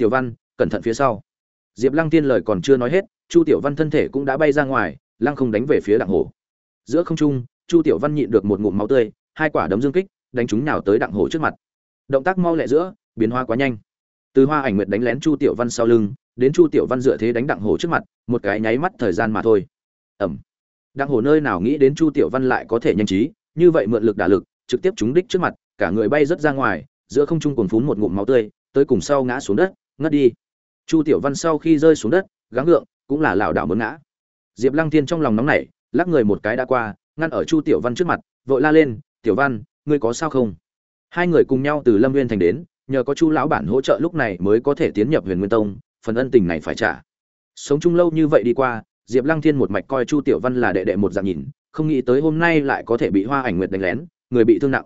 tiểu văn, cẩn thận phía sau. Diệp lăng tiên lời còn chưa nói hết, chu tiểu văn thân thể cũng đã bay ra ngoài, lăng không đánh về phía đặng hổ. Giữa không trung, chu tiểu văn nhịn được một ngụm máu tươi, hai quả đấm dương kích, đánh chúng nào tới đặng hổ trước mặt. Động tác mau lẹ giữa, biến hoa quá nhanh. Từ hoa ảnh nguyệt đánh lén chu tiểu văn sau lưng, đến chu tiểu văn dựa thế đánh đặng hổ trước mặt, một cái nháy mắt thời gian mà thôi. Ẩm. Đặng hổ nơi nào nghĩ đến chu tiểu văn lại có thể nhanh trí, như vậy mượn lực đả lực, trực tiếp trúng đích trước mặt, cả người bay rất ra ngoài, giữa không trung còn phún một ngụm máu tươi, tới cùng sau ngã xuống đất ngất đi. Chu tiểu văn sau khi rơi xuống đất, gắng gượng, cũng là lảo đảo muốn ngã. Diệp lăng thiên trong lòng nóng nảy, lắc người một cái đã qua, ngăn ở chu tiểu văn trước mặt, vội la lên, tiểu văn, ngươi có sao không? Hai người cùng nhau từ lâm nguyên thành đến, nhờ có chu lão bản hỗ trợ lúc này mới có thể tiến nhập huyền nguyên tông, phần ân tình này phải trả. Sống chung lâu như vậy đi qua, diệp lăng thiên một mạch coi chu tiểu văn là đệ đệ một dạng nhìn, không nghĩ tới hôm nay lại có thể bị hoa ảnh nguyệt đánh lén, người bị thương nặng.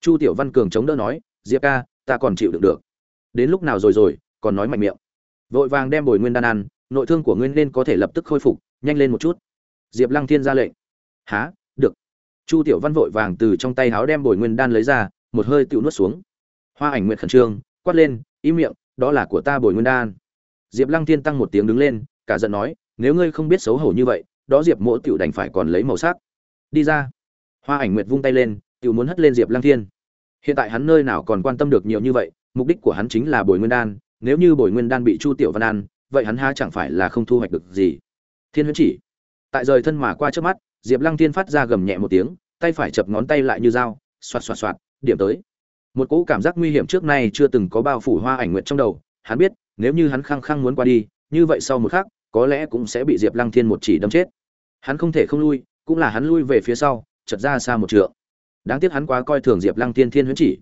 Chu tiểu văn cường chống đỡ nói, diệp ca, ta còn chịu đựng được. Đến lúc nào rồi rồi còn nói mạnh miệng. Vội vàng đem bồi nguyên đan ăn, nội thương của ngươi nên có thể lập tức khôi phục, nhanh lên một chút. Diệp lăng thiên ra lệnh. Há được. Chu tiểu văn vội vàng từ trong tay háo đem bồi nguyên đan lấy ra, một hơi tựu nuốt xuống. Hoa ảnh nguyệt khẩn trương, quát lên im miệng, đó là của ta bồi nguyên đan. Diệp lăng thiên tăng một tiếng đứng lên, cả giận nói, nếu ngươi không biết xấu hổ như vậy, đó diệp mỗ tựu đành phải còn lấy màu sắc. Đi ra. Hoa ảnh nguyệt vung tay lên, tựu muốn hất lên diệp lăng thiên. Hiện tại hắn nơi nào còn quan tâm được nhiều như vậy, mục đích của hắn chính là bồi nguyên đan nếu như bồi nguyên đan bị chu tiểu văn ăn, vậy hắn ha chẳng phải là không thu hoạch được gì? Thiên huyễn chỉ, tại rời thân mà qua trước mắt, diệp lăng thiên phát ra gầm nhẹ một tiếng, tay phải chập ngón tay lại như dao, xoạt xoạt xoạt, điểm tới. Một cỗ cảm giác nguy hiểm trước nay chưa từng có bao phủ hoa ảnh nguyện trong đầu, hắn biết, nếu như hắn khăng khăng muốn qua đi, như vậy sau một khắc, có lẽ cũng sẽ bị diệp lăng thiên một chỉ đâm chết. Hắn không thể không lui, cũng là hắn lui về phía sau chật ra xa một trượng. Đáng tiếc hắn quá coi thường diệp lăng thiên thiên huyễn chỉ.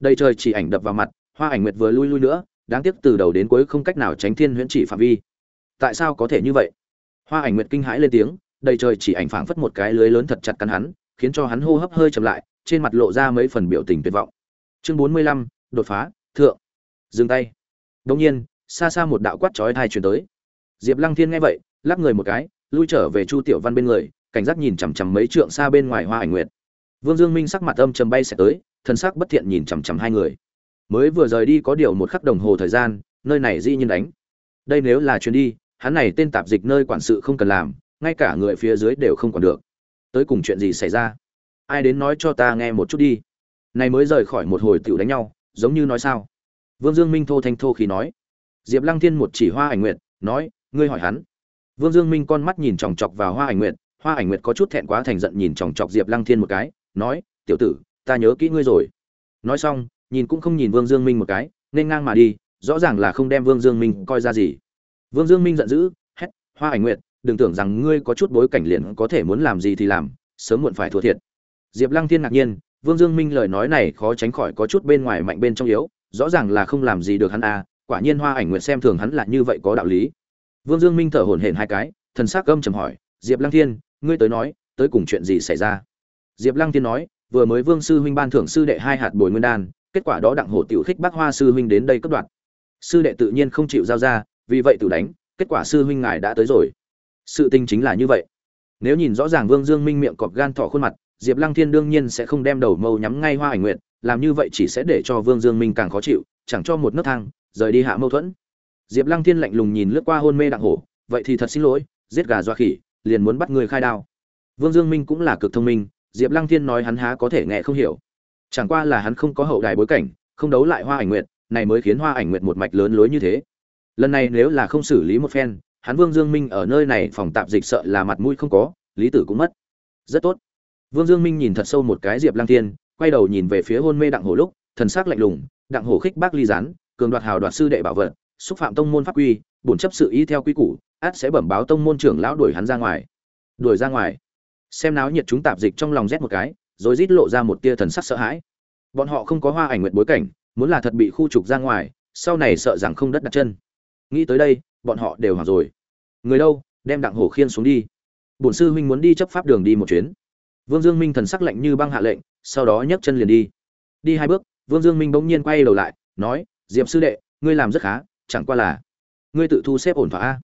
Đây trời chỉ ảnh đập vào mặt, hoa ảnh nguyệt vừa lui lui nữa đáng tiếc từ đầu đến cuối không cách nào tránh thiên huyễn chỉ phạm vi. Tại sao có thể như vậy? Hoa ảnh nguyệt kinh hãi lên tiếng, đầy trời chỉ ảnh phảng phất một cái lưới lớn thật chặt cắn hắn, khiến cho hắn hô hấp hơi chậm lại, trên mặt lộ ra mấy phần biểu tình tuyệt vọng. Chương bốn mươi lăm, đột phá, thượng. Dừng tay. Đông nhiên, xa xa một đạo quát chói thai truyền tới. Diệp lăng thiên nghe vậy, lắc người một cái, lui trở về chu tiểu văn bên người, cảnh giác nhìn chằm chằm mấy trượng xa bên ngoài hoa ảnh nguyệt. Vương dương minh sắc mặt âm trầm bay sẽ tới thân sắc bất thiện nhìn chằm chằm hai người mới vừa rời đi có điều một khắc đồng hồ thời gian, nơi này dĩ nhiên đánh. Đây nếu là chuyến đi, hắn này tên tạp dịch nơi quản sự không cần làm, ngay cả người phía dưới đều không còn được. Tới cùng chuyện gì xảy ra? Ai đến nói cho ta nghe một chút đi. Này mới rời khỏi một hồi tiểu đánh nhau, giống như nói sao? Vương dương minh thô thanh thô khi nói. Diệp lăng thiên một chỉ hoa ảnh nguyệt, nói, ngươi hỏi hắn. Vương dương minh con mắt nhìn chòng chọc vào hoa ảnh nguyệt, hoa ảnh nguyệt có chút thẹn quá thành giận nhìn chòng chọc diệp lăng thiên một cái, nói, tiểu tử, ta nhớ kỹ ngươi rồi. Nói xong nhìn cũng không nhìn vương dương minh một cái, nên ngang mà đi, rõ ràng là không đem vương dương minh coi ra gì. Vương dương minh giận dữ, hét, hoa ảnh nguyệt, đừng tưởng rằng ngươi có chút bối cảnh liền có thể muốn làm gì thì làm, sớm muộn phải thua thiệt. Diệp lăng thiên ngạc nhiên, vương dương minh lời nói này khó tránh khỏi có chút bên ngoài mạnh bên trong yếu, rõ ràng là không làm gì được hắn à quả nhiên hoa ảnh nguyệt xem thường hắn là như vậy có đạo lý. Vương dương minh thở hổn hển hai cái, thần sắc gâm trầm hỏi, diệp lăng thiên, ngươi tới nói, tới cùng chuyện gì xảy ra? Diệp lăng thiên nói, vừa mới vương sư huynh ban thưởng sư đệ hai hạt bồi nguyên đan kết quả đó đặng hổ tiểu khích bác hoa sư huynh đến đây cất đoạt. Sư đệ tự nhiên không chịu giao ra, vì vậy tự đánh, kết quả sư huynh ngài đã tới rồi. Sự tình chính là như vậy. Nếu nhìn rõ ràng vương dương minh miệng cọp gan thỏ khuôn mặt, diệp lăng thiên đương nhiên sẽ không đem đầu mâu nhắm ngay hoa ảnh nguyện làm như vậy chỉ sẽ để cho vương dương minh càng khó chịu, chẳng cho một nấc thang, rời đi hạ mâu thuẫn. Diệp lăng thiên lạnh lùng nhìn lướt qua hôn mê đặng hổ, vậy thì thật xin lỗi, giết gà doa khỉ, liền muốn bắt người khai đao. Vương dương minh cũng là cực thông minh, diệp lăng thiên nói hắn há có thể nghe không hiểu chẳng qua là hắn không có hậu đài bối cảnh, không đấu lại hoa ảnh nguyệt, này mới khiến hoa ảnh nguyệt một mạch lớn lối như thế. Lần này nếu là không xử lý một phen, hắn vương dương minh ở nơi này phòng tạp dịch sợ là mặt mũi không có, lý tử cũng mất. Rất tốt. Vương dương minh nhìn thật sâu một cái diệp lang thiên, quay đầu nhìn về phía hôn mê đặng hổ lúc, thần sắc lạnh lùng, đặng hổ khích bác ly gián, cường đoạt hào đoạt sư đệ bảo vật, xúc phạm tông môn pháp quy, bổn chấp sự ý theo quy củ, át sẽ bẩm báo tông môn trưởng lão đuổi hắn ra ngoài. Đuổi ra ngoài. Xem náo nhiệt chúng tạp dịch trong lòng rét một cái rồi rít lộ ra một tia thần sắc sợ hãi. Bọn họ không có hoa ảnh nguyện bối cảnh, muốn là thật bị khu trục ra ngoài, sau này sợ rằng không đất đặt chân. Nghĩ tới đây, bọn họ đều hoảng rồi. Người đâu, đem đặng hổ khiên xuống đi. Bổn sư huynh muốn đi chấp pháp đường đi một chuyến. Vương dương minh thần sắc lạnh như băng hạ lệnh, sau đó nhấc chân liền đi. Đi hai bước, vương dương minh bỗng nhiên quay đầu lại, nói, diệp sư đệ, ngươi làm rất khá, chẳng qua là ngươi tự thu xếp ổn thỏa a.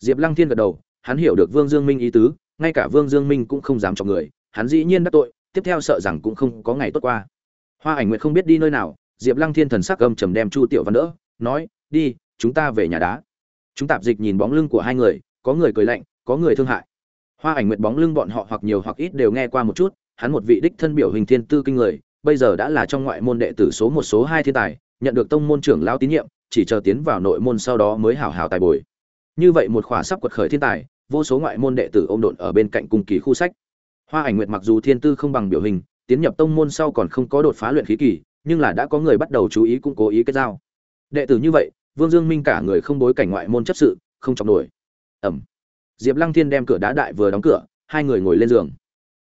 Diệp lăng thiên gật đầu, hắn hiểu được vương dương minh ý tứ, ngay cả vương dương minh cũng không dám chọc người, hắn dĩ nhiên đắc tội tiếp theo sợ rằng cũng không có ngày tốt qua. Hoa ảnh nguyệt không biết đi nơi nào, diệp lăng thiên thần sắc âm trầm đem chu tiểu văn đỡ, nói, đi, chúng ta về nhà đá. Chúng tạp dịch nhìn bóng lưng của hai người, có người cười lạnh, có người thương hại. Hoa ảnh nguyệt bóng lưng bọn họ hoặc nhiều hoặc ít đều nghe qua một chút, hắn một vị đích thân biểu hình thiên tư kinh người, bây giờ đã là trong ngoại môn đệ tử số một, số hai thiên tài, nhận được tông môn trưởng lao tín nhiệm, chỉ chờ tiến vào nội môn sau đó mới hảo hảo tài bồi. Như vậy một khỏa sắp quật khởi thiên tài, vô số ngoại môn đệ tử ôm độn ở bên cạnh cung kỳ khu sách hoa ảnh nguyệt mặc dù thiên tư không bằng biểu hình, tiến nhập tông môn sau còn không có đột phá luyện khí kỳ, nhưng là đã có người bắt đầu chú ý cũng cố ý kết giao. Đệ tử như vậy, vương dương minh cả người không bối cảnh ngoại môn chấp sự, không chọc nổi. Ẩm. Diệp lăng thiên đem cửa đá đại vừa đóng cửa, hai người ngồi lên giường.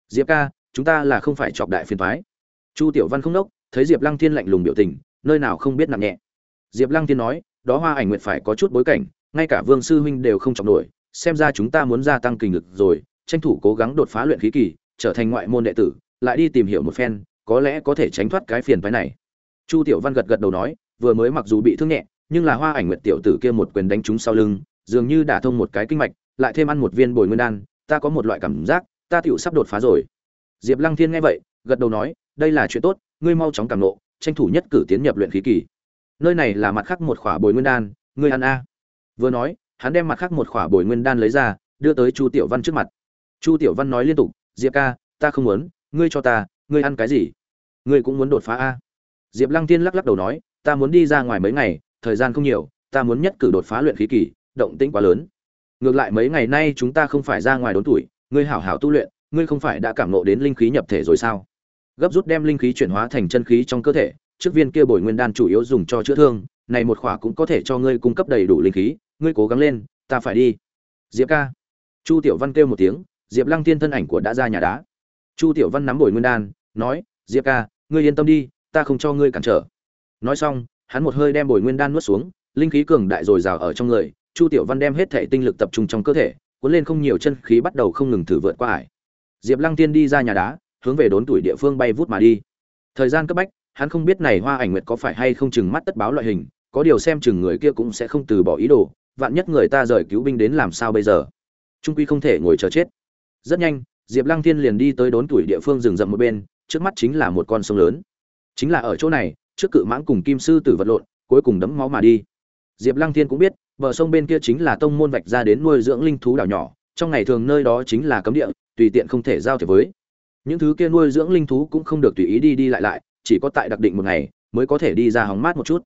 Diệp ca, chúng ta là không phải chọc đại phiền thoái chu tiểu văn không đốc thấy diệp lăng thiên lạnh lùng biểu tình, nơi nào không biết nặng nhẹ. Diệp lăng thiên nói, đó hoa ảnh nguyện phải có chút bối cảnh, ngay cả vương sư huynh đều không chọc nổi, xem ra chúng ta muốn gia tăng kinh lực rồi, tranh thủ cố gắng đột phá luyện khí kỳ trở thành ngoại môn đệ tử, lại đi tìm hiểu một phen, có lẽ có thể tránh thoát cái phiền phái này. Chu tiểu văn gật gật đầu nói, vừa mới mặc dù bị thương nhẹ, nhưng là hoa ảnh nguyệt tiểu tử kia một quyền đánh trúng sau lưng, dường như đả thông một cái kinh mạch, lại thêm ăn một viên bồi nguyên đan, ta có một loại cảm giác, ta tựu sắp đột phá rồi. Diệp lăng thiên nghe vậy, gật đầu nói, đây là chuyện tốt, ngươi mau chóng cảm nộ tranh thủ nhất cử tiến nhập luyện khí kỳ. Nơi này là mặt khác một khỏa bồi nguyên đan, ngươi ăn a. Vừa nói, hắn đem mặt khác một khỏa bồi nguyên đan lấy ra, đưa tới chu tiểu văn trước mặt. Chu tiểu văn nói liên tục diệp ca, ta không muốn, ngươi cho ta, ngươi ăn cái gì? Ngươi cũng muốn đột phá a? Diệp lăng tiên lắc lắc đầu nói, ta muốn đi ra ngoài mấy ngày, thời gian không nhiều, ta muốn nhất cử đột phá luyện khí kỳ, động tĩnh quá lớn. Ngược lại mấy ngày nay chúng ta không phải ra ngoài đốn tuổi, ngươi hảo hảo tu luyện, ngươi không phải đã cảm nộ đến linh khí nhập thể rồi sao? Gấp rút đem linh khí chuyển hóa thành chân khí trong cơ thể, trước viên kia bồi nguyên đan chủ yếu dùng cho chữa thương, này một khỏa cũng có thể cho ngươi cung cấp đầy đủ linh khí, ngươi cố gắng lên, ta phải đi. Diệp ca. Chu tiểu văn kêu một tiếng diệp lăng tiên thân ảnh của đã ra nhà đá. Chu tiểu văn nắm bồi nguyên đan, nói, diệp ca, ngươi yên tâm đi, ta không cho ngươi cản trở. Nói xong, hắn một hơi đem bồi nguyên đan nuốt xuống, linh khí cường đại dồi dào ở trong người, chu tiểu văn đem hết thể tinh lực tập trung trong cơ thể, cuốn lên không nhiều chân khí bắt đầu không ngừng thử vượt qua ải. Diệp lăng tiên đi ra nhà đá, hướng về đốn tuổi địa phương bay vút mà đi. Thời gian cấp bách, hắn không biết này hoa ảnh nguyệt có phải hay không chừng mắt tất báo loại hình, có điều xem chừng người kia cũng sẽ không từ bỏ ý đồ, vạn nhất người ta rời cứu binh đến làm sao bây giờ? Trung quy không thể ngồi chờ chết rất nhanh, diệp lăng thiên liền đi tới đốn tuổi địa phương rừng rậm một bên, trước mắt chính là một con sông lớn. Chính là ở chỗ này, trước cự mãng cùng kim sư tử vật lộn, cuối cùng đấm máu mà đi. Diệp lăng thiên cũng biết, bờ sông bên kia chính là tông môn vạch ra đến nuôi dưỡng linh thú đảo nhỏ, trong ngày thường nơi đó chính là cấm địa, tùy tiện không thể giao thiệp với. Những thứ kia nuôi dưỡng linh thú cũng không được tùy ý đi đi lại lại, chỉ có tại đặc định một ngày mới có thể đi ra hóng mát một chút.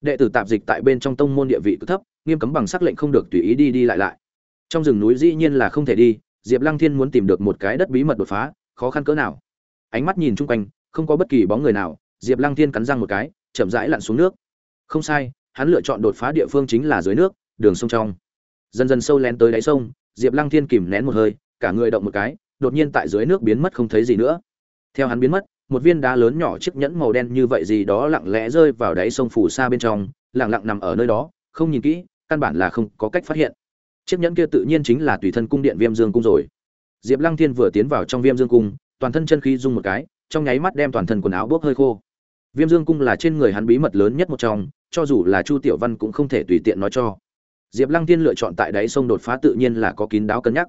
Đệ tử tạp dịch tại bên trong tông môn địa vị cứ thấp, nghiêm cấm bằng sắc lệnh không được tùy ý đi đi lại lại. Trong rừng núi dĩ nhiên là không thể đi diệp lăng thiên muốn tìm được một cái đất bí mật đột phá, khó khăn cỡ nào? Ánh mắt nhìn chung quanh, không có bất kỳ bóng người nào, diệp lăng thiên cắn răng một cái, chậm rãi lặn xuống nước. Không sai, hắn lựa chọn đột phá địa phương chính là dưới nước, đường sông trong. Dần dần sâu lén tới đáy sông, diệp lăng thiên kìm nén một hơi, cả người động một cái, đột nhiên tại dưới nước biến mất không thấy gì nữa. Theo hắn biến mất, một viên đá lớn nhỏ chiếc nhẫn màu đen như vậy gì đó lặng lẽ rơi vào đáy sông phủ xa bên trong, lặng lặng nằm ở nơi đó, không nhìn kỹ, căn bản là không có cách phát hiện chiếc nhẫn kia tự nhiên chính là tùy thân cung điện viêm dương cung rồi. Diệp lăng thiên vừa tiến vào trong viêm dương cung, toàn thân chân khí dung một cái, trong nháy mắt đem toàn thân quần áo bốc hơi khô. Viêm dương cung là trên người hắn bí mật lớn nhất một trong, cho dù là chu tiểu văn cũng không thể tùy tiện nói cho. Diệp lăng Thiên lựa chọn tại đáy sông đột phá tự nhiên là có kín đáo cân nhắc.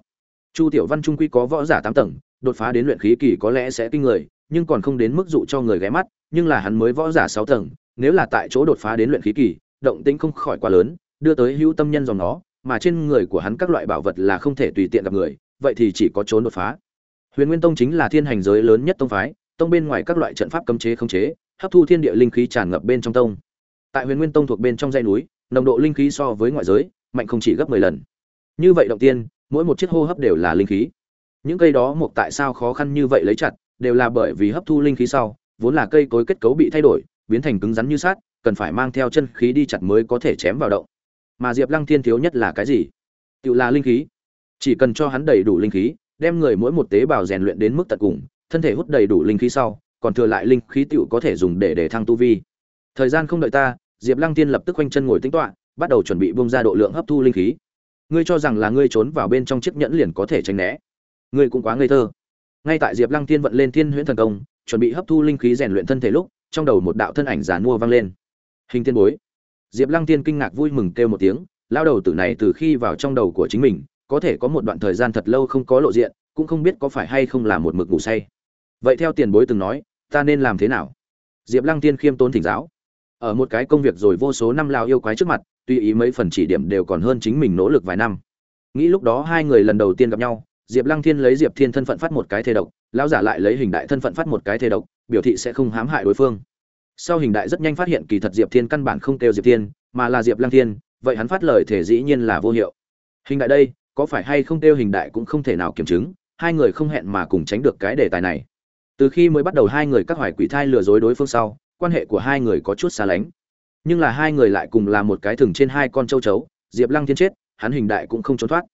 Chu tiểu văn trung quy có võ giả tám tầng, đột phá đến luyện khí kỳ có lẽ sẽ kinh người, nhưng còn không đến mức dụ cho người ghé mắt, nhưng là hắn mới võ giả sáu tầng, nếu là tại chỗ đột phá đến luyện khí kỳ, động tĩnh không khỏi quá lớn, đưa tới hữu tâm nhân dòng nó mà trên người của hắn các loại bảo vật là không thể tùy tiện gặp người vậy thì chỉ có trốn đột phá. Huyền nguyên tông chính là thiên hành giới lớn nhất tông phái tông bên ngoài các loại trận pháp cấm chế không chế hấp thu thiên địa linh khí tràn ngập bên trong tông. Tại huyền nguyên tông thuộc bên trong dãy núi nồng độ linh khí so với ngoại giới mạnh không chỉ gấp mười lần. Như vậy động tiên mỗi một chiếc hô hấp đều là linh khí. Những cây đó một tại sao khó khăn như vậy lấy chặt đều là bởi vì hấp thu linh khí sau vốn là cây cối kết cấu bị thay đổi biến thành cứng rắn như sắt, cần phải mang theo chân khí đi chặt mới có thể chém vào động mà diệp lăng thiên thiếu nhất là cái gì? Tự là linh khí. Chỉ cần cho hắn đầy đủ linh khí, đem người mỗi một tế bào rèn luyện đến mức tận cùng, thân thể hút đầy đủ linh khí sau, còn thừa lại linh khí tựu có thể dùng để để thăng tu vi. Thời gian không đợi ta, diệp lăng tiên lập tức quanh chân ngồi tính toạ bắt đầu chuẩn bị bung ra độ lượng hấp thu linh khí. Ngươi cho rằng là ngươi trốn vào bên trong chiếc nhẫn liền có thể tránh né. Ngươi cũng quá ngây thơ. Ngay tại diệp lăng tiên vận lên thiên huyễn thần công, chuẩn bị hấp thu linh khí rèn luyện thân thể lúc, trong đầu một đạo thân ảnh giả mua vang lên. Hình tiên bối diệp lăng tiên kinh ngạc vui mừng kêu một tiếng, lao đầu tử này từ khi vào trong đầu của chính mình, có thể có một đoạn thời gian thật lâu không có lộ diện, cũng không biết có phải hay không là một mực ngủ say. Vậy theo tiền bối từng nói, ta nên làm thế nào? Diệp lăng tiên khiêm tốn thỉnh giáo. Ở một cái công việc rồi vô số năm lao yêu quái trước mặt, tuy ý mấy phần chỉ điểm đều còn hơn chính mình nỗ lực vài năm. Nghĩ lúc đó hai người lần đầu tiên gặp nhau, diệp lăng thiên lấy diệp thiên thân phận phát một cái thê độc, lão giả lại lấy hình đại thân phận phát một cái thê độc, biểu thị sẽ không hãm hại đối phương sau hình đại rất nhanh phát hiện kỳ thật diệp thiên căn bản không kêu diệp thiên, mà là diệp lăng thiên, vậy hắn phát lời thể dĩ nhiên là vô hiệu. Hình đại đây, có phải hay không kêu hình đại cũng không thể nào kiểm chứng, hai người không hẹn mà cùng tránh được cái đề tài này. Từ khi mới bắt đầu hai người các hoài quỷ thai lừa dối đối phương sau, quan hệ của hai người có chút xa lánh. Nhưng là hai người lại cùng là một cái thừng trên hai con châu chấu, diệp lăng thiên chết, hắn hình đại cũng không trốn thoát.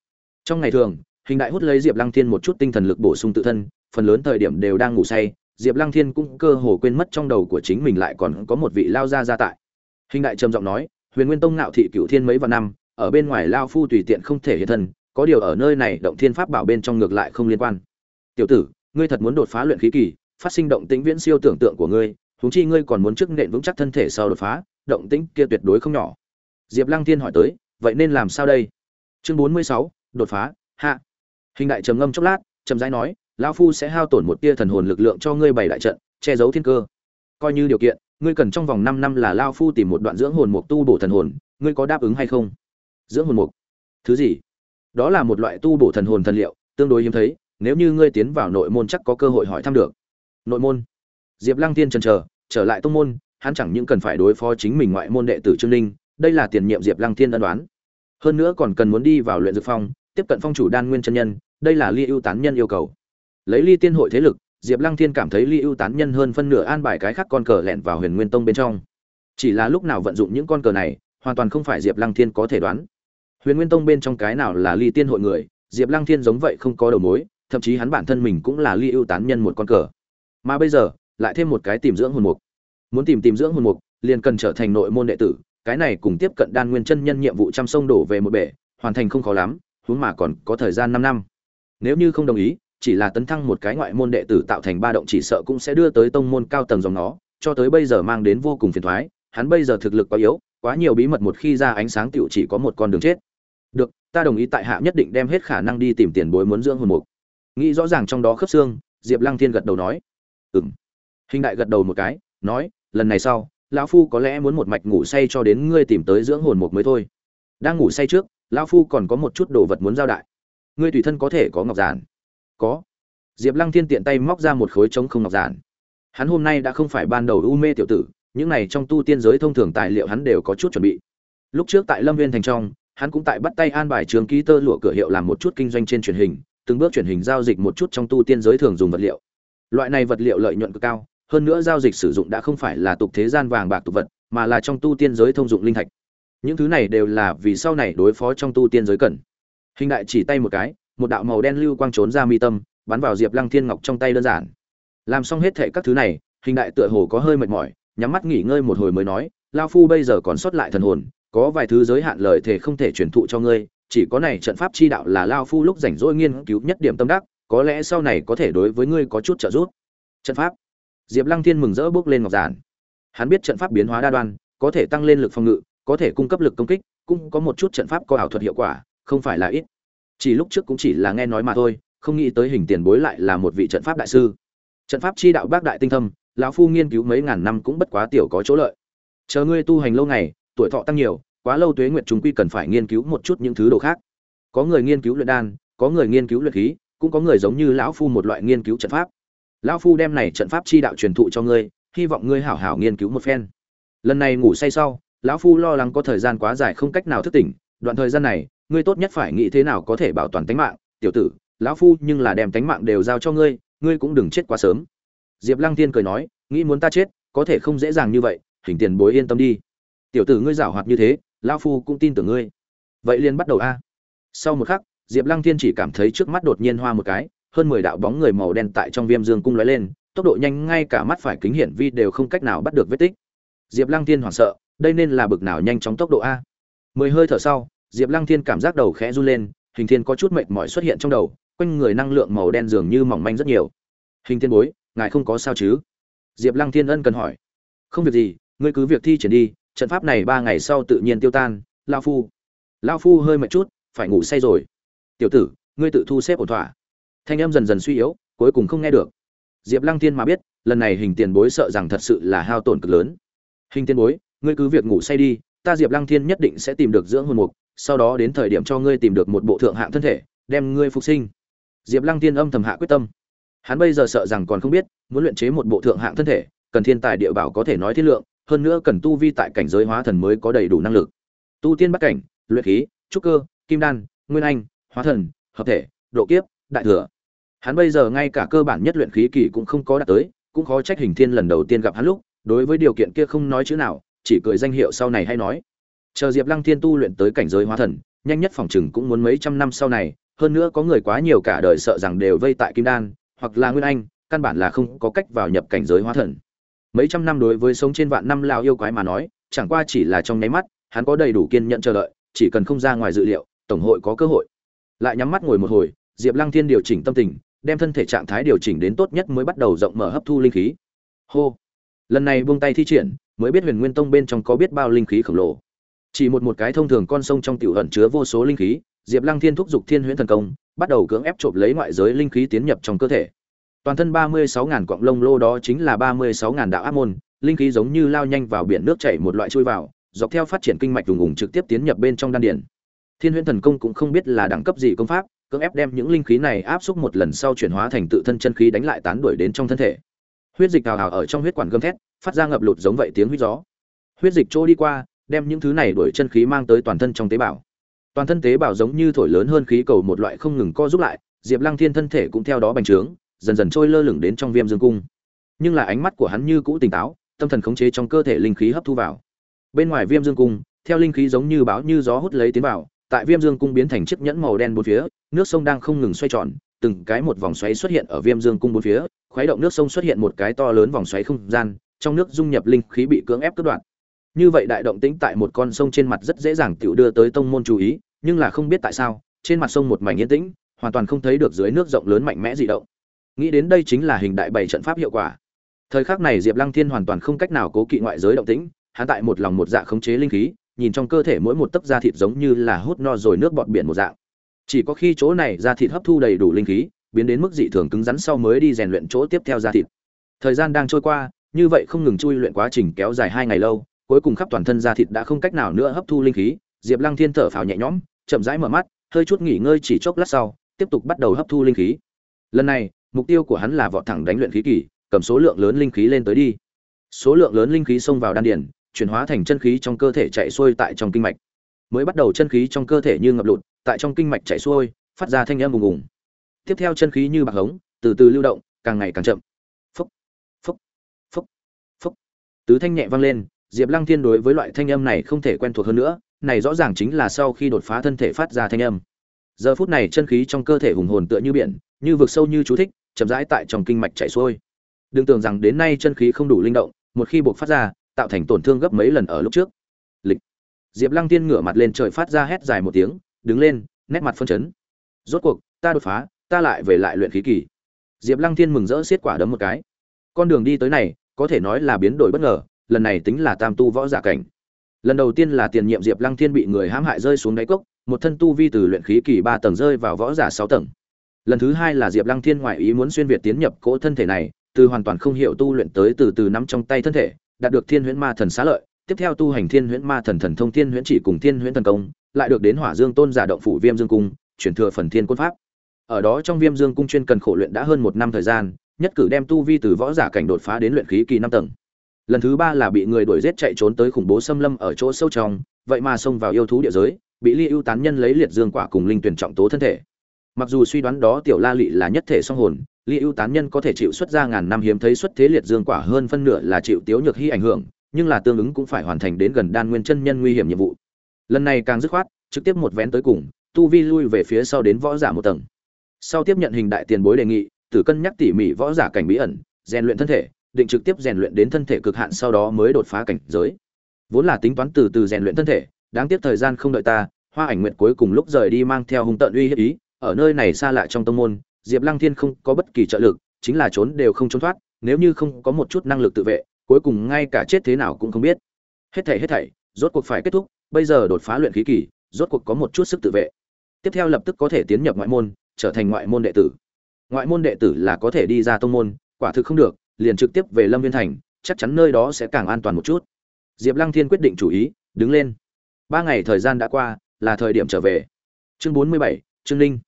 Trong ngày thường, hình đại hút lấy diệp lăng thiên một chút tinh thần lực bổ sung tự thân, phần lớn thời điểm đều đang ngủ say diệp lăng thiên cũng cơ hồ quên mất trong đầu của chính mình lại còn có một vị lao gia gia tại. Hình đại trầm giọng nói, huyền nguyên tông ngạo thị cửu thiên mấy vạn năm, ở bên ngoài lao phu tùy tiện không thể hiện thân, có điều ở nơi này động thiên pháp bảo bên trong ngược lại không liên quan. Tiểu tử, ngươi thật muốn đột phá luyện khí kỳ, phát sinh động tĩnh viễn siêu tưởng tượng của ngươi, huống chi ngươi còn muốn trước nện vững chắc thân thể sau đột phá, động tĩnh kia tuyệt đối không nhỏ. Diệp lăng thiên hỏi tới, vậy nên làm sao đây? Chương bốn mươi sáu, đột phá, hạ. Hình đại trầm ngâm chốc lát trầm rãi nói lão phu sẽ hao tổn một tia thần hồn lực lượng cho ngươi bày đại trận, che giấu thiên cơ. Coi như điều kiện, ngươi cần trong vòng năm năm là lão phu tìm một đoạn dưỡng hồn mục tu bổ thần hồn, ngươi có đáp ứng hay không? Dưỡng hồn mục? Thứ gì? Đó là một loại tu bổ thần hồn thần liệu, tương đối hiếm thấy, nếu như ngươi tiến vào nội môn chắc có cơ hội hỏi thăm được. Nội môn? Diệp lăng tiên chần chờ, trở lại tông môn, hắn chẳng những cần phải đối phó chính mình ngoại môn đệ tử trương ninh, đây là tiền nhiệm diệp lăng thiên ân đoán hơn nữa còn cần muốn đi vào luyện dược phong, tiếp cận phong chủ đan nguyên chân nhân, đây là ly ưu tán nhân yêu cầu lấy ly tiên hội thế lực, diệp lăng thiên cảm thấy ly ưu tán nhân hơn phân nửa an bài cái khác con cờ lẹn vào huyền nguyên tông bên trong. Chỉ là lúc nào vận dụng những con cờ này, hoàn toàn không phải diệp lăng thiên có thể đoán. Huyền nguyên tông bên trong cái nào là ly tiên hội người, diệp lăng thiên giống vậy không có đầu mối, thậm chí hắn bản thân mình cũng là ly ưu tán nhân một con cờ. Mà bây giờ, lại thêm một cái tìm dưỡng hồn mục. Muốn tìm tìm dưỡng hồn mục, liền cần trở thành nội môn đệ tử, cái này cùng tiếp cận đan nguyên chân nhân nhiệm vụ trăm sông đổ về một bể, hoàn thành không khó lắm, huống mà còn có thời gian năm năm. Nếu như không đồng ý chỉ là tấn thăng một cái ngoại môn đệ tử tạo thành ba động chỉ sợ cũng sẽ đưa tới tông môn cao tầng dòng nó, cho tới bây giờ mang đến vô cùng phiền thoái, hắn bây giờ thực lực quá yếu, quá nhiều bí mật một khi ra ánh sáng tựu chỉ có một con đường chết. Được, ta đồng ý tại hạ nhất định đem hết khả năng đi tìm tiền bối muốn dưỡng hồn mục. Nghĩ rõ ràng trong đó khớp xương, diệp lăng thiên gật đầu nói. Ừng hình đại gật đầu một cái, nói, lần này sau, lão phu có lẽ muốn một mạch ngủ say cho đến ngươi tìm tới dưỡng hồn mục mới thôi. Đang ngủ say trước, lão phu còn có một chút đồ vật muốn giao đại. Ngươi tùy thân có thể có ngọc giản có. Diệp lăng thiên tiện tay móc ra một khối trống không ngọc giản. Hắn hôm nay đã không phải ban đầu u mê tiểu tử, những này trong tu tiên giới thông thường tài liệu hắn đều có chút chuẩn bị. Lúc trước tại lâm viên thành trong, hắn cũng tại bắt tay an bài trường ký tơ lụa cửa hiệu làm một chút kinh doanh trên truyền hình, từng bước truyền hình giao dịch một chút trong tu tiên giới thường dùng vật liệu. Loại này vật liệu lợi nhuận cực cao, hơn nữa giao dịch sử dụng đã không phải là tục thế gian vàng bạc tục vật, mà là trong tu tiên giới thông dụng linh thạch. Những thứ này đều là vì sau này đối phó trong tu tiên giới cần. Hình đại chỉ tay một cái một đạo màu đen lưu quang trốn ra mi tâm, bắn vào diệp lăng thiên ngọc trong tay đơn giản. Làm xong hết thệ các thứ này, hình đại tựa hồ có hơi mệt mỏi, nhắm mắt nghỉ ngơi một hồi mới nói lao phu bây giờ còn sót lại thần hồn, có vài thứ giới hạn lời thể không thể truyền thụ cho ngươi, chỉ có này trận pháp chi đạo là lao phu lúc rảnh rỗi nghiên cứu nhất điểm tâm đắc, có lẽ sau này có thể đối với ngươi có chút trợ giúp. Trận pháp. Diệp lăng thiên mừng rỡ bước lên ngọc giản. Hắn biết trận pháp biến hóa đa đoan, có thể tăng lên lực phòng ngự, có thể cung cấp lực công kích, cũng có một chút trận pháp có ảo thuật hiệu quả, không phải là ít chỉ lúc trước cũng chỉ là nghe nói mà thôi, không nghĩ tới hình tiền bối lại là một vị trận pháp đại sư. Trận pháp chi đạo bác đại tinh thâm, lão phu nghiên cứu mấy ngàn năm cũng bất quá tiểu có chỗ lợi. Chờ ngươi tu hành lâu ngày, tuổi thọ tăng nhiều, quá lâu tuế nguyệt chúng quy cần phải nghiên cứu một chút những thứ đồ khác. Có người nghiên cứu luyện đan, có người nghiên cứu luyện khí, cũng có người giống như lão phu một loại nghiên cứu trận pháp. Lão phu đem này trận pháp chi đạo truyền thụ cho ngươi, hy vọng ngươi hảo hảo nghiên cứu một phen. Lần này ngủ say sau, lão phu lo lắng có thời gian quá dài không cách nào thức tỉnh, đoạn thời gian này ngươi tốt nhất phải nghĩ thế nào có thể bảo toàn tính mạng, tiểu tử, lão phu nhưng là đem tính mạng đều giao cho ngươi ngươi cũng đừng chết quá sớm. Diệp lăng Thiên cười nói, nghĩ muốn ta chết, có thể không dễ dàng như vậy, hình tiền bối yên tâm đi. Tiểu tử ngươi giàu hoạt như thế, lão phu cũng tin tưởng ngươi. Vậy liền bắt đầu a. Sau một khắc, diệp lăng Thiên chỉ cảm thấy trước mắt đột nhiên hoa một cái, hơn mười đạo bóng người màu đen tại trong viêm dương cung lóe lên, tốc độ nhanh ngay cả mắt phải kính hiển vi đều không cách nào bắt được vết tích. Diệp lăng Thiên hoảng sợ, đây nên là bực nào nhanh chóng tốc độ a. Mười hơi thở sau diệp lăng thiên cảm giác đầu khẽ run lên, hình thiên có chút mệt mỏi xuất hiện trong đầu, quanh người năng lượng màu đen dường như mỏng manh rất nhiều. Hình thiên bối, ngài không có sao chứ? Diệp lăng thiên ân cần hỏi. Không việc gì, ngươi cứ việc thi triển đi, trận pháp này ba ngày sau tự nhiên tiêu tan lao phu. Lao phu hơi mệt chút, phải ngủ say rồi. Tiểu tử, ngươi tự thu xếp ổn thỏa. Thanh âm dần dần suy yếu, cuối cùng không nghe được. Diệp lăng thiên mà biết, lần này hình tiền bối sợ rằng thật sự là hao tổn cực lớn. Hình tiền bối, ngươi cứ việc ngủ say đi, ta diệp lăng thiên nhất định sẽ tìm được dưỡng hồn mục sau đó đến thời điểm cho ngươi tìm được một bộ thượng hạng thân thể, đem ngươi phục sinh. Diệp lăng thiên âm thầm hạ quyết tâm. Hắn bây giờ sợ rằng còn không biết, muốn luyện chế một bộ thượng hạng thân thể, cần thiên tài địa bảo có thể nói thiết lượng, hơn nữa cần tu vi tại cảnh giới hóa thần mới có đầy đủ năng lực. Tu tiên bắt cảnh, luyện khí, trúc cơ, kim đan, nguyên anh, hóa thần, hợp thể, độ kiếp, đại thừa. Hắn bây giờ ngay cả cơ bản nhất luyện khí kỳ cũng không có đạt tới, cũng khó trách hình thiên lần đầu tiên gặp hắn lúc, đối với điều kiện kia không nói chữ nào, chỉ cười danh hiệu sau này hay nói chờ diệp lăng thiên tu luyện tới cảnh giới hóa thần, nhanh nhất phòng chừng cũng muốn mấy trăm năm sau này, hơn nữa có người quá nhiều cả đời sợ rằng đều vây tại kim đan, hoặc là nguyên anh, căn bản là không có cách vào nhập cảnh giới hóa thần. Mấy trăm năm đối với sống trên vạn năm lao yêu quái mà nói, chẳng qua chỉ là trong nháy mắt, hắn có đầy đủ kiên nhẫn chờ đợi, chỉ cần không ra ngoài dự liệu, tổng hội có cơ hội. Lại nhắm mắt ngồi một hồi, diệp lăng thiên điều chỉnh tâm tình, đem thân thể trạng thái điều chỉnh đến tốt nhất mới bắt đầu rộng mở hấp thu linh khí. Hô. Lần này buông tay thi triển, mới biết huyền nguyên tông bên trong có biết bao linh khí khổng lồ chỉ một một cái thông thường con sông trong tiểu ẩn chứa vô số linh khí, diệp lăng thiên thúc giục thiên huyễn thần công, bắt đầu cưỡng ép trộm lấy ngoại giới linh khí tiến nhập trong cơ thể. Toàn thân ba mươi sáu ngàn quặng lông lô đó chính là ba mươi sáu ngàn đạo áp môn, linh khí giống như lao nhanh vào biển nước chảy một loại chui vào, dọc theo phát triển kinh mạch vùng ủng trực tiếp tiến nhập bên trong đan điển thiên huyễn thần công cũng không biết là đẳng cấp gì công pháp, cưỡng ép đem những linh khí này áp xúc một lần sau chuyển hóa thành tự thân chân khí đánh lại tán đuổi đến trong thân thể. Huyết dịch hào hào ở trong huyết quản gâm thét, phát ra ngập lụt giống vậy tiếng huyết gió. Huyết dịch trôi đi qua đem những thứ này đuổi chân khí mang tới toàn thân trong tế bào. Toàn thân tế bào giống như thổi lớn hơn khí cầu một loại không ngừng co giúp lại, diệp lăng thiên thân thể cũng theo đó bành trướng, dần dần trôi lơ lửng đến trong viêm dương cung. Nhưng là ánh mắt của hắn như cũ tỉnh táo, tâm thần khống chế trong cơ thể linh khí hấp thu vào. Bên ngoài viêm dương cung, theo linh khí giống như báo như gió hút lấy tiến vào, tại viêm dương cung biến thành chiếc nhẫn màu đen bốn phía, nước sông đang không ngừng xoay tròn, từng cái một vòng xoáy xuất hiện ở viêm dương cung bốn phía, khuấy động nước sông xuất hiện một cái to lớn vòng xoáy không gian, trong nước dung nhập linh khí bị cưỡng ép cắt đoạn như vậy đại động tĩnh tại một con sông trên mặt rất dễ dàng tiểu đưa tới tông môn chú ý, nhưng là không biết tại sao, trên mặt sông một mảnh yên tĩnh, hoàn toàn không thấy được dưới nước rộng lớn mạnh mẽ dị động. Nghĩ đến đây chính là hình đại bảy trận pháp hiệu quả. Thời khắc này diệp lăng thiên hoàn toàn không cách nào cố kỵ ngoại giới động tĩnh, hắn tại một lòng một dạ khống chế linh khí, nhìn trong cơ thể mỗi một tấc da thịt giống như là hút no rồi nước bọt biển một dạng. Chỉ có khi chỗ này da thịt hấp thu đầy đủ linh khí, biến đến mức dị thường cứng rắn sau mới đi rèn luyện chỗ tiếp theo da thịt. Thời gian đang trôi qua, như vậy không ngừng chui luyện quá trình kéo dài hai ngày lâu cuối cùng khắp toàn thân da thịt đã không cách nào nữa hấp thu linh khí, diệp lăng thiên thở phào nhẹ nhõm, chậm rãi mở mắt, hơi chút nghỉ ngơi chỉ chốc lát sau, tiếp tục bắt đầu hấp thu linh khí. Lần này, mục tiêu của hắn là vọt thẳng đánh luyện khí kỳ, cầm số lượng lớn linh khí lên tới đi. Số lượng lớn linh khí xông vào đan điển chuyển hóa thành chân khí trong cơ thể chạy xuôi tại trong kinh mạch. Mới bắt đầu chân khí trong cơ thể như ngập lụt, tại trong kinh mạch chạy xuôi, phát ra thanh âm ùng ùng tiếp theo chân khí như bạc hống, từ từ lưu động, càng ngày càng chậm. Phúc phúc phúc phúc. Tứ thanh nhẹ vang lên diệp lăng thiên đối với loại thanh âm này không thể quen thuộc hơn nữa, này rõ ràng chính là sau khi đột phá thân thể phát ra thanh âm. Giờ phút này chân khí trong cơ thể hùng hồn tựa như biển, như vực sâu như chú thích, chậm rãi tại trong kinh mạch chảy xuôi. Đừng tưởng rằng đến nay chân khí không đủ linh động, một khi buộc phát ra, tạo thành tổn thương gấp mấy lần ở lúc trước. Lịch. Diệp lăng tiên ngửa mặt lên trời phát ra hét dài một tiếng, đứng lên, nét mặt phân chấn. Rốt cuộc, ta đột phá, ta lại về lại luyện khí kỳ. Diệp lăng thiên mừng rỡ xiết quả đấm một cái. Con đường đi tới này, có thể nói là biến đổi bất ngờ lần này tính là tam tu võ giả cảnh. Lần đầu tiên là tiền nhiệm diệp lăng thiên bị người hãm hại rơi xuống đáy cốc, một thân tu vi từ luyện khí kỳ ba tầng rơi vào võ giả sáu tầng. Lần thứ hai là diệp lăng thiên ngoại ý muốn xuyên việt tiến nhập cỗ thân thể này, từ hoàn toàn không hiểu tu luyện tới từ từ nắm trong tay thân thể, đạt được thiên huyễn ma thần xá lợi, tiếp theo tu hành thiên huyễn ma thần thần thông thiên huyễn chỉ cùng thiên huyễn thần công, lại được đến hỏa dương tôn giả động phủ viêm dương cung, chuyển thừa phần thiên quân pháp. Ở đó trong viêm dương cung chuyên cần khổ luyện đã hơn một năm thời gian, nhất cử đem tu vi từ võ giả cảnh đột phá đến luyện khí kỳ năm tầng lần thứ ba là bị người đuổi giết chạy trốn tới khủng bố xâm lâm ở chỗ sâu trong, vậy mà xông vào yêu thú địa giới, bị ly ưu tán nhân lấy liệt dương quả cùng linh tuyển trọng tố thân thể. Mặc dù suy đoán đó tiểu la lị là nhất thể song hồn, ly ưu tán nhân có thể chịu xuất ra ngàn năm hiếm thấy xuất thế liệt dương quả hơn phân nửa là chịu tiếu nhược hy ảnh hưởng, nhưng là tương ứng cũng phải hoàn thành đến gần đan nguyên chân nhân nguy hiểm nhiệm vụ. Lần này càng dứt khoát, trực tiếp một vén tới cùng, tu vi lui về phía sau đến võ giả một tầng. Sau tiếp nhận hình đại tiền bối đề nghị, tử cân nhắc tỉ mỉ võ giả cảnh bí ẩn, rèn luyện thân thể định trực tiếp rèn luyện đến thân thể cực hạn sau đó mới đột phá cảnh giới. Vốn là tính toán từ từ rèn luyện thân thể, đáng tiếc thời gian không đợi ta, hoa ảnh nguyện cuối cùng lúc rời đi mang theo hung tận uy hiếp ý, ở nơi này xa lạ trong tông môn, diệp lăng thiên không có bất kỳ trợ lực, chính là trốn đều không trốn thoát, nếu như không có một chút năng lực tự vệ, cuối cùng ngay cả chết thế nào cũng không biết. Hết thảy hết thảy, rốt cuộc phải kết thúc, bây giờ đột phá luyện khí kỳ, rốt cuộc có một chút sức tự vệ. Tiếp theo lập tức có thể tiến nhập ngoại môn, trở thành ngoại môn đệ tử. Ngoại môn đệ tử là có thể đi ra tông môn, quả thực không được liền trực tiếp về lâm viên thành, chắc chắn nơi đó sẽ càng an toàn một chút. Diệp lăng thiên quyết định chủ ý, đứng lên. Ba ngày thời gian đã qua, là thời điểm trở về. Chương bốn mươi bảy, trương ninh.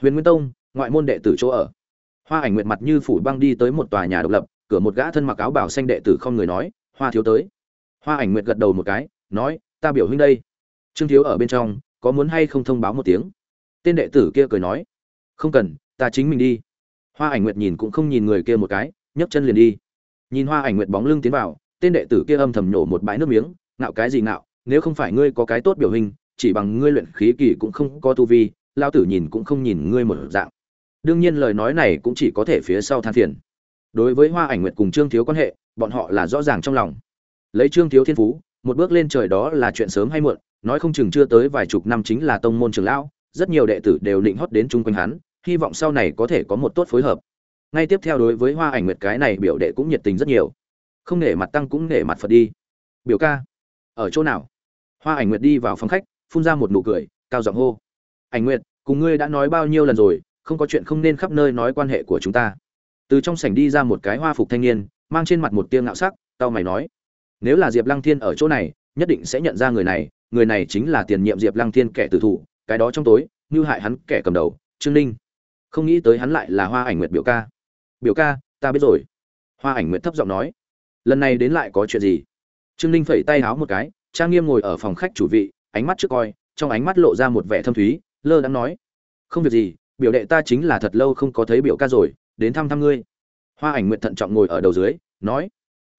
Huyền nguyên tông, ngoại môn đệ tử chỗ ở. Hoa ảnh Nguyệt mặt như phủ băng đi tới một tòa nhà độc lập, cửa một gã thân mặc áo bảo xanh đệ tử không người nói, hoa thiếu tới. Hoa ảnh Nguyệt gật đầu một cái, nói, ta biểu huynh đây. Trương thiếu ở bên trong, có muốn hay không thông báo một tiếng. Tên đệ tử kia cười nói, không cần, ta chính mình đi. Hoa ảnh nguyệt nhìn cũng không nhìn người kia một cái nhấc chân liền đi. Nhìn hoa ảnh nguyệt bóng lưng tiến vào, tên đệ tử kia âm thầm nhổ một bãi nước miếng, ngạo cái gì ngạo, nếu không phải ngươi có cái tốt biểu hình, chỉ bằng ngươi luyện khí kỳ cũng không có tu vi lao tử nhìn cũng không nhìn ngươi một dạng. Đương nhiên lời nói này cũng chỉ có thể phía sau than phiền. Đối với hoa ảnh nguyệt cùng trương thiếu quan hệ, bọn họ là rõ ràng trong lòng. Lấy trương thiếu thiên phú, một bước lên trời đó là chuyện sớm hay muộn, nói không chừng chưa tới vài chục năm chính là tông môn trường lão, rất nhiều đệ tử đều định hót đến chung quanh hắn, hy vọng sau này có thể có một tốt phối hợp ngay tiếp theo đối với hoa ảnh nguyệt cái này biểu đệ cũng nhiệt tình rất nhiều. Không nể mặt tăng cũng nể mặt phật đi. Biểu ca, ở chỗ nào? Hoa ảnh nguyệt đi vào phòng khách, phun ra một nụ cười, cao giọng hô. Ảnh nguyệt, cùng ngươi đã nói bao nhiêu lần rồi, không có chuyện không nên khắp nơi nói quan hệ của chúng ta. Từ trong sảnh đi ra một cái hoa phục thanh niên, mang trên mặt một tia ngạo sắc tao mày nói. Nếu là diệp lăng thiên ở chỗ này, nhất định sẽ nhận ra người này người này chính là tiền nhiệm diệp lăng thiên kẻ tử thủ, cái đó trong tối, như hại hắn kẻ cầm đầu, trương ninh. Không nghĩ tới hắn lại là hoa ảnh nguyệt biểu ca biểu ca ta biết rồi. Hoa ảnh nguyệt thấp giọng nói. Lần này đến lại có chuyện gì? Trương ninh phẩy tay háo một cái trang nghiêm ngồi ở phòng khách chủ vị ánh mắt trước coi trong ánh mắt lộ ra một vẻ thâm thúy lơ đãng nói. Không việc gì biểu đệ ta chính là thật lâu không có thấy biểu ca rồi đến thăm thăm ngươi. Hoa ảnh nguyện thận trọng ngồi ở đầu dưới nói.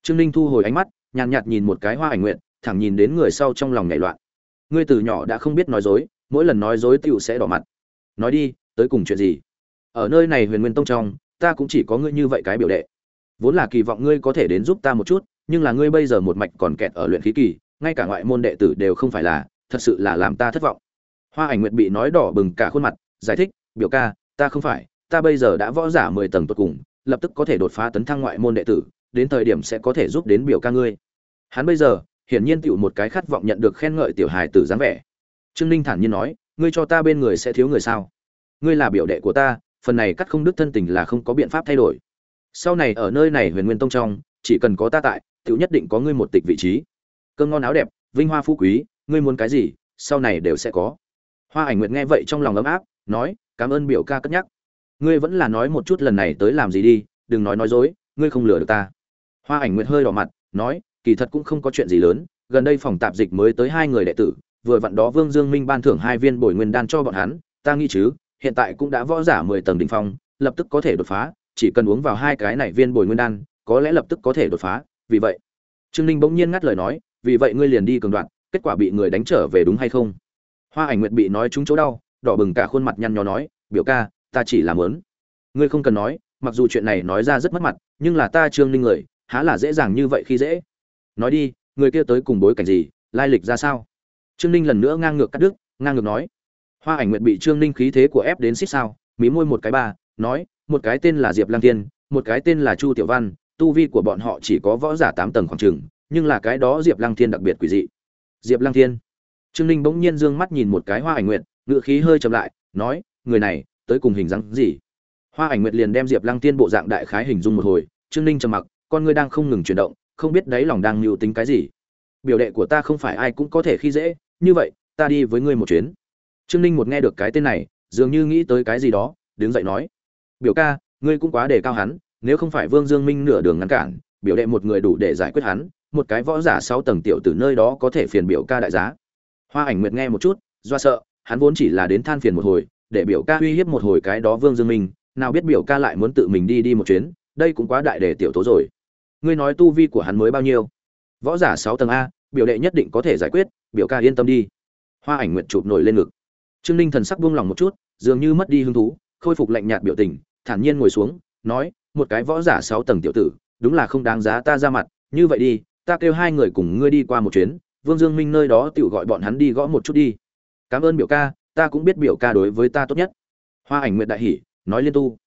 Trương ninh thu hồi ánh mắt nhàn nhạt nhìn một cái hoa ảnh nguyện, thẳng nhìn đến người sau trong lòng nhảy loạn. Ngươi từ nhỏ đã không biết nói dối mỗi lần nói dối tựu sẽ đỏ mặt. Nói đi tới cùng chuyện gì? Ở nơi này huyền nguyên tông trong ta cũng chỉ có ngươi như vậy cái biểu đệ. Vốn là kỳ vọng ngươi có thể đến giúp ta một chút, nhưng là ngươi bây giờ một mạch còn kẹt ở luyện khí kỳ, ngay cả ngoại môn đệ tử đều không phải là, thật sự là làm ta thất vọng. Hoa ảnh nguyệt bị nói đỏ bừng cả khuôn mặt, giải thích, biểu ca, ta không phải, ta bây giờ đã võ giả mười tầng tuyệt cùng, lập tức có thể đột phá tấn thăng ngoại môn đệ tử, đến thời điểm sẽ có thể giúp đến biểu ca ngươi. Hắn bây giờ, hiển nhiên tựu một cái khát vọng nhận được khen ngợi tiểu hài tử dáng vẻ. Trương ninh thản nhiên nói, ngươi cho ta bên người sẽ thiếu người sao? Ngươi là biểu đệ của ta phần này cắt không đứt thân tình là không có biện pháp thay đổi. Sau này ở nơi này huyền nguyên tông trong, chỉ cần có ta tại, tiểu nhất định có ngươi một tịch vị trí. Cơm ngon áo đẹp, vinh hoa phú quý, ngươi muốn cái gì, sau này đều sẽ có. Hoa ảnh nguyệt nghe vậy trong lòng ấm áp, nói, cảm ơn biểu ca cất nhắc. Ngươi vẫn là nói một chút lần này tới làm gì đi, đừng nói nói dối, ngươi không lừa được ta. Hoa ảnh nguyệt hơi đỏ mặt, nói, kỳ thật cũng không có chuyện gì lớn, gần đây phòng tạp dịch mới tới hai người đệ tử, vừa vặn đó vương dương minh ban thưởng hai viên bồi nguyên đan cho bọn hắn, ta nghĩ chứ hiện tại cũng đã võ giả mười tầng đỉnh phong, lập tức có thể đột phá, chỉ cần uống vào hai cái này viên bồi nguyên đan, có lẽ lập tức có thể đột phá, vì vậy, Trương Ninh bỗng nhiên ngắt lời nói, vì vậy ngươi liền đi cường đoạn, kết quả bị người đánh trở về đúng hay không? Hoa Ảnh Nguyệt bị nói trúng chỗ đau, đỏ bừng cả khuôn mặt nhăn nhó nói, biểu ca, ta chỉ là muốn. Ngươi không cần nói, mặc dù chuyện này nói ra rất mất mặt, nhưng là ta Trương Ninh người, há là dễ dàng như vậy khi dễ. Nói đi, người kia tới cùng bối cảnh gì, lai lịch ra sao? Trương Ninh lần nữa ngang ngược cắt đứt, ngang ngược nói, hoa ảnh nguyệt bị trương ninh khí thế của ép đến xích sao, mí môi một cái ba, nói, một cái tên là diệp lang tiên một cái tên là chu tiểu văn, tu vi của bọn họ chỉ có võ giả tám tầng khoảng trừng nhưng là cái đó diệp lang thiên đặc biệt quỷ dị. Diệp lang thiên. Trương ninh bỗng nhiên d ư ơ n g mắt nhìn một cái hoa ảnh nguyệt ngự khí hơi chậm lại, nói, người này, tới cùng hình dáng gì? Hoa ảnh nguyệt liền đem diệp lang tiên bộ dạng đại khái hình dung một hồi, trương ninh trầm mặc, con ngươi đang không ngừng chuyển động, không biết đáy lòng đang mưu tính cái gì. Biểu đệ của ta không phải ai cũng có thể khi dễ, như vậy, ta đi với ngươi một chuyến trương ninh một nghe được cái tên này, dường như nghĩ tới cái gì đó, đứng dậy nói, biểu ca, ngươi cũng quá đề cao hắn, nếu không phải vương dương minh nửa đường ngăn cản, biểu đệ một người đủ để giải quyết hắn, một cái võ giả sáu tầng tiểu từ nơi đó có thể phiền biểu ca đại giá. Hoa ảnh nguyệt nghe một chút, do sợ, hắn vốn chỉ là đến than phiền một hồi, để biểu ca uy hiếp một hồi cái đó vương dương minh, nào biết biểu ca lại muốn tự mình đi đi một chuyến, đây cũng quá đại để tiểu tố rồi. Ngươi nói tu vi của hắn mới bao nhiêu? Võ giả sáu tầng a, biểu đệ nhất định có thể giải quyết, biểu ca yên tâm đi. Hoa ảnh nguyệt chụp nổi lên ngực trương ninh thần sắc buông lỏng một chút, dường như mất đi hứng thú, khôi phục lạnh nhạt biểu tình, thản nhiên ngồi xuống, nói, một cái võ giả sáu tầng tiểu tử, đúng là không đáng giá ta ra mặt, như vậy đi, ta kêu hai người cùng ngươi đi qua một chuyến, vương dương minh nơi đó tự gọi bọn hắn đi gõ một chút đi. Cảm ơn biểu ca, ta cũng biết biểu ca đối với ta tốt nhất. Hoa ảnh nguyệt đại hỉ, nói liên tu.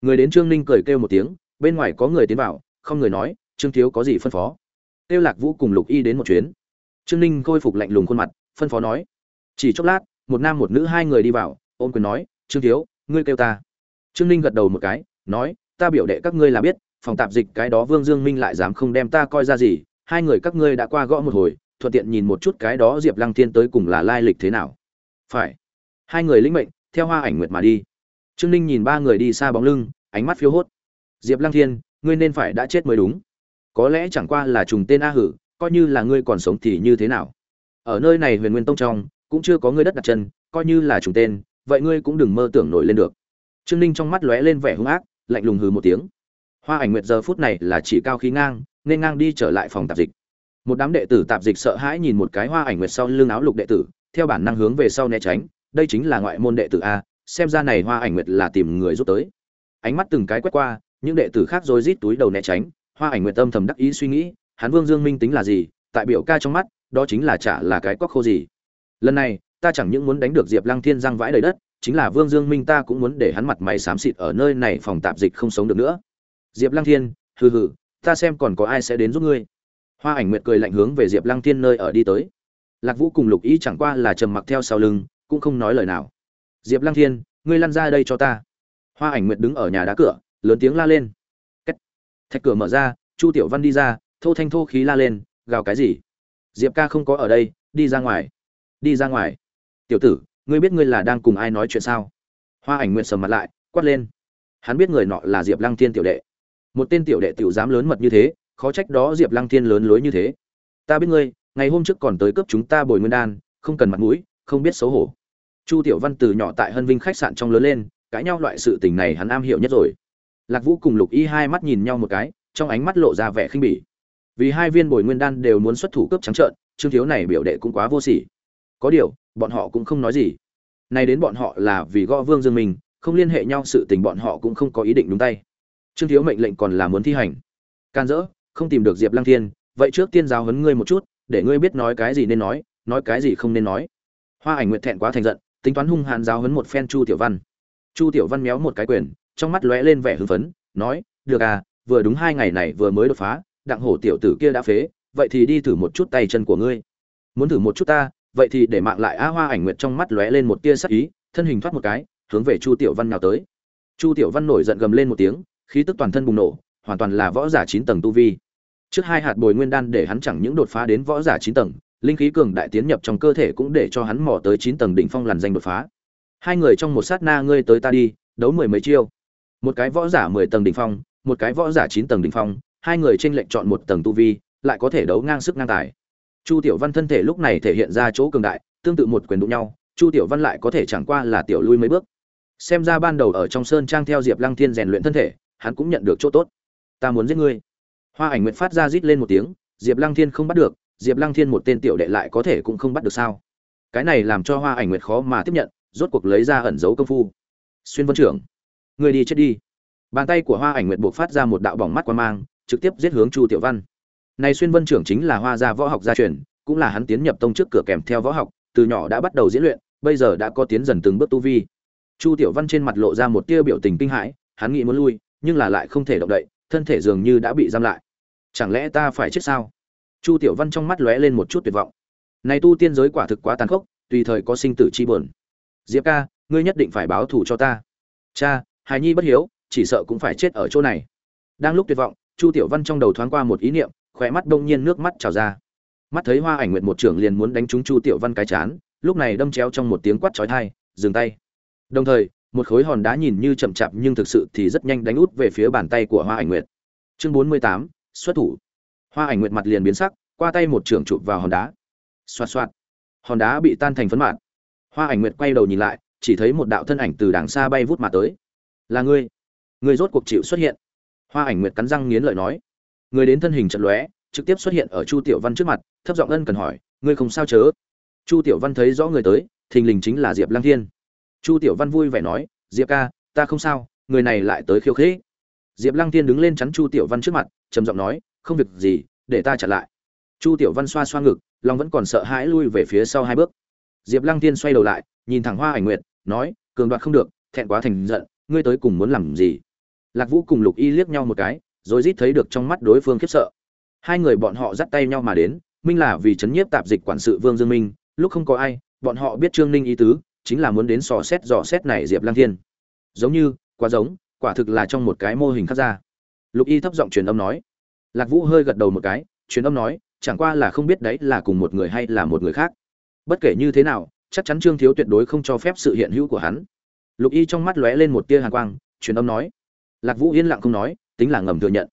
Người đến trương ninh cười kêu một tiếng, bên ngoài có người tiến vào, không người nói, trương thiếu có gì phân phó? Kêu lạc vũ cùng lục y đến một chuyến. Trương ninh khôi phục lạnh lùng khuôn mặt, phân phó nói, chỉ chốc lát một nam một nữ hai người đi vào, ôm quyền nói, trương thiếu, ngươi kêu ta. Trương ninh gật đầu một cái, nói, ta biểu đệ các ngươi là biết, phòng tạp dịch cái đó vương dương minh lại dám không đem ta coi ra gì, hai người các ngươi đã qua gõ một hồi, thuận tiện nhìn một chút cái đó diệp lăng thiên tới cùng là lai lịch thế nào. Phải. Hai người lĩnh mệnh, theo hoa ảnh nguyệt mà đi. Trương ninh nhìn ba người đi xa bóng lưng, ánh mắt phiếu hốt. Diệp lăng thiên, ngươi nên phải đã chết mới đúng. Có lẽ chẳng qua là trùng tên a hử, coi như là ngươi còn sống thì như thế nào? Ở nơi này huyền nguyên tông trong cũng chưa có ngươi đất đặt chân, coi như là chủ tên, vậy ngươi cũng đừng mơ tưởng nổi lên được. Trương ninh trong mắt lóe lên vẻ hung ác, lạnh lùng hừ một tiếng. Hoa ảnh nguyệt giờ phút này là chỉ cao khí ngang, nên ngang đi trở lại phòng tạp dịch. Một đám đệ tử tạp dịch sợ hãi nhìn một cái hoa ảnh nguyệt sau lưng áo lục đệ tử, theo bản năng hướng về sau né tránh, đây chính là ngoại môn đệ tử a, xem ra này hoa ảnh nguyệt là tìm người giúp tới. Ánh mắt từng cái quét qua, những đệ tử khác rồi rít túi đầu né tránh, hoa ảnh nguyệt tâm thầm đắc ý suy nghĩ, hắn vương dương minh tính là gì, tại biểu ca trong mắt, đó chính là chả là cái quắc khô gì lần này, ta chẳng những muốn đánh được diệp lăng thiên giang vãi đầy đất, chính là vương dương minh ta cũng muốn để hắn mặt mày xám xịt ở nơi này phòng tạp dịch không sống được nữa. Diệp lăng thiên, hừ hừ, ta xem còn có ai sẽ đến giúp ngươi. Hoa ảnh nguyệt cười lạnh hướng về diệp lăng thiên nơi ở đi tới. Lạc vũ cùng lục ý chẳng qua là trầm mặc theo sau lưng, cũng không nói lời nào. Diệp lăng thiên, ngươi lăn ra đây cho ta. Hoa ảnh nguyệt đứng ở nhà đá cửa, lớn tiếng la lên. Cách. thạch cửa mở ra, chu tiểu văn đi ra, thô thanh thô khí la lên, gào cái gì? Diệp ca không có ở đây, đi ra ngoài đi ra ngoài. Tiểu tử, ngươi biết ngươi là đang cùng ai nói chuyện sao? Hoa ảnh nguyện sầm mặt lại, quát lên. Hắn biết người nọ là diệp lăng thiên tiểu đệ. Một tên tiểu đệ tiểu dám lớn mật như thế, khó trách đó diệp lăng thiên lớn lối như thế. Ta biết ngươi, ngày hôm trước còn tới cướp chúng ta bồi nguyên đan, không cần mặt mũi, không biết xấu hổ. Chu tiểu văn từ nhỏ tại hân vinh khách sạn trong lớn lên, cãi nhau loại sự tình này hắn am hiểu nhất rồi. Lạc vũ cùng lục y hai mắt nhìn nhau một cái, trong ánh mắt lộ ra vẻ khinh bỉ. Vì hai viên bồi nguyên đan đều muốn xuất thủ cướp trắng trợn, trương thiếu này biểu đệ cũng quá vô sỉ có điều, bọn họ cũng không nói gì. Nay đến bọn họ là vì gõ vương dương mình, không liên hệ nhau sự tình bọn họ cũng không có ý định đúng tay. Trương thiếu mệnh lệnh còn là muốn thi hành. Can dỡ, không tìm được diệp lăng thiên, vậy trước tiên giáo huấn ngươi một chút, để ngươi biết nói cái gì nên nói nói cái gì không nên nói. Hoa ảnh nguyệt thẹn quá thành giận, tính toán hung hãn giáo huấn một phen chu tiểu văn. Chu tiểu văn méo một cái quyền, trong mắt lóe lên vẻ hưng phấn, nói, được à vừa đúng hai ngày này vừa mới đột phá, đặng hổ tiểu tử kia đã phế, vậy thì đi thử một chút tay chân của ngươi. Muốn thử một chút ta vậy thì để mạng lại a hoa ảnh nguyệt trong mắt lóe lên một tia sắc ý, thân hình thoát một cái, hướng về chu tiểu văn nào tới. Chu tiểu văn nổi giận gầm lên một tiếng, khí tức toàn thân bùng nổ, hoàn toàn là võ giả chín tầng tu vi. Trước hai hạt bồi nguyên đan để hắn chẳng những đột phá đến võ giả chín tầng, linh khí cường đại tiến nhập trong cơ thể cũng để cho hắn mò tới chín tầng đỉnh phong làn danh đột phá. Hai người trong một sát na ngươi tới ta đi, đấu mười mấy chiêu. Một cái võ giả mười tầng đỉnh phong, một cái võ giả chín tầng đỉnh phong, hai người tranh lệnh chọn một tầng tu vi, lại có thể đấu ngang sức ngang tài chu tiểu văn thân thể lúc này thể hiện ra chỗ cường đại, tương tự một quyền đụng nhau, chu tiểu văn lại có thể chẳng qua là tiểu lui mấy bước. Xem ra ban đầu ở trong sơn trang theo diệp lăng thiên rèn luyện thân thể, hắn cũng nhận được chỗ tốt. Ta muốn giết ngươi. Hoa ảnh Nguyệt phát ra rít lên một tiếng, diệp lăng thiên không bắt được, diệp lăng thiên một tên tiểu đệ lại có thể cũng không bắt được sao? Cái này làm cho hoa ảnh nguyệt khó mà tiếp nhận, rốt cuộc lấy ra ẩn dấu công phu. Xuyên vân trưởng, ngươi đi chết đi. Bàn tay của hoa ảnh nguyệt buộc phát ra một đạo bóng mắt quan mang, trực tiếp giết hướng chu tiểu văn này xuyên vân trưởng chính là hoa gia võ học gia truyền, cũng là hắn tiến nhập tông trước cửa kèm theo võ học, từ nhỏ đã bắt đầu diễn luyện, bây giờ đã có tiến dần từng bước tu vi. Chu tiểu văn trên mặt lộ ra một tia biểu tình kinh hãi, hắn nghĩ muốn lui, nhưng là lại không thể động đậy, thân thể dường như đã bị giam lại. Chẳng lẽ ta phải chết sao? Chu tiểu văn trong mắt lóe lên một chút tuyệt vọng. Này tu tiên giới quả thực quá tàn khốc, tùy thời có sinh tử chi buồn. Diệp ca, ngươi nhất định phải báo thù cho ta. Cha, hài nhi bất hiếu, chỉ sợ cũng phải chết ở chỗ này. Đang lúc tuyệt vọng, chu tiểu văn trong đầu thoáng qua một ý niệm khỏe mắt đông nhiên nước mắt trào ra. Mắt thấy hoa ảnh nguyện một trưởng liền muốn đánh trúng chu tiểu văn cái chán, lúc này đâm chéo trong một tiếng quát chói tai, dừng tay. Đồng thời, một khối hòn đá nhìn như chậm chạp nhưng thực sự thì rất nhanh đánh út về phía bàn tay của hoa ảnh nguyệt. Chương bốn mươi tám, xuất thủ. Hoa ảnh nguyệt mặt liền biến sắc, qua tay một trưởng chụp vào hòn đá. Xoạt xoạt. Hòn đá bị tan thành phấn mạt. Hoa ảnh nguyệt quay đầu nhìn lại, chỉ thấy một đạo thân ảnh từ đằng xa bay vút mà tới. Là ngươi. Ngươi rốt cuộc chịu xuất hiện. Hoa ảnh nguyệt cắn răng nghiến lợi nói người đến thân hình chật lóe, trực tiếp xuất hiện ở chu tiểu văn trước mặt, thấp giọng ân cần hỏi, ngươi không sao chớ? Chu tiểu văn thấy rõ người tới, thình lình chính là diệp lăng thiên. Chu tiểu văn vui vẻ nói, diệp ca, ta không sao, người này lại tới khiêu khích. Diệp lăng thiên đứng lên chắn chu tiểu văn trước mặt, trầm giọng nói, không việc gì, để ta chặn lại. Chu tiểu văn xoa xoa ngực, lòng vẫn còn sợ hãi lui về phía sau hai bước. Diệp lăng Thiên xoay đầu lại, nhìn thẳng hoa ảnh nguyệt, nói, cường đoạt không được, thẹn quá thành giận, ngươi tới cùng muốn làm gì? Lạc vũ cùng lục y liếc nhau một cái rồi rít thấy được trong mắt đối phương khiếp sợ. Hai người bọn họ dắt tay nhau mà đến, minh là vì chấn nhiếp tạp dịch quản sự vương dương minh, lúc không có ai, bọn họ biết trương ninh ý tứ, chính là muốn đến sò xét dò xét này diệp lăng thiên. Giống như, quá giống, quả thực là trong một cái mô hình khác ra. Lục y thấp giọng truyền âm nói. Lạc vũ hơi gật đầu một cái, truyền âm nói, chẳng qua là không biết đấy là cùng một người hay là một người khác. Bất kể như thế nào, chắc chắn trương thiếu tuyệt đối không cho phép sự hiện hữu của hắn. Lục y trong mắt lóe lên một tia hàn quang, truyền âm nói. Lạc vũ yên lặng không nói tính là ngầm thừa nhận.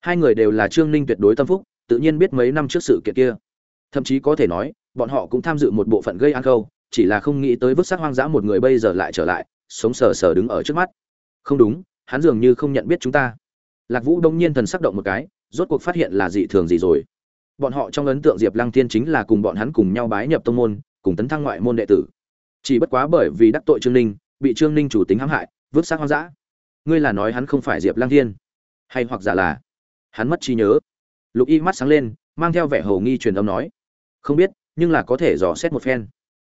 Hai người đều là trương ninh tuyệt đối tâm phúc, tự nhiên biết mấy năm trước sự kiện kia. Thậm chí có thể nói, bọn họ cũng tham dự một bộ phận gây ăn câu chỉ là không nghĩ tới vứt xác hoang dã một người bây giờ lại trở lại, sống sờ sờ đứng ở trước mắt. Không đúng, hắn dường như không nhận biết chúng ta. Lạc vũ đông nhiên thần sắc động một cái, rốt cuộc phát hiện là dị thường gì rồi. Bọn họ trong ấn tượng diệp lăng thiên chính là cùng bọn hắn cùng nhau bái nhập tông môn, cùng tấn thăng ngoại môn đệ tử. Chỉ bất quá bởi vì đắc tội trương ninh, bị trương ninh chủ tính hãm hại, vứt xác hoang dã. Ngươi là nói hắn không phải diệp lăng thiên hay hoặc giả là hắn mất trí nhớ. Lục y mắt sáng lên, mang theo vẻ hầu nghi truyền âm nói, không biết, nhưng là có thể dò xét một phen.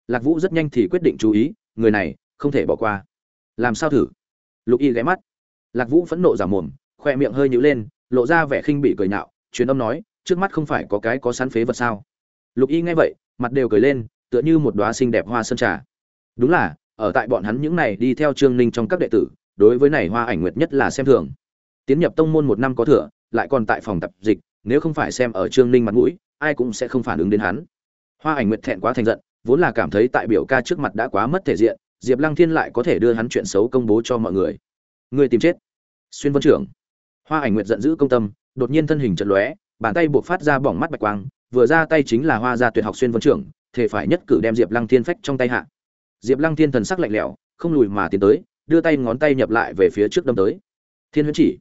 Lạc vũ rất nhanh thì quyết định chú ý, người này, không thể bỏ qua. Làm sao thử? Lục y ghé mắt. Lạc vũ phẫn nộ giả mồm, khoe miệng hơi nhữ lên, lộ ra vẻ khinh bị cười nhạo, truyền âm nói, trước mắt không phải có cái có sắn phế vật sao? Lục y nghe vậy, mặt đều cười lên, tựa như một đóa xinh đẹp hoa sơn trà. Đúng là, ở tại bọn hắn những này đi theo trương ninh trong các đệ tử, đối với này hoa ảnh nguyệt nhất là xem thường tiến nhập tông môn một năm có thừa, lại còn tại phòng tập dịch, nếu không phải xem ở trương ninh mặt mũi, ai cũng sẽ không phản ứng đến hắn. Hoa ảnh nguyệt thẹn quá thành giận, vốn là cảm thấy tại biểu ca trước mặt đã quá mất thể diện, diệp lăng thiên lại có thể đưa hắn chuyện xấu công bố cho mọi người. Người tìm chết. Xuyên vân trưởng. Hoa ảnh nguyệt giận dữ công tâm, đột nhiên thân hình trận lóe, bàn tay buộc phát ra bỏng mắt bạch quang, vừa ra tay chính là hoa gia tuyệt học xuyên vân trưởng thể phải nhất cử đem diệp lăng thiên phách trong tay hạ. Diệp lăng thiên thần sắc lạnh lẽo, không lùi mà tiến tới, đưa tay ngón tay nhập lại về phía trước đâm tới. Thiên huyễn chỉ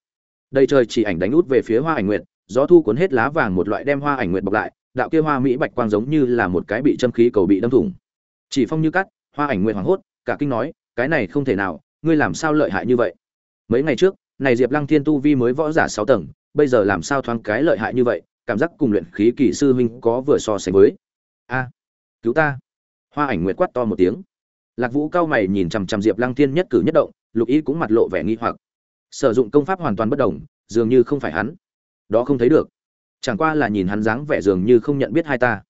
đây trời chỉ ảnh đánh út về phía hoa ảnh nguyệt, gió thu cuốn hết lá vàng một loại đem hoa ảnh nguyệt bọc lại, đạo kia hoa mỹ bạch quang giống như là một cái bị châm khí cầu bị đâm thủng. Chỉ phong như cắt, hoa ảnh nguyệt hoảng hốt, cả kinh nói, cái này không thể nào, ngươi làm sao lợi hại như vậy? Mấy ngày trước, này diệp lăng thiên tu vi mới võ giả sáu tầng, bây giờ làm sao thoáng cái lợi hại như vậy, cảm giác cùng luyện khí kỳ sư huynh có vừa so sánh với. A, cứu ta. Hoa ảnh nguyệt quát to một tiếng. Lạc vũ cao mày nhìn chằm chằm diệp lăng thiên nhất cử nhất động, lục ý cũng mặt lộ vẻ nghi hoặc sử dụng công pháp hoàn toàn bất đồng, dường như không phải hắn. Đó không thấy được. Chẳng qua là nhìn hắn dáng vẻ dường như không nhận biết hai ta.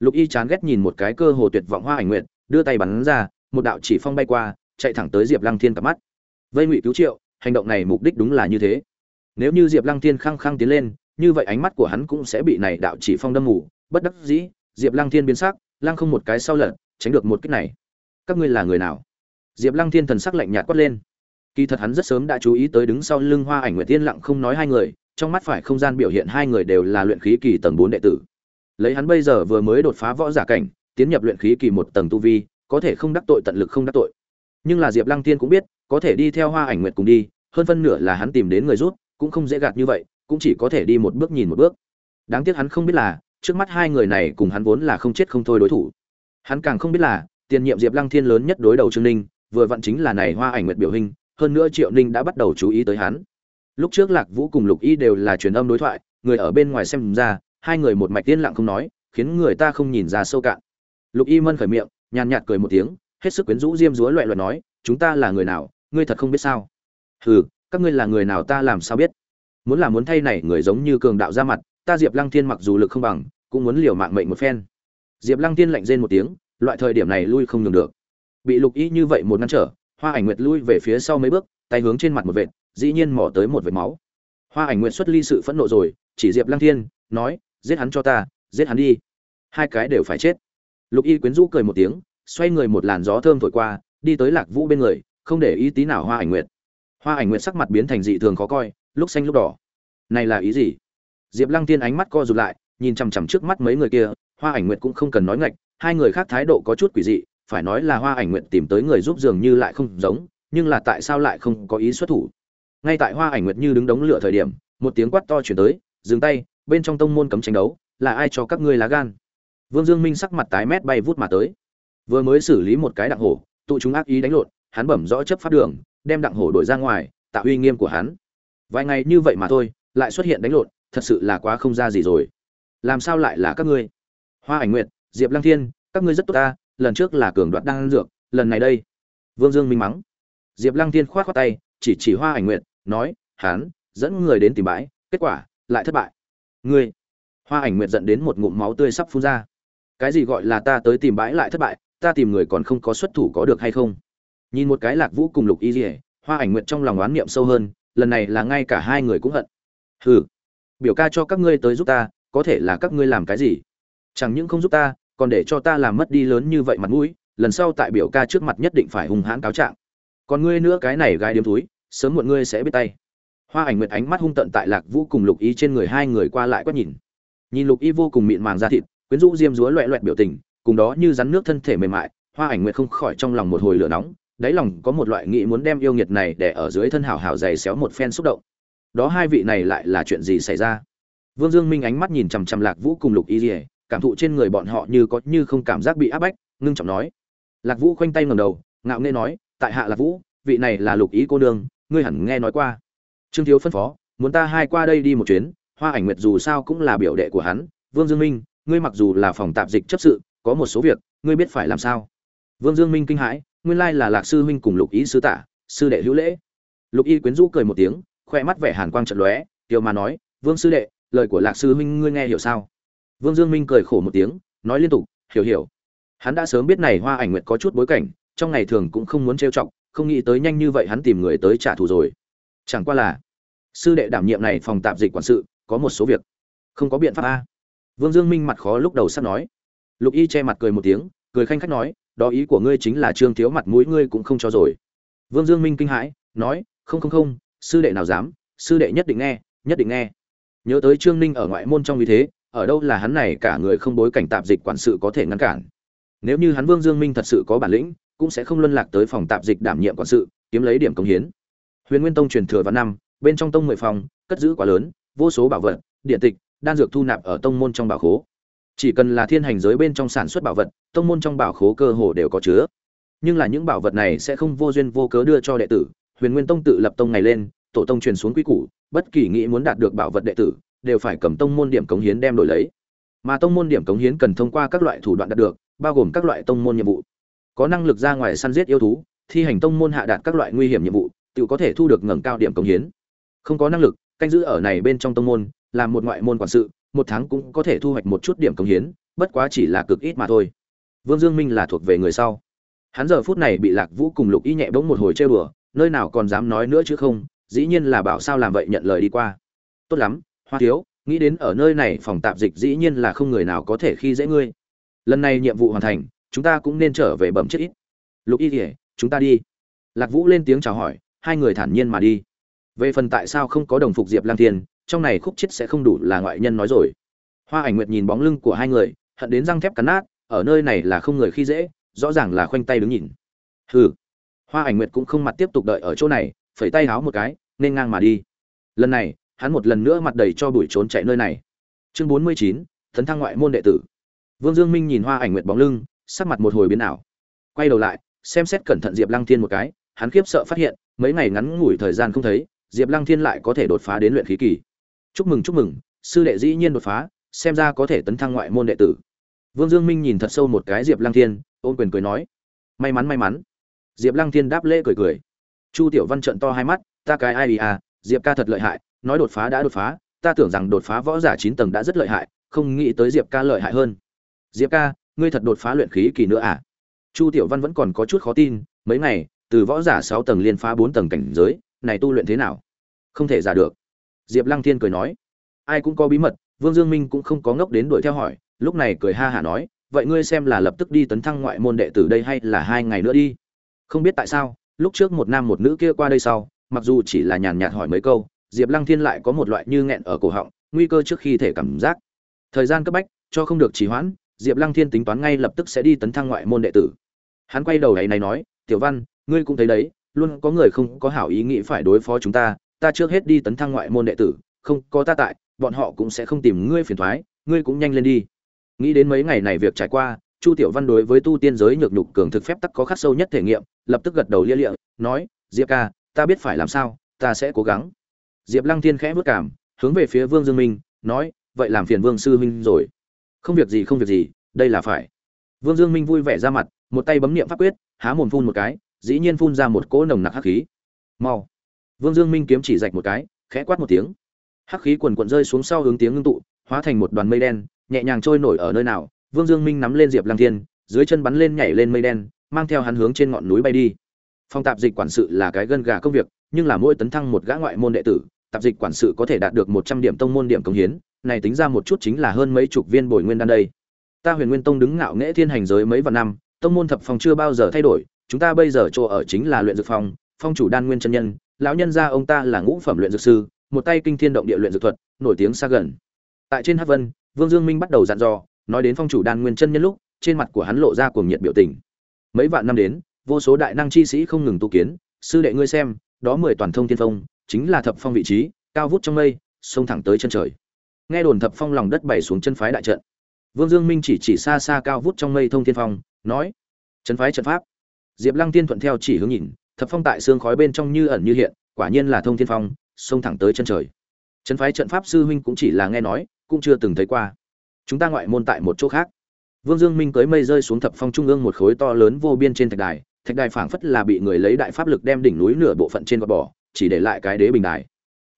Lục y chán ghét nhìn một cái cơ hồ tuyệt vọng hoa ảnh nguyện đưa tay bắn ra, một đạo chỉ phong bay qua, chạy thẳng tới diệp lăng thiên cặp mắt. Vây ngụy cứu triệu, hành động này mục đích đúng là như thế. Nếu như diệp lăng thiên khăng khăng tiến lên, như vậy ánh mắt của hắn cũng sẽ bị này đạo chỉ phong đâm mù. Bất đắc dĩ, diệp lăng thiên biến sắc, lăng không một cái sau lật, tránh được một cái này. Các ngươi là người nào? Diệp lăng thiên thần sắc lạnh nhạt quát lên kỳ thật hắn rất sớm đã chú ý tới đứng sau lưng hoa ảnh nguyệt tiên lặng không nói hai người, trong mắt phải không gian biểu hiện hai người đều là luyện khí kỳ tầng bốn đệ tử. Lấy hắn bây giờ vừa mới đột phá võ giả cảnh, tiến nhập luyện khí kỳ một tầng tu vi, có thể không đắc tội tận lực không đắc tội. Nhưng là diệp lăng tiên cũng biết, có thể đi theo hoa ảnh nguyệt cùng đi, hơn phân nửa là hắn tìm đến người rút, cũng không dễ gạt như vậy, cũng chỉ có thể đi một bước nhìn một bước. Đáng tiếc hắn không biết là, trước mắt hai người này cùng hắn vốn là không chết không thôi đối thủ. Hắn càng không biết là, tiền nhiệm diệp lăng thiên lớn nhất đối đầu trương ninh, vừa vặn chính là này hoa ảnh nguyệt biểu hình hơn nữa triệu ninh đã bắt đầu chú ý tới hắn. Lúc trước lạc vũ cùng lục y đều là truyền âm đối thoại, người ở bên ngoài xem ra, hai người một mạch tiên lặng không nói, khiến người ta không nhìn ra sâu cạn. Lục y mân khởi miệng, nhàn nhạt cười một tiếng, hết sức quyến rũ diêm dúa loại loại nói, chúng ta là người nào, ngươi thật không biết sao? Hừ, các ngươi là người nào ta làm sao biết? Muốn là muốn thay này người giống như cường đạo ra mặt, ta diệp lăng thiên mặc dù lực không bằng, cũng muốn liều mạng mệnh một phen. Diệp lăng thiên lạnh rên một tiếng, loại thời điểm này lui không nhường được. Bị lục y như vậy một ngăn trở hoa ảnh nguyệt lui về phía sau mấy bước, tay hướng trên mặt một vệt, dĩ nhiên mò tới một vệt máu. Hoa ảnh nguyệt xuất ly sự phẫn nộ rồi, chỉ diệp lăng thiên, nói, giết hắn cho ta, giết hắn đi. Hai cái đều phải chết. Lục y quyến rũ cười một tiếng, xoay người một làn gió thơm thổi qua, đi tới lạc vũ bên người, không để ý tí nào hoa ảnh nguyệt. Hoa ảnh nguyệt sắc mặt biến thành dị thường khó coi, lúc xanh lúc đỏ. Này là ý gì? Diệp lăng tiên ánh mắt co rụt lại, nhìn chằm chằm trước mắt mấy người kia, hoa ảnh nguyệt cũng không cần nói ngạch, hai người khác thái độ có chút quỷ dị phải nói là hoa ảnh nguyện tìm tới người giúp dường như lại không giống, nhưng là tại sao lại không có ý xuất thủ? Ngay tại hoa ảnh nguyệt như đứng đống lửa thời điểm, một tiếng quát to chuyển tới, dừng tay, bên trong tông môn cấm tranh đấu, là ai cho các ngươi lá gan? Vương dương minh sắc mặt tái mét bay vút mà tới. Vừa mới xử lý một cái đặng hổ, tụ chúng ác ý đánh lộn, hắn bẩm rõ chấp pháp đường, đem đặng hổ đổi ra ngoài, tạo uy nghiêm của hắn. Vài ngày như vậy mà thôi, lại xuất hiện đánh lộn, thật sự là quá không ra gì rồi. Làm sao lại là các ngươi? Hoa ảnh nguyệt, diệp lăng thiên, các ngươi rất tốt ta lần trước là cường đoạt đang dược lần này đây. Vương dương minh mắng. Diệp lăng thiên khoát khoát tay chỉ chỉ hoa ảnh nguyện nói hắn dẫn người đến tìm bãi kết quả lại thất bại. Ngươi? Hoa ảnh nguyện giận đến một ngụm máu tươi sắp phun ra. Cái gì gọi là ta tới tìm bãi lại thất bại ta tìm người còn không có xuất thủ có được hay không? Nhìn một cái lạc vũ cùng lục y Liễu, hoa ảnh nguyện trong lòng oán niệm sâu hơn lần này là ngay cả hai người cũng hận. Hừ biểu ca cho các ngươi tới giúp ta có thể là các ngươi làm cái gì? Chẳng những không giúp ta còn để cho ta làm mất đi lớn như vậy mặt mũi, lần sau tại biểu ca trước mặt nhất định phải hung hãn cáo trạng. Còn ngươi nữa cái này gai điếm túi sớm muộn ngươi sẽ biết tay. Hoa ảnh nguyệt ánh mắt hung tận tại lạc vũ cùng lục y trên người hai người qua lại quét nhìn. Nhìn lục y vô cùng mịn màng da thịt, quyến rũ diêm dúa loẹ loẹt biểu tình, cùng đó như rắn nước thân thể mềm mại, hoa ảnh nguyệt không khỏi trong lòng một hồi lửa nóng, đáy lòng có một loại nghĩ muốn đem yêu nghiệt này để ở dưới thân hào hào dày xéo một phen xúc động. Đó hai vị này lại là chuyện gì xảy ra? Vương dương minh ánh mắt nhìn chằm chằm lạc vũ cùng lục y dỉa cảm thụ trên người bọn họ như có như không cảm giác bị áp bách, ngưng trọng nói. Lạc vũ khoanh tay ngầm đầu, ngạo nghê nói, tại hạ lạc vũ, vị này là lục ý cô nương, ngươi hẳn nghe nói qua. Trương thiếu phân phó, muốn ta hai qua đây đi một chuyến, hoa ảnh nguyệt dù sao cũng là biểu đệ của hắn, vương dương minh, ngươi mặc dù là phòng tạp dịch chấp sự, có một số việc, ngươi biết phải làm sao. Vương dương minh kinh hãi, nguyên lai là lạc sư huynh cùng lục ý sư tả, sư đệ hữu lễ. Lục y quyến rũ cười một tiếng, khoe mắt vẻ hàn quang trận lóe, tiểu mà nói, vương sư đệ, lời của lạc sư huynh ngươi nghe hiểu sao? Vương dương minh cười khổ một tiếng, nói liên tục, hiểu hiểu. Hắn đã sớm biết này hoa ảnh nguyệt có chút bối cảnh, trong ngày thường cũng không muốn trêu chọc, không nghĩ tới nhanh như vậy hắn tìm người tới trả thù rồi. Chẳng qua là, sư đệ đảm nhiệm này phòng tạp dịch quản sự, có một số việc không có biện pháp a. Vương dương minh mặt khó lúc đầu sắp nói. Lục y che mặt cười một tiếng, cười khanh khách nói, đó ý của ngươi chính là trương thiếu mặt mũi ngươi cũng không cho rồi. Vương dương minh kinh hãi, nói, không không không, sư đệ nào dám, sư đệ nhất định nghe, nhất định nghe. Nhớ tới trương ninh ở ngoại môn trong như thế ở đâu là hắn này cả người không bối cảnh tạp dịch quản sự có thể ngăn cản. Nếu như hắn vương dương minh thật sự có bản lĩnh, cũng sẽ không luân lạc tới phòng tạp dịch đảm nhiệm quản sự, kiếm lấy điểm công hiến. Huyền nguyên tông truyền thừa vào năm, bên trong tông mười phòng, cất giữ quá lớn, vô số bảo vật, điện tịch, đan dược thu nạp ở tông môn trong bảo khố. Chỉ cần là thiên hành giới bên trong sản xuất bảo vật, tông môn trong bảo khố cơ hồ đều có chứa. Nhưng là những bảo vật này sẽ không vô duyên vô cớ đưa cho đệ tử. Huyền nguyên tông tự lập tông ngày lên, tổ tông truyền xuống quy củ, bất kỳ nghĩ muốn đạt được bảo vật đệ tử đều phải cầm tông môn điểm cống hiến đem đổi lấy. Mà tông môn điểm cống hiến cần thông qua các loại thủ đoạn đạt được, bao gồm các loại tông môn nhiệm vụ. Có năng lực ra ngoài săn giết yêu thú, thi hành tông môn hạ đạt các loại nguy hiểm nhiệm vụ, tự có thể thu được ngẩng cao điểm cống hiến. Không có năng lực, canh giữ ở này bên trong tông môn làm một ngoại môn quản sự, một tháng cũng có thể thu hoạch một chút điểm cống hiến, bất quá chỉ là cực ít mà thôi. Vương dương minh là thuộc về người sau. Hắn giờ phút này bị lạc vũ cùng lục y nhẹ bỗng một hồi trêu đùa, nơi nào còn dám nói nữa chứ không, dĩ nhiên là bảo sao làm vậy nhận lời đi qua. Tốt lắm hoa thiếu, nghĩ đến ở nơi này phòng tạp dịch dĩ nhiên là không người nào có thể khi dễ ngươi. Lần này nhiệm vụ hoàn thành, chúng ta cũng nên trở về bẩm chết ít. Lục y kể chúng ta đi. Lạc vũ lên tiếng chào hỏi, hai người thản nhiên mà đi. Về phần tại sao không có đồng phục diệp lang thiên, trong này khúc chết sẽ không đủ là ngoại nhân nói rồi. Hoa ảnh nguyệt nhìn bóng lưng của hai người, hận đến răng thép cắn nát, ở nơi này là không người khi dễ, rõ ràng là khoanh tay đứng nhìn. Hừ. Hoa ảnh nguyệt cũng không mặt tiếp tục đợi ở chỗ này, phẩy tay háo một cái, nên ngang mà đi. Lần này hắn một lần nữa mặt đầy cho bụi trốn chạy nơi này. Chương bốn mươi chín thấn thăng ngoại môn đệ tử. Vương dương minh nhìn hoa ảnh nguyệt bóng lưng, sắc mặt một hồi biến ảo. Quay đầu lại, xem xét cẩn thận diệp lăng thiên một cái, hắn khiếp sợ phát hiện, mấy ngày ngắn ngủi thời gian không thấy, diệp lăng thiên lại có thể đột phá đến luyện khí kỳ. Chúc mừng chúc mừng, sư đệ dĩ nhiên đột phá, xem ra có thể tấn thăng ngoại môn đệ tử. Vương dương minh nhìn thật sâu một cái diệp lăng thiên, ôn quyền cười nói, may mắn may mắn. Diệp lăng thiên đáp lễ cười cười. Chu tiểu văn trợn to hai mắt, ta cái ai à diệp ca thật lợi hại nói đột phá đã đột phá, ta tưởng rằng đột phá võ giả chín tầng đã rất lợi hại, không nghĩ tới diệp ca lợi hại hơn. Diệp ca, ngươi thật đột phá luyện khí kỳ nữa à? Chu tiểu văn vẫn còn có chút khó tin, mấy ngày, từ võ giả sáu tầng liên phá bốn tầng cảnh giới, này tu luyện thế nào? Không thể giả được. Diệp lăng thiên cười nói, ai cũng có bí mật, vương dương minh cũng không có ngốc đến đuổi theo hỏi, lúc này cười ha hả nói, vậy ngươi xem là lập tức đi tấn thăng ngoại môn đệ tử đây hay là hai ngày nữa đi? Không biết tại sao, lúc trước một nam một nữ kia qua đây sau, mặc dù chỉ là nhàn nhạt hỏi mấy câu diệp lăng thiên lại có một loại như nghẹn ở cổ họng, nguy cơ trước khi thể cảm giác. Thời gian cấp bách, cho không được trì hoãn, diệp lăng thiên tính toán ngay lập tức sẽ đi tấn thăng ngoại môn đệ tử. Hắn quay đầu ấy này nói, tiểu văn, ngươi cũng thấy đấy, luôn có người không có hảo ý nghĩ phải đối phó chúng ta ta trước hết đi tấn thăng ngoại môn đệ tử, không có ta tại, bọn họ cũng sẽ không tìm ngươi phiền thoái, ngươi cũng nhanh lên đi. Nghĩ đến mấy ngày này việc trải qua, chu tiểu văn đối với tu tiên giới nhược nhục cường thực phép tắc có khắc sâu nhất thể nghiệm, lập tức gật đầu lia lịa, nói, diệp ca, ta biết phải làm sao, ta sẽ cố gắng diệp lăng thiên khẽ vất cảm, hướng về phía vương dương minh, nói, vậy làm phiền vương sư minh rồi. Không việc gì, không việc gì, đây là phải. Vương dương minh vui vẻ ra mặt, một tay bấm niệm pháp quyết, há mồm phun một cái, dĩ nhiên phun ra một cỗ nồng nặc hắc khí. Mau. Vương dương minh kiếm chỉ rạch một cái, khẽ quát một tiếng. Hắc khí quần quận rơi xuống sau hướng tiếng ngưng tụ, hóa thành một đoàn mây đen, nhẹ nhàng trôi nổi ở nơi nào. Vương dương minh nắm lên diệp lăng thiên, dưới chân bắn lên nhảy lên mây đen, mang theo hắn hướng trên ngọn núi bay đi. Phong tạp dịch quản sự là cái gân gà công việc, nhưng là mỗi tấn thăng một gã ngoại môn đệ tử tạp dịch quản sự có thể đạt được một trăm điểm tông môn điểm công hiến này tính ra một chút chính là hơn mấy chục viên bồi nguyên đan đây. Ta huyền nguyên tông đứng ngạo nghễ thiên hành giới mấy vạn năm tông môn thập phòng chưa bao giờ thay đổi chúng ta bây giờ chỗ ở chính là luyện dược phòng, phong chủ đan nguyên chân nhân lão nhân gia ông ta là ngũ phẩm luyện dược sư một tay kinh thiên động địa luyện dược thuật nổi tiếng xa gần. Tại trên Hắc vân vương dương minh bắt đầu dặn dò nói đến phong chủ đan nguyên chân nhân lúc trên mặt của hắn lộ ra cuồng nhiệt biểu tình. Mấy vạn năm đến vô số đại năng chi sĩ không ngừng tu kiến sư đệ ngươi xem đó mười toàn thông thiên phong chính là thập phong vị trí, cao vút trong mây xông thẳng tới chân trời. Nghe đồn thập phong lòng đất bảy xuống chân phái đại trận. Vương dương minh chỉ chỉ xa xa cao vút trong mây thông thiên phong, nói, chân phái trận pháp. Diệp lăng tiên thuận theo chỉ hướng nhìn, thập phong tại xương khói bên trong như ẩn như hiện, quả nhiên là thông thiên phong xông thẳng tới chân trời. Chân phái trận pháp sư huynh cũng chỉ là nghe nói, cũng chưa từng thấy qua. Chúng ta ngoại môn tại một chỗ khác. Vương dương minh cưới mây rơi xuống thập phong trung ương một khối to lớn vô biên trên thạch đài thạch đài phảng phất là bị người lấy đại pháp lực đem đỉnh núi nửa bộ phận trên gọt bỏ chỉ để lại cái đế bình đài.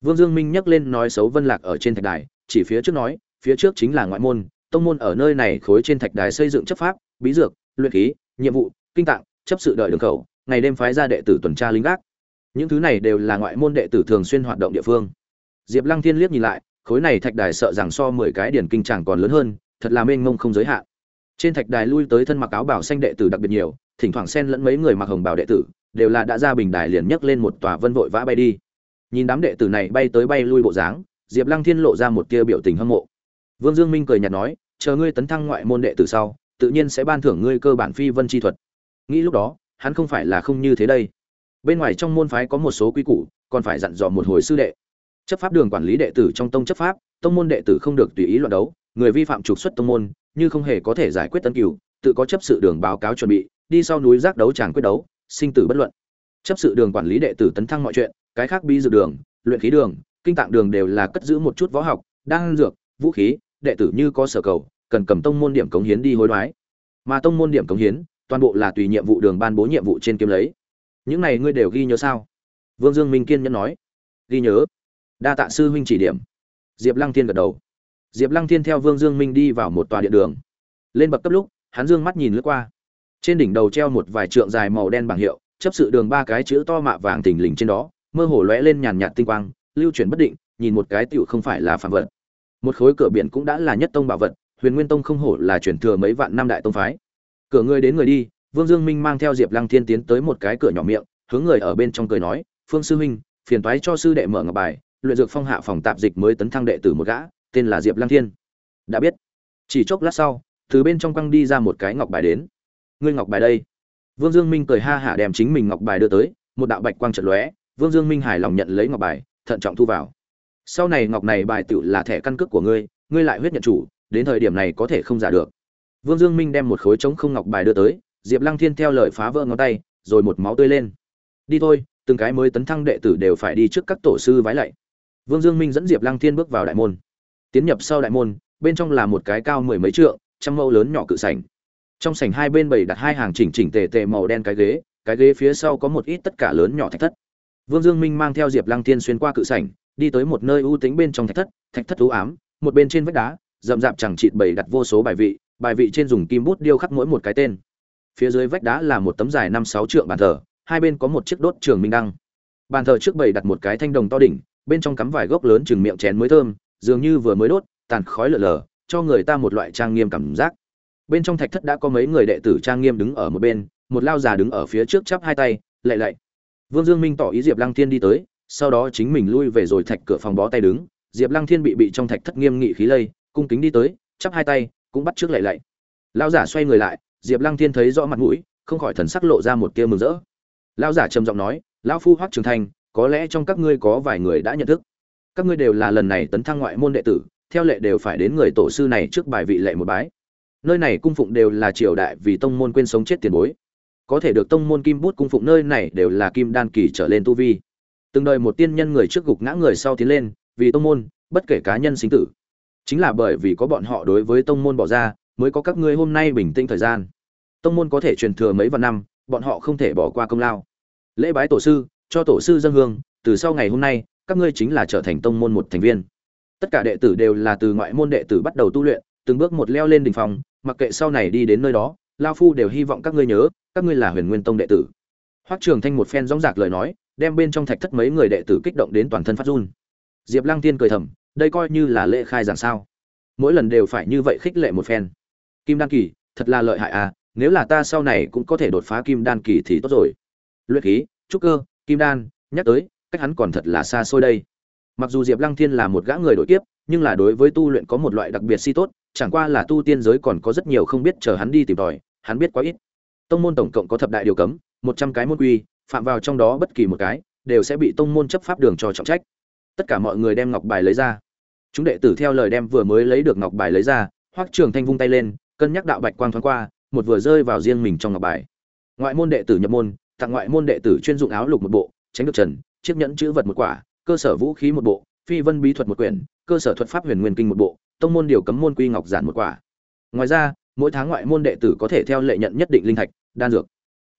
Vương dương minh nhắc lên nói xấu vân lạc ở trên thạch đài, chỉ phía trước nói, phía trước chính là ngoại môn, tông môn ở nơi này khối trên thạch đài xây dựng chấp pháp, bí dược, luyện khí, nhiệm vụ, kinh tạng, chấp sự đợi đường khẩu, ngày đêm phái ra đệ tử tuần tra lính gác. Những thứ này đều là ngoại môn đệ tử thường xuyên hoạt động địa phương. Diệp lăng thiên liếc nhìn lại, khối này thạch đài sợ rằng so mười cái điển kinh tràng còn lớn hơn, thật là mênh mông không giới hạn. Trên thạch đài lui tới thân mặc áo bảo xanh đệ tử đặc biệt nhiều, thỉnh thoảng xen lẫn mấy người mặc hồng bảo đệ tử đều là đã ra bình đài liền nhấc lên một tòa vân vội vã bay đi. Nhìn đám đệ tử này bay tới bay lui bộ dáng, diệp lăng thiên lộ ra một tia biểu tình hâm mộ. Vương dương minh cười nhạt nói, chờ ngươi tấn thăng ngoại môn đệ tử sau, tự nhiên sẽ ban thưởng ngươi cơ bản phi vân chi thuật. Nghĩ lúc đó, hắn không phải là không như thế đây. Bên ngoài trong môn phái có một số quy củ, còn phải dặn dò một hồi sư đệ. Chấp pháp đường quản lý đệ tử trong tông chấp pháp, tông môn đệ tử không được tùy ý loạn đấu, người vi phạm trục xuất tông môn, như không hề có thể giải quyết tân cửu, tự có chấp sự đường báo cáo chuẩn bị, đi sau núi giác đấu tràng quyết đấu sinh tử bất luận. Chấp sự đường quản lý đệ tử tấn thăng mọi chuyện, cái khác bi dược đường, luyện khí đường, kinh tạng đường đều là cất giữ một chút võ học, đan dược, vũ khí, đệ tử như có sở cầu, cần cầm tông môn điểm cống hiến đi hối đoái. Mà tông môn điểm cống hiến, toàn bộ là tùy nhiệm vụ đường ban bố nhiệm vụ trên kiếm lấy. Những này ngươi đều ghi nhớ sao? Vương dương minh kiên nhẫn nói. Ghi nhớ. Đa tạ sư huynh chỉ điểm. Diệp lăng thiên gật đầu. Diệp lăng thiên theo vương dương minh đi vào một tòa điện đường. Lên bậc cấp lúc, hắn dương mắt nhìn lướt qua trên đỉnh đầu treo một vài trượng dài màu đen bảng hiệu, chấp sự đường ba cái chữ to mạ vàng thình lình trên đó, mơ hồ lóe lên nhàn nhạt tinh quang, lưu chuyển bất định, nhìn một cái tựu không phải là phạm vật. Một khối cửa biển cũng đã là nhất tông bảo vật, huyền nguyên tông không hổ là chuyển thừa mấy vạn năm đại tông phái. Cửa người đến người đi, vương dương minh mang theo diệp lăng thiên tiến tới một cái cửa nhỏ miệng, hướng người ở bên trong cười nói, phương sư huynh, phiền toái cho sư đệ mở ngọc bài, luyện dược phong hạ phòng tạp dịch mới tấn thăng đệ tử một gã, tên là diệp lăng thiên. Đã biết. Chỉ chốc lát sau, từ bên trong quăng đi ra một cái ngọc bài đến ngươi ngọc bài đây. Vương dương minh cười ha hả đem chính mình ngọc bài đưa tới, một đạo bạch quang trận lóe, vương dương minh hài lòng nhận lấy ngọc bài, thận trọng thu vào. Sau này ngọc này bài tự là thẻ căn cước của ngươi ngươi lại huyết nhận chủ, đến thời điểm này có thể không giả được. Vương dương minh đem một khối trống không ngọc bài đưa tới, diệp lăng thiên theo lời phá vỡ ngón tay, rồi một máu tươi lên. Đi thôi, từng cái mới tấn thăng đệ tử đều phải đi trước các tổ sư vái lạy. Vương dương minh dẫn diệp lăng thiên bước vào đại môn. Tiến nhập sau đại môn, bên trong là một cái cao mười mấy trượng, trăm mẫu lớn nhỏ cự sảnh trong sảnh hai bên bày đặt hai hàng chỉnh chỉnh tề tề màu đen cái ghế cái ghế phía sau có một ít tất cả lớn nhỏ thạch thất. Vương dương minh mang theo diệp lăng thiên xuyên qua cự sảnh, đi tới một nơi ưu tính bên trong thạch thất thạch thất ưu ám, một bên trên vách đá, rậm rạp chẳng chịt bày đặt vô số bài vị bài vị trên dùng kim bút điêu khắc mỗi một cái tên. Phía dưới vách đá là một tấm dài năm sáu trượng bàn thờ, hai bên có một chiếc đốt trường minh đăng. Bàn thờ trước bày đặt một cái thanh đồng to đỉnh, bên trong cắm vài gốc lớn chừng miệng chén mới thơm, dường như vừa mới đốt, tàn khói lờ lờ cho người ta một loại trang nghiêm cảm giác bên trong thạch thất đã có mấy người đệ tử trang nghiêm đứng ở một bên, một lao già đứng ở phía trước chắp hai tay, lạy lạy. Vương dương minh tỏ ý diệp lăng thiên đi tới, sau đó chính mình lui về rồi thạch cửa phòng bó tay đứng. Diệp lăng thiên bị bị trong thạch thất nghiêm nghị khí lây, cung kính đi tới, chắp hai tay, cũng bắt trước lạy lạy. Lao giả xoay người lại, diệp lăng thiên thấy rõ mặt mũi, không khỏi thần sắc lộ ra một tia mừng rỡ. Lao giả trầm giọng nói, lão phu hoắc trường thành, có lẽ trong các ngươi có vài người đã nhận thức. Các ngươi đều là lần này tấn thăng ngoại môn đệ tử, theo lệ đều phải đến người tổ sư này trước bài vị lệ một bái nơi này cung phụng đều là triều đại vì tông môn quên sống chết tiền bối. Có thể được tông môn kim bút cung phụng nơi này đều là kim đan kỳ trở lên tu vi. Từng đời một tiên nhân người trước gục ngã người sau tiến lên, vì tông môn, bất kể cá nhân sinh tử. Chính là bởi vì có bọn họ đối với tông môn bỏ ra, mới có các ngươi hôm nay bình tĩnh thời gian. Tông môn có thể truyền thừa mấy vạn năm, bọn họ không thể bỏ qua công lao. Lễ bái tổ sư, cho tổ sư dân hương, từ sau ngày hôm nay, các ngươi chính là trở thành tông môn một thành viên. Tất cả đệ tử đều là từ ngoại môn đệ tử bắt đầu tu luyện, từng bước một leo lên đỉnh phòng mặc kệ sau này đi đến nơi đó lao phu đều hy vọng các ngươi nhớ các ngươi là huyền nguyên tông đệ tử. Hoắc trường thanh một phen dõng dạc lời nói đem bên trong thạch thất mấy người đệ tử kích động đến toàn thân phát run. Diệp lăng tiên cười thầm đây coi như là lễ khai giảng sao? Mỗi lần đều phải như vậy khích lệ một phen. Kim đan kỳ thật là lợi hại à nếu là ta sau này cũng có thể đột phá kim đan kỳ thì tốt rồi. Luyện khí trúc cơ kim đan nhắc tới cách hắn còn thật là xa xôi đây. Mặc dù diệp lăng thiên là một gã người đội tiếp, nhưng là đối với tu luyện có một loại đặc biệt si tốt chẳng qua là tu tiên giới còn có rất nhiều không biết chờ hắn đi tìm tòi, hắn biết quá ít. Tông môn tổng cộng có thập đại điều cấm, một trăm cái môn quy, phạm vào trong đó bất kỳ một cái, đều sẽ bị tông môn chấp pháp đường cho trọng trách. Tất cả mọi người đem ngọc bài lấy ra. Chúng đệ tử theo lời đem vừa mới lấy được ngọc bài lấy ra, hoắc trường thanh vung tay lên, cân nhắc đạo bạch quang thoáng qua, một vừa rơi vào riêng mình trong ngọc bài. Ngoại môn đệ tử nhập môn, tặng ngoại môn đệ tử chuyên dụng áo lục một bộ, tránh được trần, chiếc nhẫn chữ vật một quả, cơ sở vũ khí một bộ, phi vân bí thuật một quyển, cơ sở thuật pháp huyền nguyên kinh một bộ tông môn điều cấm môn quy ngọc giản một quả. Ngoài ra, mỗi tháng ngoại môn đệ tử có thể theo lệ nhận nhất định linh thạch, đan dược.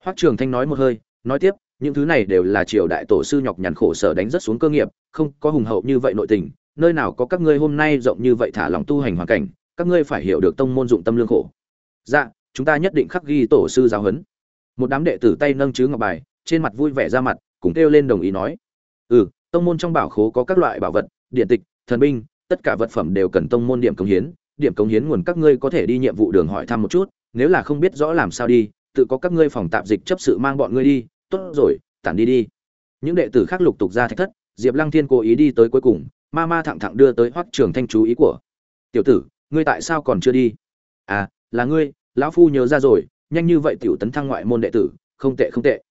Hoắc trường thanh nói một hơi, nói tiếp, những thứ này đều là triều đại tổ sư nhọc nhằn khổ sở đánh rất xuống cơ nghiệp, không có hùng hậu như vậy nội tình, nơi nào có các ngươi hôm nay rộng như vậy thả lòng tu hành hoàn cảnh, các ngươi phải hiểu được tông môn dụng tâm lương khổ. Dạ chúng ta nhất định khắc ghi tổ sư giáo huấn. Một đám đệ tử tay nâng chữ ngọc bài, trên mặt vui vẻ ra mặt, cùng kêu lên đồng ý nói. Ừ tông môn trong bảo khố có các loại bảo vật, điện tịch, thần binh tất cả vật phẩm đều cần tông môn điểm cống hiến, điểm cống hiến nguồn các ngươi có thể đi nhiệm vụ đường hỏi thăm một chút, nếu là không biết rõ làm sao đi, tự có các ngươi phòng tạp dịch chấp sự mang bọn ngươi đi, tốt rồi, tản đi đi. Những đệ tử khác lục tục ra thạch thất, diệp lăng thiên cố ý đi tới cuối cùng, ma ma thẳng thẳng đưa tới hoắc trường thanh chú ý của, tiểu tử, ngươi tại sao còn chưa đi? À là ngươi, lão phu nhớ ra rồi, nhanh như vậy tiểu tấn thăng ngoại môn đệ tử, không tệ không tệ.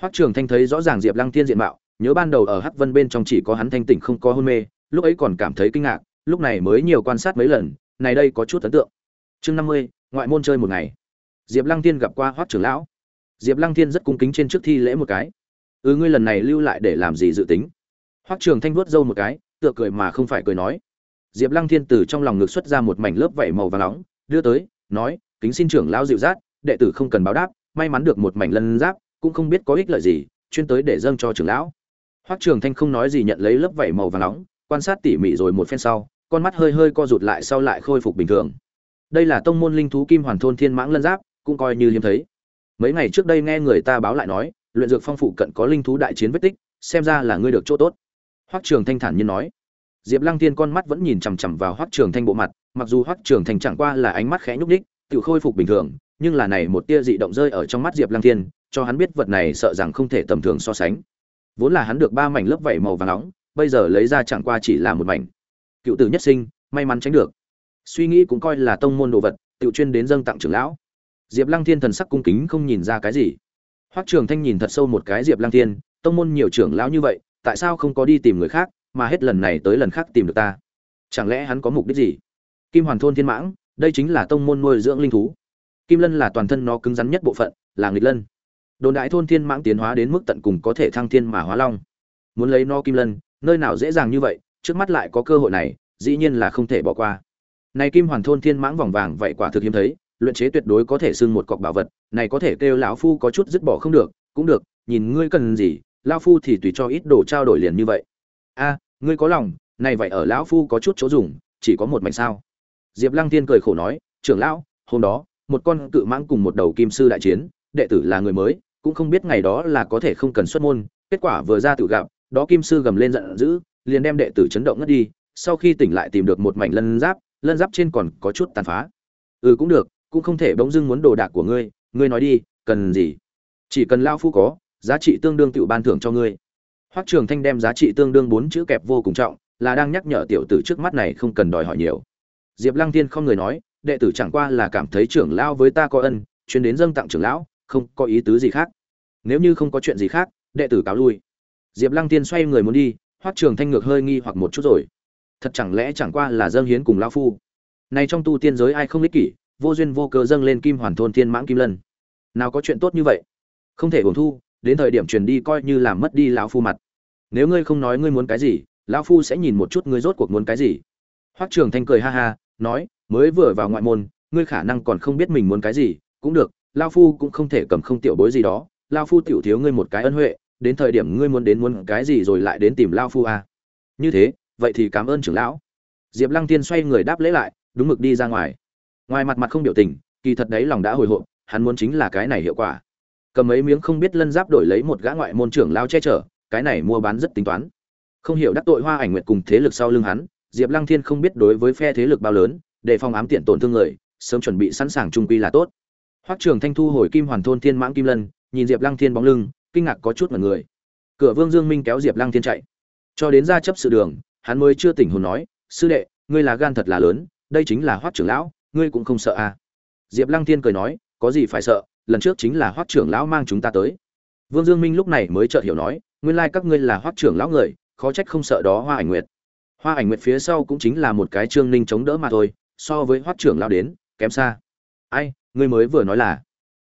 Hoắc trường thanh thấy rõ ràng diệp lăng thiên diện mạo, nhớ ban đầu ở hắc vân bên trong chỉ có hắn thanh tỉnh không có hôn mê lúc ấy còn cảm thấy kinh ngạc, lúc này mới nhiều quan sát mấy lần, này đây có chút ấn tượng. Chương năm mươi, ngoại môn chơi một ngày. Diệp lăng thiên gặp qua hoắc trưởng lão. Diệp lăng thiên rất cung kính trên trước thi lễ một cái. Ừ ngươi lần này lưu lại để làm gì dự tính? Hoắc trường thanh vuốt râu một cái, tựa cười mà không phải cười nói. Diệp lăng thiên từ trong lòng ngực xuất ra một mảnh lớp vảy màu vàng nóng, đưa tới, nói, kính xin trưởng lão dịu dắt, đệ tử không cần báo đáp, may mắn được một mảnh lân giáp, cũng không biết có ích lợi gì, chuyên tới để dâng cho trưởng lão. Hoắc trường thanh không nói gì nhận lấy lớp vảy màu vàng nóng quan sát tỉ mỉ rồi một phen sau, con mắt hơi hơi co rụt lại sau lại khôi phục bình thường. Đây là tông môn linh thú kim hoàn thôn thiên mãng lân giáp, cũng coi như hiếm thấy. Mấy ngày trước đây nghe người ta báo lại nói, luyện dược phong phụ cận có linh thú đại chiến vết tích, xem ra là ngươi được chỗ tốt. Hoắc trường thanh thản nhiên nói. Diệp lăng tiên con mắt vẫn nhìn chằm chằm vào hoắc trường thanh bộ mặt, mặc dù hoắc trường thanh chẳng qua là ánh mắt khẽ nhúc ních tự khôi phục bình thường, nhưng là này một tia dị động rơi ở trong mắt diệp lăng tiên cho hắn biết vật này sợ rằng không thể tầm thường so sánh. Vốn là hắn được ba mảnh lớp vảy màu vàng nóng bây giờ lấy ra chẳng qua chỉ là một mảnh. Cựu tử nhất sinh, may mắn tránh được. Suy nghĩ cũng coi là tông môn đồ vật, tự chuyên đến dâng tặng trưởng lão. Diệp lăng thiên thần sắc cung kính không nhìn ra cái gì. Hoắc trường thanh nhìn thật sâu một cái diệp lăng thiên, tông môn nhiều trưởng lão như vậy, tại sao không có đi tìm người khác, mà hết lần này tới lần khác tìm được ta? Chẳng lẽ hắn có mục đích gì? Kim hoàn thôn thiên mãng, đây chính là tông môn nuôi dưỡng linh thú. Kim lân là toàn thân nó cứng rắn nhất bộ phận, là nghịch lân. Đồn đại thôn thiên mãng tiến hóa đến mức tận cùng có thể thăng thiên mà hóa long. Muốn lấy no kim lân nơi nào dễ dàng như vậy, trước mắt lại có cơ hội này, dĩ nhiên là không thể bỏ qua. Này kim hoàn thôn thiên mãng vòng vàng vậy quả thực hiếm thấy, luyện chế tuyệt đối có thể xưng một cọc bảo vật, này có thể kêu lão phu có chút dứt bỏ không được, cũng được, nhìn ngươi cần gì, lão phu thì tùy cho ít đồ trao đổi liền như vậy. A, ngươi có lòng, này vậy ở lão phu có chút chỗ dùng, chỉ có một mảnh sao? Diệp lăng tiên cười khổ nói, trưởng lão, hôm đó, một con cự mãng cùng một đầu kim sư đại chiến, đệ tử là người mới, cũng không biết ngày đó là có thể không cần xuất môn, kết quả vừa ra tự gặp đó kim sư gầm lên giận dữ, liền đem đệ tử chấn động ngất đi, sau khi tỉnh lại tìm được một mảnh lân giáp lân giáp trên còn có chút tàn phá. Ừ cũng được, cũng không thể bỗng dưng muốn đồ đạc của ngươi ngươi nói đi, cần gì? Chỉ cần lao phu có, giá trị tương đương tự ban thưởng cho ngươi. Hoắc trường thanh đem giá trị tương đương bốn chữ kẹp vô cùng trọng, là đang nhắc nhở tiểu tử trước mắt này không cần đòi hỏi nhiều. Diệp lăng tiên không người nói, đệ tử chẳng qua là cảm thấy trưởng lão với ta có ân chuyến đến dâng tặng trưởng lão, không có ý tứ gì khác. Nếu như không có chuyện gì khác, đệ tử cáo lui diệp lăng tiên xoay người muốn đi, hoắc trường thanh ngược hơi nghi hoặc một chút rồi. Thật chẳng lẽ chẳng qua là dâng hiến cùng lão phu? Này trong tu tiên giới ai không ích kỷ, vô duyên vô cớ dâng lên kim hoàn thôn thiên mãng kim lân. Nào có chuyện tốt như vậy? Không thể hưởng thu, đến thời điểm truyền đi coi như làm mất đi lão phu mặt. Nếu ngươi không nói ngươi muốn cái gì, lão phu sẽ nhìn một chút ngươi rốt cuộc muốn cái gì. Hoắc trường thanh cười ha ha, nói, mới vừa vào ngoại môn, ngươi khả năng còn không biết mình muốn cái gì, cũng được, lão phu cũng không thể cầm không tiểu bối gì đó. Lão phu tiểu thiếu ngươi một cái ân huệ đến thời điểm ngươi muốn đến muốn cái gì rồi lại đến tìm lão phu à. như thế, vậy thì cảm ơn trưởng lão. Diệp lăng tiên xoay người đáp lễ lại, đúng mực đi ra ngoài. Ngoài mặt mặt không biểu tình, kỳ thật đấy lòng đã hồi hộp, hắn muốn chính là cái này hiệu quả. Cầm mấy miếng không biết lân giáp đổi lấy một gã ngoại môn trưởng lao che chở, cái này mua bán rất tính toán. Không hiểu đắc tội hoa ảnh nguyệt cùng thế lực sau lưng hắn, diệp lăng thiên không biết đối với phe thế lực bao lớn để phòng ám tiện tổn thương người, sớm chuẩn bị sẵn sàng trung quy là tốt. Hoắc trường thanh thu hồi kim hoàn thôn thiên mãng kim lân, nhìn diệp lăng thiên bóng lưng kinh ngạc có chút mà người. Cửa vương dương minh kéo diệp lăng thiên chạy. Cho đến ra chấp sự đường, hắn mới chưa tỉnh hồn nói, sư đệ, ngươi là gan thật là lớn, đây chính là hoắc trưởng lão, ngươi cũng không sợ à? Diệp lăng thiên cười nói, có gì phải sợ, lần trước chính là hoắc trưởng lão mang chúng ta tới. Vương dương minh lúc này mới chợt hiểu nói, nguyên lai các ngươi là hoắc trưởng lão người, khó trách không sợ đó hoa ảnh nguyệt. Hoa ảnh nguyệt phía sau cũng chính là một cái trương ninh chống đỡ mà thôi, so với hoắc trưởng lão đến, kém xa. Ai, ngươi mới vừa nói là,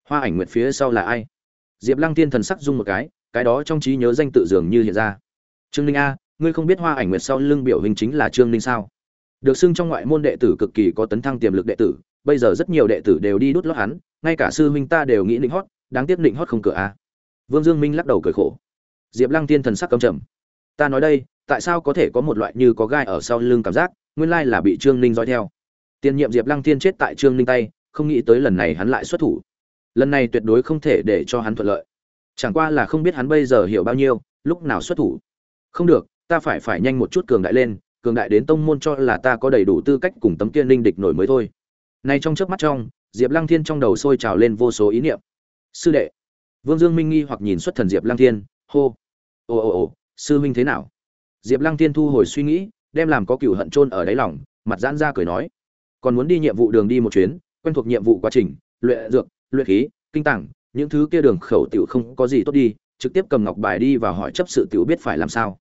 hoa ảnh nguyệt phía sau là ai? Diệp lăng tiên thần sắc dung một cái cái đó trong trí nhớ danh tự dường như hiện ra. Trương ninh a, ngươi không biết hoa ảnh nguyệt sau lưng biểu hình chính là trương ninh sao? Được xưng trong ngoại môn đệ tử cực kỳ có tấn thăng tiềm lực đệ tử, bây giờ rất nhiều đệ tử đều đi đút lót hắn, ngay cả sư huynh ta đều nghĩ định hót, đáng tiếc định hót không cửa a. Vương dương minh lắc đầu cười khổ. Diệp lăng tiên thần sắc cầm trầm. Ta nói đây, tại sao có thể có một loại như có gai ở sau lưng cảm giác, nguyên lai là bị trương ninh dõi theo. Tiền nhiệm diệp lăng tiên chết tại trương ninh tay, không nghĩ tới lần này hắn lại xuất thủ lần này tuyệt đối không thể để cho hắn thuận lợi. Chẳng qua là không biết hắn bây giờ hiểu bao nhiêu, lúc nào xuất thủ. Không được, ta phải phải nhanh một chút cường đại lên, cường đại đến tông môn cho là ta có đầy đủ tư cách cùng tấm kiên linh địch nổi mới thôi. Nay trong chớp mắt trong, diệp lăng thiên trong đầu sôi trào lên vô số ý niệm. Sư đệ. Vương dương minh nghi hoặc nhìn xuất thần diệp lăng thiên, hô. Ồ ồ ồ, sư huynh thế nào? Diệp lăng thiên thu hồi suy nghĩ, đem làm có cựu hận trôn ở đáy lòng, mặt giãn ra cười nói. Còn muốn đi nhiệm vụ đường đi một chuyến, quen thuộc nhiệm vụ quá trình, luyện dược luyện khí, kinh tảng, những thứ kia đường khẩu tiểu không có gì tốt đi, trực tiếp cầm ngọc bài đi và hỏi chấp sự tiểu biết phải làm sao.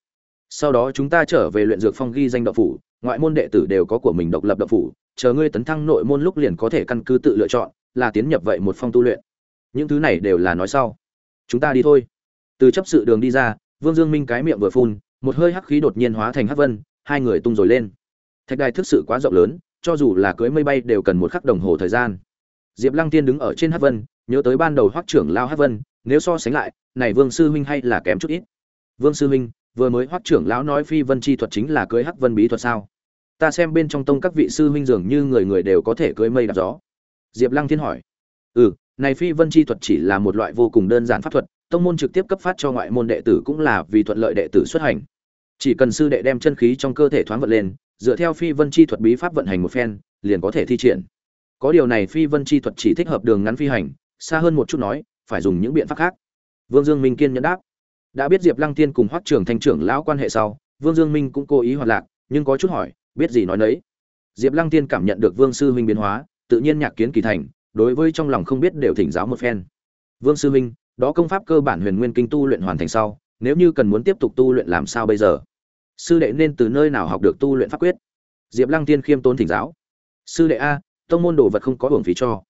Sau đó chúng ta trở về luyện dược phong ghi danh đậu phủ, ngoại môn đệ tử đều có của mình độc lập đậu phủ, chờ ngươi tấn thăng nội môn lúc liền có thể căn cứ tự lựa chọn, là tiến nhập vậy một phong tu luyện. Những thứ này đều là nói sau. Chúng ta đi thôi. Từ chấp sự đường đi ra, vương dương minh cái miệng vừa phun, một hơi hắc khí đột nhiên hóa thành hắc vân, hai người tung rồi lên. Thạch đài thực sự quá rộng lớn, cho dù là cưới mây bay đều cần một khắc đồng hồ thời gian diệp lăng tiên đứng ở trên hắc vân, nhớ tới ban đầu hoắc trưởng lao hắc vân, nếu so sánh lại, này vương sư huynh hay là kém chút ít. Vương sư huynh, vừa mới hoắc trưởng lão nói phi vân chi thuật chính là cưới hắc vân bí thuật sao? Ta xem bên trong tông các vị sư huynh dường như người người đều có thể cưới mây đạp gió. Diệp lăng thiên hỏi. Ừ này phi vân chi thuật chỉ là một loại vô cùng đơn giản pháp thuật, tông môn trực tiếp cấp phát cho ngoại môn đệ tử cũng là vì thuận lợi đệ tử xuất hành. Chỉ cần sư đệ đem chân khí trong cơ thể thoáng vận lên, dựa theo phi vân chi thuật bí pháp vận hành một phen, liền có thể thi triển có điều này phi vân chi thuật chỉ thích hợp đường ngắn phi hành, xa hơn một chút nói, phải dùng những biện pháp khác. Vương dương minh kiên nhẫn đáp. Đã biết diệp lăng tiên cùng hoắc trưởng thanh trưởng lão quan hệ sau, vương dương minh cũng cố ý hoạt lạc, nhưng có chút hỏi, biết gì nói nấy. Diệp lăng tiên cảm nhận được vương sư huynh biến hóa, tự nhiên nhạc kiến kỳ thành, đối với trong lòng không biết đều thỉnh giáo một phen. Vương sư huynh đó công pháp cơ bản huyền nguyên kinh tu luyện hoàn thành sau, nếu như cần muốn tiếp tục tu luyện làm sao bây giờ? Sư đệ nên từ nơi nào học được tu luyện pháp quyết? Diệp lăng tiên khiêm tốn thỉnh giáo. Sư đệ a tông môn đồ vật không có hưởng phí cho.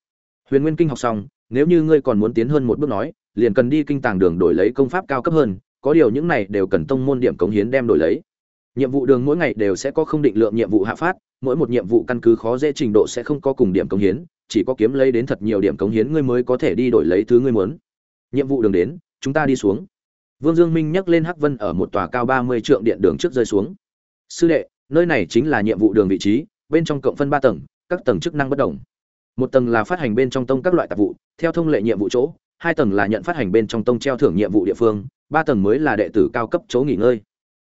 Huyền nguyên kinh học xong, nếu như ngươi còn muốn tiến hơn một bước nói, liền cần đi kinh tàng đường đổi lấy công pháp cao cấp hơn, có điều những này đều cần tông môn điểm cống hiến đem đổi lấy. Nhiệm vụ đường mỗi ngày đều sẽ có không định lượng nhiệm vụ hạ phát, mỗi một nhiệm vụ căn cứ khó dễ trình độ sẽ không có cùng điểm cống hiến, chỉ có kiếm lấy đến thật nhiều điểm cống hiến ngươi mới có thể đi đổi lấy thứ ngươi muốn. Nhiệm vụ đường đến, chúng ta đi xuống. Vương dương minh nhắc lên hắc vân ở một tòa cao ba mươi trượng điện đường trước rơi xuống. Sư đệ, nơi này chính là nhiệm vụ đường vị trí, bên trong cộng phân ba tầng các tầng chức năng bất đồng. Một tầng là phát hành bên trong tông các loại tạp vụ, theo thông lệ nhiệm vụ chỗ, hai tầng là nhận phát hành bên trong tông treo thưởng nhiệm vụ địa phương, ba tầng mới là đệ tử cao cấp chỗ nghỉ ngơi.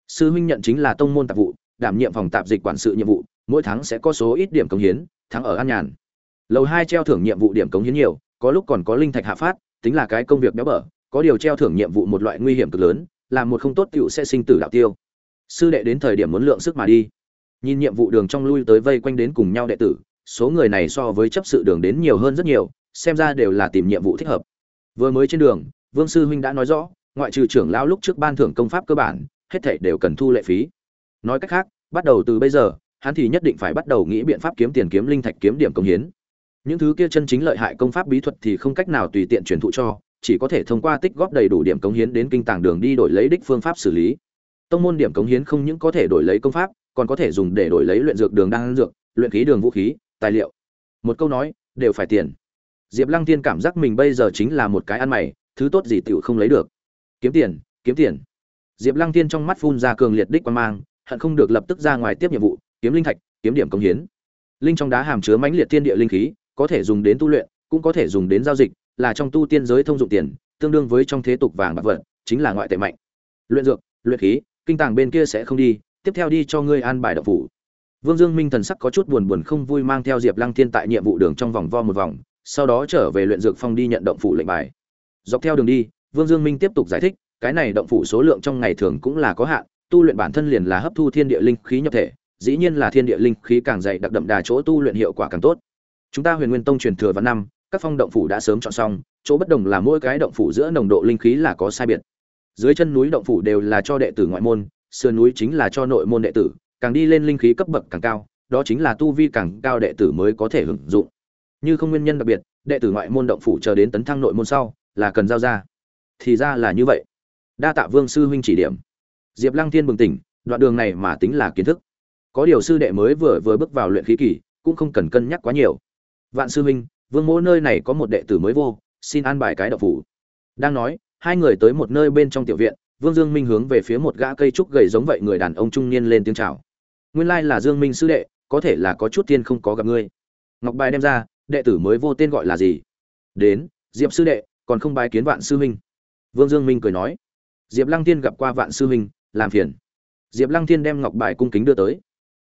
Sư huynh nhận chính là tông môn tạp vụ, đảm nhiệm phòng tạp dịch quản sự nhiệm vụ, mỗi tháng sẽ có số ít điểm cống hiến, thắng ở an nhàn. Lầu hai treo thưởng nhiệm vụ điểm cống hiến nhiều, có lúc còn có linh thạch hạ phát, tính là cái công việc béo bở, có điều treo thưởng nhiệm vụ một loại nguy hiểm cực lớn làm một không tốt cựu sẽ sinh tử đạo tiêu. Sư đệ đến thời điểm muốn lượng sức mà đi. Nhìn nhiệm vụ đường trong lui tới vây quanh đến cùng nhau đệ tử số người này so với chấp sự đường đến nhiều hơn rất nhiều, xem ra đều là tìm nhiệm vụ thích hợp. Vừa mới trên đường, vương sư huynh đã nói rõ, ngoại trừ trưởng lão lúc trước ban thưởng công pháp cơ bản, hết thảy đều cần thu lệ phí. Nói cách khác, bắt đầu từ bây giờ, hắn thì nhất định phải bắt đầu nghĩ biện pháp kiếm tiền kiếm linh thạch kiếm điểm công hiến. Những thứ kia chân chính lợi hại công pháp bí thuật thì không cách nào tùy tiện truyền thụ cho, chỉ có thể thông qua tích góp đầy đủ điểm cống hiến đến kinh tàng đường đi đổi lấy đích phương pháp xử lý. Tông môn điểm cống hiến không những có thể đổi lấy công pháp, còn có thể dùng để đổi lấy luyện dược đường đan dược, luyện khí đường vũ khí tài liệu. Một câu nói, đều phải tiền. Diệp lăng tiên cảm giác mình bây giờ chính là một cái ăn mày, thứ tốt gì tựu không lấy được. Kiếm tiền kiếm tiền. Diệp lăng tiên trong mắt phun ra cường liệt đích quan mang, hận không được lập tức ra ngoài tiếp nhiệm vụ, kiếm linh thạch, kiếm điểm công hiến. Linh trong đá hàm chứa mãnh liệt thiên địa linh khí, có thể dùng đến tu luyện, cũng có thể dùng đến giao dịch, là trong tu tiên giới thông dụng tiền, tương đương với trong thế tục vàng bạc vật, chính là ngoại tệ mạnh. Luyện dược, luyện khí, kinh tàng bên kia sẽ không đi, tiếp theo đi cho ngươi an bài độc phủ. Vương Dương Minh thần sắc có chút buồn buồn không vui mang theo Diệp Lăng Thiên tại nhiệm vụ đường trong vòng vo một vòng, sau đó trở về luyện dược phong đi nhận động phủ lệnh bài. Dọc theo đường đi, Vương Dương Minh tiếp tục giải thích, cái này động phủ số lượng trong ngày thường cũng là có hạn, tu luyện bản thân liền là hấp thu thiên địa linh khí nhập thể, dĩ nhiên là thiên địa linh khí càng dày đặc đậm đà chỗ tu luyện hiệu quả càng tốt. Chúng ta Huyền Nguyên Tông truyền thừa vào năm, các phong động phủ đã sớm chọn xong, chỗ bất đồng là mỗi cái động phủ giữa nồng độ linh khí là có sai biệt. Dưới chân núi động phủ đều là cho đệ tử ngoại môn, sườn núi chính là cho nội môn đệ tử, càng đi lên linh khí cấp bậc càng cao, đó chính là tu vi càng cao đệ tử mới có thể hưởng dụng. Như không nguyên nhân đặc biệt, đệ tử ngoại môn động phủ chờ đến tấn thăng nội môn sau, là cần giao ra. Thì ra là như vậy. Đa tạ Vương sư huynh chỉ điểm. Diệp Lăng Thiên bừng tỉnh, đoạn đường này mà tính là kiến thức. Có điều sư đệ mới vừa vừa bước vào luyện khí kỳ, cũng không cần cân nhắc quá nhiều. Vạn sư huynh, Vương Mỗ nơi này có một đệ tử mới vô, xin an bài cái động phủ. Đang nói, hai người tới một nơi bên trong tiểu viện, Vương Dương Minh hướng về phía một gã cây trúc gầy giống vậy người đàn ông trung niên lên tiếng chào. Nguyên lai là Dương Minh sư đệ, có thể là có chút tiên không có gặp ngươi. Ngọc bài đem ra, đệ tử mới vô tên gọi là gì? Đến, Diệp sư đệ, còn không bái kiến Vạn sư huynh. Vương Dương Minh cười nói. Diệp Lăng Tiên gặp qua Vạn sư huynh, làm phiền. Diệp Lăng Tiên đem ngọc bài cung kính đưa tới.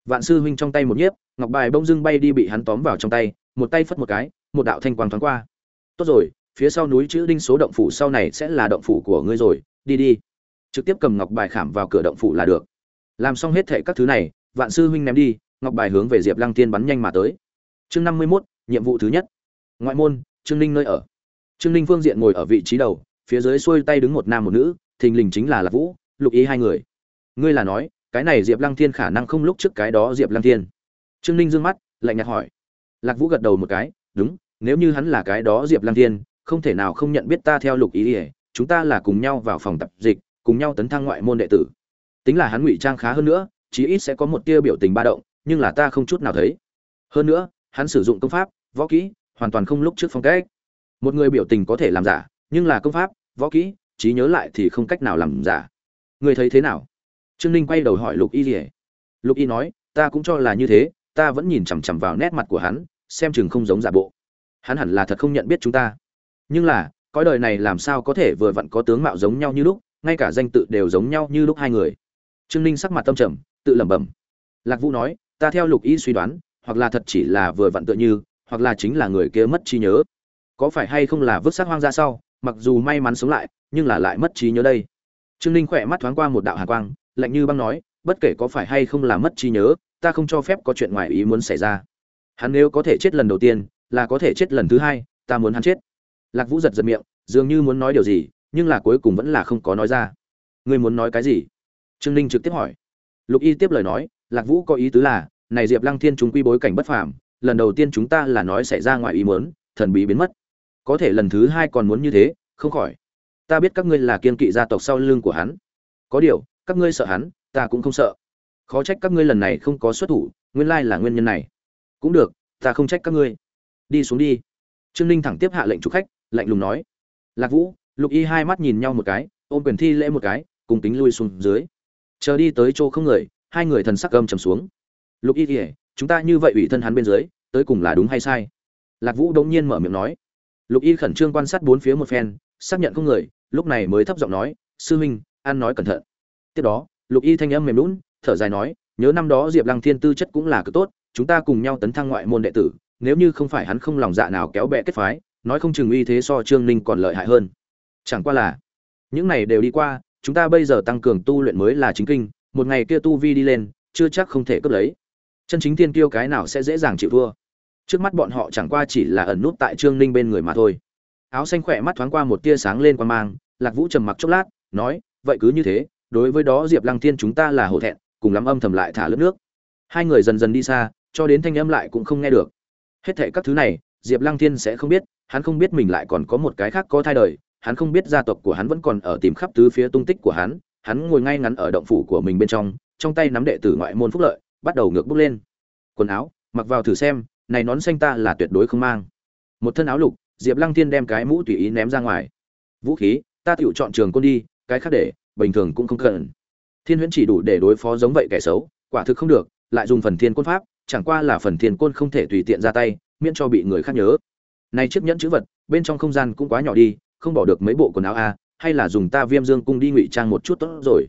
Vạn sư huynh trong tay một nhiếp, ngọc bài bông dưng bay đi bị hắn tóm vào trong tay, một tay phất một cái, một đạo thanh quang thoáng qua. Tốt rồi, phía sau núi chữ đinh số động phủ sau này sẽ là động phủ của ngươi rồi, đi đi. Trực tiếp cầm ngọc bài khảm vào cửa động phủ là được. Làm xong hết thảy các thứ này, Vạn sư huynh ném đi, ngọc bài hướng về Diệp Lăng Tiên bắn nhanh mà tới. Chương năm mươi mốt nhiệm vụ thứ nhất. Ngoại môn, Trương Ninh nơi ở. Trương Ninh phương diện ngồi ở vị trí đầu, phía dưới xuôi tay đứng một nam một nữ, thình lình chính là Lạc Vũ, Lục Ý hai người. Ngươi là nói, cái này Diệp Lăng Thiên khả năng không lúc trước cái đó Diệp Lăng Thiên. Trương Ninh dương mắt, lạnh nhạt hỏi. Lạc Vũ gật đầu một cái, đúng, nếu như hắn là cái đó Diệp Lăng Thiên, không thể nào không nhận biết ta theo Lục Ý, ỉa chúng ta là cùng nhau vào phòng tập dịch, cùng nhau tấn thăng ngoại môn đệ tử. Tính là hắn ngụy trang khá hơn nữa, chí ít sẽ có một tia biểu tình ba động, nhưng là ta không chút nào thấy. Hơn nữa, hắn sử dụng công pháp, võ kỹ, hoàn toàn không lúc trước phong cách. Một người biểu tình có thể làm giả, nhưng là công pháp, võ kỹ, trí nhớ lại thì không cách nào làm giả. Người thấy thế nào? Trương Ninh quay đầu hỏi Lục Y Liễu. Lục Y nói, ta cũng cho là như thế, ta vẫn nhìn chằm chằm vào nét mặt của hắn, xem chừng không giống giả bộ. Hắn hẳn là thật không nhận biết chúng ta. Nhưng là, cõi đời này làm sao có thể vừa vặn có tướng mạo giống nhau như lúc, ngay cả danh tự đều giống nhau như lúc hai người. Trương Ninh sắc mặt tâm trầm, tự lẩm bẩm. Lạc Vũ nói, ta theo Lục Y suy đoán, hoặc là thật chỉ là vừa vặn tựa như, hoặc là chính là người kia mất trí nhớ. Có phải hay không là vứt xác hoang ra sau, mặc dù may mắn sống lại, nhưng là lại mất trí nhớ đây. Trương Ninh khỏe mắt thoáng qua một đạo hàn quang, lạnh như băng nói, bất kể có phải hay không là mất trí nhớ, ta không cho phép có chuyện ngoài ý muốn xảy ra. Hắn nếu có thể chết lần đầu tiên, là có thể chết lần thứ hai, ta muốn hắn chết. Lạc Vũ giật giật miệng, dường như muốn nói điều gì, nhưng là cuối cùng vẫn là không có nói ra. Ngươi muốn nói cái gì? Trương Ninh trực tiếp hỏi. Lục Y tiếp lời nói, Lạc Vũ có ý tứ là, này Diệp Lăng Thiên chúng quy bối cảnh bất phàm, lần đầu tiên chúng ta là nói xảy ra ngoài ý muốn, thần bí biến mất. Có thể lần thứ hai còn muốn như thế, không khỏi. Ta biết các ngươi là kiên kỵ gia tộc sau lưng của hắn. Có điều, các ngươi sợ hắn, ta cũng không sợ. Khó trách các ngươi lần này không có xuất thủ, nguyên lai là nguyên nhân này. Cũng được, ta không trách các ngươi. Đi xuống đi. Trương Ninh thẳng tiếp hạ lệnh chủ khách, lạnh lùng nói. Lạc Vũ, Lục Y hai mắt nhìn nhau một cái, ôm quyền thi lễ một cái, cùng tính lui xuống dưới. Chờ đi tới chỗ không người, hai người thần sắc gầm trầm xuống. Lục Y kỉa chúng ta như vậy ủy thân hắn bên dưới, tới cùng là đúng hay sai? Lạc Vũ đống nhiên mở miệng nói. Lục Y khẩn trương quan sát bốn phía một phen, xác nhận không người, lúc này mới thấp giọng nói, "Sư huynh, an nói cẩn thận." Tiếp đó, Lục Y thanh âm mềm lún thở dài nói, "Nhớ năm đó Diệp Lăng Thiên tư chất cũng là cực tốt, chúng ta cùng nhau tấn thăng ngoại môn đệ tử, nếu như không phải hắn không lòng dạ nào kéo bè kết phái, nói không chừng uy thế so Trương Ninh còn lợi hại hơn. Chẳng qua là, những này đều đi qua, chúng ta bây giờ tăng cường tu luyện mới là chính kinh, một ngày kia tu vi đi lên, chưa chắc không thể cướp lấy. Chân chính tiên tiêu cái nào sẽ dễ dàng chịu thua. Trước mắt bọn họ chẳng qua chỉ là ẩn nút tại Trương Ninh bên người mà thôi. Áo xanh khỏe mắt thoáng qua một tia sáng lên quan mang, Lạc Vũ trầm mặc chốc lát, nói, vậy cứ như thế, đối với đó Diệp Lăng Thiên chúng ta là hổ thẹn, cùng lắm âm thầm lại thả lớp nước. Hai người dần dần đi xa, cho đến thanh âm lại cũng không nghe được. Hết thảy các thứ này, Diệp Lăng Thiên sẽ không biết, hắn không biết mình lại còn có một cái khác có thai đời, hắn không biết gia tộc của hắn vẫn còn ở tìm khắp tứ phía tung tích của hắn, hắn ngồi ngay ngắn ở động phủ của mình bên trong, trong tay nắm đệ tử ngoại môn phúc lợi, bắt đầu ngược bước lên. Quần áo, mặc vào thử xem, này nón xanh ta là tuyệt đối không mang. Một thân áo lục, Diệp Lăng Thiên đem cái mũ tùy ý ném ra ngoài. Vũ khí, ta tiểu chọn trường côn đi, cái khác để, bình thường cũng không cần. Thiên huyễn chỉ đủ để đối phó giống vậy kẻ xấu, quả thực không được, lại dùng phần thiên côn pháp, chẳng qua là phần thiên côn không thể tùy tiện ra tay, miễn cho bị người khác nhớ. Này chiếc nhẫn chữ vật, bên trong không gian cũng quá nhỏ đi, không bỏ được mấy bộ quần áo a, hay là dùng ta Viêm Dương cung đi ngụy trang một chút tốt rồi.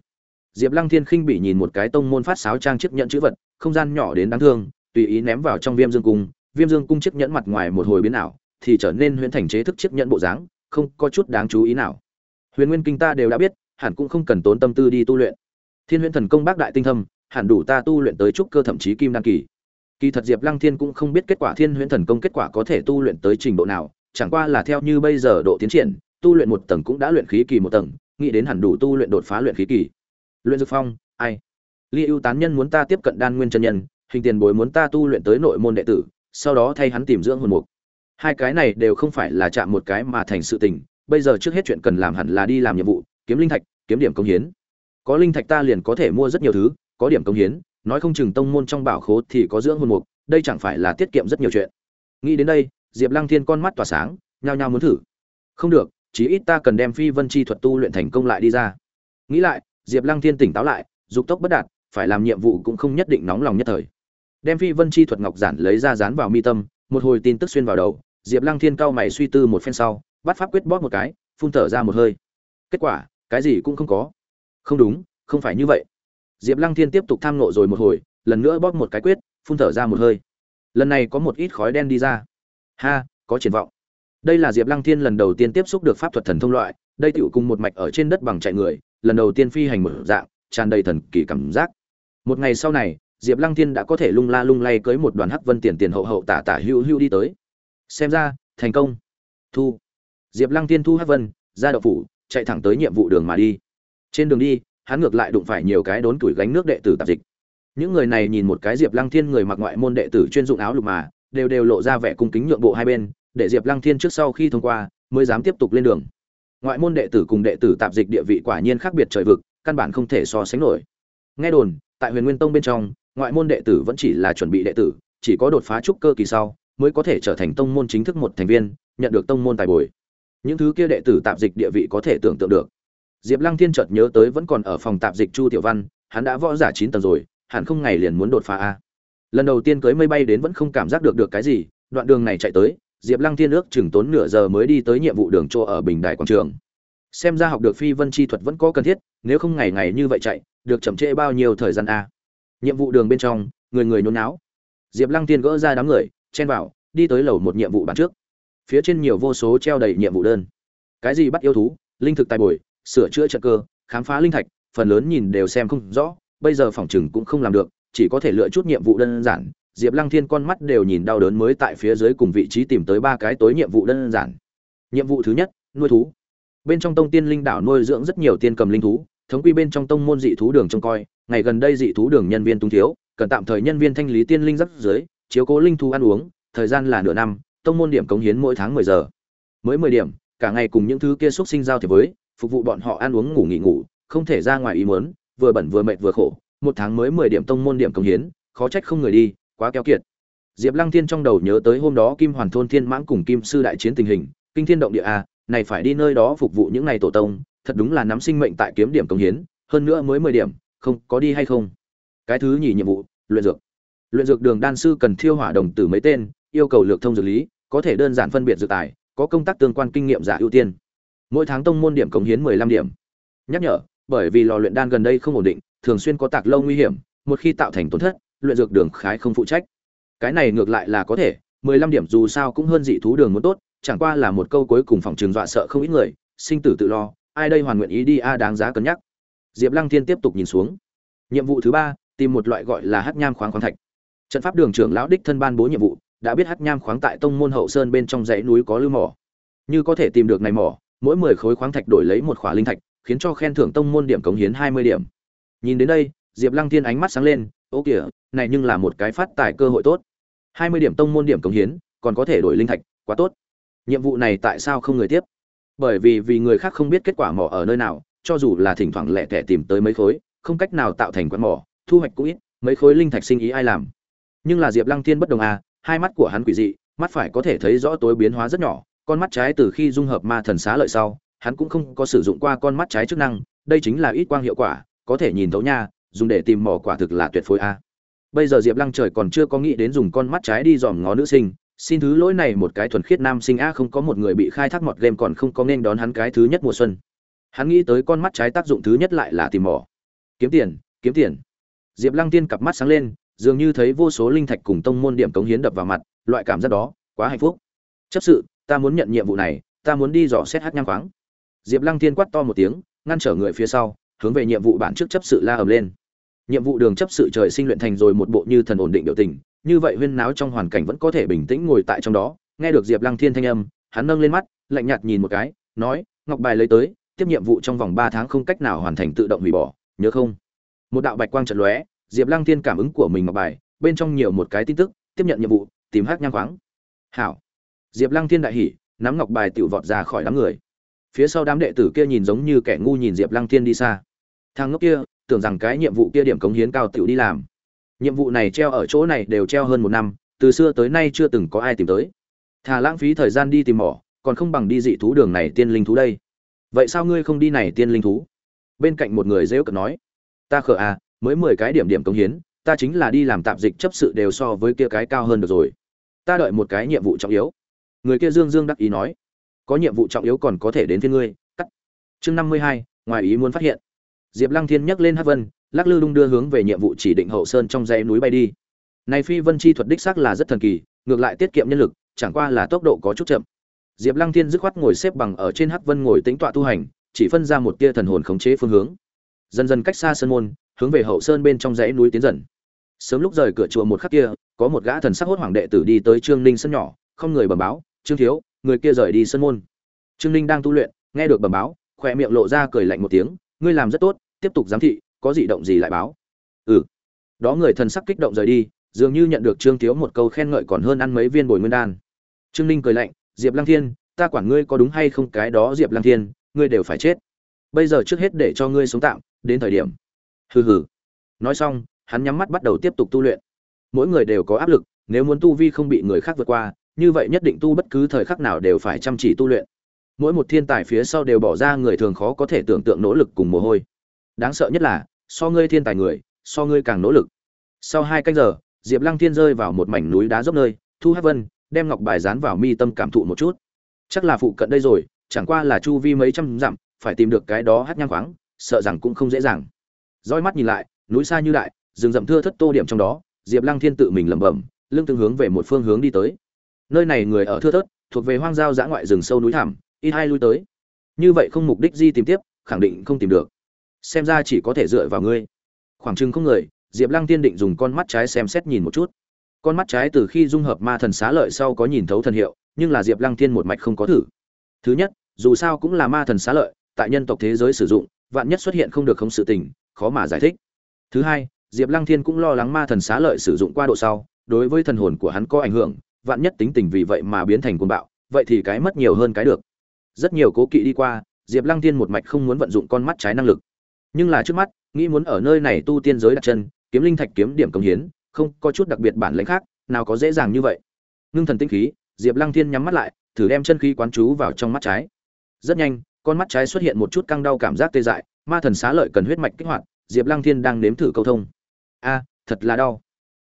diệp lăng thiên khinh bị nhìn một cái tông môn phát sáo trang chiếc nhẫn chữ vật không gian nhỏ đến đáng thương tùy ý ném vào trong viêm dương cung. Viêm dương cung chiếc nhẫn mặt ngoài một hồi biến ảo thì trở nên huyễn thành chế thức chiếc nhẫn bộ dáng không có chút đáng chú ý nào. Huyền nguyên kinh ta đều đã biết hẳn cũng không cần tốn tâm tư đi tu luyện. Thiên huyễn thần công bác đại tinh thâm hẳn đủ ta tu luyện tới trúc cơ thậm chí kim đan kỳ. Kỳ thật diệp lăng thiên cũng không biết kết quả thiên huyễn thần công kết quả có thể tu luyện tới trình độ nào chẳng qua là theo như bây giờ độ tiến triển, tu luyện một tầng cũng đã luyện khí kỳ một tầng, nghĩ đến hẳn đủ tu luyện đột phá luyện khí kỳ. Luyện dược phong, ai? Ly ưu tán nhân muốn ta tiếp cận đan nguyên chân nhân, hình tiền bối muốn ta tu luyện tới nội môn đệ tử, sau đó thay hắn tìm dưỡng hồn mục. Hai cái này đều không phải là chạm một cái mà thành sự tình, bây giờ trước hết chuyện cần làm hẳn là đi làm nhiệm vụ, kiếm linh thạch, kiếm điểm công hiến. Có linh thạch ta liền có thể mua rất nhiều thứ, có điểm công hiến, nói không chừng tông môn trong bảo khố thì có dưỡng hồn mục, đây chẳng phải là tiết kiệm rất nhiều chuyện. Nghĩ đến đây diệp lăng thiên con mắt tỏa sáng, nhao nhao muốn thử. Không được, chí ít ta cần đem phi vân chi thuật tu luyện thành công lại đi ra. Nghĩ lại, diệp lăng thiên tỉnh táo lại, dục tốc bất đạt, phải làm nhiệm vụ cũng không nhất định nóng lòng nhất thời. Đem phi vân chi thuật ngọc giản lấy ra dán vào mi tâm, một hồi tin tức xuyên vào đầu, diệp lăng thiên cao mày suy tư một phen sau, bắt pháp quyết bóp một cái, phun thở ra một hơi. Kết quả, cái gì cũng không có. Không đúng, không phải như vậy. Diệp lăng thiên tiếp tục tham nộ rồi một hồi, lần nữa bóp một cái quyết, phun thở ra một hơi. Lần này có một ít khói đen đi ra ha, có triển vọng. Đây là diệp lăng thiên lần đầu tiên tiếp xúc được pháp thuật thần thông loại, đây tựu cùng một mạch ở trên đất bằng chạy người, lần đầu tiên phi hành một dạng, tràn đầy thần kỳ cảm giác. Một ngày sau này, diệp lăng thiên đã có thể lung la lung lay cưới một đoàn hắc vân tiền tiền hậu hậu tả tả hữu hữu đi tới. Xem ra, thành công. Thu. Diệp lăng thiên thu hắc vân, ra đậu phủ, chạy thẳng tới nhiệm vụ đường mà đi. Trên đường đi, hắn ngược lại đụng phải nhiều cái đốn tuổi gánh nước đệ tử tạp dịch. Những người này nhìn một cái diệp lăng thiên người mặc ngoại môn đệ tử chuyên dụng áo lục mà đều đều lộ ra vẻ cung kính nhượng bộ hai bên, để diệp lăng thiên trước sau khi thông qua, mới dám tiếp tục lên đường. Ngoại môn đệ tử cùng đệ tử tạp dịch địa vị quả nhiên khác biệt trời vực, căn bản không thể so sánh nổi. Nghe đồn, tại huyền nguyên tông bên trong, ngoại môn đệ tử vẫn chỉ là chuẩn bị đệ tử, chỉ có đột phá trúc cơ kỳ sau, mới có thể trở thành tông môn chính thức một thành viên, nhận được tông môn tài bồi. Những thứ kia đệ tử tạp dịch địa vị có thể tưởng tượng được. Diệp lăng thiên chợt nhớ tới vẫn còn ở phòng tạp dịch chu tiểu văn, hắn đã võ giả chín tầng rồi, hẳn không ngày liền muốn đột phá a lần đầu tiên cưới mây bay đến vẫn không cảm giác được được cái gì, đoạn đường này chạy tới, diệp lăng thiên ước chừng tốn nửa giờ mới đi tới nhiệm vụ đường chỗ ở bình đài quảng trường. Xem ra học được phi vân chi thuật vẫn có cần thiết, nếu không ngày ngày như vậy chạy, được chậm trễ bao nhiêu thời gian a? Nhiệm vụ đường bên trong, người người nôn náo. Diệp lăng tiên gỡ ra đám người, chen vào, đi tới lầu một nhiệm vụ bản trước. Phía trên nhiều vô số treo đầy nhiệm vụ đơn. Cái gì bắt yêu thú, linh thực tài bồi, sửa chữa trợ cơ, khám phá linh thạch, phần lớn nhìn đều xem không rõ, bây giờ phòng chừng cũng không làm được chỉ có thể lựa chút nhiệm vụ đơn giản. Diệp lăng thiên con mắt đều nhìn đau đớn mới tại phía dưới cùng vị trí tìm tới ba cái tối nhiệm vụ đơn giản. Nhiệm vụ thứ nhất, nuôi thú. Bên trong tông tiên linh đảo nuôi dưỡng rất nhiều tiên cầm linh thú, thống quy bên trong tông môn dị thú đường trông coi, ngày gần đây dị thú đường nhân viên tung thiếu, cần tạm thời nhân viên thanh lý tiên linh rắc dưới chiếu cố linh thú ăn uống, thời gian là nửa năm, tông môn điểm cống hiến mỗi tháng mười giờ. Mới mười điểm, cả ngày cùng những thứ kia xúc sinh giao thì với, phục vụ bọn họ ăn uống ngủ nghỉ ngủ, không thể ra ngoài ý muốn, vừa bẩn vừa mệt vừa khổ một tháng mới mười điểm tông môn điểm cống hiến, khó trách không người đi, quá keo kiệt. Diệp lăng thiên trong đầu nhớ tới hôm đó kim hoàn thôn thiên mãng cùng kim sư đại chiến tình hình, kinh thiên động địa a này phải đi nơi đó phục vụ những này tổ tông, thật đúng là nắm sinh mệnh tại kiếm điểm cống hiến, hơn nữa mới mười điểm, không, có đi hay không? Cái thứ nhì nhiệm vụ, luyện dược. Luyện dược đường đan sư cần thiêu hỏa đồng tử mấy tên, yêu cầu lược thông dược lý, có thể đơn giản phân biệt dược tài, có công tác tương quan kinh nghiệm giả ưu tiên. Mỗi tháng tông môn điểm cống hiến mười lăm điểm. Nhắc nhở, bởi vì lò luyện đan gần đây không ổn định thường xuyên có tạc lâu nguy hiểm, một khi tạo thành tổn thất, luyện dược đường khái không phụ trách. Cái này ngược lại là có thể, mười lăm điểm dù sao cũng hơn dị thú đường muốn tốt, chẳng qua là một câu cuối cùng phòng trường dọa sợ không ít người, sinh tử tự lo, ai đây hoàn nguyện ý đi a đáng giá cân nhắc. Diệp lăng thiên tiếp tục nhìn xuống. Nhiệm vụ thứ ba, tìm một loại gọi là hát nham khoáng khoáng thạch. Trận pháp đường trưởng lão đích thân ban bố nhiệm vụ, đã biết hát nham khoáng tại tông môn hậu sơn bên trong dãy núi có lưu mỏ. Như có thể tìm được này mỏ, mỗi mười khối khoáng thạch đổi lấy một khỏa linh thạch, khiến cho khen thưởng tông môn điểm cống hiến hai mươi điểm nhìn đến đây, diệp lăng thiên ánh mắt sáng lên, ô kìa, này nhưng là một cái phát tài cơ hội tốt. Hai mươi điểm tông môn điểm cống hiến, còn có thể đổi linh thạch, quá tốt. Nhiệm vụ này tại sao không người tiếp? Bởi vì vì người khác không biết kết quả mỏ ở nơi nào, cho dù là thỉnh thoảng lẻ tẻ tìm tới mấy khối, không cách nào tạo thành quán mỏ, thu hoạch cũng ít, mấy khối linh thạch sinh ý ai làm. Nhưng là diệp lăng thiên bất đồng à hai mắt của hắn quỷ dị, mắt phải có thể thấy rõ tối biến hóa rất nhỏ, con mắt trái từ khi dung hợp ma thần xá lợi sau, hắn cũng không có sử dụng qua con mắt trái chức năng, đây chính là ít quang hiệu quả có thể nhìn thấu nha, dùng để tìm mỏ quả thực là tuyệt phối a. Bây giờ diệp lăng trời còn chưa có nghĩ đến dùng con mắt trái đi dòm ngó nữ sinh, xin thứ lỗi này một cái thuần khiết nam sinh a, không có một người bị khai thác mọt game còn không có nên đón hắn cái thứ nhất mùa xuân. Hắn nghĩ tới con mắt trái tác dụng thứ nhất lại là tìm mỏ kiếm tiền kiếm tiền. Diệp lăng tiên cặp mắt sáng lên, dường như thấy vô số linh thạch cùng tông môn điểm cống hiến đập vào mặt, loại cảm giác đó, quá hạnh phúc. Chấp sự, ta muốn nhận nhiệm vụ này, ta muốn đi dò xét hát nhang khoáng. Diệp lăng tiên quát to một tiếng, ngăn trở người phía sau hướng về nhiệm vụ bản trước chấp sự la ầm lên. Nhiệm vụ đường chấp sự trời sinh luyện thành rồi một bộ như thần ổn định biểu tình, như vậy huyên náo trong hoàn cảnh vẫn có thể bình tĩnh ngồi tại trong đó, nghe được diệp lăng thiên thanh âm, hắn nâng lên mắt, lạnh nhạt nhìn một cái, nói, ngọc bài lấy tới, tiếp nhiệm vụ trong vòng ba tháng không cách nào hoàn thành tự động hủy bỏ, nhớ không? Một đạo bạch quang trận lóe, diệp lăng thiên cảm ứng của mình ngọc bài, bên trong nhiều một cái tin tức, tiếp nhận nhiệm vụ, tìm hát nhang khoáng. Hảo. Diệp lăng thiên đại hỉ, nắm ngọc bài tự vọt ra khỏi đám người. Phía sau đám đệ tử kia nhìn giống như kẻ ngu nhìn diệp lăng thiên đi xa thằng ngốc kia, tưởng rằng cái nhiệm vụ kia điểm cống hiến cao tiểu đi làm. Nhiệm vụ này treo ở chỗ này đều treo hơn một năm, từ xưa tới nay chưa từng có ai tìm tới. Thà lãng phí thời gian đi tìm mỏ, còn không bằng đi dị thú đường này tiên linh thú đây. Vậy sao ngươi không đi này tiên linh thú? Bên cạnh một người dễ cận nói. Ta khờ à mới mười cái điểm điểm cống hiến, ta chính là đi làm tạp dịch chấp sự đều so với kia cái cao hơn được rồi. Ta đợi một cái nhiệm vụ trọng yếu. Người kia dương dương đắc ý nói. Có nhiệm vụ trọng yếu còn có thể đến thiên ngươi, cắt. Chương năm mươi hai, ngoài ý muốn phát hiện diệp lăng thiên nhấc lên Hắc vân, lắc lư đung đưa hướng về nhiệm vụ chỉ định hậu sơn trong dãy núi bay đi. Này phi vân chi thuật đích xác là rất thần kỳ, ngược lại tiết kiệm nhân lực, chẳng qua là tốc độ có chút chậm. Diệp lăng thiên dứt khoát ngồi xếp bằng ở trên hắc vân ngồi tính tọa tu hành, chỉ phân ra một tia thần hồn khống chế phương hướng. Dần dần cách xa sơn môn, hướng về hậu sơn bên trong dãy núi tiến dần. Sớm lúc rời cửa chùa một khắc kia, có một gã thần sắc hốt hoàng đệ tử đi tới trương ninh sân nhỏ, không người bẩm báo, trương thiếu, người kia rời đi sân môn. Trương ninh đang tu luyện, nghe được bẩm báo khóe miệng lộ ra cười lạnh một tiếng, ngươi làm rất tốt tiếp tục giám thị, có gì động gì lại báo. Ừ. Đó người thần sắc kích động rời đi, dường như nhận được trương thiếu một câu khen ngợi còn hơn ăn mấy viên bồi nguyên đan. Trương ninh cười lạnh, diệp lăng thiên, ta quản ngươi có đúng hay không cái đó diệp lăng thiên, ngươi đều phải chết. Bây giờ trước hết để cho ngươi sống tạm, đến thời điểm. Hừ hừ. Nói xong, hắn nhắm mắt bắt đầu tiếp tục tu luyện. Mỗi người đều có áp lực, nếu muốn tu vi không bị người khác vượt qua, như vậy nhất định tu bất cứ thời khắc nào đều phải chăm chỉ tu luyện. Mỗi một thiên tài phía sau đều bỏ ra người thường khó có thể tưởng tượng nỗ lực cùng mồ hôi đáng sợ nhất là, so ngươi thiên tài người, so ngươi càng nỗ lực. Sau hai canh giờ, diệp lăng thiên rơi vào một mảnh núi đá dốc nơi, thu hát vân đem ngọc bài dán vào mi tâm cảm thụ một chút. Chắc là phụ cận đây rồi, chẳng qua là chu vi mấy trăm dặm, phải tìm được cái đó hát nhang khoáng, sợ rằng cũng không dễ dàng. Roi mắt nhìn lại, núi xa như đại, rừng rậm thưa thất tô điểm trong đó, diệp lăng thiên tự mình lẩm bẩm, lưng tương hướng về một phương hướng đi tới. Nơi này người ở thưa thớt, thuộc về hoang giao giã ngoại rừng sâu núi thảm ít hai lui tới. Như vậy không mục đích di tìm tiếp, khẳng định không tìm được xem ra chỉ có thể dựa vào ngươi. Khoảng chừng không người, diệp lăng tiên định dùng con mắt trái xem xét nhìn một chút. Con mắt trái từ khi dung hợp ma thần xá lợi sau có nhìn thấu thần hiệu, nhưng là diệp lăng tiên một mạch không có thử. Thứ nhất, dù sao cũng là ma thần xá lợi, tại nhân tộc thế giới sử dụng, vạn nhất xuất hiện không được không sự tình, khó mà giải thích. Thứ hai, diệp lăng thiên cũng lo lắng ma thần xá lợi sử dụng qua độ sau, đối với thần hồn của hắn có ảnh hưởng, vạn nhất tính tình vì vậy mà biến thành cuồng bạo, vậy thì cái mất nhiều hơn cái được. Rất nhiều cố kỵ đi qua, diệp lăng thiên một mạch không muốn vận dụng con mắt trái năng lực nhưng là trước mắt, nghĩ muốn ở nơi này tu tiên giới đặt chân, kiếm linh thạch kiếm điểm công hiến, không có chút đặc biệt bản lĩnh khác, nào có dễ dàng như vậy. Ngưng thần tinh khí, diệp lăng thiên nhắm mắt lại, thử đem chân khí quán chú vào trong mắt trái. Rất nhanh, con mắt trái xuất hiện một chút căng đau cảm giác tê dại, ma thần xá lợi cần huyết mạch kích hoạt, diệp lăng thiên đang nếm thử câu thông. A, thật là đau.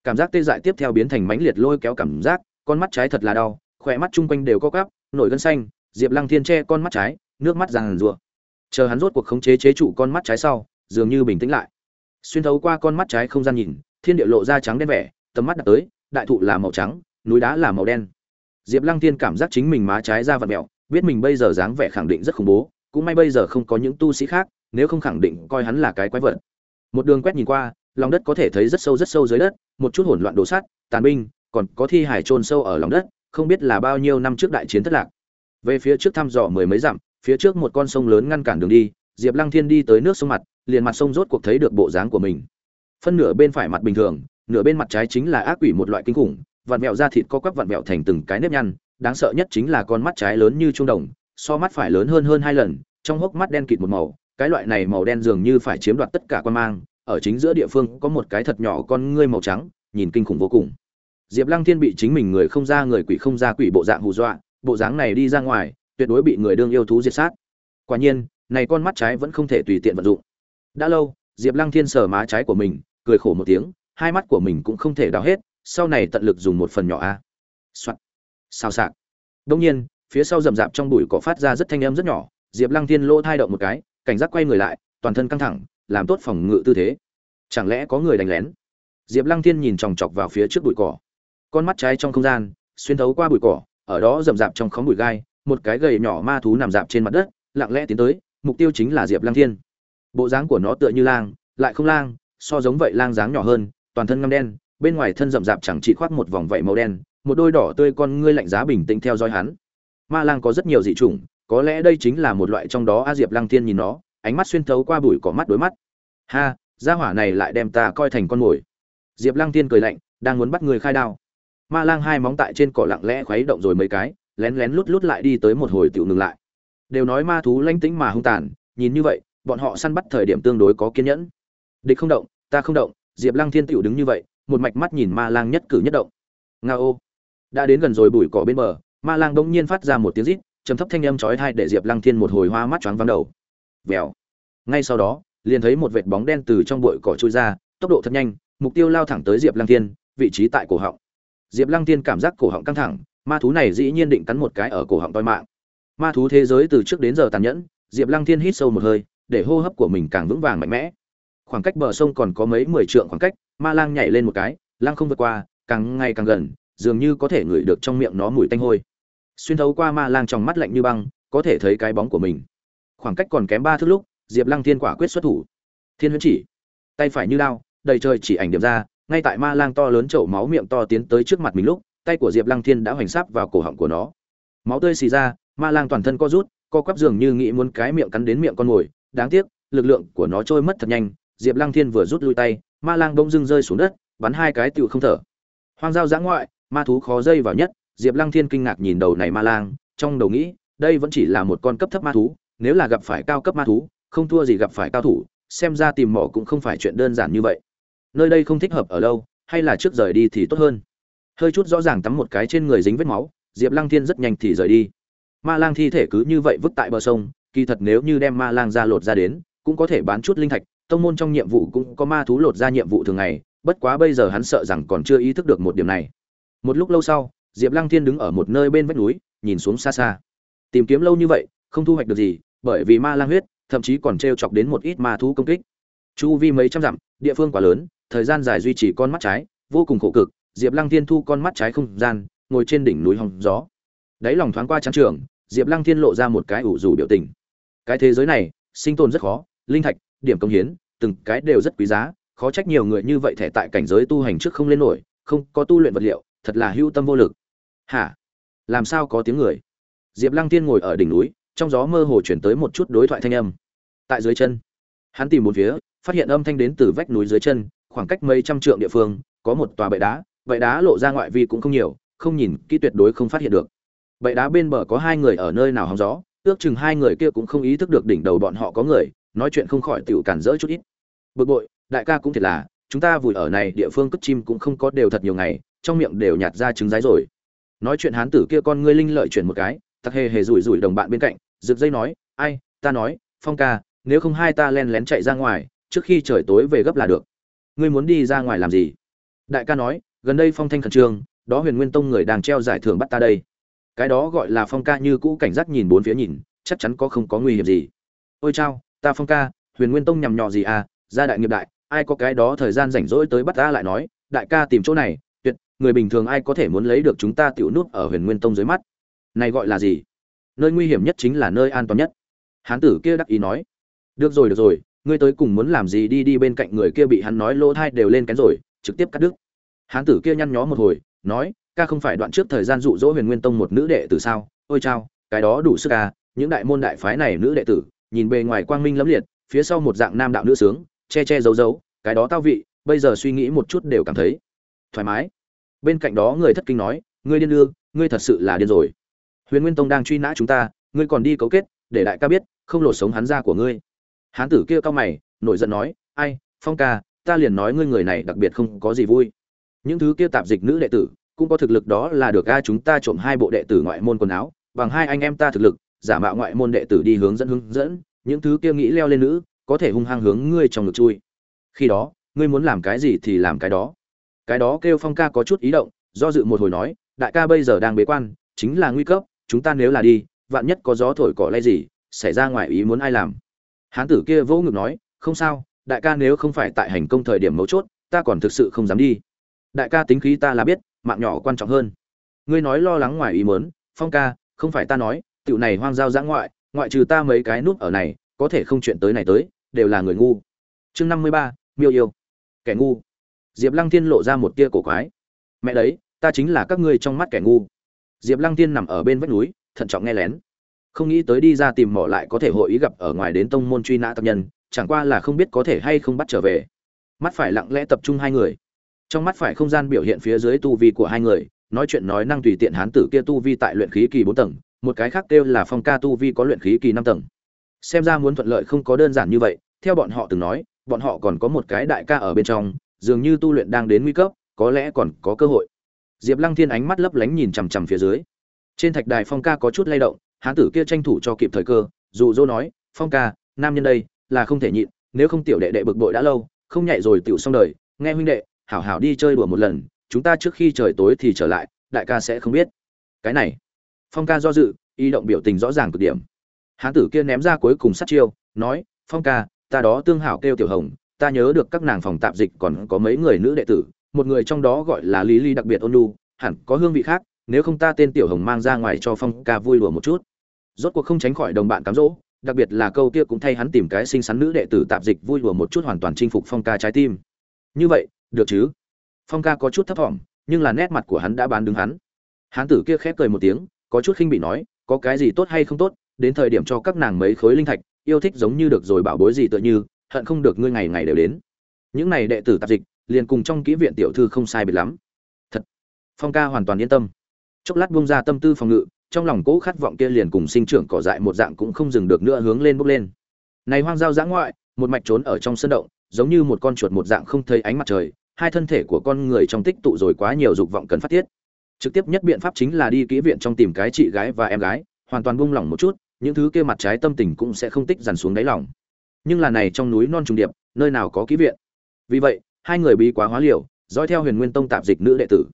Cảm giác tê dại tiếp theo biến thành mãnh liệt lôi kéo cảm giác, con mắt trái thật là đau, khỏe mắt chung quanh đều có cắp nổi gân xanh, diệp lăng thiên che con mắt trái, nước mắt ràn rụa chờ hắn rốt cuộc khống chế chế trụ con mắt trái sau, dường như bình tĩnh lại. Xuyên thấu qua con mắt trái không gian nhìn, thiên địa lộ ra trắng đen vẻ, tầm mắt đặt tới, đại thụ là màu trắng, núi đá là màu đen. Diệp lăng Thiên cảm giác chính mình má trái ra vật mẹo biết mình bây giờ dáng vẻ khẳng định rất khủng bố, cũng may bây giờ không có những tu sĩ khác, nếu không khẳng định coi hắn là cái quái vật. Một đường quét nhìn qua, lòng đất có thể thấy rất sâu rất sâu dưới đất, một chút hỗn loạn đồ sắt, tàn binh, còn có thi hải trôn sâu ở lòng đất, không biết là bao nhiêu năm trước đại chiến thất lạc. Về phía trước thăm dò mười mấy dặm phía trước một con sông lớn ngăn cản đường đi, diệp lăng thiên đi tới nước sông mặt, liền mặt sông rốt cuộc thấy được bộ dáng của mình. Phân nửa bên phải mặt bình thường, nửa bên mặt trái chính là ác quỷ một loại kinh khủng, vặn vẹo da thịt co quắp vặn vẹo thành từng cái nếp nhăn, đáng sợ nhất chính là con mắt trái lớn như trung đồng, so mắt phải lớn hơn hơn hai lần, trong hốc mắt đen kịt một màu, cái loại này màu đen dường như phải chiếm đoạt tất cả quan mang, ở chính giữa địa phương có một cái thật nhỏ con ngươi màu trắng, nhìn kinh khủng vô cùng. Diệp lăng thiên bị chính mình người không ra người quỷ không ra quỷ bộ dạng hù dọa, bộ dáng này đi ra ngoài tuyệt đối bị người đương yêu thú diệt sát. Quả nhiên, này con mắt trái vẫn không thể tùy tiện vận dụng. Đã lâu, diệp lăng thiên sờ má trái của mình, cười khổ một tiếng, hai mắt của mình cũng không thể đào hết, sau này tận lực dùng một phần nhỏ a. Soạt. Sao sạc. Đương nhiên, phía sau rậm rạp trong bụi cỏ phát ra rất thanh âm rất nhỏ, diệp lăng thiên lỗ thai động một cái, cảnh giác quay người lại, toàn thân căng thẳng, làm tốt phòng ngự tư thế. Chẳng lẽ có người đánh lén? Diệp lăng thiên nhìn chòng chọc vào phía trước bụi cỏ. Con mắt trái trong không gian, xuyên thấu qua bụi cỏ, ở đó rậm rạp trong khóm bụi gai một cái gầy nhỏ ma thú nằm dạp trên mặt đất, lặng lẽ tiến tới, mục tiêu chính là diệp Lang thiên. Bộ dáng của nó tựa như lang, lại không lang, so giống vậy lang dáng nhỏ hơn, toàn thân ngâm đen, bên ngoài thân rậm rạp chẳng chỉ khoác một vòng vảy màu đen, một đôi đỏ tươi con ngươi lạnh giá bình tĩnh theo dõi hắn. Ma lang có rất nhiều dị chủng, có lẽ đây chính là một loại trong đó a diệp Lang thiên nhìn nó, ánh mắt xuyên thấu qua bụi cỏ mắt đối mắt. Ha, gia hỏa này lại đem ta coi thành con mồi. Diệp Lang thiên cười lạnh, đang muốn bắt người khai đao. Ma lang hai móng tại trên cỏ lặng lẽ khuấy động rồi mấy cái lén lén lút lút lại đi tới một hồi tiểu ngừng lại. Đều nói ma thú lanh tĩnh mà hung tàn, nhìn như vậy, bọn họ săn bắt thời điểm tương đối có kiên nhẫn. Địch không động, ta không động, diệp lăng thiên tiểu đứng như vậy, một mạch mắt nhìn ma lang nhất cử nhất động. Ngao đã đến gần rồi bụi cỏ bên bờ, ma lang bỗng nhiên phát ra một tiếng rít, trầm thấp thanh âm chói tai để diệp lăng thiên một hồi hoa mắt choáng váng đầu. Vèo. Ngay sau đó, liền thấy một vệt bóng đen từ trong bụi cỏ trôi ra, tốc độ thật nhanh, mục tiêu lao thẳng tới diệp lăng thiên, vị trí tại cổ họng. Diệp lăng thiên cảm giác cổ họng căng thẳng ma thú này dĩ nhiên định cắn một cái ở cổ họng toi mạng. Ma thú thế giới từ trước đến giờ tàn nhẫn, diệp lăng thiên hít sâu một hơi, để hô hấp của mình càng vững vàng mạnh mẽ. Khoảng cách bờ sông còn có mấy mười trượng khoảng cách, ma lang nhảy lên một cái lang không vượt qua, càng ngày càng gần, dường như có thể ngửi được trong miệng nó mùi tanh hôi. Xuyên thấu qua ma lang trong mắt lạnh như băng, có thể thấy cái bóng của mình. Khoảng cách còn kém ba thước lúc, diệp lăng thiên quả quyết xuất thủ. Thiên huyễn chỉ, tay phải như lao đầy trời chỉ ảnh điểm ra, ngay tại ma lang to lớn chậu máu miệng to tiến tới trước mặt mình lúc tay của diệp lăng thiên đã hoành sáp vào cổ họng của nó. Máu tươi xì ra, ma lang toàn thân co rút, co quắp dường như nghĩ muốn cái miệng cắn đến miệng con mồi. Đáng tiếc, lực lượng của nó trôi mất thật nhanh. Diệp lăng thiên vừa rút lui tay, ma lang bỗng dưng rơi xuống đất, bắn hai cái tựu không thở. Hoang giao giã ngoại, ma thú khó dây vào nhất. Diệp lăng thiên kinh ngạc nhìn đầu này ma lang, trong đầu nghĩ, đây vẫn chỉ là một con cấp thấp ma thú, nếu là gặp phải cao cấp ma thú, không thua gì gặp phải cao thủ, xem ra tìm mỏ cũng không phải chuyện đơn giản như vậy. Nơi đây không thích hợp ở lâu, hay là trước rời đi thì tốt hơn hơi chút rõ ràng tắm một cái trên người dính vết máu, diệp lăng thiên rất nhanh thì rời đi. Ma lang thi thể cứ như vậy vứt tại bờ sông, kỳ thật nếu như đem ma lang ra lột ra đến, cũng có thể bán chút linh thạch, tông môn trong nhiệm vụ cũng có ma thú lột ra nhiệm vụ thường ngày, bất quá bây giờ hắn sợ rằng còn chưa ý thức được một điểm này. Một lúc lâu sau, diệp lăng thiên đứng ở một nơi bên vách núi, nhìn xuống xa xa. Tìm kiếm lâu như vậy, không thu hoạch được gì, bởi vì ma lang huyết, thậm chí còn t r e o chọc đến một ít ma thú công kích. Chu vi mấy trăm dặm, địa phương quá lớn, thời gian dài duy trì con mắt trái, vô cùng khổ cực diệp lăng thiên thu con mắt trái không gian, ngồi trên đỉnh núi hòng gió. Đáy lòng thoáng qua trắng trường, diệp lăng thiên lộ ra một cái ủ rủ biểu tình. Cái thế giới này, sinh tồn rất khó, linh thạch, điểm công hiến, từng cái đều rất quý giá, khó trách nhiều người như vậy thể tại cảnh giới tu hành trước không lên nổi, không có tu luyện vật liệu, thật là hưu tâm vô lực. Hả? Làm sao có tiếng người? Diệp lăng Thiên ngồi ở đỉnh núi, trong gió mơ hồ chuyển tới một chút đối thoại thanh âm. Tại dưới chân, hắn tìm một phía, phát hiện âm thanh đến từ vách núi dưới chân, khoảng cách mấy trăm trượng địa phương, có một tòa bệ đá vậy đá lộ ra ngoại vi cũng không nhiều, không nhìn kỹ tuyệt đối không phát hiện được. Vậy đá bên bờ có hai người ở nơi nào hóng gió, ước chừng hai người kia cũng không ý thức được đỉnh đầu bọn họ có người, nói chuyện không khỏi tiểu cản rỡ chút ít. Bực bội, đại ca cũng thiệt là, chúng ta vùi ở này địa phương cất chim cũng không có đều thật nhiều ngày, trong miệng đều nhạt ra trứng rái rồi. Nói chuyện hán tử kia con ngươi linh lợi chuyển một cái, tặc hề hề rủi rủi đồng bạn bên cạnh, rực dây nói, ai, ta nói, phong ca, nếu không hai ta len lén chạy ra ngoài, trước khi trời tối về gấp là được. Ngươi muốn đi ra ngoài làm gì? Đại ca nói gần đây phong thanh khẩn trương, đó huyền nguyên tông người đang treo giải thưởng bắt ta đây. Cái đó gọi là phong ca như cũ cảnh giác nhìn bốn phía nhìn, chắc chắn có không có nguy hiểm gì. Ôi chao, ta phong ca, huyền nguyên tông nhằm nhọ gì à gia đại nghiệp đại, ai có cái đó thời gian rảnh rỗi tới bắt ta lại nói, đại ca tìm chỗ này, tuyệt, người bình thường ai có thể muốn lấy được chúng ta tiểu nút ở huyền nguyên tông dưới mắt. Này gọi là gì? Nơi nguy hiểm nhất chính là nơi an toàn nhất. Hán tử kia đắc ý nói. Được rồi được rồi, ngươi tới cùng muốn làm gì đi đi bên cạnh người kia bị hắn nói lỗ thai đều lên kén rồi, trực tiếp cắt đứt hán tử kia nhăn nhó một hồi, nói, ca không phải đoạn trước thời gian dụ dỗ huyền nguyên tông một nữ đệ tử sao? Ôi chao, cái đó đủ sức ca những đại môn đại phái này nữ đệ tử, nhìn bề ngoài quang minh lẫm liệt, phía sau một dạng nam đạo nữ sướng, che che giấu giấu, cái đó tao vị, bây giờ suy nghĩ một chút đều cảm thấy thoải mái. Bên cạnh đó người thất kinh nói, ngươi điên lương ngươi thật sự là điên rồi. Huyền nguyên tông đang truy nã chúng ta, ngươi còn đi cấu kết, để đại ca biết, không lột sống hắn ra của ngươi. Hán tử kia cao mày, nổi giận nói, ai, phong ca, ta liền nói ngươi người này đặc biệt không có gì vui những thứ kia tạp dịch nữ đệ tử, cũng có thực lực đó là được a chúng ta trộm hai bộ đệ tử ngoại môn quần áo, bằng hai anh em ta thực lực, giả mạo ngoại môn đệ tử đi hướng dẫn hướng dẫn, những thứ kia nghĩ leo lên nữ, có thể hung hăng hướng ngươi trong ngực chui. Khi đó, ngươi muốn làm cái gì thì làm cái đó. Cái đó kêu phong ca có chút ý động, do dự một hồi nói, đại ca bây giờ đang bế quan, chính là nguy cấp, chúng ta nếu là đi, vạn nhất có gió thổi cỏ lay gì, xảy ra ngoài ý muốn ai làm? Hán tử kia vỗ ngực nói, không sao, đại ca nếu không phải tại hành công thời điểm mấu chốt, ta còn thực sự không dám đi đại ca tính khí ta là biết, mạng nhỏ quan trọng hơn. Ngươi nói lo lắng ngoài ý mớn phong ca, không phải ta nói tựu này hoang giao giã ngoại ngoại trừ ta mấy cái núp ở này, có thể không chuyện tới này tới, đều là người ngu. Chương năm mươi ba, miêu yêu. Kẻ ngu. Diệp lăng thiên lộ ra một tia cổ quái. Mẹ đấy, ta chính là các ngươi trong mắt kẻ ngu. Diệp lăng thiên nằm ở bên vách núi, thận trọng nghe lén. Không nghĩ tới đi ra tìm mỏ lại có thể hội ý gặp ở ngoài đến tông môn truy nã tập nhân, chẳng qua là không biết có thể hay không bắt trở về. Mắt phải lặng lẽ tập trung hai người trong mắt phải không gian biểu hiện phía dưới tu vi của hai người, nói chuyện nói năng tùy tiện hán tử kia tu vi tại luyện khí kỳ bốn tầng, một cái khác kêu là phong ca tu vi có luyện khí kỳ năm tầng. Xem ra muốn thuận lợi không có đơn giản như vậy, theo bọn họ từng nói, bọn họ còn có một cái đại ca ở bên trong, dường như tu luyện đang đến nguy cấp, có lẽ còn có cơ hội. Diệp lăng thiên ánh mắt lấp lánh nhìn chằm chằm phía dưới. Trên thạch đài phong ca có chút lay động, hán tử kia tranh thủ cho kịp thời cơ dù dô nói, phong ca, nam nhân đây, là không thể nhịn, nếu không tiểu đệ đệ bực bội đã lâu, không nhạy rồi tiểu xong đời, nghe huynh đệ hảo hảo đi chơi đùa một lần, chúng ta trước khi trời tối thì trở lại, đại ca sẽ không biết. Cái này, phong ca do dự, y động biểu tình rõ ràng cực điểm. Hán tử kia ném ra cuối cùng sát chiêu, nói, phong ca, ta đó tương hảo kêu tiểu hồng, ta nhớ được các nàng phòng tạp dịch còn có mấy người nữ đệ tử, một người trong đó gọi là lý Ly đặc biệt ôn lu hẳn có hương vị khác, nếu không ta tên tiểu hồng mang ra ngoài cho phong ca vui đùa một chút. Rốt cuộc không tránh khỏi đồng bạn cám dỗ, đặc biệt là câu kia cũng thay hắn tìm cái xinh xắn nữ đệ tử tạp dịch vui đùa một chút hoàn toàn chinh phục phong ca trái tim. Như vậy được chứ? Phong ca có chút thấp thỏm, nhưng là nét mặt của hắn đã bán đứng hắn. Hán tử kia khép cười một tiếng, có chút khinh bị nói, có cái gì tốt hay không tốt, đến thời điểm cho các nàng mấy khối linh thạch, yêu thích giống như được rồi bảo bối gì tựa như, hận không được ngươi ngày ngày đều đến. Những này đệ tử tạp dịch, liền cùng trong kỹ viện tiểu thư không sai biệt lắm. Thật. Phong ca hoàn toàn yên tâm. Chốc lát buông ra tâm tư phòng ngự, trong lòng cỗ khát vọng kia liền cùng sinh trưởng cỏ dại một dạng cũng không dừng được nữa hướng lên bốc lên. Này hoang giao giã ngoại, một mạch trốn ở trong sân động, giống như một con chuột một dạng không thấy ánh mặt trời hai thân thể của con người trong tích tụ rồi quá nhiều dục vọng cần phát tiết. Trực tiếp nhất biện pháp chính là đi kỹ viện trong tìm cái chị gái và em gái, hoàn toàn buông lỏng một chút, những thứ kia mặt trái tâm tình cũng sẽ không tích dằn xuống đáy lòng. Nhưng là này trong núi non trùng điệp, nơi nào có kỹ viện? Vì vậy, hai người bí quá hóa liều, dõi theo huyền nguyên tông tạp dịch nữ đệ tử.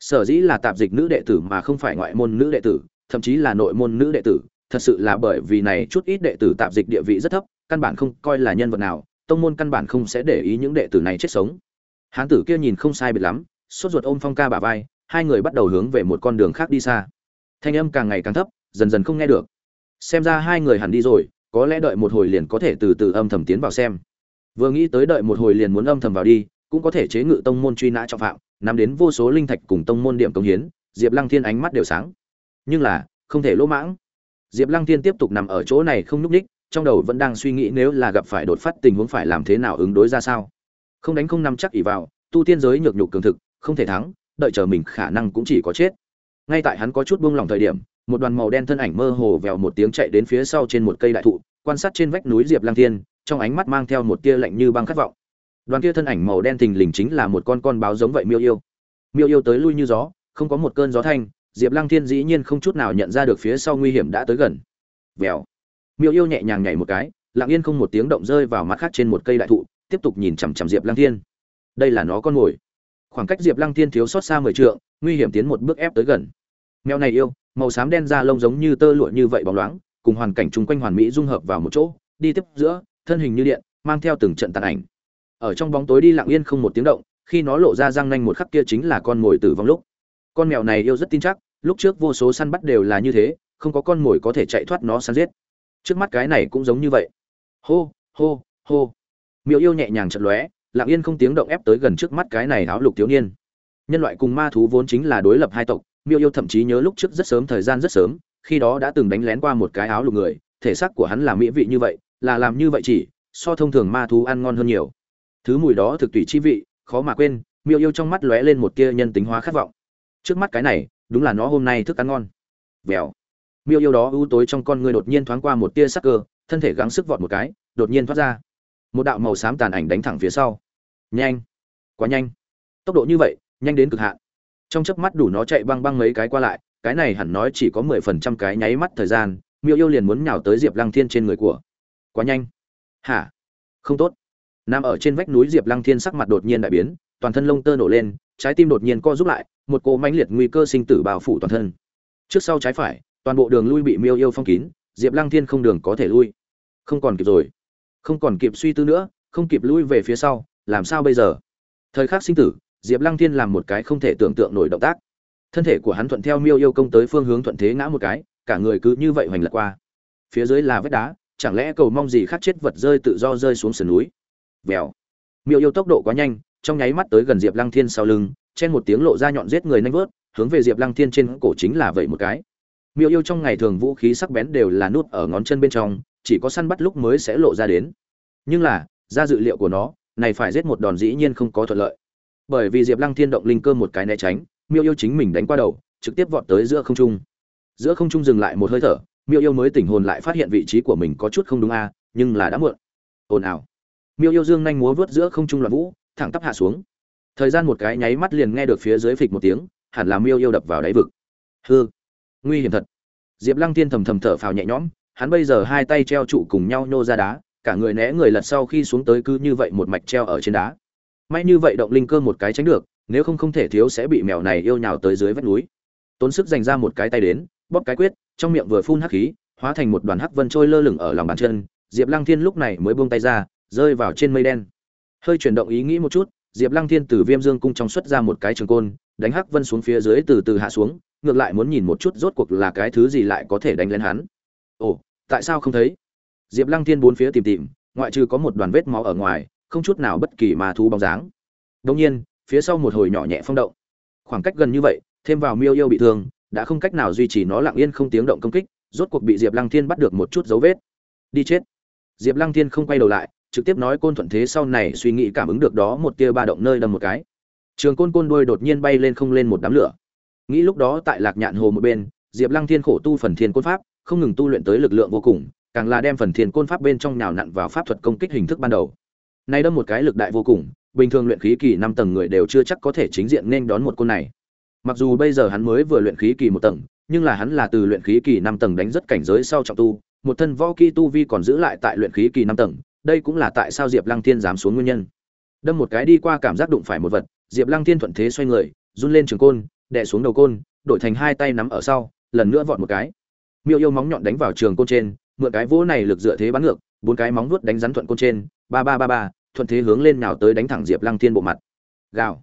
Sở dĩ là tạp dịch nữ đệ tử mà không phải ngoại môn nữ đệ tử, thậm chí là nội môn nữ đệ tử, thật sự là bởi vì này chút ít đệ tử tạp dịch địa vị rất thấp, căn bản không coi là nhân vật nào, tông môn căn bản không sẽ để ý những đệ tử này chết sống hán tử kia nhìn không sai biệt lắm, sốt ruột ôm phong ca bả vai, hai người bắt đầu hướng về một con đường khác đi xa. Thanh âm càng ngày càng thấp, dần dần không nghe được. Xem ra hai người hẳn đi rồi, có lẽ đợi một hồi liền có thể từ từ âm thầm tiến vào xem. Vừa nghĩ tới đợi một hồi liền muốn âm thầm vào đi, cũng có thể chế ngự tông môn truy nã trọng phạm, nắm đến vô số linh thạch cùng tông môn điểm công hiến, diệp lăng thiên ánh mắt đều sáng. Nhưng là, không thể lỗ mãng. Diệp lăng thiên tiếp tục nằm ở chỗ này không nhúc ních trong đầu vẫn đang suy nghĩ nếu là gặp phải đột phát tình huống phải làm thế nào ứng đối ra sao không đánh không nắm chắc ỷ vào, tu tiên giới nhược nhục cường thực, không thể thắng, đợi chờ mình khả năng cũng chỉ có chết. Ngay tại hắn có chút buông lỏng thời điểm, một đoàn màu đen thân ảnh mơ hồ vèo một tiếng chạy đến phía sau trên một cây đại thụ, quan sát trên vách núi diệp lang thiên, trong ánh mắt mang theo một tia lạnh như băng khát vọng. Đoàn kia thân ảnh màu đen thình lình chính là một con con báo giống vậy miêu yêu. Miêu yêu tới lui như gió, không có một cơn gió thanh, diệp lăng thiên dĩ nhiên không chút nào nhận ra được phía sau nguy hiểm đã tới gần. Vèo. Miêu yêu nhẹ nhàng nhảy một cái, lặng yên không một tiếng động rơi vào mặt khác trên một cây đại thụ tiếp tục nhìn chằm chằm diệp lăng thiên. Đây là nó con mồi. Khoảng cách diệp lăng thiên thiếu sót xa mười trượng, nguy hiểm tiến một bước ép tới gần. Mèo này yêu, màu xám đen da lông giống như tơ lụa như vậy bóng loáng, cùng hoàn cảnh chung quanh hoàn mỹ dung hợp vào một chỗ, đi tiếp giữa, thân hình như điện, mang theo từng trận tàn ảnh. Ở trong bóng tối đi lặng yên không một tiếng động, khi nó lộ ra răng nanh một khắc kia chính là con mồi tử vong lúc. Con mèo này yêu rất tin chắc, lúc trước vô số săn bắt đều là như thế, không có con mồi có thể chạy thoát nó săn giết. Trước mắt cái này cũng giống như vậy. Hô hô hô miêu yêu nhẹ nhàng chật lóe, lặng yên không tiếng động ép tới gần trước mắt cái này áo lục thiếu niên. Nhân loại cùng ma thú vốn chính là đối lập hai tộc, miêu yêu thậm chí nhớ lúc trước rất sớm, thời gian rất sớm, khi đó đã từng đánh lén qua một cái áo lục người, thể xác của hắn là mỹ vị như vậy, là làm như vậy chỉ, so thông thường ma thú ăn ngon hơn nhiều. Thứ mùi đó thực tùy chi vị, khó mà quên, miêu yêu trong mắt lóe lên một tia nhân tính hóa khát vọng. Trước mắt cái này, đúng là nó hôm nay thức ăn ngon. Vèo. Miêu yêu đó ưu tối trong con người đột nhiên thoáng qua một tia sắc cơ, thân thể gắng sức vọt một cái, đột nhiên thoát ra một đạo màu xám tàn ảnh đánh thẳng phía sau. Nhanh! Quá nhanh! Tốc độ như vậy, nhanh đến cực hạn. Trong chớp mắt đủ nó chạy băng băng mấy cái qua lại, cái này hẳn nói chỉ có mười phần trăm cái nháy mắt thời gian, miêu yêu liền muốn nhào tới diệp lăng thiên trên người của. Quá nhanh! Hả? Không tốt. Nằm ở trên vách núi diệp lăng thiên sắc mặt đột nhiên đại biến, toàn thân lông tơ nổ lên, trái tim đột nhiên co rút lại, một cỗ mãnh liệt nguy cơ sinh tử bao phủ toàn thân. Trước sau trái phải, toàn bộ đường lui bị miêu yêu phong kín, diệp lăng thiên không đường có thể lui. Không còn kịp rồi không còn kịp suy tư nữa, không kịp lui về phía sau, làm sao bây giờ? Thời khắc sinh tử, diệp lăng thiên làm một cái không thể tưởng tượng nổi động tác. Thân thể của hắn thuận theo miêu yêu công tới phương hướng thuận thế ngã một cái, cả người cứ như vậy hoành lật qua. Phía dưới là vách đá, chẳng lẽ cầu mong gì khác chết vật rơi tự do rơi xuống sườn núi? Vèo. Miêu yêu tốc độ quá nhanh, trong nháy mắt tới gần diệp lăng thiên sau lưng, chen một tiếng lộ ra nhọn giết người nanh vớt, hướng về diệp lăng thiên trên cổ chính là vậy một cái. Miêu yêu trong ngày thường vũ khí sắc bén đều là nút ở ngón chân bên trong chỉ có săn bắt lúc mới sẽ lộ ra đến. Nhưng là, ra dự liệu của nó, này phải giết một đòn dĩ nhiên không có thuận lợi. Bởi vì diệp lăng thiên động linh cơ một cái né tránh, miêu yêu chính mình đánh qua đầu, trực tiếp vọt tới giữa không trung. Giữa không trung dừng lại một hơi thở, miêu yêu mới tỉnh hồn lại phát hiện vị trí của mình có chút không đúng a, nhưng là đã muộn. Ồn ào. Miêu yêu dương nhanh múa vớt giữa không trung loạn vũ, thẳng tắp hạ xuống. Thời gian một cái nháy mắt liền nghe được phía dưới phịch một tiếng, hẳn là miêu yêu đập vào đáy vực. Hư nguy hiểm thật. Diệp lăng tiên thầm thầm thở phào nhẹ nhõm hắn bây giờ hai tay treo trụ cùng nhau nhô ra đá, cả người né người lật sau khi xuống tới cứ như vậy một mạch treo ở trên đá. May như vậy động linh cơ một cái tránh được, nếu không không thể thiếu sẽ bị mèo này yêu nhào tới dưới vách núi. Tốn sức dành ra một cái tay đến, bóp cái quyết, trong miệng vừa phun hắc khí, hóa thành một đoàn hắc vân trôi lơ lửng ở lòng bàn chân. Diệp lăng thiên lúc này mới buông tay ra, rơi vào trên mây đen. Hơi chuyển động ý nghĩ một chút, diệp lăng thiên từ viêm dương cung trong xuất ra một cái trường côn, đánh hắc vân xuống phía dưới từ từ hạ xuống, ngược lại muốn nhìn một chút rốt cuộc là cái thứ gì lại có thể đánh lên hắn ồ, tại sao không thấy? Diệp lăng thiên bốn phía tìm tìm, ngoại trừ có một đoàn vết máu ở ngoài, không chút nào bất kỳ mà thú bóng dáng. Đông nhiên, phía sau một hồi nhỏ nhẹ phong động. Khoảng cách gần như vậy, thêm vào miêu yêu bị thương, đã không cách nào duy trì nó lặng yên không tiếng động công kích, rốt cuộc bị diệp lăng thiên bắt được một chút dấu vết. Đi chết. Diệp lăng thiên không quay đầu lại, trực tiếp nói côn thuận thế sau này suy nghĩ cảm ứng được đó một tia ba động nơi đâm một cái. Trường côn côn đuôi đột nhiên bay lên không lên một đám lửa. Nghĩ lúc đó tại lạc nhạn hồ một bên, diệp lăng thiên khổ tu phần thiên côn pháp không ngừng tu luyện tới lực lượng vô cùng, càng là đem phần thiên côn pháp bên trong nhào nặn vào pháp thuật công kích hình thức ban đầu. Nay đâm một cái lực đại vô cùng, bình thường luyện khí kỳ năm tầng người đều chưa chắc có thể chính diện nên đón một côn này. Mặc dù bây giờ hắn mới vừa luyện khí kỳ một tầng, nhưng là hắn là từ luyện khí kỳ năm tầng đánh rất cảnh giới sau trọng tu, một thân võ kỹ tu vi còn giữ lại tại luyện khí kỳ năm tầng, đây cũng là tại sao diệp lăng thiên dám xuống nguyên nhân. Đâm một cái đi qua cảm giác đụng phải một vật, diệp lăng thiên thuận thế xoay người, run lên trường côn, đè xuống đầu côn, đổi thành hai tay nắm ở sau, lần nữa vọt một cái miêu yêu móng nhọn đánh vào trường côn trên, mượn cái vỗ này lực dựa thế bắn ngược, bốn cái móng vuốt đánh rắn thuận côn trên, ba ba ba ba, thuận thế hướng lên nào tới đánh thẳng diệp lăng thiên bộ mặt. Gào.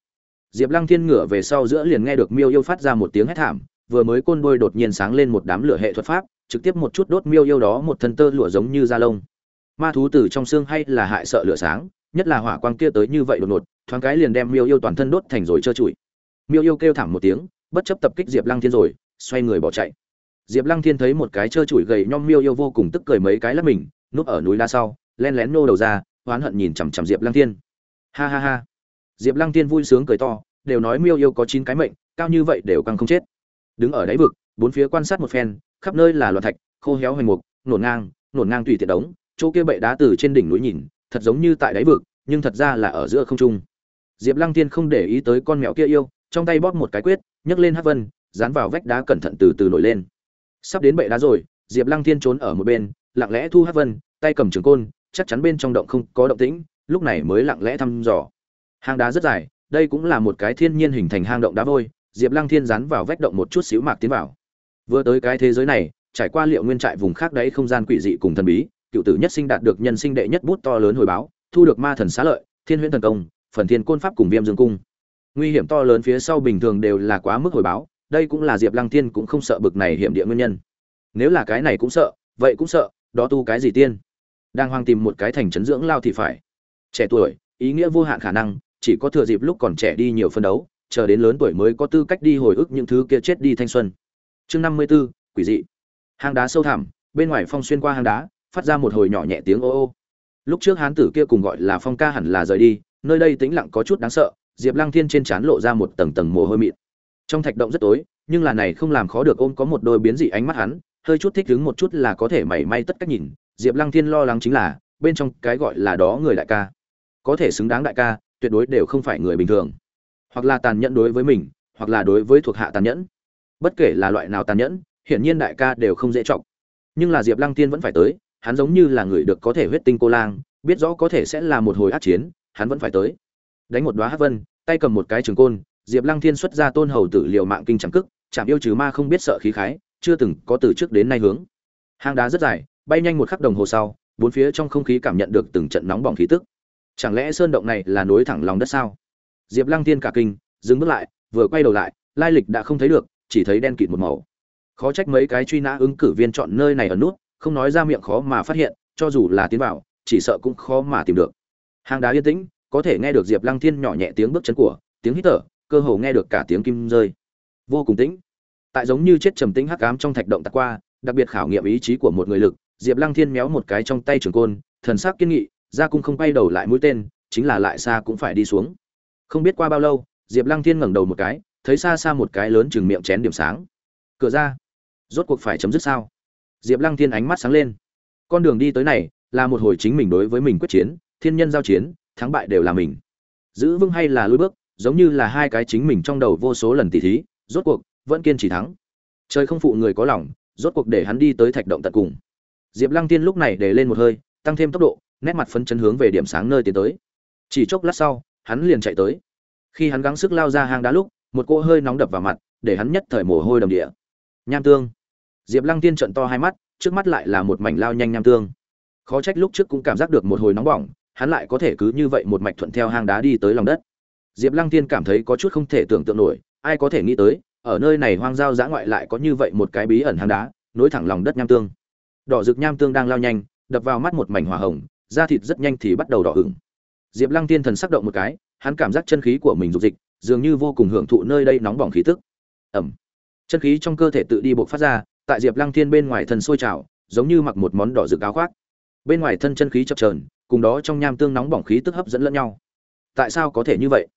Diệp lăng thiên ngửa về sau giữa liền nghe được miêu yêu phát ra một tiếng hét thảm, vừa mới côn đôi đột nhiên sáng lên một đám lửa hệ thuật pháp, trực tiếp một chút đốt miêu yêu đó một thân tơ lụa giống như da lông. Ma thú từ trong xương hay là hại sợ lửa sáng, nhất là hỏa quang kia tới như vậy đột ngột, thoáng cái liền đem miêu yêu toàn thân đốt thành rồi trơ trụi. Miêu yêu kêu thảm một tiếng, bất chấp tập kích diệp lăng thiên rồi, xoay người bỏ chạy diệp lăng thiên thấy một cái trơ trụi gầy nhom miêu yêu vô cùng tức cười mấy cái lắp mình, núp ở núi đá sau, len lén nô đầu ra, oán hận nhìn chằm chằm diệp lăng thiên. Ha ha ha. Diệp lăng thiên vui sướng cười to, đều nói miêu yêu có chín cái mệnh, cao như vậy đều căng không chết. Đứng ở đáy vực, bốn phía quan sát một phen, khắp nơi là loạn thạch, khô héo hoành mục, nổn ngang nổn ngang tùy tiện đống, chỗ kia bệ đá từ trên đỉnh núi nhìn, thật giống như tại đáy vực, nhưng thật ra là ở giữa không trung. Diệp lăng tiên không để ý tới con mèo kia yêu, trong tay bóp một cái quyết, nhấc lên hát vân, dán vào vách đá cẩn thận từ từ nổi lên sắp đến bệ đá rồi, diệp lăng Thiên trốn ở một bên, lặng lẽ thu hát vân, tay cầm trường côn, chắc chắn bên trong động không có động tĩnh, lúc này mới lặng lẽ thăm dò. Hang đá rất dài, đây cũng là một cái thiên nhiên hình thành hang động đá vôi, diệp lăng thiên dán vào vách động một chút xíu mạc tiến vào. Vừa tới cái thế giới này, trải qua liệu nguyên trại vùng khác đấy không gian quỷ dị cùng thần bí, cựu tử nhất sinh đạt được nhân sinh đệ nhất bút to lớn hồi báo, thu được ma thần xá lợi, thiên huyễn thần công, phần thiên côn pháp cùng viêm dương cung. Nguy hiểm to lớn phía sau bình thường đều là quá mức hồi báo đây cũng là diệp lăng thiên cũng không sợ bực này hiểm địa nguyên nhân. Nếu là cái này cũng sợ, vậy cũng sợ, đó tu cái gì tiên? Đang hoang tìm một cái thành trấn dưỡng lao thì phải. Trẻ tuổi, ý nghĩa vô hạn khả năng, chỉ có thừa dịp lúc còn trẻ đi nhiều phân đấu, chờ đến lớn tuổi mới có tư cách đi hồi ức những thứ kia chết đi thanh xuân. Chương năm mươi b ố quỷ dị. Hang đá sâu thẳm, bên ngoài phong xuyên qua hang đá, phát ra một hồi nhỏ nhẹ tiếng ô ô. Lúc trước hán tử kia cùng gọi là phong ca hẳn là rời đi, nơi đây tĩnh lặng có chút đáng sợ, diệp lăng thiên trên trán lộ ra một tầng tầng mồ hôi mịn trong thạch động rất tối, nhưng là này không làm khó được ôm có một đôi biến dị ánh mắt hắn, hơi chút thích đứng một chút là có thể mảy may tất cách nhìn, diệp lăng thiên lo lắng chính là, bên trong cái gọi là đó người đại ca, có thể xứng đáng đại ca, tuyệt đối đều không phải người bình thường. Hoặc là tàn nhẫn đối với mình, hoặc là đối với thuộc hạ tàn nhẫn. Bất kể là loại nào tàn nhẫn, hiển nhiên đại ca đều không dễ chọc. Nhưng là diệp lăng tiên vẫn phải tới, hắn giống như là người được có thể huyết tinh cô lang, biết rõ có thể sẽ là một hồi át chiến, hắn vẫn phải tới. Đánh một đoá hát vân, tay cầm một cái trường côn diệp lăng thiên xuất ra tôn hầu tử liều mạng kinh chẳng cức chạm yêu trừ ma không biết sợ khí khái, chưa từng có từ trước đến nay hướng. Hang đá rất dài, bay nhanh một khắc đồng hồ sau, bốn phía trong không khí cảm nhận được từng trận nóng bỏng khí tức. Chẳng lẽ sơn động này là nối thẳng lòng đất sao? Diệp lăng Thiên cả kinh, dừng bước lại, vừa quay đầu lại, lai lịch đã không thấy được, chỉ thấy đen kịt một màu. Khó trách mấy cái truy nã ứng cử viên chọn nơi này ở nút, không nói ra miệng khó mà phát hiện, cho dù là tiến vào, chỉ sợ cũng khó mà tìm được. Hang đá yên tĩnh, có thể nghe được diệp lăng thiên nhỏ nhẹ tiếng bước chân của, tiếng hít thở cơ hồ nghe được cả tiếng kim rơi. Vô cùng tĩnh. Tại giống như chết trầm tĩnh hắc ám trong thạch động tạc qua, đặc biệt khảo nghiệm ý chí của một người lực, diệp lăng thiên méo một cái trong tay trường côn, thần sắc kiên nghị, ra cung không quay đầu lại mũi tên, chính là lại xa cũng phải đi xuống. Không biết qua bao lâu, diệp lăng thiên ngẩng đầu một cái, thấy xa xa một cái lớn chừng miệng chén điểm sáng. Cửa ra. Rốt cuộc phải chấm dứt sao? Diệp lăng thiên ánh mắt sáng lên. Con đường đi tới này, là một hồi chính mình đối với mình quyết chiến, thiên nhân giao chiến, thắng bại đều là mình. Giữ vững hay là lùi bước giống như là hai cái chính mình trong đầu vô số lần tỉ thí, rốt cuộc, vẫn kiên trì thắng. Trời không phụ người có lòng, rốt cuộc để hắn đi tới thạch động tận cùng. Diệp lăng tiên lúc này để lên một hơi, tăng thêm tốc độ, nét mặt phấn chấn hướng về điểm sáng nơi tiến tới. Chỉ chốc lát sau, hắn liền chạy tới. Khi hắn gắng sức lao ra hang đá lúc, một cỗ hơi nóng đập vào mặt, để hắn nhất thời mồ hôi đầm địa. Nham tương. Diệp lăng tiên trận to hai mắt, trước mắt lại là một mảnh lao nhanh nham tương. Khó trách lúc trước cũng cảm giác được một hồi nóng bỏng, hắn lại có thể cứ như vậy một mạch thuận theo hang đá đi tới lòng đất diệp lăng Thiên cảm thấy có chút không thể tưởng tượng nổi, ai có thể nghĩ tới, ở nơi này hoang giao giã ngoại lại có như vậy một cái bí ẩn hang đá, nối thẳng lòng đất nham tương. Đỏ rực nham tương đang lao nhanh, đập vào mắt một mảnh hỏa hồng, da thịt rất nhanh thì bắt đầu đỏ ửng. Diệp lăng Thiên thần sắc động một cái, hắn cảm giác chân khí của mình dục dịch, dường như vô cùng hưởng thụ nơi đây nóng bỏng khí tức. Ẩm. Chân khí trong cơ thể tự đi bộ phát ra, tại diệp lăng thiên bên ngoài thân sôi trào, giống như mặc một món đỏ rực áo khoác. Bên ngoài thân chân khí chập trờn cùng đó trong nham tương nóng bỏng khí tức hấp dẫn lẫn nhau. Tại sao có thể như vậy?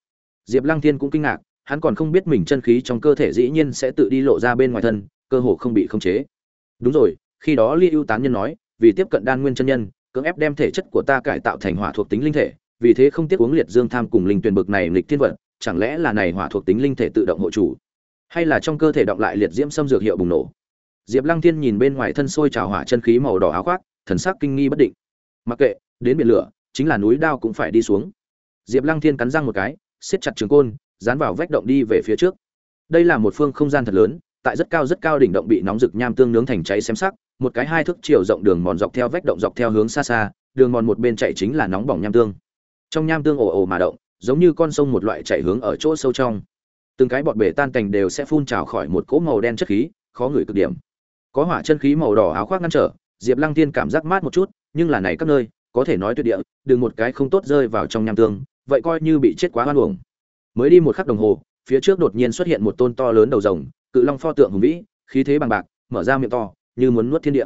Diệp lăng thiên cũng kinh ngạc hắn còn không biết mình chân khí trong cơ thể dĩ nhiên sẽ tự đi lộ ra bên ngoài thân cơ hồ không bị khống chế. Đúng rồi khi đó ly ưu tán nhân nói vì tiếp cận đan nguyên chân nhân cưỡng ép đem thể chất của ta cải tạo thành hỏa thuộc tính linh thể vì thế không tiếc uống liệt dương tham cùng linh truyền bực này lịch thiên vận, chẳng lẽ là này hỏa thuộc tính linh thể tự động hộ chủ? Hay là trong cơ thể động lại liệt diễm xâm dược hiệu bùng nổ? Diệp lăng thiên nhìn bên ngoài thân sôi trào hỏa chân khí màu đỏ áo khoác thần sắc kinh nghi bất định. Mặc kệ đến biển lửa chính là núi đao cũng phải đi xuống. Diệp lăng thiên cắn răng một cái siết chặt trường côn, dán vào vách động đi về phía trước. Đây là một phương không gian thật lớn, tại rất cao rất cao đỉnh động bị nóng rực nham tương nướng thành cháy xém sắc, một cái hai thước chiều rộng đường mòn dọc theo vách động dọc theo hướng xa xa, đường mòn một bên chạy chính là nóng bỏng nham tương. Trong nham tương ồ ồ mà động, giống như con sông một loại chạy hướng ở chỗ sâu trong. Từng cái bọt bể tan cành đều sẽ phun trào khỏi một cỗ màu đen chất khí, khó ngửi cực điểm. Có hỏa chân khí màu đỏ áo khoác ngăn trở, diệp lăng tiên cảm giác mát một chút, nhưng là này các nơi, có thể nói tuyệt địa đừng một cái không tốt rơi vào trong nham tương vậy coi như bị chết quá hoan uổng. Mới đi một khắc đồng hồ, phía trước đột nhiên xuất hiện một tôn to lớn đầu rồng, cự long pho tượng hùng vĩ, khí thế bằng bạc, mở ra miệng to, như muốn nuốt thiên địa.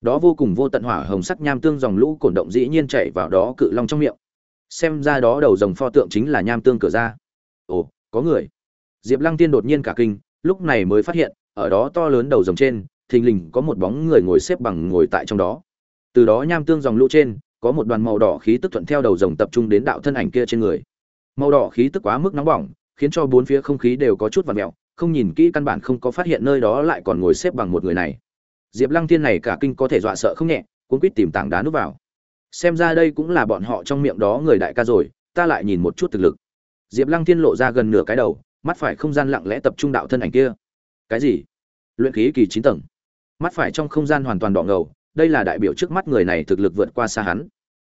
Đó vô cùng vô tận hỏa hồng sắc nham tương dòng lũ cổn động dĩ nhiên chảy vào đó cự long trong miệng. Xem ra đó đầu rồng pho tượng chính là nham tương cửa ra. Ồ, có người. Diệp lăng tiên đột nhiên cả kinh, lúc này mới phát hiện, ở đó to lớn đầu rồng trên, thình lình có một bóng người ngồi xếp bằng ngồi tại trong đó. Từ đó nham tương dòng lũ trên có một đoàn màu đỏ khí tức thuận theo đầu rồng tập trung đến đạo thân ảnh kia trên người. Màu đỏ khí tức quá mức nóng bỏng, khiến cho bốn phía không khí đều có chút vặn vẹo không nhìn kỹ căn bản không có phát hiện nơi đó lại còn ngồi xếp bằng một người này. Diệp lăng thiên này cả kinh có thể dọa sợ không nhẹ, cuốn quýt tìm tảng đá núp vào. Xem ra đây cũng là bọn họ trong miệng đó người đại ca rồi, ta lại nhìn một chút thực lực. Diệp lăng thiên lộ ra gần nửa cái đầu, mắt phải không gian lặng lẽ tập trung đạo thân ảnh kia. Cái gì? Luyện khí kỳ chín tầng. Mắt phải trong không gian hoàn toàn đỏ ngầu đây là đại biểu trước mắt người này thực lực vượt qua xa hắn.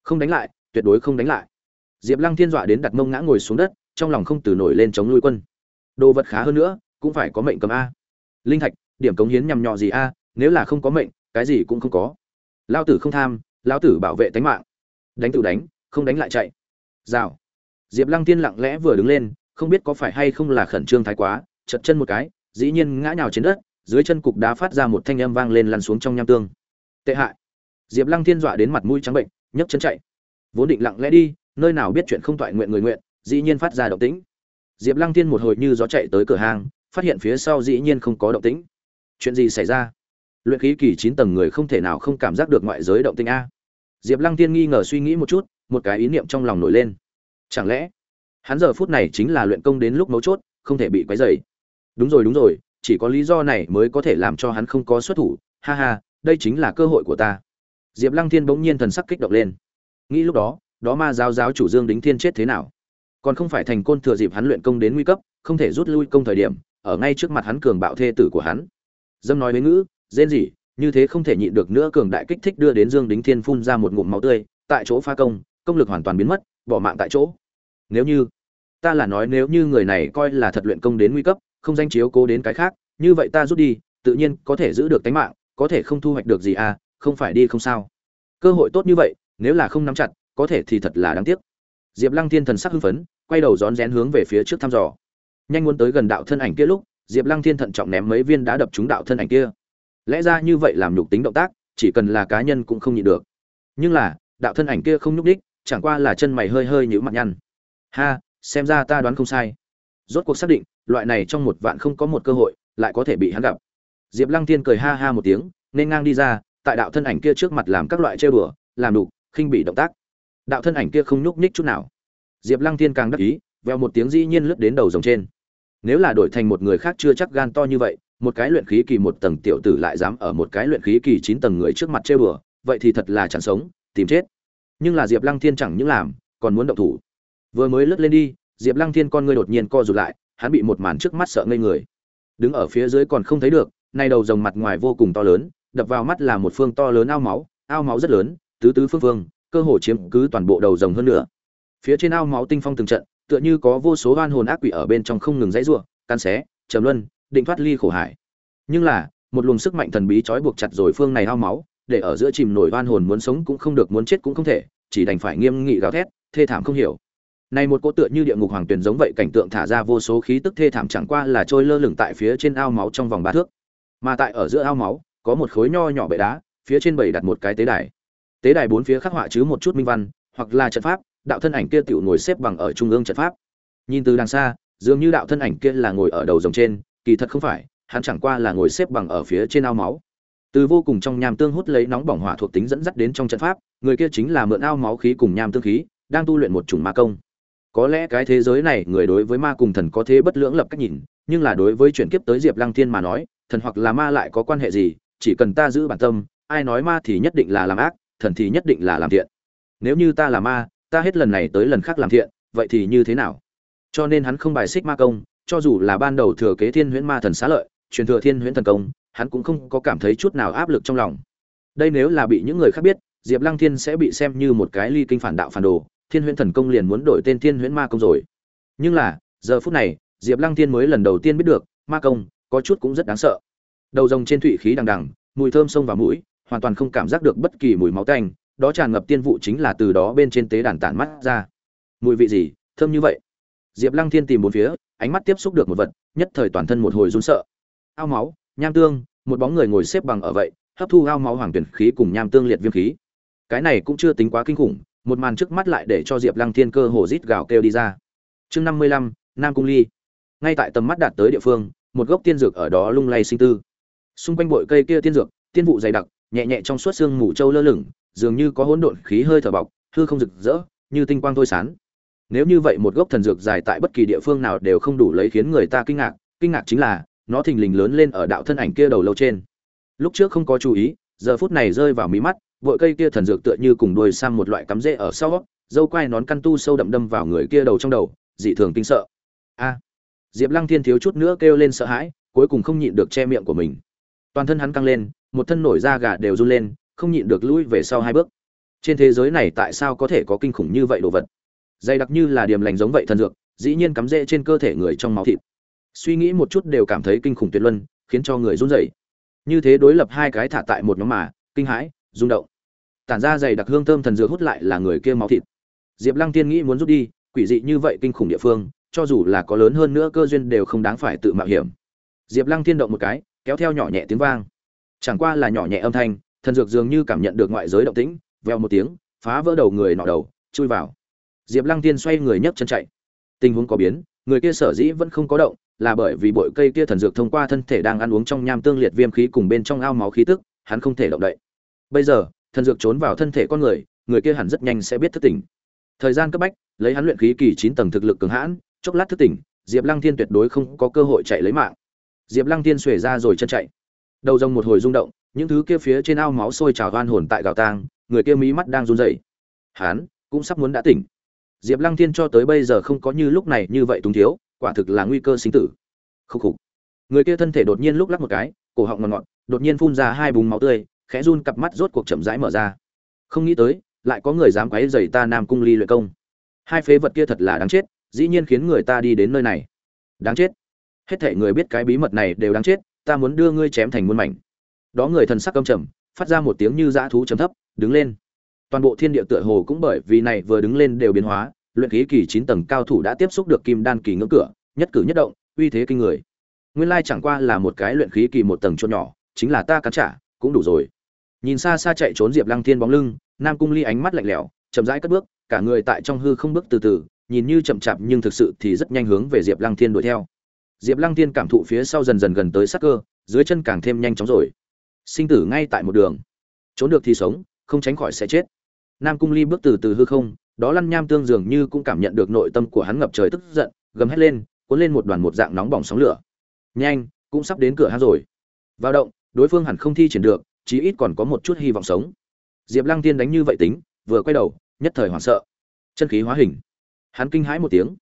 Không đánh lại, tuyệt đối không đánh lại. Diệp lăng thiên dọa đến đặt mông ngã ngồi xuống đất, trong lòng không từ nổi lên chống nuôi quân. Đồ vật khá hơn nữa, cũng phải có mệnh cầm a. Linh thạch, điểm cống hiến nhằm nhọ gì a, nếu là không có mệnh, cái gì cũng không có. Lao tử không tham lao tử bảo vệ tánh mạng. Đánh tự đánh, không đánh lại chạy. Rào. Diệp lăng tiên lặng lẽ vừa đứng lên, không biết có phải hay không là khẩn trương thái quá, chật chân một cái, dĩ nhiên ngã nhào trên đất, dưới chân cục đá phát ra một thanh âm vang lên lăn xuống trong nham tương tệ hại. Diệp lăng thiên dọa đến mặt mũi trắng bệnh, nhấc chân chạy. Vốn định lặng lẽ đi, nơi nào biết chuyện không toại nguyện người nguyện, dĩ nhiên phát ra động tĩnh. Diệp lăng thiên một hồi như gió chạy tới cửa hàng, phát hiện phía sau dĩ nhiên không có động tĩnh. Chuyện gì xảy ra? Luyện khí kỳ chín tầng người không thể nào không cảm giác được ngoại giới động tĩnh a. Diệp lăng thiên nghi ngờ suy nghĩ một chút, một cái ý niệm trong lòng nổi lên. Chẳng lẽ, hắn giờ phút này chính là luyện công đến lúc mấu chốt, không thể bị quấy dày đúng rồi đúng rồi, chỉ có lý do này mới có thể làm cho hắn không có xuất thủ. Ha ha đây chính là cơ hội của ta. Diệp lăng thiên bỗng nhiên thần sắc kích động lên. Nghĩ lúc đó đó ma giáo giáo chủ dương đính thiên chết thế nào? Còn không phải thành côn thừa dịp hắn luyện công đến nguy cấp, không thể rút lui công thời điểm, ở ngay trước mặt hắn cường bạo thê tử của hắn. Dâm nói với ngữ, rên rỉ, như thế không thể nhịn được nữa cường đại kích thích đưa đến dương đính thiên phun ra một ngụm máu tươi, tại chỗ pha công công lực hoàn toàn biến mất, bỏ mạng tại chỗ. Nếu như, ta là nói nếu như người này coi là thật luyện công đến nguy cấp, không danh chiếu cố đến cái khác, như vậy ta rút đi, tự nhiên có thể giữ được tính mạng có thể không thu hoạch được gì à không phải đi không sao. Cơ hội tốt như vậy, nếu là không nắm chặt, có thể thì thật là đáng tiếc. Diệp lăng thiên thần sắc hưng phấn, quay đầu rón rén hướng về phía trước thăm dò. Nhanh muốn tới gần đạo thân ảnh kia lúc, diệp lăng thiên thận trọng ném mấy viên đá đập trúng đạo thân ảnh kia. Lẽ ra như vậy làm nhục tính động tác, chỉ cần là cá nhân cũng không nhịn được. Nhưng là, đạo thân ảnh kia không nhúc đích chẳng qua là chân mày hơi hơi nhữ mặt nhăn. Ha, xem ra ta đoán không sai. Rốt cuộc xác định, loại này trong một vạn không có một cơ hội, lại có thể bị hắn gặp diệp lăng thiên cười ha ha một tiếng nên ngang đi ra tại đạo thân ảnh kia trước mặt làm các loại chơi đùa, làm đục khinh bị động tác. Đạo thân ảnh kia không nhúc nhích chút nào. Diệp lăng thiên càng đắc ý veo một tiếng dĩ nhiên lướt đến đầu rồng trên. Nếu là đổi thành một người khác chưa chắc gan to như vậy một cái luyện khí kỳ một tầng tiểu tử lại dám ở một cái luyện khí kỳ chín tầng người trước mặt chơi đùa, vậy thì thật là chẳng sống tìm chết. Nhưng là diệp lăng thiên chẳng những làm còn muốn động thủ. Vừa mới lướt lên đi diệp lăng thiên con ngươi đột nhiên co rụt lại hắn bị một màn trước mắt sợ ngây người. Đứng ở phía dưới còn không thấy được nay đầu rồng mặt ngoài vô cùng to lớn, đập vào mắt là một phương to lớn ao máu ao máu rất lớn, tứ tứ phương phương, cơ hồ chiếm cứ toàn bộ đầu rồng hơn nữa. Phía trên ao máu tinh phong từng trận, tựa như có vô số oan hồn ác quỷ ở bên trong không ngừng dãy rủa, can xé, trầm luân, định thoát ly khổ hải. Nhưng là, một luồng sức mạnh thần bí trói buộc chặt rồi phương này ao máu, để ở giữa chìm nổi oan hồn muốn sống cũng không được, muốn chết cũng không thể, chỉ đành phải nghiêm nghị gào thét, thê thảm không hiểu. Này một cỗ tựa như địa ngục hoàng tuyển giống vậy, cảnh tượng thả ra vô số khí tức thê thảm chẳng qua là trôi lơ lửng tại phía trên ao máu trong vòng ba thước mà tại ở giữa ao máu, có một khối nho nhỏ bệ đá, phía trên bầy đặt một cái tế đài. Tế đài bốn phía khắc họa chứ một chút minh văn, hoặc là trận pháp, đạo thân ảnh kia tựu ngồi xếp bằng ở trung ương trận pháp. Nhìn từ đằng xa, dường như đạo thân ảnh kia là ngồi ở đầu rồng trên, kỳ thật không phải, hắn chẳng qua là ngồi xếp bằng ở phía trên ao máu. Từ vô cùng trong nham tương hút lấy nóng bỏng hỏa thuộc tính dẫn dắt đến trong trận pháp, người kia chính là mượn ao máu khí cùng nham tương khí, đang tu luyện một chủng ma công. Có lẽ cái thế giới này người đối với ma cùng thần có thế bất lưỡng lập cách nhìn nhưng là đối với chuyển kiếp tới diệp lăng thiên mà nói, thần hoặc là ma lại có quan hệ gì, chỉ cần ta giữ bản tâm, ai nói ma thì nhất định là làm ác, thần thì nhất định là làm thiện. Nếu như ta là ma, ta hết lần này tới lần khác làm thiện, vậy thì như thế nào? Cho nên hắn không bài xích ma công, cho dù là ban đầu thừa kế thiên huyễn ma thần xá lợi, truyền thừa thiên huyễn thần công, hắn cũng không có cảm thấy chút nào áp lực trong lòng. Đây nếu là bị những người khác biết, diệp lăng thiên sẽ bị xem như một cái ly kinh phản đạo phản đồ, thiên huyễn thần công liền muốn đổi tên thiên huyễn ma công rồi. Nhưng là, giờ phút này diệp lăng thiên mới lần đầu tiên biết được, ma công, có chút cũng rất đáng sợ. Đầu rồng trên thủy khí đằng đằng, mùi thơm sông vào mũi, hoàn toàn không cảm giác được bất kỳ mùi máu tanh, đó tràn ngập tiên vụ chính là từ đó bên trên tế đàn tản mắt ra. Mùi vị gì, thơm như vậy? Diệp lăng thiên tìm bốn phía, ánh mắt tiếp xúc được một vật, nhất thời toàn thân một hồi run sợ. Ao máu, nham tương, một bóng người ngồi xếp bằng ở vậy, hấp thu ao máu hoàng tuyển khí cùng nham tương liệt viêm khí. Cái này cũng chưa tính quá kinh khủng, một màn trước mắt lại để cho diệp lăng thiên cơ hồ rít gào kêu đi ra. Chương năm mươi lăm, nam cung ly ngay tại tầm mắt đạt tới địa phương, một gốc tiên dược ở đó lung lay sinh tư. Xung quanh bụi cây kia tiên dược, tiên vụ dày đặc, nhẹ nhẹ trong suốt xương mù trâu lơ lửng, dường như có hỗn độn khí hơi thở bọc, hư không rực rỡ, như tinh quang thôi sán nếu như vậy một gốc thần dược dài tại bất kỳ địa phương nào đều không đủ lấy khiến người ta kinh ngạc kinh ngạc chính là, nó thình lình lớn lên ở đạo thân ảnh kia đầu lâu trên. Lúc trước không có chú ý, giờ phút này rơi vào mí mắt vội cây kia thần dược tựa như cùng đuôi sang một loại cắm rễ ở sau, dâu quai nón căn tu sâu đậm đâm vào người kia đầu trong đầu, dị thường kinh sợ. A! Diệp lăng thiên thiếu chút nữa kêu lên sợ hãi, cuối cùng không nhịn được che miệng của mình. Toàn thân hắn căng lên, một thân nổi da gà đều run lên, không nhịn được lùi về sau hai bước. Trên thế giới này tại sao có thể có kinh khủng như vậy đồ vật? Dày đặc như là điểm lành giống vậy thần dược, dĩ nhiên cắm rễ trên cơ thể người trong máu thịt. Suy nghĩ một chút đều cảm thấy kinh khủng tuyệt luân, khiến cho người run rẩy. Như thế đối lập hai cái thả tại một nhóm mà, kinh hãi, rung động. Tản ra dày đặc hương thơm thần dược hút lại là người kia máu thịt. Diệp lăng tiên nghĩ muốn rút đi, quỷ dị như vậy kinh khủng địa phương cho dù là có lớn hơn nữa cơ duyên đều không đáng phải tự mạo hiểm. Diệp lăng Thiên động một cái, kéo theo nhỏ nhẹ tiếng vang. Chẳng qua là nhỏ nhẹ âm thanh, thần dược dường như cảm nhận được ngoại giới động tĩnh, veo một tiếng, phá vỡ đầu người nọ đầu, chui vào. Diệp lăng tiên xoay người nhấc chân chạy. Tình huống có biến, người kia sở dĩ vẫn không có động, là bởi vì bội cây kia thần dược thông qua thân thể đang ăn uống trong nham tương liệt viêm khí cùng bên trong ao máu khí tức, hắn không thể động đậy. Bây giờ, thần dược trốn vào thân thể con người người kia hẳn rất nhanh sẽ biết thức tỉnh. Thời gian cấp bách, lấy hắn luyện khí kỳ chín tầng thực lực cường hãn chốc lát thức tỉnh, diệp lăng thiên tuyệt đối không có cơ hội chạy lấy mạng. Diệp lăng thiên xuề ra rồi chân chạy. Đầu rồng một hồi rung động, những thứ kia phía trên ao máu sôi trào hoan hồn tại gào tang, người kia mí mắt đang run rẩy. Hắn cũng sắp muốn đã tỉnh. Diệp lăng thiên cho tới bây giờ không có như lúc này như vậy túng thiếu, quả thực là nguy cơ sinh tử. Khúc khục. Người kia thân thể đột nhiên lúc lắc một cái, cổ họng ngọt ngọt, đột nhiên phun ra hai búng máu tươi, khẽ run cặp mắt rốt cuộc chậm rãi mở ra. Không nghĩ tới, lại có người dám quấy rầy ta nam cung ly luyện công. Hai phế vật kia thật là đáng chết dĩ nhiên khiến người ta đi đến nơi này. Đáng chết. Hết thể người biết cái bí mật này đều đáng chết, ta muốn đưa ngươi chém thành muôn mảnh. Đó người thần sắc căm trầm, phát ra một tiếng như dã thú trầm thấp, đứng lên. Toàn bộ thiên địa tựa hồ cũng bởi vì này vừa đứng lên đều biến hóa, luyện khí kỳ chín tầng cao thủ đã tiếp xúc được kim đan kỳ ngưỡng cửa, nhất cử nhất động, uy thế kinh người. Nguyên lai chẳng qua là một cái luyện khí kỳ một tầng chỗ nhỏ, chính là ta cắn trả, cũng đủ rồi. Nhìn xa xa chạy trốn diệp lăng thiên bóng lưng, nam cung ly ánh mắt lạnh lẽo, chậm rãi cất bước, cả người tại trong hư không bước từ từ nhìn như chậm chạp nhưng thực sự thì rất nhanh hướng về diệp lăng thiên đuổi theo. Diệp lăng thiên cảm thụ phía sau dần dần gần tới sắc cơ, dưới chân càng thêm nhanh chóng rồi. Sinh tử ngay tại một đường. Trốn được thì sống, không tránh khỏi sẽ chết. Nam cung ly bước từ từ hư không, đó lăn nham tương dường như cũng cảm nhận được nội tâm của hắn ngập trời tức giận, gầm hét lên, cuốn lên một đoàn một dạng nóng bỏng sóng lửa. Nhanh, cũng sắp đến cửa hang rồi. Vào động, đối phương hẳn không thi triển được, chí ít còn có một chút hy vọng sống. Diệp lăng tiên đánh như vậy tính, vừa quay đầu, nhất thời hoảng sợ. Chân khí hóa hình hắn kinh hãi một tiếng.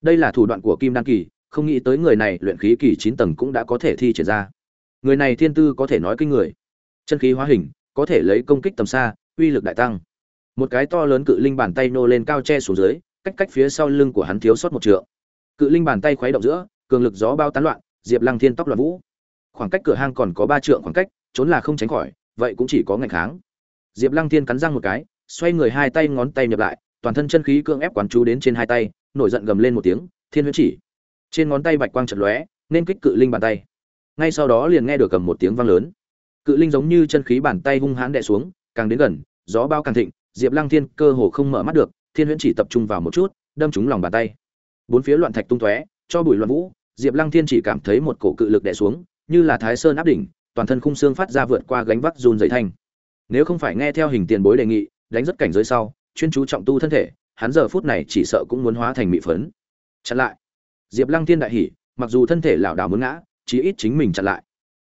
Đây là thủ đoạn của kim đan kỳ, không nghĩ tới người này luyện khí kỳ chín tầng cũng đã có thể thi triển ra. Người này thiên tư có thể nói kinh người. Chân khí hóa hình, có thể lấy công kích tầm xa, uy lực đại tăng. Một cái to lớn cự linh bàn tay nô lên cao che xuống dưới, cách cách phía sau lưng của hắn thiếu sót một trượng. Cự linh bàn tay khuấy động giữa, cường lực gió bao tán loạn, diệp lăng thiên tóc loạn vũ. Khoảng cách cửa hang còn có ba trượng khoảng cách, trốn là không tránh khỏi, vậy cũng chỉ có ngày kháng. Diệp lăng thiên cắn răng một cái, xoay người hai tay ngón tay nhập lại toàn thân chân khí cưỡng ép quán chú đến trên hai tay, nổi giận gầm lên một tiếng, thiên huyễn chỉ! Trên ngón tay bạch quang trận lóe, nên kích cự linh bàn tay. Ngay sau đó liền nghe được cầm một tiếng vang lớn. Cự linh giống như chân khí bàn tay hung hãn đè xuống, càng đến gần, gió bao càng thịnh, diệp lăng thiên cơ hồ không mở mắt được, thiên huyễn chỉ tập trung vào một chút, đâm trúng lòng bàn tay. Bốn phía loạn thạch tung tóe, cho bụi loạn vũ, diệp lăng thiên chỉ cảm thấy một cổ cự lực đè xuống, như là thái sơn áp đỉnh, toàn thân khung xương phát ra vượt qua gánh vác run dày thanh. Nếu không phải nghe theo hình tiền bối đề nghị, đánh rất cảnh giới sau chuyên chú trọng tu thân thể, hắn giờ phút này chỉ sợ cũng muốn hóa thành mị phấn. Chặn lại. Diệp lăng thiên đại hỉ, mặc dù thân thể lảo đảo muốn ngã, chí ít chính mình chặn lại.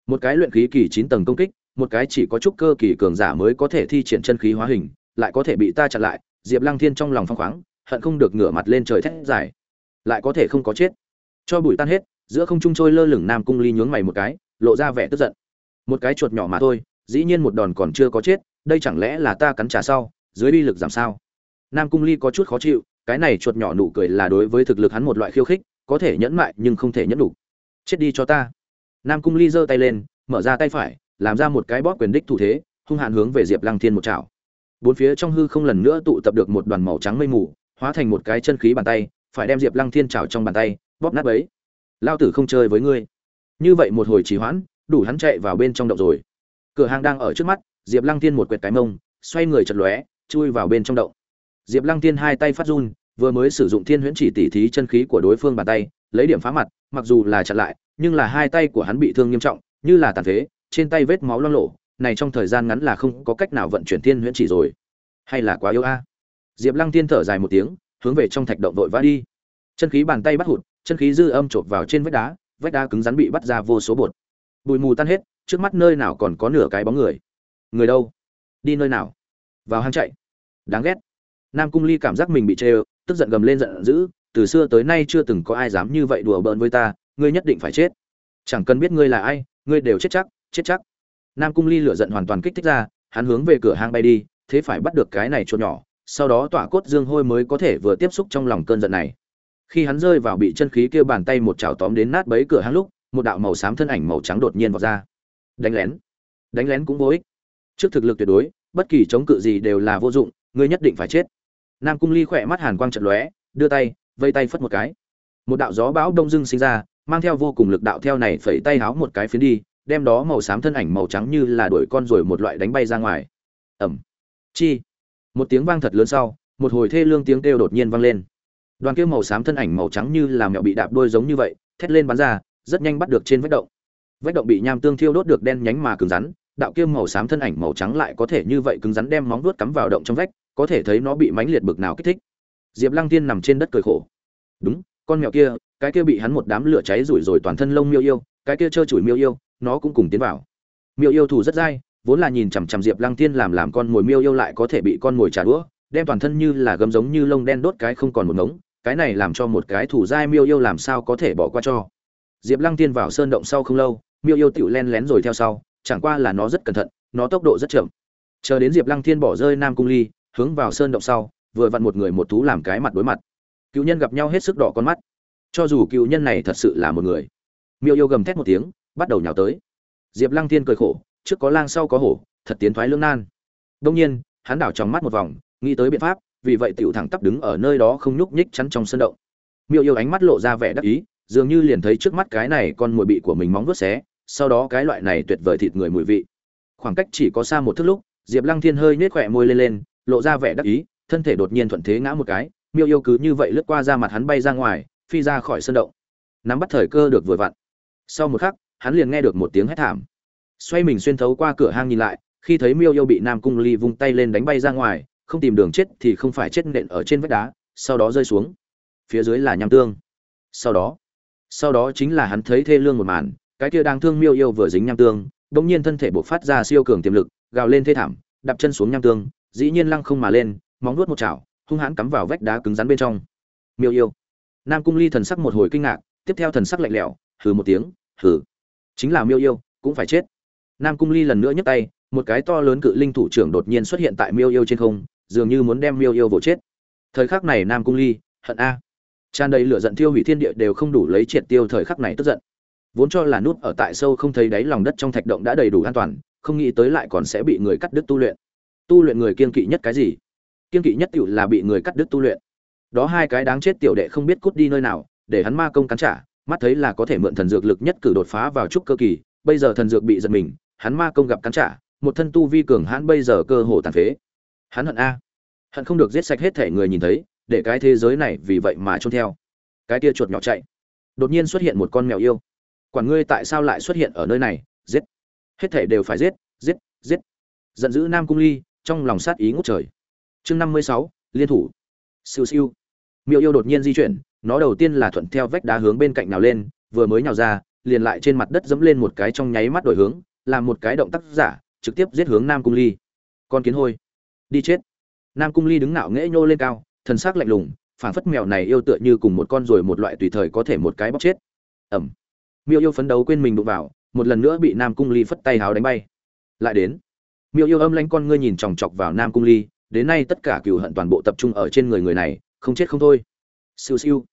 Một cái luyện khí kỳ chín tầng công kích, một cái chỉ có chút cơ kỳ cường giả mới có thể thi triển chân khí hóa hình, lại có thể bị ta chặn lại, diệp lăng thiên trong lòng phong khoáng, hận không được ngửa mặt lên trời thét dài. Lại có thể không có chết. Cho bụi tan hết, giữa không trung trôi lơ lửng nam cung ly nhướng mày một cái, lộ ra vẻ tức giận. Một cái chuột nhỏ mà thôi, dĩ nhiên một đòn còn chưa có chết, đây chẳng lẽ là ta cắn trả sau? Dưới uy lực giảm sao. Nam cung ly có chút khó chịu, cái này chuột nhỏ nụ cười là đối với thực lực hắn một loại khiêu khích, có thể nhẫn mại nhưng không thể nhẫn đủ. Chết đi cho ta. Nam cung ly giơ tay lên, mở ra tay phải, làm ra một cái bóp quyền đích thủ thế, hung hãn hướng về diệp lăng thiên một chảo. Bốn phía trong hư không lần nữa tụ tập được một đoàn màu trắng mây mù, hóa thành một cái chân khí bàn tay, phải đem diệp lăng thiên chảo trong bàn tay, bóp nát ấy lao tử không chơi với ngươi. Như vậy một hồi trì hoãn, đủ hắn chạy vào bên trong động rồi. Cửa hàng đang ở trước mắt, diệp lăng thiên một quẹt cái mông, xoay người chật lóe chui vào bên trong động. Diệp lăng thiên hai tay phát run, vừa mới sử dụng thiên huyễn chỉ tỉ thí chân khí của đối phương bàn tay, lấy điểm phá mặt, mặc dù là chặn lại, nhưng là hai tay của hắn bị thương nghiêm trọng, như là tàn phế, trên tay vết máu loang lộ này trong thời gian ngắn là không có cách nào vận chuyển thiên huyễn chỉ rồi. Hay là quá yếu a? Diệp lăng thiên thở dài một tiếng, hướng về trong thạch động vội vã đi. Chân khí bàn tay bắt hụt, chân khí dư âm chộp vào trên vách đá vách đá cứng rắn bị bắt ra vô số bột. Bụi mù tan hết, trước mắt nơi nào còn có nửa cái bóng người? Người đâu? Đi nơi nào? Vào hang chạy. Đáng ghét. Nam cung ly cảm giác mình bị chê tức giận gầm lên giận dữ, từ xưa tới nay chưa từng có ai dám như vậy đùa bỡn với ta, ngươi nhất định phải chết. Chẳng cần biết ngươi là ai, ngươi đều chết chắc chết chắc. Nam cung ly lửa giận hoàn toàn kích thích ra, hắn hướng về cửa hang bay đi, thế phải bắt được cái này chuột nhỏ, sau đó tỏa cốt dương hôi mới có thể vừa tiếp xúc trong lòng cơn giận này. Khi hắn rơi vào bị chân khí kia bàn tay một chảo tóm đến nát bấy cửa hang lúc, một đạo màu xám thân ảnh màu trắng đột nhiên vọt ra. Đánh lén. Đánh lén cũng vô ích. Trước thực lực tuyệt đối bất kỳ chống cự gì đều là vô dụng, ngươi nhất định phải chết. Nam cung ly khỏe mắt hàn quang trận lóe, đưa tay, vây tay phất một cái. Một đạo gió bão đông dưng sinh ra, mang theo vô cùng lực đạo theo này phẩy tay háo một cái phiến đi, đem đó màu xám thân ảnh màu trắng như là đuổi con rồi một loại đánh bay ra ngoài. Ẩm chi. Một tiếng vang thật lớn sau, một hồi thê lương tiếng kêu đột nhiên vang lên. Đoàn kia màu xám thân ảnh màu trắng như là mẹo bị đạp đôi giống như vậy, thét lên bắn ra, rất nhanh bắt được trên vách động. Vách động bị nham tương thiêu đốt được đen nhánh mà cứng rắn đạo kia màu xám thân ảnh màu trắng lại có thể như vậy cứng rắn đem móng vuốt cắm vào động trong vách, có thể thấy nó bị mãnh liệt bực nào kích thích. Diệp lăng tiên nằm trên đất cười khổ. Đúng, con mèo kia, cái kia bị hắn một đám lửa cháy rủi rồi toàn thân lông miêu yêu, cái kia trơ chủi miêu yêu, nó cũng cùng tiến vào. Miêu yêu thủ rất dai, vốn là nhìn chằm chằm diệp lăng tiên làm làm con mồi miêu yêu lại có thể bị con mồi trả đũa, đem toàn thân như là gấm giống như lông đen đốt cái không còn một ngống, cái này làm cho một cái thủ dai miêu yêu làm sao có thể bỏ qua cho. Diệp lăng tiên vào sơn động sau không lâu, miêu yêu tựu len lén rồi theo sau chẳng qua là nó rất cẩn thận, nó tốc độ rất chậm. Chờ đến diệp lăng thiên bỏ rơi nam cung ly, hướng vào sơn động sau, vừa vặn một người một thú làm cái mặt đối mặt. Cựu nhân gặp nhau hết sức đỏ con mắt. Cho dù cựu nhân này thật sự là một người. Miêu yêu gầm thét một tiếng, bắt đầu nhào tới. Diệp lăng Thiên cười khổ, trước có lang sau có hổ, thật tiến thoái lưỡng nan. Đông nhiên, hắn đảo trong mắt một vòng, nghĩ tới biện pháp, vì vậy tiểu thẳng tắp đứng ở nơi đó không nhúc nhích chắn trong sân động. Miêu yêu ánh mắt lộ ra vẻ đắc ý, dường như liền thấy trước mắt cái này con mùi bị của mình móng vuốt xé sau đó cái loại này tuyệt vời thịt người mùi vị. Khoảng cách chỉ có xa một thước lúc, diệp lăng thiên hơi nhếch khỏe môi lên lên, lộ ra vẻ đắc ý, thân thể đột nhiên thuận thế ngã một cái, miêu yêu cứ như vậy lướt qua ra mặt hắn bay ra ngoài, phi ra khỏi sân động. Nắm bắt thời cơ được vừa vặn. Sau một khắc, hắn liền nghe được một tiếng hét thảm. Xoay mình xuyên thấu qua cửa hang nhìn lại, khi thấy miêu yêu bị nam cung ly vung tay lên đánh bay ra ngoài, không tìm đường chết thì không phải chết nện ở trên vách đá, sau đó rơi xuống. Phía dưới là nham tương. Sau đó sau đó chính là hắn thấy thê lương một màn cái kia đang thương miêu yêu vừa dính nham tương, bỗng nhiên thân thể bộc phát ra siêu cường tiềm lực, gào lên thê thảm, đạp chân xuống nham tương, dĩ nhiên lăng không mà lên, móng nuốt một chảo, hung hãn cắm vào vách đá cứng rắn bên trong. Miêu yêu. Nam cung ly thần sắc một hồi kinh ngạc, tiếp theo thần sắc lạnh lẽo, hừ một tiếng, hừ. Chính là miêu yêu, cũng phải chết. Nam cung ly lần nữa nhấc tay, một cái to lớn cự linh thủ trưởng đột nhiên xuất hiện tại miêu yêu trên không, dường như muốn đem miêu yêu vỗ chết. Thời khắc này nam cung ly, hận a. Tràn đầy lửa giận tiêu hủy thiên địa đều không đủ lấy triệt tiêu thời khắc này tức giận vốn cho là nút ở tại sâu không thấy đáy lòng đất trong thạch động đã đầy đủ an toàn, không nghĩ tới lại còn sẽ bị người cắt đứt tu luyện. Tu luyện người kiên kỵ nhất cái gì? Kiên kỵ nhất tiểu là bị người cắt đứt tu luyện. Đó hai cái đáng chết tiểu đệ không biết cút đi nơi nào, để hắn ma công cắn trả, mắt thấy là có thể mượn thần dược lực nhất cử đột phá vào trúc cơ kỳ, bây giờ thần dược bị giật mình, hắn ma công gặp cắn trả, một thân tu vi cường hãn bây giờ cơ hồ tàn phế. Hắn hận a. Hận không được giết sạch hết thể người nhìn thấy, để cái thế giới này vì vậy mà trôn theo. Cái tia chuột nhỏ chạy. Đột nhiên xuất hiện một con mèo yêu quản ngươi tại sao lại xuất hiện ở nơi này, giết. Hết thể đều phải giết giết giết. Giận dữ nam cung ly, trong lòng sát ý ngút trời. Chương năm mươi sáu, liên thủ. Siêu siêu. Miêu yêu đột nhiên di chuyển, nó đầu tiên là thuận theo vách đá hướng bên cạnh nào lên, vừa mới nhào ra, liền lại trên mặt đất dẫm lên một cái trong nháy mắt đổi hướng, làm một cái động tác giả, trực tiếp giết hướng nam cung ly. Con kiến hôi. Đi chết. Nam cung ly đứng ngạo nghễ nhô lên cao thân xác lạnh lùng, phảng phất mèo này yêu tựa như cùng một con rồi một loại tùy thời có thể một cái bóc chết. Ẩm miêu yêu phấn đấu quên mình đụng vào, một lần nữa bị nam cung ly phất tay háo đánh bay. Lại đến, miêu yêu âm lanh con ngươi nhìn chòng chọc vào nam cung ly, đến nay tất cả cừu hận toàn bộ tập trung ở trên người người này, không chết không thôi. Siêu siêu.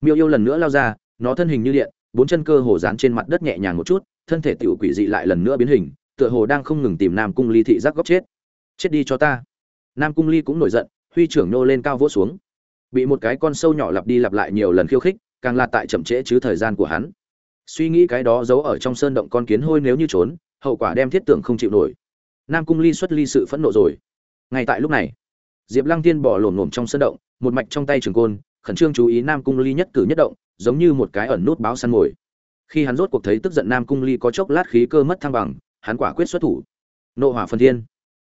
Miêu yêu lần nữa lao ra, nó thân hình như điện, bốn chân cơ hồ dán trên mặt đất nhẹ nhàng một chút, thân thể tiểu quỷ dị lại lần nữa biến hình, tựa hồ đang không ngừng tìm nam cung ly thị giác góc chết. Chết đi cho ta. Nam cung ly cũng nổi giận, huy trưởng nô lên cao vỗ xuống. Bị một cái con sâu nhỏ lặp đi lặp lại nhiều lần khiêu khích, càng là tại chậm trễ chứ thời gian của hắn suy nghĩ cái đó giấu ở trong sơn động con kiến hôi nếu như trốn, hậu quả đem thiết tưởng không chịu nổi. Nam cung ly xuất ly sự phẫn nộ rồi. Ngay tại lúc này, diệp lăng tiên bỏ lổm lổm trong sơn động, một mạch trong tay trường côn, khẩn trương chú ý nam cung ly nhất cử nhất động, giống như một cái ẩn nút báo săn mồi. Khi hắn rốt cuộc thấy tức giận nam cung ly có chốc lát khí cơ mất thăng bằng, hắn quả quyết xuất thủ. Nộ hỏa phân thiên.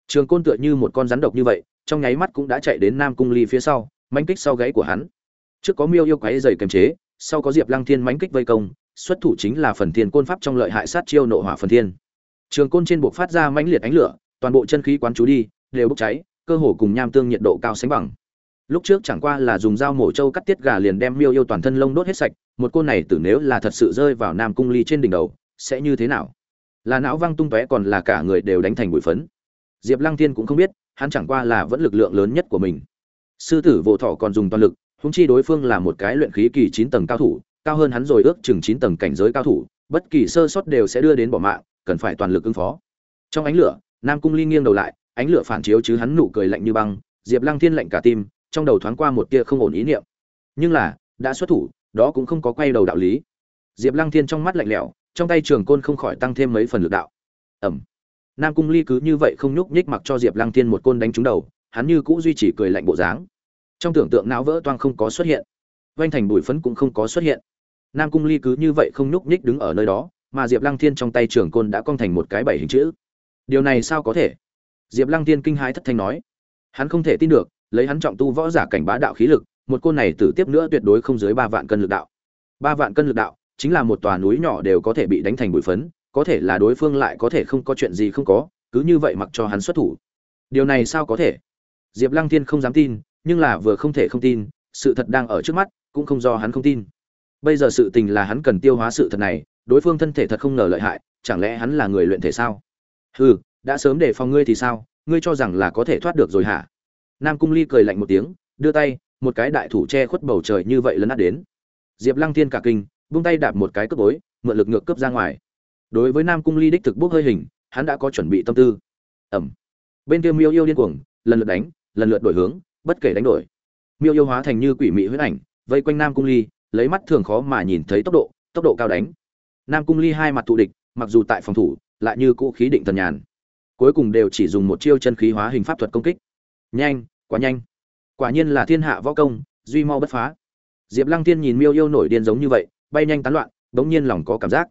Trường côn tựa như một con rắn độc như vậy, trong nháy mắt cũng đã chạy đến nam cung ly phía sau, mánh kích sau gáy của hắn. Trước có miêu yêu quái dày kềm chế, sau có diệp lăng thiên mánh kích vây công xuất thủ chính là phần thiên côn pháp trong lợi hại sát chiêu nộ hỏa phần thiên. Trường côn trên buộc phát ra mãnh liệt ánh lửa, toàn bộ chân khí quán chú đi, đều bốc cháy, cơ hồ cùng nham tương nhiệt độ cao sánh bằng. Lúc trước chẳng qua là dùng dao mổ trâu cắt tiết gà liền đem miêu yêu toàn thân lông đốt hết sạch, một cô này tử nếu là thật sự rơi vào nam cung ly trên đỉnh đầu, sẽ như thế nào? Là não văng tung tóe còn là cả người đều đánh thành bụi phấn. Diệp lăng thiên cũng không biết, hắn chẳng qua là vẫn lực lượng lớn nhất của mình. Sư tử vô thọ còn dùng toàn lực húng chi đối phương là một cái luyện khí kỳ chín tầng cao thủ cao hơn hắn rồi ước chừng chín tầng cảnh giới cao thủ, bất kỳ sơ sót đều sẽ đưa đến bỏ mạng, cần phải toàn lực ứng phó. Trong ánh lửa, nam cung ly nghiêng đầu lại, ánh lửa phản chiếu chứ hắn nụ cười lạnh như băng, diệp lăng thiên lạnh cả tim, trong đầu thoáng qua một tia không ổn ý niệm. Nhưng là, đã xuất thủ, đó cũng không có quay đầu đạo lý. Diệp lăng thiên trong mắt lạnh lẽo, trong tay trường côn không khỏi tăng thêm mấy phần lực đạo. Ẩm nam cung ly cứ như vậy không nhúc nhích mặc cho diệp lăng thiên một côn đánh trúng đầu, hắn như cũ duy trì cười lạnh bộ dáng. Trong tưởng tượng não vỡ toang không có xuất hiện. Vanh thành bụi phấn cũng không có xuất hiện nam cung ly cứ như vậy không nhúc nhích đứng ở nơi đó, mà diệp lăng thiên trong tay trường côn đã cong thành một cái bảy hình chữ. Điều này sao có thể? Diệp lăng thiên kinh hãi thất thanh nói. Hắn không thể tin được, lấy hắn trọng tu võ giả cảnh bá đạo khí lực, một côn này tử tiếp nữa tuyệt đối không dưới ba vạn cân lực đạo. Ba vạn cân lực đạo chính là một tòa núi nhỏ đều có thể bị đánh thành bụi phấn, có thể là đối phương lại có thể không có chuyện gì không có, cứ như vậy mặc cho hắn xuất thủ. Điều này sao có thể? Diệp lăng thiên không dám tin, nhưng là vừa không thể không tin, sự thật đang ở trước mắt, cũng không do hắn không tin bây giờ sự tình là hắn cần tiêu hóa sự thật này, đối phương thân thể thật không ngờ lợi hại, chẳng lẽ hắn là người luyện thể sao? Hừ, đã sớm để phòng ngươi thì sao? Ngươi cho rằng là có thể thoát được rồi hả? Nam cung ly cười lạnh một tiếng, đưa tay, một cái đại thủ che khuất bầu trời như vậy lấn át đến. Diệp lăng thiên cả kinh buông tay đạp một cái cướp bối mượn lực ngược cướp ra ngoài. Đối với nam cung ly đích thực bốc hơi hình, hắn đã có chuẩn bị tâm tư. Ẩm bên kia miêu yêu điên cuồng, lần lượt đánh, lần lượt đổi hướng, bất kể đánh đổi. Miêu yêu hóa thành như quỷ mị huyết ảnh, vây quanh nam cung ly lấy mắt thường khó mà nhìn thấy tốc độ tốc độ cao đánh. Nam cung ly hai mặt thụ địch, mặc dù tại phòng thủ, lại như cũ khí định thần nhàn. Cuối cùng đều chỉ dùng một chiêu chân khí hóa hình pháp thuật công kích. Nhanh, quá nhanh. Quả nhiên là thiên hạ võ công, duy mau bất phá. Diệp lăng tiên nhìn miêu yêu nổi điên giống như vậy, bay nhanh tán loạn đống nhiên lòng có cảm giác.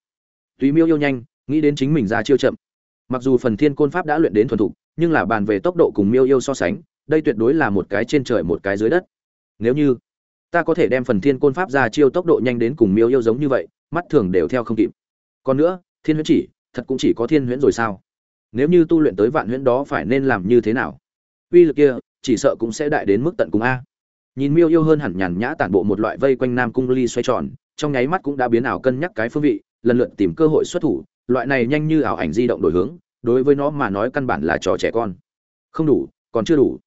Tùy miêu yêu nhanh, nghĩ đến chính mình ra chiêu chậm. Mặc dù phần thiên côn pháp đã luyện đến thuần thục, nhưng là bàn về tốc độ cùng miêu yêu so sánh, đây tuyệt đối là một cái trên trời một cái dưới đất. Nếu như ta có thể đem phần thiên côn pháp ra chiêu tốc độ nhanh đến cùng miêu yêu giống như vậy, mắt thường đều theo không kịp. Còn nữa, thiên huyễn chỉ, thật cũng chỉ có thiên huyễn rồi sao? Nếu như tu luyện tới vạn huyễn đó phải nên làm như thế nào? Uy lực kia, chỉ sợ cũng sẽ đại đến mức tận cùng a. Nhìn miêu yêu hơn hẳn nhàn nhã tản bộ một loại vây quanh nam cung ly xoay tròn, trong nháy mắt cũng đã biến ảo cân nhắc cái phương vị, lần lượt tìm cơ hội xuất thủ, loại này nhanh như ảo ảnh di động đổi hướng, đối với nó mà nói căn bản là trò trẻ con. Không đủ, còn chưa đủ.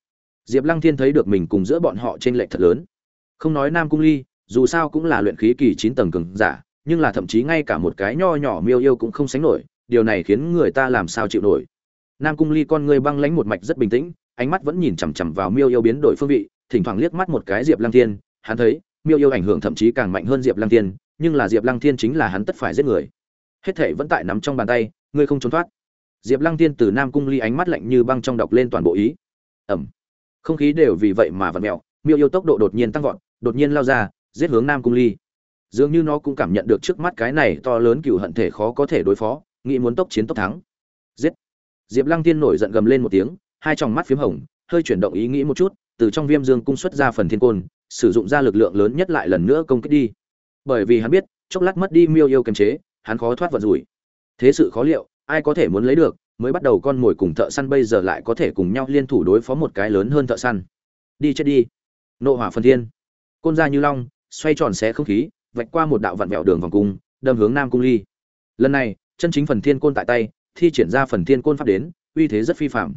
Diệp lăng thiên thấy được mình cùng giữa bọn họ t r ê n lệch thật lớn không nói nam cung ly, dù sao cũng là luyện khí kỳ chín tầng cường giả, nhưng là thậm chí ngay cả một cái nho nhỏ miêu yêu cũng không sánh nổi, điều này khiến người ta làm sao chịu nổi. Nam cung ly con người băng lãnh một mạch rất bình tĩnh, ánh mắt vẫn nhìn chằm chằm vào miêu yêu biến đổi phương vị, thỉnh thoảng liếc mắt một cái diệp lăng thiên, hắn thấy, miêu yêu ảnh hưởng thậm chí càng mạnh hơn diệp lăng thiên, nhưng là diệp lăng thiên chính là hắn tất phải giết người. Hết thể vẫn tại nắm trong bàn tay, ngươi không trốn thoát. Diệp lăng Thiên từ nam cung ly ánh mắt lạnh như băng trong đọc lên toàn bộ ý. Ẩm. Không khí đều vì vậy mà vặn mẹo miêu yêu tốc độ đột nhiên tăng vọt, đột nhiên lao ra, giết hướng nam cung ly. Dường như nó cũng cảm nhận được trước mắt cái này to lớn cựu hận thể khó có thể đối phó, nghĩ muốn tốc chiến tốc thắng. Giết! Diệp lăng tiên nổi giận gầm lên một tiếng, hai tròng mắt p h í m hồng, hơi chuyển động ý nghĩ một chút, từ trong viêm dương cung xuất ra phần thiên côn, sử dụng ra lực lượng lớn nhất lại lần nữa công kích đi. Bởi vì hắn biết, chốc lát mất đi miêu yêu kiềm chế, hắn khó thoát vật rủi. Thế sự khó liệu, ai có thể muốn lấy được, mới bắt đầu con mồi cùng thợ săn bây giờ lại có thể cùng nhau liên thủ đối phó một cái lớn hơn thợ săn. Đi chết đi nộ hỏa phần thiên. Côn ra như long, xoay tròn xé không khí, vạch qua một đạo vặn vẹo đường vòng cung, đâm hướng nam cung ly. Lần này, chân chính phần thiên côn tại tay, thi triển ra phần thiên côn pháp đến, uy thế rất phi phạm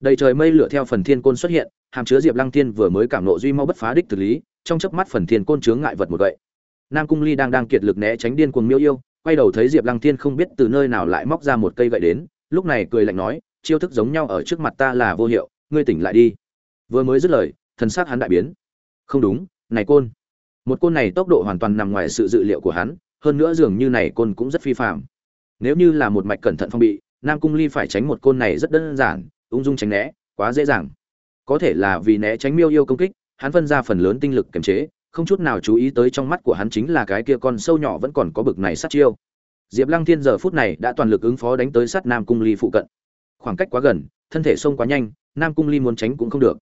đầy trời mây lửa theo phần thiên côn xuất hiện, hàm chứa diệp lăng thiên vừa mới cảm nộ duy mau bất phá đích thực lý, trong chớp mắt phần thiên côn chướng ngại vật một vậy nam cung ly đang đang kiệt lực né tránh điên cuồng miêu yêu, quay đầu thấy diệp lăng thiên không biết từ nơi nào lại móc ra một cây gậy đến, lúc này cười lạnh nói, chiêu thức giống nhau ở trước mặt ta là vô hiệu, ngươi tỉnh lại đi. Vừa mới dứt lời, thần xác hắn đại biến không đúng, này côn. Một côn này tốc độ hoàn toàn nằm ngoài sự dự liệu của hắn, hơn nữa dường như này côn cũng rất phi phạm. Nếu như là một mạch cẩn thận phong bị, nam cung ly phải tránh một côn này rất đơn giản, ung dung tránh né, quá dễ dàng. Có thể là vì né tránh miêu yêu công kích, hắn phân ra phần lớn tinh lực kiềm chế, không chút nào chú ý tới trong mắt của hắn chính là cái kia con sâu nhỏ vẫn còn có bực này sát chiêu. Diệp lăng thiên giờ phút này đã toàn lực ứng phó đánh tới sát nam cung ly phụ cận. Khoảng cách quá gần, thân thể xông quá nhanh, nam cung ly muốn tránh cũng không được.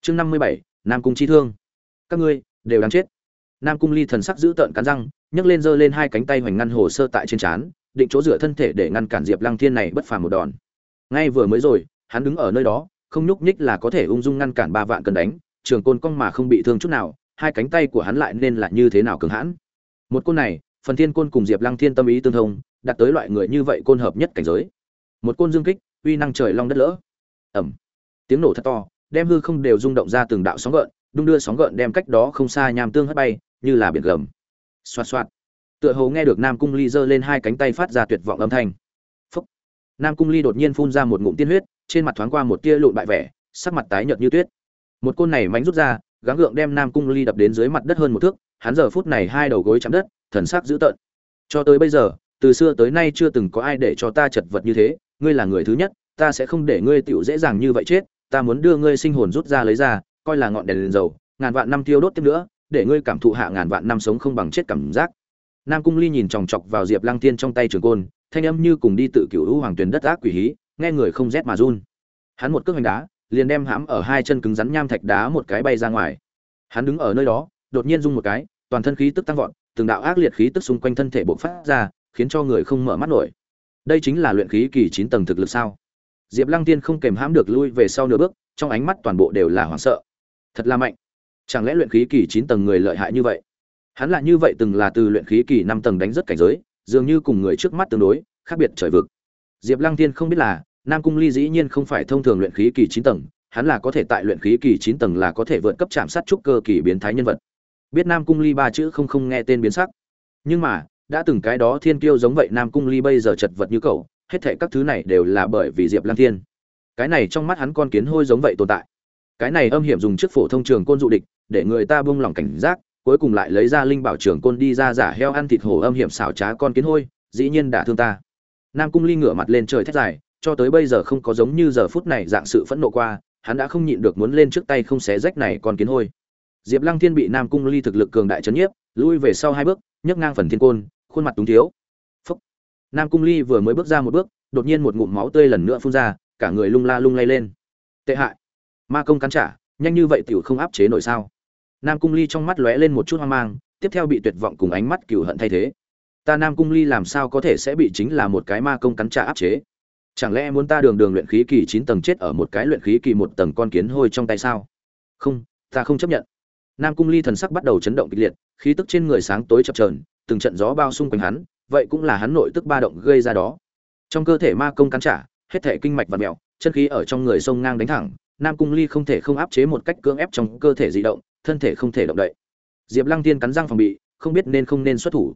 Chương năm mươi bảy, nam cung chi thương các ngươi, đều đáng chết. Nam cung ly thần sắc giữ tợn cắn răng, nhấc lên giơ lên hai cánh tay hoành ngăn hồ sơ tại trên trán, định chỗ dựa thân thể để ngăn cản diệp lăng thiên này bất phàm một đòn. Ngay vừa mới rồi, hắn đứng ở nơi đó, không nhúc nhích là có thể ung dung ngăn cản ba vạn cần đánh, trường côn cong mà không bị thương chút nào, hai cánh tay của hắn lại nên là như thế nào cường hãn. Một côn này, phần thiên côn cùng diệp lăng thiên tâm ý tương thông đạt tới loại người như vậy côn hợp nhất cảnh giới. Một côn dương kích, uy năng trời long đất lỡ. Ẩm tiếng nổ thật to, đem hư không đều rung động ra từng đạo sóng gợn đung đưa sóng gợn đem cách đó không xa nham tương hất bay, như là biển gầm. Xoa xoa tựa hồ nghe được nam cung ly giơ lên hai cánh tay phát ra tuyệt vọng âm thanh. Phúc. nam cung ly đột nhiên phun ra một ngụm tiên huyết, trên mặt thoáng qua một tia lụn bại vẻ, sắc mặt tái nhợt như tuyết. Một côn này mánh rút ra, gắng gượng đem nam cung ly đập đến dưới mặt đất hơn một thước, hắn giờ phút này hai đầu gối chạm đất, thần sắc dữ tợn. Cho tới bây giờ, từ xưa tới nay chưa từng có ai để cho ta chật vật như thế, ngươi là người thứ nhất, ta sẽ không để ngươi tựu dễ dàng như vậy chết, ta muốn đưa ngươi sinh hồn rút ra lấy ra coi là ngọn đèn liền dầu, ngàn vạn năm tiêu đốt tiếp nữa, để ngươi cảm thụ hạ ngàn vạn năm sống không bằng chết cảm giác. Nam cung ly nhìn chòng chọc vào diệp lăng tiên trong tay trường côn, thanh âm như cùng đi tự cửu hữu hoàng tuyền đất ác quỷ hí, nghe người không rét mà run. Hắn một cước hành đá, liền đem hãm ở hai chân cứng rắn nham thạch đá một cái bay ra ngoài. Hắn đứng ở nơi đó, đột nhiên rung một cái, toàn thân khí tức tăng vọt, từng đạo ác liệt khí tức xung quanh thân thể bộc phát ra, khiến cho người không mở mắt nổi. Đây chính là luyện khí kỳ chín tầng thực lực sao? Diệp lăng tiên không kèm hãm được lui về sau nửa bước, trong ánh mắt toàn bộ đều là hoảng sợ thật là mạnh. Chẳng lẽ luyện khí kỳ chín tầng người lợi hại như vậy? Hắn là như vậy từng là từ luyện khí kỳ năm tầng đánh rất cảnh giới, dường như cùng người trước mắt tương đối, khác biệt trời vực. Diệp lăng tiên không biết là, nam cung ly dĩ nhiên không phải thông thường luyện khí kỳ chín tầng, hắn là có thể tại luyện khí kỳ chín tầng là có thể vượt cấp chạm sát trúc cơ kỳ biến thái nhân vật. Biết nam cung ly ba chữ không không nghe tên biến sắc. Nhưng mà, đã từng cái đó thiên kiêu giống vậy nam cung ly bây giờ chật vật như cậu, hết thệ các thứ này đều là bởi vì diệp lăng thiên. Cái này trong mắt hắn con kiến hôi giống vậy tồn tại cái này âm hiểm dùng trước phổ thông trường côn dụ địch, để người ta buông lỏng cảnh giác, cuối cùng lại lấy ra linh bảo trường côn đi ra giả heo ăn thịt hổ âm hiểm xảo trá con kiến hôi, dĩ nhiên đã thương ta. Nam cung ly ngửa mặt lên trời thét dài, cho tới bây giờ không có giống như giờ phút này dạng sự phẫn nộ qua, hắn đã không nhịn được muốn lên trước tay không xé rách này con kiến hôi. Diệp lăng thiên bị nam cung ly thực lực cường đại chấn nhiếp, lui về sau hai bước, nhấc ngang phần thiên côn, khuôn mặt túng thiếu. Phúc. Nam cung ly vừa mới bước ra một bước, đột nhiên một ngụm máu tươi lần nữa phun ra, cả người lung la lung lay lên. Tệ hại ma công cắn trả, nhanh như vậy tiểu không áp chế nổi sao? Nam cung ly trong mắt lóe lên một chút hoang mang, tiếp theo bị tuyệt vọng cùng ánh mắt cừu hận thay thế. Ta nam cung ly làm sao có thể sẽ bị chính là một cái ma công cắn trả áp chế? Chẳng lẽ muốn ta đường đường luyện khí kỳ chín tầng chết ở một cái luyện khí kỳ một tầng con kiến hôi trong tay sao? Không, ta không chấp nhận. Nam cung ly thần sắc bắt đầu chấn động kịch liệt, khí tức trên người sáng tối chập trờn từng trận gió bao xung quanh hắn, vậy cũng là hắn nội tức ba động gây ra đó. Trong cơ thể ma công cắn trả, hết thể kinh mạch và mèo chân khí ở trong người sông ngang đánh thẳng nam cung ly không thể không áp chế một cách cưỡng ép trong cơ thể di động, thân thể không thể động đậy. Diệp lăng tiên cắn răng phòng bị, không biết nên không nên xuất thủ.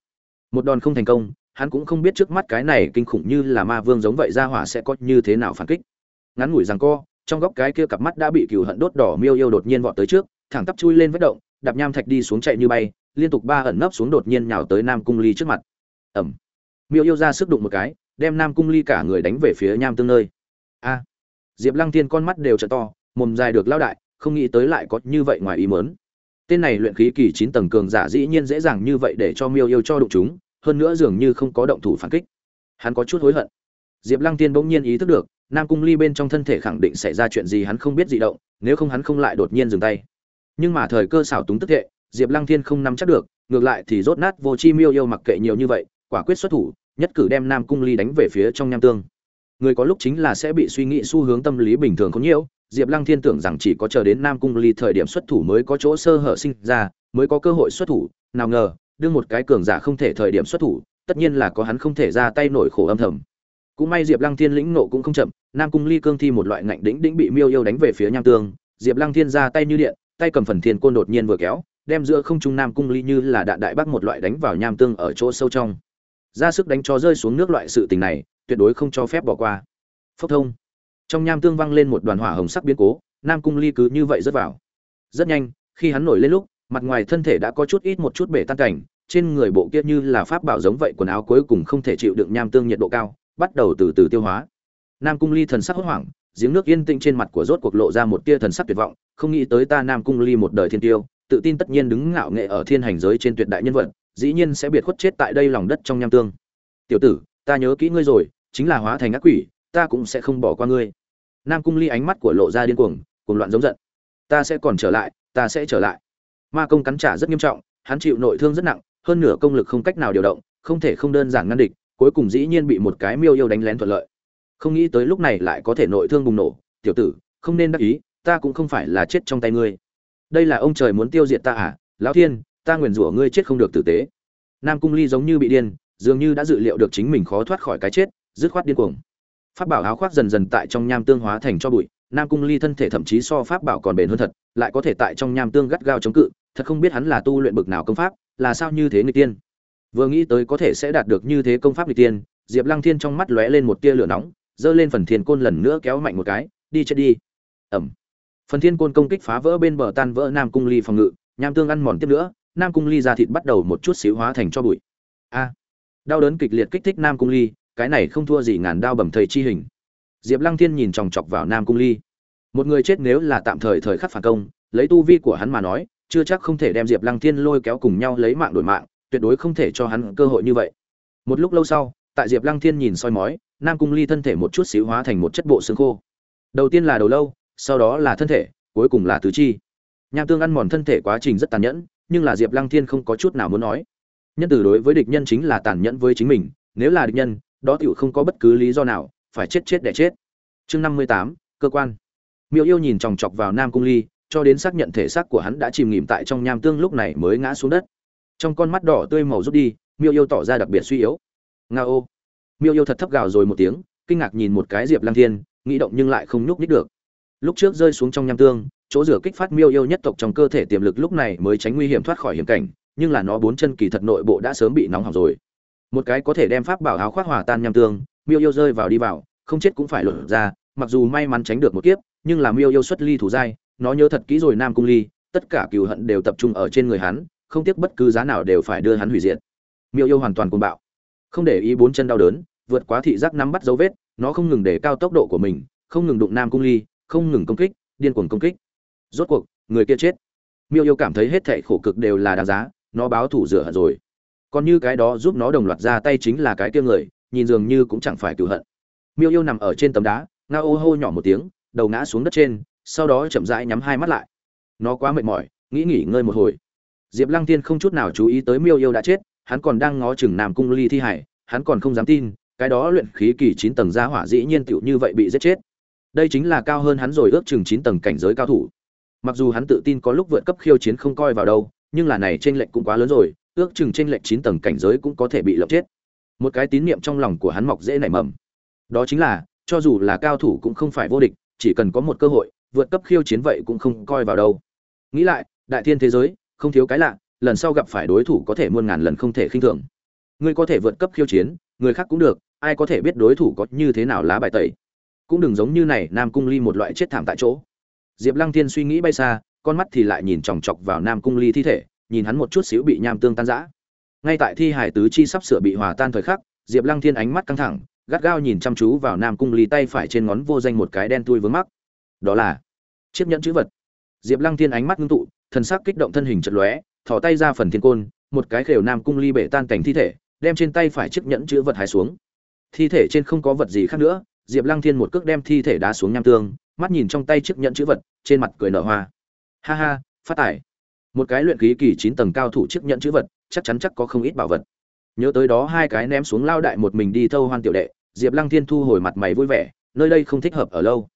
Một đòn không thành công, hắn cũng không biết trước mắt cái này kinh khủng như là ma vương giống vậy ra hỏa sẽ có như thế nào phản kích. Ngắn ngủi rằng co, trong góc cái kia cặp mắt đã bị cừu hận đốt đỏ miêu yêu đột nhiên vọt tới trước, thẳng tắp chui lên vết động, đạp nham thạch đi xuống chạy như bay, liên tục ba ẩn nấp xuống đột nhiên nhào tới nam cung ly trước mặt. Ẩm miêu yêu ra sức đụng một cái, đem nam cung ly cả người đánh về phía nham tương nơi. A diệp lăng Thiên con mắt đều t to, mồm dài được lao đại, không nghĩ tới lại có như vậy ngoài ý mớn tên này luyện khí kỳ chín tầng cường giả dĩ nhiên dễ dàng như vậy để cho miêu yêu cho đụng chúng, hơn nữa dường như không có động thủ phản kích. Hắn có chút hối hận. Diệp lăng tiên bỗng nhiên ý thức được, nam cung ly bên trong thân thể khẳng định xảy ra chuyện gì hắn không biết gì động, nếu không hắn không lại đột nhiên dừng tay. Nhưng mà thời cơ xảo túng tức hệ diệp lăng thiên không nắm chắc được, ngược lại thì rốt nát vô chi miêu yêu mặc kệ nhiều như vậy, quả quyết xuất thủ, nhất cử đem nam cung ly đánh về phía trong nham tương người có lúc chính là sẽ bị suy nghĩ xu hướng tâm lý bình thường không nhiễu diệp lăng thiên tưởng rằng chỉ có chờ đến nam cung ly thời điểm xuất thủ mới có chỗ sơ hở sinh ra, mới có cơ hội xuất thủ. Nào ngờ, đương một cái cường giả không thể thời điểm xuất thủ, tất nhiên là có hắn không thể ra tay nổi khổ âm thầm. Cũng may diệp lăng thiên lĩnh nộ cũng không chậm, nam cung ly cương thi một loại ngạnh đĩnh đĩnh bị miêu yêu đánh về phía nham tương. Diệp lăng thiên ra tay như điện, tay cầm phần thiên côn đột nhiên vừa kéo, đem giữa không trung nam cung ly như là đạn đại bác một loại đánh vào nham tương ở chỗ sâu trong. Ra sức đánh cho rơi xuống nước loại sự tình này tuyệt đối không cho phép bỏ qua. Phốc thông. Trong nham tương văng lên một đoàn hỏa hồng sắc biến cố, nam cung ly cứ như vậy rớt vào. Rất nhanh, khi hắn nổi lên lúc, mặt ngoài thân thể đã có chút ít một chút bể tan cảnh, trên người bộ kia như là pháp bảo giống vậy quần áo cuối cùng không thể chịu đựng nham tương nhiệt độ cao, bắt đầu từ từ tiêu hóa. Nam cung ly thần sắc hốt hoảng, giếng nước yên tĩnh trên mặt của rốt cuộc lộ ra một tia thần sắc tuyệt vọng, không nghĩ tới ta nam cung ly một đời thiên tiêu, tự tin tất nhiên đứng ngạo nghệ ở thiên hành giới trên tuyệt đại nhân vật, dĩ nhiên sẽ biệt khuất chết tại đây lòng đất trong nham tương. Tiểu tử ta nhớ kỹ ngươi rồi, chính là hóa thành ác quỷ, ta cũng sẽ không bỏ qua ngươi. Nam cung ly ánh mắt của lộ ra điên cuồng cuồng loạn giống giận. Ta sẽ còn trở lại, ta sẽ trở lại. Ma công cắn trả rất nghiêm trọng, hắn chịu nội thương rất nặng, hơn nửa công lực không cách nào điều động, không thể không đơn giản ngăn địch, cuối cùng dĩ nhiên bị một cái miêu yêu đánh lén thuận lợi. Không nghĩ tới lúc này lại có thể nội thương bùng nổ, tiểu tử, không nên đắc ý, ta cũng không phải là chết trong tay ngươi. Đây là ông trời muốn tiêu diệt ta à? Lão thiên, ta nguyền rủa ngươi chết không được tử tế. Nam cung ly giống như bị điên dường như đã dự liệu được chính mình khó thoát khỏi cái chết, dứt khoát điên cuồng. Pháp bảo áo khoác dần dần tại trong nham tương hóa thành cho bụi, nam cung ly thân thể thậm chí so pháp bảo còn bền hơn thật, lại có thể tại trong nham tương gắt gao chống cự, thật không biết hắn là tu luyện bực nào công pháp, là sao như thế người tiên. Vừa nghĩ tới có thể sẽ đạt được như thế công pháp người tiên, diệp lăng thiên trong mắt lóe lên một tia lửa nóng, giơ lên phần thiên côn lần nữa kéo mạnh một cái, đi chết đi. Ẩm phần thiên côn công kích phá vỡ bên bờ tan vỡ nam cung ly phòng ngự, nham tương ăn mòn tiếp nữa, nam cung ly ra thịt bắt đầu một chút xíu hóa thành cho bụi. A đau đớn kịch liệt kích thích nam cung ly, cái này không thua gì ngàn đao bầm thầy chi hình. Diệp lăng thiên nhìn chòng chọc vào nam cung ly. Một người chết nếu là tạm thời thời khắc phản công, lấy tu vi của hắn mà nói, chưa chắc không thể đem diệp lăng thiên lôi kéo cùng nhau lấy mạng đổi mạng, tuyệt đối không thể cho hắn cơ hội như vậy. Một lúc lâu sau, tại diệp lăng thiên nhìn soi mói, nam cung ly thân thể một chút xíu hóa thành một chất bộ xương khô. Đầu tiên là đầu lâu, sau đó là thân thể, cuối cùng là tứ chi. Nham tương ăn mòn thân thể quá trình rất tàn nhẫn, nhưng là diệp lăng thiên không có chút nào muốn nói nhân từ đối với địch nhân chính là tàn nhẫn với chính mình, nếu là địch nhân, đó tựu không có bất cứ lý do nào, phải chết chết để chết. Chương năm mươi tám, cơ quan. Miêu yêu nhìn chòng chọc vào nam cung ly, cho đến xác nhận thể xác của hắn đã chìm nghỉm tại trong nham tương lúc này mới ngã xuống đất. Trong con mắt đỏ tươi màu rút đi, miêu yêu tỏ ra đặc biệt suy yếu. Nga ô. Miêu yêu thật thấp gào rồi một tiếng, kinh ngạc nhìn một cái diệp lang thiên, nghĩ động nhưng lại không nhúc nhích được. Lúc trước rơi xuống trong nham tương, chỗ rửa kích phát miêu yêu nhất tộc trong cơ thể tiềm lực lúc này mới tránh nguy hiểm thoát khỏi hiểm cảnh nhưng là nó bốn chân kỳ thật nội bộ đã sớm bị nóng hỏng rồi. Một cái có thể đem pháp bảo áo khoác hòa tan nham tương, miêu yêu rơi vào đi vào, không chết cũng phải lột ra, mặc dù may mắn tránh được một kiếp, nhưng là miêu yêu xuất ly thủ dai nó nhớ thật kỹ rồi nam cung ly, tất cả cừu hận đều tập trung ở trên người hắn, không tiếc bất cứ giá nào đều phải đưa hắn hủy diệt. Miêu yêu hoàn toàn cuồng bạo, không để ý bốn chân đau đớn, vượt quá thị giác nắm bắt dấu vết, nó không ngừng để cao tốc độ của mình, không ngừng đụng nam cung ly, không ngừng công kích, điên cuồng công kích. Rốt cuộc, người kia chết. Miêu yêu cảm thấy hết thảy khổ cực đều là đáng giá nó báo thủ rửa hận rồi. Còn như cái đó giúp nó đồng loạt ra tay chính là cái kia người, nhìn dường như cũng chẳng phải cựu hận. Miêu yêu nằm ở trên tấm đá, nga ô hô nhỏ một tiếng, đầu ngã xuống đất trên, sau đó chậm rãi nhắm hai mắt lại. Nó quá mệt mỏi, nghĩ nghỉ ngơi một hồi. Diệp lăng tiên không chút nào chú ý tới miêu yêu đã chết, hắn còn đang ngó chừng nam cung ly thi hải, hắn còn không dám tin, cái đó luyện khí kỳ chín tầng gia hỏa dĩ nhiên tựu như vậy bị giết chết. Đây chính là cao hơn hắn rồi ước chừng chín tầng cảnh giới cao thủ. Mặc dù hắn tự tin có lúc vượt cấp khiêu chiến không coi vào đâu nhưng là này trên lệnh cũng quá lớn rồi, ước chừng trên lệnh chín tầng cảnh giới cũng có thể bị lộng chết. Một cái tín niệm trong lòng của hắn mọc dễ nảy mầm. Đó chính là, cho dù là cao thủ cũng không phải vô địch, chỉ cần có một cơ hội, vượt cấp khiêu chiến vậy cũng không coi vào đâu. Nghĩ lại, đại thiên thế giới, không thiếu cái lạ, lần sau gặp phải đối thủ có thể muôn ngàn lần không thể khinh thường. Ngươi có thể vượt cấp khiêu chiến, người khác cũng được, ai có thể biết đối thủ có như thế nào lá bài tẩy. Cũng đừng giống như này nam cung ly một loại chết thảm tại chỗ. Diệp lăng thiên suy nghĩ bay xa con mắt thì lại nhìn chòng chọc vào nam cung ly thi thể, nhìn hắn một chút xíu bị nham tương tan rã. Ngay tại thi hải tứ chi sắp sửa bị hòa tan thời khắc, diệp lăng thiên ánh mắt căng thẳng, gắt gao nhìn chăm chú vào nam cung ly tay phải trên ngón vô danh một cái đen tui vướng mắc. Đó là chiếc nhẫn chữ vật. Diệp lăng thiên ánh mắt ngưng tụ, thần sắc kích động thân hình chật lóe, thò tay ra phần thiên côn, một cái khều nam cung ly bể tan cảnh thi thể, đem trên tay phải chiếc nhẫn chữ vật hái xuống. Thi thể trên không có vật gì khác nữa, diệp lăng thiên một cước đem thi thể đá xuống nham tương, mắt nhìn trong tay chiếc nhẫn chữ vật, trên mặt cười nở hoa ha ha, phát tải một cái luyện khí kỳ chín tầng cao thủ chiếc nhẫn chữ vật, chắc chắn chắc có không ít bảo vật. Nhớ tới đó hai cái ném xuống lao đại một mình đi thâu hoan tiểu đệ, diệp lăng thiên thu hồi mặt mày vui vẻ, nơi đây không thích hợp ở lâu.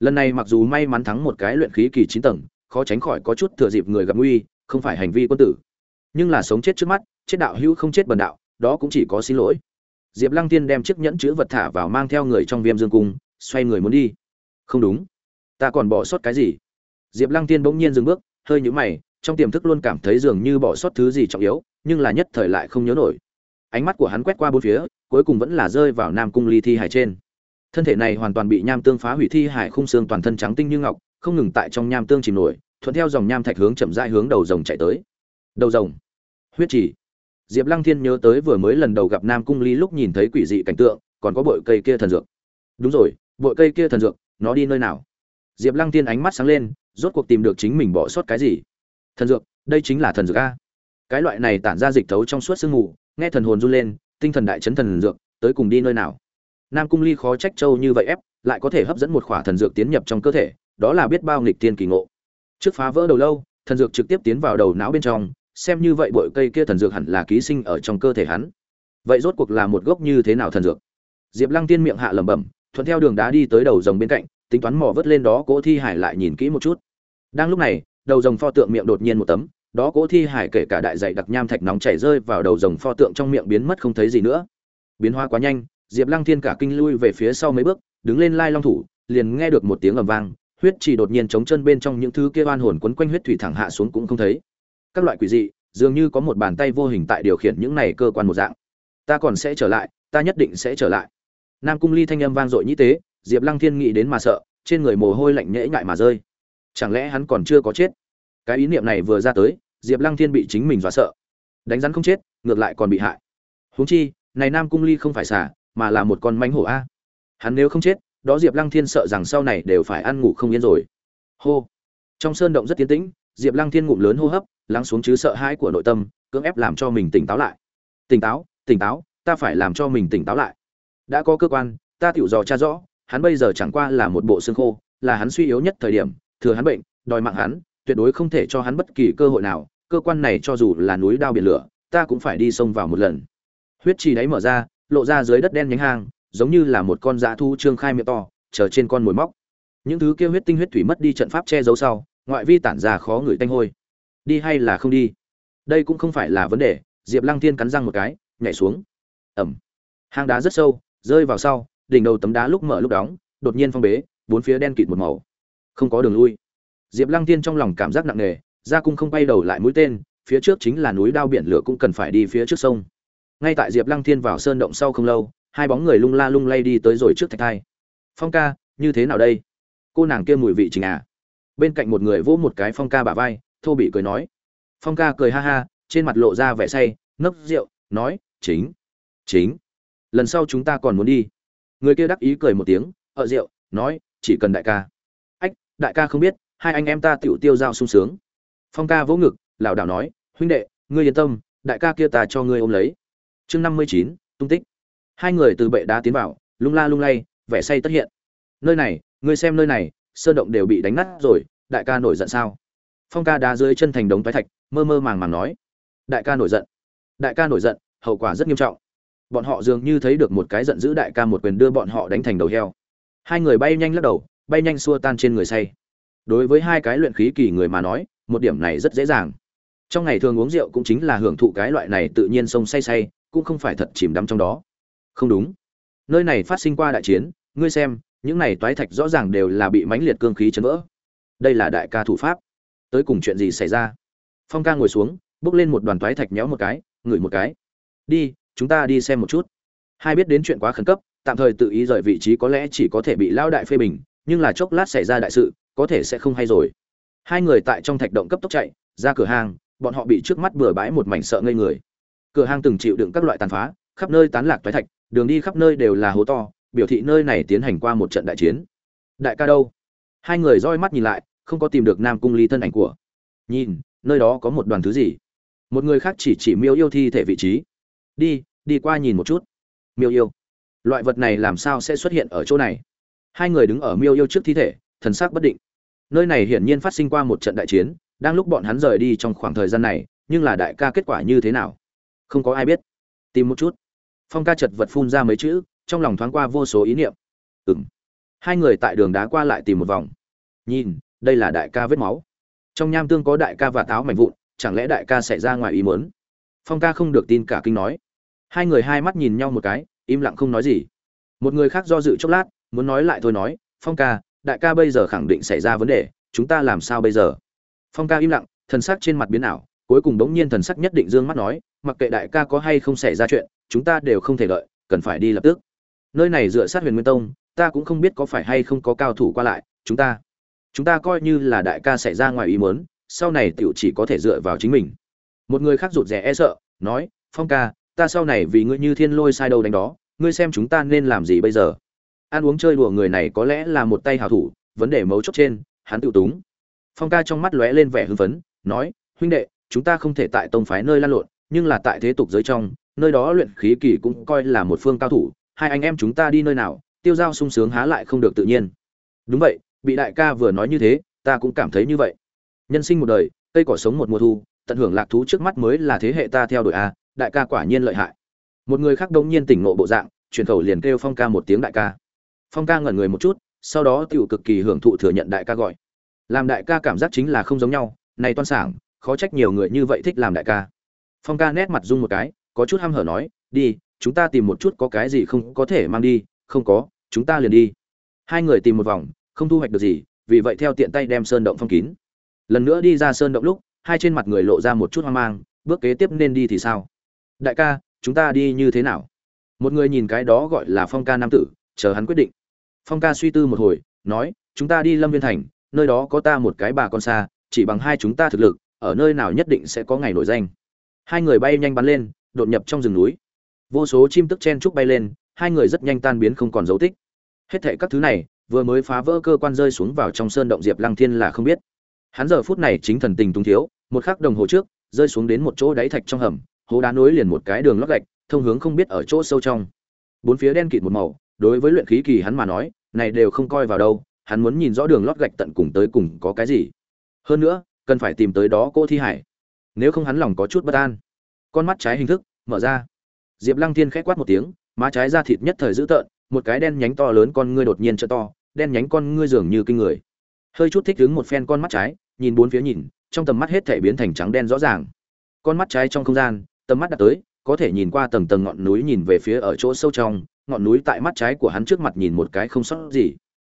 Lần này mặc dù may mắn thắng một cái luyện khí kỳ chín tầng, khó tránh khỏi có chút thừa dịp người gặp nguy, không phải hành vi quân tử. Nhưng là sống chết trước mắt, chết đạo hữu không chết bần đạo, đó cũng chỉ có xin lỗi. Diệp lăng tiên đem chiếc nhẫn chữ vật thả vào mang theo người trong viêm dương cung, xoay người muốn đi. Không đúng. Ta còn bỏ sót cái gì? Diệp lăng tiên bỗng nhiên dừng bước, hơi nhíu mày, trong tiềm thức luôn cảm thấy dường như bỏ sót thứ gì trọng yếu, nhưng là nhất thời lại không nhớ nổi. Ánh mắt của hắn quét qua bốn phía, cuối cùng vẫn là rơi vào nam cung ly thi hải trên. Thân thể này hoàn toàn bị nham tương phá hủy, thi hải khung xương toàn thân trắng tinh như ngọc, không ngừng tại trong nham tương chìm nổi, thuận theo dòng nham thạch hướng chậm rãi hướng đầu rồng chạy tới. Đầu rồng. Huyết chỉ diệp lăng thiên nhớ tới vừa mới lần đầu gặp nam cung ly lúc nhìn thấy quỷ dị cảnh tượng, còn có bội cây kia thần dược. Đúng rồi, bội cây kia thần dược, nó đi nơi nào? Diệp lăng thiên ánh mắt sáng lên rốt cuộc tìm được chính mình bỏ sót cái gì? Thần dược, đây chính là thần dược a. Cái loại này tản ra dịch thấu trong suốt sương mù, nghe thần hồn run lên, tinh thần đại chấn thần dược, tới cùng đi nơi nào? Nam cung ly khó trách châu như vậy ép, lại có thể hấp dẫn một khỏa thần dược tiến nhập trong cơ thể, đó là biết bao nghịch tiên kỳ ngộ. Trước phá vỡ đầu lâu, thần dược trực tiếp tiến vào đầu não bên trong, xem như vậy bội cây kia thần dược hẳn là ký sinh ở trong cơ thể hắn. Vậy rốt cuộc là một gốc như thế nào thần dược? Diệp lăng tiên miệng hạ lẩm bẩm, thuận theo đường đá đi tới đầu rồng bên cạnh tính toán mò vớt lên đó cỗ thi hải lại nhìn kỹ một chút. Đang lúc này, đầu rồng pho tượng miệng đột nhiên một tấm, đó cỗ thi hải kể cả đại dạy đặc nham thạch nóng chảy rơi vào đầu rồng pho tượng trong miệng biến mất không thấy gì nữa. Biến hóa quá nhanh, diệp lăng thiên cả kinh lui về phía sau mấy bước, đứng lên lai long thủ, liền nghe được một tiếng ầm vang, huyết chỉ đột nhiên chống chân bên trong những thứ kia oan hồn quấn quanh huyết thủy thẳng hạ xuống cũng không thấy. Các loại quỷ dị, dường như có một bàn tay vô hình tại điều khiển những này cơ quan một dạng. Ta còn sẽ trở lại, ta nhất định sẽ trở lại. Nam cung ly thanh âm vang dội như tế diệp lăng thiên nghĩ đến mà sợ, trên người mồ hôi lạnh nhễ ngại mà rơi. Chẳng lẽ hắn còn chưa có chết? Cái ý niệm này vừa ra tới, diệp lăng thiên bị chính mình dọa sợ. Đánh rắn không chết, ngược lại còn bị hại. Huống chi, này nam cung ly không phải xả mà là một con mánh hổ a. Hắn nếu không chết, đó diệp lăng thiên sợ rằng sau này đều phải ăn ngủ không yên rồi. Hô. Trong sơn động rất tiến tĩnh, diệp lăng thiên ngụm lớn hô hấp, lắng xuống chứ sợ hãi của nội tâm, cưỡng ép làm cho mình tỉnh táo lại. Tỉnh táo tỉnh táo, ta phải làm cho mình tỉnh táo lại. Đã có cơ quan, ta tiểu dò cha rõ hắn bây giờ chẳng qua là một bộ xương khô, là hắn suy yếu nhất thời điểm, thừa hắn bệnh, đòi mạng hắn, tuyệt đối không thể cho hắn bất kỳ cơ hội nào, cơ quan này cho dù là núi đao biển lửa, ta cũng phải đi xông vào một lần. Huyết trì đáy mở ra, lộ ra dưới đất đen nhánh hang, giống như là một con dã thu trương khai miệng to, chờ trên con mồi móc. Những thứ kia huyết tinh huyết thủy mất đi trận pháp che giấu sau, ngoại vi tản ra khó người tanh hôi. Đi hay là không đi? Đây cũng không phải là vấn đề, diệp lăng thiên cắn răng một cái, nhảy xuống. Ẩm hang đá rất sâu, rơi vào sau đỉnh đầu tấm đá lúc mở lúc đóng, đột nhiên phong bế, bốn phía đen kịt một màu. Không có đường lui. Diệp lăng tiên trong lòng cảm giác nặng nề ra cung không bay đầu lại mũi tên, phía trước chính là núi đao biển lửa cũng cần phải đi phía trước sông. Ngay tại diệp lăng thiên vào sơn động sau không lâu, hai bóng người lung la lung lay đi tới rồi trước thạch thai. Phong ca, như thế nào đây? Cô nàng kia mùi vị chính à? Bên cạnh một người vỗ một cái phong ca bả vai, thô bị cười nói. Phong ca cười ha ha, trên mặt lộ ra vẻ say, nấc rượu, nói, chính chính. Lần sau chúng ta còn muốn đi người kia đắc ý cười một tiếng ở rượu, nói, chỉ cần đại ca. Ách, đại ca không biết, hai anh em ta tiểu tiêu giao sung sướng. Phong ca vỗ ngực, lảo đảo nói, huynh đệ, ngươi yên tâm, đại ca kia ta cho ngươi ôm lấy. Chương năm mươi chín, tung tích. Hai người từ bệ đá tiến vào, lung la lung lay, vẻ say tất hiện. Nơi này, ngươi xem nơi này, sơn động đều bị đánh nát rồi, đại ca nổi giận sao? Phong ca đá dưới chân thành đống toái thạch, mơ mơ màng màng nói, đại ca nổi giận, đại ca nổi giận, hậu quả rất nghiêm trọng bọn họ dường như thấy được một cái giận dữ đại ca một quyền đưa bọn họ đánh thành đầu heo. Hai người bay nhanh lắc đầu, bay nhanh xua tan trên người say. Đối với hai cái luyện khí kỳ người mà nói, một điểm này rất dễ dàng. Trong ngày thường uống rượu cũng chính là hưởng thụ cái loại này tự nhiên sông say say, cũng không phải thật chìm đắm trong đó. Không đúng. Nơi này phát sinh qua đại chiến, ngươi xem, những này toái thạch rõ ràng đều là bị mãnh liệt cương khí chấn vỡ. Đây là đại ca thủ pháp. Tới cùng chuyện gì xảy ra? Phong ca ngồi xuống, bước lên một đoàn toái thạch méo một cái, ngửi một cái. Đi chúng ta đi xem một chút. Hai biết đến chuyện quá khẩn cấp, tạm thời tự ý rời vị trí có lẽ chỉ có thể bị lão đại phê bình, nhưng là chốc lát xảy ra đại sự, có thể sẽ không hay rồi. Hai người tại trong thạch động cấp tốc chạy, ra cửa hàng, bọn họ bị trước mắt bừa bãi một mảnh sợ ngây người. Cửa hàng từng chịu đựng các loại tàn phá, khắp nơi tán lạc toái thạch, đường đi khắp nơi đều là hố to, biểu thị nơi này tiến hành qua một trận đại chiến. Đại ca đâu? Hai người roi mắt nhìn lại, không có tìm được nam cung ly thân ảnh của. Nhìn, nơi đó có một đoàn thứ gì? Một người khác chỉ chỉ miêu yêu thi thể vị trí đi đi qua nhìn một chút. Miêu yêu. Loại vật này làm sao sẽ xuất hiện ở chỗ này? Hai người đứng ở miêu yêu trước thi thể, thần sắc bất định. Nơi này hiển nhiên phát sinh qua một trận đại chiến, đang lúc bọn hắn rời đi trong khoảng thời gian này, nhưng là đại ca kết quả như thế nào? Không có ai biết. Tìm một chút. Phong ca chật vật phun ra mấy chữ, trong lòng thoáng qua vô số ý niệm. Ừ m hai người tại đường đá qua lại tìm một vòng. Nhìn, đây là đại ca vết máu. Trong nham tương có đại ca và táo mảnh vụn, chẳng lẽ đại ca xảy ra ngoài ý muốn? Phong ca không được tin cả kinh nói. Hai người hai mắt nhìn nhau một cái, im lặng không nói gì. Một người khác do dự chốc lát, muốn nói lại thôi nói, phong ca, đại ca bây giờ khẳng định xảy ra vấn đề, chúng ta làm sao bây giờ? Phong ca im lặng, thần sắc trên mặt biến ảo, cuối cùng đống nhiên thần sắc nhất định dương mắt nói, mặc kệ đại ca có hay không xảy ra chuyện, chúng ta đều không thể đợi, cần phải đi lập tức. Nơi này dựa sát huyền nguyên tông, ta cũng không biết có phải hay không có cao thủ qua lại, chúng ta chúng ta coi như là đại ca xảy ra ngoài ý muốn, sau này tiểu chỉ có thể dựa vào chính mình một người khác rụt rè e sợ, nói, phong ca, ta sau này vì ngươi như thiên lôi sai đâu đánh đó, ngươi xem chúng ta nên làm gì bây giờ? Ăn uống chơi đùa người này có lẽ là một tay hào thủ, vấn đề mấu chốt trên, hắn tự túng. Phong ca trong mắt lóe lên vẻ hưng phấn, nói, huynh đệ, chúng ta không thể tại tông phái nơi lan lộn, nhưng là tại thế tục giới trong, nơi đó luyện khí kỳ cũng coi là một phương cao thủ, hai anh em chúng ta đi nơi nào, tiêu giao sung sướng há lại không được tự nhiên. Đúng vậy, bị đại ca vừa nói như thế, ta cũng cảm thấy như vậy. Nhân sinh một đời, cây cỏ sống một mùa thu tận hưởng lạc thú trước mắt mới là thế hệ ta theo đuổi a, đại ca quả nhiên lợi hại. Một người khác đông nhiên tỉnh ngộ bộ dạng truyền khẩu liền kêu phong ca một tiếng đại ca. Phong ca ngẩn người một chút, sau đó tiểu cực kỳ hưởng thụ thừa nhận đại ca gọi. Làm đại ca cảm giác chính là không giống nhau, này toan sảng, khó trách nhiều người như vậy thích làm đại ca. Phong ca nét mặt rung một cái, có chút ham hở nói, đi, chúng ta tìm một chút có cái gì không có thể mang đi, không có, chúng ta liền đi. Hai người tìm một vòng, không thu hoạch được gì, vì vậy theo tiện tay đem sơn động phong kín. Lần nữa đi ra sơn động lúc hai trên mặt người lộ ra một chút hoang mang, bước kế tiếp nên đi thì sao? Đại ca, chúng ta đi như thế nào? Một người nhìn cái đó gọi là phong ca nam tử, chờ hắn quyết định. Phong ca suy tư một hồi, nói, chúng ta đi lâm viên thành, nơi đó có ta một cái bà con xa, chỉ bằng hai chúng ta thực lực, ở nơi nào nhất định sẽ có ngày nổi danh. Hai người bay nhanh bắn lên, đột nhập trong rừng núi. Vô số chim tức chen trúc bay lên, hai người rất nhanh tan biến không còn dấu tích. Hết thệ các thứ này, vừa mới phá vỡ cơ quan rơi xuống vào trong sơn động diệp lăng thiên là không biết hắn giờ phút này chính thần tình túng thiếu, một khắc đồng hồ trước, rơi xuống đến một chỗ đáy thạch trong hầm, hố đá nối liền một cái đường lót gạch, thông hướng không biết ở chỗ sâu trong. Bốn phía đen kịt một màu, đối với luyện khí kỳ hắn mà nói, này đều không coi vào đâu, hắn muốn nhìn rõ đường lót gạch tận cùng tới cùng có cái gì. Hơn nữa, cần phải tìm tới đó cô thi hải. Nếu không hắn lòng có chút bất an. Con mắt trái hình thức, mở ra. Diệp lăng thiên khẽ quát một tiếng, má trái ra thịt nhất thời dữ tợn, một cái đen nhánh to lớn con ngươi đột nhiên trợ to, đen nhánh con ngươi dường như kinh người hơi chút thích đứng một phen con mắt trái, nhìn bốn phía nhìn, trong tầm mắt hết thể biến thành trắng đen rõ ràng. Con mắt trái trong không gian, tầm mắt đặt tới, có thể nhìn qua tầng tầng ngọn núi nhìn về phía ở chỗ sâu trong, ngọn núi tại mắt trái của hắn trước mặt nhìn một cái không sót gì.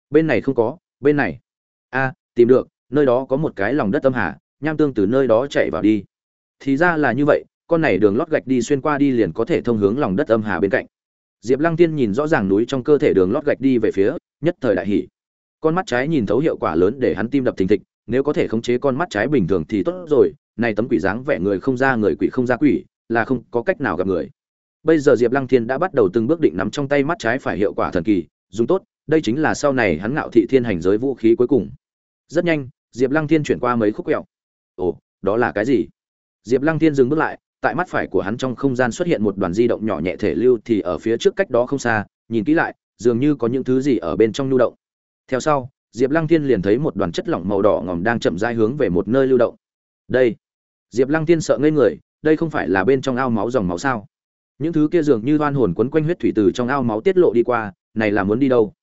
Bên này không có, bên này. A, tìm được, nơi đó có một cái lòng đất âm hà, nham tương từ nơi đó chạy vào đi. Thì ra là như vậy, con này đường lót gạch đi xuyên qua đi liền có thể thông hướng lòng đất âm hà bên cạnh. Diệp lăng tiên nhìn rõ ràng núi trong cơ thể đường lót gạch đi về phía, nhất thời đại hỷ con mắt trái nhìn thấu hiệu quả lớn để hắn tim đập thình thịch, nếu có thể khống chế con mắt trái bình thường thì tốt rồi, này tấm quỷ dáng vẻ người không ra người quỷ không ra quỷ, là không có cách nào gặp người. Bây giờ diệp lăng thiên đã bắt đầu từng bước định nắm trong tay mắt trái phải hiệu quả thần kỳ, dùng tốt, đây chính là sau này hắn ngạo thị thiên hành giới vũ khí cuối cùng. Rất nhanh, diệp lăng thiên chuyển qua mấy khúc quẹo. Ồ, đó là cái gì? Diệp lăng thiên dừng bước lại, tại mắt phải của hắn trong không gian xuất hiện một đoàn di động nhỏ nhẹ thể lưu thì ở phía trước cách đó không xa, nhìn kỹ lại, dường như có những thứ gì ở bên trong nhu động theo sau, diệp lăng thiên liền thấy một đoàn chất lỏng màu đỏ ngòm đang chậm rãi hướng về một nơi lưu động. Đây, diệp lăng thiên sợ ngây người, đây không phải là bên trong ao máu dòng máu sao? Những thứ kia dường như oan hồn quấn quanh huyết thủy từ trong ao máu tiết lộ đi qua, này là muốn đi đâu?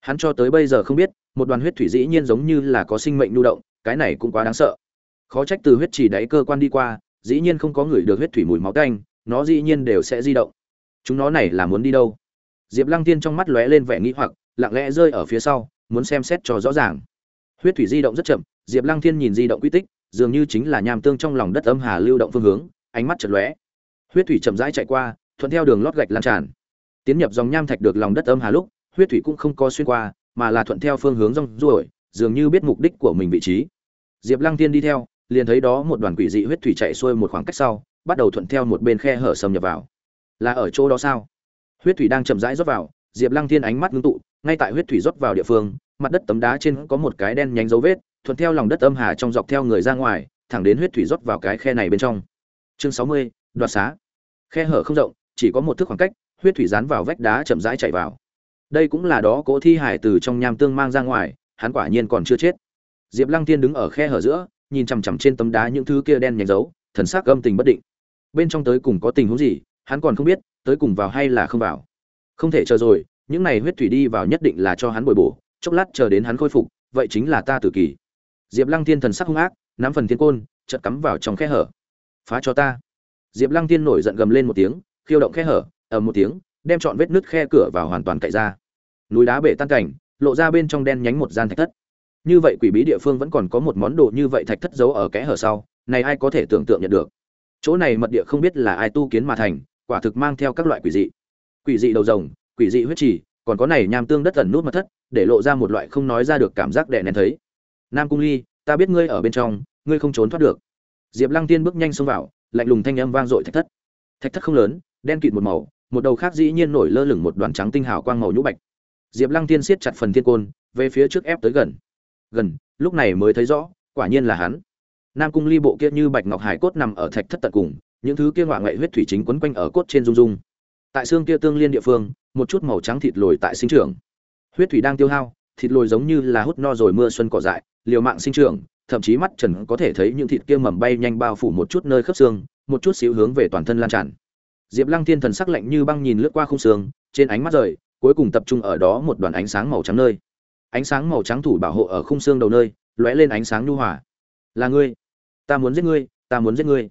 Hắn cho tới bây giờ không biết, một đoàn huyết thủy dĩ nhiên giống như là có sinh mệnh lưu động, cái này cũng quá đáng sợ. Khó trách từ huyết chỉ đáy cơ quan đi qua, dĩ nhiên không có người được huyết thủy mùi máu canh nó dĩ nhiên đều sẽ di động. Chúng nó này là muốn đi đâu? Diệp lăng tiên trong mắt lóe lên vẻ nghĩ hoặc, lặng lẽ rơi ở phía sau muốn xem xét cho rõ ràng. Huyết thủy di động rất chậm, diệp lăng thiên nhìn di động quy tích, dường như chính là nham tương trong lòng đất âm hà lưu động phương hướng, ánh mắt chật lóe. Huyết thủy chậm rãi chạy qua, thuận theo đường lót gạch lan tràn. Tiến nhập dòng nham thạch được lòng đất âm hà lúc, huyết thủy cũng không có xuyên qua, mà là thuận theo phương hướng rong ruổi, dường như biết mục đích của mình vị trí. Diệp lăng Thiên đi theo, liền thấy đó một đoàn quỷ dị huyết thủy chạy xuôi một khoảng cách sau, bắt đầu thuận theo một bên khe hở xâm nhập vào. Là ở chỗ đó sao? Huyết thủy đang chậm rãi rót vào, diệp lăng thiên ánh mắt ngưng tụ ngay tại huyết thủy rót vào địa phương, mặt đất tấm đá trên có một cái đen nhánh dấu vết, thuận theo lòng đất âm hà trong dọc theo người ra ngoài, thẳng đến huyết thủy rót vào cái khe này bên trong. Chương sáu mươi, đoạt xá. Khe hở không rộng, chỉ có một thước khoảng cách, huyết thủy dán vào vách đá chậm rãi chạy vào. Đây cũng là đó cỗ thi hải từ trong nham tương mang ra ngoài, hắn quả nhiên còn chưa chết. Diệp lăng tiên đứng ở khe hở giữa, nhìn chằm chằm trên tấm đá những thứ kia đen nhánh dấu, thần sắc âm tình bất định. Bên trong tới cùng có tình huống gì, hắn còn không biết, tới cùng vào hay là không vào. Không thể chờ rồi những này huyết thủy đi vào nhất định là cho hắn bồi bổ, chốc lát chờ đến hắn khôi phục, vậy chính là ta tử kỳ. Diệp lăng thiên thần sắc hung ác, nắm phần thiên côn chật cắm vào trong khe hở. Phá cho ta. Diệp lăng thiên nổi giận gầm lên một tiếng, khiêu động khe hở, ầm một tiếng, đem trọn vết nứt khe cửa vào hoàn toàn cậy ra. Núi đá bể tan cảnh, lộ ra bên trong đen nhánh một gian thạch thất. Như vậy quỷ bí địa phương vẫn còn có một món đồ như vậy thạch thất giấu ở kẽ hở sau, này ai có thể tưởng tượng nhận được? Chỗ này mật địa không biết là ai tu kiến mà thành, quả thực mang theo các loại quỷ dị. Quỷ dị đầu rồng quỷ dị huyết trì, còn có này nham tương đất tần nút mật thất, để lộ ra một loại không nói ra được cảm giác đè nén thấy. Nam cung ly, ta biết ngươi ở bên trong, ngươi không trốn thoát được. Diệp lăng tiên bước nhanh xông vào, lạnh lùng thanh âm vang dội thạch thất. Thạch thất không lớn, đen kịt một màu, một đầu khác dĩ nhiên nổi lơ lửng một đoàn trắng tinh hào quang màu nhũ bạch. Diệp lăng tiên siết chặt phần thiên côn, về phía trước ép tới gần. Gần, lúc này mới thấy rõ, quả nhiên là hắn. Nam cung ly bộ kia như bạch ngọc hải cốt nằm ở thạch thất tận cùng, những thứ kia ngoại ngoại huyết thủy chính quấn quanh ở cốt trên dung dung tại xương kia tương liên địa phương một chút màu trắng thịt lồi tại sinh trưởng. Huyết thủy đang tiêu hao, thịt lồi giống như là hút no rồi mưa xuân cỏ dại, liều mạng sinh trưởng, thậm chí mắt trần có thể thấy những thịt kia mầm bay nhanh bao phủ một chút nơi khớp xương, một chút xíu hướng về toàn thân lan tràn. Diệp lăng thiên thần sắc lạnh như băng nhìn lướt qua khung xương, trên ánh mắt rời, cuối cùng tập trung ở đó một đoàn ánh sáng màu trắng nơi. Ánh sáng màu trắng thủ bảo hộ ở khung xương đầu nơi, lóe lên ánh sáng nhu hòa. Là ngươi. Ta muốn giết ngươi, ta muốn giết ngươi.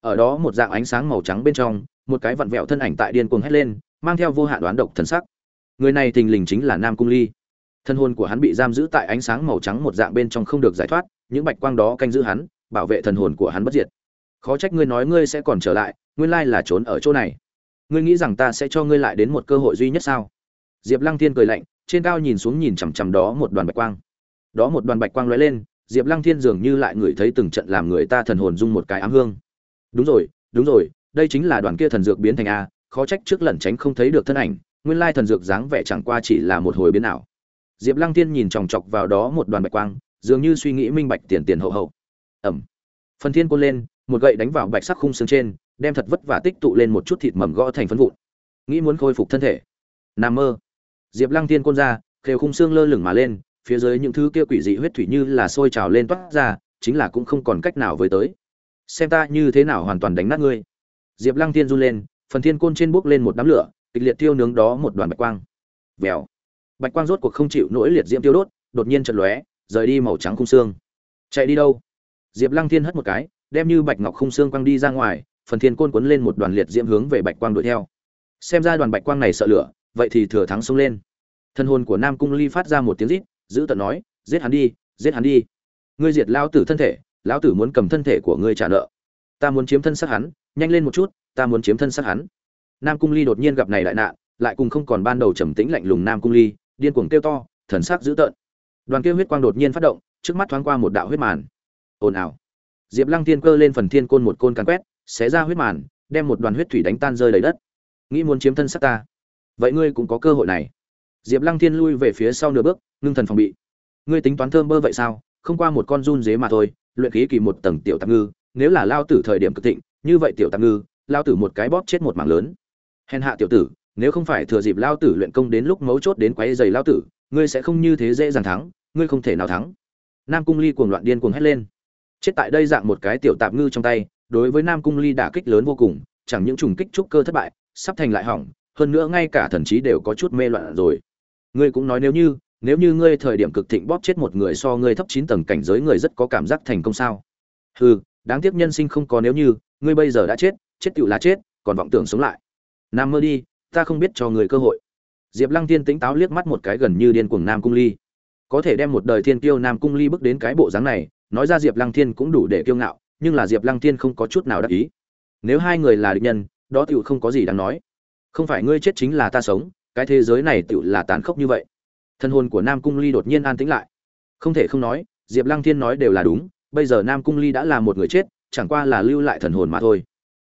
Ở đó một dạng ánh sáng màu trắng bên trong, một cái vặn vẹo thân ảnh tại điên cuồng hét lên mang theo vô hạn đoán độc thần sắc. Người này thình lình chính là nam cung ly. Thân hồn của hắn bị giam giữ tại ánh sáng màu trắng một dạng bên trong không được giải thoát, những bạch quang đó canh giữ hắn, bảo vệ thần hồn của hắn bất diệt. Khó trách ngươi nói ngươi sẽ còn trở lại, nguyên lai là trốn ở chỗ này. Ngươi nghĩ rằng ta sẽ cho ngươi lại đến một cơ hội duy nhất sao? Diệp lăng thiên cười lạnh, trên cao nhìn xuống nhìn chằm chằm đó một đoàn bạch quang. Đó một đoàn bạch quang lóe lên, diệp lăng thiên dường như lại ngửi thấy từng trận làm người ta thần hồn dung một cái ám hương. Đúng rồi đúng rồi, đây chính là đoàn kia thần dược biến thành a khó trách trước lẩn tránh không thấy được thân ảnh, nguyên lai thần dược dáng vẻ chẳng qua chỉ là một hồi biến ảo. Diệp lăng thiên nhìn chòng chọc vào đó một đoàn bạch quang, dường như suy nghĩ minh bạch tiền tiền hậu hậu. Ẩm phần thiên côn lên, một gậy đánh vào bạch sắc khung xương trên, đem thật vất vả tích tụ lên một chút thịt mầm gõ thành phấn vụn. Nghĩ muốn khôi phục thân thể. Nam mơ. Diệp lăng thiên côn ra, khều khung xương lơ lửng mà lên, phía dưới những thứ kia quỷ dị huyết thủy như là sôi trào lên toát ra, chính là cũng không còn cách nào với tới. Xem ta như thế nào hoàn toàn đánh nát ngươi. Diệp lăng thiên run lên phần thiên côn trên bốc lên một đám lửa, kịch liệt tiêu nướng đó một đoàn bạch quang. Vèo. Bạch quang rốt cuộc không chịu nỗi liệt diễm tiêu đốt, đột nhiên chật lóe, rời đi màu trắng khung xương. Chạy đi đâu? Diệp lăng thiên hất một cái, đem như bạch ngọc khung xương quang đi ra ngoài, phần thiên côn quấn lên một đoàn liệt diễm hướng về bạch quang đuổi theo. Xem ra đoàn bạch quang này sợ lửa, vậy thì thừa thắng xông lên. Thân hồn của nam cung ly phát ra một tiếng rít, giữ tận nói, giết hắn đi, giết hắn đi. Ngươi diệt lao tử thân thể, lão tử muốn cầm thân thể của ngươi trả nợ ta muốn chiếm thân xác hắn, nhanh lên một chút, ta muốn chiếm thân xác hắn. Nam cung ly đột nhiên gặp này đại nạn, lại cùng không còn ban đầu trầm tĩnh lạnh lùng nam cung ly, điên cuồng kêu to, thần sắc dữ tợn. Đoàn kêu huyết quang đột nhiên phát động, trước mắt thoáng qua một đạo huyết màn. Ồn ào. Diệp lăng thiên cơ lên phần thiên côn một côn càn quét, xé ra huyết màn, đem một đoàn huyết thủy đánh tan rơi đầy đất. Nghĩ muốn chiếm thân xác ta? Vậy ngươi cũng có cơ hội này. Diệp lăng thiên lui về phía sau nửa bước, ngưng thần phòng bị. Ngươi tính toán thơm bơ vậy sao? Không qua một con run dế mà thôi, luyện khí kỳ một tầng tiểu tạp ngư nếu là lao tử thời điểm cực thịnh, như vậy tiểu tạm ngư, lao tử một cái bóp chết một mảng lớn. Hèn hạ tiểu tử, nếu không phải thừa dịp lao tử luyện công đến lúc mấu chốt đến quấy giày lao tử, ngươi sẽ không như thế dễ dàng thắng, ngươi không thể nào thắng. Nam cung ly cuồng loạn điên cuồng hét lên. Chết tại đây dạng một cái tiểu tạm ngư trong tay, đối với nam cung ly đả kích lớn vô cùng, chẳng những trùng kích trúc cơ thất bại, sắp thành lại hỏng, hơn nữa ngay cả thần trí đều có chút mê loạn rồi. Ngươi cũng nói nếu như nếu như ngươi thời điểm cực thịnh bóp chết một người so ngươi thấp chín tầng cảnh giới người rất có cảm giác thành công sao? Hừ đáng tiếc nhân sinh không có nếu như, ngươi bây giờ đã chết chết tựu là chết, còn vọng tưởng sống lại. Nam mơ đi, ta không biết cho người cơ hội. Diệp lăng tiên tĩnh táo liếc mắt một cái gần như điên cuồng nam cung ly. Có thể đem một đời thiên kiêu nam cung ly bước đến cái bộ dáng này, nói ra diệp lăng thiên cũng đủ để kiêu ngạo, nhưng là diệp lăng thiên không có chút nào đắc ý. Nếu hai người là địch nhân, đó tựu không có gì đáng nói. Không phải ngươi chết chính là ta sống, cái thế giới này tựu là tàn khốc như vậy. Thân hồn của nam cung ly đột nhiên an tĩnh lại. Không thể không nói, diệp lăng thiên nói đều là đúng bây giờ nam cung ly đã là một người chết, chẳng qua là lưu lại thần hồn mà thôi.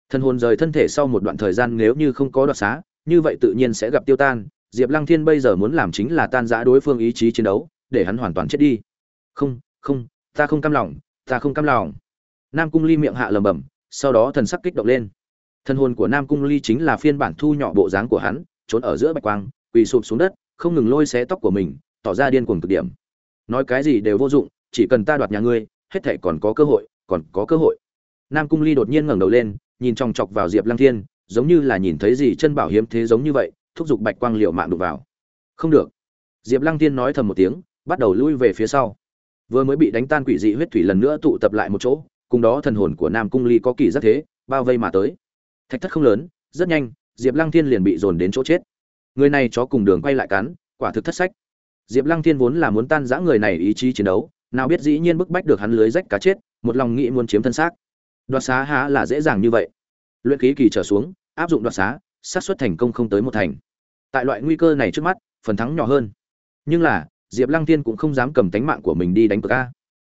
Thần hồn rời thân thể sau một đoạn thời gian nếu như không có đoạt xá, như vậy tự nhiên sẽ gặp tiêu tan. Diệp lăng thiên bây giờ muốn làm chính là tan giã đối phương ý chí chiến đấu, để hắn hoàn toàn chết đi. Không không, ta không cam lòng, ta không cam lòng. Nam cung ly miệng hạ lầm bầm sau đó thần sắc kích động lên. Thần hồn của nam cung ly chính là phiên bản thu nhỏ bộ dáng của hắn, trốn ở giữa bạch quang, quỳ sụp xuống đất, không ngừng lôi xé tóc của mình, tỏ ra điên cuồng cực điểm. Nói cái gì đều vô dụng, chỉ cần ta đoạt nhà ngươi hết thể còn có cơ hội, còn có cơ hội. Nam cung ly đột nhiên ngẩng đầu lên, nhìn chòng chọc vào diệp lăng thiên, giống như là nhìn thấy gì chân bảo hiếm thế giống như vậy, thúc giục bạch quang liệu mạng đụng vào. Không được. Diệp lăng thiên nói thầm một tiếng, bắt đầu lui về phía sau. Vừa mới bị đánh tan quỷ dị huyết thủy lần nữa tụ tập lại một chỗ, cùng đó thần hồn của nam cung ly có kỳ rất thế, bao vây mà tới. Thạch thất không lớn, rất nhanh, diệp lăng thiên liền bị dồn đến chỗ chết. Người này chó cùng đường quay lại cắn, quả thực thất sách. Diệp lăng thiên vốn là muốn tan rã người này ý chí chiến đấu nào biết dĩ nhiên bức bách được hắn lưới rách cá chết, một lòng nghĩ muốn chiếm thân xác. Đoạt xá há là dễ dàng như vậy. Luyện khí kỳ trở xuống, áp dụng đoạt xá, xác suất thành công không tới một thành. Tại loại nguy cơ này trước mắt, phần thắng nhỏ hơn. Nhưng là, diệp lăng tiên cũng không dám cầm tánh mạng của mình đi đánh cược a.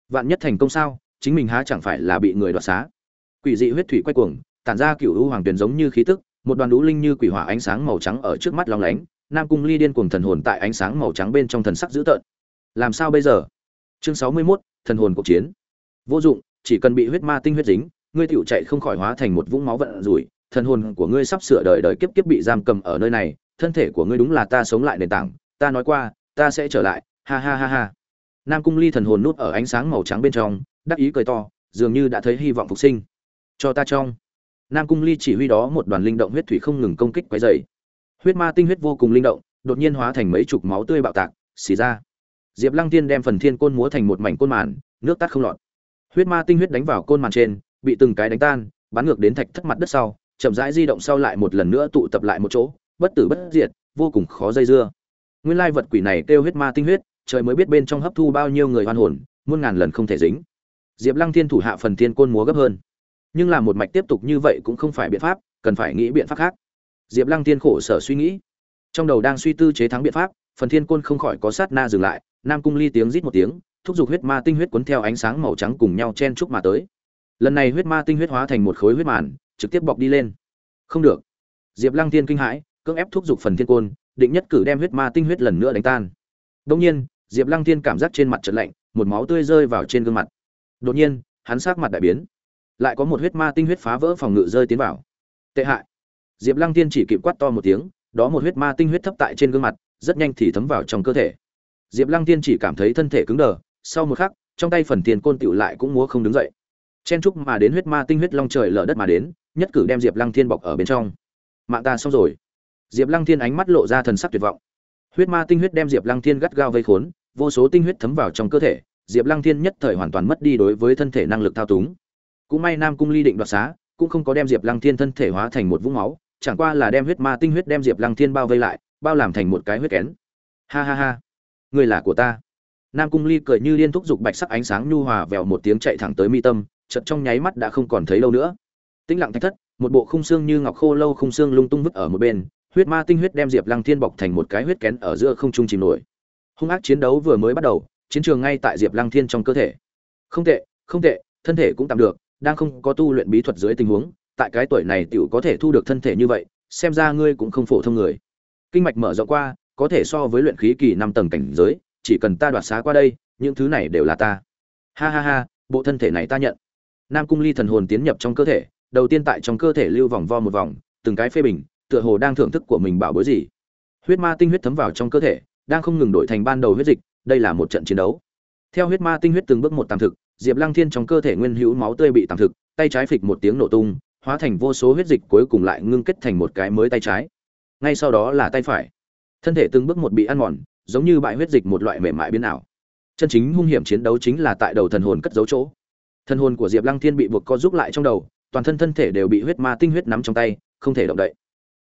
Vạn nhất thành công sao, chính mình há chẳng phải là bị người đoạt xá. Quỷ dị huyết thủy quay cuồng, tản ra cựu u hoàng tuyền giống như khí tức, một đoàn đũ linh như quỷ hỏa ánh sáng màu trắng ở trước mắt long lánh, nam cung ly điên cuồng thần hồn tại ánh sáng màu trắng bên trong thần sắc dữ tợn. Làm sao bây giờ? Chương sáu mươi 61, thần hồn cuộc chiến. Vô dụng chỉ cần bị huyết ma tinh huyết dính ngươi tựu chạy không khỏi hóa thành một vũng máu vận rủi. Thần hồn của ngươi sắp sửa đời đời kiếp kiếp bị giam cầm ở nơi này thân thể của ngươi đúng là ta sống lại nền tảng. Ta nói qua ta sẽ trở lại. Ha ha ha ha. Nam cung ly thần hồn nút ở ánh sáng màu trắng bên trong đắc ý cười to dường như đã thấy hy vọng phục sinh. Cho ta trong. Nam cung ly chỉ huy đó một đoàn linh động huyết thủy không ngừng công kích quấy dày huyết ma tinh huyết vô cùng linh động đột nhiên hóa thành mấy chục máu tươi bạo tạc xì ra diệp lăng tiên đem phần thiên côn múa thành một mảnh côn màn, nước tắt không lọt. Huyết ma tinh huyết đánh vào côn màn trên, bị từng cái đánh tan, bắn ngược đến thạch thất mặt đất sau, chậm rãi di động sau lại một lần nữa tụ tập lại một chỗ, bất tử bất diệt, vô cùng khó dây dưa. Nguyên lai vật quỷ này kêu huyết ma tinh huyết, trời mới biết bên trong hấp thu bao nhiêu người oan hồn, muôn ngàn lần không thể dính. Diệp lăng thiên thủ hạ phần thiên côn múa gấp hơn. Nhưng làm một mạch tiếp tục như vậy cũng không phải biện pháp, cần phải nghĩ biện pháp khác. Diệp lăng thiên khổ sở suy nghĩ. Trong đầu đang suy tư chế thắng biện pháp, phần thiên côn không khỏi có sát na dừng lại nam cung ly tiếng rít một tiếng, thúc giục huyết ma tinh huyết cuốn theo ánh sáng màu trắng cùng nhau chen chúc mà tới. Lần này huyết ma tinh huyết hóa thành một khối huyết màn, trực tiếp bọc đi lên. Không được. Diệp lăng thiên kinh hãi, cưỡng ép thúc giục phần thiên côn, định nhất cử đem huyết ma tinh huyết lần nữa đánh tan. Đông nhiên, diệp lăng thiên cảm giác trên mặt trận lạnh, một máu tươi rơi vào trên gương mặt. Đột nhiên, hắn sát mặt đại biến. Lại có một huyết ma tinh huyết phá vỡ phòng ngự rơi tiến vào. Tệ hại. Diệp lăng thiên chỉ kịp quát to một tiếng, đó một huyết ma tinh huyết thấp tại trên gương mặt, rất nhanh thì thấm vào trong cơ thể diệp lăng thiên chỉ cảm thấy thân thể cứng đờ, sau một khắc, trong tay phần tiền côn tiểu lại cũng múa không đứng dậy. Chen trúc mà đến huyết ma tinh huyết long trời lở đất mà đến, nhất cử đem diệp lăng thiên bọc ở bên trong. Mạng ta xong rồi. Diệp lăng thiên ánh mắt lộ ra thần sắc tuyệt vọng. Huyết ma tinh huyết đem diệp lăng thiên gắt gao vây khốn, vô số tinh huyết thấm vào trong cơ thể, diệp lăng thiên nhất thời hoàn toàn mất đi đối với thân thể năng lực thao túng. Cũng may nam cung ly định đoạt xá, cũng không có đem diệp lăng thiên thân thể hóa thành một vũng máu, chẳng qua là đem huyết ma tinh huyết đem diệp lăng thiên bao vây lại, bao làm thành một cái huyết kén. Ha ha ha. Ngươi là của ta. Nam cung ly cười như liên thúc dục bạch sắc ánh sáng nhu hòa vèo một tiếng chạy thẳng tới mi tâm, chợt trong nháy mắt đã không còn thấy lâu nữa. Tĩnh lặng thạch thất, một bộ khung xương như ngọc khô lâu khung xương lung tung vứt ở một bên, huyết ma tinh huyết đem diệp lăng thiên bọc thành một cái huyết kén ở giữa không trung chìm nổi. Hung ác chiến đấu vừa mới bắt đầu, chiến trường ngay tại diệp lăng thiên trong cơ thể. Không tệ không tệ, thân thể cũng tạm được, đang không có tu luyện bí thuật dưới tình huống, tại cái tuổi này tiểu có thể thu được thân thể như vậy, xem ra ngươi cũng không phổ thông người. Kinh mạch mở rộng qua có thể so với luyện khí kỳ năm tầng cảnh giới, chỉ cần ta đoạt xá qua đây, những thứ này đều là ta. Ha ha ha, bộ thân thể này ta nhận. Nam cung ly thần hồn tiến nhập trong cơ thể, đầu tiên tại trong cơ thể lưu vòng vo một vòng, từng cái phê bình, tựa hồ đang thưởng thức của mình bảo bối gì. Huyết ma tinh huyết thấm vào trong cơ thể, đang không ngừng đổi thành ban đầu huyết dịch, đây là một trận chiến đấu. Theo huyết ma tinh huyết từng bước một tạm thực, diệp lăng thiên trong cơ thể nguyên hữu máu tươi bị tạm thực, tay trái phịch một tiếng nổ tung, hóa thành vô số huyết dịch cuối cùng lại ngưng kết thành một cái mới tay trái. Ngay sau đó là tay phải thân thể từng bước một bị ăn mòn, giống như bại huyết dịch một loại mềm mại biến ảo. Chân chính hung hiểm chiến đấu chính là tại đầu thần hồn cất giấu chỗ. Thần hồn của diệp lăng thiên bị buộc co giúp lại trong đầu, toàn thân thân thể đều bị huyết ma tinh huyết nắm trong tay, không thể động đậy.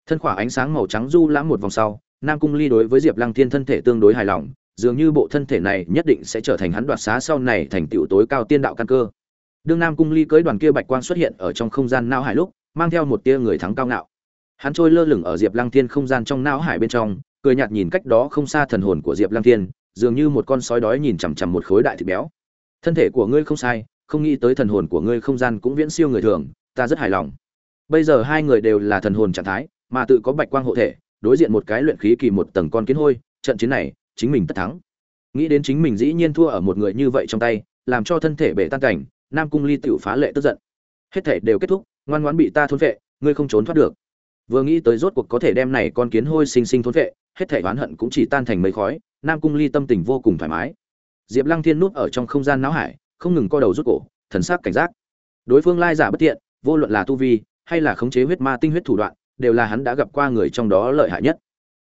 Thân khỏa ánh sáng màu trắng du lãm một vòng sau, nam cung ly đối với diệp lăng thiên thân thể tương đối hài lòng, dường như bộ thân thể này nhất định sẽ trở thành hắn đoạt xá sau này thành tựu tối cao tiên đạo căn cơ. Đương nam cung ly cưới đoàn kia bạch quang xuất hiện ở trong không gian nao hải lúc, mang theo một tia người thắng cao ngạo. Hắn trôi lơ lửng ở diệp lăng thiên không gian trong não hải bên trong cười nhạt nhìn cách đó không xa thần hồn của diệp lăng thiên, dường như một con sói đói nhìn chằm chằm một khối đại thịt béo. Thân thể của ngươi không sai, không nghĩ tới thần hồn của ngươi không gian cũng viễn siêu người thường, ta rất hài lòng. Bây giờ hai người đều là thần hồn trạng thái, mà tự có bạch quang hộ thể, đối diện một cái luyện khí kỳ một tầng con kiến hôi, trận chiến này, chính mình tất thắng. Nghĩ đến chính mình dĩ nhiên thua ở một người như vậy trong tay, làm cho thân thể bể tan cảnh, nam cung ly tiểu phá lệ tức giận. Hết thể đều kết thúc, ngoan ngoãn bị ta thôn vệ ngươi không trốn thoát được vừa nghĩ tới rốt cuộc có thể đem này con kiến hôi sinh sinh thôn vệ, hết thể oán hận cũng chỉ tan thành mây khói, nam cung ly tâm tình vô cùng thoải mái. Diệp lăng thiên núp ở trong không gian não hải, không ngừng co đầu rút cổ, thần sắc cảnh giác. Đối phương lai giả bất tiện vô luận là tu vi, hay là khống chế huyết ma tinh huyết thủ đoạn, đều là hắn đã gặp qua người trong đó lợi hại nhất.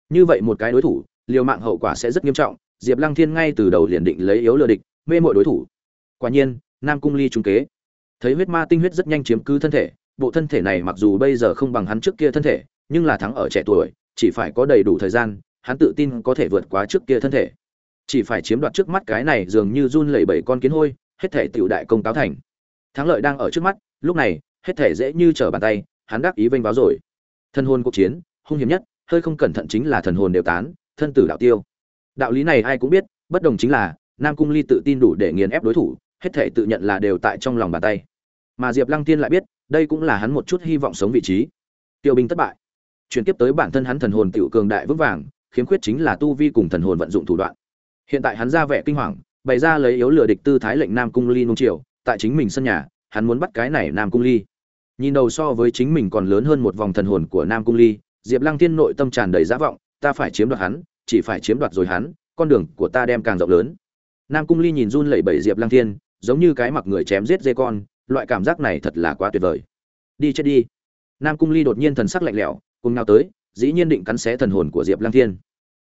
Như vậy một cái đối thủ, liều mạng hậu quả sẽ rất nghiêm trọng, diệp lăng thiên ngay từ đầu liền định lấy yếu lừa địch, mê mội đối thủ. Quả nhiên, nam cung ly trung kế. Thấy huyết ma tinh huyết rất nhanh chiếm cứ thân thể bộ thân thể này mặc dù bây giờ không bằng hắn trước kia thân thể, nhưng là thắng ở trẻ tuổi, chỉ phải có đầy đủ thời gian, hắn tự tin có thể vượt quá trước kia thân thể. Chỉ phải chiếm đoạt trước mắt cái này dường như run lẩy bẩy con kiến hôi, hết thể tiểu đại công cáo thành. Thắng lợi đang ở trước mắt, lúc này, hết thể dễ như trở bàn tay, hắn đắc ý vênh báo rồi. Thân hồn cuộc chiến, hung hiểm nhất, hơi không cẩn thận chính là thần hồn đều tán, thân tử đạo tiêu. Đạo lý này ai cũng biết, bất đồng chính là, nam cung ly tự tin đủ để nghiền ép đối thủ, hết thể tự nhận là đều tại trong lòng bàn tay. Mà diệp lăng tiên lại biết đây cũng là hắn một chút hy vọng sống vị trí. Tiêu binh thất bại. Chuyển tiếp tới bản thân hắn thần hồn tiểu cường đại vững vàng, khiếm khuyết chính là tu vi cùng thần hồn vận dụng thủ đoạn. Hiện tại hắn ra vẻ kinh hoàng, bày ra lấy yếu lừa địch tư thái lệnh nam cung ly nung triều tại chính mình sân nhà, hắn muốn bắt cái này nam cung ly. Nhìn đầu so với chính mình còn lớn hơn một vòng thần hồn của nam cung ly, diệp lăng tiên nội tâm tràn đầy giả vọng, ta phải chiếm đoạt hắn, chỉ phải chiếm đoạt rồi hắn, con đường của ta đem càng rộng lớn. Nam cung ly nhìn run lẩy bẩy diệp lăng thiên, giống như cái mặc người chém giết dê con loại cảm giác này thật là quá tuyệt vời. Đi chết đi. Nam cung ly đột nhiên thần sắc lạnh lẽo, cùng nào tới, dĩ nhiên định cắn xé thần hồn của diệp lăng thiên.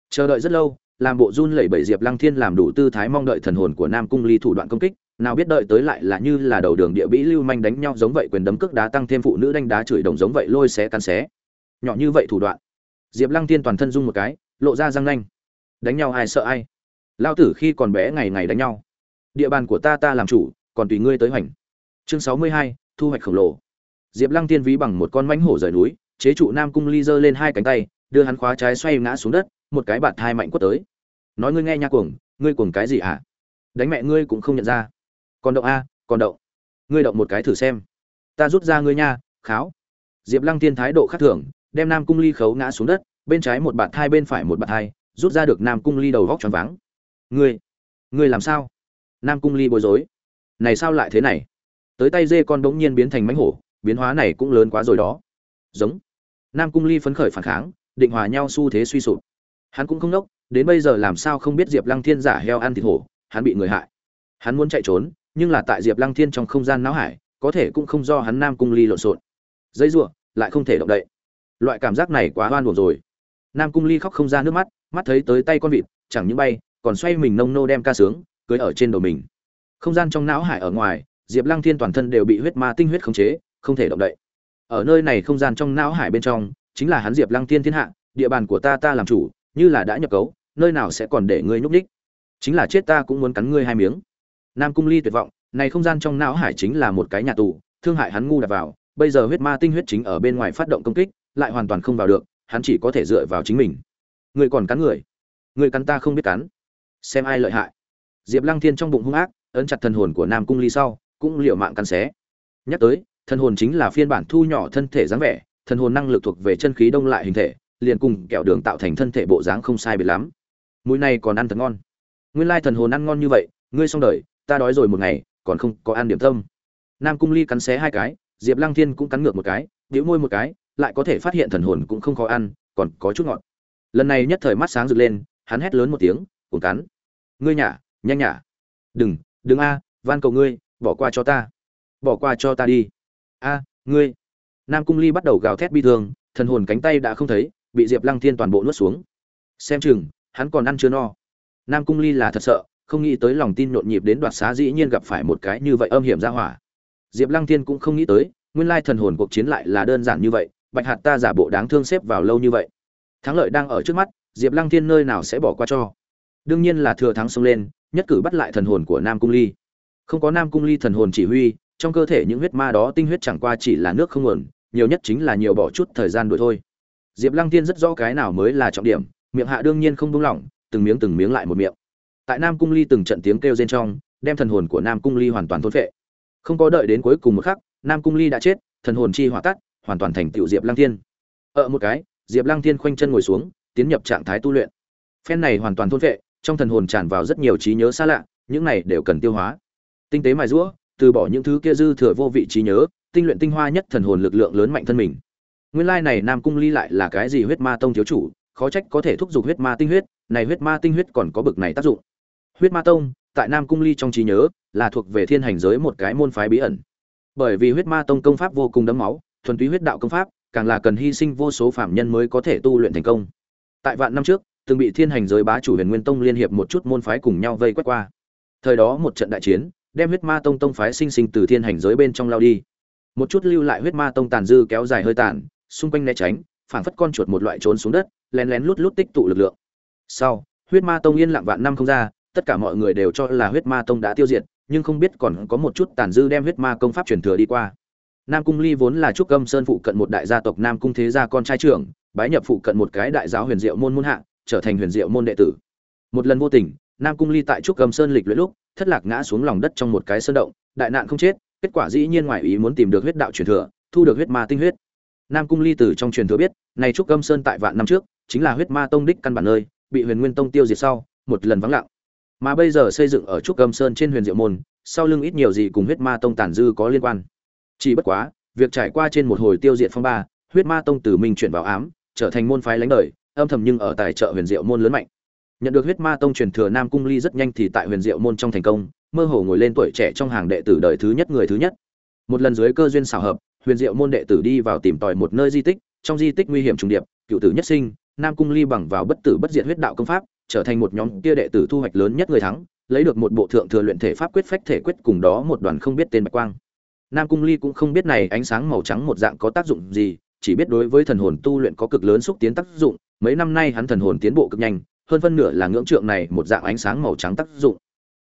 Chờ đợi rất lâu, làm bộ run lẩy bẩy diệp lăng thiên làm đủ tư thái mong đợi thần hồn của nam cung ly thủ đoạn công kích, nào biết đợi tới lại là như là đầu đường địa bĩ lưu manh đánh nhau giống vậy quyền đấm cước đá tăng thêm phụ nữ đánh đá chửi đồng giống vậy lôi xé cắn xé. Nhỏ như vậy thủ đoạn. Diệp lăng thiên toàn thân rung một cái, lộ ra răng nanh. Đánh nhau ai sợ ai? Lao tử khi còn bé ngày ngày đánh nhau. Địa bàn của ta ta làm chủ, còn tùy ngươi tới hoành chương sáu mươi hai, thu hoạch khổng lồ. Diệp lăng tiên ví bằng một con mãnh hổ rời núi, chế trụ nam cung ly giơ lên hai cánh tay, đưa hắn khóa trái xoay ngã xuống đất, một cái bạt hai mạnh quất tới. Nói ngươi nghe nha cuồng, ngươi cuồng cái gì hả đánh mẹ ngươi cũng không nhận ra. Còn động a, còn động. Ngươi động một cái thử xem. Ta rút ra ngươi nha, kháo. Diệp lăng tiên thái độ khác thường, đem nam cung ly khấu ngã xuống đất, bên trái một bạt hai bên phải một bạt hai rút ra được nam cung ly đầu vóc choáng váng. Ngươi ngươi làm sao? Nam cung ly bối rối. Này sao lại thế này? Tới tay dê con bỗng nhiên biến thành mánh hổ, biến hóa này cũng lớn quá rồi đó. Giống. Nam cung ly phấn khởi phản kháng, định hòa nhau xu thế suy sụp. Hắn cũng không nốc, đến bây giờ làm sao không biết diệp lăng thiên giả heo ăn thịt hổ, hắn bị người hại. Hắn muốn chạy trốn, nhưng là tại diệp lăng thiên trong không gian não hải, có thể cũng không do hắn nam cung ly lộn xộn. Dây r lại không thể động đậy. Loại cảm giác này quá oan buồn rồi. Nam cung ly khóc không ra nước mắt mắt thấy tới tay con vịt, chẳng những bay, còn xoay mình nông nô đem ca sướng, cưới ở trên đầu mình. Không gian trong não hải ở ngoài diệp lăng thiên toàn thân đều bị huyết ma tinh huyết khống chế, không thể động đậy. Ở nơi này không gian trong não hải bên trong, chính là hắn diệp lăng thiên thiên hạ, địa bàn của ta ta làm chủ, như là đã nhập cấu, nơi nào sẽ còn để ngươi nhúc nhích. chính là chết ta cũng muốn cắn ngươi hai miếng. Nam cung ly tuyệt vọng, này không gian trong não hải chính là một cái nhà tù, thương hại hắn ngu đặt vào, bây giờ huyết ma tinh huyết chính ở bên ngoài phát động công kích, lại hoàn toàn không vào được, hắn chỉ có thể dựa vào chính mình. Ngươi còn cắn người. Ngươi cắn ta không biết cắn. Xem ai lợi hại. Diệp lăng thiên trong bụng hung ác, ấn chặt thần hồn của nam cung ly sau cũng liều mạng cắn xé. Nhắc tới, thần hồn chính là phiên bản thu nhỏ thân thể dáng vẻ, thần hồn năng lực thuộc về chân khí đông lại hình thể, liền cùng kẹo đường tạo thành thân thể bộ dáng không sai biệt lắm. Mũi này còn ăn thật ngon. Nguyên lai thần hồn ăn ngon như vậy, ngươi xong đời, ta đói rồi một ngày, còn không có ăn điểm tâm. Nam cung ly cắn xé hai cái, diệp lăng thiên cũng cắn ngược một cái, bĩu môi một cái, lại có thể phát hiện thần hồn cũng không khó ăn, còn có chút ngọt. Lần này nhất thời mắt sáng rực lên, hắn hét lớn một tiếng, cuồng cắn. Ngươi nhả, nhanh nhả. Đừng đừng a, van cầu ngươi bỏ qua cho ta. Bỏ qua cho ta đi. A, ngươi. Nam cung ly bắt đầu gào thét bi thương, thần hồn cánh tay đã không thấy, bị diệp lăng thiên toàn bộ nuốt xuống. Xem chừng, hắn còn ăn chưa no. Nam cung ly là thật sợ, không nghĩ tới lòng tin nhộn nhịp đến đoạt xá dĩ nhiên gặp phải một cái như vậy âm hiểm ra hỏa. Diệp lăng thiên cũng không nghĩ tới, nguyên lai thần hồn cuộc chiến lại là đơn giản như vậy, bạch hạt ta giả bộ đáng thương xếp vào lâu như vậy. Thắng lợi đang ở trước mắt, diệp lăng thiên nơi nào sẽ bỏ qua cho? Đương nhiên là thừa thắng xông lên, nhất cử bắt lại thần hồn của nam cung ly không có nam cung ly thần hồn chỉ huy, trong cơ thể những huyết ma đó tinh huyết chẳng qua chỉ là nước không nguồn, nhiều nhất chính là nhiều bỏ chút thời gian đuổi thôi. Diệp lăng thiên rất rõ cái nào mới là trọng điểm, miệng hạ đương nhiên không buông lỏng, từng miếng từng miếng lại một miệng. Tại nam cung ly từng trận tiếng kêu rên trong, đem thần hồn của nam cung ly hoàn toàn thôn phệ. Không có đợi đến cuối cùng một khắc, nam cung ly đã chết, thần hồn chi hỏa tắt, hoàn toàn thành tựu diệp lăng thiên. Ở một cái, diệp lăng thiên khoanh chân ngồi xuống, tiến nhập trạng thái tu luyện. Phen này hoàn toàn thôn phệ, trong thần hồn tràn vào rất nhiều trí nhớ xa lạ, những này đều cần tiêu hóa tinh tế mài rũa, từ bỏ những thứ kia dư thừa vô vị trí nhớ, tinh luyện tinh hoa nhất thần hồn lực lượng lớn mạnh thân mình. Nguyên lai này nam cung ly lại là cái gì huyết ma tông thiếu chủ, khó trách có thể thúc giục huyết ma tinh huyết, này huyết ma tinh huyết còn có bực này tác dụng. Huyết ma tông, tại nam cung ly trong trí nhớ, là thuộc về thiên hành giới một cái môn phái bí ẩn. Bởi vì huyết ma tông công pháp vô cùng đẫm máu, thuần túy huyết đạo công pháp, càng là cần hy sinh vô số phạm nhân mới có thể tu luyện thành công. Tại vạn năm trước, từng bị thiên hành giới bá chủ huyền nguyên tông liên hiệp một chút môn phái cùng nhau vây quét qua. Thời đó một trận đại chiến đem huyết ma tông tông phái sinh sinh từ thiên hành giới bên trong lao đi. Một chút lưu lại huyết ma tông tàn dư kéo dài hơi tàn, xung quanh né tránh, phảng phất con chuột một loại trốn xuống đất, lén lén lút lút tích tụ lực lượng. Sau, huyết ma tông yên lặng vạn năm không ra, tất cả mọi người đều cho là huyết ma tông đã tiêu diệt, nhưng không biết còn có một chút tàn dư đem huyết ma công pháp truyền thừa đi qua. Nam cung ly vốn là trúc âm sơn phụ cận một đại gia tộc nam cung thế gia con trai trưởng, bái nhập phụ cận một cái đại giáo huyền diệu môn môn hạ, trở thành huyền diệu môn đệ tử. Một lần vô tình nam cung ly tại trúc Cầm sơn lịch luyện lúc, thất lạc ngã xuống lòng đất trong một cái sơn động, đại nạn không chết, kết quả dĩ nhiên ngoài ý muốn tìm được huyết đạo truyền thừa, thu được huyết ma tinh huyết. Nam cung ly từ trong truyền thừa biết, này trúc Cầm sơn tại vạn năm trước, chính là huyết ma tông đích căn bản nơi, bị huyền nguyên tông tiêu diệt sau, một lần vắng lặng. Mà bây giờ xây dựng ở trúc Cầm sơn trên huyền diệu môn, sau lưng ít nhiều gì cùng huyết ma tông tàn dư có liên quan. Chỉ bất quá, việc trải qua trên một hồi tiêu diệt phong ba, huyết ma tông từ minh chuyển vào ám, trở thành môn phái lãnh đời, âm thầm nhưng ở tài trợ huyền diệu môn lớn mạnh nhận được huyết ma tông truyền thừa nam cung ly rất nhanh thì tại huyền diệu môn trong thành công, mơ hồ ngồi lên tuổi trẻ trong hàng đệ tử đời thứ nhất người thứ nhất. Một lần dưới cơ duyên xảo hợp, huyền diệu môn đệ tử đi vào tìm tòi một nơi di tích, trong di tích nguy hiểm trùng điệp, cựu tử nhất sinh, nam cung ly bằng vào bất tử bất diệt huyết đạo công pháp, trở thành một nhóm kia đệ tử thu hoạch lớn nhất người thắng, lấy được một bộ thượng thừa luyện thể pháp quyết phách thể quyết cùng đó một đoàn không biết tên bạch quang. Nam cung ly cũng không biết này ánh sáng màu trắng một dạng có tác dụng gì, chỉ biết đối với thần hồn tu luyện có cực lớn xúc tiến tác dụng, mấy năm nay hắn thần hồn tiến bộ cực nhanh hơn phân nửa là ngưỡng trượng này một dạng ánh sáng màu trắng tác dụng.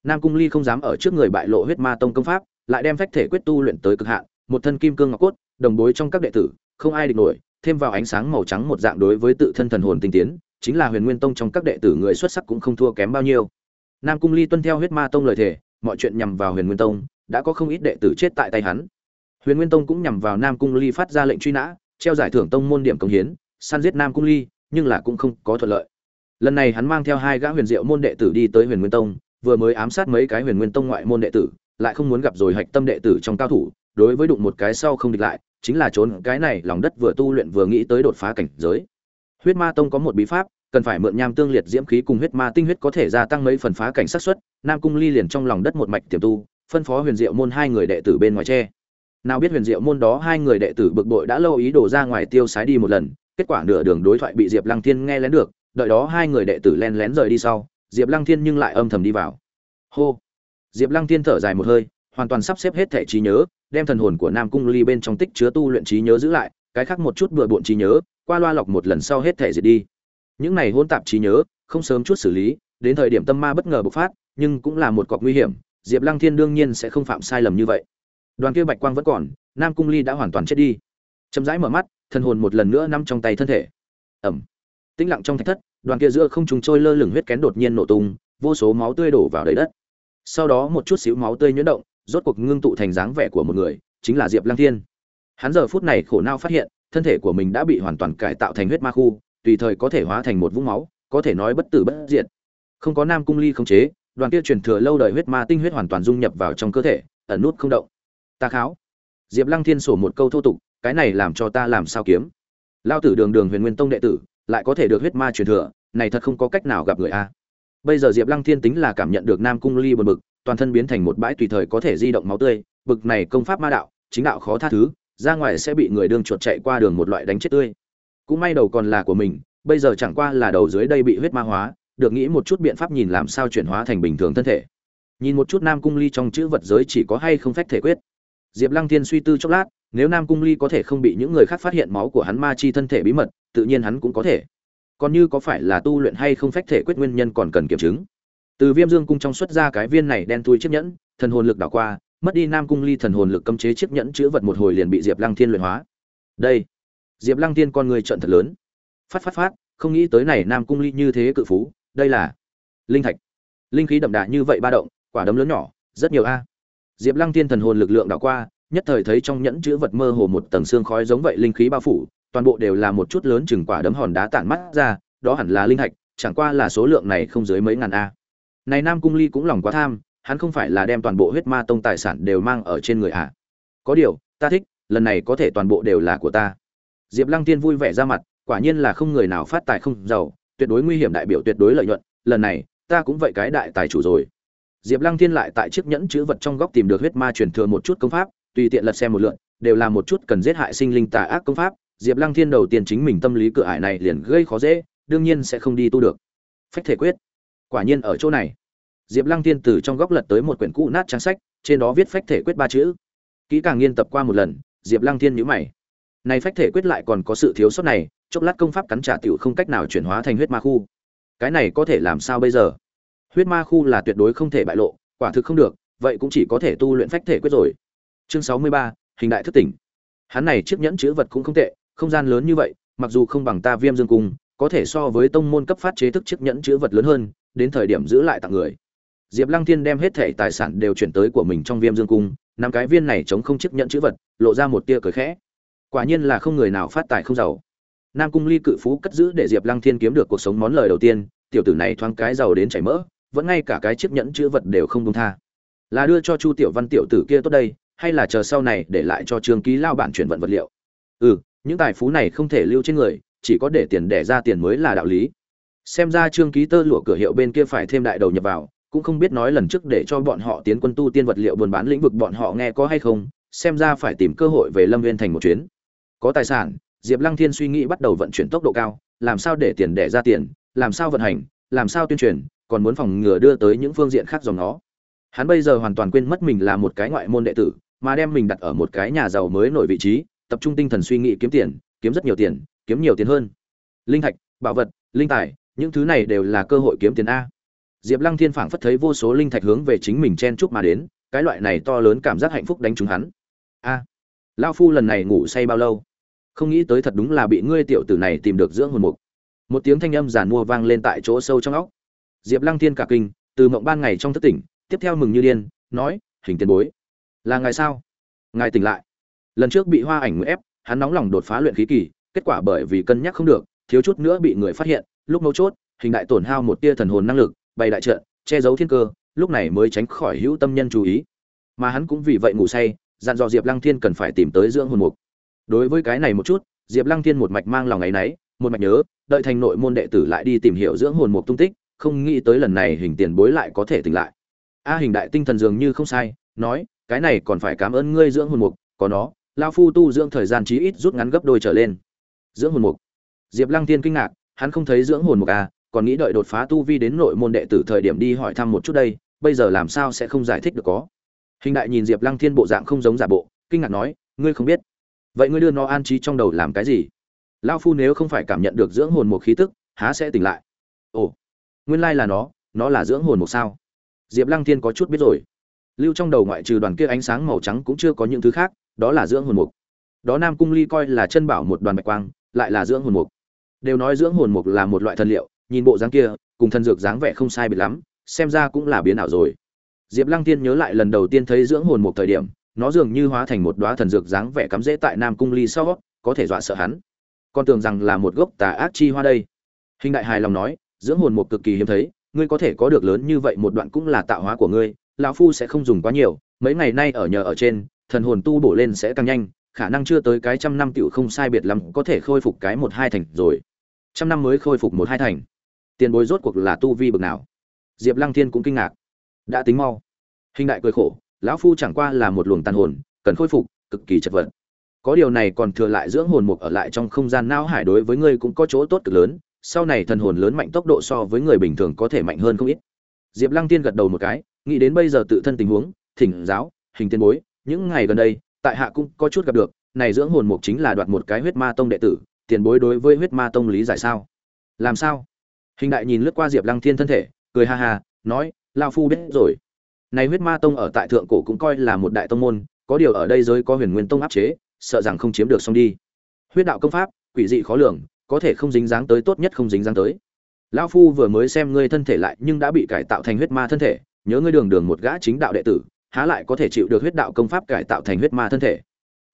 Nam cung ly không dám ở trước người bại lộ huyết ma tông công pháp, lại đem phách thể quyết tu luyện tới cực hạn, một thân kim cương ngọc cốt, đồng bối trong các đệ tử, không ai địch nổi, thêm vào ánh sáng màu trắng một dạng đối với tự thân thần hồn tinh tiến, chính là huyền nguyên tông trong các đệ tử người xuất sắc cũng không thua kém bao nhiêu. Nam cung ly tuân theo huyết ma tông lời thề, mọi chuyện nhằm vào huyền nguyên tông, đã có không ít đệ tử chết tại tay hắn. Huyền nguyên tông cũng nhằm vào nam cung ly phát ra lệnh truy nã, treo giải thưởng tông môn điểm công hiến, săn giết nam cung ly, nhưng là cũng không có thuận lợi lần này hắn mang theo hai gã huyền diệu môn đệ tử đi tới huyền nguyên tông, vừa mới ám sát mấy cái huyền nguyên tông ngoại môn đệ tử, lại không muốn gặp rồi hạch tâm đệ tử trong cao thủ, đối với đụng một cái sau không địch lại, chính là trốn cái này lòng đất vừa tu luyện vừa nghĩ tới đột phá cảnh giới. Huyết ma tông có một bí pháp, cần phải mượn nham tương liệt diễm khí cùng huyết ma tinh huyết có thể gia tăng mấy phần phá cảnh sát xuất nam cung ly liền trong lòng đất một mạch tiềm tu, phân phó huyền diệu môn hai người đệ tử bên ngoài tre nào biết huyền diệu môn đó hai người đệ tử bực bội đã lâu ý đồ ra ngoài tiêu sái đi một lần, kết quả nửa đường đối thoại bị diệp lăng thiên nghe lén được đợi đó hai người đệ tử len lén rời đi sau, diệp lăng thiên nhưng lại âm thầm đi vào. Hô! Diệp lăng thiên thở dài một hơi, hoàn toàn sắp xếp hết thẻ trí nhớ, đem thần hồn của nam cung ly bên trong tích chứa tu luyện trí nhớ giữ lại, cái khác một chút bừa bộn trí nhớ, qua loa lọc một lần sau hết thẻ diệt đi. Những này hôn tạp trí nhớ, không sớm chút xử lý, đến thời điểm tâm ma bất ngờ bộc phát, nhưng cũng là một cọc nguy hiểm, diệp lăng thiên đương nhiên sẽ không phạm sai lầm như vậy. Đoàn kia bạch quang vẫn còn, nam cung ly đã hoàn toàn chết đi. Chậm rãi mở mắt, thần hồn một lần nữa nằm trong tay thân thể. Ẩm tĩnh lặng trong thạch thất, đoàn kia giữa không trùng trôi lơ lửng huyết kén đột nhiên nổ tung, vô số máu tươi đổ vào đầy đất. Sau đó một chút xíu máu tươi nhuyễn động, rốt cuộc ngưng tụ thành dáng vẻ của một người, chính là diệp lăng thiên. Hắn giờ phút này khổ não phát hiện, thân thể của mình đã bị hoàn toàn cải tạo thành huyết ma khu, tùy thời có thể hóa thành một vũng máu, có thể nói bất tử bất diệt. Không có nam cung ly khống chế, đoàn kia truyền thừa lâu đời huyết ma tinh huyết hoàn toàn dung nhập vào trong cơ thể, ẩn nút không động. Ta kháo. Diệp lăng thiên sổ một câu thô tục, cái này làm cho ta làm sao kiếm? Lao tử đường đường huyền nguyên tông đệ tử lại có thể được huyết ma truyền thừa, này thật không có cách nào gặp người a. Bây giờ diệp lăng thiên tính là cảm nhận được nam cung ly bật bực, toàn thân biến thành một bãi tùy thời có thể di động máu tươi, bực này công pháp ma đạo, chính đạo khó tha thứ, ra ngoài sẽ bị người đương chuột chạy qua đường một loại đánh chết tươi. Cũng may đầu còn là của mình, bây giờ chẳng qua là đầu dưới đây bị huyết ma hóa, được nghĩ một chút biện pháp nhìn làm sao chuyển hóa thành bình thường thân thể. Nhìn một chút nam cung ly trong chữ vật giới chỉ có hay không phách thể quyết. Diệp lăng thiên suy tư chốc lát nếu nam cung ly có thể không bị những người khác phát hiện máu của hắn ma chi thân thể bí mật, tự nhiên hắn cũng có thể. Còn như có phải là tu luyện hay không phách thể quyết nguyên nhân còn cần kiểm chứng. Từ viêm dương cung trong xuất ra cái viên này đen thui chiếc nhẫn, thần hồn lực đảo qua, mất đi nam cung ly thần hồn lực cấm chế chiếc nhẫn chứa vật một hồi liền bị diệp lăng thiên luyện hóa. Đây, diệp lăng thiên con người trận thật lớn. Phát phát phát, không nghĩ tới này nam cung ly như thế cự phú, đây là linh thạch. Linh khí đậm đà như vậy ba động, quả đấm lớn nhỏ, rất nhiều a. Diệp lăng thiên thần hồn lực lượng đảo qua nhất thời thấy trong nhẫn chữ vật mơ hồ một tầng xương khói giống vậy linh khí bao phủ, toàn bộ đều là một chút lớn chừng quả đấm hòn đá tản mắt ra, đó hẳn là linh hạch. chẳng qua là số lượng này không dưới mấy ngàn a. Này nam cung ly cũng lòng quá tham, hắn không phải là đem toàn bộ huyết ma tông tài sản đều mang ở trên người à? Có điều, ta thích, lần này có thể toàn bộ đều là của ta. Diệp lăng tiên vui vẻ ra mặt, quả nhiên là không người nào phát tài không giàu, tuyệt đối nguy hiểm đại biểu tuyệt đối lợi nhuận, lần này, ta cũng vậy cái đại tài chủ rồi. Diệp lăng tiên lại tại chiếc nhẫn chữ vật trong góc tìm được huyết ma truyền thừa một chút công pháp tùy tiện lật xem một lượn đều là một chút cần giết hại sinh linh tà ác công pháp, diệp lăng thiên đầu tiên chính mình tâm lý cửa ải này liền gây khó dễ, đương nhiên sẽ không đi tu được. Phách thể quyết. Quả nhiên ở chỗ này. Diệp lăng thiên từ trong góc lật tới một quyển cũ nát trang sách, trên đó viết phách thể quyết ba chữ. Kỹ càng nghiên tập qua một lần, diệp lăng thiên nhíu mày. Này phách thể quyết lại còn có sự thiếu sót này, chốc lát công pháp cắn trả tiểu không cách nào chuyển hóa thành huyết ma khu. Cái này có thể làm sao bây giờ? Huyết ma khu là tuyệt đối không thể bại lộ, quả thực không được, vậy cũng chỉ có thể tu luyện phách thể quyết rồi chương sáu mươi ba, hình đại thức tỉnh. Hắn này chiếc nhẫn chữ vật cũng không tệ, không gian lớn như vậy, mặc dù không bằng ta viêm dương cung, có thể so với tông môn cấp phát chế thức chiếc nhẫn chữ vật lớn hơn, đến thời điểm giữ lại tặng người. Diệp lăng thiên đem hết thể tài sản đều chuyển tới của mình trong viêm dương cung, năm cái viên này chống không chiếc nhẫn chữ vật, lộ ra một tia cười khẽ. Quả nhiên là không người nào phát tài không giàu. Nam cung ly cự phú cất giữ để diệp lăng thiên kiếm được cuộc sống món lời đầu tiên, tiểu tử này thoáng cái giàu đến chảy mỡ, vẫn ngay cả cái chiếc nhẫn chữ vật đều không công tha. Là đưa cho chu tiểu văn tiểu tử kia tốt đây hay là chờ sau này để lại cho trương ký lao bản chuyển vận vật liệu? Ừ những tài phú này không thể lưu trên người, chỉ có để tiền đẻ ra tiền mới là đạo lý. Xem ra trương ký tơ lụa cửa hiệu bên kia phải thêm đại đầu nhập vào, cũng không biết nói lần trước để cho bọn họ tiến quân tu tiên vật liệu buôn bán lĩnh vực bọn họ nghe có hay không, xem ra phải tìm cơ hội về lâm viên thành một chuyến. Có tài sản, diệp lăng thiên suy nghĩ bắt đầu vận chuyển tốc độ cao, làm sao để tiền đẻ ra tiền, làm sao vận hành, làm sao tuyên truyền, còn muốn phòng ngừa đưa tới những phương diện khác dòng nó. Hắn bây giờ hoàn toàn quên mất mình là một cái ngoại môn đệ tử mà đem mình đặt ở một cái nhà giàu mới nổi vị trí, tập trung tinh thần suy nghĩ kiếm tiền, kiếm rất nhiều tiền, kiếm nhiều tiền hơn. Linh thạch, bảo vật, linh tài, những thứ này đều là cơ hội kiếm tiền a. Diệp lăng thiên phảng phất thấy vô số linh thạch hướng về chính mình chen chúc mà đến, cái loại này to lớn cảm giác hạnh phúc đánh trúng hắn. A, lão phu lần này ngủ say bao lâu? Không nghĩ tới thật đúng là bị ngươi tiểu tử này tìm được dưỡng hồn mục. Một tiếng thanh âm giàn mua vang lên tại chỗ sâu trong óc. Diệp lăng thiên cả kinh, từ mộng ban ngày trong thất tỉnh, tiếp theo mừng như điên, nói, hình tiền bối là ngài sao? Ngài tỉnh lại. Lần trước bị hoa ảnh ép, hắn nóng lòng đột phá luyện khí kỳ, kết quả bởi vì cân nhắc không được, thiếu chút nữa bị người phát hiện, lúc mấu chốt, hình đại tổn hao một tia thần hồn năng lực, bày đại trận, che giấu thiên cơ, lúc này mới tránh khỏi hữu tâm nhân chú ý. Mà hắn cũng vì vậy ngủ say, dặn dò diệp lăng thiên cần phải tìm tới dưỡng hồn mục. Đối với cái này một chút, diệp lăng thiên một mạch mang lòng ấ y n ấ y một mạch nhớ, đợi thành nội môn đệ tử lại đi tìm hiểu dưỡng hồn mục tung tích, không nghĩ tới lần này hình tiền bối lại có thể tỉnh lại. A hình đại tinh thần dường như không sai, nói cái này còn phải cảm ơn ngươi dưỡng hồn mục, có nó lao phu tu dưỡng thời gian chí ít rút ngắn gấp đôi trở lên. Dưỡng hồn mục. Diệp lăng tiên kinh ngạc, hắn không thấy dưỡng hồn mục à còn nghĩ đợi đột phá tu vi đến nội môn đệ tử thời điểm đi hỏi thăm một chút đây, bây giờ làm sao sẽ không giải thích được có. Hình đại nhìn diệp lăng thiên bộ dạng không giống giả bộ, kinh ngạc nói, ngươi không biết. Vậy ngươi đưa nó an trí trong đầu làm cái gì? Lao phu nếu không phải cảm nhận được dưỡng hồn một khí tức, há sẽ tỉnh lại. Ồ, nguyên lai là nó nó là dưỡng hồn mục sao? Diệp lăng thiên có chút biết rồi lưu trong đầu ngoại trừ đoàn kia ánh sáng màu trắng cũng chưa có những thứ khác, đó là dưỡng hồn mục. Đó nam cung ly coi là chân bảo một đoàn bạch quang, lại là dưỡng hồn mục. Đều nói dưỡng hồn mục là một loại thần liệu, nhìn bộ dáng kia, cùng thần dược dáng vẻ không sai biệt lắm, xem ra cũng là biến ảo rồi. Diệp lăng tiên nhớ lại lần đầu tiên thấy dưỡng hồn mục thời điểm, nó dường như hóa thành một đóa thần dược dáng vẻ cắm rễ tại nam cung ly sau, có thể dọa sợ hắn. Con tưởng rằng là một gốc tà ác chi hoa đây. Hình đại hài lòng nói, dưỡng hồn mục cực kỳ hiếm thấy, ngươi có thể có được lớn như vậy một đoạn cũng là tạo hóa của ngươi lão phu sẽ không dùng quá nhiều, mấy ngày nay ở nhờ ở trên, thần hồn tu bổ lên sẽ càng nhanh, khả năng chưa tới cái trăm năm tiểu không sai biệt lắm có thể khôi phục cái một hai thành rồi. Trăm năm mới khôi phục một hai thành. Tiền bối rốt cuộc là tu vi bực nào? Diệp lăng thiên cũng kinh ngạc. Đã tính mau. Hình đại cười khổ, lão phu chẳng qua là một luồng tàn hồn, cần khôi phục, cực kỳ chật vật. Có điều này còn thừa lại dưỡng hồn mục ở lại trong không gian não hải đối với ngươi cũng có chỗ tốt cực lớn, sau này thần hồn lớn mạnh tốc độ so với người bình thường có thể mạnh hơn không ít. Diệp lăng tiên gật đầu một cái nghĩ đến bây giờ tự thân tình huống, thỉnh giáo, hình tiên bối, những ngày gần đây, tại hạ cũng có chút gặp được, này dưỡng hồn mục chính là đoạt một cái huyết ma tông đệ tử, tiền bối đối với huyết ma tông lý giải sao? Làm sao? Hình đại nhìn lướt qua diệp lăng thiên thân thể, cười ha ha, nói, lao phu biết rồi. Này huyết ma tông ở tại thượng cổ cũng coi là một đại tông môn, có điều ở đây giới có huyền nguyên tông áp chế, sợ rằng không chiếm được xong đi. Huyết đạo công pháp, quỷ dị khó lường, có thể không dính dáng tới, tốt nhất không dính dáng tới. Lão phu vừa mới xem ngươi thân thể lại, nhưng đã bị cải tạo thành huyết ma thân thể nhớ ngươi đường đường một gã chính đạo đệ tử, há lại có thể chịu được huyết đạo công pháp cải tạo thành huyết ma thân thể.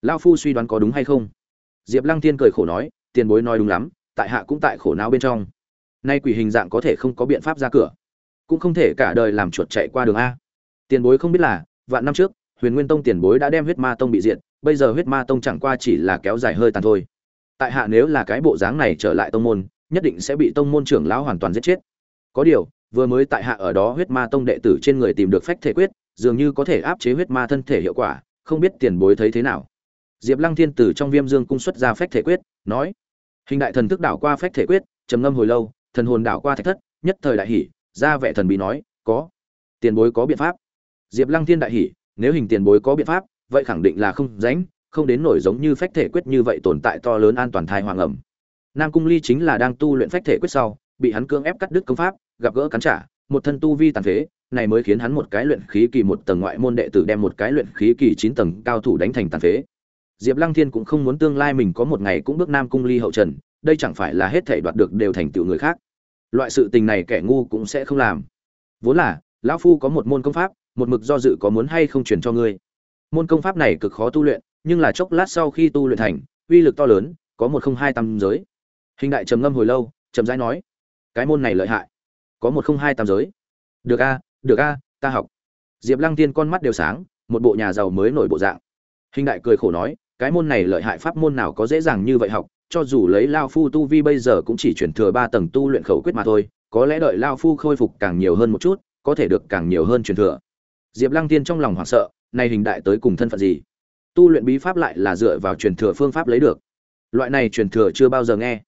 Lão phu suy đoán có đúng hay không? Diệp lăng Thiên cười khổ nói, tiền bối nói đúng lắm, tại hạ cũng tại khổ não bên trong. Nay quỷ hình dạng có thể không có biện pháp ra cửa, cũng không thể cả đời làm chuột chạy qua đường a. Tiền bối không biết là, vạn năm trước, huyền nguyên tông tiền bối đã đem huyết ma tông bị diệt, bây giờ huyết ma tông chẳng qua chỉ là kéo dài hơi tàn thôi. Tại hạ nếu là cái bộ dáng này trở lại tông môn, nhất định sẽ bị tông môn trưởng lão hoàn toàn giết chết. Có điều vừa mới tại hạ ở đó huyết ma tông đệ tử trên người tìm được phách thể quyết, dường như có thể áp chế huyết ma thân thể hiệu quả, không biết tiền bối thấy thế nào. Diệp lăng thiên tử trong viêm dương cung xuất ra phách thể quyết, nói, hình đại thần thức đảo qua phách thể quyết, trầm ngâm hồi lâu, thần hồn đảo qua thạch thất, nhất thời đại hỷ ra vẻ thần bí nói, có, tiền bối có biện pháp. Diệp lăng thiên đại hỷ nếu hình tiền bối có biện pháp, vậy khẳng định là không ránh không đến nổi giống như phách thể quyết như vậy tồn tại to lớn an toàn thai hoàng ẩm. Nam cung ly chính là đang tu luyện phách thể quyết sau, bị hắn cưỡng ép cắt đứt công pháp gặp gỡ cắn trả, một thân tu vi tàn phế, này mới khiến hắn một cái luyện khí kỳ một tầng ngoại môn đệ tử đem một cái luyện khí kỳ chín tầng cao thủ đánh thành tàn phế. Diệp lăng thiên cũng không muốn tương lai mình có một ngày cũng bước nam cung ly hậu trần, đây chẳng phải là hết thể đoạt được đều thành tựu người khác. Loại sự tình này kẻ ngu cũng sẽ không làm. Vốn là, lão phu có một môn công pháp, một mực do dự có muốn hay không truyền cho ngươi. Môn công pháp này cực khó tu luyện, nhưng là chốc lát sau khi tu luyện thành, uy lực to lớn, có một không hai tam giới. Hình đại trầm ngâm hồi lâu trầm rãi nói, cái môn này lợi hại có một không hai tam giới. Được a được a, ta học. Diệp lăng tiên con mắt đều sáng, một bộ nhà giàu mới nổi bộ dạng. Hình đại cười khổ nói, cái môn này lợi hại pháp môn nào có dễ dàng như vậy học, cho dù lấy lao phu tu vi bây giờ cũng chỉ chuyển thừa ba tầng tu luyện khẩu quyết mà thôi, có lẽ đợi lao phu khôi phục càng nhiều hơn một chút, có thể được càng nhiều hơn truyền thừa. Diệp lăng tiên trong lòng hoảng sợ nay hình đại tới cùng thân phận gì? Tu luyện bí pháp lại là dựa vào truyền thừa phương pháp lấy được. Loại này truyền thừa chưa bao giờ nghe.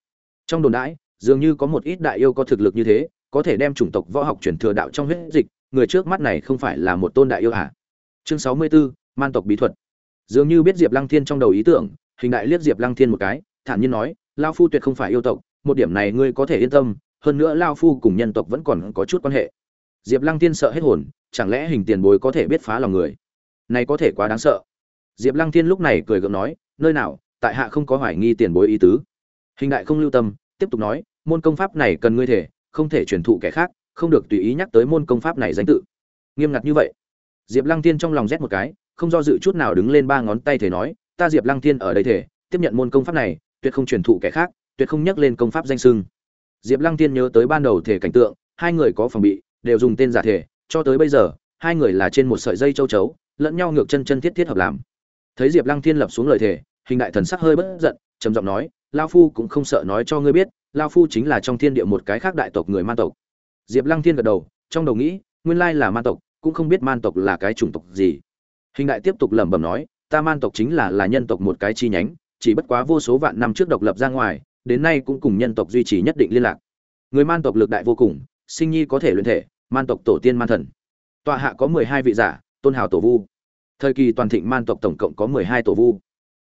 Trong đồn đãi, dường như có một ít đại yêu có thực lực như thế có thể đem chủng tộc võ học truyền thừa đạo trong huyết dịch người trước mắt này không phải là một tôn đại yêu hả? Chương sáu mươi 64, man tộc bí thuật. Dường như biết diệp lăng thiên trong đầu ý tưởng hình đại liếc diệp lăng thiên một cái thản nhiên nói lao phu tuyệt không phải yêu tộc một điểm này ngươi có thể yên tâm hơn nữa lao phu cùng nhân tộc vẫn còn có chút quan hệ. Diệp lăng thiên sợ hết hồn chẳng lẽ hình tiền bối có thể biết phá lòng người? Này có thể quá đáng sợ. Diệp lăng thiên lúc này cười gượng nói nơi nào tại hạ không có hoài nghi tiền bối ý tứ. Hình đại không lưu tâm tiếp tục nói môn công pháp này cần ngươi thể không thể truyền thụ kẻ khác, không được tùy ý nhắc tới môn công pháp này danh tự. Nghiêm ngặt như vậy, diệp lăng thiên trong lòng rét một cái, không do dự chút nào đứng lên ba ngón tay thể nói, ta diệp lăng thiên ở đây thể, tiếp nhận môn công pháp này, tuyệt không truyền thụ kẻ khác, tuyệt không nhắc lên công pháp danh sưng diệp lăng thiên nhớ tới ban đầu thể cảnh tượng, hai người có phòng bị, đều dùng tên giả thể, cho tới bây giờ, hai người là trên một sợi dây châu chấu, lẫn nhau ngược chân chân thiết thiết hợp làm. Thấy diệp lăng thiên lập xuống lời thề hình đại thần sắc hơi bất giận, trầm giọng nói lao phu cũng không sợ nói cho ngươi biết, lao phu chính là trong thiên địa một cái khác đại tộc người man tộc. Diệp lăng thiên gật đầu, trong đầu nghĩ, nguyên lai là man tộc, cũng không biết man tộc là cái chủng tộc gì. Hình đại tiếp tục lẩm bẩm nói, ta man tộc chính là là nhân tộc một cái chi nhánh, chỉ bất quá vô số vạn năm trước độc lập ra ngoài, đến nay cũng cùng nhân tộc duy trì nhất định liên lạc. Người man tộc lực đại vô cùng, sinh nhi có thể luyện thể, man tộc tổ tiên man thần. Tọa hạ có mười hai vị giả, tôn hào tổ vu. Thời kỳ toàn thịnh man tộc tổng cộng có mười hai tổ vu.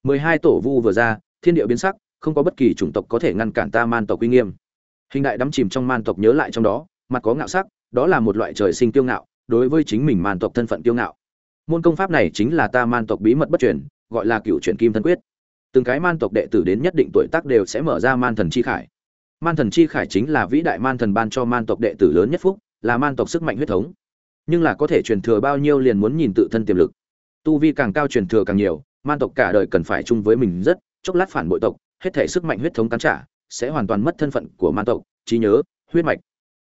Mười hai tổ vu vừa ra, thiên địa biến sắc không có bất kỳ chủng tộc có thể ngăn cản ta man tộc uy nghiêm. Hình đại đắm chìm trong man tộc nhớ lại trong đó, mặt có ngạo sắc, đó là một loại trời sinh kiêu ngạo, đối với chính mình man tộc thân phận kiêu ngạo. Môn công pháp này chính là ta man tộc bí mật bất truyền, gọi là cựu truyền kim thân quyết. Từng cái man tộc đệ tử đến nhất định tuổi tác đều sẽ mở ra man thần chi khải. Man thần chi khải chính là vĩ đại man thần ban cho man tộc đệ tử lớn nhất phúc, là man tộc sức mạnh huyết thống. Nhưng là có thể truyền thừa bao nhiêu liền muốn nhìn tự thân tiềm lực. Tu vi càng cao truyền thừa càng nhiều, man tộc cả đời cần phải chung với mình rất, chốc lát phản bội tộc hết thể sức mạnh huyết thống cắn trả, sẽ hoàn toàn mất thân phận của man tộc, trí nhớ, huyết mạch.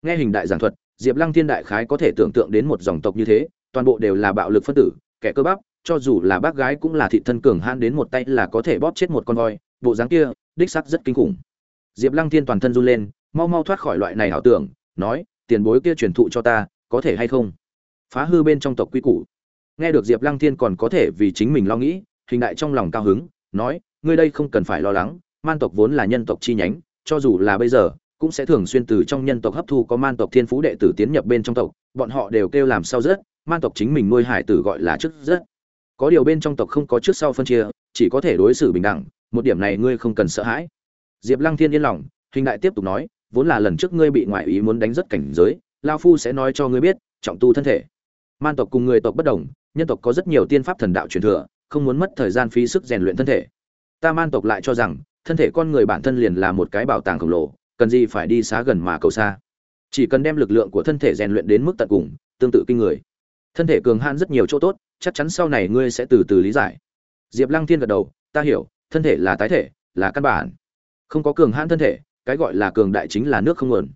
Nghe hình đại giảng thuật, diệp lăng thiên đại khái có thể tưởng tượng đến một dòng tộc như thế, toàn bộ đều là bạo lực phân tử, kẻ cơ bắp, cho dù là bác gái cũng là thị thân cường han đến một tay là có thể bóp chết một con voi, bộ dáng kia, đích sắc rất kinh khủng. Diệp lăng thiên toàn thân run lên, mau mau thoát khỏi loại này ảo tưởng, nói, tiền bối kia truyền thụ cho ta, có thể hay không? Phá hư bên trong tộc quy củ. Nghe được diệp lăng thiên còn có thể vì chính mình lo nghĩ, hình đại trong lòng cao hứng, nói ngươi đây không cần phải lo lắng, man tộc vốn là nhân tộc chi nhánh, cho dù là bây giờ, cũng sẽ thường xuyên từ trong nhân tộc hấp thu có man tộc thiên phú đệ tử tiến nhập bên trong tộc, bọn họ đều kêu làm sao rất man tộc chính mình nuôi hải tử gọi là trước rất có điều bên trong tộc không có trước sau phân chia, chỉ có thể đối xử bình đẳng, một điểm này ngươi không cần sợ hãi. Diệp lăng thiên yên lòng, hình đại tiếp tục nói, vốn là lần trước ngươi bị ngoại ý muốn đánh rất cảnh giới, lao phu sẽ nói cho ngươi biết, trọng tu thân thể. Man tộc cùng người tộc bất đồng, nhân tộc có rất nhiều tiên pháp thần đạo truyền thừa, không muốn mất thời gian phí sức rèn luyện thân thể ta man tộc lại cho rằng, thân thể con người bản thân liền là một cái bảo tàng khổng lồ, cần gì phải đi xa gần mà cầu xa. Chỉ cần đem lực lượng của thân thể rèn luyện đến mức tận cùng, tương tự kinh người. Thân thể cường hãn rất nhiều chỗ tốt, chắc chắn sau này ngươi sẽ từ từ lý giải. Diệp lăng thiên gật đầu, ta hiểu, thân thể là tái thể, là căn bản. Không có cường hãn thân thể, cái gọi là cường đại chính là nước không nguồn.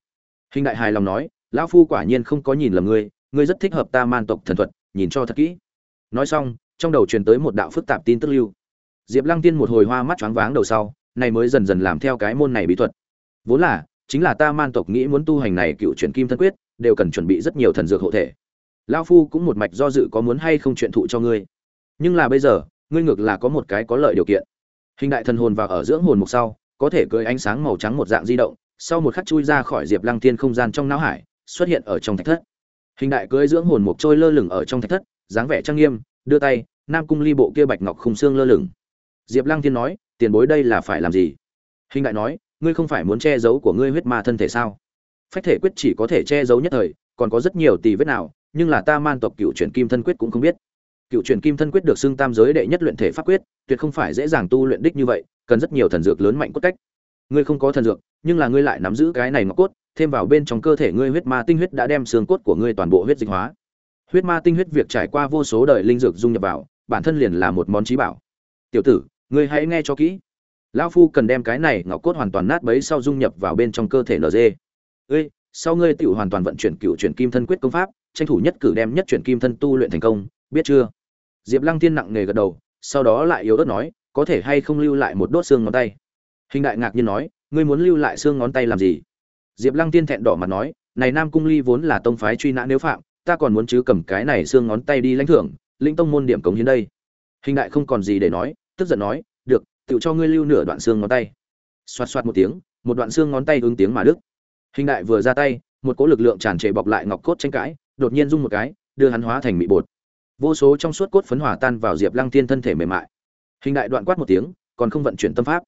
Hình đại hài lòng nói, lão phu quả nhiên không có nhìn lầm ngươi ngươi rất thích hợp ta man tộc thần thuật, nhìn cho thật kỹ. Nói xong, trong đầu truyền tới một đạo phức tạp tin tức lưu diệp lăng tiên một hồi hoa mắt choáng váng đầu sau này mới dần dần làm theo cái môn này bí thuật. Vốn là, chính là ta man tộc nghĩ muốn tu hành này cựu chuyển kim thân quyết, đều cần chuẩn bị rất nhiều thần dược hộ thể. Lão phu cũng một mạch do dự có muốn hay không chuyện thụ cho ngươi. Nhưng là bây giờ, ngươi ngược là có một cái có lợi điều kiện. Hình đại thần hồn vào ở dưỡng hồn mục sau, có thể cưỡi ánh sáng màu trắng một dạng di động, sau một khắc chui ra khỏi diệp lăng tiên không gian trong não hải, xuất hiện ở trong thạch thất. Hình đại cưỡi dưỡng hồn mục trôi lơ lửng ở trong thạch thất, dáng vẻ trang nghiêm, đưa tay, nam cung ly bộ kia bạch ngọc khung xương lơ lửng diệp lăng tiên nói, tiền bối đây là phải làm gì? Hình đại nói, ngươi không phải muốn che giấu của ngươi huyết ma thân thể sao? Phách thể quyết chỉ có thể che giấu nhất thời, còn có rất nhiều tì vết nào, nhưng là ta man tộc cựu truyền kim thân quyết cũng không biết. Cựu truyền kim thân quyết được xưng tam giới đệ nhất luyện thể pháp quyết, tuyệt không phải dễ dàng tu luyện đích như vậy, cần rất nhiều thần dược lớn mạnh cốt cách. Ngươi không có thần dược, nhưng là ngươi lại nắm giữ cái này ngọc cốt, thêm vào bên trong cơ thể ngươi huyết ma tinh huyết đã đem xương cốt của ngươi toàn bộ huyết dịch hóa. Huyết ma tinh huyết việc trải qua vô số đời linh dược dung nhập vào, bản thân liền là một món trí bảo. Tiểu tử ngươi hãy nghe cho kỹ. Lão phu cần đem cái này ngọc cốt hoàn toàn nát bấy sau dung nhập vào bên trong cơ thể nd ê, sau ngươi tự hoàn toàn vận chuyển cựu chuyển kim thân quyết công pháp, tranh thủ nhất cử đem nhất chuyển kim thân tu luyện thành công, biết chưa? Diệp lăng tiên nặng nề gật đầu, sau đó lại yếu ớt nói, có thể hay không lưu lại một đốt xương ngón tay? Hình đại ngạc nhiên nói, ngươi muốn lưu lại xương ngón tay làm gì? Diệp lăng tiên thẹn đỏ mặt nói, này nam cung ly vốn là tông phái truy nã nếu phạm, ta còn muốn chứ cầm cái này xương ngón tay đi lãnh thưởng, lĩnh tông môn điểm cống hiến đây. Hình đại không còn gì để nói tức giận nói, được tự cho ngươi lưu nửa đoạn xương ngón tay. Xoạt xoạt một tiếng, một đoạn xương ngón tay ứng tiếng mà đức hình đại vừa ra tay, một cỗ lực lượng tràn trề bọc lại ngọc cốt tranh cãi, đột nhiên rung một cái, đưa hắn hóa thành mị bột. Vô số trong suốt cốt phấn hỏa tan vào diệp lăng tiên thân thể mềm mại. Hình đại đoạn quát một tiếng, còn không vận chuyển tâm pháp.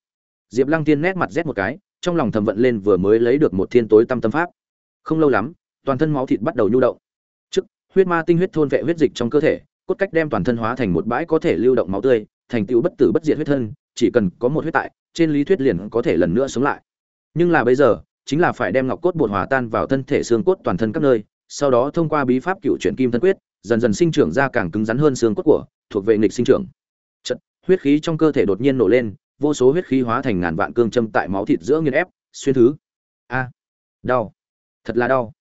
Diệp lăng tiên nét mặt rét một cái, trong lòng thầm vận lên vừa mới lấy được một thiên tối tâm tâm pháp. Không lâu lắm, toàn thân máu thịt bắt đầu nhu động. Trước, huyết ma tinh huyết thôn vệ huyết dịch trong cơ thể, cốt cách đem toàn thân hóa thành một bãi có thể lưu động máu tươi thành tựu bất tử bất diệt huyết thân chỉ cần có một huyết tại trên lý thuyết liền có thể lần nữa sống lại. Nhưng là bây giờ chính là phải đem ngọc cốt bột hòa tan vào thân thể xương cốt toàn thân các nơi sau đó thông qua bí pháp cựu chuyển kim thân quyết dần dần sinh trưởng ra càng cứng rắn hơn xương cốt của thuộc về nghịch sinh trưởng. Chợt, huyết khí trong cơ thể đột nhiên nổ lên vô số huyết khí hóa thành ngàn vạn cương châm tại máu thịt giữa nghiền ép xuyên thứ. A đau thật là đau.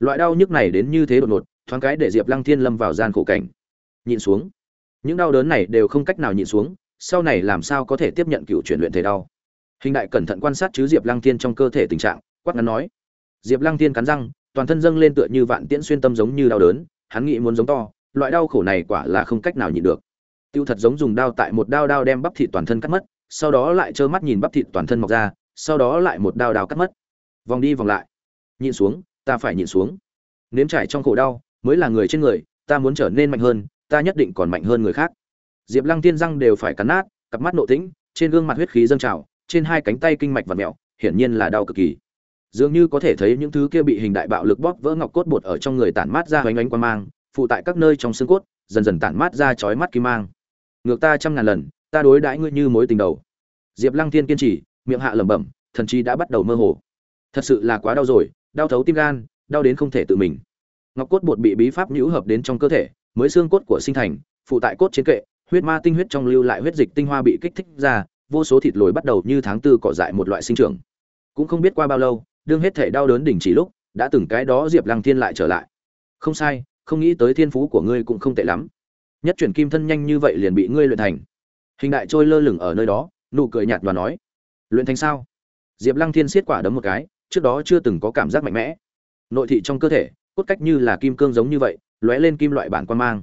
Loại đau nhức này đến như thế đột ngột thoáng cái để diệp lăng thiên lâm vào gian khổ cảnh. Nhìn xuống những đau đớn này đều không cách nào nhịn xuống, sau này làm sao có thể tiếp nhận cựu chuyển luyện thể đau? Hình đại cẩn thận quan sát chứ diệp lăng thiên trong cơ thể tình trạng, quát ngắn nói. Diệp lăng thiên cắn răng, toàn thân dâng lên tựa như vạn tiễn xuyên tâm giống như đau đớn, hắn nghĩ muốn giống to, loại đau khổ này quả là không cách nào nhịn được. Tiêu thật giống dùng đao tại một đao đao đem bắp thịt toàn thân cắt mất, sau đó lại trơ mắt nhìn bắp thịt toàn thân mọc ra, sau đó lại một đao đao cắt mất. Vòng đi vòng lại. Nhịn xuống, ta phải nhịn xuống. Nếm trải trong khổ đau, mới là người trên người, ta muốn trở nên mạnh hơn ta nhất định còn mạnh hơn người khác. Diệp lăng tiên răng đều phải cắn nát, cặp mắt nộ tĩnh, trên gương mặt huyết khí dâng trào, trên hai cánh tay kinh mạch và mẹo hiển nhiên là đau cực kỳ. Dường như có thể thấy những thứ kia bị hình đại bạo lực bóp vỡ ngọc cốt bột ở trong người tản mát ra hoành ánh quan mang, phụ tại các nơi trong xương cốt, dần dần tản mát ra chói mắt kim mang. Ngược ta trăm ngàn lần, ta đối đãi ngươi như mối tình đầu. Diệp lăng thiên kiên trì, miệng hạ lẩm bẩm, thần trí đã bắt đầu mơ hồ. Thật sự là quá đau rồi, đau thấu tim gan, đau đến không thể tự mình. Ngọc cốt bột bị bí pháp nhũ hợp đến trong cơ thể mới xương cốt của sinh thành, phụ tại cốt trên kệ, huyết ma tinh huyết trong lưu lại huyết dịch tinh hoa bị kích thích ra, vô số thịt lồi bắt đầu như tháng tư cỏ dại một loại sinh trưởng. Cũng không biết qua bao lâu, đương hết thể đau đớn đỉnh chỉ lúc, đã từng cái đó diệp lăng thiên lại trở lại. Không sai, không nghĩ tới thiên phú của ngươi cũng không tệ lắm. Nhất chuyển kim thân nhanh như vậy liền bị ngươi luyện thành. Hình đại trôi lơ lửng ở nơi đó, nụ cười nhạt và nói, luyện thành sao? Diệp lăng thiên siết quả đấm một cái, trước đó chưa từng có cảm giác mạnh mẽ. Nội thị trong cơ thể, cốt cách như là kim cương giống như vậy lóe lên kim loại bản quan mang.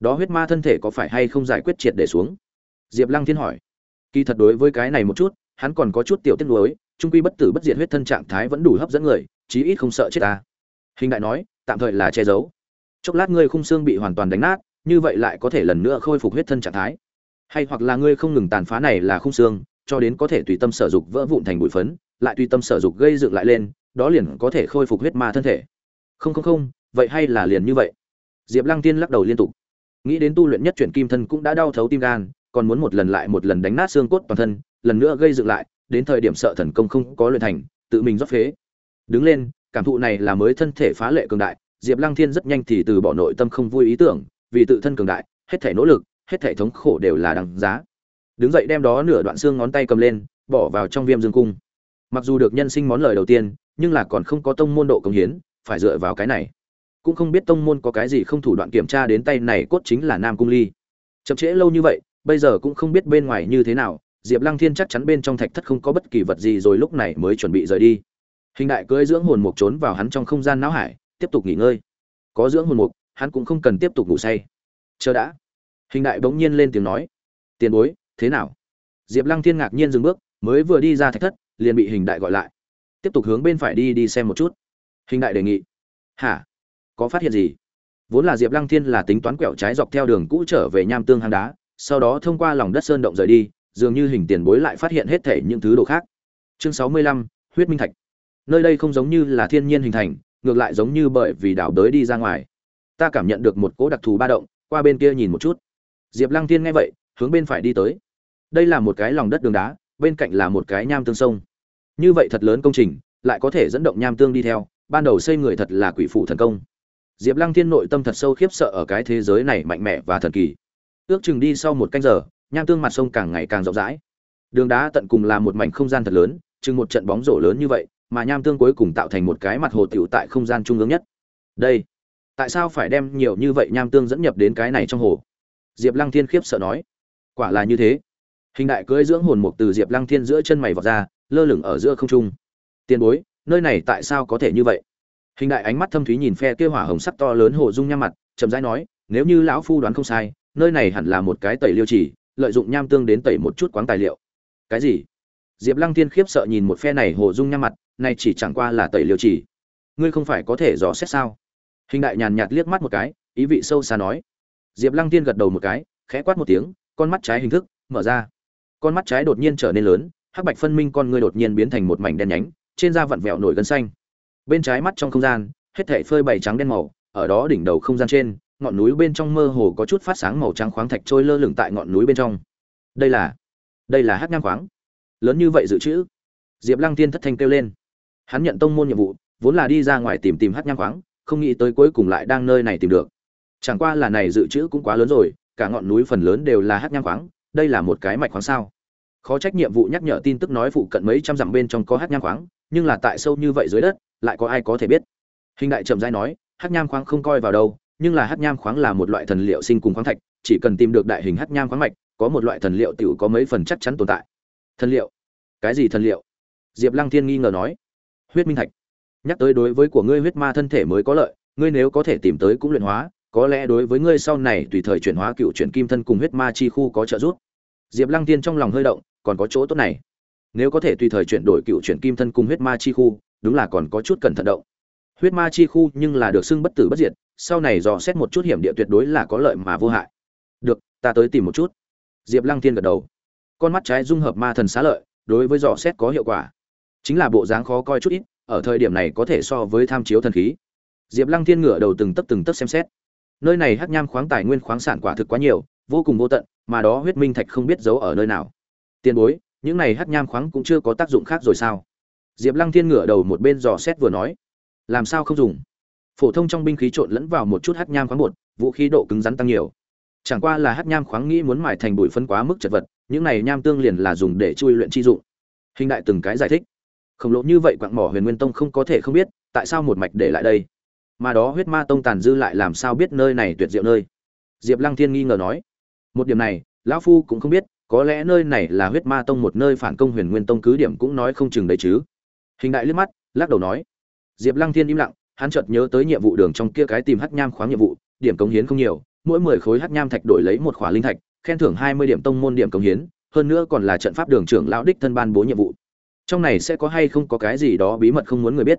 Đó huyết ma thân thể có phải hay không giải quyết triệt để xuống? Diệp lăng thiên hỏi. Kỳ thật đối với cái này một chút, hắn còn có chút tiểu tiết nuối trung quy bất tử bất diệt huyết thân trạng thái vẫn đủ hấp dẫn người, chí ít không sợ chết ta. Hình đại nói, tạm thời là che giấu. Chốc lát ngươi khung xương bị hoàn toàn đánh nát, như vậy lại có thể lần nữa khôi phục huyết thân trạng thái. Hay hoặc là ngươi không ngừng tàn phá này là khung xương, cho đến có thể tùy tâm sở dục vỡ vụn thành bụi phấn, lại tùy tâm sở dục gây dựng lại lên, đó liền có thể khôi phục huyết ma thân thể. Không không không, vậy hay là liền như vậy diệp lăng tiên lắc đầu liên tục. Nghĩ đến tu luyện nhất chuyển kim thân cũng đã đau thấu tim gan, còn muốn một lần lại một lần đánh nát xương cốt toàn thân, lần nữa gây dựng lại, đến thời điểm sợ thần công không có luyện thành, tự mình rót phế. Đứng lên, cảm thụ này là mới thân thể phá lệ cường đại, diệp lăng thiên rất nhanh thì từ bỏ nội tâm không vui ý tưởng, vì tự thân cường đại, hết thể nỗ lực, hết thể thống khổ đều là đằng giá. Đứng dậy đem đó nửa đoạn xương ngón tay cầm lên, bỏ vào trong viêm dương cung. Mặc dù được nhân sinh món lời đầu tiên, nhưng là còn không có tông môn độ công hiến, phải dựa vào cái này cũng không biết tông môn có cái gì không thủ đoạn kiểm tra đến tay này cốt chính là nam cung ly. Chậm trễ lâu như vậy, bây giờ cũng không biết bên ngoài như thế nào, diệp lăng thiên chắc chắn bên trong thạch thất không có bất kỳ vật gì rồi lúc này mới chuẩn bị rời đi. Hình đại cưỡi dưỡng hồn mục trốn vào hắn trong không gian não hải, tiếp tục nghỉ ngơi. Có dưỡng hồn mục, hắn cũng không cần tiếp tục ngủ say. Chờ đã. Hình đại bỗng nhiên lên tiếng nói. Tiền bối, thế nào? Diệp lăng thiên ngạc nhiên dừng bước, mới vừa đi ra thạch thất, liền bị hình đại gọi lại. Tiếp tục hướng bên phải đi đi xem một chút. Hình đại đề nghị. Hả? Có phát hiện gì? Vốn là diệp lăng thiên là tính toán quẹo trái dọc theo đường cũ trở về nham tương hang đá, sau đó thông qua lòng đất sơn động rời đi, dường như hình tiền bối lại phát hiện hết thể những thứ đồ khác. Chương sáu mươi lăm, huyết minh thạch. Nơi đây không giống như là thiên nhiên hình thành, ngược lại giống như bởi vì đảo đới đi ra ngoài. Ta cảm nhận được một cỗ đặc thù ba động, qua bên kia nhìn một chút. Diệp lăng thiên nghe vậy, hướng bên phải đi tới. Đây là một cái lòng đất đường đá, bên cạnh là một cái nham tương sông. Như vậy thật lớn công trình, lại có thể dẫn động nham tương đi theo, ban đầu xây người thật là quỷ phụ thần công diệp lăng thiên nội tâm thật sâu khiếp sợ ở cái thế giới này mạnh mẽ và thần kỳ. Ước chừng đi sau một canh giờ, nham tương mặt sông càng ngày càng rộng rãi. Đường đá tận cùng là một mảnh không gian thật lớn, chừng một trận bóng rổ lớn như vậy, mà nham tương cuối cùng tạo thành một cái mặt hồ tiểu tại không gian trung ương nhất. Đây, tại sao phải đem nhiều như vậy nham tương dẫn nhập đến cái này trong hồ? Diệp lăng thiên khiếp sợ nói. Quả là như thế. Hình đại cưỡi dưỡng hồn mục từ diệp lăng thiên giữa chân mày vọt ra, lơ lửng ở giữa không trung. Tiên bối, nơi này tại sao có thể như vậy? Hình đại ánh mắt thâm thúy nhìn phe kia hỏa hồng sắc to lớn hồ dung nham mặt, chậm rãi nói, nếu như lão phu đoán không sai, nơi này hẳn là một cái tẩy liêu chỉ lợi dụng nham tương đến tẩy một chút quáng tài liệu. Cái gì? Diệp lăng tiên khiếp sợ nhìn một phe này hồ dung nham mặt, này chỉ chẳng qua là tẩy liêu chỉ ngươi không phải có thể dò xét sao? Hình đại nhàn nhạt liếc mắt một cái, ý vị sâu xa nói. Diệp lăng tiên gật đầu một cái, khẽ quát một tiếng, con mắt trái hình thức, mở ra. Con mắt trái đột nhiên trở nên lớn, hắc bạch phân minh con ngươi đột nhiên biến thành một mảnh đen nhánh, trên da vặn vẹo nổi gân xanh bên trái mắt trong không gian, hết thảy phơi bày trắng đen màu, ở đó đỉnh đầu không gian trên, ngọn núi bên trong mơ hồ có chút phát sáng màu trắng khoáng thạch trôi lơ lửng tại ngọn núi bên trong. Đây là đây là hát nham khoáng. Lớn như vậy dự trữ. Diệp lăng tiên thất thanh kêu lên. Hắn nhận tông môn nhiệm vụ, vốn là đi ra ngoài tìm tìm hát nham khoáng, không nghĩ tới cuối cùng lại đang nơi này tìm được. Chẳng qua là này dự trữ cũng quá lớn rồi, cả ngọn núi phần lớn đều là hát nham khoáng, đây là một cái mạch khoáng sao. Khó trách nhiệm vụ nhắc nhở tin tức nói phụ cận mấy trăm dặm bên trong có hát nham khoáng, nhưng là tại sâu như vậy dưới đất lại có ai có thể biết. Hình đại chậm rãi nói, hát nham khoáng không coi vào đâu, nhưng là hát nham khoáng là một loại thần liệu sinh cùng khoáng thạch, chỉ cần tìm được đại hình hát nham khoáng mạch, có một loại thần liệu tiểu có mấy phần chắc chắn tồn tại. Thần liệu? Cái gì thần liệu? Diệp lăng thiên nghi ngờ nói. Huyết minh thạch. Nhắc tới đối với của ngươi huyết ma thân thể mới có lợi, ngươi nếu có thể tìm tới cũng luyện hóa, có lẽ đối với ngươi sau này tùy thời chuyển hóa cựu chuyển kim thân cùng huyết ma chi khu có trợ giúp. Diệp lăng tiên trong lòng hơi động, còn có chỗ tốt này. Nếu có thể tùy thời chuyển đổi cựu chuyển kim thân cùng huyết ma chi khu đúng là còn có chút cẩn thận động. Huyết ma chi khu nhưng là được xưng bất tử bất diệt, sau này dò xét một chút hiểm địa tuyệt đối là có lợi mà vô hại. Được, ta tới tìm một chút. Diệp lăng thiên gật đầu. Con mắt trái dung hợp ma thần xá lợi, đối với dò xét có hiệu quả. Chính là bộ dáng khó coi chút ít, ở thời điểm này có thể so với tham chiếu thần khí. Diệp lăng thiên ngửa đầu từng tấp từng tấp xem xét. Nơi này hắc nham khoáng tài nguyên khoáng sản quả thực quá nhiều, vô cùng vô tận, mà đó huyết minh thạch không biết giấu ở nơi nào. Tiền bối, những này hắc nham khoáng cũng chưa có tác dụng khác rồi sao? Diệp lăng thiên ngửa đầu một bên dò xét vừa nói, làm sao không dùng? Phổ thông trong binh khí trộn lẫn vào một chút hắc nham khoáng bột, vũ khí độ cứng rắn tăng nhiều. Chẳng qua là hắc nham khoáng nghĩ muốn mài thành bụi phân quá mức chật vật, những này nham tương liền là dùng để chui luyện chi dụng. Hình đại từng cái giải thích, khổng lồ như vậy quặng mỏ huyền nguyên tông không có thể không biết, tại sao một mạch để lại đây? Mà đó huyết ma tông tàn dư lại làm sao biết nơi này tuyệt diệu nơi? Diệp lăng thiên nghi ngờ nói, một điểm này, lão phu cũng không biết, có lẽ nơi này là huyết ma tông một nơi phản công huyền nguyên tông cứ điểm cũng nói không chừng đấy chứ hình đại liếc mắt, lắc đầu nói. Diệp lăng thiên im lặng, hắn chợt nhớ tới nhiệm vụ đường trong kia cái tìm hắc nham khoáng nhiệm vụ, điểm cống hiến không nhiều, mỗi mười khối hắc nham thạch đổi lấy một khỏa linh thạch, khen thưởng hai mươi điểm tông môn điểm cống hiến, hơn nữa còn là trận pháp đường trưởng lão đích thân ban bố nhiệm vụ. Trong này sẽ có hay không có cái gì đó bí mật không muốn người biết?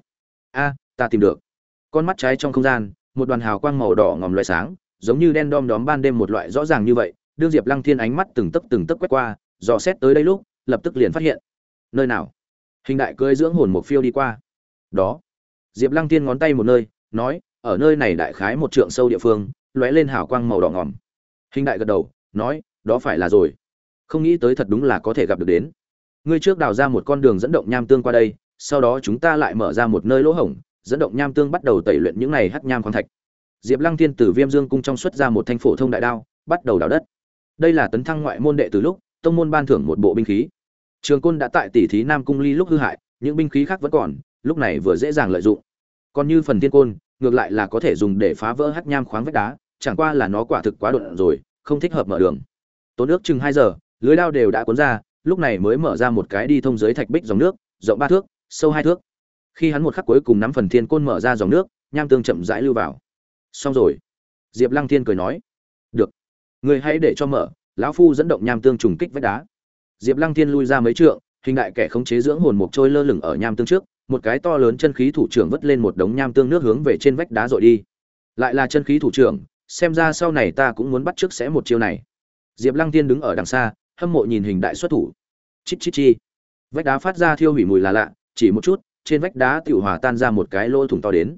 A, ta tìm được. Con mắt trái trong không gian, một đoàn hào quang màu đỏ ngòm loại sáng, giống như đen đom đóm ban đêm một loại rõ ràng như vậy, đương diệp lăng thiên ánh mắt từng tấc từng tấc quét qua, dò xét tới đây lúc, lập tức liền phát hiện. Nơi nào? Hình đại cưỡi dưỡng hồn một phiêu đi qua. Đó. Diệp lăng thiên ngón tay một nơi, nói, ở nơi này đại khái một trượng sâu địa phương, lóe lên hào quang màu đỏ ngòm. Hình đại gật đầu, nói, đó phải là rồi. Không nghĩ tới thật đúng là có thể gặp được đến. Ngươi trước đào ra một con đường dẫn động nham tương qua đây, sau đó chúng ta lại mở ra một nơi lỗ hổng, dẫn động nham tương bắt đầu tẩy luyện những này hắc nham khoáng thạch. Diệp lăng thiên từ viêm dương cung trong xuất ra một thanh phổ thông đại đao, bắt đầu đào đất. Đây là tấn thăng ngoại môn đệ từ lúc, tông môn ban thưởng một bộ binh khí trường côn đã tại tỷ thí nam cung ly lúc hư hại, những binh khí khác vẫn còn, lúc này vừa dễ dàng lợi dụng. Còn như phần thiên côn, ngược lại là có thể dùng để phá vỡ hắc nham khoáng vách đá, chẳng qua là nó quả thực quá đột rồi, không thích hợp mở đường. Tốn nước chừng hai giờ, lưới lao đều đã cuốn ra, lúc này mới mở ra một cái đi thông dưới thạch bích dòng nước, rộng ba thước, sâu hai thước. Khi hắn một khắc cuối cùng nắm phần thiên côn mở ra dòng nước, nham tương chậm rãi lưu vào. Xong rồi. Diệp lăng thiên cười nói, được người hãy để cho mở. Lão phu dẫn động nham tương trùng kích vách đá diệp lăng thiên lui ra mấy trượng, hình đại kẻ khống chế dưỡng hồn mục trôi lơ lửng ở nham tương trước, một cái to lớn chân khí thủ trưởng vất lên một đống nham tương nước hướng về trên vách đá rồi đi. Lại là chân khí thủ trưởng, xem ra sau này ta cũng muốn bắt trước sẽ một chiêu này. Diệp lăng Thiên đứng ở đằng xa, hâm mộ nhìn hình đại xuất thủ. Chít chít chi. Vách đá phát ra thiêu hủy mùi là lạ, chỉ một chút, trên vách đá tiểu hòa tan ra một cái lỗ thủng to đến.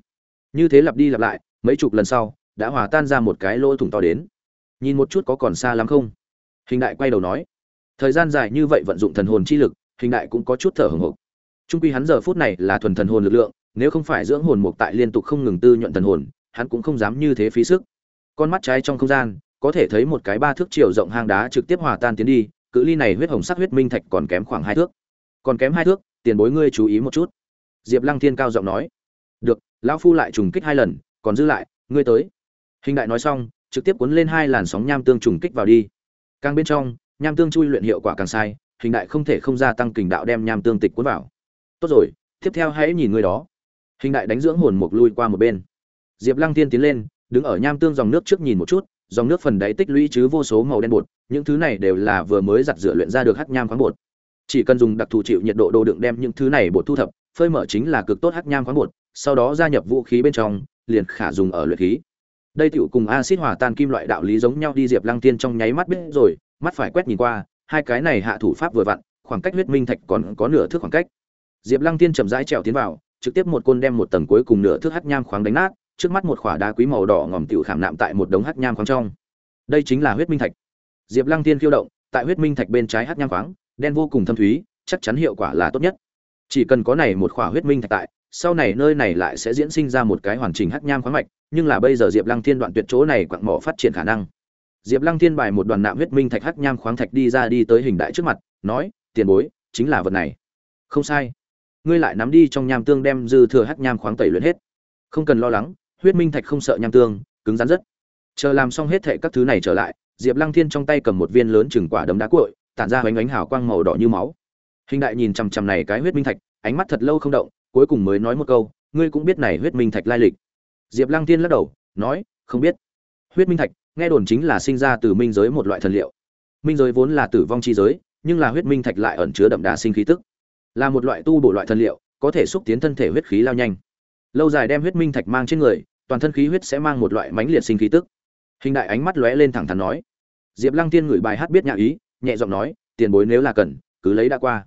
Như thế lặp đi lặp lại, mấy chục lần sau, đã hòa tan ra một cái lỗ thủng to đến. Nhìn một chút có còn xa lắm không? Hình đại quay đầu nói thời gian dài như vậy vận dụng thần hồn chi lực, hình đại cũng có chút thở hồng hộc. Trung quy hắn giờ phút này là thuần thần hồn lực lượng, nếu không phải dưỡng hồn mục tại liên tục không ngừng tư nhuận thần hồn, hắn cũng không dám như thế phí sức. Con mắt trái trong không gian, có thể thấy một cái ba thước chiều rộng hang đá trực tiếp hòa tan tiến đi, cự ly này huyết hồng sắc huyết minh thạch còn kém khoảng hai thước. Còn kém hai thước, tiền bối ngươi chú ý một chút. Diệp lăng thiên cao giọng nói. Được, lão phu lại trùng kích hai lần, còn dư lại, ngươi tới. Hình đại nói xong, trực tiếp cuốn lên hai làn sóng nham tương trùng kích vào đi. Càng bên trong nham tương chui luyện hiệu quả càng sai, hình đại không thể không gia tăng kình đạo đem nham tương tịch cuốn vào. Tốt rồi, tiếp theo hãy nhìn người đó. Hình đại đánh dưỡng hồn mục lui qua một bên. Diệp lăng tiên tiến lên, đứng ở nham tương dòng nước trước nhìn một chút, dòng nước phần đáy tích lũy chứ vô số màu đen bột, những thứ này đều là vừa mới giặt rửa luyện ra được hắc nham khoáng bột. Chỉ cần dùng đặc thù chịu nhiệt độ đồ đựng đem những thứ này bột thu thập, phơi mở chính là cực tốt hắc nham khoáng bột, sau đó gia nhập vũ khí bên trong, liền khả dùng ở luyện khí. Đây tựu cùng axit hòa tan kim loại đạo lý giống nhau đi diệp lăng tiên trong nháy mắt biết rồi mắt phải quét nhìn qua hai cái này hạ thủ pháp vừa vặn khoảng cách huyết minh thạch còn có nửa thước khoảng cách diệp lăng tiên chậm rãi trèo tiến vào trực tiếp một côn đem một tầng cuối cùng nửa thước hắc nham khoáng đánh nát trước mắt một khỏa đá quý màu đỏ ngòm tiểu khảm nạm tại một đống hắc nham khoáng trong. Đây chính là huyết minh thạch. Diệp Lăng Tiên khiêu động, tại huyết minh thạch bên trái hắc nham khoáng, đen vô cùng thâm thúy, chắc chắn hiệu quả là tốt nhất. Chỉ cần có này một khỏa huyết minh thạch tại, sau này nơi này lại sẽ diễn sinh ra một cái hoàn chỉnh hắc nham khoáng mạch, nhưng là bây giờ Diệp Lăng Thiên đoạn tuyệt chỗ này quặng mỏ phát triển khả năng. Diệp Lăng Thiên bài một đoàn nạm huyết minh thạch hắc nham khoáng thạch đi ra đi tới hình đại trước mặt, nói: "Tiền bối, chính là vật này." "Không sai. Ngươi lại nắm đi trong nham tương đem dư thừa hắc nham khoáng tẩy luyện hết. Không cần lo lắng, huyết minh thạch không sợ nham tương cứng rắn rất chờ làm xong hết thệ các thứ này trở lại diệp lăng thiên trong tay cầm một viên lớn chừng quả đấm đá cuội, tản ra ánh ánh hào quang màu đỏ như máu hình đại nhìn chằm chằm này cái huyết minh thạch ánh mắt thật lâu không động cuối cùng mới nói một câu ngươi cũng biết này huyết minh thạch lai lịch diệp lăng thiên lắc đầu nói không biết huyết minh thạch nghe đồn chính là sinh ra từ minh giới một loại thần liệu. Minh giới vốn là tử vong chi giới, nhưng là huyết minh thạch lại ẩn chứa đậm đà sinh khí tức. Là một loại tu bổ loại thần liệu, có thể xúc tiến thân thể huyết khí lao nhanh. Lâu dài đem huyết minh thạch mang trên người, toàn thân khí huyết sẽ mang một loại mãnh liệt sinh khí tức. Hình đại ánh mắt lóe lên thẳng thắn nói. Diệp lăng tiên ngửi bài hát biết nhạc ý, nhẹ giọng nói, tiền bối nếu là cần, cứ lấy đã qua.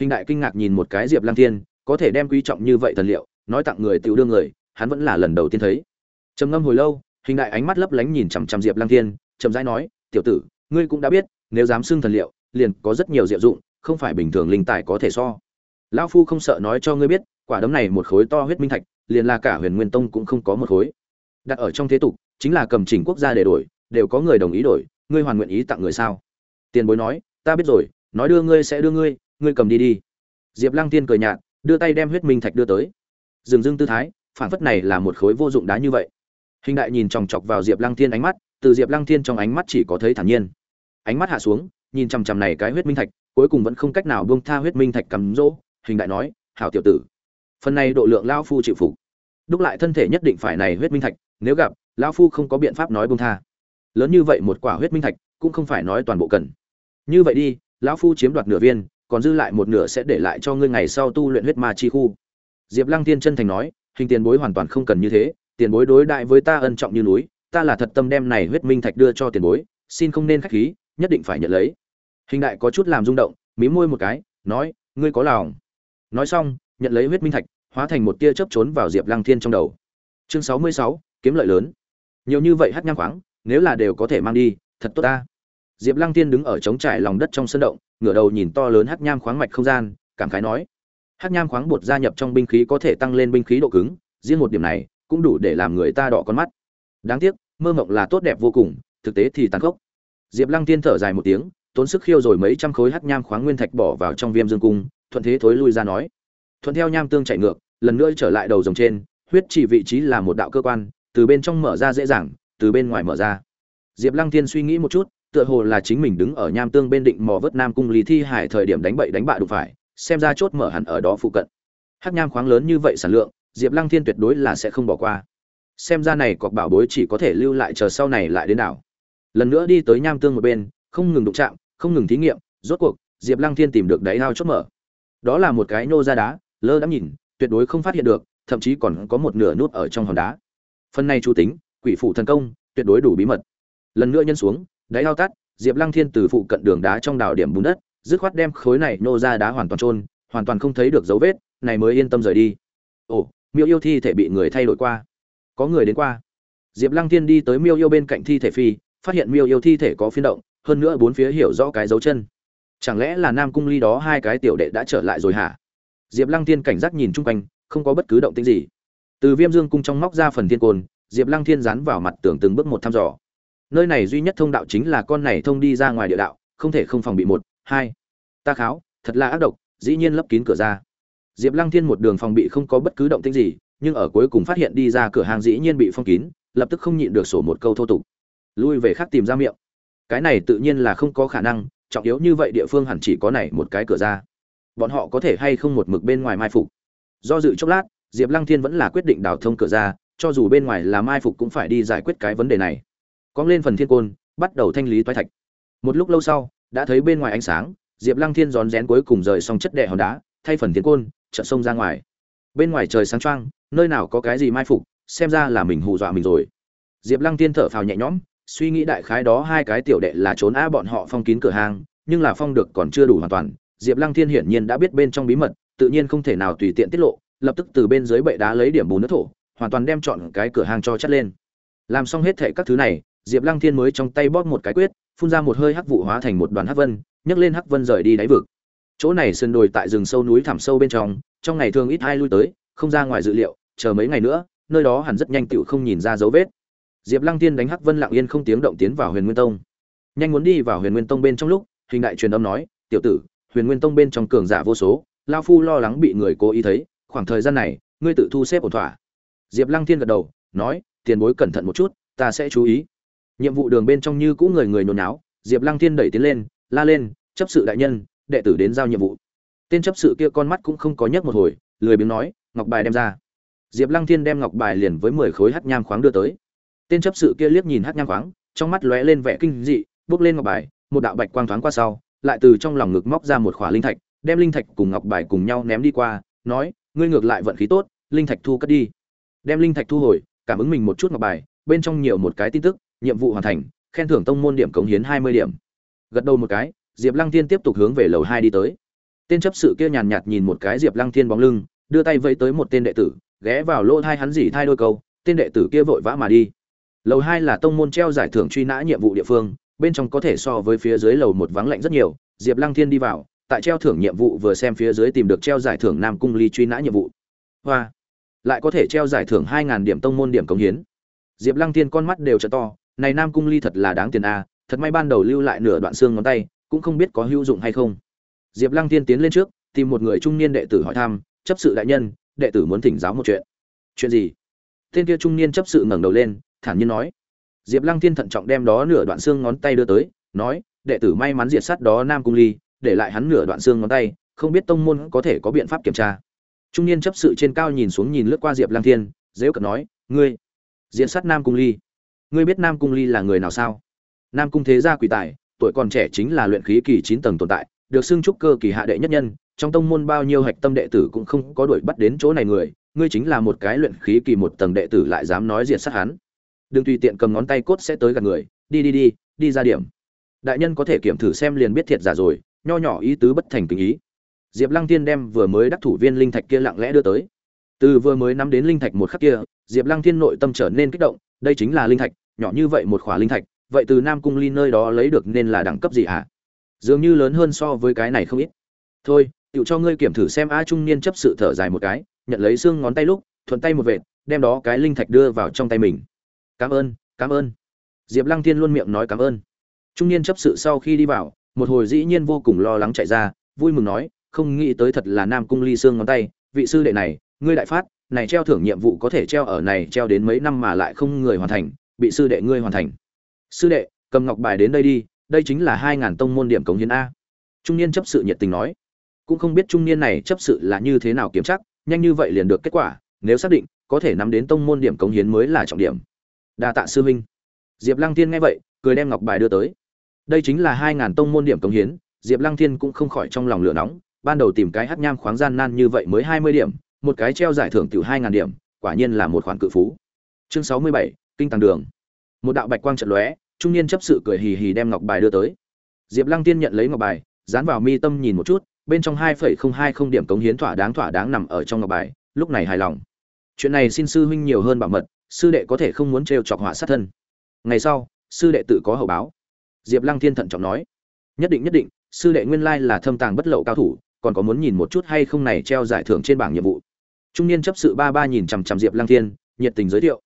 Hình đại kinh ngạc nhìn một cái diệp lăng tiên, có thể đem quý trọng như vậy thần liệu, nói tặng người tiểu đương người, hắn vẫn là lần đầu tiên thấy. Trầm ngâm hồi lâu hình đại ánh mắt lấp lánh nhìn chằm chằm diệp lăng thiên, chậm rãi nói, tiểu tử, ngươi cũng đã biết, nếu dám xưng thần liệu, liền có rất nhiều diệu dụng, không phải bình thường linh tài có thể so. Lão phu không sợ nói cho ngươi biết, quả đấm này một khối to huyết minh thạch, liền là cả huyền nguyên tông cũng không có một khối. Đặt ở trong thế tục, chính là cầm chỉnh quốc gia để đổi, đều có người đồng ý đổi, ngươi hoàn nguyện ý tặng người sao? Tiền bối nói, ta biết rồi, nói đưa ngươi sẽ đưa ngươi ngươi cầm đi đi. Diệp lăng tiên cười nhạt, đưa tay đem huyết minh thạch đưa tới. Dừng dưng tư thái phản phất này là một khối vô dụng đá như vậy hình đại nhìn chòng chọc vào diệp lăng thiên ánh mắt, từ diệp lăng thiên trong ánh mắt chỉ có thấy thản nhiên. Ánh mắt hạ xuống, nhìn chằm chằm này cái huyết minh thạch, cuối cùng vẫn không cách nào buông tha huyết minh thạch cắm rỗ, hình đại nói, hảo tiểu tử, phần này độ lượng lao phu chịu phục. Đúc lại thân thể nhất định phải này huyết minh thạch, nếu gặp lao phu không có biện pháp nói buông tha. Lớn như vậy một quả huyết minh thạch, cũng không phải nói toàn bộ cần. Như vậy đi, lão phu chiếm đoạt nửa viên, còn dư lại một nửa sẽ để lại cho ngươi ngày sau tu luyện huyết ma chi khu. Diệp lăng tiên chân thành nói, hình tiền bối hoàn toàn không cần như thế tiền bối đối đại với ta ân trọng như núi, ta là thật tâm đem này huyết minh thạch đưa cho tiền bối, xin không nên khách khí, nhất định phải nhận lấy. Hình đại có chút làm rung động, mí môi một cái, nói, ngươi có lòng. Nói xong, nhận lấy huyết minh thạch, hóa thành một tia chớp trốn vào diệp lăng thiên trong đầu. Chương sáu mươi sáu, kiếm lợi lớn. Nhiều như vậy hát nhang khoáng, nếu là đều có thể mang đi, thật tốt ta. Diệp lăng thiên đứng ở trống trải lòng đất trong sân động, ngửa đầu nhìn to lớn hát nham khoáng mạch không gian, cảm khái nói hát nham khoáng bột gia nhập trong binh khí có thể tăng lên binh khí độ cứng, riêng một điểm này cũng đủ để làm người ta đỏ con mắt. Đáng tiếc, mơ mộng là tốt đẹp vô cùng, thực tế thì tàn khốc. Diệp lăng tiên thở dài một tiếng, tốn sức khiêu rồi mấy trăm khối hắc nham khoáng nguyên thạch bỏ vào trong viêm dương cung, thuận thế thối lui ra nói. Thuận theo nham tương chạy ngược, lần nữa trở lại đầu dòng trên, huyết chỉ vị trí là một đạo cơ quan, từ bên trong mở ra dễ dàng, từ bên ngoài mở ra. Diệp lăng tiên suy nghĩ một chút, tựa hồ là chính mình đứng ở nham tương bên định mò vớt nam cung lý thi hải thời điểm đánh bậy đánh bạ đụng phải, xem ra chốt mở hẳn ở đó phụ cận. Hắc nham khoáng lớn như vậy sản lượng diệp lăng thiên tuyệt đối là sẽ không bỏ qua. Xem ra này cọc bảo bối chỉ có thể lưu lại chờ sau này lại đến đảo. Lần nữa đi tới nham tương một bên, không ngừng đụng chạm, không ngừng thí nghiệm, rốt cuộc, diệp lăng thiên tìm được đáy ao chốt mở. Đó là một cái nô ra đá, lơ đã nhìn, tuyệt đối không phát hiện được, thậm chí còn có một nửa nút ở trong hòn đá. Phần này chú tính, quỷ phụ thần công, tuyệt đối đủ bí mật. Lần nữa nhân xuống, đáy ao tắt, diệp lăng thiên từ phụ cận đường đá trong đảo điểm bùn đất, dứt khoát đem khối này nô ra đá hoàn toàn trôn hoàn toàn không thấy được dấu vết, này mới yên tâm rời đi. Ồ miêu yêu thi thể bị người thay đổi qua. Có người đến qua. Diệp lăng Thiên đi tới miêu yêu bên cạnh thi thể phi, phát hiện miêu yêu thi thể có phiên động, hơn nữa bốn phía hiểu rõ cái dấu chân. Chẳng lẽ là nam cung ly đó hai cái tiểu đệ đã trở lại rồi hả? Diệp lăng Thiên cảnh giác nhìn chung quanh, không có bất cứ động tĩnh gì. Từ viêm dương cung trong móc ra phần thiên côn, diệp lăng thiên dán vào mặt tưởng từng bước một thăm dò. Nơi này duy nhất thông đạo chính là con này thông đi ra ngoài địa đạo, không thể không phòng bị một, hai. Ta kháo, thật là ác độc, dĩ nhiên lấp kín cửa ra diệp lăng thiên một đường phòng bị không có bất cứ động tĩnh gì, nhưng ở cuối cùng phát hiện đi ra cửa hàng dĩ nhiên bị phong kín, lập tức không nhịn được sổ một câu thô tục. Lui về khác tìm ra miệng. Cái này tự nhiên là không có khả năng, trọng yếu như vậy địa phương hẳn chỉ có này một cái cửa ra. Bọn họ có thể hay không một mực bên ngoài mai phục? Do dự chốc lát, diệp lăng thiên vẫn là quyết định đào thông cửa ra, cho dù bên ngoài là mai phục cũng phải đi giải quyết cái vấn đề này. Cong lên phần thiên côn, bắt đầu thanh lý toái thạch. Một lúc lâu sau, đã thấy bên ngoài ánh sáng, diệp lăng thiên rón rén cuối cùng rời xong chất đè hòn đá, thay phần thiên côn chợt sông ra ngoài. Bên ngoài trời sáng choang, nơi nào có cái gì mai phục, xem ra là mình hù dọa mình rồi. Diệp lăng tiên thở phào nhẹ nhõm, suy nghĩ đại khái đó hai cái tiểu đệ là trốn a bọn họ phong kín cửa hàng, nhưng là phong được còn chưa đủ hoàn toàn. Diệp lăng thiên hiển nhiên đã biết bên trong bí mật, tự nhiên không thể nào tùy tiện tiết lộ, lập tức từ bên dưới bệ đá lấy điểm bùn nước thổ, hoàn toàn đem chọn cái cửa hàng cho chất lên. Làm xong hết thệ các thứ này, diệp lăng thiên mới trong tay bóp một cái quyết, phun ra một hơi hắc vụ hóa thành một đoàn hắc vân, nhấc lên hắc vân rời đi đáy vực chỗ này sườn đồi tại rừng sâu núi thẳm sâu bên trong trong ngày thường ít ai lui tới, không ra ngoài dự liệu, chờ mấy ngày nữa, nơi đó hẳn rất nhanh tựu không nhìn ra dấu vết. Diệp lăng tiên đánh hắc vân lặng yên không tiếng động tiến vào huyền nguyên tông. Nhanh muốn đi vào huyền nguyên tông bên trong lúc, hình đại truyền âm nói, tiểu tử, huyền nguyên tông bên trong cường giả vô số lao phu lo lắng bị người cố ý thấy, khoảng thời gian này, ngươi tự thu xếp ổn thỏa. Diệp lăng tiên gật đầu, nói, tiền bối cẩn thận một chút, ta sẽ chú ý. Nhiệm vụ đường bên trong như cũ người người nhồi náo, diệp lăng tiên đẩy tiến lên, la lên, chấp sự đại nhân đệ tử đến giao nhiệm vụ. Tên chấp sự kia con mắt cũng không có nhấc một hồi, lười biếng nói, ngọc bài đem ra. Diệp lăng thiên đem ngọc bài liền với mười khối hát nham khoáng đưa tới. Tên chấp sự kia liếc nhìn hát nham khoáng, trong mắt lóe lên vẻ kinh dị, bước lên ngọc bài, một đạo bạch quang thoáng qua sau, lại từ trong lòng ngực móc ra một khỏa linh thạch, đem linh thạch cùng ngọc bài cùng nhau ném đi qua, nói, ngươi ngược lại vận khí tốt, linh thạch thu cất đi. Đem linh thạch thu hồi, cảm ứng mình một chút ngọc bài, bên trong nhiều một cái tin tức, nhiệm vụ hoàn thành, khen thưởng tông môn điểm cống hiến hai mươi điểm. Gật đầu một cái diệp lăng thiên tiếp tục hướng về lầu hai đi tới. Tên chấp sự kia nhàn nhạt nhìn một cái diệp lăng thiên bóng lưng, đưa tay vẫy tới một tên đệ tử, ghé vào lỗ thai hắn dỉ thai đôi câu, tên đệ tử kia vội vã mà đi. Lầu hai là tông môn treo giải thưởng truy nã nhiệm vụ địa phương, bên trong có thể so với phía dưới lầu một vắng lạnh rất nhiều, diệp lăng thiên đi vào, tại treo thưởng nhiệm vụ vừa xem phía dưới tìm được treo giải thưởng nam cung ly truy nã nhiệm vụ. Hoa! Lại có thể treo giải thưởng hai ngàn điểm tông môn điểm cống hiến. Diệp lăng thiên con mắt đều trợ to, này nam cung ly thật là đáng tiền a, thật may ban đầu lưu lại nửa đoạn xương ngón tay cũng không biết có hữu dụng hay không. Diệp lăng thiên tiến lên trước, tìm một người trung niên đệ tử hỏi thăm, chấp sự đại nhân, đệ tử muốn thỉnh giáo một chuyện. Chuyện gì? Tên kia trung niên chấp sự ngẩng đầu lên, thản nhiên nói. Diệp lăng thiên thận trọng đem đó nửa đoạn xương ngón tay đưa tới, nói, đệ tử may mắn diệt sát đó nam cung ly, để lại hắn nửa đoạn xương ngón tay, không biết tông môn có thể có biện pháp kiểm tra. Trung niên chấp sự trên cao nhìn xuống nhìn lướt qua diệp lăng thiên, dễ cận nói, ngươi diệt sát nam cung ly? Ngươi biết nam cung ly là người nào sao? Nam cung thế gia quỷ tài tuổi còn trẻ chính là luyện khí kỳ chín tầng tồn tại, được xưng trúc cơ kỳ hạ đệ nhất nhân, trong tông môn bao nhiêu hạch tâm đệ tử cũng không có đuổi bắt đến chỗ này người, ngươi chính là một cái luyện khí kỳ một tầng đệ tử lại dám nói diệt sát hắn. Đừng tùy tiện cầm ngón tay cốt sẽ tới gần người, đi đi đi đi ra điểm. Đại nhân có thể kiểm thử xem liền biết thiệt giả rồi, nho nhỏ ý tứ bất thành tình ý. Diệp lăng tiên đem vừa mới đắc thủ viên linh thạch kia lặng lẽ đưa tới. Từ vừa mới nắm đến linh thạch một khắc kia, diệp lăng thiên nội tâm trở nên kích động, đây chính là linh thạch, nhỏ như vậy một khỏa linh thạch vậy từ nam cung ly nơi đó lấy được nên là đẳng cấp gì hả? Dường như lớn hơn so với cái này không ít. Thôi tự cho ngươi kiểm thử xem a trung niên chấp sự thở dài một cái, nhận lấy xương ngón tay lúc, thuận tay một vệt, đem đó cái linh thạch đưa vào trong tay mình. Cảm ơn cảm ơn. Diệp lăng thiên luôn miệng nói cảm ơn. Trung niên chấp sự sau khi đi vào, một hồi dĩ nhiên vô cùng lo lắng chạy ra, vui mừng nói, không nghĩ tới thật là nam cung ly xương ngón tay, vị sư đệ này, ngươi đại phát, này treo thưởng nhiệm vụ có thể treo ở này treo đến mấy năm mà lại không người hoàn thành, bị sư đệ ngươi hoàn thành sư đệ, cầm ngọc bài đến đây đi, đây chính là hai ngàn tông môn điểm cống hiến a. Trung niên chấp sự nhiệt tình nói. Cũng không biết trung niên này chấp sự là như thế nào kiểm chắc nhanh như vậy liền được kết quả, nếu xác định, có thể nắm đến tông môn điểm cống hiến mới là trọng điểm. Đa tạ sư huynh. Diệp lăng Thiên nghe vậy, cười đem ngọc bài đưa tới. Đây chính là hai ngàn tông môn điểm cống hiến, diệp lăng thiên cũng không khỏi trong lòng lửa nóng, ban đầu tìm cái hát nham khoáng gian nan như vậy mới hai mươi điểm, một cái treo giải thưởng tiểu hai ngàn điểm, quả nhiên là một khoản cự phú. Chương sáu mươi bảy, kinh tàng đường. Một đạo bạch quang trận lóe trung niên chấp sự cười hì hì đem ngọc bài đưa tới. Diệp lăng tiên nhận lấy ngọc bài, dán vào mi tâm nhìn một chút, bên trong hai phẩy không hai không điểm cống hiến thỏa đáng thỏa đáng nằm ở trong ngọc bài, lúc này hài lòng. Chuyện này xin sư huynh nhiều hơn bảo mật, sư đệ có thể không muốn trêu chọc họa sát thân. Ngày sau, sư đệ tự có hậu báo. Diệp lăng thiên thận trọng nói, nhất định nhất định, sư đệ nguyên lai là thâm tàng bất lậu cao thủ, còn có muốn nhìn một chút hay không này treo giải thưởng trên bảng nhiệm vụ. Trung niên chấp sự ba ba nhìn chằm chằm diệp lăng thiên nhiệt tình giới thiệu.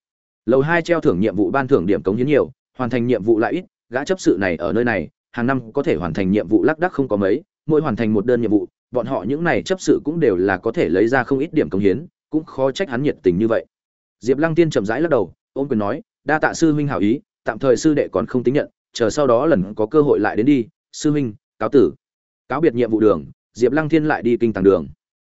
Lầu hai treo thưởng nhiệm vụ ban thưởng điểm cống hiến nhiều hoàn thành nhiệm vụ lại ít, gã chấp sự này ở nơi này, hàng năm có thể hoàn thành nhiệm vụ lác đắc không có mấy, mỗi hoàn thành một đơn nhiệm vụ, bọn họ những này chấp sự cũng đều là có thể lấy ra không ít điểm công hiến, cũng khó trách hắn nhiệt tình như vậy. Diệp lăng tiên chậm rãi lắc đầu, ôm quyền nói, đa tạ sư huynh hảo ý, tạm thời sư đệ còn không tính nhận, chờ sau đó lần có cơ hội lại đến đi, sư huynh, cáo tử. Cáo biệt nhiệm vụ đường, diệp lăng thiên lại đi kinh tàng đường.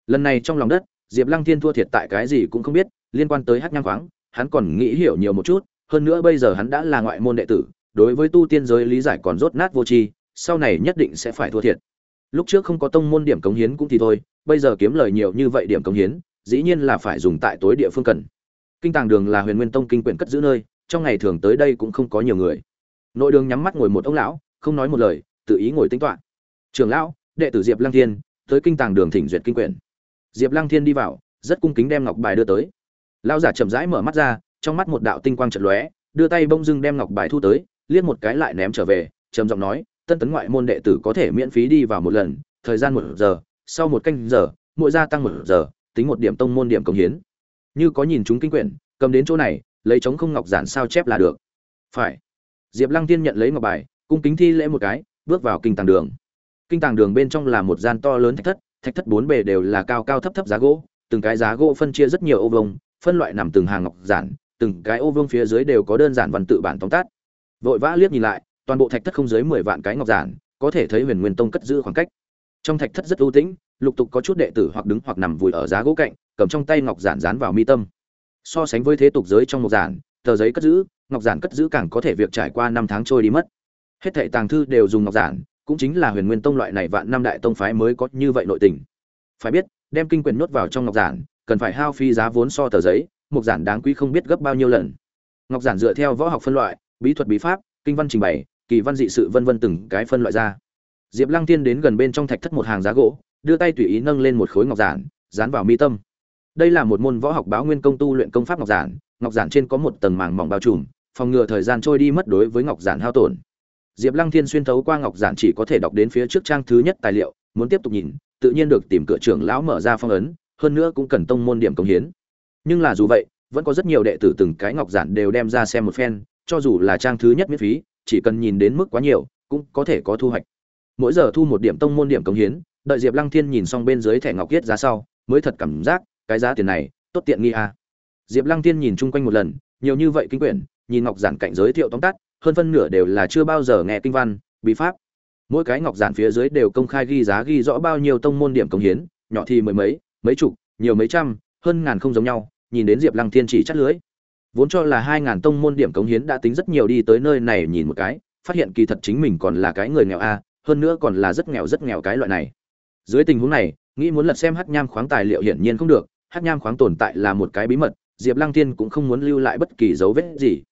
Lần này trong lòng đất, diệp lăng thiên thua thiệt tại cái gì cũng không biết, liên quan tới hát nhang khoáng, hắn còn nghĩ hiểu nhiều một chút hơn nữa bây giờ hắn đã là ngoại môn đệ tử, đối với tu tiên giới lý giải còn rốt nát vô tri, sau này nhất định sẽ phải thua thiệt. Lúc trước không có tông môn điểm cống hiến cũng thì thôi, bây giờ kiếm lời nhiều như vậy điểm cống hiến, dĩ nhiên là phải dùng tại tối địa phương cần. Kinh tàng đường là huyền nguyên tông kinh quyển cất giữ nơi, trong ngày thường tới đây cũng không có nhiều người. Nội đường nhắm mắt ngồi một ông lão, không nói một lời, tự ý ngồi tính toán. Trưởng lão, đệ tử diệp lăng thiên, tới kinh tàng đường thỉnh duyệt kinh quyển. Diệp lăng thiên đi vào, rất cung kính đem ngọc bài đưa tới. Lão giả chậm rãi mở mắt ra trong mắt một đạo tinh quang chợt lóe đưa tay bông dưng đem ngọc bài thu tới liếc một cái lại ném trở về trầm giọng nói tân tấn ngoại môn đệ tử có thể miễn phí đi vào một lần thời gian một giờ sau một canh giờ mỗi gia tăng một giờ tính một điểm tông môn điểm công hiến. Như có nhìn chúng kinh quyển cầm đến chỗ này lấy chống không ngọc giản sao chép là được. Phải. Diệp lăng tiên nhận lấy ngọc bài cung kính thi lễ một cái bước vào kinh tàng đường. Kinh tàng đường bên trong là một gian to lớn thạch thất thạch thất bốn bề đều là cao cao thấp thấp giá gỗ từng cái giá gỗ phân chia rất nhiều ô vuông, phân loại nằm từng hàng ngọc giản từng cái ô vương phía dưới đều có đơn giản văn tự bản tóm tắt. Vội vã liếc nhìn lại, toàn bộ thạch thất không dưới mười vạn cái ngọc giản, có thể thấy huyền nguyên tông cất giữ khoảng cách. Trong thạch thất rất ưu tĩnh, lục tục có chút đệ tử hoặc đứng hoặc nằm vùi ở giá gỗ cạnh, cầm trong tay ngọc giản dán vào mi tâm. So sánh với thế tục giới trong ngọc giản, tờ giấy cất giữ, ngọc giản cất giữ càng có thể việc trải qua năm tháng trôi đi mất. Hết thảy tàng thư đều dùng ngọc giản, cũng chính là huyền nguyên tông loại này vạn năm đại tông phái mới có như vậy nội tình. Phải biết, đem kinh quyền nhốt vào trong ngọc giản, cần phải hao phi giá vốn so tờ giấy ngọc giản đáng quý không biết gấp bao nhiêu lần. Ngọc giản dựa theo võ học phân loại, bí thuật bí pháp, kinh văn trình bày, kỳ văn dị sự vân vân từng cái phân loại ra. Diệp lăng tiên đến gần bên trong thạch thất một hàng giá gỗ, đưa tay tùy ý nâng lên một khối ngọc giản, dán vào mi tâm. Đây là một môn võ học báo nguyên công tu luyện công pháp ngọc giản ngọc giản trên có một tầng màng mỏng bao trùm, phòng ngừa thời gian trôi đi mất đối với ngọc giản hao tổn. Diệp lăng thiên xuyên thấu qua ngọc giản chỉ có thể đọc đến phía trước trang thứ nhất tài liệu, muốn tiếp tục nhìn, tự nhiên được tìm cửa trưởng lão mở ra phong ấn, hơn nữa cũng cần tông môn điểm công hiến nhưng là dù vậy, vẫn có rất nhiều đệ tử từng cái ngọc giản đều đem ra xem một phen, cho dù là trang thứ nhất miễn phí, chỉ cần nhìn đến mức quá nhiều, cũng có thể có thu hoạch mỗi giờ thu một điểm tông môn điểm công hiến, đợi diệp lăng thiên nhìn xong bên dưới thẻ ngọc viết giá sau, mới thật cảm giác, cái giá tiền này, tốt tiện nghi à. diệp lăng thiên nhìn chung quanh một lần, nhiều như vậy kinh quyển, nhìn ngọc giản cạnh giới thiệu tóm tắt, hơn phân nửa đều là chưa bao giờ nghe kinh văn, bí pháp mỗi cái ngọc giản phía dưới đều công khai ghi giá ghi rõ bao nhiêu tông môn điểm công hiến, nhỏ thì mười mấy mấy chục, nhiều mấy trăm, hơn ngàn không giống nhau nhìn đến diệp lăng thiên chỉ chắt lưới. Vốn cho là hai ngàn tông môn điểm cống hiến đã tính rất nhiều đi tới nơi này nhìn một cái, phát hiện kỳ thật chính mình còn là cái người nghèo a, hơn nữa còn là rất nghèo rất nghèo cái loại này. Dưới tình huống này, nghĩ muốn lật xem hát nham khoáng tài liệu hiển nhiên không được hát nham khoáng tồn tại là một cái bí mật, diệp lăng Thiên cũng không muốn lưu lại bất kỳ dấu vết gì.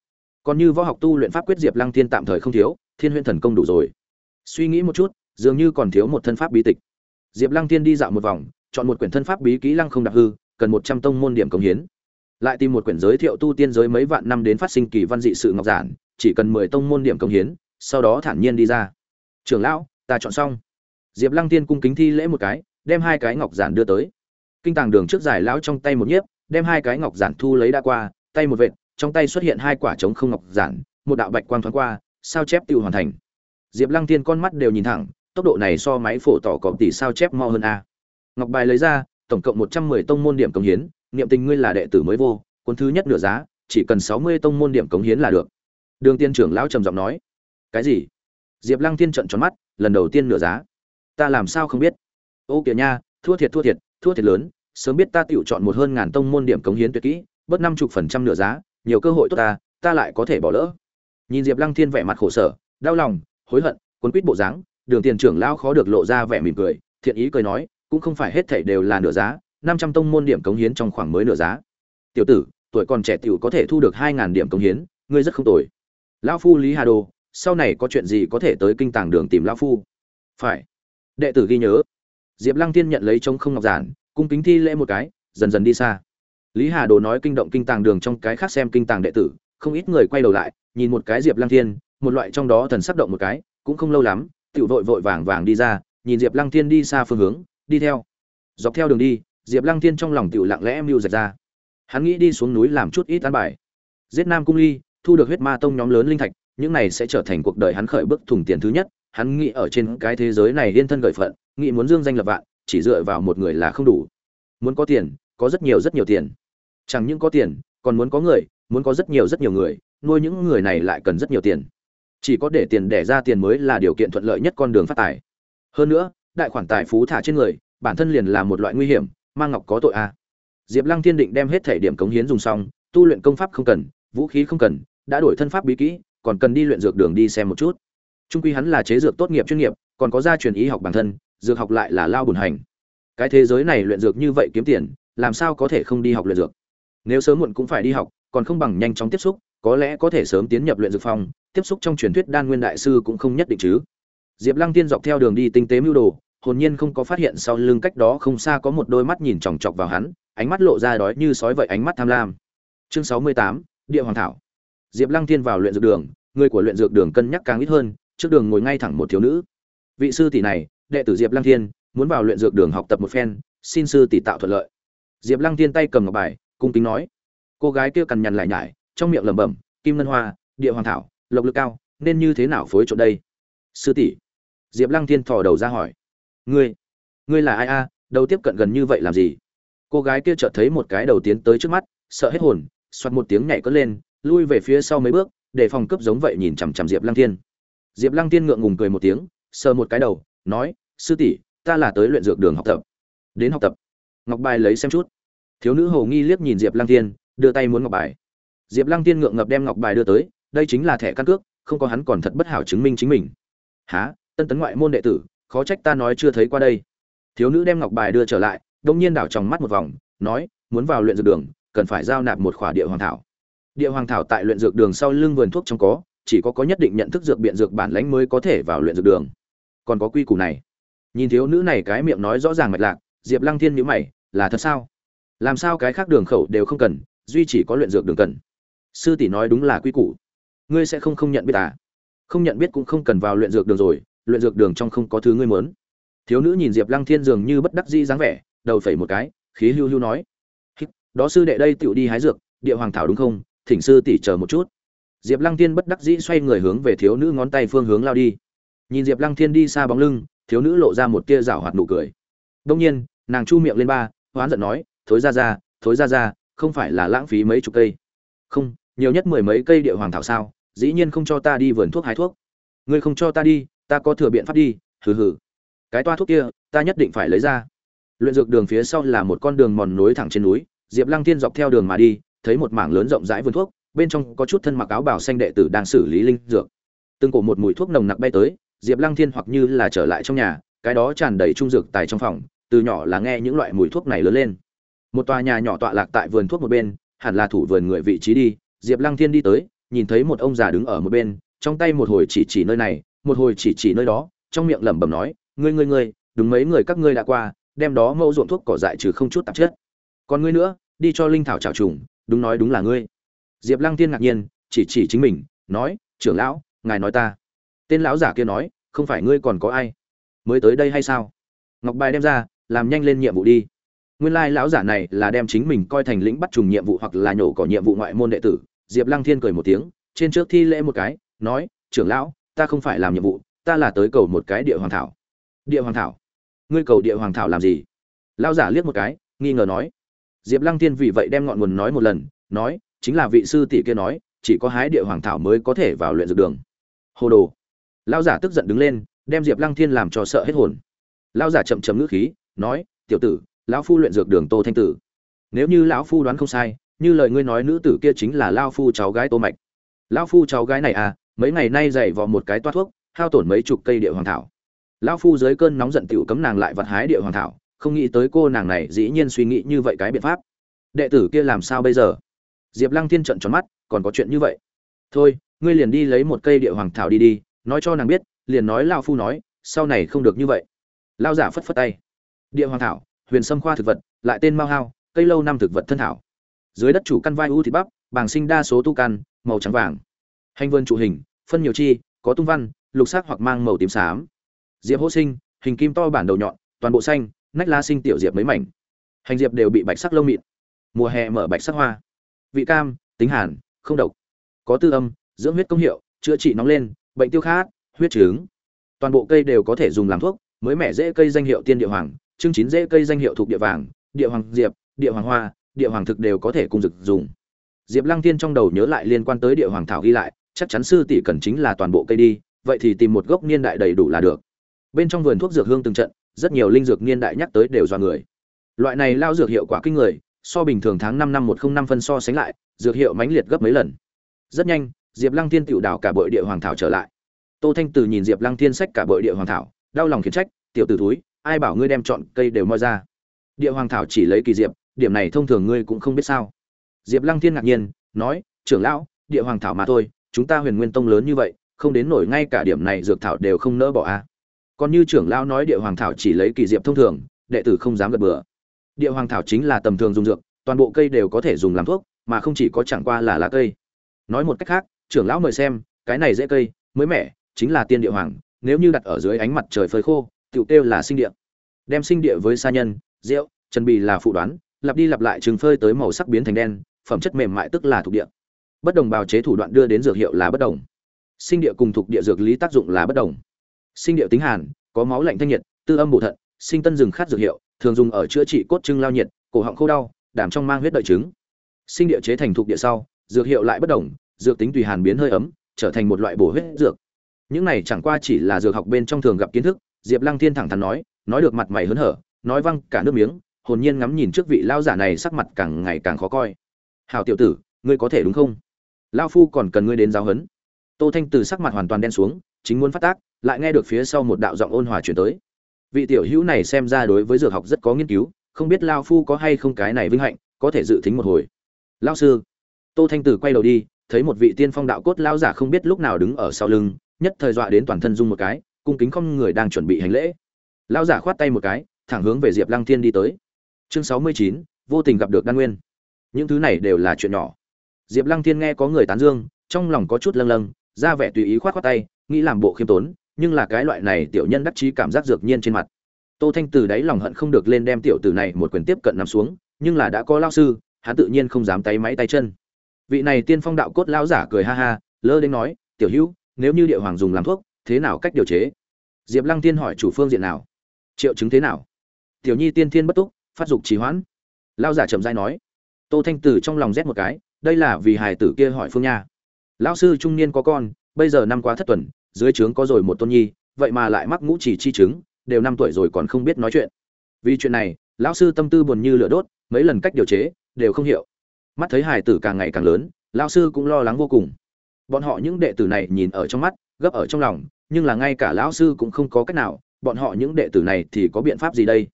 Còn như võ học tu luyện pháp quyết diệp lăng Thiên tạm thời không thiếu, thiên huyễn thần công đủ rồi. Suy nghĩ một chút, dường như còn thiếu một thân pháp bí tịch. Diệp lăng Thiên đi dạo một vòng, chọn một quyển thân pháp bí kỹ lăng không đặc hư cần một trăm tông môn điểm cống hiến. Lại tìm một quyển giới thiệu tu tiên giới mấy vạn năm đến phát sinh kỳ văn dị sự ngọc giản, chỉ cần mười tông môn điểm cống hiến, sau đó thản nhiên đi ra. Trưởng lão, ta chọn xong. Diệp lăng tiên cung kính thi lễ một cái, đem hai cái ngọc giản đưa tới. Kinh tàng đường trước giải lão trong tay một nhiếp, đem hai cái ngọc giản thu lấy đã qua, tay một vệt, trong tay xuất hiện hai quả trống không ngọc giản, một đạo bạch quang thoáng qua, sao chép tiêu hoàn thành. Diệp lăng tiên con mắt đều nhìn thẳng, tốc độ này so máy phổ tỏ có tỷ sao chép mo hơn a. Ngọc bài lấy ra tổng cộng một trăm mười tông môn điểm cống hiến, niệm tình ngươi là đệ tử mới vô, cuốn thứ nhất nửa giá, chỉ cần sáu mươi tông môn điểm cống hiến là được. Đường tiên trưởng lão trầm giọng nói. Cái gì? Diệp lăng tiên trợn tròn mắt, lần đầu tiên nửa giá. Ta làm sao không biết? Ô kìa nha, thua thiệt thua thiệt thua thiệt lớn, sớm biết ta tiểu chọn một hơn ngàn tông môn điểm cống hiến tuyệt kỹ, bớt năm chục phần trăm nửa giá, nhiều cơ hội tốt ta ta lại có thể bỏ lỡ. Nhìn diệp lăng thiên vẻ mặt khổ sở, đau lòng, hối hận, cuốn quýt bộ dáng, đường tiền trưởng lão khó được lộ ra vẻ mỉm cười, thiện ý cười nói cũng không phải hết thảy đều là nửa giá, năm trăm tông môn điểm cống hiến trong khoảng mới nửa giá. Tiểu tử, tuổi còn trẻ tiểu có thể thu được hai ngàn điểm cống hiến, ngươi rất không tồi. Lão phu lý hà đồ, sau này có chuyện gì có thể tới kinh tàng đường tìm lão phu? Phải. Đệ tử ghi nhớ. Diệp lăng tiên nhận lấy trống không ngọc giản, cung kính thi lễ một cái, dần dần đi xa. Lý hà đồ nói kinh động kinh tàng đường trong cái khác xem kinh tàng đệ tử, không ít người quay đầu lại, nhìn một cái diệp lăng thiên, một loại trong đó thần sắc động một cái, cũng không lâu lắm, tiểu vội vội vàng vàng đi ra, nhìn diệp lăng thiên đi xa phương hướng đi theo. Dọc theo đường đi, diệp lăng thiên trong lòng tự lặng lẽ mưu giật ra. Hắn nghĩ đi xuống núi làm chút ít tán bài. Giết nam cung ly, thu được huyết ma tông nhóm lớn linh thạch, những này sẽ trở thành cuộc đời hắn khởi bước thùng tiền thứ nhất. Hắn nghĩ ở trên cái thế giới này yên thân gợi phận, nghĩ muốn dương danh lập vạn, chỉ dựa vào một người là không đủ. Muốn có tiền, có rất nhiều rất nhiều tiền. Chẳng những có tiền, còn muốn có người, muốn có rất nhiều rất nhiều người, nuôi những người này lại cần rất nhiều tiền. Chỉ có để tiền đẻ ra tiền mới là điều kiện thuận lợi nhất con đường phát tài. Hơn nữa đại khoản tài phú thả trên người, bản thân liền là một loại nguy hiểm mang ngọc có tội a diệp lăng thiên định đem hết thể điểm cống hiến dùng xong, tu luyện công pháp không cần, vũ khí không cần, đã đổi thân pháp bí kỹ, còn cần đi luyện dược đường đi xem một chút. Trung quy hắn là chế dược tốt nghiệp chuyên nghiệp, còn có gia truyền y học bản thân, dược học lại là lao bùn hành. Cái thế giới này luyện dược như vậy kiếm tiền, làm sao có thể không đi học luyện dược? Nếu sớm muộn cũng phải đi học, còn không bằng nhanh chóng tiếp xúc, có lẽ có thể sớm tiến nhập luyện dược phòng. tiếp xúc trong truyền thuyết đan nguyên đại sư cũng không nhất định chứ. Diệp lăng tiên dọc theo đường đi tinh tế mưu đồ hồn nhiên không có phát hiện sau lưng cách đó không xa có một đôi mắt nhìn chòng chọc vào hắn, ánh mắt lộ ra đói như sói vậy ánh mắt tham lam. Chương sáu mươi tám, địa hoàng thảo. Diệp lăng thiên vào luyện dược đường, người của luyện dược đường cân nhắc càng ít hơn, trước đường ngồi ngay thẳng một thiếu nữ. Vị sư tỷ này, đệ tử diệp lăng thiên, muốn vào luyện dược đường học tập một phen, xin sư tỷ tạo thuận lợi. Diệp lăng thiên tay cầm ngọc bài, cung kính nói, cô gái kia cằn nhằn lại nhải, trong miệng lẩm bẩm, kim ngân hoa, địa hoàng thảo, lộc lực cao, nên như thế nào phối trộn đây? Sư tỷ. Diệp lăng thiên thò đầu ra hỏi ngươi ngươi là ai a? Đầu tiếp cận gần như vậy làm gì? Cô gái kia chợt thấy một cái đầu tiến tới trước mắt, sợ hết hồn xoặt một tiếng nhảy cất lên, lui về phía sau mấy bước, để phòng cướp giống vậy nhìn chằm chằm diệp lăng thiên. Diệp lăng thiên ngượng ngùng cười một tiếng, sờ một cái đầu, nói, sư tỷ, ta là tới luyện dược đường học tập. Đến học tập. Ngọc bài lấy xem chút. Thiếu nữ hồ nghi liếc nhìn diệp lăng thiên, đưa tay muốn ngọc bài. Diệp lăng thiên ngượng ngập đem ngọc bài đưa tới, đây chính là thẻ căn cước, không có hắn còn thật bất hảo chứng minh chính mình. Há tân tấn ngoại môn đệ tử khó trách ta nói chưa thấy qua đây. Thiếu nữ đem ngọc bài đưa trở lại, đông nhiên đảo trong mắt một vòng, nói, muốn vào luyện dược đường, cần phải giao nạp một khỏa địa hoàng thảo. Địa hoàng thảo tại luyện dược đường sau lưng vườn thuốc trong có, chỉ có có nhất định nhận thức dược biện dược bản lãnh mới có thể vào luyện dược đường. Còn có quy củ này. Nhìn thiếu nữ này cái miệng nói rõ ràng mạch lạc, diệp lăng thiên nhữ mày, là thật sao? Làm sao cái khác đường khẩu đều không cần, duy chỉ có luyện dược đường cần? Sư tỷ nói đúng là quy củ. Ngươi sẽ không không nhận biết à? Không nhận biết cũng không cần vào luyện dược đường rồi luyện dược đường trong không có thứ ngươi muốn. Thiếu nữ nhìn diệp lăng thiên dường như bất đắc dĩ dáng vẻ, đầu phẩy một cái, khí hưu hưu nói. Đó sư đệ đây tựu đi hái dược, địa hoàng thảo đúng không? Thỉnh sư tỷ chờ một chút. Diệp lăng thiên bất đắc dĩ xoay người hướng về thiếu nữ ngón tay phương hướng lao đi. Nhìn diệp lăng thiên đi xa bóng lưng, thiếu nữ lộ ra một tia rảo hoạt nụ cười. Đông nhiên, nàng chu miệng lên ba, hoán giận nói, thối ra ra, thối ra ra, không phải là lãng phí mấy chục cây. Không, nhiều nhất mười mấy cây địa hoàng thảo sao, dĩ nhiên không cho ta đi vườn thuốc hái thuốc. Ngươi không cho ta đi ta có thừa biện pháp đi, hừ hừ. Cái toa thuốc kia, ta nhất định phải lấy ra. Luyện dược đường phía sau là một con đường mòn nối thẳng trên núi, diệp lăng thiên dọc theo đường mà đi, thấy một mảng lớn rộng rãi vườn thuốc, bên trong có chút thân mặc áo bảo xanh đệ tử đang xử lý linh dược. Từng cổ một mùi thuốc nồng nặc bay tới, diệp lăng thiên hoặc như là trở lại trong nhà, cái đó tràn đầy trung dược tài trong phòng, từ nhỏ là nghe những loại mùi thuốc này lớn lên. Một tòa nhà nhỏ tọa lạc tại vườn thuốc một bên, hẳn là thủ vườn người vị trí đi, diệp lăng thiên đi tới, nhìn thấy một ông già đứng ở một bên, trong tay một hồi chỉ chỉ nơi này một hồi chỉ chỉ nơi đó, trong miệng lẩm bẩm nói, ngươi ngươi ngươi, đúng mấy người các ngươi đã qua, đem đó mẫu ruộng thuốc cỏ dại trừ không chút tạp chất. Còn ngươi nữa, đi cho linh thảo trào trùng, đúng nói đúng là ngươi. Diệp lăng tiên ngạc nhiên, chỉ chỉ chính mình, nói, trưởng lão, ngài nói ta. Tên lão giả kia nói, không phải ngươi còn có ai? Mới tới đây hay sao? Ngọc bài đem ra, làm nhanh lên nhiệm vụ đi. Nguyên lai lão giả này là đem chính mình coi thành lĩnh bắt trùng nhiệm vụ hoặc là nhổ cỏ nhiệm vụ ngoại môn đệ tử. Diệp lăng thiên cười một tiếng, trên trước thi lễ một cái, nói, trưởng lão ta không phải làm nhiệm vụ, ta là tới cầu một cái địa hoàng thảo. Địa hoàng thảo? Ngươi cầu địa hoàng thảo làm gì? Lão giả liếc một cái, nghi ngờ nói. Diệp lăng thiên vì vậy đem ngọn nguồn nói một lần, nói, chính là vị sư tỷ kia nói, chỉ có hái địa hoàng thảo mới có thể vào luyện dược đường. Hồ đồ. Lão giả tức giận đứng lên, đem diệp lăng thiên làm cho sợ hết hồn. Lão giả chậm chậm ngữ khí, nói, tiểu tử, lão phu luyện dược đường tô thanh tử. Nếu như lão phu đoán không sai, như lời ngươi nói nữ tử kia chính là lao phu cháu gái tô mạch. Lão phu cháu gái này à mấy ngày nay dạy vào một cái toát thuốc, hao tổn mấy chục cây địa hoàng thảo. Lão phu dưới cơn nóng giận tiểu cấm nàng lại vật hái địa hoàng thảo, không nghĩ tới cô nàng này dĩ nhiên suy nghĩ như vậy cái biện pháp. Đệ tử kia làm sao bây giờ? Diệp lăng thiên trận tròn mắt, còn có chuyện như vậy? Thôi, ngươi liền đi lấy một cây địa hoàng thảo đi đi, nói cho nàng biết, liền nói lao phu nói, sau này không được như vậy. Lao giả phất phất tay. Địa hoàng thảo, huyền sâm khoa thực vật, lại tên mao hao, cây lâu năm thực vật thân thảo. Dưới đất chủ căn vai u thịt bắp bàng sinh đa số tu căn, màu trắng vàng hành vân trụ hình, phân nhiều chi, có tung văn, lục sắc hoặc mang màu tím xám. Diệp hô sinh, hình kim to bản đầu nhọn, toàn bộ xanh, nách la sinh tiểu diệp mấy mảnh. Hành diệp đều bị bạch sắc lông mịn. Mùa hè mở bạch sắc hoa. Vị cam, tính hàn, không độc. Có tư âm, dưỡng huyết công hiệu, chữa trị nóng lên, bệnh tiêu khát, huyết trứng toàn bộ cây đều có thể dùng làm thuốc, mới mẻ dễ cây danh hiệu tiên địa hoàng chương chín dễ cây danh hiệu thuộc địa vàng, địa hoàng diệp, địa hoàng hoa, địa hoàng thực đều có thể cùng dực dùng. Diệp lăng tiên trong đầu nhớ lại liên quan tới địa hoàng thảo ghi lại chắc chắn sư tỷ cần chính là toàn bộ cây đi, vậy thì tìm một gốc niên đại đầy đủ là được. Bên trong vườn thuốc dược hương từng trận, rất nhiều linh dược niên đại nhắc tới đều do người. Loại này lao dược hiệu quả kinh người, so bình thường tháng năm năm một không năm phân so sánh lại, dược hiệu mãnh liệt gấp mấy lần. Rất nhanh, diệp lăng tiên tiểu đảo cả bội địa hoàng thảo trở lại. Tô thanh từ nhìn diệp lăng tiên sách cả bội địa hoàng thảo, đau lòng khiển trách, tiểu tử thúi, ai bảo ngươi đem chọn cây đều moi ra? Địa hoàng thảo chỉ lấy kỳ diệp, điểm này thông thường ngươi cũng không biết sao. Diệp lăng thiên ngạc nhiên, nói, trưởng lão, địa hoàng thảo mà thôi chúng ta huyền nguyên tông lớn như vậy, không đến nổi ngay cả điểm này dược thảo đều không nỡ bỏ a. À. còn như trưởng lão nói địa hoàng thảo chỉ lấy kỳ diệp thông thường, đệ tử không dám gật bừa. Địa hoàng thảo chính là tầm thường dùng dược, toàn bộ cây đều có thể dùng làm thuốc, mà không chỉ có chẳng qua là lá cây. Nói một cách khác, trưởng lão mời xem, cái này dễ cây, mới mẻ, chính là tiên địa hoàng, nếu như đặt ở dưới ánh mặt trời phơi khô tựu kêu là sinh địa. Đem sinh địa với sa nhân, rượu, chân bì là phụ đoán, lặp đi lặp lại chừng phơi tới màu sắc biến thành đen, phẩm chất mềm mại tức là thuộc địa bất đồng bào chế thủ đoạn đưa đến dược hiệu là bất đồng. Sinh địa cùng thuộc địa dược lý tác dụng là bất đồng. Sinh địa tính hàn, có máu lạnh thanh nhiệt, tư âm bổ thận, sinh tân rừng khát dược hiệu, thường dùng ở chữa trị cốt trưng lao nhiệt, cổ họng khô đau, đảm trong mang huyết đợi trứng sinh địa chế thành thuộc địa sau, dược hiệu lại bất đồng, dược tính tùy hàn biến hơi ấm, trở thành một loại bổ huyết dược. Những này chẳng qua chỉ là dược học bên trong thường gặp kiến thức, diệp lăng thiên thẳng thắn nói nói được mặt mày hớn hở, nói văng cả nước miếng, hồn nhiên ngắm nhìn trước vị lao giả này sắc mặt càng ngày càng khó coi. Hào tiểu tử, ngươi có thể đúng không? Lao phu còn cần ngươi đến giáo huấn. Tô thanh từ sắc mặt hoàn toàn đen xuống, chính muốn phát tác, lại nghe được phía sau một đạo giọng ôn hòa chuyển tới. Vị tiểu hữu này xem ra đối với dược học rất có nghiên cứu, không biết lao phu có hay không cái này vinh hạnh, có thể dự tính một hồi. Lao sư. Tô thanh từ quay đầu đi, thấy một vị tiên phong đạo cốt lao giả không biết lúc nào đứng ở sau lưng, nhất thời dọa đến toàn thân dung một cái, cung kính không người đang chuẩn bị hành lễ. Lao giả khoát tay một cái, thẳng hướng về diệp lăng thiên đi tới. Chương sáu mươi chín, vô tình gặp được đan nguyên. Những thứ này đều là chuyện nhỏ diệp lăng thiên nghe có người tán dương, trong lòng có chút lâng lâng, ra vẻ tùy ý khoát khoát tay, nghĩ làm bộ khiêm tốn, nhưng là cái loại này tiểu nhân đắc chí cảm giác dược nhiên trên mặt. Tô thanh từ đáy lòng hận không được lên đem tiểu tử này một quyền tiếp cận nằm xuống, nhưng là đã có lao sư, hắn tự nhiên không dám tay máy tay chân. Vị này tiên phong đạo cốt lão giả cười ha ha, lơ đến nói, tiểu hữu, nếu như địa hoàng dùng làm thuốc, thế nào cách điều chế? Diệp lăng tiên hỏi chủ phương diện nào. Triệu chứng thế nào? Tiểu nhi tiên thiên bất túc, phát dục trì hoãn. Lao giả chậm dai nói. Tô thanh từ trong lòng rét một cái đây là vì hài tử kia hỏi phương nha. Lão sư trung niên có con, bây giờ năm quá thất tuần, dưới trướng có rồi một tôn nhi, vậy mà lại mắc ngũ chỉ chi chứng, đều năm tuổi rồi còn không biết nói chuyện. Vì chuyện này, lão sư tâm tư buồn như lửa đốt, mấy lần cách điều chế, đều không hiểu. Mắt thấy hài tử càng ngày càng lớn, lão sư cũng lo lắng vô cùng. Bọn họ những đệ tử này nhìn ở trong mắt, gấp ở trong lòng, nhưng là ngay cả lão sư cũng không có cách nào, bọn họ những đệ tử này thì có biện pháp gì đây?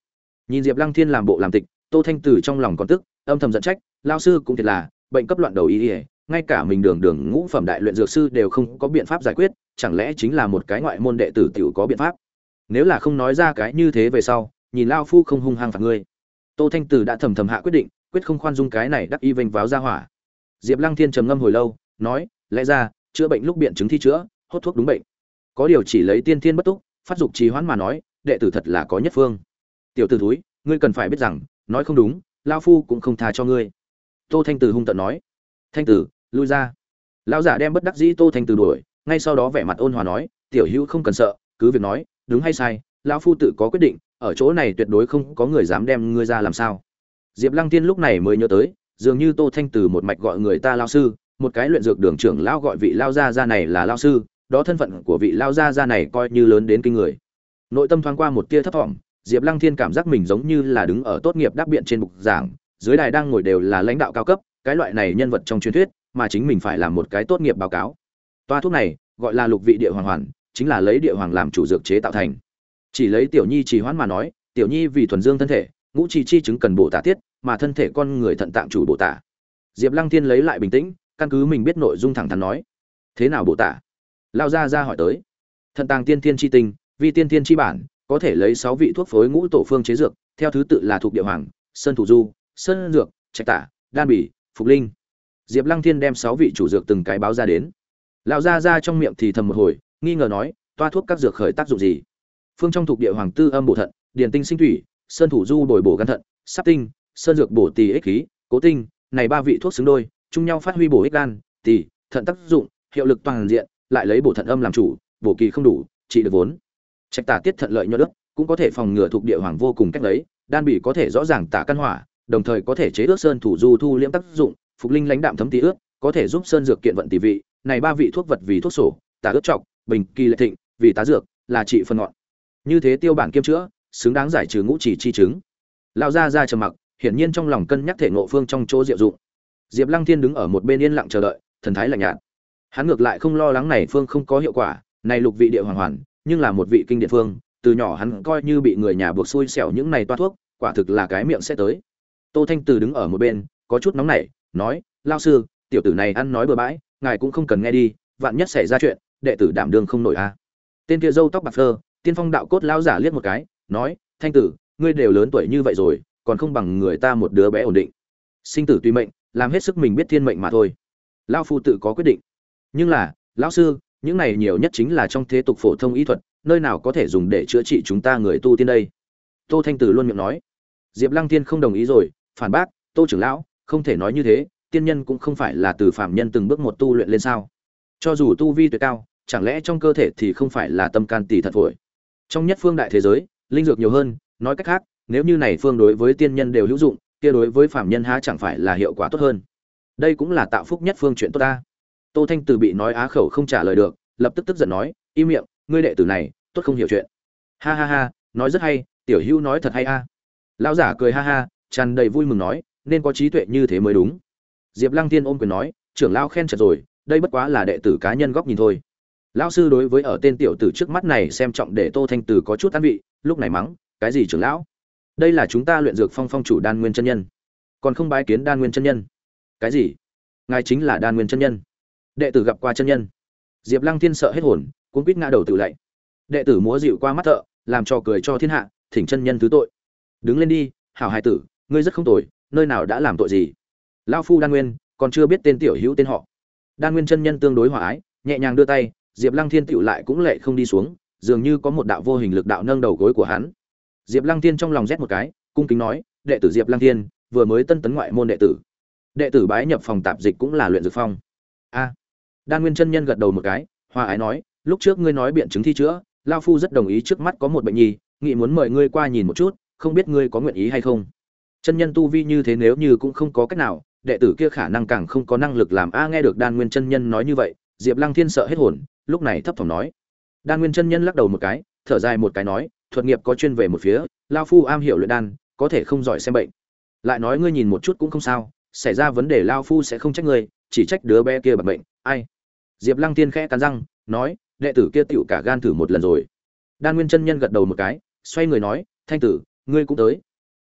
Nhìn diệp lăng thiên làm bộ làm tịch, tô thanh tử trong lòng còn tức, âm thầm giận trách, lão sư cũng thiệt là bệnh cấp loạn đầu y ỉa ngay cả mình đường đường ngũ phẩm đại luyện dược sư đều không có biện pháp giải quyết, chẳng lẽ chính là một cái ngoại môn đệ tử tiểu có biện pháp? Nếu là không nói ra cái như thế về sau, nhìn lao phu không hung hăng phạt ngươi. Tô thanh tử đã thầm thầm hạ quyết định, quyết không khoan dung cái này đắc y vênh váo ra hỏa. Diệp lăng thiên trầm ngâm hồi lâu, nói, lẽ ra, chữa bệnh lúc biện chứng thi chữa, hốt thuốc đúng bệnh. Có điều chỉ lấy tiên thiên bất túc, phát dục trì hoãn mà nói, đệ tử thật là có nhất phương. Tiểu t ử túi ngươi cần phải biết rằng, nói không đúng, lao phu cũng không tha cho ngươi tô thanh từ hung tận nói. Thanh tử lui ra. Lão giả đem bất đắc dĩ tô thanh từ đuổi, ngay sau đó vẻ mặt ôn hòa nói, tiểu hữu không cần sợ, cứ việc nói, đúng hay sai, lão phu tự có quyết định, ở chỗ này tuyệt đối không có người dám đem ngươi ra làm sao. Diệp lăng tiên lúc này mới nhớ tới, dường như tô thanh từ một mạch gọi người ta lao sư, một cái luyện dược đường trưởng lao gọi vị lao gia gia này là lao sư, đó thân phận của vị lao gia gia này coi như lớn đến kinh người. Nội tâm thoáng qua một tia thấp thỏm, diệp lăng thiên cảm giác mình giống như là đứng ở tốt nghiệp đáp biện trên bục giảng dưới đài đang ngồi đều là lãnh đạo cao cấp, cái loại này nhân vật trong truyền thuyết, mà chính mình phải làm một cái tốt nghiệp báo cáo. Toa thuốc này, gọi là lục vị địa hoàng hoàn, chính là lấy địa hoàng làm chủ dược chế tạo thành. Chỉ lấy tiểu nhi trì hoãn mà nói, tiểu nhi vì thuần dương thân thể, ngũ trì chi chứng cần bổ tả tiết, mà thân thể con người thận tạng chủ bổ tả. Diệp lăng thiên lấy lại bình tĩnh, căn cứ mình biết nội dung thẳng thắn nói. Thế nào bổ tả? Lao ra ra hỏi tới. Thận tàng tiên thiên chi tinh, vi tiên thiên chi bản, có thể lấy sáu vị thuốc phối ngũ tổ phương chế dược, theo thứ tự là thuộc địa hoàng, sơn thủ du sơn dược, trạch tả, đan bỉ phục linh. Diệp lăng thiên đem sáu vị chủ dược từng cái báo ra đến. Lão ra ra trong miệng thì thầm một hồi, nghi ngờ nói, toa thuốc các dược khởi tác dụng gì? Phương trong thuộc địa hoàng tư âm bổ thận, điền tinh sinh thủy, sơn thủ du bồi bổ gan thận sắp tinh, sơn dược bổ tỳ ích khí, cố tinh, này ba vị thuốc xứng đôi, chung nhau phát huy bổ ích gan, tỳ, thận tác dụng, hiệu lực toàn diện, lại lấy bổ thận âm làm chủ, bổ kỳ không đủ, trị được vốn. Trạch tả tiết thận lợi nhuận đức cũng có thể phòng ngừa thuộc địa hoàng vô cùng cách lấy, đan bỉ có thể rõ ràng tả căn hỏa đồng thời có thể chế ước sơn thủ du thu liễm tác dụng, phục linh lãnh đạm thấm tí ước, có thể giúp sơn dược kiện vận tỷ vị. Này ba vị thuốc vật vì thuốc sổ tả ước trọc, bình, kỳ lệ thịnh, vì tá dược, là trị phân ngọn. Như thế tiêu bản kiêm chữa, xứng đáng giải trừ ngũ chỉ chi chứng. Lão gia ra trầm mặc, hiển nhiên trong lòng cân nhắc thể ngộ phương trong chỗ diệu dụng. Diệp lăng thiên đứng ở một bên yên lặng chờ đợi, thần thái lạnh nhạt. Hắn ngược lại không lo lắng này phương không có hiệu quả, này lục vị địa hoàn hoàn, nhưng là một vị kinh địa phương, từ nhỏ hắn coi như bị người nhà buộc xui xẻo những này toa thuốc, quả thực là cái miệng sẽ tới tô thanh từ đứng ở một bên, có chút nóng nảy, nói, lao sư, tiểu tử này ăn nói bừa bãi, ngài cũng không cần nghe đi, vạn nhất xảy ra chuyện, đệ tử đảm đương không nổi a à. tên kia râu tóc bạc phơ, tiên phong đạo cốt lao giả liếc một cái, nói, thanh tử, ngươi đều lớn tuổi như vậy rồi, còn không bằng người ta một đứa bé ổn định. Sinh tử tùy mệnh, làm hết sức mình biết thiên mệnh mà thôi. Lao phu tự có quyết định. Nhưng là, lão sư, những này nhiều nhất chính là trong thế tục phổ thông y thuật, nơi nào có thể dùng để chữa trị chúng ta người tu tiên đây? Tô thanh tử luôn miệng nói. Diệp lăng tiên không đồng ý rồi phản bác, tô trưởng lão, không thể nói như thế, tiên nhân cũng không phải là từ phạm nhân từng bước một tu luyện lên sao. Cho dù tu vi tuyệt cao, chẳng lẽ trong cơ thể thì không phải là tâm can tỷ thật phổi trong nhất phương đại thế giới, linh dược nhiều hơn, nói cách khác, nếu như này phương đối với tiên nhân đều hữu dụng, kia đối với phạm nhân há chẳng phải là hiệu quả tốt hơn. Đây cũng là tạo phúc nhất phương chuyện tốt ta. Tô thanh từ bị nói á khẩu không trả lời được, lập tức tức giận nói, im miệng, ngươi đệ tử này, tốt không hiểu chuyện. Ha ha ha, nói rất hay, tiểu hữu nói thật hay a. Lão giả cười ha ha tràn đầy vui mừng nói, nên có trí tuệ như thế mới đúng. Diệp lăng tiên ôm quyền nói, trưởng lão khen chật rồi, đây bất quá là đệ tử cá nhân góc nhìn thôi. Lão sư đối với ở tên tiểu tử trước mắt này xem trọng để tô thanh tử có chút an vị, lúc này mắng, cái gì trưởng lão? Đây là chúng ta luyện dược phong phong chủ đan nguyên chân nhân. Còn không bái kiến đan nguyên chân nhân. Cái gì? Ngài chính là đan nguyên chân nhân? Đệ tử gặp qua chân nhân? Diệp lăng thiên sợ hết hồn, cuống quýt ngã đầu tự lạy. Đệ tử múa dịu qua mắt thợ, làm trò cười cho thiên hạ, thỉnh chân nhân thứ tội. Đứng lên đi, hảo hài tử ngươi rất không tội, nơi nào đã làm tội gì? Lao phu đan nguyên còn chưa biết tên tiểu hữu tên họ. Đan nguyên chân nhân tương đối hòa ái nhẹ nhàng đưa tay diệp lăng thiên tựu lại cũng lệ không đi xuống dường như có một đạo vô hình lực đạo nâng đầu gối của hắn. Diệp lăng thiên trong lòng rét một cái cung kính nói đệ tử diệp lăng thiên vừa mới tân tấn ngoại môn đệ tử. Đệ tử bái nhập phòng tạp dịch cũng là luyện dược phong. A. Đan nguyên chân nhân gật đầu một cái hòa ái nói lúc trước ngươi nói biện chứng thi chữa lao phu rất đồng ý trước mắt có một bệnh nhi nghị muốn mời ngươi qua nhìn một chút không biết ngươi có nguyện ý hay không? Chân nhân tu vi như thế nếu như cũng không có cách nào, đệ tử kia khả năng càng không có năng lực làm a nghe được đan nguyên chân nhân nói như vậy, diệp lăng thiên sợ hết hồn, lúc này thấp thỏm nói. Đan nguyên chân nhân lắc đầu một cái, thở dài một cái nói, thuật nghiệp có chuyên về một phía, lao phu am hiểu luyện đan, có thể không giỏi xem bệnh. Lại nói ngươi nhìn một chút cũng không sao, xảy ra vấn đề lao phu sẽ không trách ngươi, chỉ trách đứa bé kia bằng bệnh, ai? Diệp lăng tiên khẽ cắn răng, nói, đệ tử kia tựu cả gan thử một lần rồi. Đan nguyên chân nhân gật đầu một cái, xoay người nói, thanh tử, ngươi cũng tới.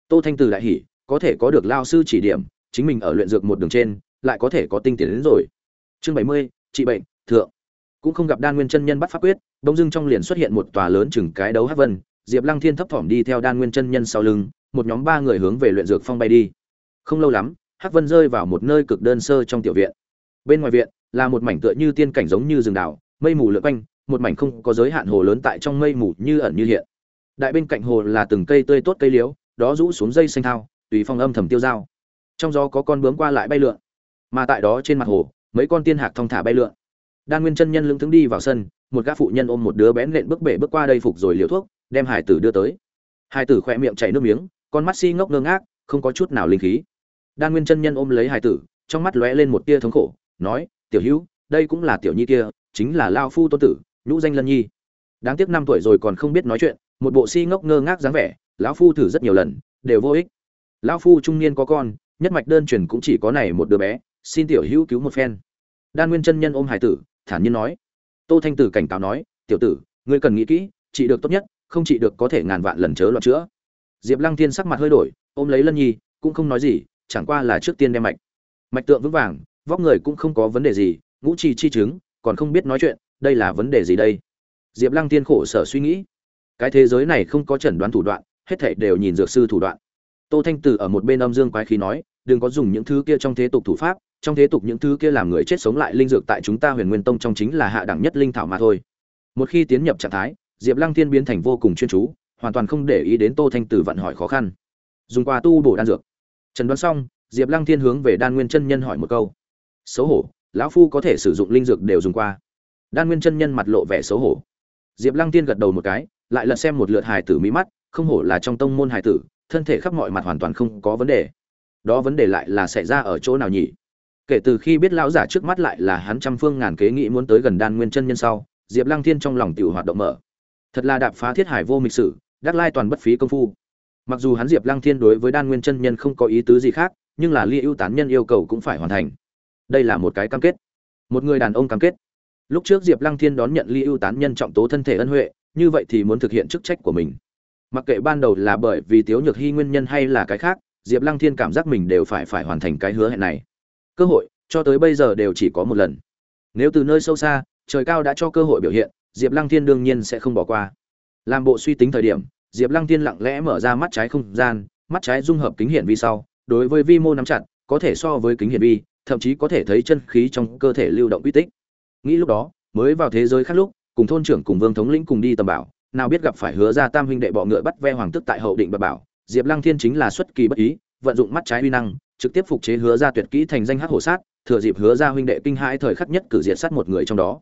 Tô thanh tử đại hỉ có thể có được lao sư chỉ điểm, chính mình ở luyện dược một đường trên, lại có thể có tinh tiến đến rồi. Chương bảy mươi, trị bệnh, thượng. Cũng không gặp đan nguyên chân nhân bắt pháp quyết, bỗng dưng trong liền xuất hiện một tòa lớn chừng cái đấu hát vân, diệp lăng thiên thấp thỏm đi theo đan nguyên chân nhân sau lưng, một nhóm ba người hướng về luyện dược phong bay đi. Không lâu lắm, hắc vân rơi vào một nơi cực đơn sơ trong tiểu viện. Bên ngoài viện, là một mảnh tựa như tiên cảnh giống như rừng đảo, mây mù lượn quanh, một mảnh không có giới hạn hồ lớn tại trong mây mù như ẩn như hiện. Đại bên cạnh hồ là từng cây tươi tốt cây liễu, đó rũ xuống dây xanh thao tùy phong âm thầm tiêu dao. Trong gió có con bướm qua lại bay lượn, mà tại đó trên mặt hồ, mấy con tiên hạc thong thả bay lượn. Đan nguyên chân nhân lững thững đi vào sân, một gã phụ nhân ôm một đứa bé nện bước bể bước qua đây phục rồi liều thuốc, đem hải tử đưa tới. Hải tử khỏe miệng chảy nước miếng, con mắt si ngốc ngơ ngác, không có chút nào linh khí. Đan nguyên chân nhân ôm lấy hải tử, trong mắt lóe lên một tia thống khổ, nói, tiểu hữu, đây cũng là tiểu nhi kia, chính là lao phu tôn tử, nhũ danh lân nhi. Đáng tiếc năm tuổi rồi còn không biết nói chuyện, một bộ si ngốc ngơ ngác dáng vẻ, lão phu thử rất nhiều lần, đều vô ích lão phu trung niên có con, nhất mạch đơn truyền cũng chỉ có này một đứa bé, xin tiểu hữu cứu một phen. Đan nguyên chân nhân ôm hải tử, thản nhiên nói. Tô thanh tử cảnh cáo nói, tiểu tử, ngươi cần nghĩ kỹ, trị được tốt nhất, không trị được có thể ngàn vạn lần chớ loạn chữa. Diệp lăng thiên sắc mặt hơi đổi, ôm lấy lân nhi, cũng không nói gì, chẳng qua là trước tiên đem mạch. Mạch tượng vững vàng, vóc người cũng không có vấn đề gì, ngũ trì chi chứng, còn không biết nói chuyện, đây là vấn đề gì đây? Diệp lăng thiên khổ sở suy nghĩ. Cái thế giới này không có chẩn đoán thủ đoạn, hết thảy đều nhìn dược sư thủ đoạn tô thanh tử ở một bên âm dương quái khí nói, đừng có dùng những thứ kia trong thế tục thủ pháp, trong thế tục những thứ kia làm người chết sống lại linh dược tại chúng ta huyền nguyên tông trong chính là hạ đẳng nhất linh thảo mà thôi. Một khi tiến nhập trạng thái, diệp lăng thiên biến thành vô cùng chuyên chú, hoàn toàn không để ý đến tô thanh tử vận hỏi khó khăn. Dùng qua tu bổ đan dược. Trần đoán xong, diệp lăng thiên hướng về đan nguyên chân nhân hỏi một câu. Xấu hổ, lão phu có thể sử dụng linh dược đều dùng qua? Đan nguyên chân nhân mặt lộ vẻ xấu hổ. Diệp lăng tiên gật đầu một cái, lại lật xem một lượt hài tử mỹ mắt, không hổ là trong tông môn hài tử thân thể khắp mọi mặt hoàn toàn không có vấn đề. Đó vấn đề lại là xảy ra ở chỗ nào nhỉ? Kể từ khi biết lão giả trước mắt lại là hắn trăm phương ngàn kế nghĩ muốn tới gần đan nguyên chân nhân sau, diệp lăng thiên trong lòng tiểu hoạt động mở. Thật là đạp phá thiết hải vô mịch sử, đắc lai toàn bất phí công phu. Mặc dù hắn diệp lăng thiên đối với đan nguyên chân nhân không có ý tứ gì khác, nhưng là ly ưu tán nhân yêu cầu cũng phải hoàn thành. Đây là một cái cam kết. Một người đàn ông cam kết. Lúc trước diệp lăng thiên đón nhận ly ưu tán nhân trọng tố thân thể ân huệ, như vậy thì muốn thực hiện chức trách của mình mặc kệ ban đầu là bởi vì tiếu nhược hy nguyên nhân hay là cái khác, diệp lăng thiên cảm giác mình đều phải phải hoàn thành cái hứa hẹn này. Cơ hội, cho tới bây giờ đều chỉ có một lần. Nếu từ nơi sâu xa, trời cao đã cho cơ hội biểu hiện, diệp lăng thiên đương nhiên sẽ không bỏ qua. Làm bộ suy tính thời điểm, diệp lăng thiên lặng lẽ mở ra mắt trái không gian, mắt trái dung hợp kính hiển vi sau, đối với vi mô nắm chặt, có thể so với kính hiển vi, thậm chí có thể thấy chân khí trong cơ thể lưu động quy tích. Nghĩ lúc đó, mới vào thế giới khác lúc, cùng thôn trưởng cùng vương thống lĩnh cùng đi tầm bảo nào biết gặp phải hứa ra tam huynh đệ bọ ngựa bắt ve hoàng tức tại hậu định bờ bảo, diệp lăng thiên chính là xuất kỳ bất ý, vận dụng mắt trái uy năng, trực tiếp phục chế hứa ra tuyệt kỹ thành danh hắc hổ sát, thừa dịp hứa ra huynh đệ kinh hãi thời khắc nhất cử diệt sát một người trong đó.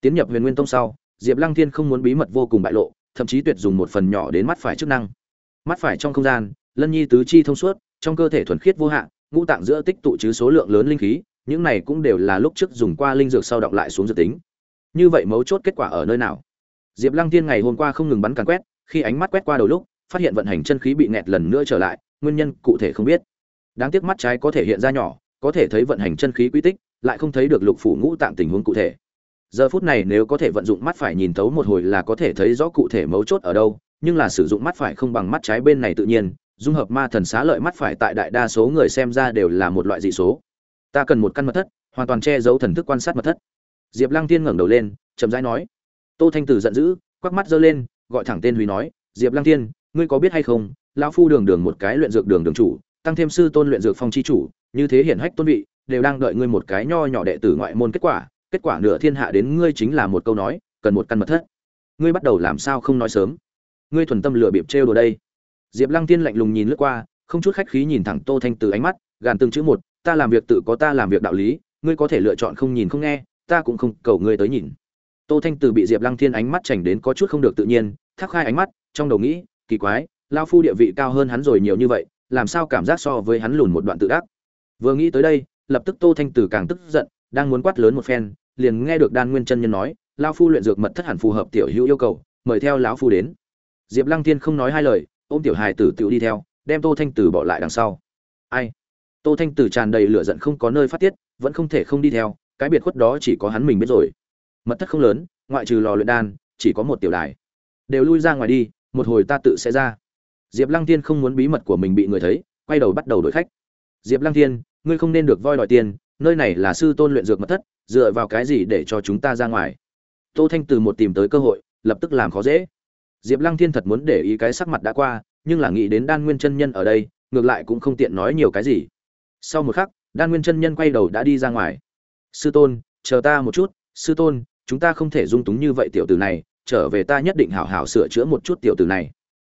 Tiến nhập huyền nguyên tông sau, diệp lăng thiên không muốn bí mật vô cùng bại lộ, thậm chí tuyệt dùng một phần nhỏ đến mắt phải chức năng. Mắt phải trong không gian, lân nhi tứ chi thông suốt, trong cơ thể thuần khiết vô hạn, ngũ tạng giữa tích tụ chứ số lượng lớn linh khí, những này cũng đều là lúc trước dùng qua linh dược sau đọc lại xuống dự tính. Như vậy mấu chốt kết quả ở nơi nào? Diệp lăng tiên ngày hôm qua không ngừng bắn càn quét, khi ánh mắt quét qua đầu lúc, phát hiện vận hành chân khí bị nghẹt lần nữa trở lại, nguyên nhân cụ thể không biết. Đáng tiếc mắt trái có thể hiện ra nhỏ, có thể thấy vận hành chân khí quy tích, lại không thấy được lục phủ ngũ tạng tình huống cụ thể. Giờ phút này nếu có thể vận dụng mắt phải nhìn thấu một hồi là có thể thấy rõ cụ thể mấu chốt ở đâu, nhưng là sử dụng mắt phải không bằng mắt trái bên này tự nhiên, dung hợp ma thần xá lợi mắt phải tại đại đa số người xem ra đều là một loại dị số. Ta cần một căn mật thất, hoàn toàn che giấu thần thức quan sát mật thất. Diệp lăng tiên ngẩng đầu lên, chậm rãi nói tô thanh tử giận dữ quắc mắt giơ lên gọi thẳng tên huy nói diệp lăng Thiên, ngươi có biết hay không lão phu đường đường một cái luyện dược đường đường chủ tăng thêm sư tôn luyện dược phong chi chủ như thế hiển hách tôn vị đều đang đợi ngươi một cái nho nhỏ đệ tử ngoại môn kết quả kết quả nửa thiên hạ đến ngươi chính là một câu nói cần một căn mật thất. Ngươi bắt đầu làm sao không nói sớm? Ngươi thuần tâm lừa bịp trêu đồ đây. Diệp lăng tiên lạnh lùng nhìn lướt qua không chút khách khí nhìn thẳng tô thanh từ ánh mắt gàn từng chữ một ta làm việc tự có ta làm việc đạo lý ngươi có thể lựa chọn không nhìn không nghe ta cũng không cầu ngươi tới nhìn tô thanh từ bị diệp lăng thiên ánh mắt chảnh đến có chút không được tự nhiên, thắc khai ánh mắt, trong đầu nghĩ, kỳ quái, lao phu địa vị cao hơn hắn rồi nhiều như vậy, làm sao cảm giác so với hắn lùn một đoạn tự đắc vừa nghĩ tới đây, lập tức tô thanh từ càng tức giận, đang muốn quát lớn một phen, liền nghe được đan nguyên chân nhân nói, lao phu luyện dược mật thất hẳn phù hợp tiểu hữu yêu cầu, mời theo lão phu đến. Diệp lăng thiên không nói hai lời, ôm tiểu hài tử tiểu đi theo, đem tô thanh từ bỏ lại đằng sau. Ai? Tô thanh từ tràn đầy lửa giận không có nơi phát tiết, vẫn không thể không đi theo, cái biệt khuất đó chỉ có hắn mình biết rồi mật thất không lớn, ngoại trừ lò luyện đan, chỉ có một tiểu đài. Đều lui ra ngoài đi, một hồi ta tự sẽ ra. Diệp lăng thiên không muốn bí mật của mình bị người thấy, quay đầu bắt đầu đổi khách. Diệp lăng thiên, ngươi không nên được voi đòi tiền, nơi này là sư tôn luyện dược mật thất, dựa vào cái gì để cho chúng ta ra ngoài? Tô thanh từ một tìm tới cơ hội, lập tức làm khó dễ. Diệp lăng thiên thật muốn để ý cái sắc mặt đã qua, nhưng là nghĩ đến đan nguyên chân nhân ở đây, ngược lại cũng không tiện nói nhiều cái gì. Sau một khắc, đan nguyên chân nhân quay đầu đã đi ra ngoài. Sư tôn, chờ ta một chút, sư tôn chúng ta không thể dung túng như vậy tiểu tử này, trở về ta nhất định hảo hảo sửa chữa một chút tiểu tử này.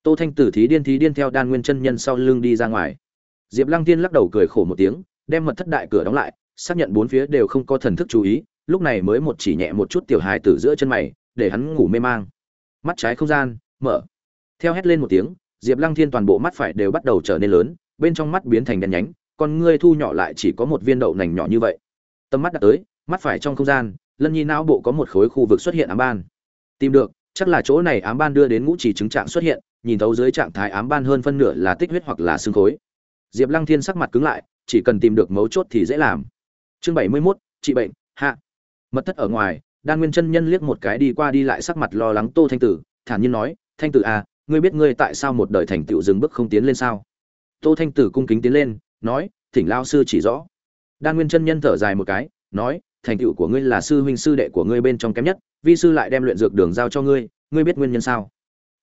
Tô thanh tử thí điên thí điên theo đan nguyên chân nhân sau lưng đi ra ngoài. Diệp lăng tiên lắc đầu cười khổ một tiếng, đem mật thất đại cửa đóng lại, xác nhận bốn phía đều không có thần thức chú ý, lúc này mới một chỉ nhẹ một chút tiểu hài tử giữa chân mày, để hắn ngủ mê mang. Mắt trái không gian, mở. Theo hét lên một tiếng, diệp lăng thiên toàn bộ mắt phải đều bắt đầu trở nên lớn, bên trong mắt biến thành đen nhánh, con ngươi thu nhỏ lại chỉ có một viên đậu nành nhỏ như vậy. Tầm mắt đã tới, mắt phải trong không gian lân nhi não bộ có một khối khu vực xuất hiện ám ban. Tìm được, chắc là chỗ này ám ban đưa đến ngũ chỉ chứng trạng xuất hiện, nhìn thấu dưới trạng thái ám ban hơn phân nửa là tích huyết hoặc là xương khối. Diệp lăng thiên sắc mặt cứng lại, chỉ cần tìm được mấu chốt thì dễ làm. Chương bảy mươi mốt, trị bệnh, hạ. Mật thất ở ngoài, đan nguyên chân nhân liếc một cái đi qua đi lại sắc mặt lo lắng tô thanh tử, thản nhiên nói, thanh tử à ngươi biết ngươi tại sao một đời thành tựu dừng bước không tiến lên sao? Tô thanh tử cung kính tiến lên, nói, thỉnh lao sư chỉ rõ. Đan nguyên chân nhân thở dài một cái, nói thành tựu của ngươi là sư huynh sư đệ của ngươi bên trong kém nhất, vi sư lại đem luyện dược đường giao cho ngươi ngươi biết nguyên nhân sao?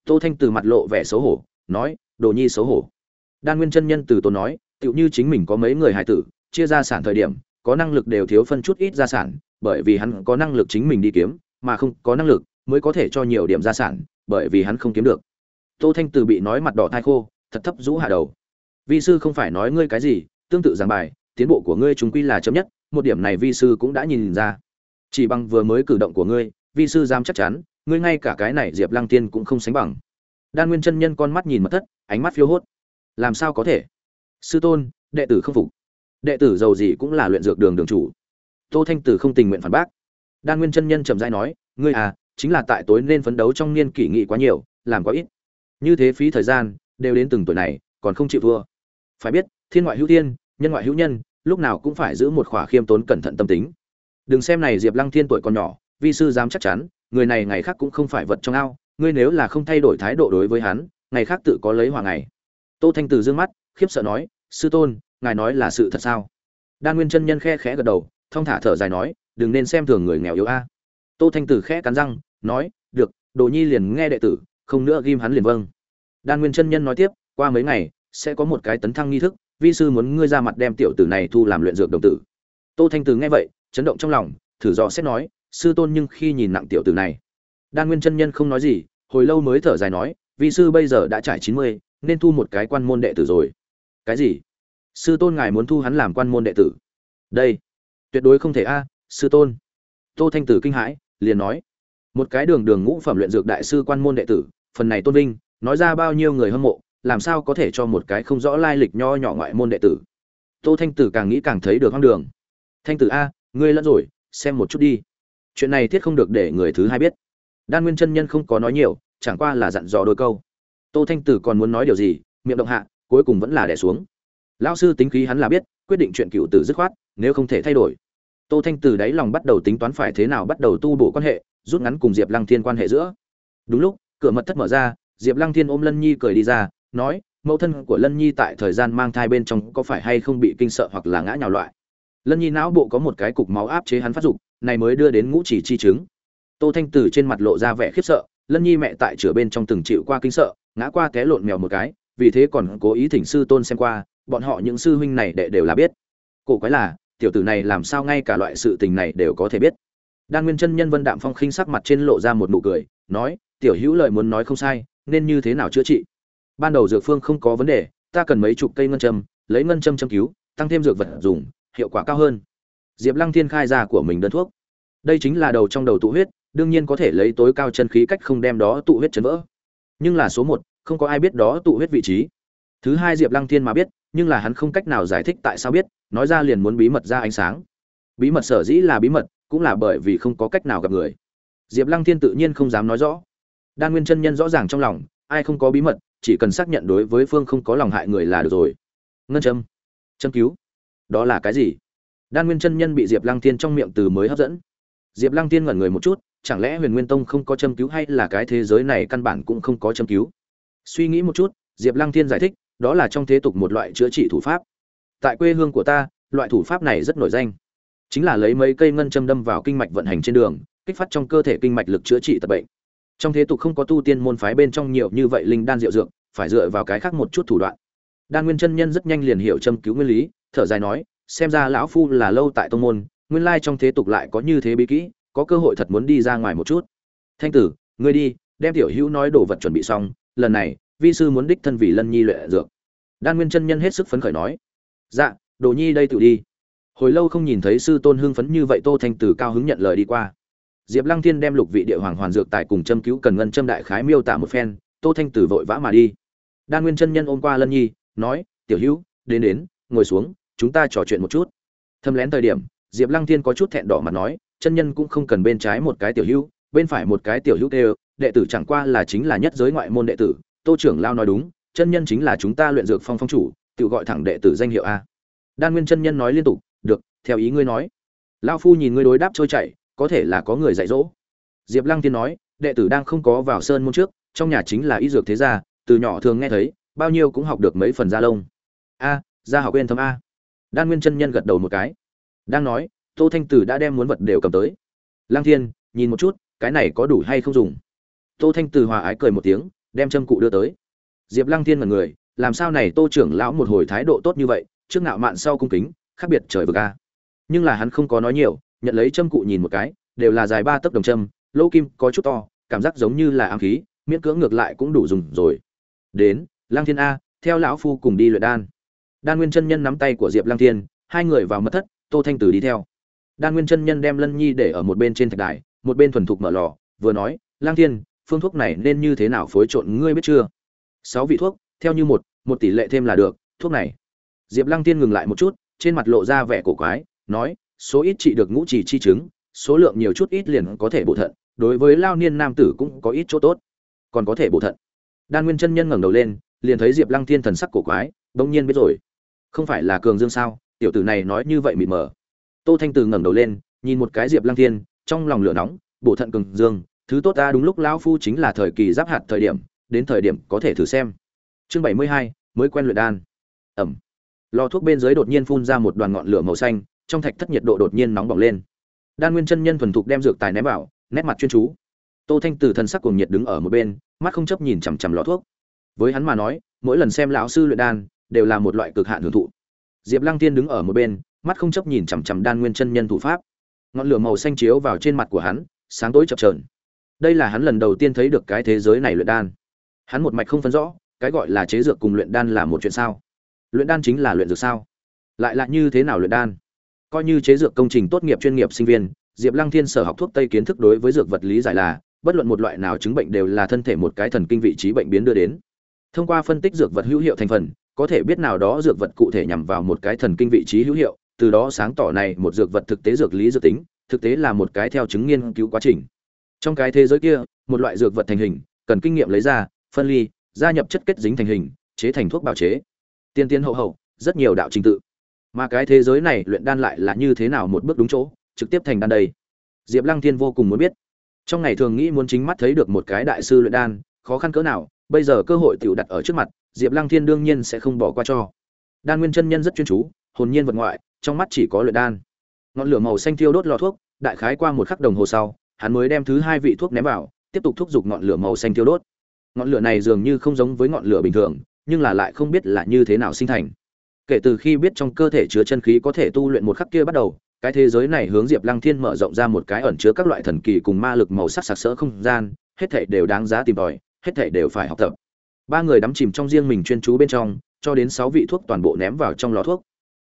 Tô thanh từ mặt lộ vẻ xấu hổ, nói, đồ nhi xấu hổ. Đan nguyên chân nhân từ tốn nói, tựu như chính mình có mấy người hài tử, chia ra sản thời điểm, có năng lực đều thiếu phân chút ít gia sản, bởi vì hắn có năng lực chính mình đi kiếm, mà không có năng lực mới có thể cho nhiều điểm gia sản, bởi vì hắn không kiếm được. Tô thanh từ bị nói mặt đỏ thai khô, thật thấp rũ hạ đầu. Vi sư không phải nói ngươi cái gì, tương tự giảng bài, tiến bộ của ngươi chúng quy là chấm nhất một điểm này vi sư cũng đã nhìn ra. Chỉ bằng vừa mới cử động của ngươi, vi sư dám chắc chắn, ngươi ngay cả cái này diệp lăng tiên cũng không sánh bằng. Đan nguyên chân nhân con mắt nhìn mật thất, ánh mắt phiêu hốt. Làm sao có thể? Sư tôn, đệ tử không phục. Đệ tử giàu gì cũng là luyện dược đường đường chủ. Tô thanh tử không tình nguyện phản bác. Đan nguyên chân nhân trầm dai nói, ngươi à chính là tại tối nên phấn đấu trong niên kỷ nghị quá nhiều, làm quá ít. Như thế phí thời gian, đều đến từng tuổi này, còn không chịu thua. Phải biết, thiên ngoại hữu thiên, nhân ngoại hữu nhân lúc nào cũng phải giữ một khỏa khiêm tốn cẩn thận tâm tính. Đừng xem này diệp lăng thiên tuổi còn nhỏ, vi sư dám chắc chắn, người này ngày khác cũng không phải vật trong ao, ngươi nếu là không thay đổi thái độ đối với hắn, ngày khác tự có lấy hòa ngày. Tô thanh từ dương mắt, khiếp sợ nói, sư tôn, ngài nói là sự thật sao? Đan nguyên chân nhân khe khẽ gật đầu, thong thả thở dài nói, đừng nên xem thường người nghèo yếu a. Tô thanh Tử khẽ cắn răng, nói, được, đồ nhi liền nghe đệ tử, không nữa ghim hắn liền vâng. Đan nguyên chân nhân nói tiếp, qua mấy ngày, sẽ có một cái tấn thăng nghi thức vi sư muốn ngươi ra mặt đem tiểu tử này thu làm luyện dược đồng tử. Tô thanh từ nghe vậy, chấn động trong lòng, thử dò xét nói, sư tôn nhưng khi nhìn nặng tiểu tử này. Đan nguyên chân nhân không nói gì, hồi lâu mới thở dài nói, vi sư bây giờ đã trải chín mươi, nên thu một cái quan môn đệ tử rồi. Cái gì? Sư tôn ngài muốn thu hắn làm quan môn đệ tử? Đây. Tuyệt đối không thể a, sư tôn. Tô thanh tử kinh hãi, liền nói, một cái đường đường ngũ phẩm luyện dược đại sư quan môn đệ tử, phần này tôn vinh, nói ra bao nhiêu người hâm mộ làm sao có thể cho một cái không rõ lai lịch nho nhỏ ngoại môn đệ tử? Tô thanh tử càng nghĩ càng thấy được hoang đường. Thanh tử a, ngươi lẫn rồi, xem một chút đi. Chuyện này thiết không được để người thứ hai biết. Đan nguyên chân nhân không có nói nhiều, chẳng qua là dặn dò đôi câu. Tô thanh tử còn muốn nói điều gì, miệng động hạ, cuối cùng vẫn là đẻ xuống. Lão sư tính khí hắn là biết, quyết định chuyện cựu tử dứt khoát, nếu không thể thay đổi. Tô thanh tử đáy lòng bắt đầu tính toán phải thế nào bắt đầu tu bổ quan hệ, rút ngắn cùng diệp lăng thiên quan hệ giữa. Đúng lúc, cửa mật thất mở ra, diệp lăng thiên ôm lân nhi cười đi ra nói, mẫu thân của lân nhi tại thời gian mang thai bên trong có phải hay không bị kinh sợ hoặc là ngã nhào loại? Lân nhi não bộ có một cái cục máu áp chế hắn phát dục, này mới đưa đến ngũ chỉ chi chứng. Tô thanh tử trên mặt lộ ra vẻ khiếp sợ, lân nhi mẹ tại chửa bên trong từng chịu qua kinh sợ, ngã qua té lộn mèo một cái, vì thế còn cố ý thỉnh sư tôn xem qua, bọn họ những sư huynh này đệ đều là biết. Cổ quái là, tiểu tử này làm sao ngay cả loại sự tình này đều có thể biết. Đan nguyên chân nhân vân đạm phong khinh sắc mặt trên lộ ra một nụ cười, nói, tiểu hữu lời muốn nói không sai, nên như thế nào chữa trị? Ban đầu dược phương không có vấn đề, ta cần mấy chục cây ngân châm, lấy ngân châm châm cứu, tăng thêm dược vật dùng, hiệu quả cao hơn. Diệp lăng thiên khai ra của mình đơn thuốc. Đây chính là đầu trong đầu tụ huyết, đương nhiên có thể lấy tối cao chân khí cách không đem đó tụ huyết chấn vỡ. Nhưng là số một, không có ai biết đó tụ huyết vị trí. Thứ hai diệp lăng thiên mà biết, nhưng là hắn không cách nào giải thích tại sao biết, nói ra liền muốn bí mật ra ánh sáng. Bí mật sở dĩ là bí mật, cũng là bởi vì không có cách nào gặp người. Diệp lăng thiên tự nhiên không dám nói rõ. Đan nguyên chân nhân rõ ràng trong lòng, ai không có bí mật chỉ cần xác nhận đối với phương không có lòng hại người là được rồi. Ngân châm châm cứu, đó là cái gì? Đan nguyên chân nhân bị diệp lăng thiên trong miệng từ mới hấp dẫn. Diệp lăng thiên ngẩn người một chút, chẳng lẽ huyền nguyên tông không có châm cứu hay là cái thế giới này căn bản cũng không có châm cứu? Suy nghĩ một chút, diệp lăng thiên giải thích, đó là trong thế tục một loại chữa trị thủ pháp. Tại quê hương của ta, loại thủ pháp này rất nổi danh. Chính là lấy mấy cây ngân châm đâm vào kinh mạch vận hành trên đường, kích phát trong cơ thể kinh mạch lực chữa trị tập bệnh trong thế tục không có tu tiên môn phái bên trong nhiều như vậy linh đan diệu dược, phải dựa vào cái khác một chút thủ đoạn. Đan nguyên chân nhân rất nhanh liền hiểu châm cứu nguyên lý, thở dài nói, xem ra lão phu là lâu tại tông môn, nguyên lai trong thế tục lại có như thế bí kỹ, có cơ hội thật muốn đi ra ngoài một chút. Thanh tử, ngươi đi, đem tiểu hữu nói đồ vật chuẩn bị xong, lần này, vi sư muốn đích thân vì lân nhi luyện dược. Đan nguyên chân nhân hết sức phấn khởi nói dạ đồ nhi đây tự đi. Hồi lâu không nhìn thấy sư tôn hưng phấn như vậy tô thanh tử cao hứng nhận lời đi qua diệp lăng thiên đem lục vị địa hoàng hoàn dược tài cùng châm cứu cần ngân châm đại khái miêu tả một phen, tô thanh tử vội vã mà đi. Đan nguyên chân nhân ôm qua lân nhi, nói, tiểu hữu, đến đến, ngồi xuống, chúng ta trò chuyện một chút. Thâm lén thời điểm, diệp lăng thiên có chút thẹn đỏ mặt nói, chân nhân cũng không cần bên trái một cái tiểu hữu, bên phải một cái tiểu hữu tê đệ tử chẳng qua là chính là nhất giới ngoại môn đệ tử. Tô trưởng lao nói, đúng, chân nhân chính là chúng ta luyện dược phong phong chủ, tự gọi thẳng đệ tử danh hiệu a. Đan nguyên chân nhân nói liên tục, được, theo ý ngươi nói. Lão phu nhìn ngươi đối đáp trôi chảy có thể là có người dạy dỗ. Diệp lăng tiên nói, đệ tử đang không có vào sơn môn trước, trong nhà chính là y dược thế gia, từ nhỏ thường nghe thấy, bao nhiêu cũng học được mấy phần da lông. A, gia học quên thấm a. Đan nguyên chân nhân gật đầu một cái. Đang nói, tô thanh tử đã đem muốn vật đều cầm tới. Lang thiên, nhìn một chút, cái này có đủ hay không dùng? Tô thanh tử hòa ái cười một tiếng, đem châm cụ đưa tới. Diệp lăng thiên mật người, làm sao này tô trưởng lão một hồi thái độ tốt như vậy, trước ngạo mạn sau cung kính, khác biệt trời vực a. Nhưng là hắn không có nói nhiều nhận lấy châm cụ nhìn một cái, đều là dài ba tấc đồng châm, lỗ kim có chút to, cảm giác giống như là ám khí, miễn cưỡng ngược lại cũng đủ dùng rồi. Đến lang thiên a, theo lão phu cùng đi luyện đan. Đan nguyên chân nhân nắm tay của diệp lang thiên, hai người vào mật thất, tô thanh tử đi theo. Đan nguyên chân nhân đem lân nhi để ở một bên trên thạch đài, một bên thuần thục mở lò, vừa nói lang thiên, phương thuốc này nên như thế nào phối trộn ngươi biết chưa? Sáu vị thuốc, theo như một một tỷ lệ thêm là được, thuốc này. Diệp lăng tiên ngừng lại một chút, trên mặt lộ ra vẻ cổ quái, nói số ít trị được ngũ trì chi chứng, số lượng nhiều chút ít liền có thể bổ thận, đối với lao niên nam tử cũng có ít chỗ tốt. Còn có thể bổ thận. Đan nguyên chân nhân ngẩng đầu lên, liền thấy diệp lăng thiên thần sắc cổ quái, bỗng nhiên biết rồi. Không phải là cường dương sao? Tiểu tử này nói như vậy mịt mờ. Tô thanh từ ngẩng đầu lên, nhìn một cái diệp lăng thiên, trong lòng lửa nóng, bổ thận cường dương, thứ tốt ta đúng lúc lão phu chính là thời kỳ giáp hạt thời điểm, đến thời điểm có thể thử xem. Chương bảy mươi hai, mới quen luyện đan. Ẩm. Lò thuốc bên dưới đột nhiên phun ra một đoàn ngọn lửa màu xanh trong thạch thất nhiệt độ đột nhiên nóng bỏng lên. Đan nguyên chân nhân thuần thục đem dược tài ném vào, nét mặt chuyên chú. Tô thanh từ thần sắc cuồng nhiệt đứng ở một bên, mắt không chấp nhìn chằm chằm lọ thuốc. Với hắn mà nói, mỗi lần xem lão sư luyện đan, đều là một loại cực hạn hưởng thụ. Diệp lăng tiên đứng ở một bên, mắt không chấp nhìn chằm chằm đan nguyên chân nhân thủ pháp. Ngọn lửa màu xanh chiếu vào trên mặt của hắn, sáng tối chập trờn đây là hắn lần đầu tiên thấy được cái thế giới này luyện đan. Hắn một mạch không phân rõ, cái gọi là chế dược cùng luyện đan là một chuyện sao? Luyện đan chính là luyện dược sao? Lại là như thế nào luyện đan? Coi như chế dược công trình tốt nghiệp chuyên nghiệp sinh viên, diệp lăng thiên sở học thuốc tây kiến thức đối với dược vật lý giải là, bất luận một loại nào chứng bệnh đều là thân thể một cái thần kinh vị trí bệnh biến đưa đến. Thông qua phân tích dược vật hữu hiệu thành phần, có thể biết nào đó dược vật cụ thể nhằm vào một cái thần kinh vị trí hữu hiệu, từ đó sáng tỏ này một dược vật thực tế dược lý dược tính, thực tế là một cái theo chứng nghiên cứu quá trình. Trong cái thế giới kia, một loại dược vật thành hình, cần kinh nghiệm lấy ra, phân ly, gia nhập chất kết dính thành hình, chế thành thuốc bào chế. Tiên tiến hậu hậu, rất nhiều đạo trình tự mà cái thế giới này luyện đan lại là như thế nào một bước đúng chỗ, trực tiếp thành đan đây. Diệp lăng thiên vô cùng muốn biết. Trong ngày thường nghĩ muốn chính mắt thấy được một cái đại sư luyện đan, khó khăn cỡ nào, bây giờ cơ hội tiểu đặt ở trước mặt, diệp lăng thiên đương nhiên sẽ không bỏ qua cho. Đan nguyên chân nhân rất chuyên chú, hồn nhiên vật ngoại, trong mắt chỉ có luyện đan. Ngọn lửa màu xanh thiêu đốt lò thuốc, đại khái qua một khắc đồng hồ sau, hắn mới đem thứ hai vị thuốc ném vào, tiếp tục thúc giục ngọn lửa màu xanh thiêu đốt. Ngọn lửa này dường như không giống với ngọn lửa bình thường, nhưng là lại không biết là như thế nào sinh thành kể từ khi biết trong cơ thể chứa chân khí có thể tu luyện một khắc kia bắt đầu, cái thế giới này hướng diệp lăng thiên mở rộng ra một cái ẩn chứa các loại thần kỳ cùng ma lực màu sắc sặc sỡ không gian, hết thảy đều đáng giá tìm tòi, hết thảy đều phải học tập. Ba người đắm chìm trong riêng mình chuyên chú bên trong, cho đến sáu vị thuốc toàn bộ ném vào trong lò thuốc.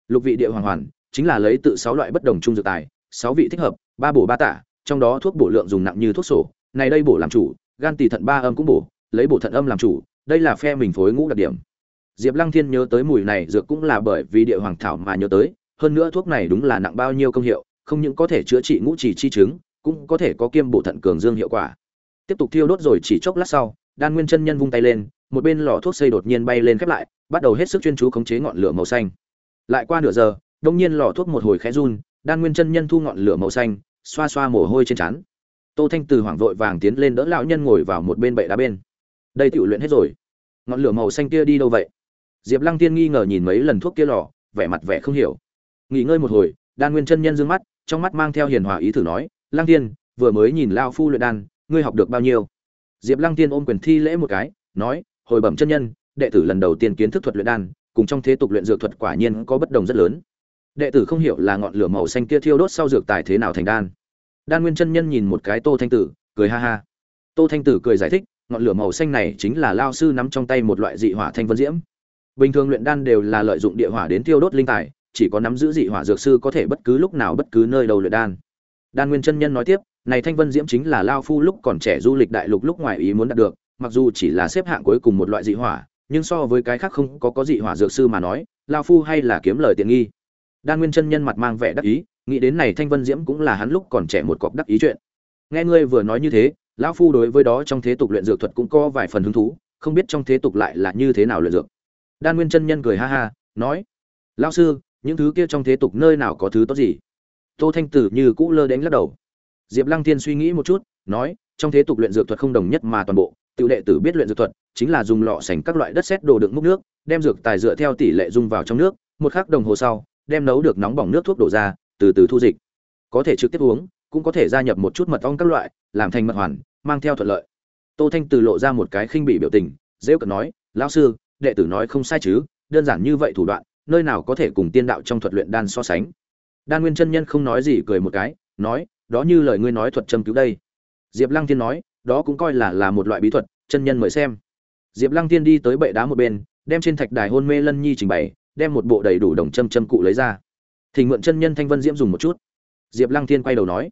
Lục vị địa hoàng hoàn, chính là lấy tự sáu loại bất đồng chung dược tài, sáu vị thích hợp, ba bổ ba tả, trong đó thuốc bổ lượng dùng nặng như thuốc sổ, này đây bổ làm chủ, gan tỳ thận ba âm cũng bổ, lấy bổ thận âm làm chủ, đây là phe mình phối ngũ đặc điểm diệp lăng thiên nhớ tới mùi này dược cũng là bởi vì địa hoàng thảo mà nhớ tới, hơn nữa thuốc này đúng là nặng bao nhiêu công hiệu, không những có thể chữa trị ngũ chỉ chi chứng, cũng có thể có kiêm bổ thận cường dương hiệu quả. Tiếp tục thiêu đốt rồi chỉ chốc lát sau, đan nguyên chân nhân vung tay lên, một bên lò thuốc xây đột nhiên bay lên khép lại, bắt đầu hết sức chuyên chú khống chế ngọn lửa màu xanh. Lại qua nửa giờ đột nhiên lò thuốc một hồi khẽ run, đan nguyên chân nhân thu ngọn lửa màu xanh, xoa xoa mồ hôi trên trán. Tô thanh từ hoảng vội vàng tiến lên đỡ lão nhân ngồi vào một bên bệ đá bên. Đây tiểu luyện hết rồi. Ngọn lửa màu xanh kia đi đâu vậy? Diệp lăng tiên nghi ngờ nhìn mấy lần thuốc kia lò, vẻ mặt vẻ không hiểu. Nghỉ ngơi một hồi, đan nguyên chân nhân d mắt, trong mắt mang theo hiền hòa ý thử nói, lăng tiên vừa mới nhìn lao phu luyện đan, ngươi học được bao nhiêu? Diệp lăng tiên ôm quyền thi lễ một cái, nói, hồi bẩm chân nhân, đệ tử lần đầu tiên kiến thức thuật luyện đan, cùng trong thế tục luyện dược thuật quả nhiên có bất đồng rất lớn. Đệ tử không hiểu là ngọn lửa màu xanh kia thiêu đốt sau dược tài thế nào thành đan. Đan nguyên chân nhân nhìn một cái tô thanh tử, cười ha ha. Tô thanh tử cười giải thích, ngọn lửa màu xanh này chính là lao sư nắm trong tay một loại dị hỏa thanh vân diễm bình thường luyện đan đều là lợi dụng địa hỏa đến tiêu đốt linh tài, chỉ có nắm giữ dị hỏa dược sư có thể bất cứ lúc nào bất cứ nơi đâu luyện đan. Đan nguyên chân nhân nói tiếp, này thanh vân diễm chính là lao phu lúc còn trẻ du lịch đại lục lúc ngoài ý muốn đạt được, mặc dù chỉ là xếp hạng cuối cùng một loại dị hỏa, nhưng so với cái khác không có có dị hỏa dược sư mà nói, lao phu hay là kiếm lời tiện nghi. Đan nguyên chân nhân mặt mang vẻ đắc ý, nghĩ đến này thanh vân diễm cũng là hắn lúc còn trẻ một cọc đắc ý chuyện. Nghe ngươi vừa nói như thế lão phu đối với đó trong thế tục luyện dược thuật cũng có vài phần hứng thú, không biết trong thế tục lại là như thế nào luyện dược đan nguyên chân nhân cười ha ha, nói, lão sư, những thứ kia trong thế tục nơi nào có thứ tốt gì? Tô thanh tử như cũ lơ đánh lắc đầu. Diệp lăng thiên suy nghĩ một chút, nói, trong thế tục luyện dược thuật không đồng nhất mà toàn bộ, tiểu đệ tử biết luyện dược thuật, chính là dùng lọ sành các loại đất sét đồ đựng múc nước, đem dược tài dựa theo tỷ lệ dung vào trong nước, một khắc đồng hồ sau, đem nấu được nóng bỏng nước thuốc đổ ra, từ từ thu dịch. Có thể trực tiếp uống, cũng có thể gia nhập một chút mật ong các loại, làm thành mật hoàn, mang theo thuận lợi. Tô thanh từ lộ ra một cái khinh bị biểu tình dễ cận nói, lão sư đệ tử nói không sai chứ, đơn giản như vậy thủ đoạn, nơi nào có thể cùng tiên đạo trong thuật luyện đan so sánh. Đan nguyên chân nhân không nói gì cười một cái, nói, đó như lời ngươi nói thuật châm cứu đây. Diệp lăng thiên nói, đó cũng coi là là một loại bí thuật, chân nhân mời xem. Diệp lăng thiên đi tới bệ đá một bên, đem trên thạch đài hôn mê lân nhi trình bày, đem một bộ đầy đủ đồng châm châm cụ lấy ra. Thì mượn chân nhân thanh vân diễm dùng một chút. Diệp lăng thiên quay đầu nói.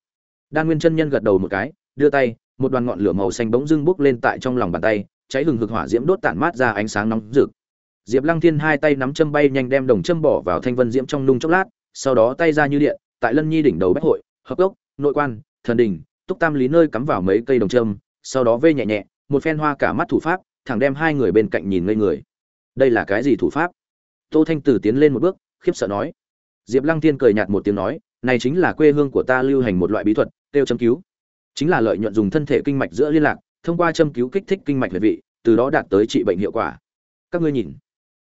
Đan nguyên chân nhân gật đầu một cái, đưa tay, một đoàn ngọn lửa màu xanh bỗng dưng bốc lên tại trong lòng bàn tay cháy hừng hực hỏa diễm đốt tản mát ra ánh sáng nóng rực. Diệp lăng thiên hai tay nắm châm bay nhanh đem đồng châm bỏ vào thanh vân diễm trong nung chốc lát sau đó tay ra như điện tại lân nhi đỉnh đầu bách hội hợp gốc nội quan thần đỉnh, túc tam lý nơi cắm vào mấy cây đồng châm sau đó vê nhẹ nhẹ một phen hoa cả mắt thủ pháp thẳng đem hai người bên cạnh nhìn ngây người. Đây là cái gì thủ pháp? Tô thanh tử tiến lên một bước khiếp sợ nói. Diệp lăng thiên cười nhạt một tiếng nói này chính là quê hương của ta lưu hành một loại bí thuật tiêu châm cứu. Chính là lợi nhuận dùng thân thể kinh mạch giữa liên lạc thông qua châm cứu kích thích kinh mạch huyệt vị, từ đó đạt tới trị bệnh hiệu quả. Các ngươi nhìn.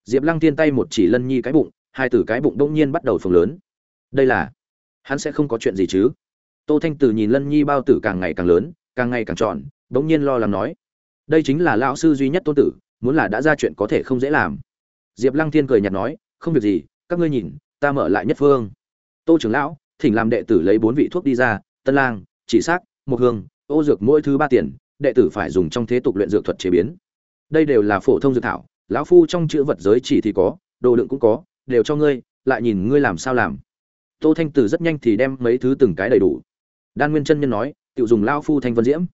Diệp lăng tiên tay một chỉ lân nhi cái bụng, hai tử cái bụng bỗng nhiên bắt đầu phồng lớn. Đây là, hắn sẽ không có chuyện gì chứ? Tô thanh tử nhìn lân nhi bao tử càng ngày càng lớn, càng ngày càng tròn, bỗng nhiên lo lắng nói. Đây chính là lão sư duy nhất tôn tử, muốn là đã ra chuyện có thể không dễ làm. Diệp lăng thiên cười nhạt nói, không việc gì, các ngươi nhìn, ta mở lại nhất phương. Tô trưởng lão, thỉnh làm đệ tử lấy bốn vị thuốc đi ra, tân lang, chỉ xác một hương, ô dược mỗi thứ ba tiền đệ tử phải dùng trong thế tục luyện dược thuật chế biến. Đây đều là phổ thông dược thảo, lão phu trong chữ vật giới chỉ thì có, đồ đựng cũng có, đều cho ngươi, lại nhìn ngươi làm sao làm. Tô thanh tử rất nhanh thì đem mấy thứ từng cái đầy đủ. Đan nguyên chân nhân nói tự dùng lao phu thanh vân diễm.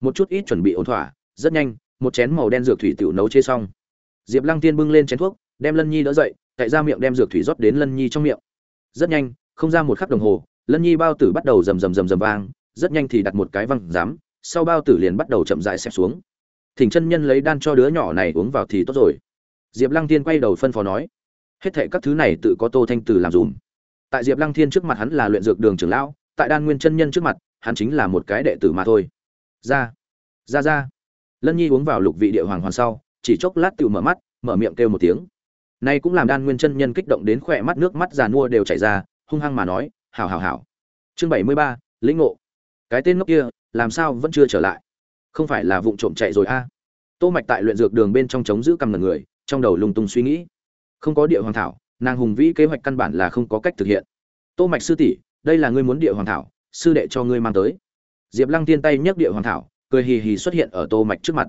Một chút ít chuẩn bị ổn thỏa, rất nhanh, một chén màu đen dược thủy tiểu nấu chế xong. Diệp lăng tiên bưng lên chén thuốc, đem lân nhi đỡ dậy cậy ra miệng đem dược thủy rót đến lân nhi trong miệng. Rất nhanh, không ra một khắc đồng hồ, lân nhi bao tử bắt đầu rầm rầm rầm rầm vang, rất nhanh thì đặt một cái văng dám sau bao tử liền bắt đầu chậm rãi xẹp xuống. Thỉnh chân nhân lấy đan cho đứa nhỏ này uống vào thì tốt rồi. Diệp lăng Thiên quay đầu phân phó nói, hết thệ các thứ này tự có tô thanh từ làm dùm. Tại diệp lăng thiên trước mặt hắn là luyện dược đường trưởng lão, tại đan nguyên chân nhân trước mặt, hắn chính là một cái đệ tử mà thôi. Ra ra ra. Lân nhi uống vào lục vị địa hoàng hoàn sau, chỉ chốc lát tự mở mắt, mở miệng kêu một tiếng. Nay cũng làm đan nguyên chân nhân kích động đến khỏe mắt nước mắt già nua đều chảy ra, hung hăng mà nói, hảo hảo hảo. Chương bảy mươi ba, lĩnh ngộ. Cái tên ngốc kia làm sao vẫn chưa trở lại? Không phải là vụng trộm chạy rồi a? À? tô mạch tại luyện dược đường bên trong chống giữ cầm ngần người, trong đầu lung tung suy nghĩ. Không có địa hoàng thảo, nàng hùng vĩ kế hoạch căn bản là không có cách thực hiện. Tô mạch sư tỷ, đây là ngươi muốn địa hoàng thảo, sư đệ cho ngươi mang tới. Diệp lăng tiên tay nhấc địa hoàng thảo, cười hì hì xuất hiện ở tô mạch trước mặt.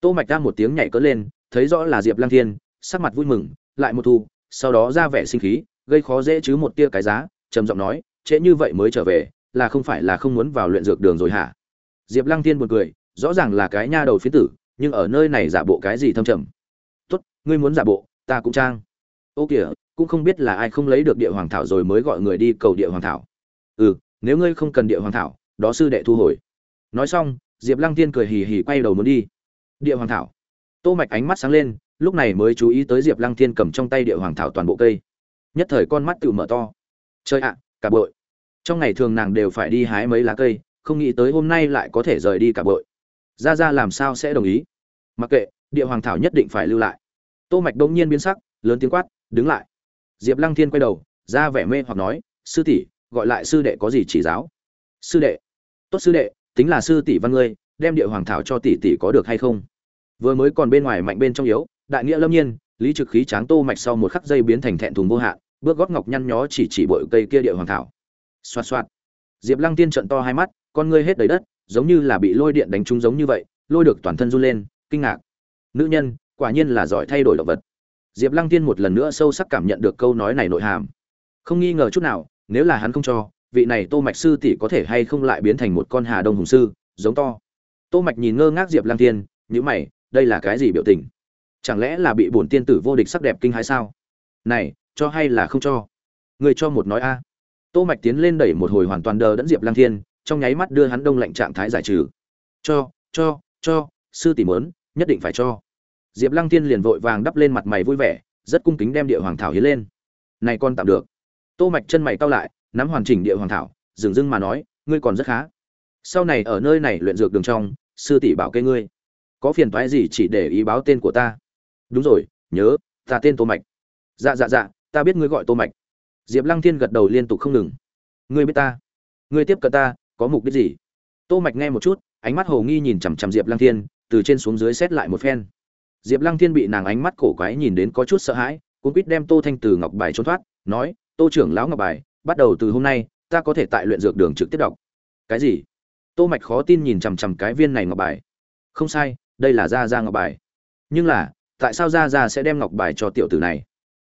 Tô mạch ra một tiếng nhảy cỡ lên, thấy rõ là diệp lăng thiên, sắc mặt vui mừng, lại một thu, sau đó ra vẻ sinh khí, gây khó dễ chứ một tia cái giá, trầm giọng nói, trễ như vậy mới trở về, là không phải là không muốn vào luyện dược đường rồi hả? Diệp lăng thiên buồn cười, rõ ràng là cái nha đầu phiến tử, nhưng ở nơi này giả bộ cái gì thâm trầm? Tốt, ngươi muốn giả bộ, ta cũng trang. Ô kìa, cũng không biết là ai không lấy được địa hoàng thảo rồi mới gọi người đi cầu địa hoàng thảo. Ừ nếu ngươi không cần địa hoàng thảo, đó sư đệ thu hồi. Nói xong, diệp lăng Thiên cười hì hì quay đầu muốn đi. Địa hoàng thảo? Tô mạch ánh mắt sáng lên, lúc này mới chú ý tới diệp lăng thiên cầm trong tay địa hoàng thảo toàn bộ cây. Nhất thời con mắt tự mở to. Chơi ạ, cả bội. Trong ngày thường nàng đều phải đi hái mấy lá cây không nghĩ tới hôm nay lại có thể rời đi cả bội. Ra ra làm sao sẽ đồng ý? Mặc kệ địa hoàng thảo nhất định phải lưu lại. Tô mạch đông nhiên biến sắc lớn tiếng quát đứng lại. Diệp lăng thiên quay đầu ra vẻ mê hoặc nói sư tỷ gọi lại sư đệ có gì chỉ giáo? Sư đệ. Tốt sư đệ tính là sư tỷ văn ngươi đem địa hoàng thảo cho tỷ tỷ có được hay không? Vừa mới còn bên ngoài mạnh bên trong yếu đại nghĩa lâm nhiên lý trực khí tráng tô mạch sau một khắc dây biến thành thẹn thùng vô hạn bước gót ngọc nhăn nhó chỉ chỉ bội cây kia địa hoàng thảo. Xoa xoa, diệp lăng tiên trận to hai mắt con ngươi hết đầy đất, giống như là bị lôi điện đánh trúng giống như vậy, lôi được toàn thân run lên, kinh ngạc. Nữ nhân, quả nhiên là giỏi thay đổi động vật. Diệp lăng tiên một lần nữa sâu sắc cảm nhận được câu nói này nội hàm. Không nghi ngờ chút nào, nếu là hắn không cho, vị này tô mạch sư tỷ có thể hay không lại biến thành một con hà đông hùng sư, giống to. Tô mạch nhìn ngơ ngác diệp lăng tiên nhíu mày, đây là cái gì biểu tình? Chẳng lẽ là bị bổn tiên tử vô địch sắc đẹp kinh hãi sao? Này, cho hay là không cho? Người cho một nói a. Tô mạch tiến lên đẩy một hồi hoàn toàn đờ đẫn diệp lang thiên trong nháy mắt đưa hắn đông lạnh trạng thái giải trừ. Cho cho cho, sư tỷ muốn, nhất định phải cho. Diệp lăng tiên liền vội vàng đắp lên mặt mày vui vẻ, rất cung kính đem địa hoàng thảo hiến lên. Này con tạm được. Tô mạch chân mày cau lại, nắm hoàn chỉnh địa hoàng thảo, dừng dưng mà nói, ngươi còn rất khá. Sau này ở nơi này luyện dược đường trong, sư tỷ bảo kê ngươi. Có phiền toái gì chỉ để ý báo tên của ta. Đúng rồi, nhớ, ta tên tô mạch. Dạ dạ dạ ta biết ngươi gọi tô mạch. Diệp lăng thiên gật đầu liên tục không ngừng. Ngươi biết ta. Ngươi tiếp cận ta có mục đích gì? Tô mạch nghe một chút, ánh mắt hồ nghi nhìn chằm chằm diệp lăng thiên, từ trên xuống dưới xét lại một phen. Diệp lăng thiên bị nàng ánh mắt cổ quái nhìn đến có chút sợ hãi cũng quýt đem tô thanh từ ngọc bài trốn thoát, nói, tô trưởng lão ngọc bài, bắt đầu từ hôm nay, ta có thể tại luyện dược đường trực tiếp đọc. Cái gì? Tô mạch khó tin nhìn chằm chằm cái viên này ngọc bài. Không sai, đây là gia gia ngọc bài. Nhưng là, tại sao gia gia sẽ đem ngọc bài cho tiểu tử này?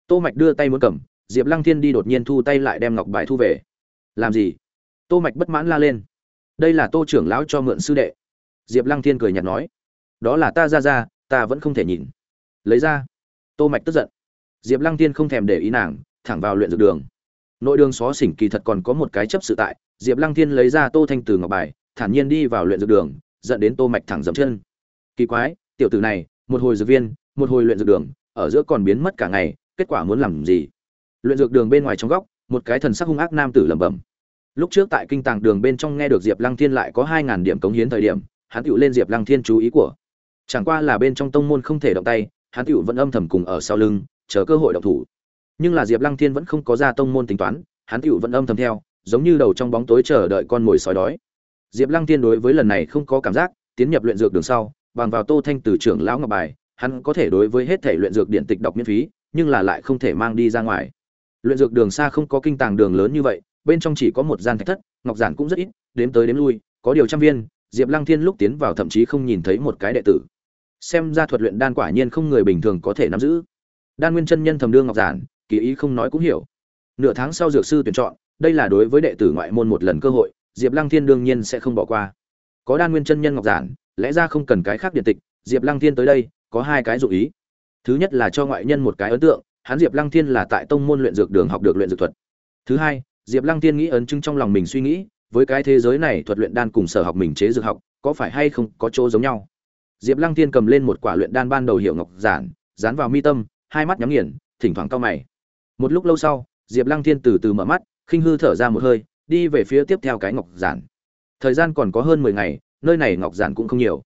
Tô mạch đưa tay muốn cầm, diệp lăng thiên đi đột nhiên thu tay lại đem ngọc bài thu về. Làm gì? Tô mạch bất mãn la lên. Đây là tô trưởng lão cho mượn sư đệ. Diệp lăng thiên cười nhạt nói. Đó là ta ra ra, ta vẫn không thể nhìn. Lấy ra. Tô mạch tức giận. Diệp lăng thiên không thèm để ý nàng thẳng vào luyện dược đường. Nội đường xó xỉnh kỳ thật còn có một cái chấp sự tại diệp lăng thiên lấy ra tô thanh từ ngọc bài thản nhiên đi vào luyện dược đường dẫn đến tô mạch thẳng dậm chân. Kỳ quái tiểu tử này một hồi dược viên một hồi luyện dược đường ở giữa còn biến mất cả ngày kết quả muốn làm gì? Luyện dược đường bên ngoài trong góc một cái thần sắc hung ác nam tử lẩm bẩm lúc trước tại kinh tàng đường bên trong nghe được diệp lăng thiên lại có hai ngàn điểm cống hiến thời điểm, hắn tựu lên diệp lăng thiên chú ý của. Chẳng qua là bên trong tông môn không thể động tay, hắn tựu vẫn âm thầm cùng ở sau lưng, chờ cơ hội động thủ. Nhưng là diệp lăng thiên vẫn không có ra tông môn tính toán, hắn tựu vẫn âm thầm theo, giống như đầu trong bóng tối chờ đợi con mồi sói đói. Diệp lăng thiên đối với lần này không có cảm giác, tiến nhập luyện dược đường sau, bằng vào tô thanh từ trưởng lão ngọc bài, hắn có thể đối với hết thể luyện dược điện tịch đọc miễn phí, nhưng là lại không thể mang đi ra ngoài. Luyện dược đường xa không có kinh tàng đường lớn như vậy bên trong chỉ có một gian thạch thất, ngọc giản cũng rất ít, đếm tới đếm lui, có điều trăm viên, diệp lăng thiên lúc tiến vào thậm chí không nhìn thấy một cái đệ tử. Xem ra thuật luyện đan quả nhiên không người bình thường có thể nắm giữ. Đan nguyên chân nhân thầm đương ngọc giản, kỳ ý không nói cũng hiểu. Nửa tháng sau dược sư tuyển chọn, đây là đối với đệ tử ngoại môn một lần cơ hội, diệp lăng thiên đương nhiên sẽ không bỏ qua. Có đan nguyên chân nhân ngọc giản, lẽ ra không cần cái khác điện tịch, diệp lăng thiên tới đây, có hai cái dụ ý. Thứ nhất là cho ngoại nhân một cái ấn tượng, hắn diệp lăng thiên là tại tông môn luyện dược đường học được luyện dược thuật. Thứ hai diệp lăng thiên nghĩ ấn chứng trong lòng mình suy nghĩ, với cái thế giới này thuật luyện đan cùng sở học mình chế dược học, có phải hay không có chỗ giống nhau? Diệp lăng thiên cầm lên một quả luyện đan ban đầu hiệu ngọc giản, dán vào mi tâm, hai mắt nhắm nghiền, thỉnh thoảng cau mày. Một lúc lâu sau, diệp lăng thiên từ từ mở mắt, khinh hư thở ra một hơi, đi về phía tiếp theo cái ngọc giản. Thời gian còn có hơn mười ngày, nơi này ngọc giản cũng không nhiều.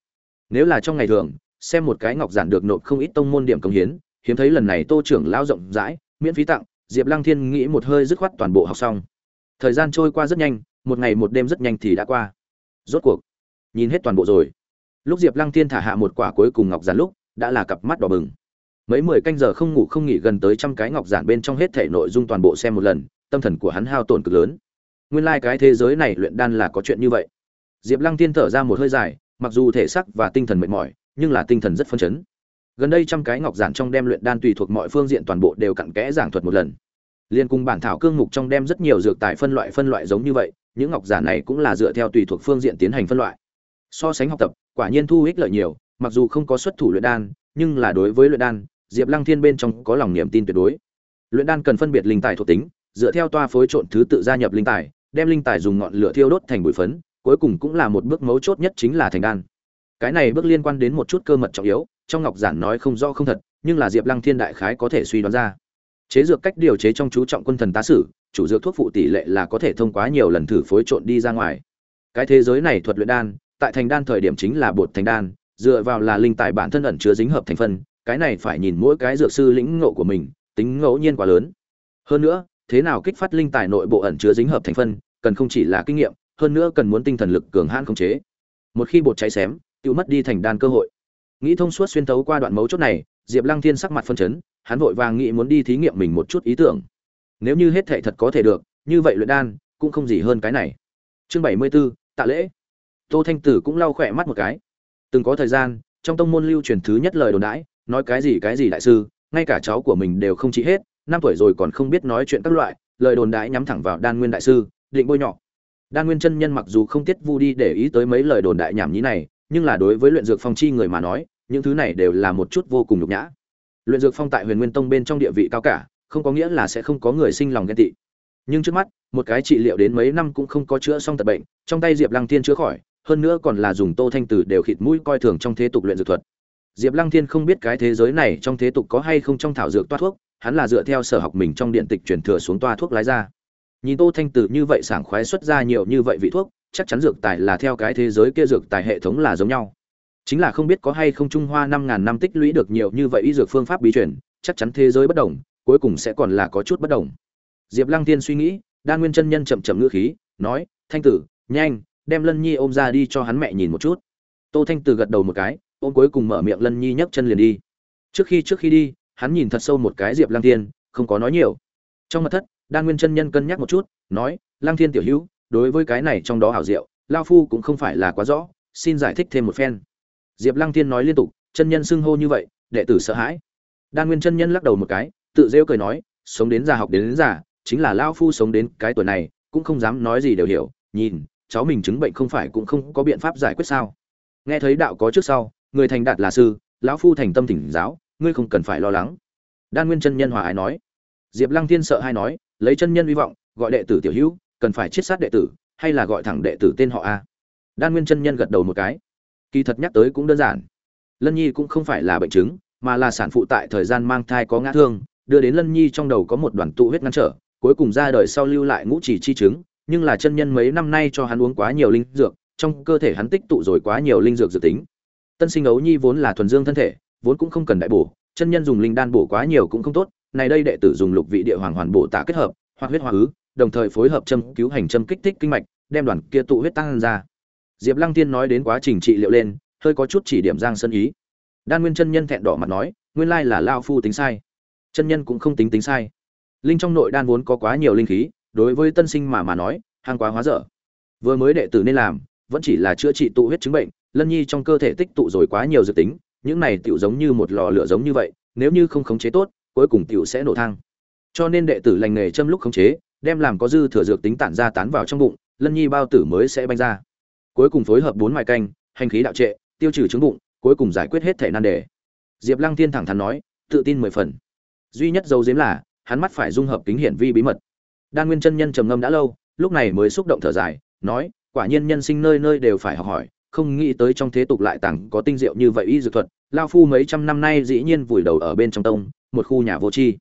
Nếu là trong ngày thường, xem một cái ngọc giản được nộp không ít tông môn điểm công hiến, hiếm thấy lần này tô trưởng lão rộng rãi, miễn phí tặng, diệp lăng thiên nghĩ một hơi dứt khoát toàn bộ học xong thời gian trôi qua rất nhanh, một ngày một đêm rất nhanh thì đã qua. Rốt cuộc, nhìn hết toàn bộ rồi. Lúc diệp lăng thiên thả hạ một quả cuối cùng ngọc giản lúc, đã là cặp mắt đỏ bừng. Mấy mười canh giờ không ngủ không nghỉ gần tới trăm cái ngọc giản bên trong hết thể nội dung toàn bộ xem một lần, tâm thần của hắn hao tổn cực lớn. Nguyên lai cái thế giới này luyện đan là có chuyện như vậy. Diệp lăng Thiên thở ra một hơi dài, mặc dù thể xác và tinh thần mệt mỏi, nhưng là tinh thần rất phấn chấn. Gần đây trăm cái ngọc giản trong đem luyện đan tùy thuộc mọi phương diện toàn bộ đều cặn kẽ giảng thuật một lần liên cùng bản thảo cương mục trong đem rất nhiều dược tài phân loại phân loại giống như vậy, những ngọc giản này cũng là dựa theo tùy thuộc phương diện tiến hành phân loại. So sánh học tập, quả nhiên thu ích lợi nhiều, mặc dù không có xuất thủ luyện đan, nhưng là đối với luyện đan, diệp lăng thiên bên trong có lòng niềm tin tuyệt đối. Luyện đan cần phân biệt linh tài thuộc tính, dựa theo toa phối trộn thứ tự gia nhập linh tài, đem linh tài dùng ngọn lửa thiêu đốt thành bụi phấn, cuối cùng cũng là một bước mấu chốt nhất chính là thành đan. Cái này bước liên quan đến một chút cơ mật trọng yếu, trong ngọc giản nói không rõ không thật, nhưng là diệp lăng thiên đại khái có thể suy đoán ra chế dược cách điều chế trong chú trọng quân thần tá sử, chủ dược thuốc phụ tỷ lệ là có thể thông qua nhiều lần thử phối trộn đi ra ngoài. Cái thế giới này thuật luyện đan, tại thành đan thời điểm chính là bột thành đan, dựa vào là linh tài bản thân ẩn chứa dính hợp thành phân, cái này phải nhìn mỗi cái dược sư lĩnh ngộ của mình, tính ngẫu nhiên quá lớn. Hơn nữa, thế nào kích phát linh tài nội bộ ẩn chứa dính hợp thành phân, cần không chỉ là kinh nghiệm, hơn nữa cần muốn tinh thần lực cường hãn khống chế. Một khi bột cháy xém tự mất đi thành đan cơ hội. Nghĩ thông suốt xuyên tấu qua đoạn mấu chốt này, diệp lăng thiên sắc mặt phân chấn hắn vội vàng nghĩ muốn đi thí nghiệm mình một chút ý tưởng. Nếu như hết thảy thật có thể được như vậy luyện đan cũng không gì hơn cái này. Chương bảy mươi 74, tạ lễ. Tô thanh tử cũng lau khỏe mắt một cái. Từng có thời gian trong tông môn lưu truyền thứ nhất lời đồn đãi nói cái gì cái gì đại sư ngay cả cháu của mình đều không trị hết năm tuổi rồi còn không biết nói chuyện các loại lời đồn đãi nhắm thẳng vào đan nguyên đại sư định bôi nhọ. Đan nguyên chân nhân mặc dù không tiết vu đi để ý tới mấy lời đồn đại nhảm nhí này nhưng là đối với luyện dược phong chi người mà nói những thứ này đều là một chút vô cùng nhục nhã luyện dược phong tại huyền nguyên tông bên trong địa vị cao cả, không có nghĩa là sẽ không có người sinh lòng ghen tị. Nhưng trước mắt, một cái trị liệu đến mấy năm cũng không có chữa xong tật bệnh, trong tay diệp lăng thiên chữa khỏi, hơn nữa còn là dùng tô thanh tử đều khịt mũi coi thường trong thế tục luyện dược thuật. Diệp lăng thiên không biết cái thế giới này trong thế tục có hay không trong thảo dược toa thuốc, hắn là dựa theo sở học mình trong điện tịch truyền thừa xuống toa thuốc lái ra. Nhìn tô thanh tử như vậy sảng khoái xuất ra nhiều như vậy vị thuốc, chắc chắn dược tài là theo cái thế giới kia dược tài hệ thống là giống nhau chính là không biết có hay không trung hoa năm ngàn năm tích lũy được nhiều như vậy y dược phương pháp bí truyền, chắc chắn thế giới bất đồng, cuối cùng sẽ còn là có chút bất đồng. Diệp lăng tiên suy nghĩ đan nguyên chân nhân chậm chậm ngữ khí, nói, thanh tử, nhanh, đem lân nhi ôm ra đi cho hắn mẹ nhìn một chút. Tô thanh tử gật đầu một cái, ôm cuối cùng mở miệng lân nhi nhấc chân liền đi. Trước khi trước khi đi, hắn nhìn thật sâu một cái diệp lăng tiên không có nói nhiều. Trong mặt thất đan nguyên chân nhân cân nhắc một chút, nói, lăng thiên tiểu hữu, đối với cái này trong đó hảo diệu, lao phu cũng không phải là quá rõ, xin giải thích thêm một phen diệp lăng thiên nói liên tục chân nhân xưng hô như vậy đệ tử sợ hãi. Đan nguyên chân nhân lắc đầu một cái tự giễu cười nói sống đến già học đến, đến già chính là lao phu sống đến cái tuổi này cũng không dám nói gì đều hiểu nhìn cháu mình chứng bệnh không phải cũng không có biện pháp giải quyết sao. Nghe thấy đạo có trước sau người thành đạt là sư lão phu thành tâm thỉnh giáo ngươi không cần phải lo lắng. Đan nguyên chân nhân hòa ái nói. Diệp lăng thiên sợ hai nói lấy chân nhân hy vọng gọi đệ tử tiểu hữu cần phải chiết sát đệ tử hay là gọi thẳng đệ tử tên họ a? Đan nguyên chân nhân gật đầu một cái kỳ thật nhắc tới cũng đơn giản. Lân nhi cũng không phải là bệnh chứng, mà là sản phụ tại thời gian mang thai có ngã thương, đưa đến lân nhi trong đầu có một đoàn tụ huyết ngăn trở, cuối cùng ra đời sau lưu lại ngũ chỉ chi chứng, nhưng là chân nhân mấy năm nay cho hắn uống quá nhiều linh dược, trong cơ thể hắn tích tụ rồi quá nhiều linh dược dự tính. Tân sinh ấu nhi vốn là thuần dương thân thể, vốn cũng không cần đại bổ, chân nhân dùng linh đan bổ quá nhiều cũng không tốt, này đây đệ tử dùng lục vị địa hoàng hoàn bổ tạ kết hợp, hoặc huyết hoa ứ, đồng thời phối hợp châm cứu hành châm kích thích kinh mạch, đem đoàn kia tụ huyết tăng ra diệp lăng tiên nói đến quá trình trị liệu lên, hơi có chút chỉ điểm giang sơn ý. Đan nguyên chân nhân thẹn đỏ mặt nói, nguyên lai là lao phu tính sai. Chân nhân cũng không tính tính sai. Linh trong nội đan vốn có quá nhiều linh khí, đối với tân sinh mà mà nói hàng quá hóa dở. Vừa mới đệ tử nên làm, vẫn chỉ là chữa trị tụ huyết chứng bệnh, lân nhi trong cơ thể tích tụ rồi quá nhiều dự tính, những này tựu giống như một lò lửa giống như vậy, nếu như không khống chế tốt, cuối cùng tựu sẽ nổ thang. Cho nên đệ tử lành nghề châm lúc khống chế, đem làm có dư thừa dược tính tản ra tán vào trong bụng, lân nhi bao tử mới sẽ banh ra cuối cùng phối hợp bốn mài canh, hành khí đạo trệ, tiêu trừ chứng bụng, cuối cùng giải quyết hết thể nan đề. Diệp lăng thiên thẳng thắn nói, tự tin mười phần. Duy nhất dấu diếm là, hắn mắt phải dung hợp kính hiển vi bí mật. Đan nguyên chân nhân trầm ngâm đã lâu, lúc này mới xúc động thở dài, nói, quả nhiên nhân sinh nơi nơi đều phải học hỏi, không nghĩ tới trong thế tục lại tặng có tinh diệu như vậy y dược thuật, lao phu mấy trăm năm nay dĩ nhiên vùi đầu ở bên trong tông, một khu nhà vô tri.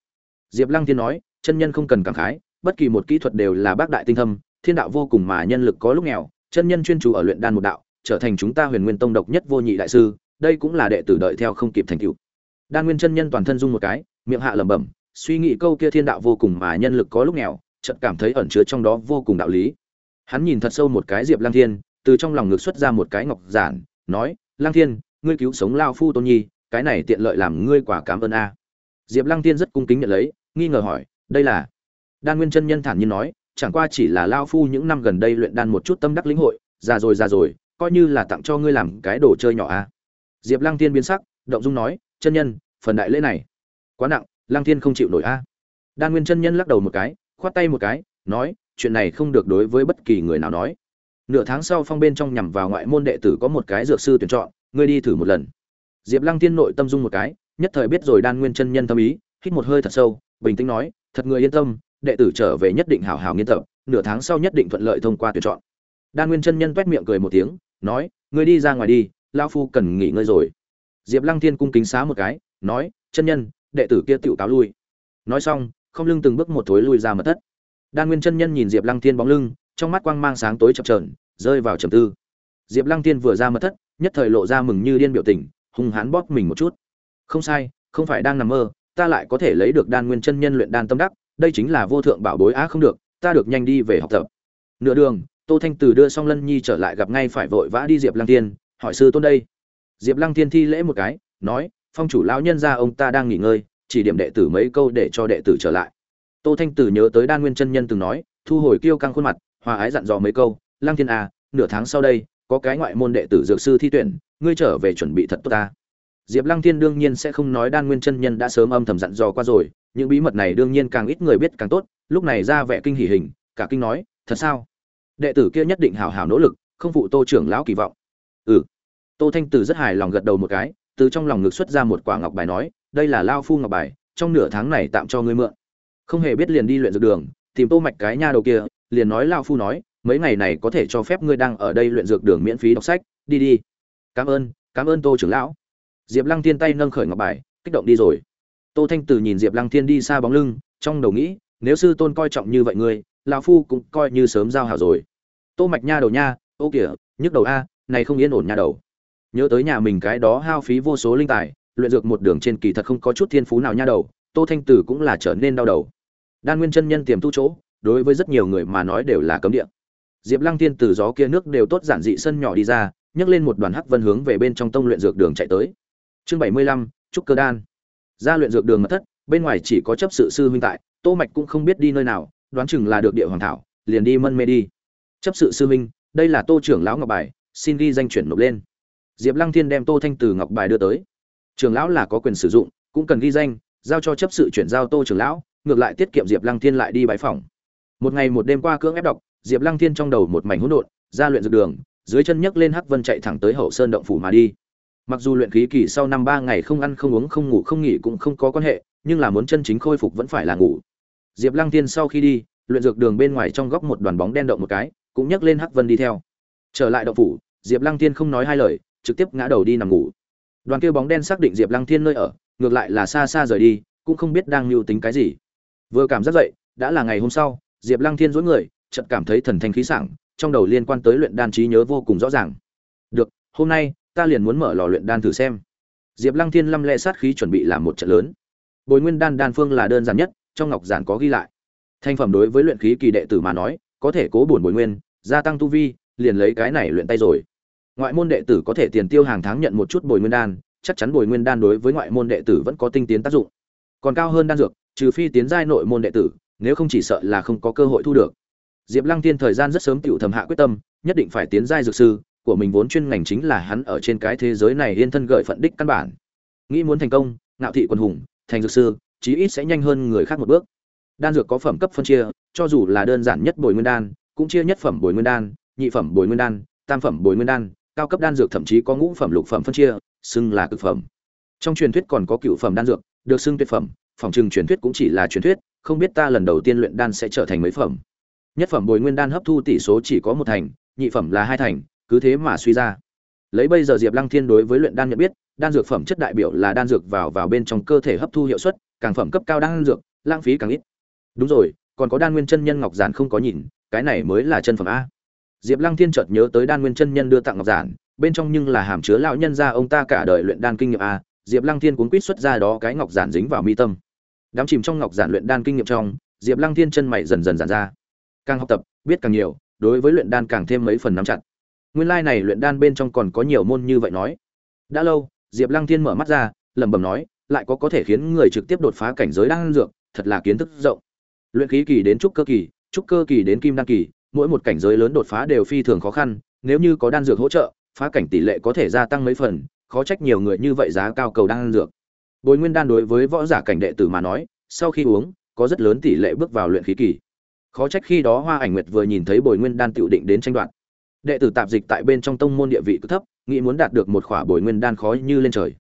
Diệp lăng thiên nói, chân nhân không cần cảm khái, bất kỳ một kỹ thuật đều là bác đại tinh thâm, thiên đạo vô cùng mà nhân lực có lúc nghèo chân nhân chuyên chú ở luyện đan một đạo, trở thành chúng ta huyền nguyên tông độc nhất vô nhị đại sư, đây cũng là đệ tử đợi theo không kịp thành tựu. Đan nguyên chân nhân toàn thân rung một cái, miệng hạ lẩm bẩm, suy nghĩ câu kia thiên đạo vô cùng mà nhân lực có lúc nghèo, chợt cảm thấy ẩn chứa trong đó vô cùng đạo lý. Hắn nhìn thật sâu một cái diệp lang thiên, từ trong lòng ngực xuất ra một cái ngọc giản, nói lang thiên, ngươi cứu sống Lão phu tôn nhi, cái này tiện lợi làm ngươi quả cảm ơn a. Diệp lăng Thiên rất cung kính nhận lấy, nghi ngờ hỏi, đây là? Đan nguyên chân nhân thản nhiên nói chẳng qua chỉ là lao phu những năm gần đây luyện đan một chút tâm đắc lĩnh hội, già rồi già rồi, coi như là tặng cho ngươi làm cái đồ chơi nhỏ a. À. diệp lăng tiên biến sắc, động dung nói, chân nhân, phần đại lễ này quá nặng, lăng tiên không chịu nổi a. Đan nguyên chân nhân lắc đầu một cái, khoát tay một cái, nói, chuyện này không được đối với bất kỳ người nào nói. Nửa tháng sau phong bên trong nhằm vào ngoại môn đệ tử có một cái dược sư tuyển chọn, ngươi đi thử một lần. Diệp lăng tiên nội tâm dung một cái, nhất thời biết rồi đan nguyên chân nhân tâm ý, hít một hơi thật sâu, bình tĩnh nói, thật người yên tâm đệ tử trở về nhất định hảo hảo nghiên tập, nửa tháng sau nhất định thuận lợi thông qua tuyển chọn. Đan nguyên chân nhân t miệng cười một tiếng, nói, ngươi đi ra ngoài đi lao phu cần nghỉ ngơi rồi. Diệp lăng thiên cung kính xá một cái, nói, chân nhân, đệ tử kia tựu cáo lui. Nói xong, không lưng từng bước một thối lui ra mật thất. Đan nguyên chân nhân nhìn diệp lăng thiên bóng lưng, trong mắt quang mang sáng tối chập trờn rơi vào trầm tư. Diệp lăng thiên vừa ra mật thất, nhất thời lộ ra mừng như điên biểu tình, hung hán bóp mình một chút. Không sai, không phải đang nằm mơ, ta lại có thể lấy được đan nguyên chân nhân luyện đan tâm đắc đây chính là vô thượng bảo bối á không được, ta được nhanh đi về học tập. Nửa đường, tô thanh từ đưa xong lân nhi trở lại gặp ngay phải vội vã đi diệp lăng tiên hỏi sư tôn đây. Diệp lăng tiên thi lễ một cái, nói, phong chủ lão nhân ra ông ta đang nghỉ ngơi, chỉ điểm đệ tử mấy câu để cho đệ tử trở lại. Tô thanh tử nhớ tới đan nguyên chân nhân từng nói, thu hồi kiêu căng khuôn mặt, hòa ái dặn dò mấy câu, lăng thiên à nửa tháng sau đây, có cái ngoại môn đệ tử dược sư thi tuyển, ngươi trở về chuẩn bị thật tốt ta. Diệp lăng thiên đương nhiên sẽ không nói đan nguyên chân nhân đã sớm âm thầm dặn dò qua rồi những bí mật này đương nhiên càng ít người biết càng tốt, lúc này ra vẻ kinh hỉ hình, cả kinh nói, thật sao? Đệ tử kia nhất định hào hào nỗ lực, không phụ tô trưởng lão kỳ vọng. Ừ. Tô thanh tử rất hài lòng gật đầu một cái, từ trong lòng ngực xuất ra một quả ngọc bài nói, đây là lao phu ngọc bài, trong nửa tháng này tạm cho ngươi mượn. Không hề biết liền đi luyện dược đường, tìm tô mạch cái nha đầu kia, liền nói lao phu nói, mấy ngày này có thể cho phép ngươi đang ở đây luyện dược đường miễn phí đọc sách, đi đi. Cảm ơn cảm ơn tô trưởng lão. Diệp lăng tiên tay nâng khởi ngọc bài, kích động đi rồi tô thanh tử nhìn diệp lăng thiên đi xa bóng lưng, trong đầu nghĩ, nếu sư tôn coi trọng như vậy ngươi, lão phu cũng coi như sớm giao hảo rồi. Tô mạch nha đầu nha, ô kìa, nhức đầu a, này không yên ổn nha đầu. Nhớ tới nhà mình cái đó hao phí vô số linh tài, luyện dược một đường trên kỳ thật không có chút thiên phú nào nha đầu, tô thanh tử cũng là trở nên đau đầu. Đan nguyên chân nhân tiềm tu chỗ, đối với rất nhiều người mà nói đều là cấm địa. Diệp lăng thiên từ gió kia nước đều tốt giản dị sân nhỏ đi ra, nhấc lên một đoàn hắc vân hướng về bên trong tông luyện dược đường chạy tới. Chương bảy mươi lăm, trúc cơ đan ra luyện dược đường mật thất, bên ngoài chỉ có chấp sự sư huynh tại, tô mạch cũng không biết đi nơi nào, đoán chừng là được địa hoàng thảo, liền đi mân mê đi. Chấp sự sư huynh, đây là tô trưởng lão ngọc bài, xin ghi danh chuyển nộp lên. Diệp lăng thiên đem tô thanh từ ngọc bài đưa tới. Trưởng lão là có quyền sử dụng, cũng cần ghi danh, giao cho chấp sự chuyển giao tô trưởng lão, ngược lại tiết kiệm diệp lăng thiên lại đi bãi phòng một ngày một đêm qua cưỡng ép đọc, diệp lăng thiên trong đầu một mảnh hỗn độn, ra luyện dược đường, dưới chân nhấc lên hắc vân chạy thẳng tới hậu sơn động phủ mà đi mặc dù luyện khí kỳ sau năm ba ngày không ăn không uống không ngủ không nghỉ cũng không có quan hệ, nhưng là muốn chân chính khôi phục vẫn phải là ngủ. Diệp lăng tiên sau khi đi, luyện dược đường bên ngoài trong góc một đoàn bóng đen động một cái, cũng nhấc lên hắc vân đi theo. Trở lại động phủ, diệp lăng tiên không nói hai lời, trực tiếp ngã đầu đi nằm ngủ. Đoàn kia bóng đen xác định diệp lăng thiên nơi ở, ngược lại là xa xa rời đi, cũng không biết đang mưu tính cái gì. Vừa cảm giác dậy, đã là ngày hôm sau, diệp lăng thiên dối người, chợt cảm thấy thần thanh khí sảng, trong đầu liên quan tới luyện đan trí nhớ vô cùng rõ ràng. Được, hôm nay ta liền muốn mở lò luyện đan thử xem. Diệp lăng thiên lăm le sát khí chuẩn bị làm một trận lớn. Bồi nguyên đan đan phương là đơn giản nhất, trong ngọc giản có ghi lại. Thành phẩm đối với luyện khí kỳ đệ tử mà nói, có thể cố bổn bồi nguyên, gia tăng tu vi, liền lấy cái này luyện tay rồi. Ngoại môn đệ tử có thể tiền tiêu hàng tháng nhận một chút bồi nguyên đan, chắc chắn bồi nguyên đan đối với ngoại môn đệ tử vẫn có tinh tiến tác dụng. Còn cao hơn đan dược, trừ phi tiến giai nội môn đệ tử, nếu không chỉ sợ là không có cơ hội thu được. Diệp lăng Thiên thời gian rất sớm tựu thầm hạ quyết tâm, nhất định phải tiến giai dược sư của mình vốn chuyên ngành chính là hắn ở trên cái thế giới này yên thân gợi phận đích căn bản. Nghĩ muốn thành công, ngạo thị quân hùng, thành dược sư, chí ít sẽ nhanh hơn người khác một bước. Đan dược có phẩm cấp phân chia, cho dù là đơn giản nhất bồi nguyên đan, cũng chia nhất phẩm bồi nguyên đan, nhị phẩm bồi nguyên đan, tam phẩm bồi nguyên đan, cao cấp đan dược thậm chí có ngũ phẩm, lục phẩm phân chia, xưng là cực phẩm. Trong truyền thuyết còn có cựu phẩm đan dược, được xưng tuyệt phẩm, phòng trừng truyền thuyết cũng chỉ là truyền thuyết, không biết ta lần đầu tiên luyện đan sẽ trở thành mấy phẩm. Nhất phẩm bồi nguyên đan hấp thu tỷ số chỉ có một thành, nhị phẩm là hai thành cứ thế mà suy ra. Lấy bây giờ diệp lăng thiên đối với luyện đan nhận biết, đan dược phẩm chất đại biểu là đan dược vào vào bên trong cơ thể hấp thu hiệu suất, càng phẩm cấp cao đan dược, lãng phí càng ít. Đúng rồi, còn có đan nguyên chân nhân ngọc giản không có nhìn, cái này mới là chân phẩm a. Diệp lăng thiên chợt nhớ tới đan nguyên chân nhân đưa tặng ngọc giản, bên trong nhưng là hàm chứa lão nhân gia ông ta cả đời luyện đan kinh nghiệm a, diệp lăng thiên cuốn quýt xuất ra đó cái ngọc giản dính vào mi tâm. Đám chìm trong ngọc giản luyện đan kinh nghiệm trong, diệp lăng thiên chân mày dần dần giản ra. Càng học tập, biết càng nhiều, đối với luyện đan càng thêm mấy phần nắm chặt nguyên lai này luyện đan bên trong còn có nhiều môn như vậy nói đã lâu diệp lăng thiên mở mắt ra lẩm bẩm nói lại có có thể khiến người trực tiếp đột phá cảnh giới đan dược, thật là kiến thức rộng. Luyện khí kỳ đến trúc cơ kỳ, trúc cơ kỳ đến kim đan kỳ, mỗi một cảnh giới lớn đột phá đều phi thường khó khăn, nếu như có đan dược hỗ trợ, phá cảnh tỷ lệ có thể gia tăng mấy phần, khó trách nhiều người như vậy giá cao cầu đan dược. Bồi nguyên đan đối với võ giả cảnh đệ tử mà nói, sau khi uống, có rất lớn tỷ lệ bước vào luyện khí kỳ. Khó trách khi đó Hoa Ảnh Nguyệt vừa nhìn thấy bồi nguyên đan tự định đến tranh đoạt. Đệ tử tạp dịch tại bên trong tông môn địa vị cứ thấp, nghĩ muốn đạt được một khỏa bồi nguyên đan khó như lên trời.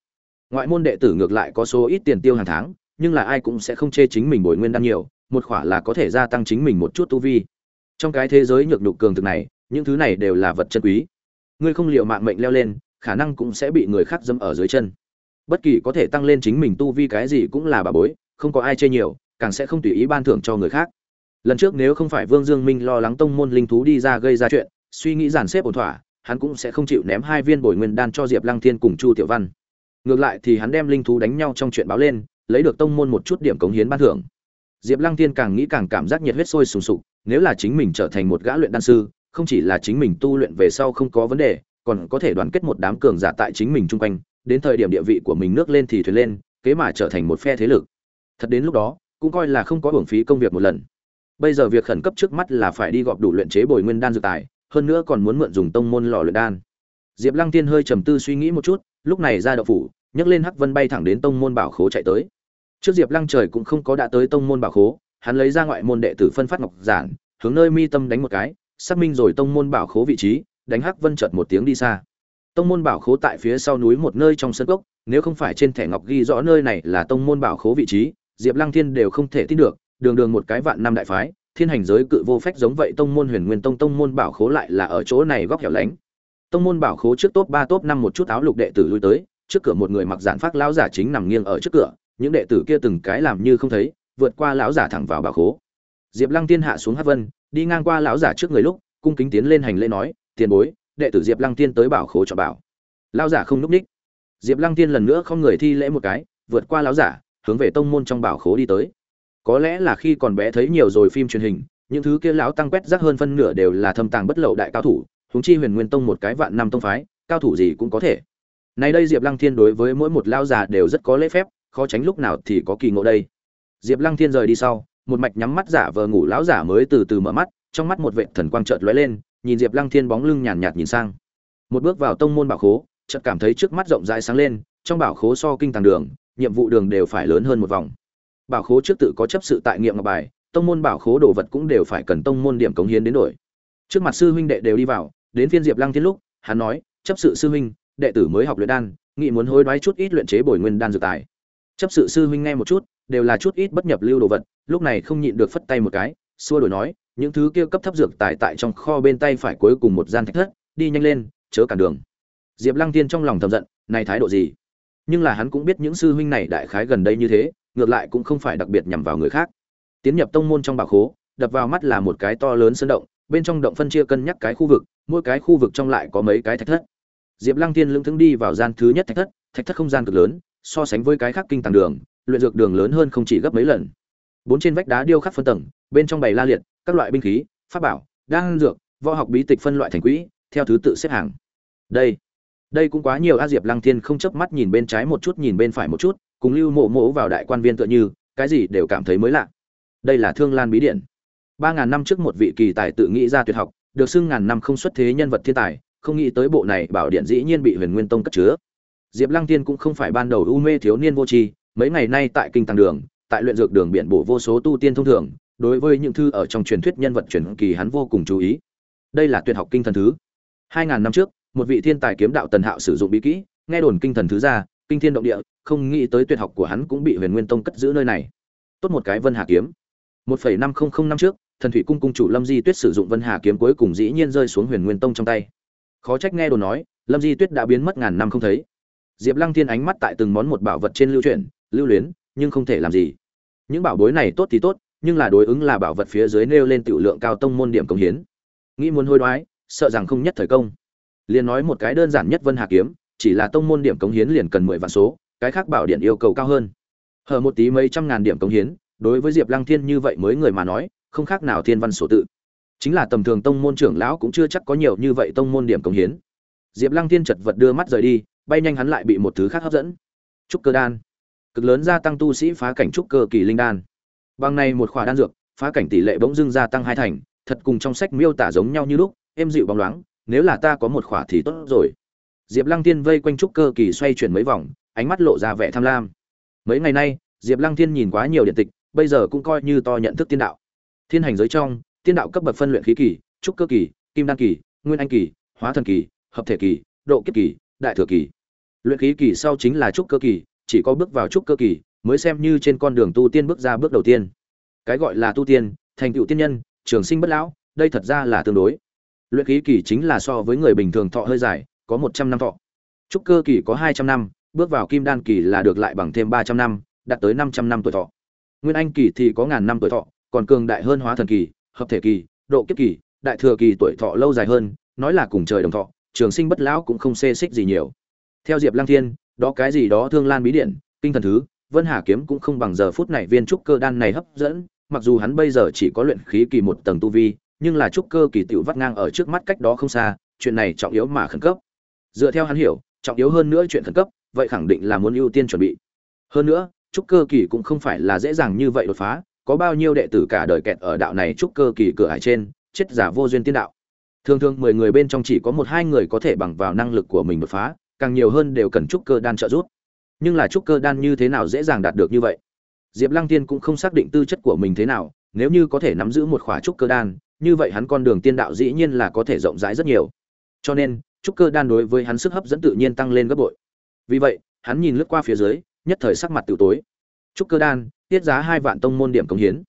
Ngoại môn đệ tử ngược lại có số ít tiền tiêu hàng tháng, nhưng là ai cũng sẽ không chê chính mình bồi nguyên đan nhiều, một khỏa là có thể gia tăng chính mình một chút tu vi. Trong cái thế giới nhược nhục cường thực này, những thứ này đều là vật chân quý. Ngươi không liệu mạng mệnh leo lên, khả năng cũng sẽ bị người khác dẫm ở dưới chân. Bất kỳ có thể tăng lên chính mình tu vi cái gì cũng là bà bối, không có ai chê nhiều, càng sẽ không tùy ý ban thưởng cho người khác. Lần trước nếu không phải Vương Dương Minh lo lắng tông môn linh thú đi ra gây ra chuyện, suy nghĩ dàn xếp ổn thỏa, hắn cũng sẽ không chịu ném hai viên bồi nguyên đan cho Diệp Lăng Thiên cùng Chu Tiểu Văn. Ngược lại thì hắn đem linh thú đánh nhau trong chuyện báo lên, lấy được tông môn một chút điểm cống hiến ban thưởng. Diệp Lăng Thiên càng nghĩ càng cảm giác nhiệt huyết sôi sùng sục, nếu là chính mình trở thành một gã luyện đan sư, không chỉ là chính mình tu luyện về sau không có vấn đề, còn có thể đoàn kết một đám cường giả tại chính mình chung quanh, đến thời điểm địa vị của mình nước lên thì thuyền lên, kế mà trở thành một phe thế lực. Thật đến lúc đó, cũng coi là không có hưởng phí công việc một lần. Bây giờ việc khẩn cấp trước mắt là phải đi gọp đủ luyện chế bồi nguyên đan dược tài, hơn nữa còn muốn mượn dùng tông môn lò luyện đan. Diệp Lăng Tiên hơi trầm tư suy nghĩ một chút, lúc này ra động phủ, nhấc lên Hắc Vân bay thẳng đến tông môn bảo khố chạy tới. Trước Diệp Lăng trời cũng không có đã tới tông môn bảo khố, hắn lấy ra ngoại môn đệ tử phân phát ngọc giản, hướng nơi mi tâm đánh một cái, xác minh rồi tông môn bảo khố vị trí, đánh Hắc Vân chợt một tiếng đi xa. Tông môn bảo khố tại phía sau núi một nơi trong sân cốc, nếu không phải trên thẻ ngọc ghi rõ nơi này là tông môn bảo khố vị trí, Diệp Lăng Thiên đều không thể tin được, đường đường một cái vạn năm đại phái, thiên hành giới cự vô phách giống vậy tông môn huyền nguyên tông tông môn bảo khố lại là ở chỗ này góc hẻo lánh. Tông môn bảo khố trước top ba, top năm một chút áo lục đệ tử lui tới, trước cửa một người mặc giản phát lão giả chính nằm nghiêng ở trước cửa, những đệ tử kia từng cái làm như không thấy, vượt qua lão giả thẳng vào bảo khố. Diệp lăng tiên hạ xuống hát vân, đi ngang qua lão giả trước người lúc, cung kính tiến lên hành lễ nói, tiền bối, đệ tử diệp lăng tiên tới bảo khố cho bảo. Lão giả không núp ních. Diệp lăng tiên lần nữa không người thi lễ một cái, vượt qua lão giả, hướng về tông môn trong bảo khố đi tới có lẽ là khi còn bé thấy nhiều rồi phim truyền hình, những thứ kia lão tăng quét rác hơn phân nửa đều là thâm tàng bất lậu đại cao thủ húng chi huyền nguyên tông một cái vạn năm tông phái, cao thủ gì cũng có thể. Nay đây diệp lăng thiên đối với mỗi một lao già đều rất có lễ phép, khó tránh lúc nào thì có kỳ ngộ đây. Diệp lăng thiên rời đi sau, một mạch nhắm mắt giả vờ ngủ lão giả mới từ từ mở mắt, trong mắt một vệ thần quang chợt lóe lên, nhìn diệp lăng thiên bóng lưng nhàn nhạt nhìn sang. Một bước vào tông môn bảo khố, chợt cảm thấy trước mắt rộng rãi sáng lên, trong bảo khố so kinh tàng đường, nhiệm vụ đường đều phải lớn hơn một vòng bảo khố trước tự có chấp sự tại nghiệm ngọc bài, tông môn bảo khố đồ vật cũng đều phải cần tông môn điểm cống hiến đến đổi. Trước mặt sư huynh đệ đều đi vào, đến phiên diệp lăng thiên lúc, hắn nói, chấp sự sư huynh, đệ tử mới học luyện đan, nghị muốn hối đoái chút ít luyện chế bồi nguyên đan dược tài. Chấp sự sư huynh nghe một chút, đều là chút ít bất nhập lưu đồ vật, lúc này không nhịn được phất tay một cái, xua đổi nói, những thứ kia cấp thấp dược tài tại trong kho bên tay phải cuối cùng một gian thạch thất, đi nhanh lên, chớ cản đường. Diệp lăng tiên trong lòng thầm giận, này thái độ gì? Nhưng là hắn cũng biết những sư huynh này đại khái gần đây như thế ngược lại cũng không phải đặc biệt nhằm vào người khác. Tiến nhập tông môn trong bảo khố, đập vào mắt là một cái to lớn sơn động, bên trong động phân chia cân nhắc cái khu vực, mỗi cái khu vực trong lại có mấy cái thạch thất. Diệp lăng tiên lững thững đi vào gian thứ nhất thạch thất thạch thất không gian cực lớn, so sánh với cái khác kinh tàng đường, luyện dược đường lớn hơn không chỉ gấp mấy lần. Bốn trên vách đá điêu khắc phân tầng, bên trong bày la liệt, các loại binh khí, pháp bảo, đan dược, võ học bí tịch phân loại thành quỹ, theo thứ tự xếp hàng. Đây đây cũng quá nhiều a, diệp lăng thiên không chớp mắt nhìn bên trái một chút, nhìn bên phải một chút cùng lưu mộ mộ vào đại quan viên tựa như, cái gì đều cảm thấy mới lạ. Đây là thương lan bí điển. Ba ngàn năm trước một vị kỳ tài tự nghĩ ra tuyệt học, được xưng ngàn năm không xuất thế nhân vật thiên tài, không nghĩ tới bộ này bảo điện dĩ nhiên bị huyền nguyên tông cất chứa. Diệp lăng tiên cũng không phải ban đầu u mê thiếu niên vô tri, mấy ngày nay tại kinh tàng đường, tại luyện dược đường biển bổ vô số tu tiên thông thường, đối với những thư ở trong truyền thuyết nhân vật truyền kỳ hắn vô cùng chú ý. Đây là tuyệt học kinh thần thứ. Hai ngàn năm trước, một vị thiên tài kiếm đạo tần hạo sử dụng bí kỹ, nghe đồn kinh thần thứ ra kinh thiên động địa, không nghĩ tới tuyệt học của hắn cũng bị huyền nguyên tông cất giữ nơi này. Tốt một cái vân hà kiếm. một phẩy năm không không năm trước, thần thủy cung cung chủ lâm di tuyết sử dụng vân hà kiếm cuối cùng dĩ nhiên rơi xuống huyền nguyên tông trong tay. Khó trách nghe đồn nói, lâm di tuyết đã biến mất ngàn năm không thấy. Diệp lăng thiên ánh mắt tại từng món một bảo vật trên lưu truyền lưu luyến, nhưng không thể làm gì. Những bảo bối này tốt thì tốt, nhưng là đối ứng là bảo vật phía dưới nêu lên tiểu lượng cao tông môn điểm công hiến. Nghĩ muốn hối đoái, sợ rằng không nhất thời công. Liền nói một cái đơn giản nhất vân hà kiếm chỉ là tông môn điểm cống hiến liền cần mười vạn số, cái khác bảo điện yêu cầu cao hơn. Hở một tí mấy trăm ngàn điểm cống hiến, đối với diệp lăng thiên như vậy mới người mà nói, không khác nào thiên văn sổ tự. Chính là tầm thường tông môn trưởng lão cũng chưa chắc có nhiều như vậy tông môn điểm cống hiến. Diệp lăng thiên chật vật đưa mắt rời đi, bay nhanh hắn lại bị một thứ khác hấp dẫn. Trúc cơ đan. Cực lớn gia tăng tu sĩ phá cảnh trúc cơ kỳ linh đan. Bằng này một khỏa đan dược, phá cảnh tỷ lệ bỗng dưng gia tăng hai thành, thật cùng trong sách miêu tả giống nhau như lúc, êm dịu bóng loáng, nếu là ta có một khỏa thì tốt rồi diệp lăng Thiên vây quanh trúc cơ kỳ xoay chuyển mấy vòng, ánh mắt lộ ra vẻ tham lam. Mấy ngày nay, diệp lăng Thiên nhìn quá nhiều điện tịch, bây giờ cũng coi như to nhận thức tiên đạo. Thiên hành giới trong, tiên đạo cấp bậc phân luyện khí kỳ, trúc cơ kỳ, kim đan kỳ, nguyên anh kỳ, hóa thần kỳ, hợp thể kỳ, độ kiếp kỳ, đại thừa kỳ. Luyện khí kỳ sau chính là trúc cơ kỳ, chỉ có bước vào trúc cơ kỳ mới xem như trên con đường tu tiên bước ra bước đầu tiên. Cái gọi là tu tiên, thành tựu tiên nhân, trường sinh bất lão, đây thật ra là tương đối. Luyện khí kỳ chính là so với người bình thường thọ hơi dài có một trăm năm thọ. Trúc cơ kỳ có hai trăm năm, bước vào kim đan kỳ là được lại bằng thêm ba trăm năm, đạt tới năm trăm năm tuổi thọ. Nguyên anh kỳ thì có ngàn năm tuổi thọ, còn cường đại hơn hóa thần kỳ, hợp thể kỳ, độ kiếp kỳ, đại thừa kỳ tuổi thọ lâu dài hơn, nói là cùng trời đồng thọ, trường sinh bất lão cũng không xê xích gì nhiều. Theo diệp lăng thiên, đó cái gì đó thương lan bí điện, kinh thần thứ, vân hà kiếm cũng không bằng giờ phút này viên trúc cơ đan này hấp dẫn, mặc dù hắn bây giờ chỉ có luyện khí kỳ một tầng tu vi, nhưng là trúc cơ kỳ tiểu vắt ngang ở trước mắt cách đó không xa, chuyện này trọng yếu mà khẩn cấp dựa theo hắn hiểu, trọng yếu hơn nữa chuyện khẩn cấp, vậy khẳng định là muốn ưu tiên chuẩn bị. Hơn nữa, trúc cơ kỳ cũng không phải là dễ dàng như vậy đột phá, có bao nhiêu đệ tử cả đời kẹt ở đạo này trúc cơ kỳ cửa hải trên, chết giả vô duyên tiên đạo. Thường thường mười người bên trong chỉ có một hai người có thể bằng vào năng lực của mình đột phá, càng nhiều hơn đều cần trúc cơ đan trợ giúp. Nhưng là trúc cơ đan như thế nào dễ dàng đạt được như vậy? Diệp lăng tiên cũng không xác định tư chất của mình thế nào, nếu như có thể nắm giữ một khóa trúc cơ đan, như vậy hắn con đường tiên đạo dĩ nhiên là có thể rộng rãi rất nhiều. Cho nên trúc cơ đan đối với hắn sức hấp dẫn tự nhiên tăng lên gấp bội. Vì vậy, hắn nhìn lướt qua phía dưới, nhất thời sắc mặt tự tối. Trúc cơ đan, tiết giá hai vạn tông môn điểm cống hiến.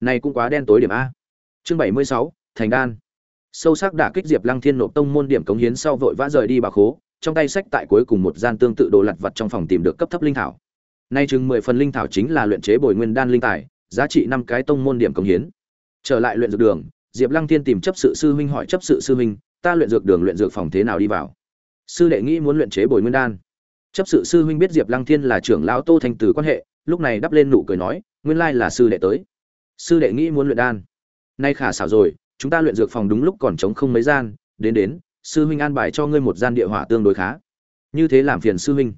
Này cũng quá đen tối điểm a. Chương bảy mươi sáu, thành đan. Sâu sắc đả kích diệp lăng thiên nộp tông môn điểm cống hiến sau vội vã rời đi bà khố, trong tay sách tại cuối cùng một gian tương tự đồ lặt vặt trong phòng tìm được cấp thấp linh thảo. Nay chừng mười phần linh thảo chính là luyện chế bồi nguyên đan linh tài, giá trị năm cái tông môn điểm cống hiến. Trở lại luyện dược đường, diệp lăng thiên tìm chấp sự sư huynh hỏi chấp sự sư huynh ta luyện dược đường luyện dược phòng thế nào đi vào? Sư đệ nghĩ muốn luyện chế bồi nguyên đan. Chấp sự sư huynh biết diệp lăng thiên là trưởng lão tô thành từ quan hệ, lúc này đắp lên nụ cười nói, nguyên lai là sư đệ tới. Sư đệ nghĩ muốn luyện đan. Nay khả xảo rồi, chúng ta luyện dược phòng đúng lúc còn trống không mấy gian, đến đến, sư huynh an bài cho ngươi một gian địa hỏa tương đối khá. Như thế làm phiền sư huynh.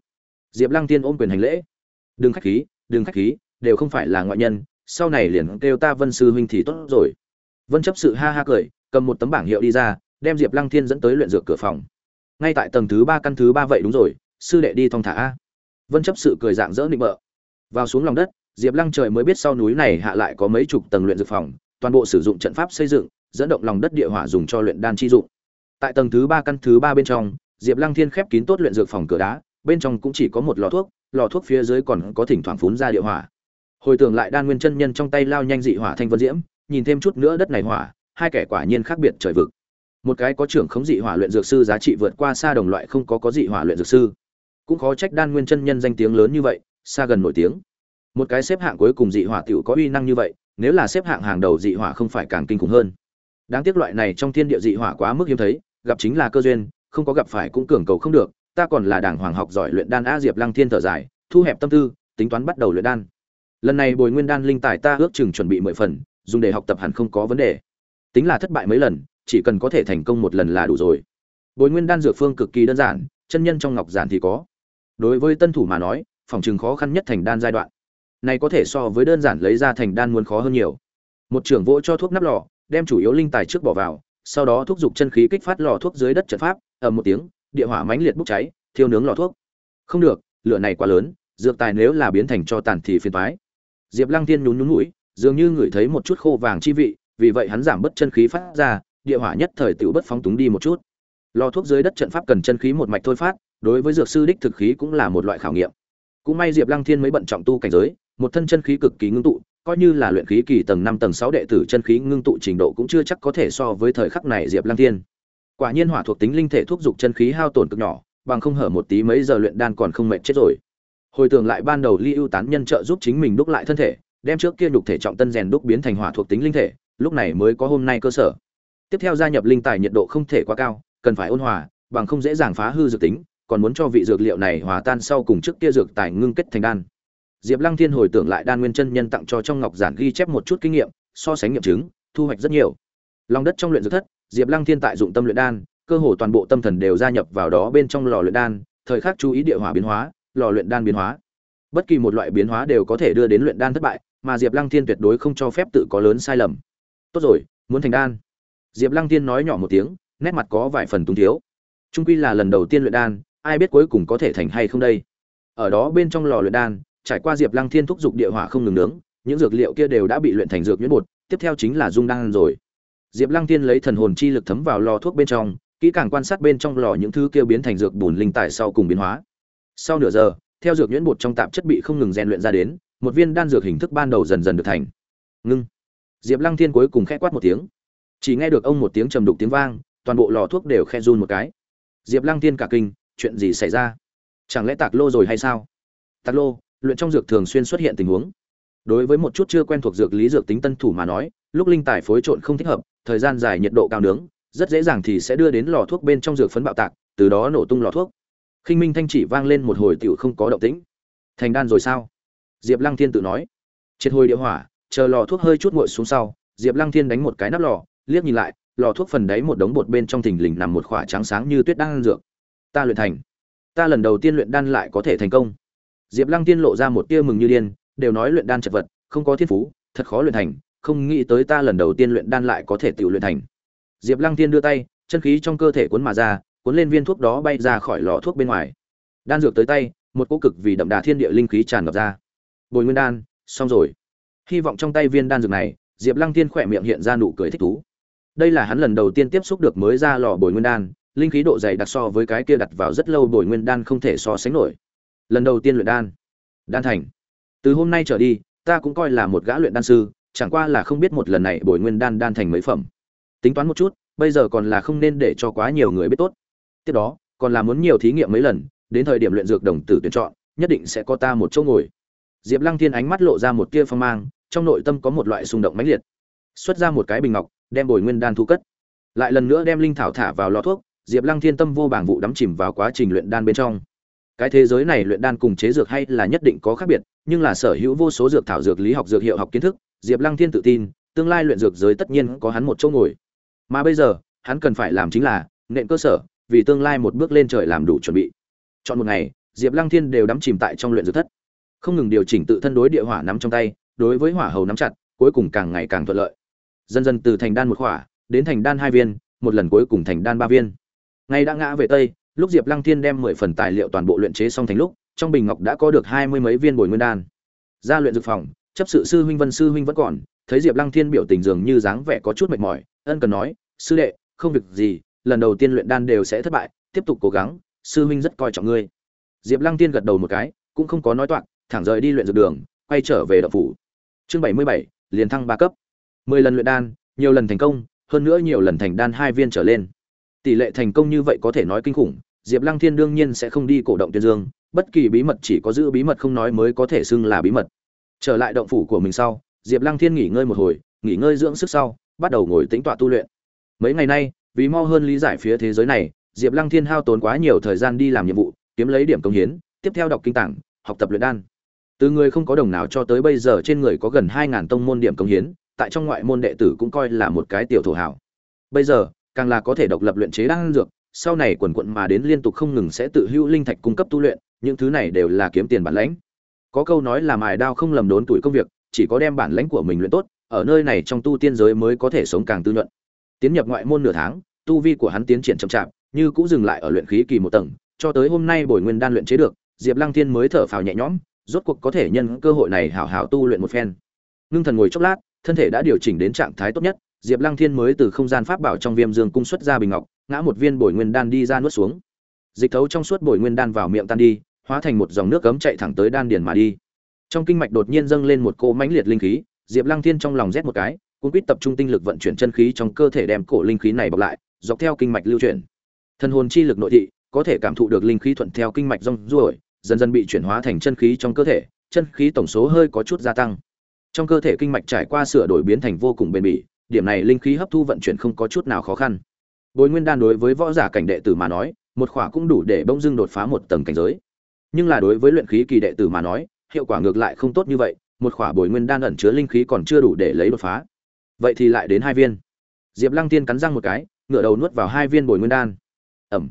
Diệp lăng tiên ôm quyền hành lễ. Đừng khách khí, đừng khách khí, đều không phải là ngoại nhân, sau này liền kêu ta vân sư huynh thì tốt rồi. Vân chấp sự ha ha cười, cầm một tấm bảng hiệu đi ra đem diệp lăng thiên dẫn tới luyện dược cửa phòng. Ngay tại tầng thứ ba căn thứ ba vậy đúng rồi, sư đệ đi thong thả. A vân chấp sự cười dạng dỡ nịnh bợ. Vào xuống lòng đất, diệp lăng trời mới biết sau núi này hạ lại có mấy chục tầng luyện dược phòng, toàn bộ sử dụng trận pháp xây dựng, dẫn động lòng đất địa hỏa dùng cho luyện đan chi dụng. Tại tầng thứ ba căn thứ ba bên trong, diệp lăng thiên khép kín tốt luyện dược phòng cửa đá, bên trong cũng chỉ có một lò thuốc lò thuốc phía dưới còn có thỉnh thoảng phún ra địa hỏa. Hồi tưởng lại đan nguyên chân nhân trong tay lao nhanh dị hỏa thanh vân diễm, nhìn thêm chút nữa đất này hỏa, hai kẻ quả nhiên khác biệt trời vực một cái có trưởng khống dị hỏa luyện dược sư giá trị vượt qua xa đồng loại không có có dị hỏa luyện dược sư. Cũng khó trách đan nguyên chân nhân danh tiếng lớn như vậy xa gần nổi tiếng. Một cái xếp hạng cuối cùng dị hỏa tiểu có uy năng như vậy, nếu là xếp hạng hàng đầu dị hỏa không phải càng kinh khủng hơn. Đáng tiếc loại này trong thiên địa dị hỏa quá mức hiếm thấy, gặp chính là cơ duyên, không có gặp phải cũng cường cầu không được, ta còn là đảng hoàng học giỏi luyện đan a diệp lăng thiên thở dài, thu hẹp tâm tư, tính toán bắt đầu luyện đan. Lần này bồi nguyên đan linh tài ta ước chừng chuẩn bị mười phần, dùng để học tập hẳn không có vấn đề. Tính là thất bại mấy lần chỉ cần có thể thành công một lần là đủ rồi. Bồi nguyên đan dược phương cực kỳ đơn giản, chân nhân trong ngọc giản thì có. Đối với tân thủ mà nói, phòng chừng khó khăn nhất thành đan giai đoạn. Này có thể so với đơn giản lấy ra thành đan muốn khó hơn nhiều. Một trưởng vỗ cho thuốc nắp lò, đem chủ yếu linh tài trước bỏ vào, sau đó thúc giục chân khí kích phát lò thuốc dưới đất trận pháp, ầm một tiếng, địa hỏa mãnh liệt bốc cháy, thiêu nướng lò thuốc. Không được, lửa này quá lớn, dược tài nếu là biến thành cho tàn thì phiền toái. Diệp lăng tiên nhún nhún mũi, dường như ngửi thấy một chút khô vàng chi vị, vì vậy hắn giảm bớt chân khí phát ra địa hỏa nhất thời tiểu bất phóng túng đi một chút lò thuốc dưới đất trận pháp cần chân khí một mạch thôi phát đối với dược sư đích thực khí cũng là một loại khảo nghiệm cũng may diệp lăng thiên mới bận trọng tu cảnh giới một thân chân khí cực kỳ ngưng tụ coi như là luyện khí kỳ tầng năm tầng sáu đệ tử chân khí ngưng tụ trình độ cũng chưa chắc có thể so với thời khắc này Diệp Lăng Thiên. Quả nhiên hỏa thuộc tính linh thể thúc dục chân khí hao tổn cực nhỏ, bằng không hở một tí mấy giờ luyện đan còn không mệt chết rồi. Hồi tưởng lại ban đầu Ly ưu tán nhân trợ giúp chính mình đúc lại thân thể, đem trước kia nhục thể trọng tân rèn đúc biến thành hỏa thuộc tính linh thể, lúc này mới có hôm nay cơ sở. Tiếp theo gia nhập linh tài nhiệt độ không thể quá cao, cần phải ôn hòa, bằng không dễ dàng phá hư dược tính, còn muốn cho vị dược liệu này hòa tan sau cùng trước kia dược tài ngưng kết thành đan. Diệp Lăng Thiên hồi tưởng lại đan nguyên chân nhân tặng cho trong ngọc giản ghi chép một chút kinh nghiệm, so sánh nghiệm chứng, thu hoạch rất nhiều. Long đất trong luyện dược thất, Diệp Lăng Thiên tại dụng tâm luyện đan, cơ hồ toàn bộ tâm thần đều gia nhập vào đó bên trong lò luyện đan, thời khắc chú ý địa hỏa biến hóa, lò luyện đan biến hóa. bất kỳ một loại biến hóa đều có thể đưa đến luyện đan thất bại mà diệp lăng thiên tuyệt đối không cho phép tự có lớn sai lầm tốt rồi muốn thành đan diệp lăng thiên nói nhỏ một tiếng, nét mặt có vài phần túng thiếu. Trung quy là lần đầu tiên luyện đan, ai biết cuối cùng có thể thành hay không đây? Ở đó bên trong lò luyện đan, trải qua diệp lăng thiên thúc giục địa hỏa không ngừng nướng, những dược liệu kia đều đã bị luyện thành dược nhuyễn bột, tiếp theo chính là dung đan rồi. Diệp lăng thiên lấy thần hồn chi lực thấm vào lò thuốc bên trong, kỹ càng quan sát bên trong lò những thứ kia biến thành dược bùn linh tài sau cùng biến hóa. Sau nửa giờ, theo dược nhuyễn bột trong tạp chất bị không ngừng rèn luyện ra đến, một viên đan dược hình thức ban đầu dần dần được thành. Ngưng. Diệp lăng thiên cuối cùng khẽ quát một tiếng chỉ nghe được ông một tiếng trầm đục tiếng vang, toàn bộ lò thuốc đều khe run một cái. Diệp lăng thiên cả kinh, chuyện gì xảy ra? Chẳng lẽ tạc lô rồi hay sao? Tạc lô, luyện trong dược thường xuyên xuất hiện tình huống. Đối với một chút chưa quen thuộc dược lý dược tính tân thủ mà nói, lúc linh tài phối trộn không thích hợp, thời gian dài nhiệt độ cao nướng, rất dễ dàng thì sẽ đưa đến lò thuốc bên trong dược phấn bạo tạc, từ đó nổ tung lò thuốc. Khinh minh thanh chỉ vang lên một hồi tiểu không có động tĩnh. Thành đan rồi sao? Diệp lăng thiên tự nói. Triệt hồi địa hỏa, chờ lò thuốc hơi chút nguội xuống sau, diệp lăng thiên đánh một cái nắp lò liếc nhìn lại, lò thuốc phần đáy một đống bột bên trong thình lình nằm một khỏa trắng sáng như tuyết đan dược. Ta luyện thành. Ta lần đầu tiên luyện đan lại có thể thành công. Diệp lăng tiên lộ ra một tia mừng như điên, đều nói luyện đan chật vật, không có thiên phú, thật khó luyện thành, không nghĩ tới ta lần đầu tiên luyện đan lại có thể tự luyện thành. Diệp lăng tiên đưa tay, chân khí trong cơ thể cuốn mà ra, cuốn lên viên thuốc đó bay ra khỏi lò thuốc bên ngoài. Đan dược tới tay, một cỗ cực vì đậm đà thiên địa linh khí tràn ngập ra. Bồi nguyên đan, xong rồi. Hy vọng trong tay viên đan dược này, diệp lăng tiên khỏe miệng hiện ra nụ cười thích thú đây là hắn lần đầu tiên tiếp xúc được mới ra lò bồi nguyên đan, linh khí độ dày đặc so với cái kia đặt vào rất lâu bồi nguyên đan không thể so sánh nổi. Lần đầu tiên luyện đan. Đan thành. Từ hôm nay trở đi, ta cũng coi là một gã luyện đan sư, chẳng qua là không biết một lần này bồi nguyên đan đan thành mấy phẩm. Tính toán một chút, bây giờ còn là không nên để cho quá nhiều người biết tốt. Tiếp đó, còn là muốn nhiều thí nghiệm mấy lần, đến thời điểm luyện dược đồng tử tuyển chọn, nhất định sẽ có ta một chỗ ngồi. Diệp lăng thiên ánh mắt lộ ra một tia phong mang, trong nội tâm có một loại xung động mãnh liệt. Xuất ra một cái bình ngọc đem bồi nguyên đan thu cất. Lại lần nữa đem linh thảo thả vào lò thuốc, diệp lăng thiên tâm vô bảng vụ đắm chìm vào quá trình luyện đan bên trong. Cái thế giới này luyện đan cùng chế dược hay là nhất định có khác biệt, nhưng là sở hữu vô số dược thảo dược lý học dược hiệu học kiến thức, diệp lăng thiên tự tin, tương lai luyện dược giới tất nhiên có hắn một chỗ ngồi. Mà bây giờ, hắn cần phải làm chính là, nện cơ sở, vì tương lai một bước lên trời làm đủ chuẩn bị. Chọn một ngày, diệp lăng thiên đều đắm chìm tại trong luyện dược thất. Không ngừng điều chỉnh tự thân đối địa hỏa nắm trong tay, đối với hỏa hầu nắm chặt, cuối cùng càng ngày càng thuận lợi dần dần từ thành đan một khỏa, đến thành đan hai viên, một lần cuối cùng thành đan ba viên. Ngay đã ngã về tây, lúc diệp lăng thiên đem mười phần tài liệu toàn bộ luyện chế xong thành lúc, trong bình ngọc đã có được hai mươi mấy viên bồi nguyên đan. Ra luyện dược phòng, chấp sự sư huynh vân sư huynh vẫn còn, thấy diệp lăng thiên biểu tình dường như dáng vẻ có chút mệt mỏi, ân cần nói, sư đệ, không việc gì, lần đầu tiên luyện đan đều sẽ thất bại, tiếp tục cố gắng, sư huynh rất coi trọng ngươi. Diệp lăng thiên gật đầu một cái, cũng không có nói toạc, thẳng rời đi luyện dược đường, quay trở về đậu phủ. Chương bảy mươi bảy, liền thăng ba cấp mười lần luyện đan, nhiều lần thành công, hơn nữa nhiều lần thành đan hai viên trở lên. Tỷ lệ thành công như vậy có thể nói kinh khủng, diệp lăng thiên đương nhiên sẽ không đi cổ động tuyên dương, bất kỳ bí mật chỉ có giữ bí mật không nói mới có thể xưng là bí mật. Trở lại động phủ của mình sau, diệp lăng thiên nghỉ ngơi một hồi, nghỉ ngơi dưỡng sức sau, bắt đầu ngồi tĩnh tọa tu luyện. Mấy ngày nay, vì mau hơn lý giải phía thế giới này, diệp lăng thiên hao tốn quá nhiều thời gian đi làm nhiệm vụ, kiếm lấy điểm công hiến, tiếp theo đọc kinh tảng, học tập luyện đan. Từ người không có đồng nào cho tới bây giờ trên người có gần hai ngàn tông môn điểm công hiến tại trong ngoại môn đệ tử cũng coi là một cái tiểu thổ hảo. Bây giờ, càng là có thể độc lập luyện chế đan dược, sau này quần quận mà đến liên tục không ngừng sẽ tự hữu linh thạch cung cấp tu luyện, những thứ này đều là kiếm tiền bản lãnh. Có câu nói là mài đao không lầm đốn tuổi công việc, chỉ có đem bản lãnh của mình luyện tốt, ở nơi này trong tu tiên giới mới có thể sống càng tư nhuận. Tiến nhập ngoại môn nửa tháng, tu vi của hắn tiến triển chậm chạp, như cũng dừng lại ở luyện khí kỳ một tầng, cho tới hôm nay bồi nguyên đan luyện chế được, diệp lăng thiên mới thở phào nhẹ nhõm, rốt cuộc có thể nhân cơ hội này hảo hảo tu luyện một phen. Ngưng thần ngồi chốc lát thân thể đã điều chỉnh đến trạng thái tốt nhất, diệp lăng thiên mới từ không gian pháp bảo trong viêm dương cung xuất ra bình ngọc, ngã một viên bồi nguyên đan đi ra nuốt xuống. Dịch thấu trong suốt bồi nguyên đan vào miệng tan đi, hóa thành một dòng nước cấm chạy thẳng tới đan điền mà đi. Trong kinh mạch đột nhiên dâng lên một cỗ mãnh liệt linh khí, diệp lăng thiên trong lòng rét một cái cũng quýt tập trung tinh lực vận chuyển chân khí trong cơ thể đem cổ linh khí này bọc lại, dọc theo kinh mạch lưu chuyển. Thân hồn chi lực nội thị, có thể cảm thụ được linh khí thuận theo kinh mạch rong ruổi, dần dần bị chuyển hóa thành chân khí trong cơ thể, chân khí tổng số hơi có chút gia tăng trong cơ thể kinh mạch trải qua sửa đổi biến thành vô cùng bền bỉ, điểm này linh khí hấp thu vận chuyển không có chút nào khó khăn. Bồi nguyên đan đối với võ giả cảnh đệ tử mà nói, một khỏa cũng đủ để bỗng dưng đột phá một tầng cảnh giới. Nhưng là đối với luyện khí kỳ đệ tử mà nói, hiệu quả ngược lại không tốt như vậy, một khỏa bồi nguyên đan ẩn chứa linh khí còn chưa đủ để lấy đột phá. Vậy thì lại đến hai viên. Diệp lăng tiên cắn răng một cái ngựa đầu nuốt vào hai viên bồi nguyên đan. Ẩm.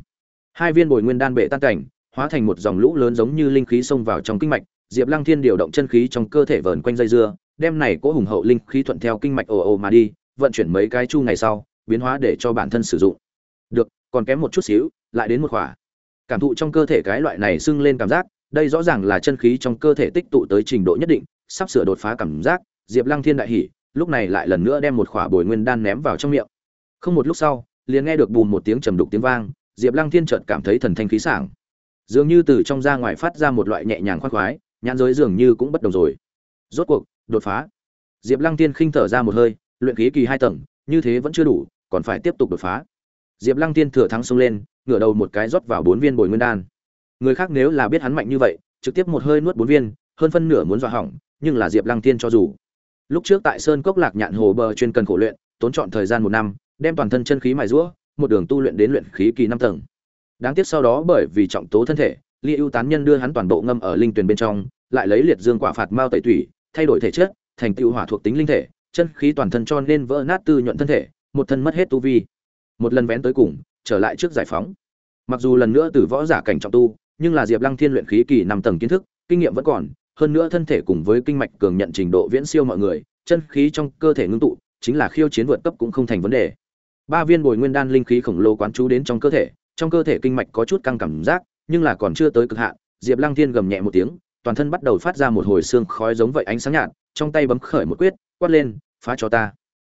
Hai viên bồi nguyên đan bệ tan cảnh, hóa thành một dòng lũ lớn giống như linh khí xông vào trong kinh mạch, diệp lăng thiên điều động chân khí trong cơ thể vờn quanh dây dưa đem này cỗ hùng hậu linh khí thuận theo kinh mạch ồ ồ mà đi, vận chuyển mấy cái chu ngày sau, biến hóa để cho bản thân sử dụng. Được, còn kém một chút xíu, lại đến một khỏa. Cảm thụ trong cơ thể cái loại này sưng lên cảm giác, đây rõ ràng là chân khí trong cơ thể tích tụ tới trình độ nhất định, sắp sửa đột phá cảm giác, diệp lăng thiên đại hỉ, lúc này lại lần nữa đem một khỏa bồi nguyên đan ném vào trong miệng. Không một lúc sau, liền nghe được bùm một tiếng trầm đục tiếng vang, diệp lăng thiên chợt cảm thấy thần thanh khí sảng. Dường như từ trong ra ngoài phát ra một loại nhẹ nhàng khoác khoái, nhãn giới dường như cũng bất đồng rồi. Rốt cuộc đột phá. Diệp lăng tiên khinh thở ra một hơi, luyện khí kỳ hai tầng, như thế vẫn chưa đủ, còn phải tiếp tục đột phá. Diệp lăng tiên thừa thắng xông lên, ngửa đầu một cái rót vào bốn viên bồi nguyên đan. Người khác nếu là biết hắn mạnh như vậy, trực tiếp một hơi nuốt bốn viên, hơn phân nửa muốn dọa hỏng, nhưng là diệp lăng tiên cho dù. Lúc trước tại sơn cốc lạc nhạn hồ bờ chuyên cần khổ luyện, tốn chọn thời gian một năm, đem toàn thân chân khí mài rũa một đường tu luyện đến luyện khí kỳ năm tầng. Đáng tiếc sau đó bởi vì trọng tố thân thể ly ưu tán nhân đưa hắn toàn bộ ngâm ở linh tuyền bên trong, lại lấy liệt dương quả phạt mao tẩy thủy thay đổi thể chất, thành tựu hỏa thuộc tính linh thể, chân khí toàn thân cho nên vỡ nát tư nhuận thân thể, một thân mất hết tu vi. Một lần vén tới cùng, trở lại trước giải phóng. Mặc dù lần nữa từ võ giả cảnh trọng tu, nhưng là diệp lăng thiên luyện khí kỳ năm tầng kiến thức, kinh nghiệm vẫn còn, hơn nữa thân thể cùng với kinh mạch cường nhận trình độ viễn siêu mọi người, chân khí trong cơ thể ngưng tụ, chính là khiêu chiến vượt cấp cũng không thành vấn đề. Ba viên bồi nguyên đan linh khí khổng lồ quán chú đến trong cơ thể, trong cơ thể kinh mạch có chút căng cảm giác, nhưng là còn chưa tới cực hạn, diệp lăng thiên gầm nhẹ một tiếng toàn thân bắt đầu phát ra một hồi xương khói giống vậy ánh sáng nhạt, trong tay bấm khởi một quyết, quát lên, phá cho ta.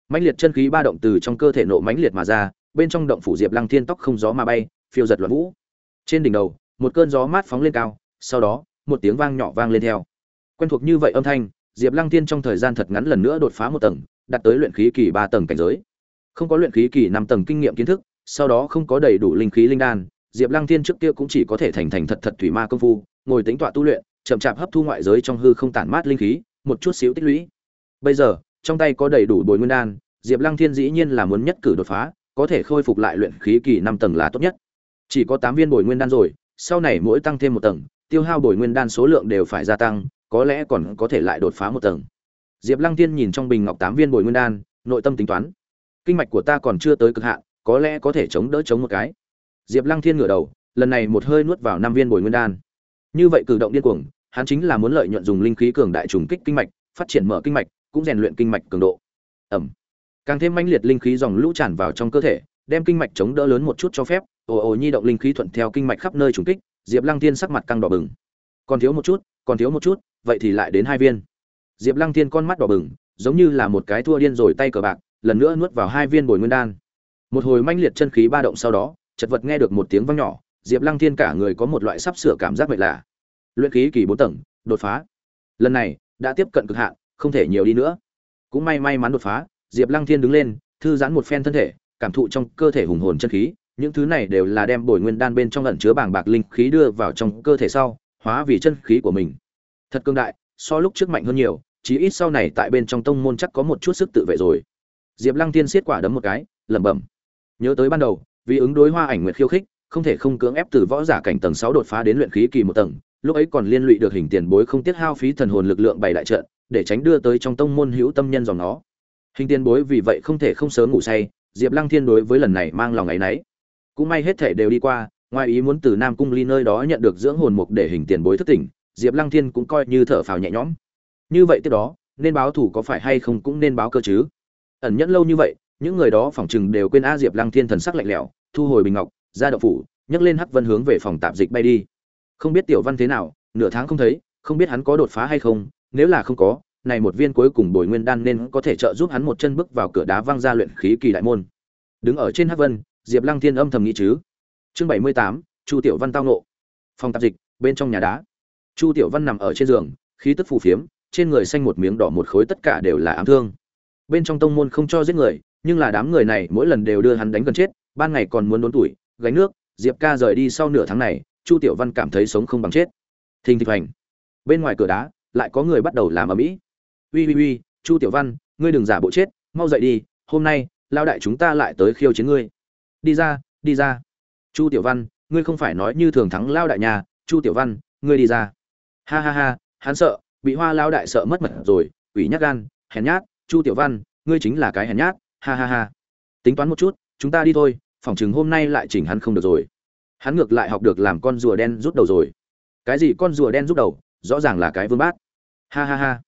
Mãnh liệt chân khí ba động từ trong cơ thể nộ mãnh liệt mà ra, bên trong động phủ diệp lăng thiên tóc không gió mà bay, phiêu giật loạn vũ. Trên đỉnh đầu, một cơn gió mát phóng lên cao, sau đó, một tiếng vang nhỏ vang lên theo. Quen thuộc như vậy âm thanh, diệp lăng thiên trong thời gian thật ngắn lần nữa đột phá một tầng, đạt tới luyện khí kỳ ba tầng cảnh giới. Không có luyện khí kỳ năm tầng kinh nghiệm kiến thức, sau đó không có đầy đủ linh khí linh đan, diệp lăng thiên trước kia cũng chỉ có thể thành thành thật thật thủy ma công phu, ngồi tính tọa tu luyện chậm chạp hấp thu ngoại giới trong hư không tản mát linh khí, một chút xíu tích lũy. Bây giờ, trong tay có đầy đủ bồi nguyên đan, diệp lăng thiên dĩ nhiên là muốn nhất cử đột phá, có thể khôi phục lại luyện khí kỳ năm tầng là tốt nhất. Chỉ có tám viên bồi nguyên đan rồi, sau này mỗi tăng thêm một tầng, tiêu hao bồi nguyên đan số lượng đều phải gia tăng, có lẽ còn có thể lại đột phá một tầng. Diệp lăng thiên nhìn trong bình ngọc tám viên bồi nguyên đan, nội tâm tính toán. Kinh mạch của ta còn chưa tới cực hạn, có lẽ có thể chống đỡ chống một cái. Diệp lăng thiên ngửa đầu, lần này một hơi nuốt vào năm viên bồi nguyên đan. Như vậy cử động điên cuồng hắn chính là muốn lợi nhuận dùng linh khí cường đại trùng kích kinh mạch, phát triển mở kinh mạch, cũng rèn luyện kinh mạch cường độ. Ẩm. Càng thêm mãnh liệt linh khí dòng lũ tràn vào trong cơ thể, đem kinh mạch chống đỡ lớn một chút cho phép, ồ ồ nhi động linh khí thuận theo kinh mạch khắp nơi trùng kích, diệp lăng tiên sắc mặt căng đỏ bừng. Còn thiếu một chút, còn thiếu một chút, vậy thì lại đến hai viên. Diệp lăng tiên con mắt đỏ bừng, giống như là một cái thua điên rồi tay cờ bạc, lần nữa nuốt vào hai viên bồi nguyên đan. Một hồi manh liệt chân khí ba động sau đó, chật vật nghe được một tiếng vang nhỏ, diệp lăng thiên cả người có một loại sắp sửa cảm giác mệt lạ luyện khí kỳ bốn tầng, đột phá. Lần này, đã tiếp cận cực hạn, không thể nhiều đi nữa. Cũng may may mắn đột phá, diệp lăng thiên đứng lên, thư giãn một phen thân thể, cảm thụ trong cơ thể hùng hồn chân khí, những thứ này đều là đem bồi nguyên đan bên trong lẩn chứa bảng bạc linh khí đưa vào trong cơ thể sau, hóa vì chân khí của mình. Thật cương đại, so lúc trước mạnh hơn nhiều, chí ít sau này tại bên trong tông môn chắc có một chút sức tự vệ rồi. Diệp lăng thiên siết quả đấm một cái, lẩm bẩm. Nhớ tới ban đầu, vì ứng đối hoa ảnh nguyệt khiêu khích, không thể không cưỡng ép từ võ giả cảnh tầng sáu đột phá đến luyện khí kỳ một tầng lúc ấy còn liên lụy được hình tiền bối không tiết hao phí thần hồn lực lượng bày đại trận, để tránh đưa tới trong tông môn hữu tâm nhân dòng nó. Hình tiền bối vì vậy không thể không sớm ngủ say, diệp lăng thiên đối với lần này mang lòng ấy nấy cũng may hết thể đều đi qua, ngoài ý muốn từ nam cung ly nơi đó nhận được dưỡng hồn mục để hình tiền bối thức tỉnh, diệp lăng thiên cũng coi như thở phào nhẹ nhõm. Như vậy tiếp đó, nên báo thủ có phải hay không cũng nên báo cơ chứ? Ẩn nhẫn lâu như vậy, những người đó phỏng chừng đều quên a diệp lăng thiên thần sắc lạnh lẽo, thu hồi bình ngọc, ra đậu phủ, nhấc lên hắc vân hướng về phòng tạp dịch bay đi không biết tiểu văn thế nào, nửa tháng không thấy, không biết hắn có đột phá hay không, nếu là không có, này một viên cuối cùng bồi nguyên đan nên có thể trợ giúp hắn một chân bước vào cửa đá văng ra luyện khí kỳ đại môn. Đứng ở trên hắc vân, diệp lăng thiên âm thầm nghĩ chứ. Chương bảy mươi tám, chu tiểu văn tao nộ phòng tạp dịch, bên trong nhà đá. Chu tiểu văn nằm ở trên giường, khí tức phù phiếm, trên người xanh một miếng đỏ một khối tất cả đều là ám thương. Bên trong tông môn không cho giết người, nhưng là đám người này mỗi lần đều đưa hắn đánh gần chết, ban ngày còn muốn đốn tuổi, gánh nước, diệp ca rời đi sau nửa tháng này chu tiểu văn cảm thấy sống không bằng chết. Thình thịch hoành, bên ngoài cửa đá lại có người bắt đầu làm ở mỹ uy uy uy chu tiểu văn ngươi đừng giả bộ chết mau dậy đi hôm nay lao đại chúng ta lại tới khiêu chiến ngươi. Đi ra đi ra. Chu tiểu văn ngươi không phải nói như thường thắng lao đại nhà chu tiểu văn ngươi đi ra. Ha ha ha hắn sợ bị hoa lao đại sợ mất mật rồi ủy nhát gan hèn nhát chu tiểu văn ngươi chính là cái hèn nhát ha ha ha. Tính toán một chút chúng ta đi thôi phỏng chừng hôm nay lại chỉnh hắn không được rồi hắn ngược lại học được làm con rùa đen rút đầu rồi. Cái gì con rùa đen rút đầu? Rõ ràng là cái vương bát. Ha ha ha.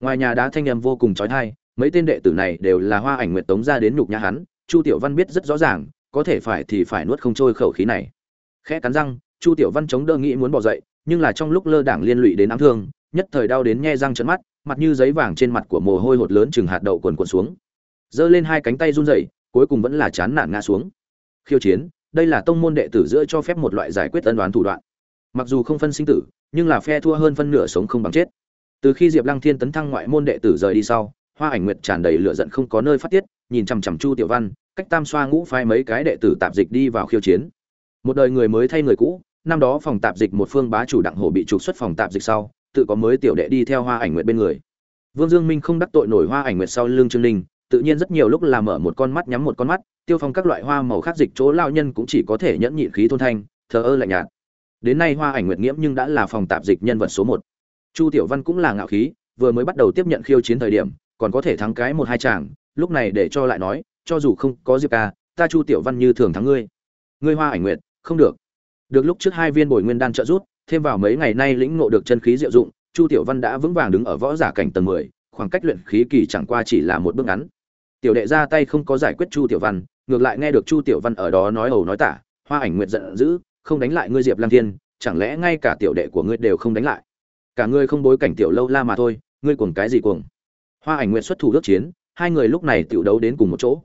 Ngoài nhà đá thanh em vô cùng trói thai mấy tên đệ tử này đều là hoa ảnh nguyện tống ra đến nhục nhà hắn, chu tiểu văn biết rất rõ ràng, có thể phải thì phải nuốt không trôi khẩu khí này. Khẽ cắn răng, chu tiểu văn chống đỡ nghĩ muốn bỏ dậy, nhưng là trong lúc lơ đảng liên lụy đến ám thương, nhất thời đau đến nhe răng trận mắt, mặt như giấy vàng trên mặt của mồ hôi hột lớn chừng hạt đậu quần quần xuống. Giơ lên hai cánh tay run rẩy, cuối cùng vẫn là chán nản ngã xuống. Khiêu chiến đây là tông môn đệ tử giữa cho phép một loại giải quyết ân đoán thủ đoạn. Mặc dù không phân sinh tử, nhưng là phe thua hơn phân nửa sống không bằng chết. Từ khi diệp lăng thiên tấn thăng ngoại môn đệ tử rời đi sau, hoa ảnh nguyệt tràn đầy lửa giận không có nơi phát tiết, nhìn chằm chằm chu tiểu văn, cách tam xoa ngũ phái mấy cái đệ tử tạp dịch đi vào khiêu chiến. Một đời người mới thay người cũ, năm đó phòng tạp dịch một phương bá chủ đặng hổ bị trục xuất phòng tạp dịch sau, tự có mới tiểu đệ đi theo hoa ảnh nguyệt bên người. Vương dương minh không đắc tội nổi hoa ảnh nguyệt sau lưng trương ninh tự nhiên rất nhiều lúc là mở một con mắt nhắm một con mắt, tiêu phong các loại hoa màu khác dịch chỗ lao nhân cũng chỉ có thể nhẫn nhịn khí thôn thanh, thờ ơ lạnh nhạt. Đến nay hoa ảnh nguyệt nghiễm nhưng đã là phòng tạp dịch nhân vật số một. Chu tiểu văn cũng là ngạo khí, vừa mới bắt đầu tiếp nhận khiêu chiến thời điểm, còn có thể thắng cái một hai chàng, lúc này để cho lại nói, cho dù không có diệp ca, ta chu tiểu văn như thường thắng ngươi. Ngươi hoa ảnh nguyệt, không được. Được lúc trước hai viên bồi nguyên đan trợ rút thêm vào mấy ngày nay lĩnh ngộ được chân khí diệu dụng, chu tiểu văn đã vững vàng đứng ở võ giả cảnh tầng mười, khoảng cách luyện khí kỳ chẳng qua chỉ là một bước ngắn tiểu đệ ra tay không có giải quyết chu tiểu văn, ngược lại nghe được chu tiểu văn ở đó nói ẩu nói tả, hoa ảnh nguyệt giận dữ, không đánh lại ngươi diệp lang thiên, chẳng lẽ ngay cả tiểu đệ của ngươi đều không đánh lại? Cả ngươi không bối cảnh tiểu lâu la mà thôi, ngươi cuồng cái gì cuồng? Hoa ảnh nguyệt xuất thủ ước chiến, hai người lúc này tiểu đấu đến cùng một chỗ.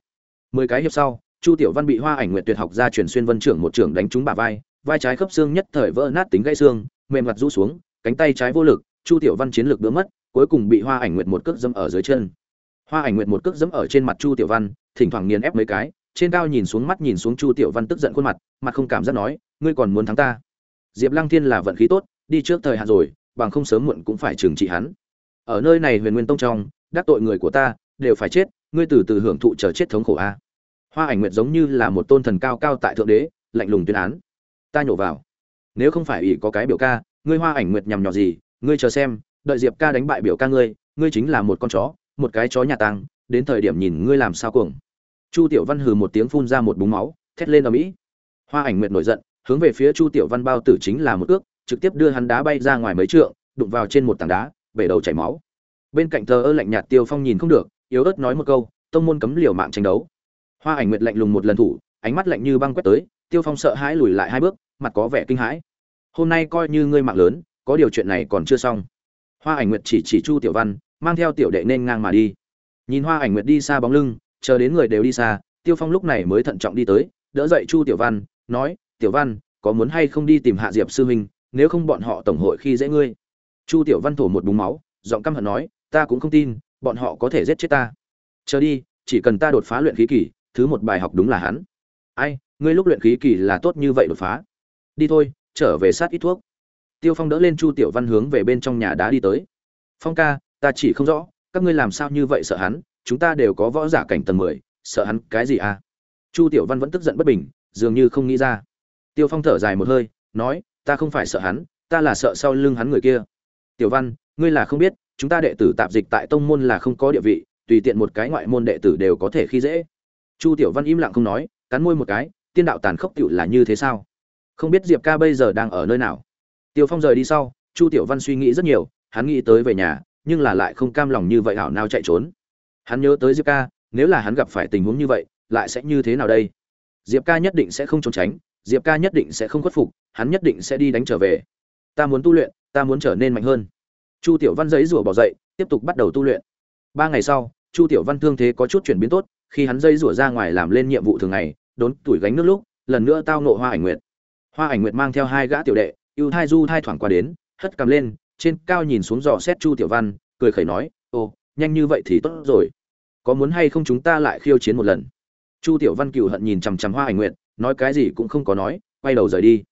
Mười cái hiệp sau, chu tiểu văn bị hoa ảnh nguyệt tuyệt học ra truyền xuyên vân trưởng một trưởng đánh trúng bả vai vai trái khớp xương nhất thời vỡ nát tính gãy xương, mềm mặt rũ xuống, cánh tay trái vô lực, chu tiểu văn chiến lực đỡ mất, cuối cùng bị hoa ảnh nguyệt một cước dâm ở dưới chân hoa ảnh nguyệt một cước dẫm ở trên mặt chu tiểu văn, thỉnh thoảng nghiền ép mấy cái, trên cao nhìn xuống mắt nhìn xuống chu tiểu văn tức giận khuôn mặt mặt không cảm giác nói, ngươi còn muốn thắng ta? Diệp lăng thiên là vận khí tốt, đi trước thời hạn rồi, bằng không sớm muộn cũng phải trừng trị hắn. Ở nơi này huyền nguyên tông trong, đắc tội người của ta, đều phải chết, ngươi từ từ hưởng thụ chờ chết thống khổ a. Hoa ảnh nguyệt giống như là một tôn thần cao cao tại thượng đế, lạnh lùng tuyên án. Ta nhổ vào. Nếu không phải ỷ có cái biểu ca, ngươi hoa ảnh nguyệt nhằm nhỏ gì, ngươi chờ xem, đợi diệp ca đánh bại biểu ca ngươi ngươi chính là một con chó một cái chó nhà tăng đến thời điểm nhìn ngươi làm sao cuồng. Chu tiểu văn hừ một tiếng phun ra một búng máu, thét lên ở mỹ hoa ảnh nguyệt nổi giận, hướng về phía chu tiểu văn bao tử chính là một ước, trực tiếp đưa hắn đá bay ra ngoài mấy trượng, đụng vào trên một tảng đá, bể đầu chảy máu. Bên cạnh thờ ơ lạnh nhạt tiêu phong nhìn không được, yếu ớt nói một câu, tông môn cấm liều mạng tranh đấu. Hoa ảnh nguyệt lạnh lùng một lần thủ, ánh mắt lạnh như băng quét tới, tiêu phong sợ hãi lùi lại hai bước, mặt có vẻ kinh hãi. Hôm nay coi như ngươi mạng lớn, có điều chuyện này còn chưa xong. Hoa ảnh nguyệt chỉ chỉ chu tiểu văn mang theo tiểu đệ nên ngang mà đi. Nhìn hoa ảnh nguyệt đi xa bóng lưng, chờ đến người đều đi xa, tiêu phong lúc này mới thận trọng đi tới, đỡ dậy chu tiểu văn, nói, tiểu văn, có muốn hay không đi tìm hạ diệp sư huynh, nếu không bọn họ tổng hội khi dễ ngươi. Chu tiểu văn thổ một búng máu, giọng căm hận nói, ta cũng không tin, bọn họ có thể giết chết ta. Chờ đi, chỉ cần ta đột phá luyện khí kỳ, thứ một bài học đúng là hắn. Ai, ngươi lúc luyện khí kỳ là tốt như vậy đột phá. Đi thôi, trở về sát ít thuốc. Tiêu phong đỡ lên chu tiểu văn hướng về bên trong nhà đá đi tới. Phong ca ta chỉ không rõ, các ngươi làm sao như vậy sợ hắn, chúng ta đều có võ giả cảnh tầng mười, sợ hắn cái gì à? Chu tiểu văn vẫn tức giận bất bình, dường như không nghĩ ra. Tiêu phong thở dài một hơi, nói, ta không phải sợ hắn, ta là sợ sau lưng hắn người kia. Tiểu văn, ngươi là không biết, chúng ta đệ tử tạp dịch tại tông môn là không có địa vị, tùy tiện một cái ngoại môn đệ tử đều có thể khi dễ. Chu tiểu văn im lặng không nói, cắn môi một cái, tiên đạo tàn khốc tựu là như thế sao? Không biết diệp ca bây giờ đang ở nơi nào. Tiêu phong rời đi sau, chu tiểu văn suy nghĩ rất nhiều, hắn nghĩ tới về nhà nhưng là lại không cam lòng như vậy hảo nào chạy trốn. Hắn nhớ tới diệp ca, nếu là hắn gặp phải tình huống như vậy, lại sẽ như thế nào đây? Diệp ca nhất định sẽ không trốn tránh, diệp ca nhất định sẽ không khuất phục, hắn nhất định sẽ đi đánh trở về. Ta muốn tu luyện, ta muốn trở nên mạnh hơn. Chu tiểu văn giấy rủa bỏ dậy, tiếp tục bắt đầu tu luyện. Ba ngày sau, chu tiểu văn thương thế có chút chuyển biến tốt, khi hắn dây rủa ra ngoài làm lên nhiệm vụ thường ngày, đốn tuổi gánh nước lúc, lần nữa tao nộ hoa ảnh nguyệt. Hoa ảnh nguyệt mang theo hai gã tiểu đệ, ưu thai du thai thoảng qua đến, hất cầm lên trên cao nhìn xuống dò xét chu tiểu văn, cười khẩy nói, ồ, nhanh như vậy thì tốt rồi. Có muốn hay không chúng ta lại khiêu chiến một lần? Chu tiểu văn cựu hận nhìn chằm chằm hoa ảnh nguyệt, nói cái gì cũng không có nói, quay đầu rời đi.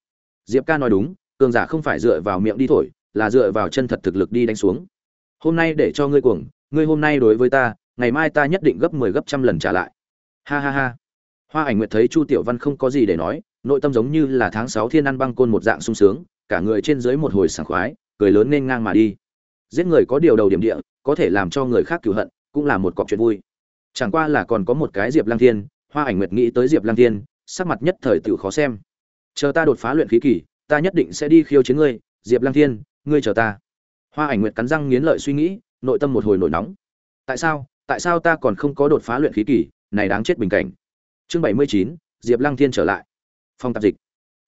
Diệp ca nói đúng, cường giả không phải dựa vào miệng đi thổi, là dựa vào chân thật thực lực đi đánh xuống. Hôm nay để cho ngươi cuồng, ngươi hôm nay đối với ta, ngày mai ta nhất định gấp mười 10 gấp trăm lần trả lại. Ha ha ha. Hoa ảnh nguyệt thấy chu tiểu văn không có gì để nói, nội tâm giống như là tháng sáu thiên ăn băng côn một dạng sung sướng, cả người trên dưới một hồi sảng khoái cười lớn nên ngang mà đi. Giết người có điều đầu điểm địa, có thể làm cho người khác cửu hận, cũng là một cọc chuyện vui. Chẳng qua là còn có một cái diệp lang thiên, hoa ảnh nguyệt nghĩ tới diệp lang thiên, sắc mặt nhất thời tự khó xem. Chờ ta đột phá luyện khí kỳ, ta nhất định sẽ đi khiêu chiến ngươi, diệp lang thiên, ngươi chờ ta. Hoa ảnh nguyệt cắn răng nghiến lợi suy nghĩ, nội tâm một hồi nổi nóng. Tại sao tại sao ta còn không có đột phá luyện khí kỳ, này đáng chết bình cảnh. Chương bảy mươi chín, diệp Lang thiên trở lại. Phòng tạp dịch.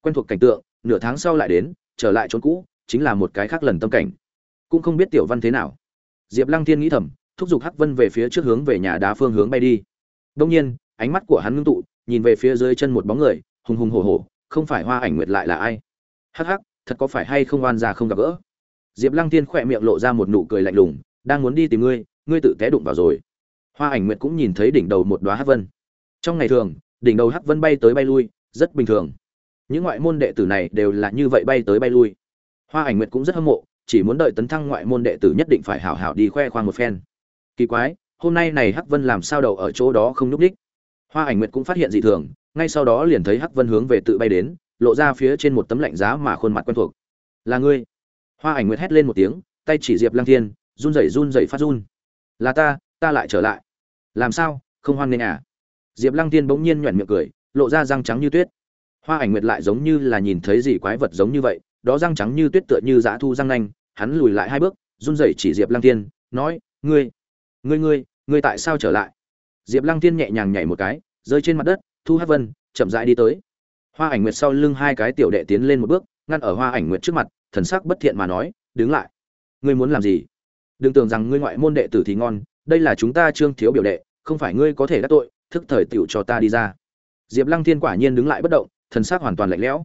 Quen thuộc cảnh tượng, nửa tháng sau lại đến, trở lại chốn cũ chính là một cái khác lần tâm cảnh. Cũng không biết tiểu văn thế nào. Diệp lăng thiên nghĩ thầm, thúc giục hắc vân về phía trước hướng về nhà đá phương hướng bay đi. Đông nhiên, ánh mắt của hắn ngưng tụ, nhìn về phía dưới chân một bóng người, hùng hùng hổ hổ, không phải hoa ảnh nguyệt lại là ai? Hắc hắc, thật có phải hay không oan ra không gặp gỡ? Diệp lăng Thiên khỏe miệng lộ ra một nụ cười lạnh lùng, đang muốn đi tìm ngươi ngươi tự té đụng vào rồi. Hoa ảnh nguyệt cũng nhìn thấy đỉnh đầu một đoá hắc vân. Trong ngày thường, đỉnh đầu hắc vân bay tới bay lui, rất bình thường. Những ngoại môn đệ tử này đều là như vậy bay tới bay lui hoa ảnh nguyệt cũng rất hâm mộ, chỉ muốn đợi tấn thăng ngoại môn đệ tử nhất định phải hảo hảo đi khoe khoang một phen. Kỳ quái, hôm nay này hắc vân làm sao đầu ở chỗ đó không núp đích hoa ảnh nguyệt cũng phát hiện dị thường, ngay sau đó liền thấy hắc vân hướng về tự bay đến, lộ ra phía trên một tấm lạnh giá mà khuôn mặt quen thuộc. Là ngươi? Hoa ảnh nguyệt hét lên một tiếng, tay chỉ diệp Lang thiên, run rẩy run rẩy phát run. Là ta ta lại trở lại. Làm sao? Không hoan nghênh à? Diệp lăng thiên bỗng nhiên nhoẻn miệng cười, lộ ra răng trắng như tuyết. Hoa ảnh nguyệt lại giống như là nhìn thấy gì quái vật giống như vậy đó răng trắng như tuyết tựa như dã thu răng nanh, hắn lùi lại hai bước, run rẩy chỉ diệp lăng thiên, nói, ngươi ngươi ngươi ngươi tại sao trở lại? Diệp lăng thiên nhẹ nhàng nhảy một cái, rơi trên mặt đất, thu hát vân chậm rãi đi tới. Hoa ảnh nguyệt sau lưng hai cái tiểu đệ tiến lên một bước, ngăn ở hoa ảnh nguyệt trước mặt, thần sắc bất thiện mà nói, đứng lại. Ngươi muốn làm gì? Đừng tưởng rằng ngươi ngoại môn đệ tử thì ngon, đây là chúng ta trương thiếu biểu đệ, không phải ngươi có thể đắc tội, thức thời tiểu cho ta đi ra. Diệp lăng thiên quả nhiên đứng lại bất động, thần sắc hoàn toàn lạnh lẽo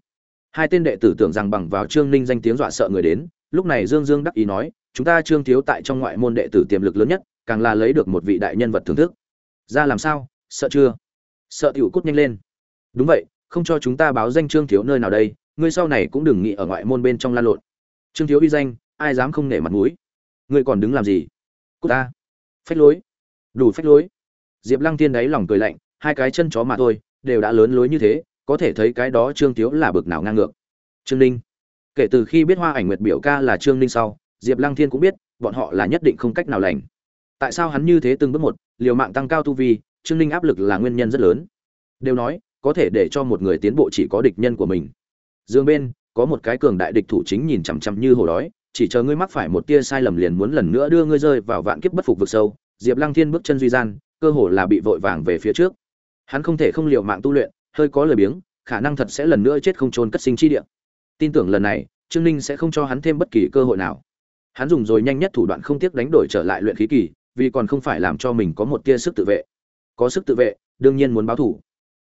hai tên đệ tử tưởng rằng bằng vào trương ninh danh tiếng dọa sợ người đến, lúc này dương dương đắc ý nói, chúng ta trương thiếu tại trong ngoại môn đệ tử tiềm lực lớn nhất, càng là lấy được một vị đại nhân vật thưởng thức. Ra làm sao? Sợ chưa? Sợ tiểu cút nhanh lên. Đúng vậy, không cho chúng ta báo danh trương thiếu nơi nào đây, ngươi sau này cũng đừng nghĩ ở ngoại môn bên trong lan lộn. Trương thiếu uy danh, ai dám không nể mặt mũi? Ngươi còn đứng làm gì? Cút ta. Phách lối. Đủ phách lối. Diệp lăng tiên đáy lòng cười lạnh, hai cái chân chó mà thôi, đều đã lớn lối như thế có thể thấy cái đó trương thiếu là bực nào ngang ngược. Trương ninh. Kể từ khi biết hoa ảnh nguyệt biểu ca là trương ninh sau, diệp lăng thiên cũng biết, bọn họ là nhất định không cách nào lành. Tại sao hắn như thế từng bước một, liều mạng tăng cao tu vi, trương ninh áp lực là nguyên nhân rất lớn. Đều nói, có thể để cho một người tiến bộ chỉ có địch nhân của mình. Dương bên, có một cái cường đại địch thủ chính nhìn chằm chằm như hồ đói, chỉ chờ ngươi mắc phải một tia sai lầm liền muốn lần nữa đưa ngươi rơi vào vạn kiếp bất phục vực sâu, diệp lăng thiên bước chân duy gian, cơ hồ là bị vội vàng về phía trước. Hắn không thể không liều mạng tu luyện hơi có lời biếng, khả năng thật sẽ lần nữa chết không trôn cất sinh chi địa. Tin tưởng lần này, trương ninh sẽ không cho hắn thêm bất kỳ cơ hội nào. Hắn dùng rồi nhanh nhất thủ đoạn không tiếc đánh đổi trở lại luyện khí kỳ, vì còn không phải làm cho mình có một tia sức tự vệ. Có sức tự vệ, đương nhiên muốn báo thủ.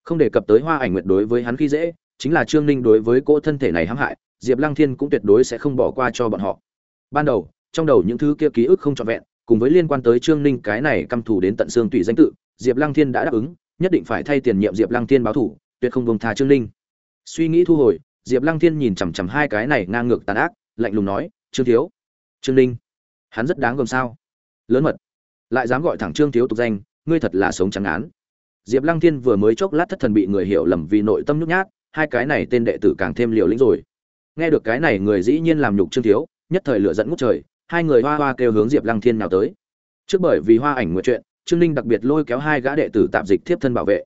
Không đề cập tới hoa ảnh nguyệt đối với hắn khi dễ, chính là trương ninh đối với cô thân thể này hãm hại, diệp lăng thiên cũng tuyệt đối sẽ không bỏ qua cho bọn họ. Ban đầu, trong đầu những thứ kia ký ức không trọn vẹn, cùng với liên quan tới trương ninh cái này căm thù đến tận xương tùy danh tự, diệp lăng thiên đã đáp ứng nhất định phải thay tiền nhiệm diệp lăng thiên báo thủ, tuyệt không bông tha trương ninh suy nghĩ thu hồi, diệp lăng thiên nhìn chằm chằm hai cái này ngang ngược tàn ác, lạnh lùng nói, trương thiếu, trương ninh hắn rất đáng gồm sao? Lớn mật, lại dám gọi thẳng trương thiếu tục danh, ngươi thật là sống trắng án. Diệp lăng thiên vừa mới chốc lát thất thần bị người hiểu lầm vì nội tâm nhút nhát, hai cái này tên đệ tử càng thêm liều lĩnh rồi. Nghe được cái này người dĩ nhiên làm nhục trương thiếu, nhất thời lửa dẫn ngút trời, hai người hoa hoa kêu hướng diệp lăng thiên nào tới. Trước bởi vì hoa ảnh nguyện chuyện trương ninh đặc biệt lôi kéo hai gã đệ tử tạp dịch tiếp thân bảo vệ.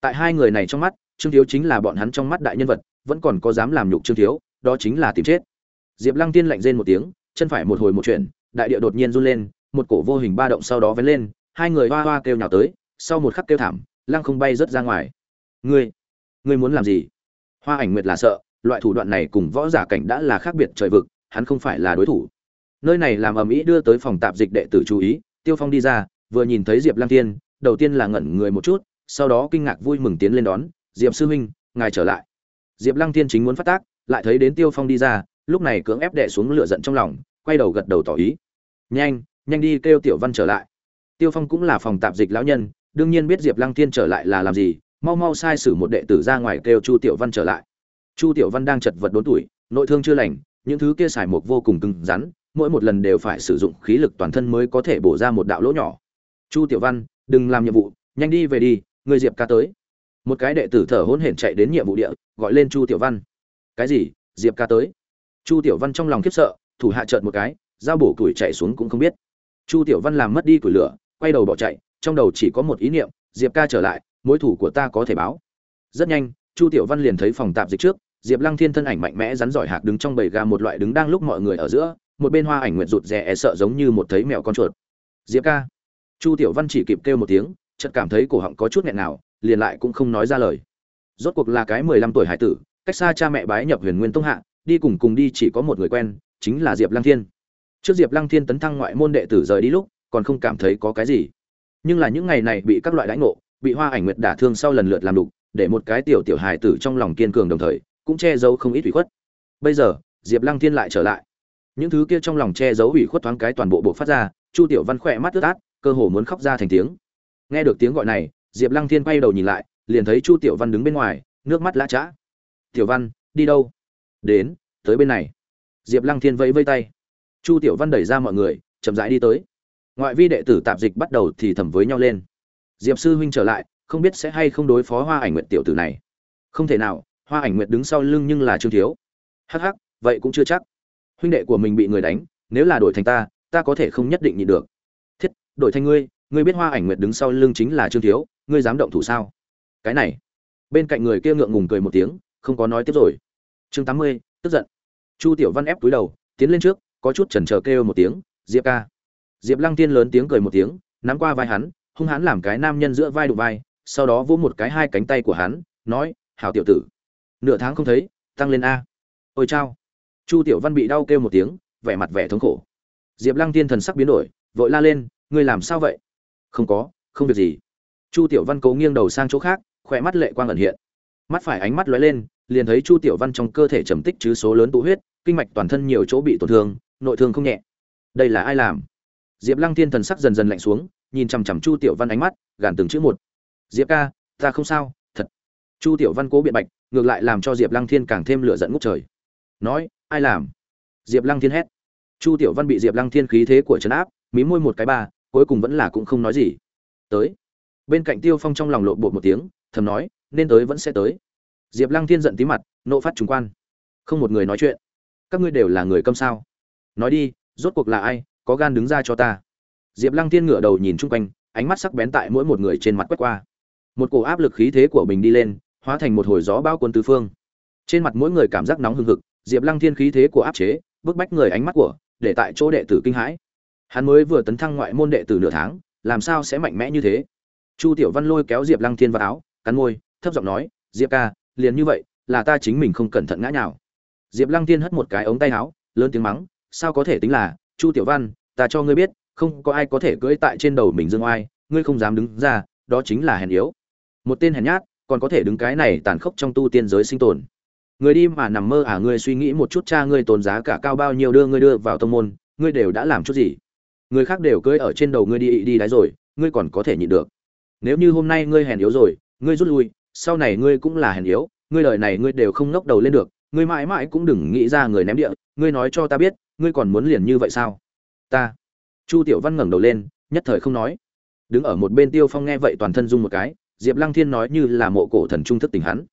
Tại hai người này trong mắt, trương thiếu chính là bọn hắn trong mắt đại nhân vật, vẫn còn có dám làm nhục trương thiếu, đó chính là tìm chết. Diệp lăng tiên lạnh rên một tiếng, chân phải một hồi một chuyện đại địa đột nhiên run lên, một cổ vô hình ba động sau đó vén lên, hai người hoa hoa kêu nhào tới, sau một khắc kêu thảm, lăng không bay rớt ra ngoài. Ngươi ngươi muốn làm gì? Hoa ảnh nguyệt là sợ, loại thủ đoạn này cùng võ giả cảnh đã là khác biệt trời vực, hắn không phải là đối thủ. Nơi này làm ầm ĩ đưa tới phòng tạp dịch đệ tử chú ý, tiêu phong đi ra vừa nhìn thấy diệp lăng tiên đầu tiên là ngẩn người một chút, sau đó kinh ngạc vui mừng tiến lên đón, diệp sư huynh, ngài trở lại. Diệp lăng tiên chính muốn phát tác, lại thấy đến tiêu phong đi ra, lúc này cưỡng ép đệ xuống lửa giận trong lòng, quay đầu gật đầu tỏ ý. Nhanh nhanh đi kêu tiểu văn trở lại. Tiêu phong cũng là phòng tạp dịch lão nhân, đương nhiên biết diệp lăng tiên trở lại là làm gì, mau mau sai sử một đệ tử ra ngoài kêu chu tiểu văn trở lại. Chu tiểu văn đang chật vật đốn tuổi, nội thương chưa lành, những thứ kia xài mục vô cùng cứng rắn, mỗi một lần đều phải sử dụng khí lực toàn thân mới có thể bổ ra một đạo lỗ nhỏ chu tiểu văn, đừng làm nhiệm vụ, nhanh đi về đi, người diệp ca tới. Một cái đệ tử thở hôn hển chạy đến nhiệm vụ địa, gọi lên chu tiểu văn. Cái gì? Diệp ca tới. Chu tiểu văn trong lòng khiếp sợ, thủ hạ trợn một cái dao bổ tuổi chạy xuống cũng không biết. Chu tiểu văn làm mất đi củi lửa, quay đầu bỏ chạy, trong đầu chỉ có một ý niệm, diệp ca trở lại, mối thủ của ta có thể báo. Rất nhanh, chu tiểu văn liền thấy phòng tạp dịch trước, diệp lăng thiên thân ảnh mạnh mẽ rắn giỏi hạc đứng trong bầy gà một loại đứng đang lúc mọi người ở giữa, một bên hoa ảnh nguyện rụt rè e sợ giống như một thấy mèo con chuột. Diệp ca chu tiểu văn chỉ kịp kêu một tiếng, chợt cảm thấy cổ họng có chút nghẹn nào, liền lại cũng không nói ra lời. Rốt cuộc là cái mười lăm tuổi hải tử, cách xa cha mẹ bái nhập huyền nguyên tông hạ, đi cùng cùng đi chỉ có một người quen, chính là diệp lăng thiên. Trước diệp lăng thiên tấn thăng ngoại môn đệ tử rời đi lúc, còn không cảm thấy có cái gì. Nhưng là những ngày này bị các loại lãnh ngộ, bị hoa ảnh nguyệt đả thương sau lần lượt làm đục, để một cái tiểu tiểu hài tử trong lòng kiên cường đồng thời, cũng che giấu không ít ủy khuất. Bây giờ, diệp lăng thiên lại trở lại. Những thứ kia trong lòng che giấu ủy khuất thoáng cái toàn bộ bộ phát ra, chu tiểu văn khỏe mắt ướt át cơ hồ muốn khóc ra thành tiếng. Nghe được tiếng gọi này, diệp lăng thiên quay đầu nhìn lại, liền thấy chu tiểu văn đứng bên ngoài, nước mắt lã chã tiểu văn, đi đâu? Đến, tới bên này. Diệp lăng thiên vẫy vây tay. Chu tiểu văn đẩy ra mọi người, chậm rãi đi tới. Ngoại vi đệ tử tạp dịch bắt đầu thì thầm với nhau lên. Diệp sư huynh trở lại, không biết sẽ hay không đối phó hoa ảnh nguyệt tiểu tử này. Không thể nào, hoa ảnh nguyệt đứng sau lưng nhưng là trương thiếu. Hắc hắc, vậy cũng chưa chắc. Huynh đệ của mình bị người đánh, nếu là đổi thành ta ta có thể không nhất định nhịn được đổi thành ngươi ngươi biết hoa ảnh nguyệt đứng sau lưng chính là trương thiếu, ngươi dám động thủ sao? Cái này. Bên cạnh người kia ngượng ngùng cười một tiếng, không có nói tiếp rồi. Chương tám mươi, tức giận. Chu tiểu văn ép túi đầu, tiến lên trước, có chút chần chờ kêu một tiếng, diệp ca. Diệp lăng tiên lớn tiếng cười một tiếng, nắm qua vai hắn, hung hãn làm cái nam nhân giữa vai đụng vai, sau đó vỗ một cái hai cánh tay của hắn, nói, hảo tiểu tử, nửa tháng không thấy, tăng lên a. Ôi chao. Chu tiểu văn bị đau kêu một tiếng, vẻ mặt vẻ thống khổ. Diệp lăng tiên thần sắc biến đổi, vội la lên ngươi làm sao vậy? Không có, không việc gì. Chu tiểu văn cố nghiêng đầu sang chỗ khác, khỏe mắt lệ quang ẩn hiện. Mắt phải ánh mắt lóe lên, liền thấy chu tiểu văn trong cơ thể trầm tích chứ số lớn tụ huyết, kinh mạch toàn thân nhiều chỗ bị tổn thương, nội thương không nhẹ. Đây là ai làm? Diệp lăng thiên thần sắc dần dần lạnh xuống, nhìn chằm chằm chu tiểu văn ánh mắt, gàn từng chữ một. Diệp ca, ta không sao, thật. Chu tiểu văn cố biện bạch, ngược lại làm cho diệp lăng thiên càng thêm lửa giận ngút trời. Nói, ai làm? Diệp lăng thiên hét. Chu tiểu văn bị diệp lăng thiên khí thế của trấn áp, mí môi một cái ba cuối cùng vẫn là cũng không nói gì. Tới. Bên cạnh tiêu phong trong lòng lộ bột một tiếng, thầm nói, nên tới vẫn sẽ tới. Diệp lăng thiên giận tí mặt, nộ phát trùng quan. Không một người nói chuyện. Các ngươi đều là người câm sao? Nói đi, rốt cuộc là ai, có gan đứng ra cho ta? Diệp lăng thiên ngửa đầu nhìn chung quanh, ánh mắt sắc bén tại mỗi một người trên mặt quét qua. Một cổ áp lực khí thế của mình đi lên, hóa thành một hồi gió bao quân tứ phương. Trên mặt mỗi người cảm giác nóng hừng hực, diệp lăng thiên khí thế của áp chế, bức bách người ánh mắt của, để tại chỗ đệ tử kinh hãi hắn mới vừa tấn thăng ngoại môn đệ tử nửa tháng, làm sao sẽ mạnh mẽ như thế? Chu tiểu văn lôi kéo diệp lăng thiên vào áo, cắn môi, thấp giọng nói, diệp ca, liền như vậy, là ta chính mình không cẩn thận ngã nhào. Diệp lăng thiên hất một cái ống tay áo, lớn tiếng mắng, sao có thể tính là, chu tiểu văn, ta cho ngươi biết, không có ai có thể cưỡi tại trên đầu mình dương oai, ngươi không dám đứng ra, đó chính là hèn yếu. Một tên hèn nhát, còn có thể đứng cái này tàn khốc trong tu tiên giới sinh tồn. Người đi mà nằm mơ à ngươi suy nghĩ một chút cha ngươi tồn giá cả cao bao nhiêu đưa ngươi đưa vào tông môn, ngươi đều đã làm chút gì? Người khác đều cưỡi ở trên đầu ngươi đi đi đáy rồi, ngươi còn có thể nhịn được. Nếu như hôm nay ngươi hèn yếu rồi, ngươi rút lui, sau này ngươi cũng là hèn yếu, ngươi lời này ngươi đều không ngóc đầu lên được, ngươi mãi mãi cũng đừng nghĩ ra người ném địa, ngươi nói cho ta biết, ngươi còn muốn liền như vậy sao? Ta. Chu tiểu văn ngẩng đầu lên, nhất thời không nói. Đứng ở một bên tiêu phong nghe vậy toàn thân rung một cái, diệp lăng thiên nói như là mộ cổ thần trung thức tình hắn.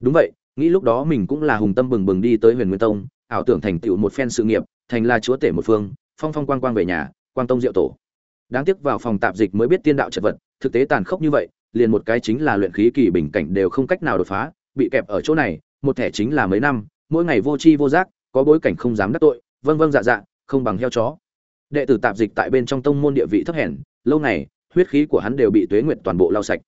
Đúng vậy, nghĩ lúc đó mình cũng là hùng tâm bừng bừng đi tới huyền nguyên tông, ảo tưởng thành tựu một phen sự nghiệp, thành là chúa tể một phương, phong phong quang quang về nhà quang tông diệu tổ. Đáng tiếc vào phòng tạp dịch mới biết tiên đạo chật vật, thực tế tàn khốc như vậy, liền một cái chính là luyện khí kỳ bình cảnh đều không cách nào đột phá, bị kẹp ở chỗ này, một thẻ chính là mấy năm, mỗi ngày vô tri vô giác, có bối cảnh không dám đắc tội vâng vâng dạ dạ không bằng heo chó. Đệ tử tạp dịch tại bên trong tông môn địa vị thấp hèn, lâu ngày, huyết khí của hắn đều bị tuế nguyện toàn bộ lau sạch.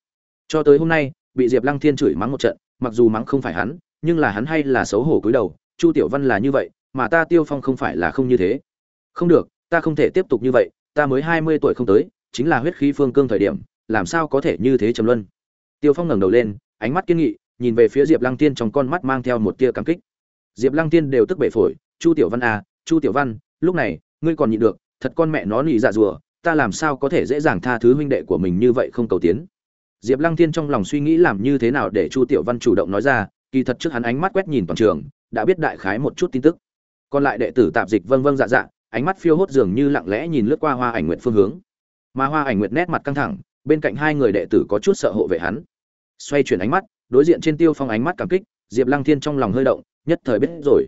Cho tới hôm nay, bị diệp lăng thiên chửi mắng một trận, mặc dù mắng không phải hắn, nhưng là hắn hay là xấu hổ cúi đầu, chu tiểu văn là như vậy, mà ta tiêu phong không phải là không như thế. Không được ta không thể tiếp tục như vậy, ta mới hai mươi tuổi không tới, chính là huyết khí phương cương thời điểm, làm sao có thể như thế trầm luân? Tiêu phong ngẩng đầu lên, ánh mắt kiên nghị, nhìn về phía diệp lăng tiên trong con mắt mang theo một tia cảm kích. Diệp lăng tiên đều tức bể phổi, chu tiểu văn à chu tiểu văn, lúc này, ngươi còn nhịn được, thật con mẹ nó nị dạ rùa ta làm sao có thể dễ dàng tha thứ huynh đệ của mình như vậy không cầu tiến? Diệp lăng tiên trong lòng suy nghĩ làm như thế nào để chu tiểu văn chủ động nói ra, kỳ thật trước hắn ánh mắt quét nhìn toàn trường, đã biết đại khái một chút tin tức. Còn lại đệ tử tạp dịch vâng vâng dạ dạ ánh mắt phiêu hốt dường như lặng lẽ nhìn lướt qua hoa ảnh Nguyệt phương hướng. Mà hoa ảnh nguyệt nét mặt căng thẳng, bên cạnh hai người đệ tử có chút sợ hộ vệ hắn. Xoay chuyển ánh mắt, đối diện trên tiêu phong ánh mắt cảm kích, diệp lăng thiên trong lòng hơi động, nhất thời biết rồi.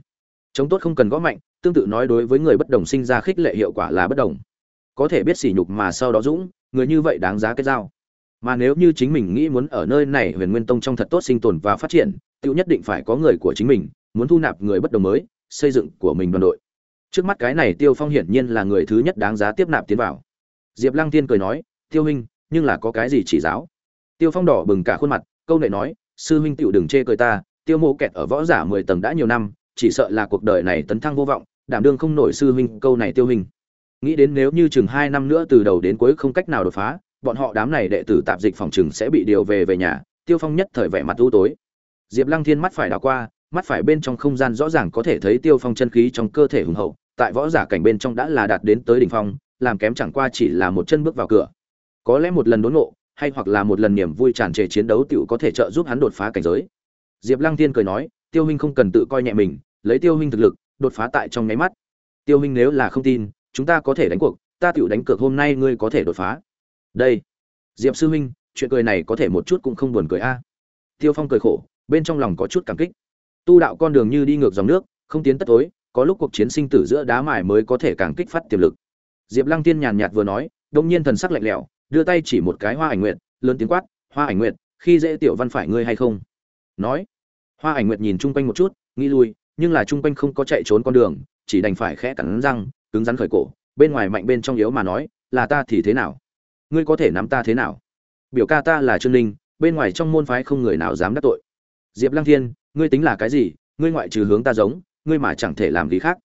Chống tốt không cần gõ mạnh, tương tự nói đối với người bất đồng sinh ra khích lệ hiệu quả là bất đồng. Có thể biết sỉ nhục mà sau đó dũng, người như vậy đáng giá cái dao. Mà nếu như chính mình nghĩ muốn ở nơi này huyền nguyên tông trong thật tốt sinh tồn và phát triển tự nhất định phải có người của chính mình, muốn thu nạp người bất đồng mới, xây dựng của mình đoàn đội trước mắt cái này tiêu phong hiển nhiên là người thứ nhất đáng giá tiếp nạp tiến vào. Diệp lăng tiên cười nói, tiêu huynh, nhưng là có cái gì chỉ giáo? Tiêu phong đỏ bừng cả khuôn mặt, câu nệ nói, sư huynh tựu đừng chê cười ta, tiêu mô kẹt ở võ giả mười tầng đã nhiều năm, chỉ sợ là cuộc đời này tấn thăng vô vọng, đảm đương không nổi sư huynh câu này tiêu huynh. Nghĩ đến nếu như chừng hai năm nữa từ đầu đến cuối không cách nào đột phá, bọn họ đám này đệ tử tạp dịch phòng chừng sẽ bị điều về về nhà, tiêu phong nhất thời vẻ mặt u tối. Diệp lăng thiên mắt phải đảo qua, mắt phải bên trong không gian rõ ràng có thể thấy tiêu phong chân khí trong cơ thể hùng hậu tại võ giả cảnh bên trong đã là đạt đến tới đỉnh phong, làm kém chẳng qua chỉ là một chân bước vào cửa. Có lẽ một lần đốn ngộ, hay hoặc là một lần niềm vui tràn trề chiến đấu tiểu có thể trợ giúp hắn đột phá cảnh giới. Diệp lăng Thiên cười nói, tiêu huynh không cần tự coi nhẹ mình, lấy tiêu huynh thực lực, đột phá tại trong nháy mắt. Tiêu huynh nếu là không tin, chúng ta có thể đánh cuộc, ta tiểu đánh cược hôm nay ngươi có thể đột phá. Đây. Diệp sư huynh, chuyện cười này có thể một chút cũng không buồn cười a. Tiêu phong cười khổ, bên trong lòng có chút cảm kích. Tu đạo con đường như đi ngược dòng nước, không tiến tất tối có lúc cuộc chiến sinh tử giữa đá mài mới có thể càng kích phát tiềm lực. Diệp lăng tiên nhàn nhạt vừa nói, đông nhiên thần sắc lạnh lẽo, đưa tay chỉ một cái hoa ảnh nguyệt, lớn tiếng quát, hoa ảnh nguyệt, khi dễ tiểu văn phải ngươi hay không? Nói, hoa ảnh nguyệt nhìn chung quanh một chút, nghĩ lui, nhưng là chung quanh không có chạy trốn con đường, chỉ đành phải khẽ cắn răng, cứng rắn khởi cổ, bên ngoài mạnh bên trong yếu mà nói, là ta thì thế nào? Ngươi có thể nắm ta thế nào? Biểu ca ta là trương linh bên ngoài trong môn phái không người nào dám đắc tội. Diệp lăng thiên, ngươi tính là cái gì? Ngươi ngoại trừ hướng ta giống ngươi mà chẳng thể làm gì khác.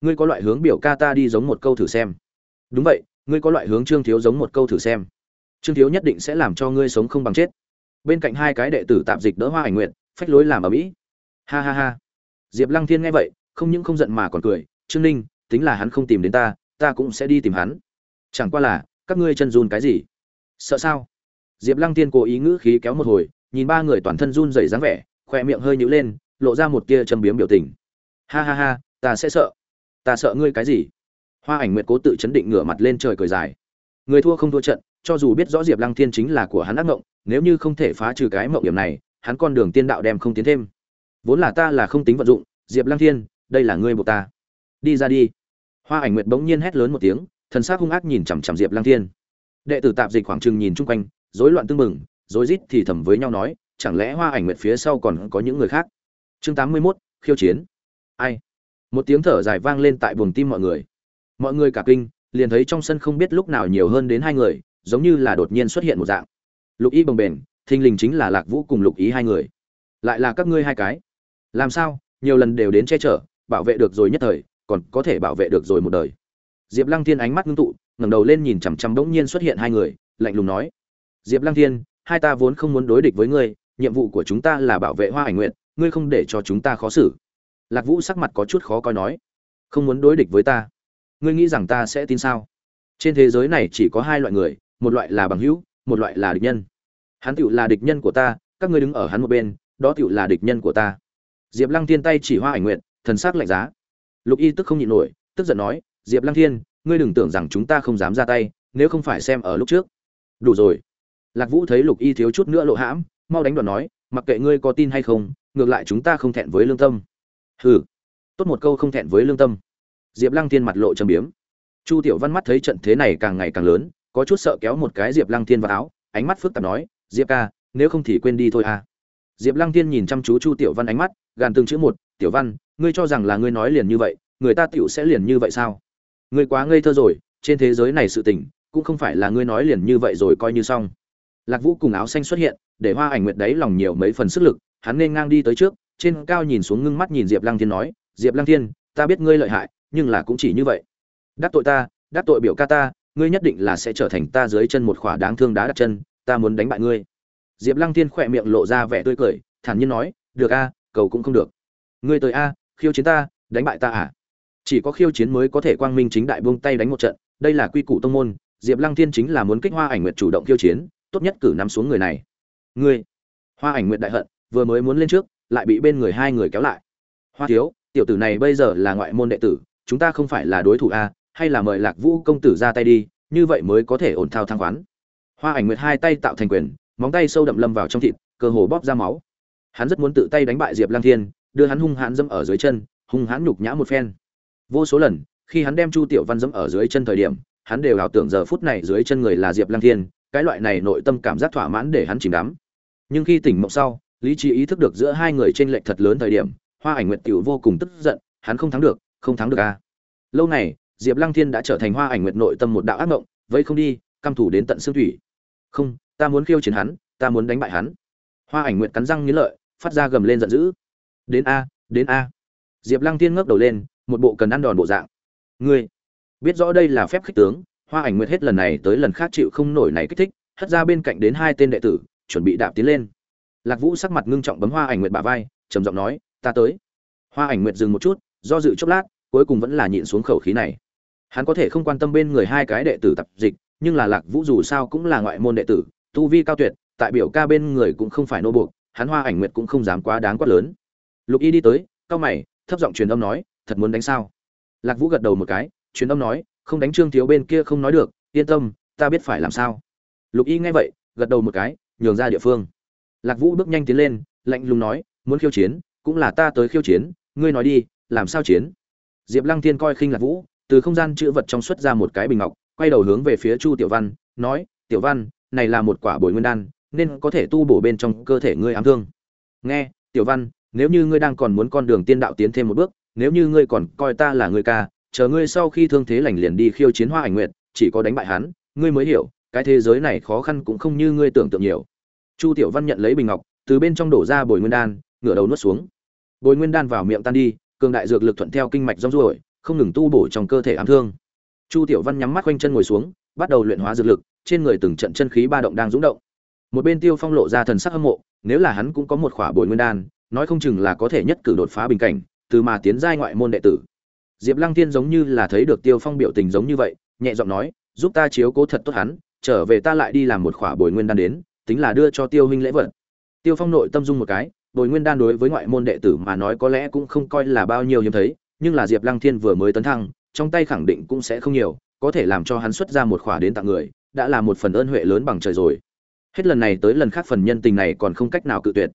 Ngươi có loại hướng biểu ca ta đi giống một câu thử xem. Đúng vậy, ngươi có loại hướng trương thiếu giống một câu thử xem. Trương thiếu nhất định sẽ làm cho ngươi sống không bằng chết. Bên cạnh hai cái đệ tử tạm dịch đỡ hoa ảnh nguyện phách lối làm ở mỹ. Ha ha ha. Diệp lăng thiên nghe vậy, không những không giận mà còn cười, trương ninh, tính là hắn không tìm đến ta ta cũng sẽ đi tìm hắn. Chẳng qua là, các ngươi chân run cái gì? Sợ sao? Diệp lăng tiên cố ý ngữ khí kéo một hồi, nhìn ba người toàn thân run rẩy dáng vẻ khoe miệng hơi nhữ lên, lộ ra một tia châm biếm biểu tình ha ha ha, ta sẽ sợ. Ta sợ ngươi cái gì? Hoa ảnh nguyệt cố tự chấn định ngửa mặt lên trời cười dài. Người thua không thua trận, cho dù biết rõ diệp lăng thiên chính là của hắn ác mộng, nếu như không thể phá trừ cái mộng điểm này, hắn con đường tiên đạo đem không tiến thêm. Vốn là ta là không tính vận dụng, diệp lăng thiên, đây là ngươi buộc ta. Đi ra đi. Hoa ảnh nguyệt bỗng nhiên hét lớn một tiếng, thần s á c hung ác nhìn chằm chằm diệp lăng thiên. Đệ tử tạp dịch khoảng trừng nhìn chung quanh, rối loạn tưng mừng rối rít thì thầm với nhau nói, chẳng lẽ hoa ảnh nguyệt phía sau còn có những người khác? Chương tám mươi mốt, khiêu chiến ai? Một tiếng thở dài vang lên tại buồng tim mọi người. Mọi người cả kinh, liền thấy trong sân không biết lúc nào nhiều hơn đến hai người, giống như là đột nhiên xuất hiện một dạng. Lục y bồng bềnh, thình lình chính là lạc vũ cùng lục ý hai người. Lại là các ngươi hai cái. Làm sao? Nhiều lần đều đến che chở, bảo vệ được rồi nhất thời, còn có thể bảo vệ được rồi một đời. Diệp lăng thiên ánh mắt ngưng tụ, ngẩng đầu lên nhìn chằm chằm bỗng nhiên xuất hiện hai người, lạnh lùng nói. Diệp lăng thiên, hai ta vốn không muốn đối địch với ngươi, nhiệm vụ của chúng ta là bảo vệ hoa ảnh nguyện ngươi không để cho chúng ta khó xử lạc vũ sắc mặt có chút khó coi nói, không muốn đối địch với ta. Ngươi nghĩ rằng ta sẽ tin sao? Trên thế giới này chỉ có hai loại người, một loại là bằng hữu, một loại là địch nhân. Hắn tựu là địch nhân của ta, các ngươi đứng ở hắn một bên, đó tựu là địch nhân của ta. Diệp lăng thiên tay chỉ hoa ảnh nguyện, thần s ắ c lạnh giá. Lục y tức không nhịn nổi, tức giận nói, diệp lăng thiên, ngươi đừng tưởng rằng chúng ta không dám ra tay, nếu không phải xem ở lúc trước. Đủ rồi. Lạc vũ thấy lục y thiếu chút nữa lộ hãm, mau đánh đoạn nói, mặc kệ ngươi có tin hay không, ngược lại chúng ta không thẹn với lương tâm hừ. Tốt một câu không thẹn với lương tâm. Diệp lăng thiên mặt lộ trầm biếm. Chu tiểu văn mắt thấy trận thế này càng ngày càng lớn, có chút sợ kéo một cái diệp lăng thiên vào áo, ánh mắt phức tạp nói, diệp ca, nếu không thì quên đi thôi à. Diệp lăng thiên nhìn chăm chú chu tiểu văn ánh mắt, gàn từng chữ một, tiểu văn, ngươi cho rằng là ngươi nói liền như vậy, người ta tiểu sẽ liền như vậy sao? Ngươi quá ngây thơ rồi, trên thế giới này sự tình, cũng không phải là ngươi nói liền như vậy rồi coi như xong. Lạc vũ cùng áo xanh xuất hiện, để hoa ảnh nguyệt đấy lòng nhiều mấy phần sức lực, hắn nên ngang đi tới trước trên cao nhìn xuống ngưng mắt nhìn diệp lăng thiên nói, diệp lăng thiên, ta biết ngươi lợi hại, nhưng là cũng chỉ như vậy. Đắc tội ta, đắc tội biểu ca ta, ngươi nhất định là sẽ trở thành ta dưới chân một khỏa đáng thương đá đặt chân, ta muốn đánh bại ngươi. Diệp lăng thiên khỏe miệng lộ ra vẻ tươi cười, thản nhiên nói, được a, cầu cũng không được. Ngươi tới a, khiêu chiến ta, đánh bại ta à? Chỉ có khiêu chiến mới có thể quang minh chính đại buông tay đánh một trận, đây là quy củ tông môn, diệp lăng thiên chính là muốn kích hoa ảnh nguyệt chủ động khiêu chiến, tốt nhất cử nắm xuống người này. Ngươi, hoa ảnh nguyệt đại hận, vừa mới muốn lên trước lại bị bên người hai người kéo lại. Hoa thiếu, tiểu tử này bây giờ là ngoại môn đệ tử, chúng ta không phải là đối thủ a, hay là mời lạc vũ công tử ra tay đi, như vậy mới có thể ổn thao thang khoán. Hoa ảnh nguyệt hai tay tạo thành quyền, móng tay sâu đậm lâm vào trong thịt, cơ hồ bóp ra máu. Hắn rất muốn tự tay đánh bại diệp lang thiên, đưa hắn hung hãn dẫm ở dưới chân, hung hãn nhục nhã một phen. Vô số lần, khi hắn đem chu tiểu văn dẫm ở dưới chân thời điểm, hắn đều ảo tưởng giờ phút này dưới chân người là diệp lang thiên, cái loại này nội tâm cảm giác thỏa mãn để hắn chìm đắm. Nhưng khi tỉnh mộng sau lý trí ý thức được giữa hai người trên lệch thật lớn thời điểm, hoa ảnh nguyệt tiểu vô cùng tức giận, hắn không thắng được, không thắng được a lâu này, diệp lăng thiên đã trở thành hoa ảnh nguyệt nội tâm một đạo ác mộng vậy không đi, căm thủ đến tận xương thủy. Không, ta muốn khiêu chiến hắn, ta muốn đánh bại hắn. Hoa ảnh nguyệt cắn răng nghĩ lợi, phát ra gầm lên giận dữ. Đến a đến a. Diệp lăng thiên ngước đầu lên, một bộ cần ăn đòn bộ dạng. Ngươi, biết rõ đây là phép khích tướng, hoa ảnh nguyệt hết lần này tới lần khác chịu không nổi này kích thích, hất ra bên cạnh đến hai tên đệ tử, chuẩn bị đạp tiến lên lạc vũ sắc mặt ngưng trọng bấm hoa ảnh nguyệt bả vai, trầm giọng nói, ta tới. Hoa ảnh nguyệt dừng một chút, do dự chốc lát, cuối cùng vẫn là nhịn xuống khẩu khí này. Hắn có thể không quan tâm bên người hai cái đệ tử tập dịch, nhưng là lạc vũ dù sao cũng là ngoại môn đệ tử, tu vi cao tuyệt, tại biểu ca bên người cũng không phải nô buộc, hắn hoa ảnh nguyệt cũng không dám quá đáng quá lớn. Lục y đi tới cao mày, thấp giọng truyền âm nói, thật muốn đánh sao? Lạc vũ gật đầu một cái, truyền âm nói, không đánh trương thiếu bên kia không nói được, yên tâm, ta biết phải làm sao. Lục y nghe vậy, gật đầu một cái, nhường ra địa phương lạc vũ bước nhanh tiến lên, lạnh lùng nói, muốn khiêu chiến, cũng là ta tới khiêu chiến, ngươi nói đi, làm sao chiến? Diệp lăng Thiên coi khinh lạc vũ, từ không gian chữ vật trong xuất ra một cái bình ngọc, quay đầu hướng về phía chu tiểu văn, nói, tiểu văn, này là một quả bồi nguyên đan, nên có thể tu bổ bên trong cơ thể ngươi ám thương. Nghe, tiểu văn, nếu như ngươi đang còn muốn con đường tiên đạo tiến thêm một bước, nếu như ngươi còn coi ta là người ca, chờ ngươi sau khi thương thế lành liền đi khiêu chiến hoa ảnh nguyệt, chỉ có đánh bại hắn, ngươi mới hiểu, cái thế giới này khó khăn cũng không như ngươi tưởng tượng nhiều chu tiểu văn nhận lấy bình ngọc, từ bên trong đổ ra bồi nguyên đan, ngửa đầu nuốt xuống. Bồi nguyên đan vào miệng tan đi, cường đại dược lực thuận theo kinh mạch rong ruổi, không ngừng tu bổ trong cơ thể ám thương. Chu tiểu văn nhắm mắt quanh chân ngồi xuống, bắt đầu luyện hóa dược lực, trên người từng trận chân khí ba động đang rúng động. Một bên tiêu phong lộ ra thần sắc hâm mộ, nếu là hắn cũng có một khỏa bồi nguyên đan, nói không chừng là có thể nhất cử đột phá bình cảnh, từ mà tiến giai ngoại môn đệ tử. Diệp lăng tiên giống như là thấy được tiêu phong biểu tình giống như vậy, nhẹ giọng nói, giúp ta chiếu cố thật tốt hắn, trở về ta lại đi làm một khỏa bồi nguyên đan đến tính là đưa cho tiêu huynh lễ vật. Tiêu phong nội tâm dung một cái, bồi nguyên đan đối với ngoại môn đệ tử mà nói có lẽ cũng không coi là bao nhiêu hiếm thấy, nhưng là diệp lăng thiên vừa mới tấn thăng, trong tay khẳng định cũng sẽ không nhiều, có thể làm cho hắn xuất ra một khỏa đến tặng người, đã là một phần ơn huệ lớn bằng trời rồi. Hết lần này tới lần khác phần nhân tình này còn không cách nào cự tuyệt.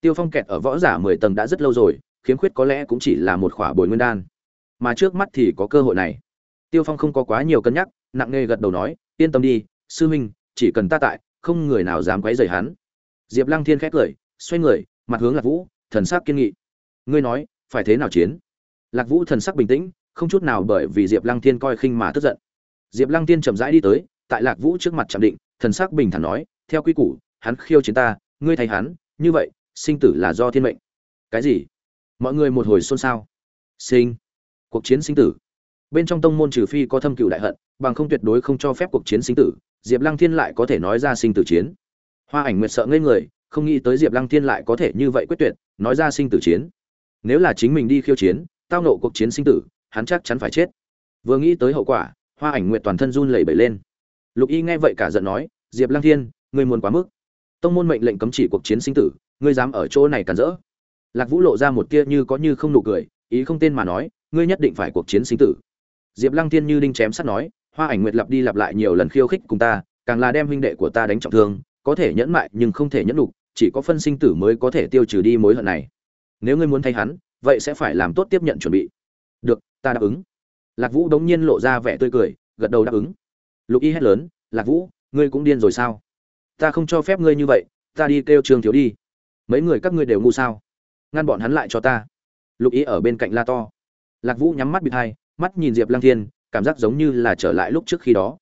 Tiêu phong kẹt ở võ giả mười tầng đã rất lâu rồi, khiếm khuyết có lẽ cũng chỉ là một khỏa bồi nguyên đan. Mà trước mắt thì có cơ hội này. Tiêu phong không có quá nhiều cân nhắc, nặng nề gật đầu nói, yên tâm đi, sư huynh, chỉ cần ta tại không người nào dám quấy rầy hắn. Diệp lăng thiên khẽ cười, xoay người, mặt hướng lạc vũ, thần sắc kiên nghị. Ngươi nói, phải thế nào chiến? Lạc vũ thần sắc bình tĩnh, không chút nào bởi vì diệp lăng thiên coi khinh mà tức giận. Diệp lăng thiên chậm rãi đi tới, tại lạc vũ trước mặt chạm định, thần sắc bình thản nói, theo quy củ, hắn khiêu chiến ta, ngươi thay hắn, như vậy, sinh tử là do thiên mệnh. Cái gì? Mọi người một hồi xôn xao. Sinh. Cuộc chiến sinh tử. Bên trong tông môn trừ phi có thâm cừu đại hận, bằng không tuyệt đối không cho phép cuộc chiến sinh tử diệp lăng thiên lại có thể nói ra sinh tử chiến. Hoa ảnh nguyệt sợ ngây người, không nghĩ tới diệp lăng thiên lại có thể như vậy quyết tuyệt, nói ra sinh tử chiến. Nếu là chính mình đi khiêu chiến, tao nộ cuộc chiến sinh tử, hắn chắc chắn phải chết. Vừa nghĩ tới hậu quả, hoa ảnh nguyệt toàn thân run lẩy bẩy lên. Lục y nghe vậy cả giận nói, diệp lăng thiên, ngươi muốn quá mức. Tông môn mệnh lệnh cấm chỉ cuộc chiến sinh tử, ngươi dám ở chỗ này cản rỡ. Lạc vũ lộ ra một tia như có như không nụ cười, ý không tên mà nói, ngươi nhất định phải cuộc chiến sinh tử. Diệp lăng thiên như đinh chém sắt nói hoa ảnh nguyệt lặp đi lặp lại nhiều lần khiêu khích cùng ta, càng là đem huynh đệ của ta đánh trọng thương, có thể nhẫn mại nhưng không thể nhẫn đục chỉ có phân sinh tử mới có thể tiêu trừ đi mối hận này. Nếu ngươi muốn thay hắn, vậy sẽ phải làm tốt tiếp nhận chuẩn bị. Được, ta đáp ứng. Lạc vũ đống nhiên lộ ra vẻ tươi cười, gật đầu đáp ứng. Lục y hét lớn, lạc vũ, ngươi cũng điên rồi sao? Ta không cho phép ngươi như vậy, ta đi kêu trường thiếu đi. Mấy người các ngươi đều ngu sao? Ngăn bọn hắn lại cho ta. Lục y ở bên cạnh la to. Lạc vũ nhắm mắt bịt hai mắt nhìn diệp Lang thiên cảm giác giống như là trở lại lúc trước khi đó.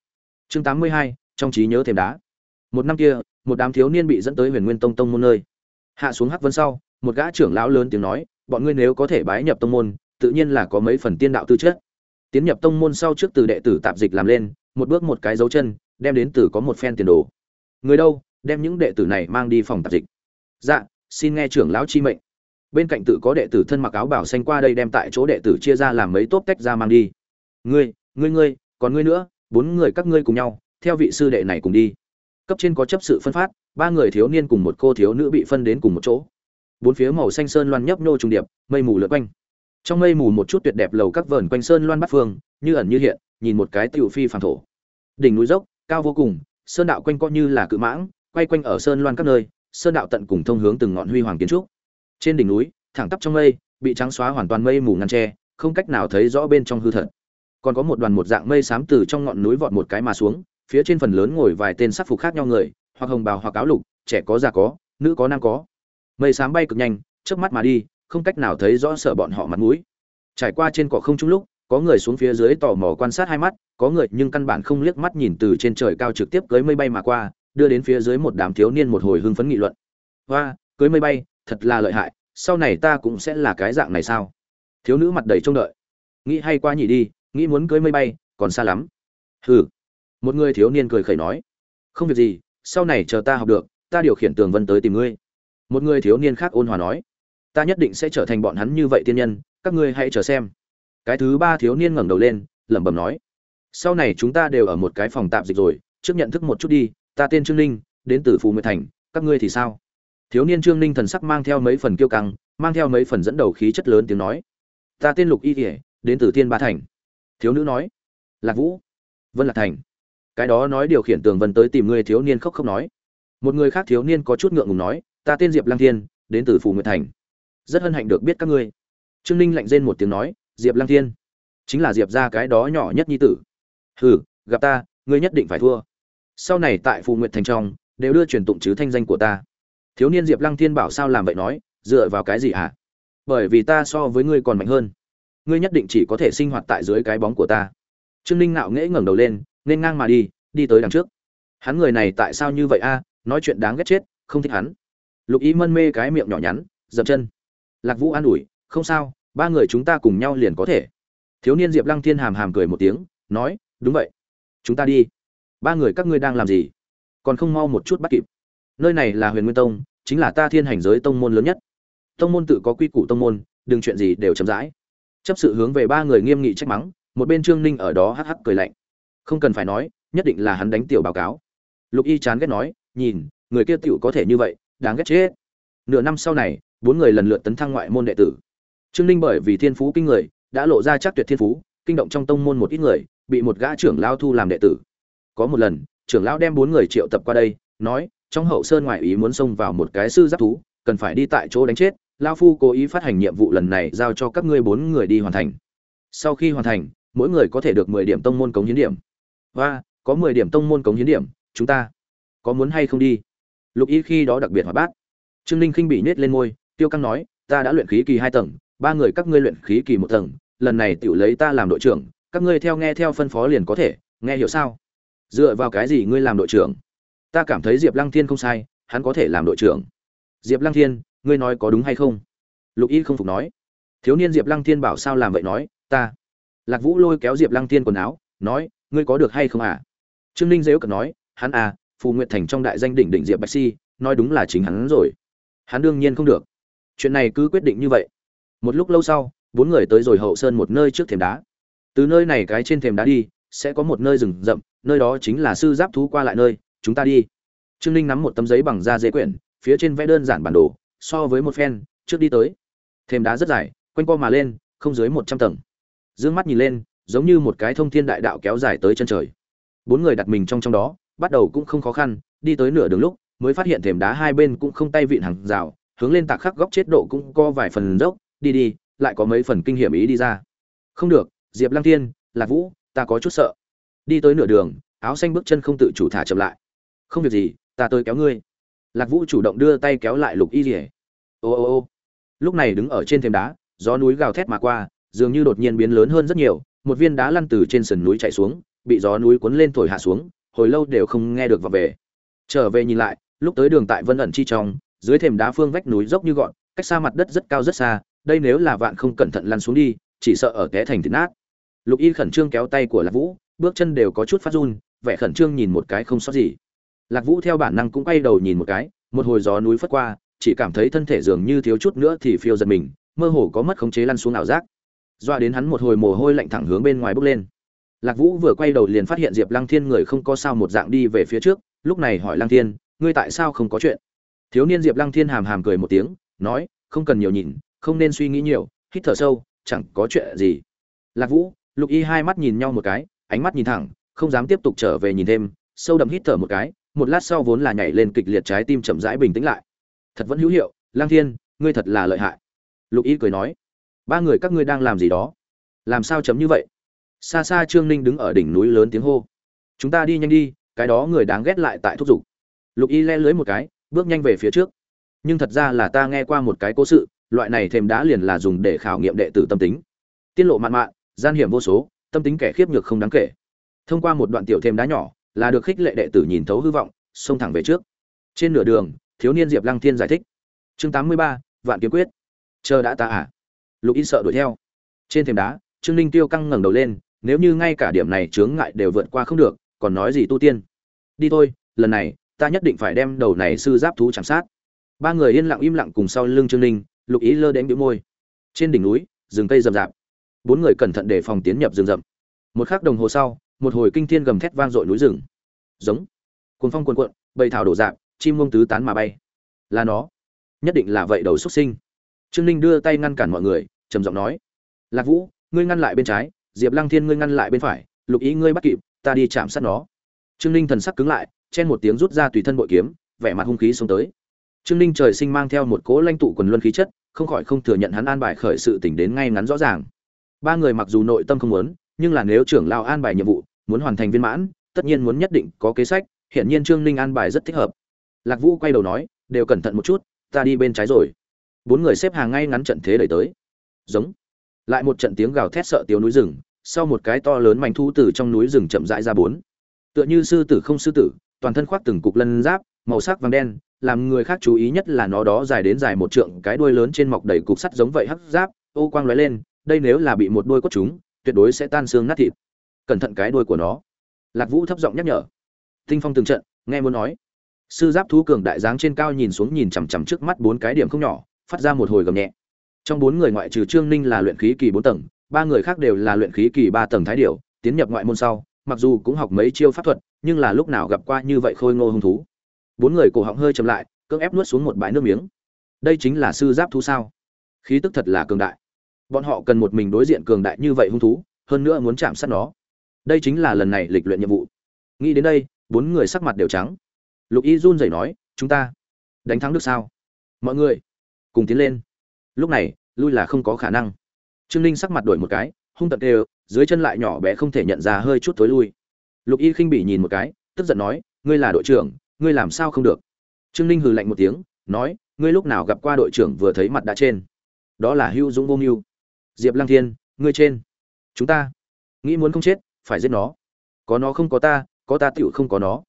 Chương tám mươi hai, trong trí nhớ thêm đá. Một năm kia, một đám thiếu niên bị dẫn tới huyền nguyên tông tông môn nơi. Hạ xuống hắc vân sau, một gã trưởng lão lớn tiếng nói, bọn ngươi nếu có thể bái nhập tông môn, tự nhiên là có mấy phần tiên đạo tư chất. Tiến nhập tông môn sau trước từ đệ tử tạp dịch làm lên, một bước một cái dấu chân, đem đến từ có một phen tiền đồ. Người đâu, đem những đệ tử này mang đi phòng tạp dịch. Dạ xin nghe trưởng lão chi mệnh. Bên cạnh tự có đệ tử thân mặc áo bảo xanh qua đây đem tại chỗ đệ tử chia ra làm mấy tốp tách ra mang đi. Ngươi ngươi ngươi, còn ngươi nữa, bốn người các ngươi cùng nhau, theo vị sư đệ này cùng đi. Cấp trên có chấp sự phân phát, ba người thiếu niên cùng một cô thiếu nữ bị phân đến cùng một chỗ. Bốn phía màu xanh sơn loan nhấp nô trùng điệp, mây mù lượn quanh. Trong mây mù một chút tuyệt đẹp lầu các vờn quanh sơn loan bát phương, như ẩn như hiện, nhìn một cái tiểu phi phản thổ. Đỉnh núi dốc, cao vô cùng, sơn đạo quanh co như là cự mãng, quay quanh ở sơn loan các nơi, sơn đạo tận cùng thông hướng từng ngọn huy hoàng kiến trúc. Trên đỉnh núi, thẳng tắp trong mây, bị trắng xóa hoàn toàn mây mù ngăn tre không cách nào thấy rõ bên trong hư thật còn có một đoàn một dạng mây xám từ trong ngọn núi vọt một cái mà xuống, phía trên phần lớn ngồi vài tên sắc phục khác nhau người, hoặc hồng bào hoặc áo lục, trẻ có già có, nữ có nam có. Mây xám bay cực nhanh trước mắt mà đi, không cách nào thấy rõ sở bọn họ mặt mũi. Trải qua trên cỏ không chung lúc, có người xuống phía dưới tò mò quan sát hai mắt, có người nhưng căn bản không liếc mắt nhìn từ trên trời cao trực tiếp cưới mây bay mà qua, đưa đến phía dưới một đám thiếu niên một hồi hưng phấn nghị luận. Hoa cưới mây bay, thật là lợi hại, sau này ta cũng sẽ là cái dạng này sao? Thiếu nữ mặt đầy trông đợi. Nghĩ hay quá nhỉ đi nghĩ muốn cưới mây bay, còn xa lắm. Hừ. Một người thiếu niên cười khẩy nói. Không việc gì, sau này chờ ta học được, ta điều khiển tường vân tới tìm ngươi. Một người thiếu niên khác ôn hòa nói. Ta nhất định sẽ trở thành bọn hắn như vậy tiên nhân, các ngươi hãy chờ xem. Cái thứ ba thiếu niên ngẩng đầu lên, lẩm bẩm nói. Sau này chúng ta đều ở một cái phòng tạm dịch rồi, trước nhận thức một chút đi, ta tên trương ninh, đến từ phù nguyệt thành, các ngươi thì sao? Thiếu niên trương ninh thần sắc mang theo mấy phần kiêu căng, mang theo mấy phần dẫn đầu khí chất lớn tiếng nói. Ta tên lục y kỉa đến từ tiên ba thành thiếu nữ nói. Lạc vũ. Vân lạc thành. Cái đó nói điều khiển tường vân tới tìm người thiếu niên khóc không nói. Một người khác thiếu niên có chút ngượng ngùng nói, ta tên diệp lang thiên, đến từ phù nguyệt thành. Rất hân hạnh được biết các ngươi. Trương ninh lạnh rên một tiếng nói, diệp lang thiên, chính là diệp ra cái đó nhỏ nhất nhi tử. Hừ, gặp ta, ngươi nhất định phải thua. Sau này tại phù nguyệt thành trong, đều đưa truyền tụng chứ thanh danh của ta. Thiếu niên diệp lăng thiên bảo sao làm vậy nói, dựa vào cái gì hả? À? bởi vì ta so với ngươi còn mạnh hơn ngươi nhất định chỉ có thể sinh hoạt tại dưới cái bóng của ta. Trương ninh ngạo nghễ ngẩng đầu lên, nên ngang mà đi đi tới đằng trước. Hắn người này tại sao như vậy a? Nói chuyện đáng ghét chết, không thích hắn. Lục ý mân mê cái miệng nhỏ nhắn, dậm chân. Lạc vũ an ủi, không sao, ba người chúng ta cùng nhau liền có thể. Thiếu niên diệp lăng thiên hàm hàm cười một tiếng, nói, đúng vậy. Chúng ta đi. Ba người các ngươi đang làm gì? Còn không mau một chút bắt kịp. Nơi này là huyền nguyên tông, chính là ta thiên hành giới tông môn lớn nhất. Tông môn tự có quy củ tông môn, đừng chuyện gì đều chậm rãi chấp sự hướng về ba người nghiêm nghị trách mắng, một bên trương ninh ở đó hắc hắc cười lạnh. Không cần phải nói, nhất định là hắn đánh tiểu báo cáo. Lục y chán ghét nói, nhìn, người kia tiểu có thể như vậy, đáng ghét chết. Nửa năm sau này, bốn người lần lượt tấn thăng ngoại môn đệ tử. Trương ninh bởi vì thiên phú kinh người, đã lộ ra chắc tuyệt thiên phú, kinh động trong tông môn một ít người, bị một gã trưởng lao thu làm đệ tử. Có một lần, trưởng lão đem bốn người triệu tập qua đây, nói, trong hậu sơn ngoại ý muốn xông vào một cái sư giáp thú, cần phải đi tại chỗ đánh chết lao phu cố ý phát hành nhiệm vụ lần này giao cho các ngươi bốn người đi hoàn thành. Sau khi hoàn thành, mỗi người có thể được mười điểm tông môn cống hiến điểm. Và, có mười điểm tông môn cống hiến điểm, chúng ta có muốn hay không đi? Lục ý khi đó đặc biệt hoạt bát. Trương linh khinh bị nết lên môi, tiêu căng nói, ta đã luyện khí kỳ hai tầng, ba người các ngươi luyện khí kỳ một tầng, lần này tự lấy ta làm đội trưởng, các ngươi theo nghe theo phân phó liền có thể, nghe hiểu sao? Dựa vào cái gì ngươi làm đội trưởng? Ta cảm thấy diệp lăng thiên không sai, hắn có thể làm đội trưởng. Diệp lăng thiên ngươi nói có đúng hay không? Lục y không phục nói. Thiếu niên diệp lăng thiên bảo sao làm vậy nói, ta. Lạc vũ lôi kéo diệp lăng thiên quần áo, nói, ngươi có được hay không à? Trương ninh dếu cận nói, hắn à phù nguyện thành trong đại danh đỉnh đỉnh diệp bạch si, nói đúng là chính hắn rồi. Hắn đương nhiên không được. Chuyện này cứ quyết định như vậy. Một lúc lâu sau, bốn người tới rồi hậu sơn một nơi trước thềm đá. Từ nơi này cái trên thềm đá đi, sẽ có một nơi rừng rậm, nơi đó chính là sư giáp thú qua lại nơi, chúng ta đi. Trương ninh nắm một tấm giấy bằng da dễ quyển, phía trên vẽ đơn giản bản đồ so với một phen, trước đi tới. Thềm đá rất dài, quanh co mà lên, không dưới một trăm tầng. D ư ơ n g mắt nhìn lên, giống như một cái thông thiên đại đạo kéo dài tới chân trời. Bốn người đặt mình trong trong đó, bắt đầu cũng không khó khăn, đi tới nửa đường lúc, mới phát hiện thềm đá hai bên cũng không tay vịn hàng rào, hướng lên tạc khắc góc chết độ cũng có vài phần dốc, đi đi, lại có mấy phần kinh hiểm ý đi ra. Không được, diệp lăng thiên, lạc vũ, ta có chút sợ. Đi tới nửa đường, áo xanh bước chân không tự chủ thả chậm lại. Không việc gì, ta tới kéo ngươi lạc vũ chủ động đưa tay kéo lại lục y rỉa ô ô ô. Lúc này đứng ở trên thềm đá, gió núi gào thét mà qua, dường như đột nhiên biến lớn hơn rất nhiều, một viên đá lăn từ trên sườn núi chạy xuống, bị gió núi cuốn lên thổi hạ xuống, hồi lâu đều không nghe được vào về. Trở về nhìn lại, lúc tới đường tại vân ẩn chi trong, dưới thềm đá phương vách núi dốc như gọn, cách xa mặt đất rất cao rất xa, đây nếu là vạn không cẩn thận lăn xuống đi, chỉ sợ ở té thành thịt nát. Lục y khẩn trương kéo tay của lạc vũ, bước chân đều có chút phát run, vẻ khẩn trương nhìn một cái không sót gì lạc vũ theo bản năng cũng quay đầu nhìn một cái, một hồi gió núi phất qua, chỉ cảm thấy thân thể dường như thiếu chút nữa thì phiêu giật mình, mơ hồ có mất khống chế lăn xuống ảo giác. Doa đến hắn một hồi mồ hôi lạnh thẳng hướng bên ngoài bốc lên. Lạc vũ vừa quay đầu liền phát hiện diệp lăng thiên người không có sao một dạng đi về phía trước, lúc này hỏi lăng thiên, ngươi tại sao không có chuyện? Thiếu niên diệp lăng thiên hàm hàm cười một tiếng, nói, không cần nhiều nhìn, không nên suy nghĩ nhiều, hít thở sâu, chẳng có chuyện gì. Lạc vũ, lục y hai mắt nhìn nhau một cái, ánh mắt nhìn thẳng, không dám tiếp tục trở về nhìn thêm, sâu đậm hít thở một cái một lát sau vốn là nhảy lên kịch liệt trái tim chậm rãi bình tĩnh lại. Thật vẫn hữu hiệu, lang thiên, ngươi thật là lợi hại. Lục y cười nói, ba người các ngươi đang làm gì đó? Làm sao chấm như vậy? Xa xa trương ninh đứng ở đỉnh núi lớn tiếng hô, chúng ta đi nhanh đi, cái đó người đáng ghét lại tại thúc giục. Lục y le lưới một cái, bước nhanh về phía trước. Nhưng thật ra là ta nghe qua một cái cố sự, loại này thêm đá liền là dùng để khảo nghiệm đệ tử tâm tính. Tiên lộ mạn mạn, gian hiểm vô số, tâm tính kẻ khiếp nhược không đáng kể. Thông qua một đoạn tiểu thêm đá nhỏ là được khích lệ đệ tử nhìn thấu hư vọng, xông thẳng về trước. Trên nửa đường, thiếu niên diệp lăng thiên giải thích. Chương tám mươi ba, vạn kiếm quyết. Chờ đã ta à? Lục y sợ đuổi theo. Trên thềm đá, trương ninh tiêu căng ngẩng đầu lên, nếu như ngay cả điểm này chướng ngại đều vượt qua không được, còn nói gì tu tiên? Đi thôi, lần này, ta nhất định phải đem đầu này sư giáp thú chạm sát. Ba người yên lặng im lặng cùng sau lưng trương ninh, lục ý lơ đến bĩu môi. Trên đỉnh núi, rừng cây rậm rạp. Bốn người cẩn thận để phòng tiến nhập rừng rậm. Một khắc đồng hồ sau một hồi kinh thiên gầm thét vang dội núi rừng. Giống. Cuồng phong cuồn cuộn, bầy thảo đổ dạng chim muông tứ tán mà bay. Là nó. Nhất định là vậy đầu xuất sinh. Trương ninh đưa tay ngăn cản mọi người, trầm giọng nói. Lạc vũ, ngươi ngăn lại bên trái, diệp lăng thiên ngươi ngăn lại bên phải, lục ý ngươi bắt kịp, ta đi chạm sát nó. Trương ninh thần sắc cứng lại, chen một tiếng rút ra tùy thân bội kiếm, vẻ mặt hung khí xông tới. Trương ninh trời sinh mang theo một cỗ lãnh tụ quần luân khí chất, không khỏi không thừa nhận hắn an bài khởi sự tỉnh đến ngay ngắn rõ ràng. Ba người mặc dù nội tâm không muốn, nhưng là nếu trưởng lao an bài nhiệm vụ muốn hoàn thành viên mãn, tất nhiên muốn nhất định có kế sách hiện nhiên trương ninh an bài rất thích hợp. Lạc vũ quay đầu nói, đều cẩn thận một chút, ta đi bên trái rồi. Bốn người xếp hàng ngay ngắn trận thế đẩy tới. Giống. Lại một trận tiếng gào thét sợ tiếu núi rừng, sau một cái to lớn mảnh thu từ trong núi rừng chậm rãi ra bốn. Tựa như sư tử không sư tử, toàn thân khoác từng cục lân giáp, màu sắc vàng đen, làm người khác chú ý nhất là nó đó dài đến dài một trượng, cái đuôi lớn trên mọc đầy cục sắt giống vậy hắc giáp, ô quang lóe lên, đây nếu là bị một đuôi quất chúng, tuyệt đối sẽ tan xương nát thịt cẩn thận cái đuôi của nó. Lạc vũ thấp giọng nhắc nhở. Tinh phong từng trận, nghe muốn nói. Sư giáp thú cường đại dáng trên cao nhìn xuống nhìn chằm chằm trước mắt bốn cái điểm không nhỏ, phát ra một hồi gầm nhẹ. Trong bốn người ngoại trừ trương ninh là luyện khí kỳ bốn tầng, ba người khác đều là luyện khí kỳ ba tầng thái điểu, tiến nhập ngoại môn sau, mặc dù cũng học mấy chiêu pháp thuật, nhưng là lúc nào gặp qua như vậy khôi ngô hung thú. Bốn người cổ họng hơi chậm lại, cưỡng ép nuốt xuống một bãi nước miếng. Đây chính là sư giáp thú sao? Khí tức thật là cường đại. Bọn họ cần một mình đối diện cường đại như vậy hung thú, hơn nữa muốn chạm sát nó đây chính là lần này lịch luyện nhiệm vụ. Nghĩ đến đây, bốn người sắc mặt đều trắng. Lục y run rẩy nói, chúng ta đánh thắng được sao? Mọi người, cùng tiến lên. Lúc này, lui là không có khả năng. Trương ninh sắc mặt đổi một cái, hung tật đều dưới chân lại nhỏ bé không thể nhận ra hơi chút tối lui. Lục y khinh bỉ nhìn một cái, tức giận nói, ngươi là đội trưởng, ngươi làm sao không được? Trương ninh hừ lạnh một tiếng, nói, ngươi lúc nào gặp qua đội trưởng vừa thấy mặt đã trên? Đó là hưu dũng vô mưu. Diệp lăng thiên, ngươi trên. Chúng ta nghĩ muốn không chết phải giết nó. Có nó không có ta có ta tựu không có nó.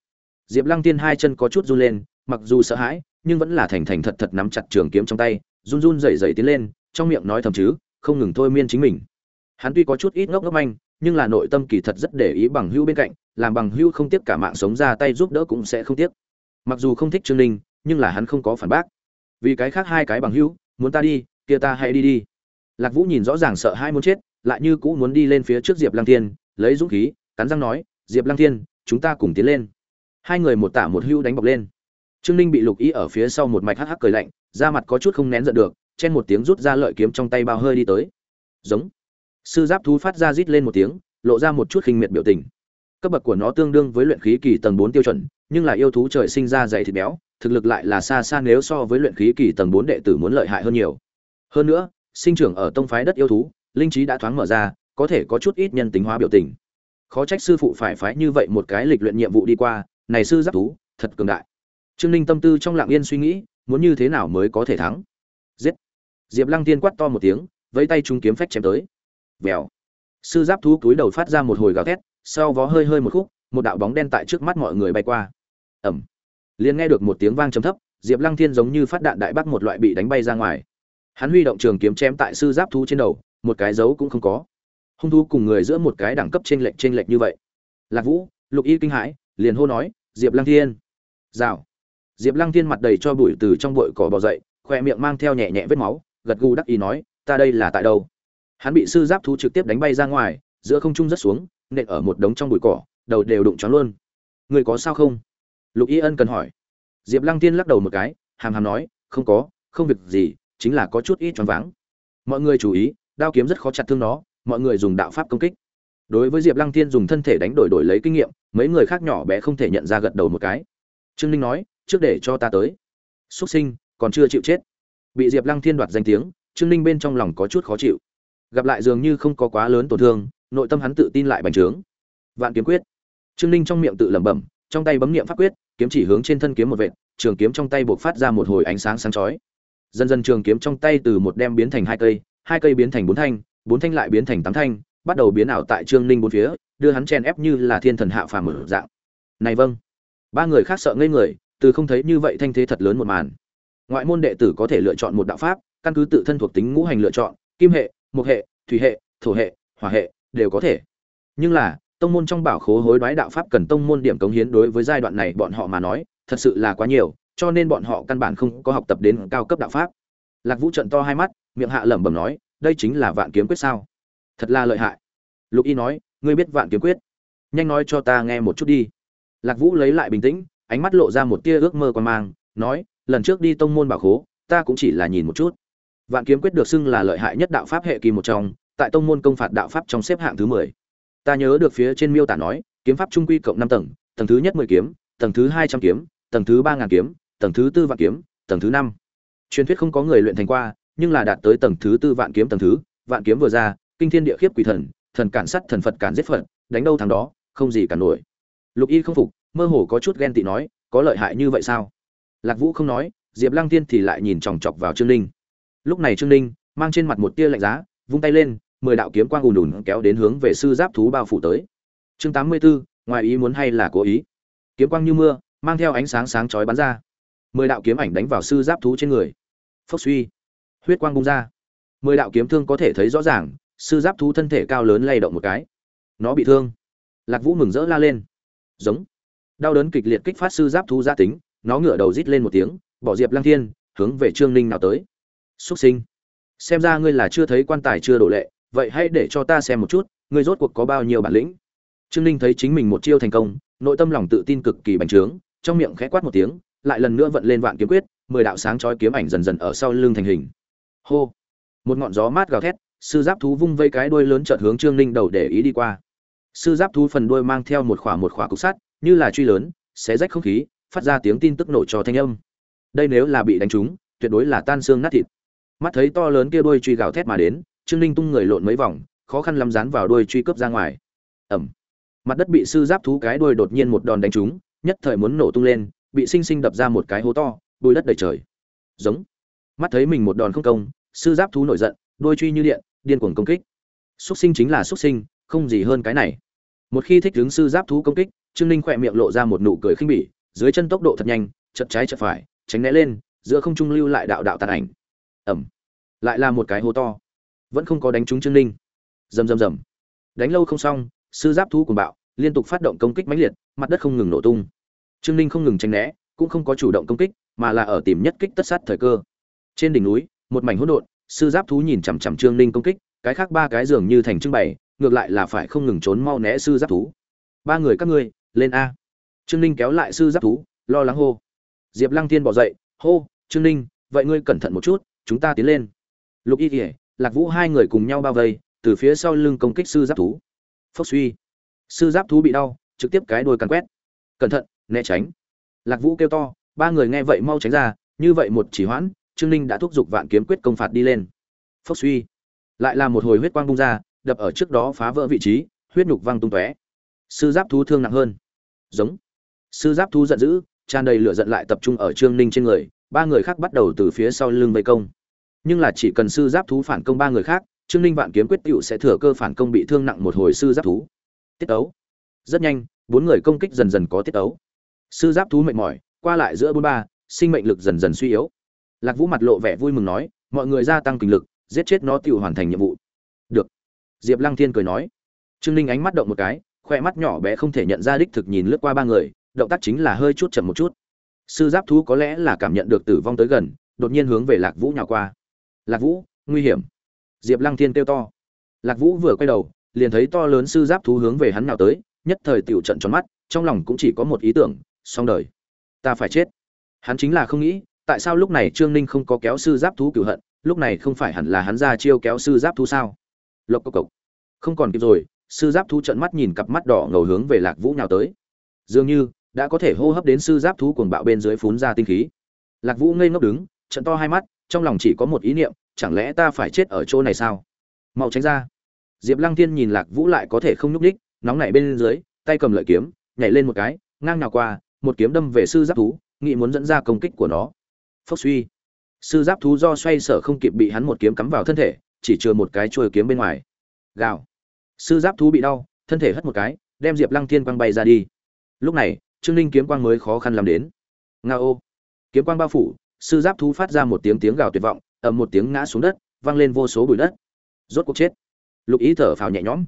Diệp lăng tiên hai chân có chút run lên, mặc dù sợ hãi, nhưng vẫn là thành thành thật thật nắm chặt trường kiếm trong tay, run run rẩy rẩy tiến lên, trong miệng nói thầm chứ, không ngừng thôi miên chính mình. Hắn tuy có chút ít ngốc ngốc manh, nhưng là nội tâm kỳ thật rất để ý bằng hữu bên cạnh, làm bằng hữu không tiếc cả mạng sống ra tay giúp đỡ cũng sẽ không tiếc. Mặc dù không thích trương ninh, nhưng là hắn không có phản bác. Vì cái khác hai cái bằng hữu, muốn ta đi, kia ta hãy đi đi. Lạc vũ nhìn rõ ràng sợ hai muốn chết, lại như cũ muốn đi lên phía trước diệp lăng thiên lấy dũng khí, cắn răng nói, diệp lăng thiên, chúng ta cùng tiến lên. Hai người một tả một hưu đánh bọc lên. Trương ninh bị lục ý ở phía sau một mạch hắc hắc cười lạnh, da mặt có chút không nén giận được, chen một tiếng rút ra lợi kiếm trong tay bao hơi đi tới. Giống. Sư giáp thú phát ra rít lên một tiếng, lộ ra một chút khinh miệt biểu tình. Cấp bậc của nó tương đương với luyện khí kỳ tầng bốn tiêu chuẩn, nhưng là yêu thú trời sinh ra dày thịt béo, thực lực lại là xa xa nếu so với luyện khí kỳ tầng bốn đệ tử muốn lợi hại hơn nhiều. Hơn nữa, sinh trưởng ở tông phái đất yêu thú, linh trí đã thoáng mở ra có thể có chút ít nhân tính hóa biểu tình. Khó trách sư phụ phải phái như vậy một cái lịch luyện nhiệm vụ đi qua, này sư giáp thú, thật cường đại. Trương ninh tâm tư trong lặng yên suy nghĩ, muốn như thế nào mới có thể thắng? Giết! Diệp lăng tiên quát to một tiếng, vẫy tay trung kiếm phách chém tới. Vèo! Sư giáp thú cúi đầu phát ra một hồi gào thét, sau vó hơi hơi một khúc, một đạo bóng đen tại trước mắt mọi người bay qua. Ẩm liền nghe được một tiếng vang trầm thấp, diệp lăng thiên giống như phát đạn đại bắc một loại bị đánh bay ra ngoài. Hắn huy động trường kiếm chém tại sư giáp thú trên đầu, một cái dấu cũng không có hung thú cùng người giữa một cái đẳng cấp trên lệch trên lệch như vậy. Lạc vũ, lục y kinh hãi, liền hô nói, diệp lăng thiên. Rào. Diệp lăng thiên mặt đầy cho bụi từ trong bụi cỏ bò dậy, khoe miệng mang theo nhẹ nhẹ vết máu, gật gù đắc ý nói, ta đây là tại đâu? Hắn bị sư giáp thú trực tiếp đánh bay ra ngoài, giữa không trung rất xuống, nện ở một đống trong bụi cỏ, đầu đều đụng choáng luôn. Người có sao không? Lục y ân cần hỏi. Diệp lăng tiên lắc đầu một cái, hàm hàm nói, không có, không việc gì, chính là có chút ít choáng váng. Mọi người chú ý, đao kiếm rất khó chặt thương nó mọi người dùng đạo pháp công kích. Đối với diệp lăng Thiên dùng thân thể đánh đổi đổi lấy kinh nghiệm, mấy người khác nhỏ bé không thể nhận ra gật đầu một cái. Trương ninh nói, trước để cho ta tới. Xuất sinh, còn chưa chịu chết. Bị diệp lăng thiên đoạt danh tiếng, trương ninh bên trong lòng có chút khó chịu. Gặp lại dường như không có quá lớn tổn thương, nội tâm hắn tự tin lại bành trướng. Vạn kiếm quyết. Trương ninh trong miệng tự lẩm bẩm, trong tay bấm niệm pháp quyết, kiếm chỉ hướng trên thân kiếm một vệt, trường kiếm trong tay buộc phát ra một hồi ánh sáng sáng chói. Dần dần trường kiếm trong tay từ một đem biến thành hai cây hai cây biến thành bốn thanh bốn thanh lại biến thành tám thanh, bắt đầu biến ảo tại trương ninh bốn phía, đưa hắn chen ép như là thiên thần hạ phàm mở dạng. Này vâng. Ba người khác sợ ngây người, từ không thấy như vậy thanh thế thật lớn một màn. Ngoại môn đệ tử có thể lựa chọn một đạo pháp, căn cứ tự thân thuộc tính ngũ hành lựa chọn, kim hệ, mộc hệ, thủy hệ, thổ hệ, hỏa hệ, đều có thể. Nhưng là, tông môn trong bảo khố hối đoái đạo pháp cần tông môn điểm cống hiến đối với giai đoạn này bọn họ mà nói, thật sự là quá nhiều, cho nên bọn họ căn bản không có học tập đến cao cấp đạo pháp. Lạc vũ trận to hai mắt, miệng hạ lẩm bẩm nói đây chính là vạn kiếm quyết sao? Thật là lợi hại. Lục y nói, ngươi biết vạn kiếm quyết. Nhanh nói cho ta nghe một chút đi. Lạc vũ lấy lại bình tĩnh, ánh mắt lộ ra một tia ước mơ quan mang, nói, lần trước đi tông môn bảo khố, ta cũng chỉ là nhìn một chút. Vạn kiếm quyết được xưng là lợi hại nhất đạo pháp hệ kỳ một trong, tại tông môn công phạt đạo pháp trong xếp hạng thứ mười. Ta nhớ được phía trên miêu tả nói, kiếm pháp trung quy cộng năm tầng tầng thứ nhất mười kiếm, tầng thứ hai trăm kiếm, tầng thứ ba ngàn kiếm, tầng thứ tư vạn kiếm, tầng thứ năm. Truyền thuyết không có người luyện thành qua nhưng là đạt tới tầng thứ tư vạn kiếm tầng thứ, vạn kiếm vừa ra, kinh thiên địa khiếp quỷ thần thần cản sắt, thần phật cản giết phật, đánh đâu thằng đó, không gì cản nổi. Lục y không phục, mơ hồ có chút ghen tị nói, có lợi hại như vậy sao? Lạc vũ không nói, diệp lăng tiên thì lại nhìn chòng chọc vào trương ninh. Lúc này trương ninh mang trên mặt một tia lạnh giá, vung tay lên, mười đạo kiếm quang ùn ùn kéo đến hướng về sư giáp thú bao phủ tới. Chương tám mươi b ố ngoài ý muốn hay là cố ý? Kiếm quang như mưa, mang theo ánh sáng sáng chói bắn ra. Mười đạo kiếm ảnh đánh vào sư giáp thú trên người. Phốc suy huyết quang bung ra. Mười đạo kiếm thương có thể thấy rõ ràng, sư giáp thú thân thể cao lớn lay động một cái. Nó bị thương. Lạc vũ mừng rỡ la lên. Giống. Đau đớn kịch liệt kích phát sư giáp thú gia tính, nó ngửa đầu rít lên một tiếng, bỏ diệp lăng thiên, hướng về trương ninh nào tới. Xuất sinh. Xem ra ngươi là chưa thấy quan tài chưa đổ lệ, vậy hãy để cho ta xem một chút, ngươi rốt cuộc có bao nhiêu bản lĩnh. Trương ninh thấy chính mình một chiêu thành công, nội tâm lòng tự tin cực kỳ bành trướng, trong miệng khẽ quát một tiếng, lại lần nữa vận lên vạn kiếm quyết, mười đạo sáng chói kiếm ảnh dần dần ở sau lưng thành hình hô. Một ngọn gió mát gào thét, sư giáp thú vung vây cái đuôi lớn chợt hướng trương ninh đầu để ý đi qua. Sư giáp thú phần đuôi mang theo một khỏa một khỏa cục sắt, như là truy lớn, xé rách không khí, phát ra tiếng tin tức nổ cho thanh âm. Đây nếu là bị đánh trúng, tuyệt đối là tan xương nát thịt. Mắt thấy to lớn kia đuôi truy gào thét mà đến, trương ninh tung người lộn mấy vòng, khó khăn lắm dán vào đuôi truy cướp ra ngoài. Ẩm mặt đất bị sư giáp thú cái đuôi đột nhiên một đòn đánh trúng, nhất thời muốn nổ tung lên, bị sinh sinh đập ra một cái hố to, bùi đất đầy trời. Giống mắt thấy mình một đòn không công, sư giáp thú nổi giận, đôi truy như điện, điên cuồng công kích. Xuất sinh chính là xuất sinh, không gì hơn cái này. Một khi thích đứng sư giáp thú công kích, trương ninh khỏe miệng lộ ra một nụ cười khinh bỉ, dưới chân tốc độ thật nhanh chật trái chật phải, tránh né lên, giữa không trung lưu lại đạo đạo tàn ảnh. Ẩm lại là một cái hố to. Vẫn không có đánh trúng trương ninh. Rầm rầm rầm. Đánh lâu không xong, sư giáp thú cùng bạo, liên tục phát động công kích mãnh liệt, mặt đất không ngừng nổ tung. Trương ninh không ngừng tránh né, cũng không có chủ động công kích, mà là ở tìm nhất kích tất sát thời cơ trên đỉnh núi, một mảnh hỗn độn, sư giáp thú nhìn chằm chằm trương ninh công kích, cái khác ba cái dường như thành trưng bày, ngược lại là phải không ngừng trốn mau né sư giáp thú. Ba người các ngươi, lên a. Trương ninh kéo lại sư giáp thú, lo lắng hô. Diệp lăng thiên bỏ dậy, hô, trương ninh, vậy ngươi cẩn thận một chút, chúng ta tiến lên. Lục y kỉa lạc vũ hai người cùng nhau bao vây, từ phía sau lưng công kích sư giáp thú. Phốc suy. Sư giáp thú bị đau, trực tiếp cái đôi càn quét. Cẩn thận, né tránh. Lạc vũ kêu to, ba người nghe vậy mau tránh ra, như vậy một chỉ hoãn trương ninh đã thúc giục vạn kiếm quyết công phạt đi lên. Phốc suy. Lại là một hồi huyết quang bung ra, đập ở trước đó phá vỡ vị trí, huyết nhục văng tung tóe. Sư giáp thú thương nặng hơn. Giống. Sư giáp thú giận dữ, tràn đầy lửa giận lại tập trung ở trương ninh trên người, ba người khác bắt đầu từ phía sau lưng vây công. Nhưng là chỉ cần sư giáp thú phản công ba người khác, trương ninh vạn kiếm quyết tựu sẽ thừa cơ phản công bị thương nặng một hồi sư giáp thú. Tiết ấu. Rất nhanh, bốn người công kích dần dần có tiết ấu. Sư giáp thú mệt mỏi, qua lại giữa bốn ba, sinh mệnh lực dần dần suy yếu lạc vũ mặt lộ vẻ vui mừng nói, mọi người gia tăng kinh lực, giết chết nó tự hoàn thành nhiệm vụ. Được. Diệp lăng thiên cười nói. Trương ninh ánh mắt động một cái, khoe mắt nhỏ bé không thể nhận ra đích thực nhìn lướt qua ba người, động tác chính là hơi chút chậm một chút. Sư giáp thú có lẽ là cảm nhận được tử vong tới gần, đột nhiên hướng về lạc vũ nhào qua. Lạc vũ, nguy hiểm. Diệp lăng thiên kêu to. Lạc vũ vừa quay đầu, liền thấy to lớn sư giáp thú hướng về hắn nào tới, nhất thời tiểu trận tròn mắt, trong lòng cũng chỉ có một ý tưởng, xong đời. Ta phải chết. Hắn chính là không nghĩ tại sao lúc này trương ninh không có kéo sư giáp thú cửu hận, lúc này không phải hẳn là hắn ra chiêu kéo sư giáp thú sao? Lộc cộc cộc. Không còn kịp rồi, sư giáp thú trận mắt nhìn cặp mắt đỏ ngầu hướng về lạc vũ nhào tới. Dường như, đã có thể hô hấp đến sư giáp thú cuồng bạo bên dưới phún ra tinh khí. Lạc vũ ngây ngốc đứng trận to hai mắt, trong lòng chỉ có một ý niệm, chẳng lẽ ta phải chết ở chỗ này sao? Mau tránh ra. Diệp lăng tiên nhìn lạc vũ lại có thể không nhúc ních nóng nảy bên dưới, tay cầm lợi kiếm, nhảy lên một cái, ngang nào qua, một kiếm đâm về sư giáp thú nghĩ muốn dẫn ra công kích của nó phốc suy. Sư giáp thú do xoay sở không kịp bị hắn một kiếm cắm vào thân thể, chỉ chừa một cái trôi kiếm bên ngoài. Gào. Sư giáp thú bị đau, thân thể hất một cái, đem diệp lăng thiên quang bay ra đi. Lúc này, trương Linh kiếm quang mới khó khăn làm đến. Nga ô. Kiếm quang bao phủ, sư giáp thú phát ra một tiếng tiếng gào tuyệt vọng, ầm một tiếng ngã xuống đất, vang lên vô số bụi đất. Rốt cuộc chết. Lục ý thở phào nhẹ nhõm.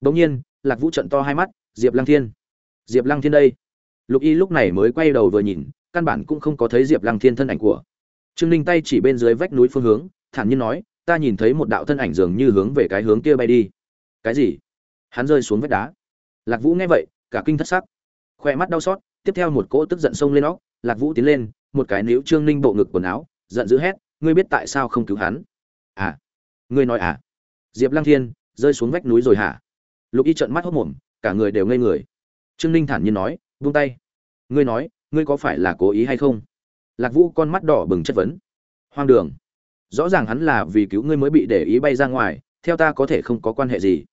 Bỗng nhiên, lạc vũ trận to hai mắt, diệp lăng thiên, diệp lăng thiên đây. Lục y lúc này mới quay đầu vừa nhìn căn bản cũng không có thấy diệp lăng thiên thân ảnh của. Trương ninh tay chỉ bên dưới vách núi phương hướng, thản nhiên nói, ta nhìn thấy một đạo thân ảnh dường như hướng về cái hướng kia bay đi. Cái gì? Hắn rơi xuống vách đá. Lạc vũ nghe vậy, cả kinh thất sắc. Khoe mắt đau xót, tiếp theo một cỗ tức giận xông lên óc, lạc vũ tiến lên, một cái níu trương ninh bộ ngực quần áo, giận dữ hét, ngươi biết tại sao không cứu hắn? À ngươi nói à? Diệp lăng thiên, rơi xuống vách núi rồi hả? Lục y trợn mắt hốc mồm, cả người đều ngây người. Trương ninh thản nhiên nói, buông tay. Ngươi nói ngươi có phải là cố ý hay không? Lạc vũ con mắt đỏ bừng chất vấn. Hoang đường. Rõ ràng hắn là vì cứu ngươi mới bị để ý bay ra ngoài, theo ta có thể không có quan hệ gì.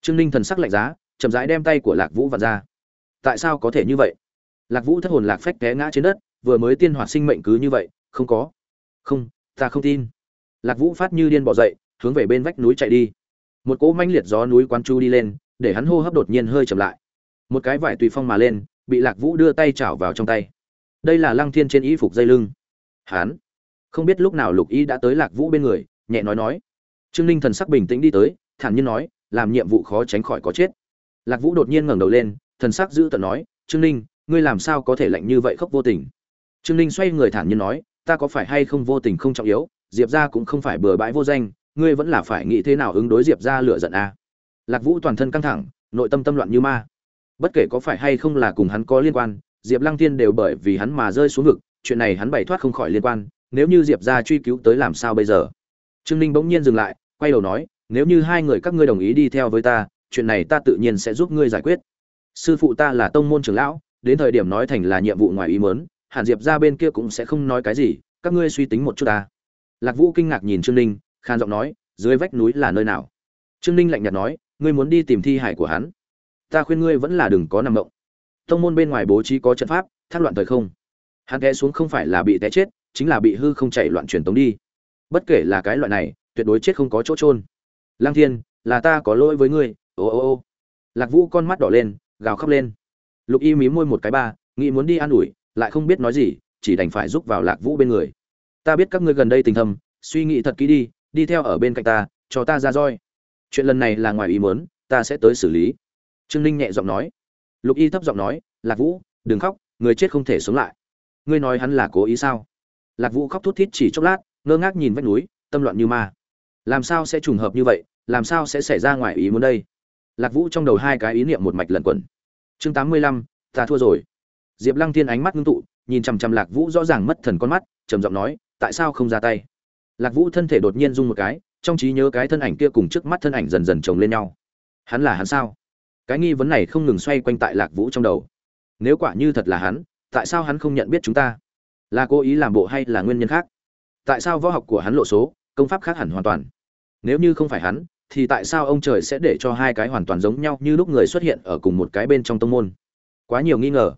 Trương ninh thần sắc lạnh giá, chậm rãi đem tay của lạc vũ vặt ra. Tại sao có thể như vậy? Lạc vũ thất hồn lạc phách té ngã trên đất, vừa mới tiên hoạt sinh mệnh cứ như vậy, không có. Không, ta không tin. Lạc vũ phát như điên bỏ dậy, hướng về bên vách núi chạy đi. Một cỗ manh liệt gió núi quán chu đi lên, để hắn hô hấp đột nhiên hơi chậm lại một cái vải tùy phong mà lên, bị lạc vũ đưa tay chảo vào trong tay. Đây là lăng thiên trên y phục dây lưng. Hắn không biết lúc nào lục y đã tới lạc vũ bên người, nhẹ nói nói. Trương ninh thần sắc bình tĩnh đi tới, thản nhiên nói, làm nhiệm vụ khó tránh khỏi có chết. Lạc vũ đột nhiên ngẩng đầu lên, thần sắc giữ tận nói, trương ninh, ngươi làm sao có thể lạnh như vậy khóc vô tình? Trương ninh xoay người thản nhiên nói, ta có phải hay không vô tình không trọng yếu, diệp ra cũng không phải bừa bãi vô danh, ngươi vẫn là phải nghĩ thế nào ứng đối diệp ra lựa giận a? À. lạc vũ toàn thân căng thẳng, nội tâm tâm loạn như ma bất kể có phải hay không là cùng hắn có liên quan, diệp lăng Thiên đều bởi vì hắn mà rơi xuống vực, chuyện này hắn bày thoát không khỏi liên quan, nếu như diệp ra truy cứu tới làm sao bây giờ? Trương ninh bỗng nhiên dừng lại, quay đầu nói, nếu như hai người các ngươi đồng ý đi theo với ta, chuyện này ta tự nhiên sẽ giúp ngươi giải quyết. Sư phụ ta là tông môn trưởng lão, đến thời điểm nói thành là nhiệm vụ ngoài ý mớn hàn diệp ra bên kia cũng sẽ không nói cái gì, các ngươi suy tính một chút ta. Lạc vũ kinh ngạc nhìn trương ninh khan giọng nói, dưới vách núi là nơi nào? Trương ninh lạnh nhạt nói, ngươi muốn đi tìm thi hải của hắn ta khuyên ngươi vẫn là đừng có nằm động tông môn bên ngoài bố trí có trận pháp, thác loạn thời không. Hắn té xuống không phải là bị té chết, chính là bị hư không chạy loạn truyền tống đi. Bất kể là cái loại này, tuyệt đối chết không có chỗ trôn lang thiên, là ta có lỗi với ngươi. Ô ô ô. Lạc vũ con mắt đỏ lên, gào khóc lên. Lục y mí môi một cái ba, nghĩ muốn đi an ủi, lại không biết nói gì, chỉ đành phải giúp vào lạc vũ bên người. Ta biết các ngươi gần đây tình thầm suy nghĩ thật kỹ đi đi theo ở bên cạnh ta, cho ta ra roi. Chuyện lần này là ngoài ý muốn, ta sẽ tới xử lý trương ninh nhẹ giọng nói. Lục y thấp giọng nói, lạc vũ, đừng khóc, người chết không thể sống lại. Ngươi nói hắn là cố ý sao? Lạc vũ khóc thút thít chỉ chốc lát, ngơ ngác nhìn vách núi, tâm loạn như ma. Làm sao sẽ trùng hợp như vậy? Làm sao sẽ xảy ra ngoài ý muốn đây? Lạc vũ trong đầu hai cái ý niệm một mạch lẩn quẩn. Chương tám mươi lăm, ta thua rồi. Diệp lăng Thiên ánh mắt ngưng tụ, nhìn chằm chằm lạc vũ rõ ràng mất thần con mắt, trầm giọng nói, tại sao không ra tay? Lạc vũ thân thể đột nhiên rung một cái, trong trí nhớ cái thân ảnh kia cùng trước mắt thân ảnh dần dần chồng lên nhau. Hắn là hắn sao? Cái nghi vấn này không ngừng xoay quanh tại lạc vũ trong đầu. Nếu quả như thật là hắn, tại sao hắn không nhận biết chúng ta? Là cố ý làm bộ hay là nguyên nhân khác? Tại sao võ học của hắn lộ số, công pháp khác hẳn hoàn toàn? Nếu như không phải hắn, thì tại sao ông trời sẽ để cho hai cái hoàn toàn giống nhau như lúc người xuất hiện ở cùng một cái bên trong tông môn? Quá nhiều nghi ngờ.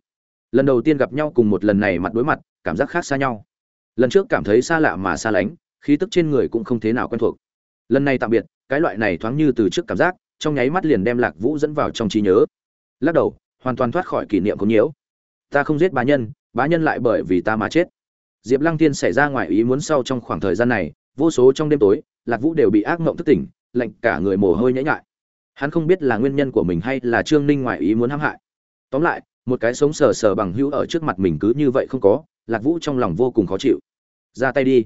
Lần đầu tiên gặp nhau cùng một lần này mặt đối mặt, cảm giác khác xa nhau. Lần trước cảm thấy xa lạ mà xa lánh, khí tức trên người cũng không thế nào quen thuộc. Lần này tạm biệt, cái loại này thoáng như từ trước cảm giác trong nháy mắt liền đem lạc vũ dẫn vào trong trí nhớ. Lắc đầu, hoàn toàn thoát khỏi kỷ niệm có nhiễu. Ta không giết bá nhân bá nhân lại bởi vì ta mà chết. Diệp lăng thiên xảy ra ngoài ý muốn sau trong khoảng thời gian này, vô số trong đêm tối, lạc vũ đều bị ác mộng thức tỉnh, lạnh cả người mồ hôi nhễ nhại. Hắn không biết là nguyên nhân của mình hay là trương ninh ngoài ý muốn hãm hại. Tóm lại, một cái sống sờ sờ bằng hữu ở trước mặt mình cứ như vậy không có, lạc vũ trong lòng vô cùng khó chịu. Ra tay đi.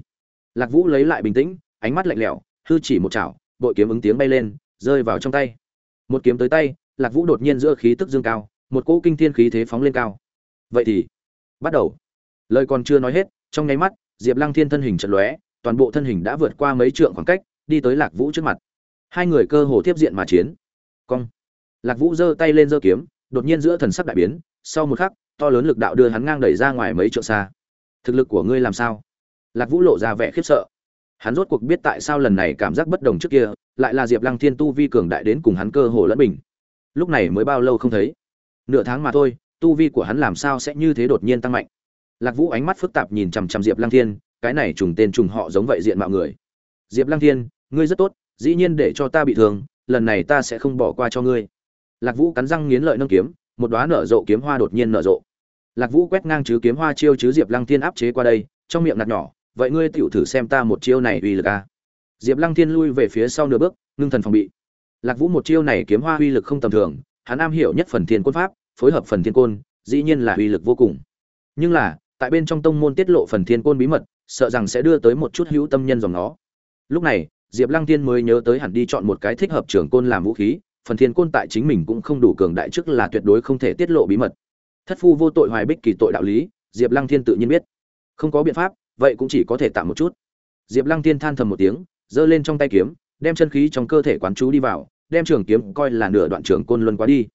Lạc vũ lấy lại bình tĩnh, ánh mắt lạnh lẽo, hư chỉ một chảo, bội kiếm ứng tiếng bay lên rơi vào trong tay. Một kiếm tới tay, lạc vũ đột nhiên giữa khí tức dương cao, một cỗ kinh thiên khí thế phóng lên cao. Vậy thì, bắt đầu. Lời còn chưa nói hết, trong nháy mắt, diệp lăng thiên thân hình chật lóe, toàn bộ thân hình đã vượt qua mấy trượng khoảng cách, đi tới lạc vũ trước mặt. Hai người cơ hồ tiếp diện mà chiến. Cong. Lạc vũ giơ tay lên giơ kiếm, đột nhiên giữa thần sắc đại biến, sau một khắc, to lớn lực đạo đưa hắn ngang đẩy ra ngoài mấy trượng xa. Thực lực của ngươi làm sao? Lạc vũ lộ ra vẻ khiếp sợ hắn rốt cuộc biết tại sao lần này cảm giác bất đồng trước kia, lại là diệp lăng thiên tu vi cường đại đến cùng hắn cơ hồ lẫn bình lúc này mới bao lâu không thấy. Nửa tháng mà thôi, tu vi của hắn làm sao sẽ như thế đột nhiên tăng mạnh. Lạc vũ ánh mắt phức tạp nhìn chằm chằm diệp lăng thiên, cái này trùng tên trùng họ giống vậy diện mạo người. Diệp lăng thiên, ngươi rất tốt, dĩ nhiên để cho ta bị thương, lần này ta sẽ không bỏ qua cho ngươi. Lạc vũ cắn răng nghiến lợi nâng kiếm, một đóa nở rộ kiếm hoa đột nhiên nở rộ. Lạc vũ quét ngang chứ kiếm hoa chiêu chứ diệp lăng thiên áp chế qua đây, trong miệng nạt nhỏ vậy ngươi tiểu thử xem ta một chiêu này uy lực a diệp lăng thiên lui về phía sau nửa bước, ngưng thần phòng bị. Lạc vũ một chiêu này kiếm hoa uy lực không tầm thường, hắn am hiểu nhất phần thiên quân pháp, phối hợp phần thiên côn, dĩ nhiên là uy lực vô cùng. Nhưng là, tại bên trong tông môn tiết lộ phần thiên côn bí mật, sợ rằng sẽ đưa tới một chút hữu tâm nhân dòng nó. Lúc này, diệp lăng thiên mới nhớ tới hẳn đi chọn một cái thích hợp trường côn làm vũ khí, phần thiên côn tại chính mình cũng không đủ cường đại trước là tuyệt đối không thể tiết lộ bí mật. Thất phu vô tội hoài bích kỳ tội đạo lý, diệp lăng thiên tự nhiên biết. Không có biện pháp vậy cũng chỉ có thể tạm một chút. Diệp lăng tiên than thầm một tiếng, giơ lên trong tay kiếm, đem chân khí trong cơ thể quán chú đi vào, đem trường kiếm coi là nửa đoạn trường côn luân quá đi.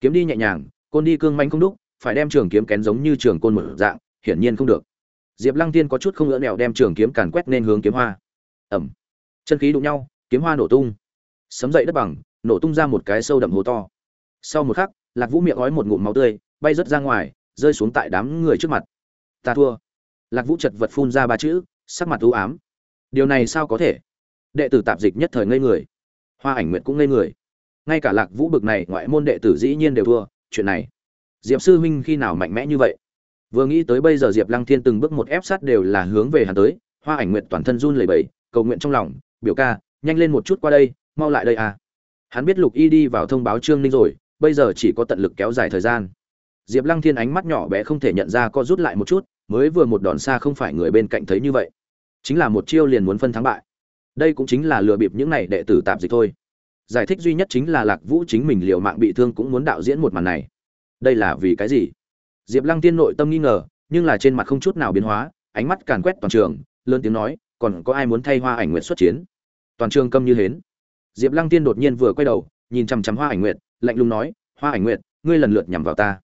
Kiếm đi nhẹ nhàng, côn đi cương manh không đúc, phải đem trường kiếm kén giống như trường côn một dạng, hiển nhiên không được. Diệp lăng tiên có chút không ngỡ nẹo đem trường kiếm càn quét nên hướng kiếm hoa. Ẩm. Chân khí đụng nhau, kiếm hoa nổ tung. Sấm dậy đất bằng, nổ tung ra một cái sâu đậm hố to. Sau một khắc, lạc vũ miệng gói một ngụm máu tươi, bay rớt ra ngoài, rơi xuống tại đám người trước mặt. Ta thua lạc vũ chật vật phun ra ba chữ, sắc mặt u ám. Điều này sao có thể? Đệ tử tạp dịch nhất thời ngây người. Hoa ảnh nguyệt cũng ngây người. Ngay cả lạc vũ bực này ngoại môn đệ tử dĩ nhiên đều thua, chuyện này. Diệp sư huynh khi nào mạnh mẽ như vậy? Vừa nghĩ tới bây giờ diệp lăng thiên từng bước một ép sát đều là hướng về hắn tới, hoa ảnh nguyệt toàn thân run lẩy bẩy, cầu nguyện trong lòng, biểu ca, nhanh lên một chút qua đây, mau lại đây à. Hắn biết lục y đi vào thông báo trương ninh rồi, bây giờ chỉ có tận lực kéo dài thời gian. Diệp lăng thiên ánh mắt nhỏ bé không thể nhận ra co rút lại một chút mới vừa một đòn xa không phải người bên cạnh thấy như vậy. Chính là một chiêu liền muốn phân thắng bại. Đây cũng chính là lừa bịp những này đệ tử tạp dịch thôi. Giải thích duy nhất chính là lạc vũ chính mình liều mạng bị thương cũng muốn đạo diễn một màn này. Đây là vì cái gì? Diệp lăng tiên nội tâm nghi ngờ, nhưng là trên mặt không chút nào biến hóa, ánh mắt càn quét toàn trường, lớn tiếng nói, còn có ai muốn thay hoa ảnh nguyện xuất chiến? Toàn trường câm như hến. Diệp lăng tiên đột nhiên vừa quay đầu, nhìn chằm chằm hoa ảnh nguyện lạnh lùng nói, hoa ảnh nguyện ngươi lần lượt nhằm vào ta.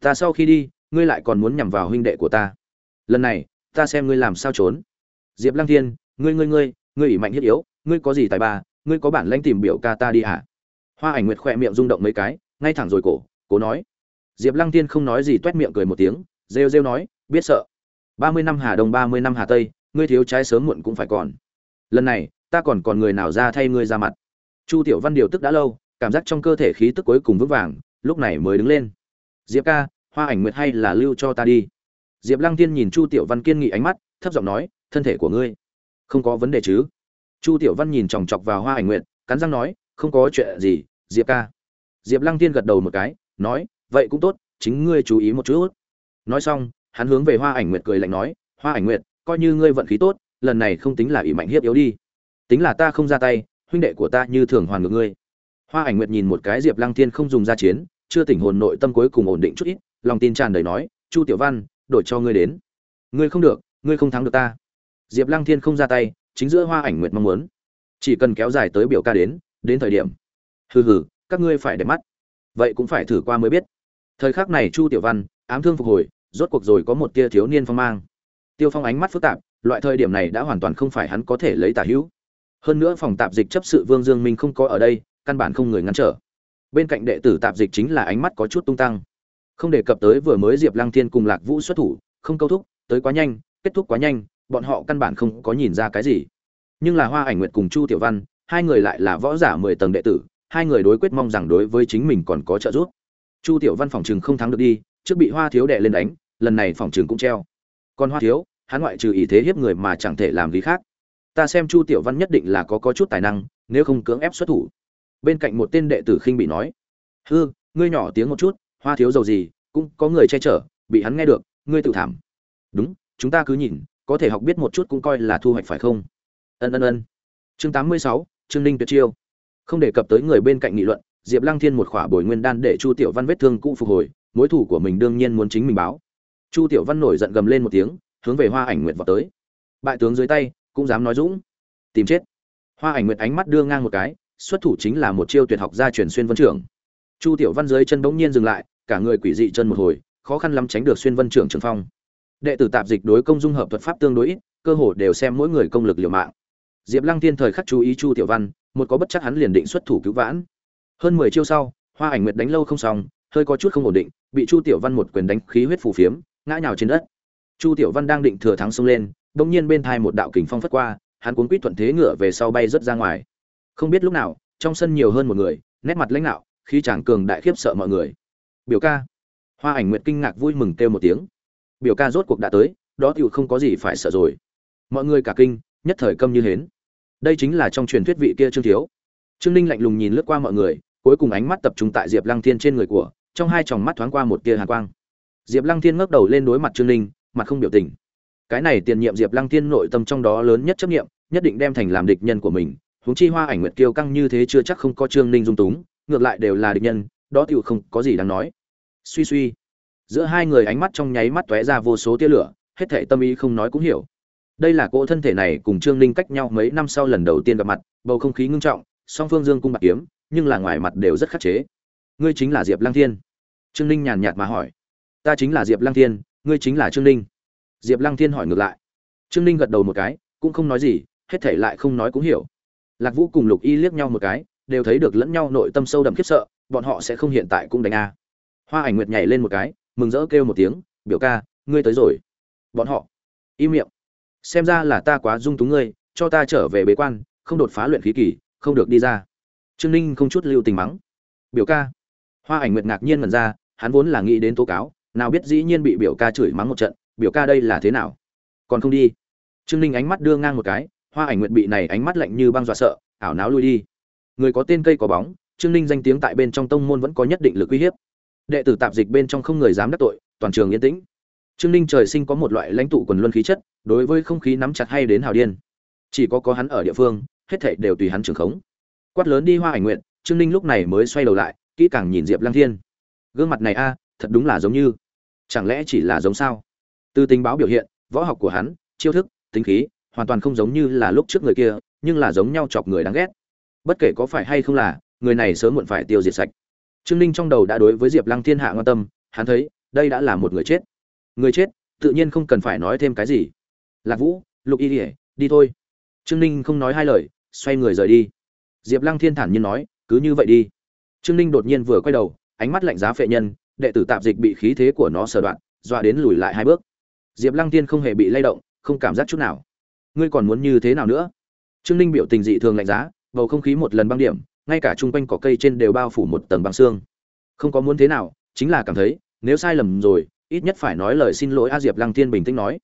Ta sau khi đi, ngươi lại còn muốn nhằm vào huynh đệ của ta lần này, ta xem ngươi làm sao trốn. Diệp lăng thiên, ngươi ngươi ngươi ngươi ỷ mạnh thiết yếu, ngươi có gì tài ba, ngươi có bản lãnh tìm biểu ca ta đi hả? Hoa ảnh nguyệt khỏe miệng rung động mấy cái, ngay thẳng rồi cổ, cố nói. Diệp lăng Thiên không nói gì t u é t miệng cười một tiếng, rêu rêu nói, biết sợ. Ba mươi năm hà đông, ba mươi năm hà tây, ngươi thiếu trái sớm muộn cũng phải còn. Lần này, ta còn còn người nào ra thay ngươi ra mặt? Chu tiểu văn điều tức đã lâu, cảm giác trong cơ thể khí tức cuối cùng vững vàng, lúc này mới đứng lên. Diệp ca, hoa ảnh nguyệt hay là lưu cho ta đi diệp lăng tiên nhìn chu tiểu văn kiên nghị ánh mắt, thấp giọng nói, thân thể của ngươi, không có vấn đề chứ? Chu tiểu văn nhìn chòng chọc vào hoa ảnh nguyện cắn răng nói, không có chuyện gì, diệp ca. Diệp lăng tiên gật đầu một cái, nói, vậy cũng tốt, chính ngươi chú ý một chút. Nói xong, hắn hướng về hoa ảnh nguyệt cười lạnh nói, hoa ảnh nguyệt, coi như ngươi vận khí tốt, lần này không tính là ỷ mạnh hiếp yếu đi. Tính là ta không ra tay, huynh đệ của ta như thường hoàn ngược ngươi. Hoa ảnh nguyệt nhìn một cái diệp lăng thiên không dùng ra chiến, chưa tỉnh hồn nội tâm cuối cùng ổn định chút ít, lòng tin tràn đầy nói, chu tiểu văn đổi cho ngươi đến. Ngươi không được, ngươi không thắng được ta. Diệp lăng thiên không ra tay, chính giữa hoa ảnh nguyệt mong muốn. Chỉ cần kéo dài tới biểu ca đến đến thời điểm. Hừ hừ, các ngươi phải để mắt. Vậy cũng phải thử qua mới biết. Thời khắc này chu tiểu văn, ám thương phục hồi, rốt cuộc rồi có một tia thiếu niên phong mang. Tiêu phong ánh mắt phức tạp, loại thời điểm này đã hoàn toàn không phải hắn có thể lấy tả hữu. Hơn nữa phòng tạp dịch chấp sự vương dương minh không có ở đây, căn bản không người ngăn trở. Bên cạnh đệ tử tạp dịch chính là ánh mắt có chút tung tăng không đề cập tới vừa mới diệp lăng thiên cùng lạc vũ xuất thủ, không câu thúc, tới quá nhanh, kết thúc quá nhanh, bọn họ căn bản không có nhìn ra cái gì. Nhưng là hoa ảnh nguyệt cùng chu tiểu văn, hai người lại là võ giả mười tầng đệ tử, hai người đối quyết mong rằng đối với chính mình còn có trợ giúp. Chu tiểu văn phòng chừng không thắng được đi, trước bị hoa thiếu đệ lên đánh, lần này phòng chừng cũng treo. Còn hoa thiếu, hắn ngoại trừ ý thế hiếp người mà chẳng thể làm gì khác. Ta xem chu tiểu văn nhất định là có có chút tài năng, nếu không cưỡng ép xuất thủ. Bên cạnh một tên đệ tử khinh bị nói hư ngươi nhỏ tiếng một chút hoa thiếu dầu gì, cũng có người che chở, bị hắn nghe được, ngươi tự thảm. Đúng, chúng ta cứ nhìn, có thể học biết một chút cũng coi là thu hoạch phải không? Ân ân ân. Chương tám mươi sáu, trương ninh tuyệt chiêu. Không đề cập tới người bên cạnh nghị luận, diệp lăng thiên một khỏa bồi nguyên đan để chu tiểu văn vết thương cũ phục hồi, mối thủ của mình đương nhiên muốn chính mình báo. Chu tiểu văn nổi giận gầm lên một tiếng, hướng về hoa ảnh nguyệt vào tới. Bại tướng dưới tay, cũng dám nói dũng. Tìm chết. Hoa ảnh nguyệt ánh mắt đưa ngang một cái, xuất thủ chính là một chiêu tuyệt học gia truyền xuyên vân trưởng. Chu tiểu văn dưới chân bỗng nhiên dừng lại cả người quỷ dị chân một hồi, khó khăn lắm tránh được xuyên vân trưởng trường phong. Đệ tử tạp dịch đối công dung hợp thuật pháp tương đối ít, cơ hồ đều xem mỗi người công lực liều mạng. Diệp lăng thiên thời khắc chú ý chu tiểu văn, một có bất chắc hắn liền định xuất thủ cứu vãn. Hơn mười chiêu sau, hoa ảnh nguyệt đánh lâu không xong, hơi có chút không ổn định, bị chu tiểu văn một quyền đánh khí huyết phù phiếm, ngã nhào trên đất. Chu tiểu văn đang định thừa thắng xông lên bỗng nhiên bên thai một đạo kình phong phất qua, hắn cuốn quýt thuận thế ngựa về sau bay rất ra ngoài. Không biết lúc nào, trong sân nhiều hơn một người, nét mặt lãnh đạo khi chàng cường đại khiếp sợ mọi người biểu ca. Hoa ảnh nguyệt kinh ngạc vui mừng kêu một tiếng. Biểu ca rốt cuộc đã tới, đó tựu không có gì phải sợ rồi. Mọi người cả kinh, nhất thời câm như hến. Đây chính là trong truyền thuyết vị kia trương thiếu. Trương ninh lạnh lùng nhìn lướt qua mọi người, cuối cùng ánh mắt tập trung tại diệp lăng thiên trên người của, trong hai tròng mắt thoáng qua một tia hàn quang. Diệp lăng thiên ngước đầu lên đối mặt trương ninh, mặt không biểu tình. Cái này tiền nhiệm diệp lăng thiên nội tâm trong đó lớn nhất chấp nghiệm nhất định đem thành làm địch nhân của mình. Huống chi hoa ảnh nguyệt kiêu căng như thế chưa chắc không có trương ninh dung túng, ngược lại đều là địch nhân đó tựu không có gì đáng nói. Suy suy. Giữa hai người ánh mắt trong nháy mắt tóe ra vô số tia lửa, hết thảy tâm ý không nói cũng hiểu. Đây là cỗ thân thể này cùng trương ninh cách nhau mấy năm sau lần đầu tiên gặp mặt, bầu không khí ngưng trọng, song phương dương cung bạc kiếm, nhưng là ngoài mặt đều rất khắc chế. Ngươi chính là diệp lang thiên. Trương ninh nhàn nhạt mà hỏi. Ta chính là diệp lang thiên, ngươi chính là trương ninh. Diệp lang thiên hỏi ngược lại. Trương ninh gật đầu một cái, cũng không nói gì, hết thể lại không nói cũng hiểu. Lạc vũ cùng lục y liếc nhau một cái, đều thấy được lẫn nhau nội tâm sâu đậm khiếp sợ bọn họ sẽ không hiện tại cũng đánh a. Hoa ảnh nguyệt nhảy lên một cái, mừng rỡ kêu một tiếng, biểu ca, ngươi tới rồi. Bọn họ, im miệng. Xem ra là ta quá dung túng ngươi, cho ta trở về bế quan, không đột phá luyện khí kỳ, không được đi ra. Trương ninh không chút lưu tình mắng. Biểu ca. Hoa ảnh nguyệt ngạc nhiên mần ra, hắn vốn là nghĩ đến tố cáo, nào biết dĩ nhiên bị biểu ca chửi mắng một trận, biểu ca đây là thế nào? Còn không đi? Trương ninh ánh mắt đưa ngang một cái, hoa ảnh nguyệt bị này ánh mắt lạnh như băng dọa sợ, ảo náo lui đi. Người có tên cây có bóng trương ninh danh tiếng tại bên trong tông môn vẫn có nhất định lực uy hiếp. Đệ tử tạp dịch bên trong không người dám đắc tội, toàn trường yên tĩnh. Trương ninh trời sinh có một loại lãnh tụ quần luân khí chất, đối với không khí nắm chặt hay đến hào điên. Chỉ có có hắn ở địa phương, hết thảy đều tùy hắn trường khống. Quát lớn đi hoa ảnh nguyện, trương ninh lúc này mới xoay đầu lại, kỹ càng nhìn diệp Lang thiên. Gương mặt này a, thật đúng là giống như, chẳng lẽ chỉ là giống sao? Từ tình báo biểu hiện, võ học của hắn, chiêu thức, tính khí, hoàn toàn không giống như là lúc trước người kia, nhưng là giống nhau chọc người đáng ghét. Bất kể có phải hay không là người này sớm muộn phải tiêu diệt sạch. Trương ninh trong đầu đã đối với diệp lăng thiên hạ quan tâm, hắn thấy, đây đã là một người chết. Người chết, tự nhiên không cần phải nói thêm cái gì. Lạc vũ, lục y ỉa đi thôi. Trương ninh không nói hai lời, xoay người rời đi. Diệp lăng thiên thản nhiên nói, cứ như vậy đi. Trương ninh đột nhiên vừa quay đầu, ánh mắt lạnh giá phệ nhân, đệ tử tạp dịch bị khí thế của nó sờ đoạn, dọa đến lùi lại hai bước. Diệp lăng thiên không hề bị lay động, không cảm giác chút nào. Ngươi còn muốn như thế nào nữa? Trương ninh biểu tình dị thường lạnh giá, bầu không khí một lần băng điểm ngay cả chung quanh cỏ cây trên đều bao phủ một tầng băng xương. Không có muốn thế nào, chính là cảm thấy, nếu sai lầm rồi, ít nhất phải nói lời xin lỗi a diệp lăng thiên bình tĩnh nói.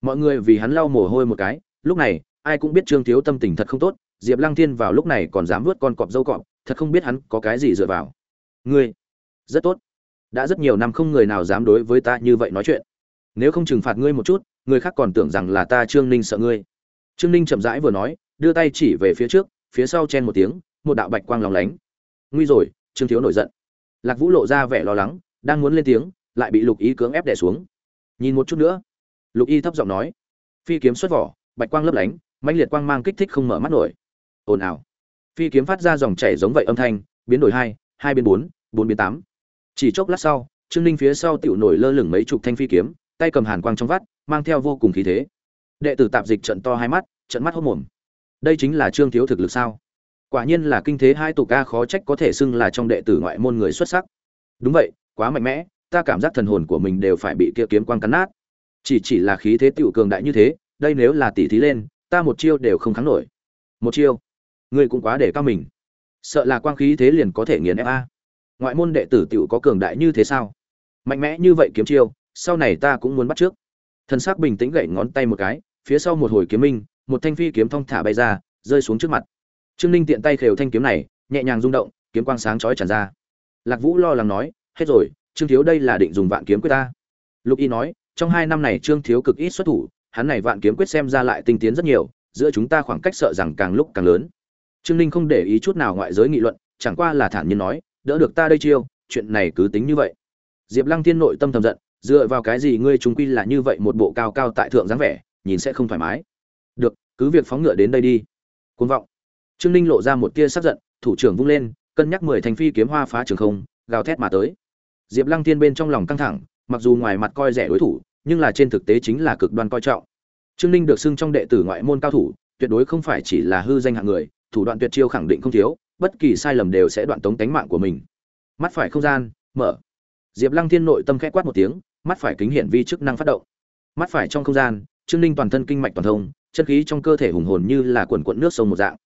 Mọi người vì hắn lau mồ hôi một cái, lúc này, ai cũng biết trương thiếu tâm tình thật không tốt, diệp lăng thiên vào lúc này còn dám vớt con cọp dâu cọp, thật không biết hắn có cái gì dựa vào. Ngươi, rất tốt. Đã rất nhiều năm không người nào dám đối với ta như vậy nói chuyện. Nếu không trừng phạt ngươi một chút, người khác còn tưởng rằng là ta trương ninh sợ ngươi. Trương ninh chậm rãi vừa nói, đưa tay chỉ về phía trước, phía sau chen một tiếng một đạo bạch quang lòng lánh. Nguy rồi, trương thiếu nổi giận. Lạc vũ lộ ra vẻ lo lắng, đang muốn lên tiếng, lại bị lục y cưỡng ép đẻ xuống. Nhìn một chút nữa, lục y thấp giọng nói, phi kiếm xuất vỏ, bạch quang lấp lánh, mãnh liệt quang mang kích thích không mở mắt nổi. Ồn ào. Phi kiếm phát ra dòng chảy giống vậy âm thanh, biến đổi hai hai biến bốn bốn biến tám. Chỉ chốc lát sau, trương ninh phía sau tựu nổi lơ lửng mấy chục thanh phi kiếm, tay cầm hàn quang trong vắt, mang theo vô cùng khí thế. Đệ tử tạp dịch trận to hai mắt, trận mắt hốt mồm. Đây chính là trương thiếu thực lực sao? Quả nhiên là kinh thế hai tục ca khó trách có thể xưng là trong đệ tử ngoại môn người xuất sắc. Đúng vậy, quá mạnh mẽ, ta cảm giác thần hồn của mình đều phải bị kia kiếm quang cắn nát. Chỉ chỉ là khí thế tiểu cường đại như thế, đây nếu là tỷ thí lên, ta một chiêu đều không kháng nổi. Một chiêu? Ngươi cũng quá để cao mình. Sợ là quang khí thế liền có thể nghiền ép a. Ngoại môn đệ tử tiểu có cường đại như thế sao? Mạnh mẽ như vậy kiếm chiêu, sau này ta cũng muốn bắt trước. Thần sắc bình tĩnh gậy ngón tay một cái, phía sau một hồi kiếm minh, một thanh phi kiếm thong thả bay ra, rơi xuống trước mặt trương ninh tiện tay khều thanh kiếm này, nhẹ nhàng rung động, kiếm quang sáng chói tràn ra. Lạc vũ lo lắng nói, hết rồi, trương thiếu đây là định dùng vạn kiếm quyết ta. Lục y nói, trong hai năm này trương thiếu cực ít xuất thủ, hắn này vạn kiếm quyết xem ra lại tinh tiến rất nhiều, giữa chúng ta khoảng cách sợ rằng càng lúc càng lớn. Trương ninh không để ý chút nào ngoại giới nghị luận, chẳng qua là thản nhiên nói, đỡ được ta đây chiêu, chuyện này cứ tính như vậy. Diệp lăng thiên nội tâm thầm giận, dựa vào cái gì ngươi chúng quy là như vậy một bộ cao cao tại thượng dáng vẻ, nhìn sẽ không thoải mái. Được, cứ việc phóng ngựa đến đây đi. Côn vọng trương ninh lộ ra một tia sắc giận, thủ trưởng vung lên, cân nhắc mười thành phi kiếm hoa phá trường không, gào thét mà tới. Diệp lăng thiên bên trong lòng căng thẳng, mặc dù ngoài mặt coi rẻ đối thủ, nhưng là trên thực tế chính là cực đoan coi trọng. Trương ninh được xưng trong đệ tử ngoại môn cao thủ, tuyệt đối không phải chỉ là hư danh hạng người, thủ đoạn tuyệt chiêu khẳng định không thiếu, bất kỳ sai lầm đều sẽ đoạn tống tánh mạng của mình. Mắt phải không gian, mở. Diệp lăng thiên nội tâm khẽ quát một tiếng, mắt phải kính hiển vi chức năng phát động. Mắt phải trong không gian, trương ninh toàn thân kinh mạch toàn thông, chân khí trong cơ thể hùng hồn như là quần quận nước sông một dạng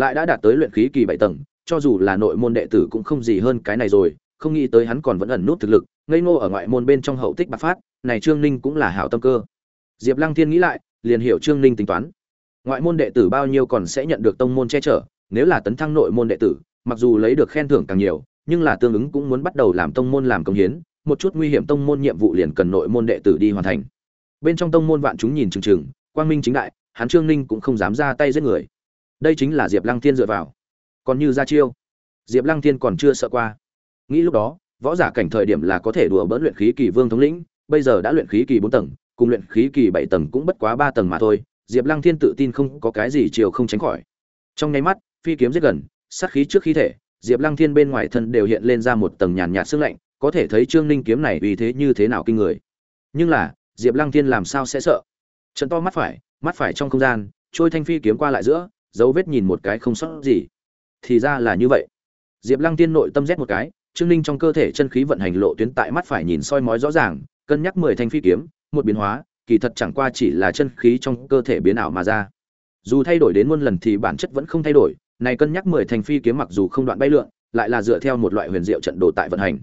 lại đã đạt tới luyện khí kỳ bảy tầng, cho dù là nội môn đệ tử cũng không gì hơn cái này rồi, không nghĩ tới hắn còn vẫn ẩn nút thực lực, ngây ngô ở ngoại môn bên trong hậu tích bạc phát, này trương ninh cũng là hảo tâm cơ. Diệp lăng thiên nghĩ lại, liền hiểu trương ninh tính toán. Ngoại môn đệ tử bao nhiêu còn sẽ nhận được tông môn che chở, nếu là tấn thăng nội môn đệ tử, mặc dù lấy được khen thưởng càng nhiều, nhưng là tương ứng cũng muốn bắt đầu làm tông môn làm công hiến, một chút nguy hiểm tông môn nhiệm vụ liền cần nội môn đệ tử đi hoàn thành. Bên trong tông môn vạn chúng nhìn chừng chừng, quang minh chính đại, hắn trương ninh cũng không dám ra tay giết người đây chính là diệp lăng thiên dựa vào. Còn như ra chiêu, diệp lăng thiên còn chưa sợ qua. Nghĩ lúc đó, võ giả cảnh thời điểm là có thể đùa bỡn luyện khí kỳ vương thống lĩnh, bây giờ đã luyện khí kỳ bốn tầng, cùng luyện khí kỳ bảy tầng cũng bất quá ba tầng mà thôi, diệp lăng thiên tự tin không có cái gì chiều không tránh khỏi. Trong nháy mắt, phi kiếm rất gần, sát khí trước khí thể, diệp lăng thiên bên ngoài thân đều hiện lên ra một tầng nhàn nhạt sương lạnh, có thể thấy trương ninh kiếm này vì thế như thế nào kinh người. Nhưng là, diệp lăng thiên làm sao sẽ sợ? Trận to mắt phải mắt phải trong không gian, trôi thanh phi kiếm qua lại giữa dấu vết nhìn một cái không sót gì. Thì ra là như vậy. Diệp lăng tiên nội tâm rét một cái, trương ninh trong cơ thể chân khí vận hành lộ tuyến tại mắt phải nhìn soi mói rõ ràng, cân nhắc mười thanh phi kiếm, một biến hóa, kỳ thật chẳng qua chỉ là chân khí trong cơ thể biến ảo mà ra. Dù thay đổi đến muôn lần thì bản chất vẫn không thay đổi, này cân nhắc mười thanh phi kiếm mặc dù không đoạn bay lượn, lại là dựa theo một loại huyền diệu trận đồ tại vận hành.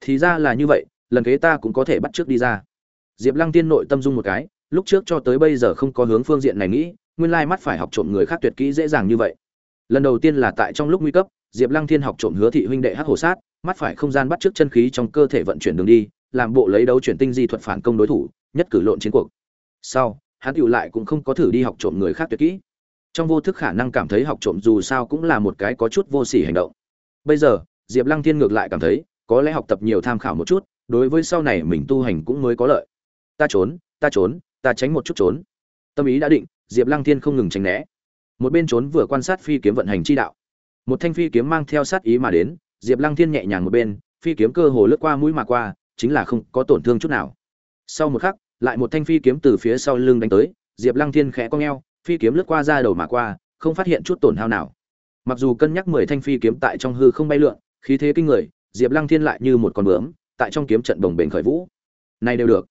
Thì ra là như vậy, lần kế ta cũng có thể bắt trước đi ra. Diệp lăng tiên nội tâm dung một cái, lúc trước cho tới bây giờ không có hướng phương diện này nghĩ nguyên lai mắt phải học trộm người khác tuyệt kỹ dễ dàng như vậy. Lần đầu tiên là tại trong lúc nguy cấp, diệp lăng thiên học trộm hứa thị huynh đệ hắc hồ sát, mắt phải không gian bắt trước chân khí trong cơ thể vận chuyển đường đi, làm bộ lấy đấu chuyển tinh di thuật phản công đối thủ, nhất cử lộn chiến cuộc. Sau, hắn tựu lại cũng không có thử đi học trộm người khác tuyệt kỹ. Trong vô thức khả năng cảm thấy học trộm dù sao cũng là một cái có chút vô sỉ hành động. Bây giờ, diệp lăng thiên ngược lại cảm thấy, có lẽ học tập nhiều tham khảo một chút, đối với sau này mình tu hành cũng mới có lợi. Ta trốn ta trốn, ta tránh một chút trốn. Tâm ý đã định diệp lăng thiên không ngừng tránh né. Một bên trốn vừa quan sát phi kiếm vận hành chi đạo. Một thanh phi kiếm mang theo sát ý mà đến diệp lăng thiên nhẹ nhàng một bên phi kiếm cơ hồ lướt qua mũi mà qua chính là không có tổn thương chút nào. Sau một khắc lại một thanh phi kiếm từ phía sau lưng đánh tới diệp lăng thiên khẽ cong eo, phi kiếm lướt qua ra đầu mà qua không phát hiện chút tổn hao nào. Mặc dù cân nhắc mười thanh phi kiếm tại trong hư không bay lượn khí thế kinh người diệp lăng thiên lại như một con bướm tại trong kiếm trận bồng bềnh khởi vũ. Này đều được.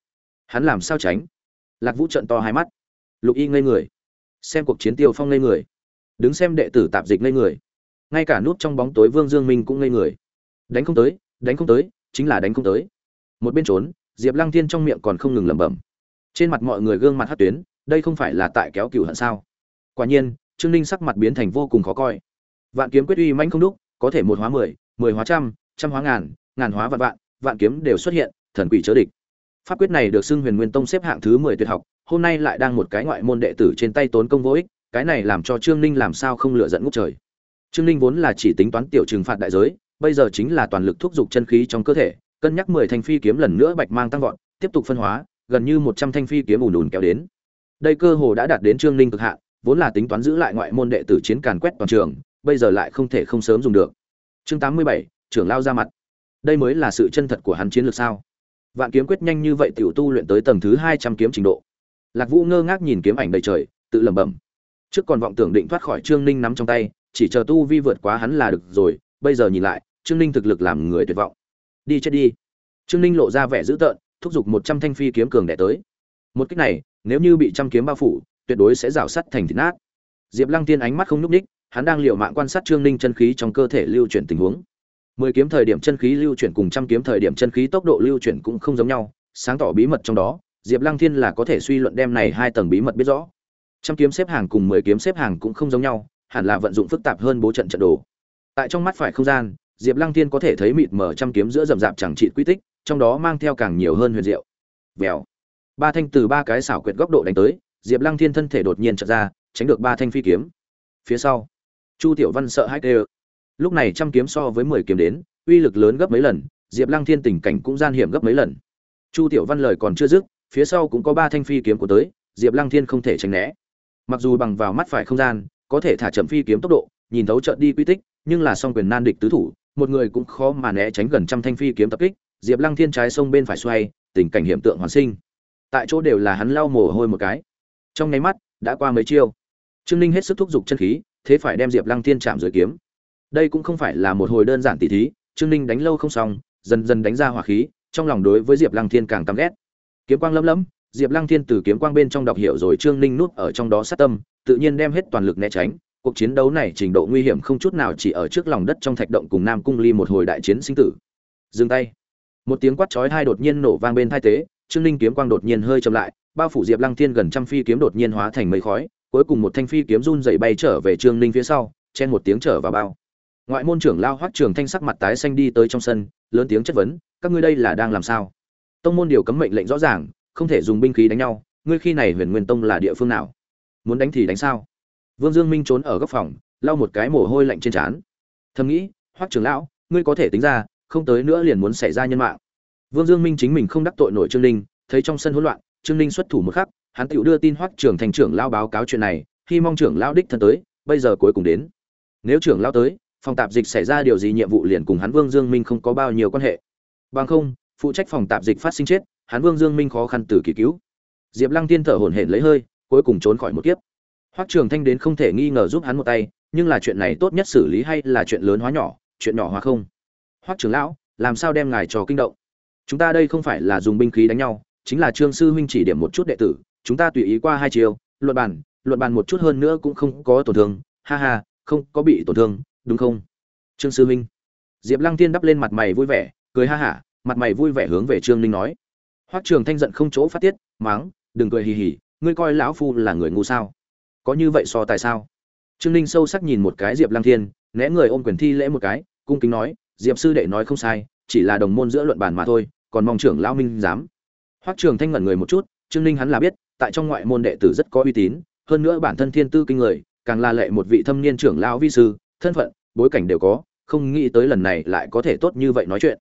Hắn làm sao tránh? Lạc vũ trận to hai mắt lục y ngây người, xem cuộc chiến tiêu phong ngây người, đứng xem đệ tử tạp dịch ngây người, ngay cả nút trong bóng tối vương dương minh cũng ngây người. Đánh không tới, đánh không tới, chính là đánh không tới. Một bên trốn, diệp lăng thiên trong miệng còn không ngừng lẩm bẩm. Trên mặt mọi người gương mặt hát tuyến, đây không phải là tại kéo cửu hận sao? Quả nhiên, trương ninh sắc mặt biến thành vô cùng khó coi. Vạn kiếm quyết uy manh không đúc, có thể một hóa mười mười hóa trăm trăm hóa ngàn ngàn hóa vạn vạn vạn kiếm đều xuất hiện, thần quỷ chớ địch. Pháp quyết này được xưng huyền nguyên tông xếp hạng thứ mười tuyệt học hôm nay lại đang một cái ngoại môn đệ tử trên tay tốn công vô ích, cái này làm cho trương ninh làm sao không lựa dẫn ngút trời. Trương ninh vốn là chỉ tính toán tiểu trừng phạt đại giới, bây giờ chính là toàn lực thúc giục chân khí trong cơ thể, cân nhắc mười thanh phi kiếm lần nữa bạch mang tăng vọt, tiếp tục phân hóa, gần như một trăm thanh phi kiếm ùn ùn kéo đến. Đây cơ hồ đã đạt đến trương ninh cực hạn, vốn là tính toán giữ lại ngoại môn đệ tử chiến càn quét toàn trường, bây giờ lại không thể không sớm dùng được. Chương tám mươi bảy, trưởng lao ra mặt. Đây mới là sự chân thật của hắn chiến lược sao? Vạn kiếm quyết nhanh như vậy tiểu tu luyện tới tầng thứ hai trăm kiếm trình độ lạc vũ ngơ ngác nhìn kiếm ảnh đầy trời, tự lẩm bẩm. Trước còn vọng tưởng định thoát khỏi trương ninh nắm trong tay, chỉ chờ tu vi vượt quá hắn là được rồi, bây giờ nhìn lại, trương ninh thực lực làm người tuyệt vọng. Đi chết đi. Trương ninh lộ ra vẻ dữ tợn, thúc giục một trăm thanh phi kiếm cường đẻ tới. Một cách này, nếu như bị trăm kiếm bao phủ, tuyệt đối sẽ rào sắt thành thịt nát. Diệp lăng tiên ánh mắt không n ú c ních hắn đang l mạng quan sát trương ninh chân khí trong cơ thể lưu chuyển tình huống. Mười kiếm thời điểm chân khí lưu chuyển cùng trăm kiếm thời điểm chân khí tốc độ lưu chuyển cũng không giống nhau, sáng tỏ bí mật trong đó diệp lăng thiên là có thể suy luận đem này hai tầng bí mật biết rõ. Trăm kiếm xếp hàng cùng mười kiếm xếp hàng cũng không giống nhau, hẳn là vận dụng phức tạp hơn bố trận trận đồ. Tại trong mắt phải không gian, diệp lăng thiên có thể thấy mịt mở trăm kiếm giữa rậm rạp chẳng trị quy tích, trong đó mang theo càng nhiều hơn huyền diệu. Vèo. Ba thanh từ ba cái xảo quyệt góc độ đánh tới, diệp lăng thiên thân thể đột nhiên chợt ra, tránh được ba thanh phi kiếm. Phía sau, chu tiểu văn sợ hãi kêu. lúc này trăm kiếm so với mười kiếm đến, uy lực lớn gấp mấy lần, diệp lăng thiên tình cảnh cũng gian hiểm gấp mấy lần. Chu tiểu văn lời còn chưa dứt phía sau cũng có ba thanh phi kiếm của tới, diệp lăng thiên không thể tránh né. Mặc dù bằng vào mắt phải không gian, có thể thả chậm phi kiếm tốc độ, nhìn thấu trợn đi quy tích, nhưng là song quyền nan địch tứ thủ, một người cũng khó mà né tránh gần trăm thanh phi kiếm tập kích, diệp lăng thiên trái sông bên phải xoay, tình cảnh hiện tượng hoàn sinh. Tại chỗ đều là hắn lau mồ hôi một cái. Trong nháy mắt, đã qua mấy chiêu. Trương ninh hết sức thúc giục chân khí, thế phải đem diệp lăng thiên chạm dưới kiếm. Đây cũng không phải là một hồi đơn giản tỉ thí, trương ninh đánh lâu không xong, dần dần đánh ra hỏa khí, trong lòng đối với diệp lăng thiên càng tăm ghét kiếm quang lấm lấm, diệp lăng thiên từ kiếm quang bên trong đọc hiểu rồi trương ninh nút ở trong đó sát tâm, tự nhiên đem hết toàn lực né tránh. Cuộc chiến đấu này trình độ nguy hiểm không chút nào chỉ ở trước lòng đất trong thạch động cùng nam cung ly một hồi đại chiến sinh tử. Dừng tay. Một tiếng quát chói hai đột nhiên nổ vang bên thai tế, trương ninh kiếm quang đột nhiên hơi chậm lại, bao phủ diệp lăng thiên gần trăm phi kiếm đột nhiên hóa thành mây khói, cuối cùng một thanh phi kiếm run dậy bay trở về trương ninh phía sau, chen một tiếng trở vào bao. Ngoại môn trưởng lao hoắc trường thanh sắc mặt tái xanh đi tới trong sân, lớn tiếng chất vấn, các ngươi đây là đang làm sao? Tông môn điều cấm mệnh lệnh rõ ràng, không thể dùng binh khí đánh nhau, ngươi khi này huyền nguyên tông là địa phương nào? Muốn đánh thì đánh sao? Vương dương minh trốn ở góc phòng, lau một cái mồ hôi lạnh trên trán. Thầm nghĩ, hoắc trưởng lão, ngươi có thể tính ra, không tới nữa liền muốn xảy ra nhân mạng. Vương dương minh chính mình không đắc tội nổi trương ninh, thấy trong sân hỗn loạn, trương ninh xuất thủ một khắc, hắn tự đưa tin hoắc trưởng thành trưởng lao báo cáo chuyện này, hy mong trưởng lao đích thân tới, bây giờ cuối cùng đến. Nếu trưởng lao tới, phòng tạp dịch xảy ra điều gì nhiệm vụ liền cùng hắn vương dương minh không có bao nhiêu quan hệ. Bằng không phụ trách phòng tạp dịch phát sinh chết, hán vương dương minh khó khăn từ kỳ cứu. Diệp lăng tiên thở hổn hển lấy hơi, cuối cùng trốn khỏi một kiếp. Hoắc trường thanh đến không thể nghi ngờ giúp hắn một tay, nhưng là chuyện này tốt nhất xử lý hay là chuyện lớn hóa nhỏ, chuyện nhỏ hóa không? Hoắc trường lão, làm sao đem ngài trò kinh động? Chúng ta đây không phải là dùng binh khí đánh nhau, chính là trương sư huynh chỉ điểm một chút đệ tử, chúng ta tùy ý qua hai chiều luận bàn luận bàn một chút hơn nữa cũng không có tổn thương. Ha ha, không có bị tổn thương, đúng không? Trương sư huynh. Diệp lăng tiên đắp lên mặt mày vui vẻ, cười ha hả mặt mày vui vẻ hướng về trương ninh nói. Hoắc trường thanh giận không chỗ phát tiết máng đừng cười hì hì, ngươi coi lão phu là người ngu sao? Có như vậy so tại sao? Trương ninh sâu sắc nhìn một cái diệp lang thiên, né người ôm quyền thi lễ một cái, cung kính nói, diệp sư đệ nói không sai, chỉ là đồng môn giữa luận bàn mà thôi, còn mong trưởng lão minh dám. Hoắc trường thanh ngẩn người một chút, trương ninh hắn là biết, tại trong ngoại môn đệ tử rất có uy tín, hơn nữa bản thân thiên tư kinh người, càng là lệ một vị thâm niên trưởng lão vi sư, thân phận, bối cảnh đều có, không nghĩ tới lần này lại có thể tốt như vậy nói chuyện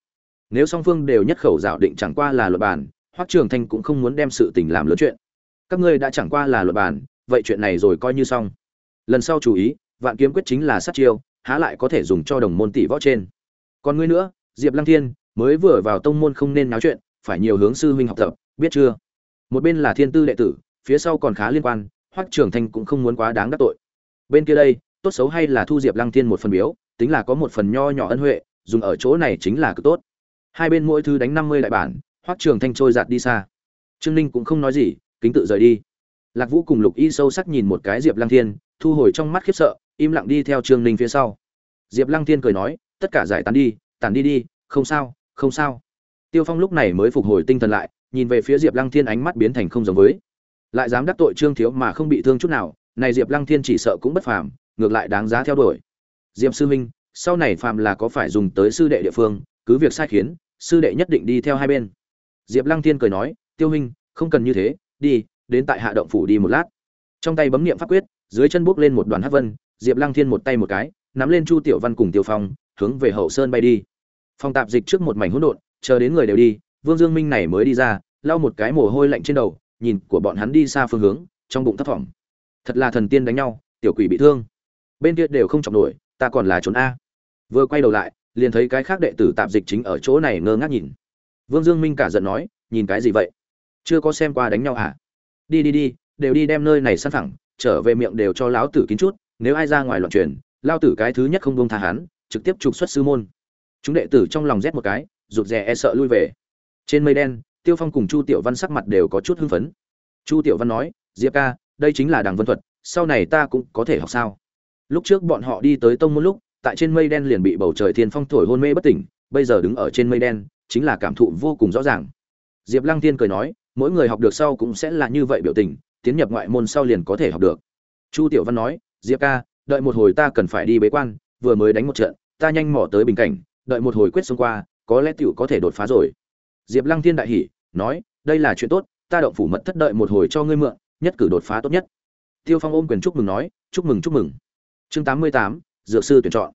nếu song phương đều nhất khẩu dạo định chẳng qua là luật bàn, hoắc trường thanh cũng không muốn đem sự tình làm lớn chuyện. Các ngươi đã chẳng qua là luật bàn, vậy chuyện này rồi coi như xong. Lần sau chú ý, vạn kiếm quyết chính là sát chiêu, há lại có thể dùng cho đồng môn tỷ võ trên. Còn ngươi nữa, diệp lăng thiên, mới vừa vào tông môn không nên náo chuyện, phải nhiều hướng sư huynh học tập, biết chưa? Một bên là thiên tư đệ tử, phía sau còn khá liên quan, hoắc trường thanh cũng không muốn quá đáng đắc tội. Bên kia đây, tốt xấu hay là thu diệp lăng thiên một phần biếu, tính là có một phần nho nhỏ ân huệ, dùng ở chỗ này chính là cực tốt hai bên mỗi thứ đánh năm mươi đại bản, hoắc trường thanh trôi giạt đi xa. Trương ninh cũng không nói gì, kính tự rời đi. Lạc vũ cùng lục y sâu sắc nhìn một cái diệp lăng thiên, thu hồi trong mắt khiếp sợ, im lặng đi theo trương ninh phía sau. Diệp lăng thiên cười nói, tất cả giải tán đi tàn đi đi, không sao không sao. Tiêu phong lúc này mới phục hồi tinh thần lại, nhìn về phía diệp lăng thiên ánh mắt biến thành không giống với. Lại dám đắc tội trương thiếu mà không bị thương chút nào, này diệp lăng thiên chỉ sợ cũng bất phàm, ngược lại đáng giá theo đuổi. Diệp sư minh, sau này phàm là có phải dùng tới sư đệ địa phương cứ việc sai khiến, sư đệ nhất định đi theo hai bên. Diệp lăng thiên cười nói, tiêu huynh, không cần như thế, đi, đến tại hạ động phủ đi một lát. Trong tay bấm niệm pháp quyết, dưới chân bước lên một đoàn hắc vân, diệp lăng thiên một tay một cái, nắm lên chu tiểu văn cùng tiêu phong, hướng về hậu sơn bay đi. Phòng tạp dịch trước một mảnh hỗn độn, chờ đến người đều đi, vương dương minh này mới đi ra, lau một cái mồ hôi lạnh trên đầu, nhìn của bọn hắn đi xa phương hướng, trong bụng thấp thỏm. Thật là thần tiên đánh nhau, tiểu quỷ bị thương. Bên kia đều không chọc nổi, ta còn là trốn a. Vừa quay đầu lại liền thấy cái khác đệ tử tạp dịch chính ở chỗ này ngơ ngác nhìn. Vương dương minh cả giận nói, nhìn cái gì vậy? Chưa có xem qua đánh nhau hả? Đi đi đi, đều đi đem nơi này săn thẳng, trở về miệng đều cho lão tử kín chút, nếu ai ra ngoài loạn truyền lao tử cái thứ nhất không bông tha hắn, trực tiếp trục xuất sư môn. Chúng đệ tử trong lòng rét một cái, rụt rè e sợ lui về. Trên mây đen, tiêu phong cùng chu tiểu văn sắc mặt đều có chút hưng phấn. Chu tiểu văn nói, diệp ca, đây chính là đằng vân thuật, sau này ta cũng có thể học sao? Lúc trước bọn họ đi tới tông môn lúc tại trên mây đen liền bị bầu trời thiên phong thổi hôn mê bất tỉnh, bây giờ đứng ở trên mây đen, chính là cảm thụ vô cùng rõ ràng. Diệp lăng Thiên cười nói, mỗi người học được sau cũng sẽ là như vậy biểu tình, tiến nhập ngoại môn sau liền có thể học được. Chu tiểu văn nói, diệp ca, đợi một hồi ta cần phải đi bế quan, vừa mới đánh một trận, ta nhanh mỏ tới bình cảnh, đợi một hồi quyết xông qua, có lẽ tiểu có thể đột phá rồi. Diệp lăng thiên đại hỉ, nói, đây là chuyện tốt, ta động phủ mật thất đợi một hồi cho ngươi mượn, nhất cử đột phá tốt nhất. Tiêu phong ôm quyền chúc mừng nói, chúc mừng chúc mừng. Chương tám mươi tám dược sư tuyển chọn.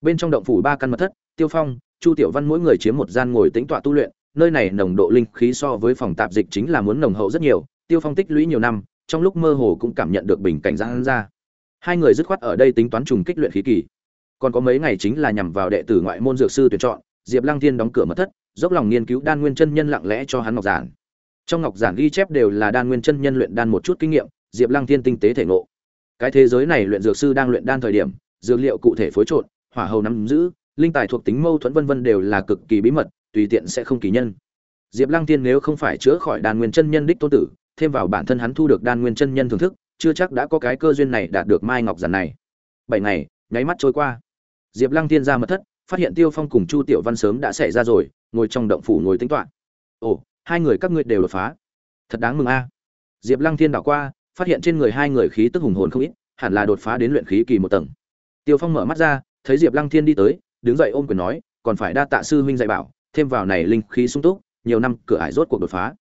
Bên trong động phủ ba căn mật thất, tiêu phong, chu tiểu văn mỗi người chiếm một gian ngồi tính tọa tu luyện, nơi này nồng độ linh khí so với phòng tạp dịch chính là muốn nồng hậu rất nhiều, tiêu phong tích lũy nhiều năm, trong lúc mơ hồ cũng cảm nhận được bình cảnh giãn ra. Hai người dứt khoát ở đây tính toán trùng kích luyện khí kỳ. Còn có mấy ngày chính là nhằm vào đệ tử ngoại môn dược sư tuyển chọn, diệp lăng thiên đóng cửa mật thất, dốc lòng nghiên cứu đan nguyên chân nhân lặng lẽ cho hắn ngọc giản. Trong ngọc giản ghi chép đều là đan nguyên chân nhân luyện đan một chút kinh nghiệm, diệp lăng thiên tinh tế thể ngộ. Cái thế giới này luyện dược sư đang luyện đan thời điểm dược liệu cụ thể phối trộn, hỏa hầu nắm giữ, linh tài thuộc tính mâu thuẫn vân vân đều là cực kỳ bí mật, tùy tiện sẽ không kỳ nhân. Diệp lăng tiên nếu không phải chữa khỏi đan nguyên chân nhân đích tôn tử, thêm vào bản thân hắn thu được đan nguyên chân nhân thưởng thức, chưa chắc đã có cái cơ duyên này đạt được mai ngọc giản này. Bảy ngày, nháy mắt trôi qua. Diệp lăng tiên ra mật thất, phát hiện tiêu phong cùng chu tiểu văn sớm đã xảy ra rồi, ngồi trong động phủ ngồi tính toán. Ồ, hai người các ngươi đều đột phá. Thật đáng mừng a. Diệp lăng thiên đảo qua, phát hiện trên người hai người khí tức hùng hồn không ít, hẳn là đột phá đến luyện khí kỳ một tầng tiêu phong mở mắt ra, thấy diệp lăng thiên đi tới, đứng dậy ôm quyền nói, còn phải đa tạ sư huynh dạy bảo, thêm vào này linh khí sung túc, nhiều năm cửa ải rốt cuộc đột phá.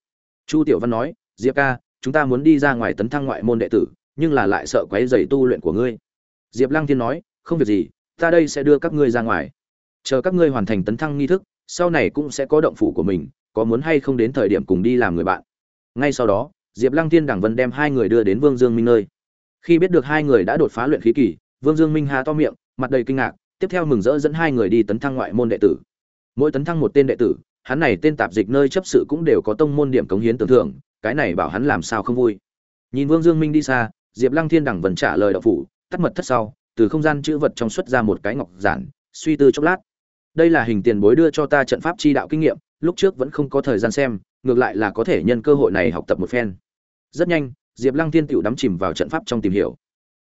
Chu tiểu văn nói, diệp ca, chúng ta muốn đi ra ngoài tấn thăng ngoại môn đệ tử, nhưng là lại sợ quấy rầy tu luyện của ngươi. Diệp lăng thiên nói, không việc gì, ta đây sẽ đưa các ngươi ra ngoài. Chờ các ngươi hoàn thành tấn thăng nghi thức, sau này cũng sẽ có động phủ của mình, có muốn hay không đến thời điểm cùng đi làm người bạn. Ngay sau đó, diệp lăng Thiên đẳng vân đem hai người đưa đến vương dương minh nơi. Khi biết được hai người đã đột phá luyện khí kỳ vương dương minh há to miệng, mặt đầy kinh ngạc, tiếp theo mừng rỡ dẫn hai người đi tấn thăng ngoại môn đệ tử. Mỗi tấn thăng một tên đệ tử, hắn này tên tạp dịch nơi chấp sự cũng đều có tông môn điểm cống hiến tưởng thưởng, cái này bảo hắn làm sao không vui. Nhìn vương dương minh đi xa, diệp lăng thiên đẳng vẫn trả lời đạo phủ, tắt mật thất sau, từ không gian chữ vật trong xuất ra một cái ngọc giản, suy tư chốc lát. Đây là hình tiền bối đưa cho ta trận pháp chi đạo kinh nghiệm, lúc trước vẫn không có thời gian xem, ngược lại là có thể nhân cơ hội này học tập một phen. Rất nhanh, diệp lăng thiên tiểu đắm chìm vào trận pháp trong tìm hiểu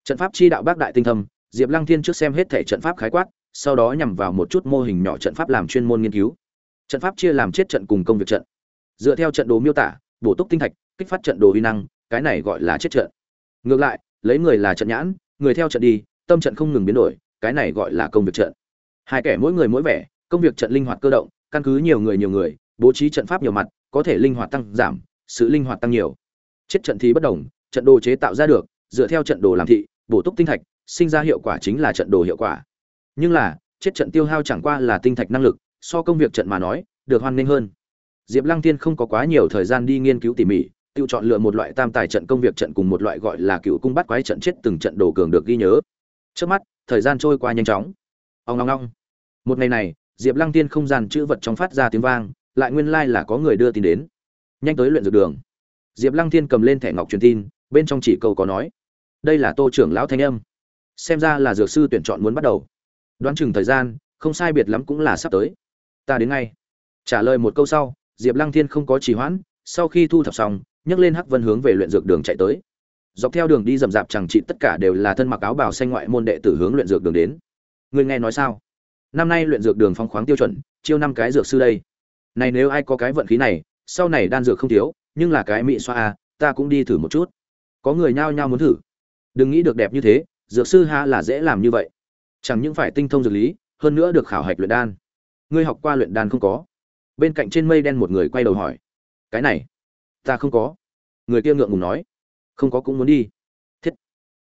trận pháp chi đạo bác đại tinh thâm, diệp lăng thiên trước xem hết thể trận pháp khái quát, sau đó nhằm vào một chút mô hình nhỏ trận pháp làm chuyên môn nghiên cứu. Trận pháp chia làm chết trận cùng công việc trận. Dựa theo trận đồ miêu tả, bổ túc tinh thạch, kích phát trận đồ uy năng, cái này gọi là chết trận. Ngược lại, lấy người là trận nhãn, người theo trận đi, tâm trận không ngừng biến đổi, cái này gọi là công việc trận. Hai kẻ mỗi người mỗi vẻ, công việc trận linh hoạt cơ động, căn cứ nhiều người nhiều người, bố trí trận pháp nhiều mặt, có thể linh hoạt tăng giảm, sự linh hoạt tăng nhiều. Chết trận thì bất đồng, trận đồ chế tạo ra được, dựa theo trận đồ làm thị bổ túc tinh thạch, sinh ra hiệu quả chính là trận đồ hiệu quả. Nhưng là, chết trận tiêu hao chẳng qua là tinh thạch năng lực, so công việc trận mà nói, được hoan nghênh hơn. Diệp lăng Thiên không có quá nhiều thời gian đi nghiên cứu tỉ mỉ, tự chọn lựa một loại tam tài trận công việc trận cùng một loại gọi là cựu cung bắt quái trận chết từng trận đồ cường được ghi nhớ. Trước mắt, thời gian trôi qua nhanh chóng. Ông ngong ngong một ngày này, diệp lăng tiên không gian chữ vật trong phát ra tiếng vang, lại nguyên lai、like、là có người đưa tin đến. Nhanh tới luyện dược đường. Diệp lăng tiên cầm lên thẻ ngọc truyền tin, bên trong chỉ câu có nói đây là tô trưởng lão thanh âm. Xem ra là dược sư tuyển chọn muốn bắt đầu. Đoán chừng thời gian, không sai biệt lắm cũng là sắp tới. Ta đến ngay. Trả lời một câu sau, diệp lăng thiên không có trì hoãn, sau khi thu thập xong, nhấc lên hắc vân hướng về luyện dược đường chạy tới. Dọc theo đường đi rậm rạp chẳng trị tất cả đều là thân mặc áo bào xanh ngoại môn đệ tử hướng luyện dược đường đến. Người nghe nói sao? Năm nay luyện dược đường phong khoáng tiêu chuẩn, chiêu năm cái dược sư đây. Này nếu ai có cái vận khí này, sau này đan dược không thiếu, nhưng là cái mị xoa à ta cũng đi thử một chút. Có người nhao nhao muốn thử đừng nghĩ được đẹp như thế, dược sư ha là dễ làm như vậy. Chẳng những phải tinh thông dược lý, hơn nữa được khảo hạch luyện đan. Ngươi học qua luyện đan không có? Bên cạnh trên mây đen một người quay đầu hỏi. Cái này, ta không có. Người kia ngượng ngùng nói. Không có cũng muốn đi. Thiết.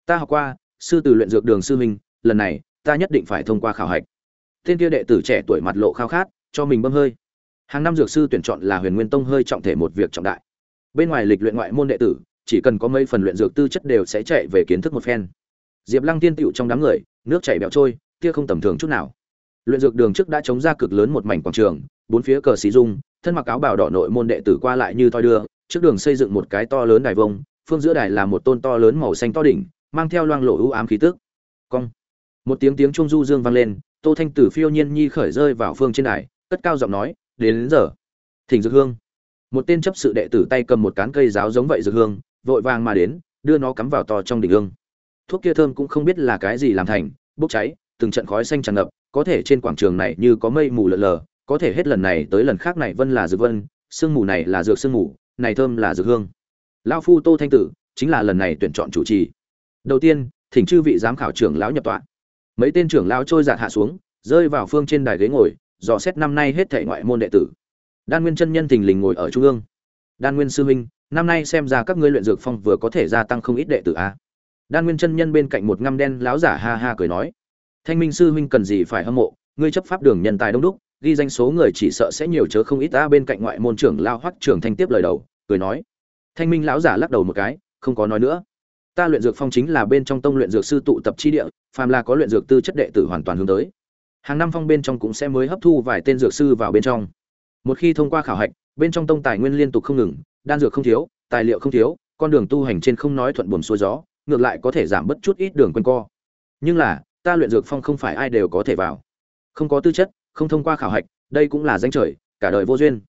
Ta học qua, sư từ luyện dược đường sư huynh, lần này, ta nhất định phải thông qua khảo hạch. Tên kia đệ tử trẻ tuổi mặt lộ khao khát, cho mình bơm hơi. Hàng năm dược sư tuyển chọn là huyền nguyên tông hơi trọng thể một việc trọng đại. Bên ngoài lịch luyện ngoại môn đệ tử chỉ cần có mấy phần luyện dược tư chất đều sẽ chạy về kiến thức một phen. Diệp lăng tiên tựu trong đám người nước chảy bẹo trôi kia không tầm thường chút nào. Luyện dược đường trước đã chống ra cực lớn một mảnh quảng trường bốn phía cờ xí dung thân mặc áo bào đỏ nội môn đệ tử qua lại như toi đưa trước đường xây dựng một cái to lớn đài vông phương giữa đài là một tôn to lớn màu xanh to đỉnh mang theo loang lộ ưu ám khí tức. Cong. Một tiếng tiếng trung du dương vang lên tô thanh tử phiêu nhiên nhi khởi rơi vào phương trên đài cất cao giọng nói đến, đến giờ. Thỉnh dược hương. Một tên chấp sự đệ tử tay cầm một cán cây giáo giống vậy dược hương vội vàng mà đến, đưa nó cắm vào to trong đỉnh hương thuốc kia thơm cũng không biết là cái gì làm thành, bốc cháy, từng trận khói xanh tràn ngập, có thể trên quảng trường này như có mây mù lờ lờ, có thể hết lần này tới lần khác này vân là dược vân, sương mù này là dược sương mù, này thơm là dược hương. Lão phu tô thanh tử, chính là lần này tuyển chọn chủ trì. Đầu tiên, thỉnh chư vị giám khảo trưởng lão nhập tọa. Mấy tên trưởng lão trôi giạt hạ xuống, rơi vào phương trên đài ghế ngồi, dò xét năm nay hết thảy ngoại môn đệ tử. Đan nguyên chân nhân thình lình ngồi ở trung ương. Đan nguyên sư huynh năm nay xem ra các ngươi luyện dược phong vừa có thể gia tăng không ít đệ tử a. Đan nguyên chân nhân bên cạnh một ngăm đen lão giả ha ha cười nói, thanh minh sư huynh cần gì phải hâm mộ? Ngươi chấp pháp đường nhân tài đông đúc, ghi danh số người chỉ sợ sẽ nhiều chớ không ít ta bên cạnh ngoại môn trưởng lao hoắc trưởng thanh tiếp lời đầu, cười nói, thanh minh lão giả lắc đầu một cái, không có nói nữa. Ta luyện dược phong chính là bên trong tông luyện dược sư tụ tập chi địa, phàm là có luyện dược tư chất đệ tử hoàn toàn hướng tới. Hàng năm phong bên trong cũng sẽ mới hấp thu vài tên dược sư vào bên trong. Một khi thông qua khảo hạch, bên trong tông tài nguyên liên tục không ngừng đan dược không thiếu, tài liệu không thiếu, con đường tu hành trên không nói thuận buồm xuôi gió, ngược lại có thể giảm bớt chút ít đường quanh co. Nhưng là, ta luyện dược phong không phải ai đều có thể vào. Không có tư chất, không thông qua khảo hạch, đây cũng là danh trời, cả đời vô duyên.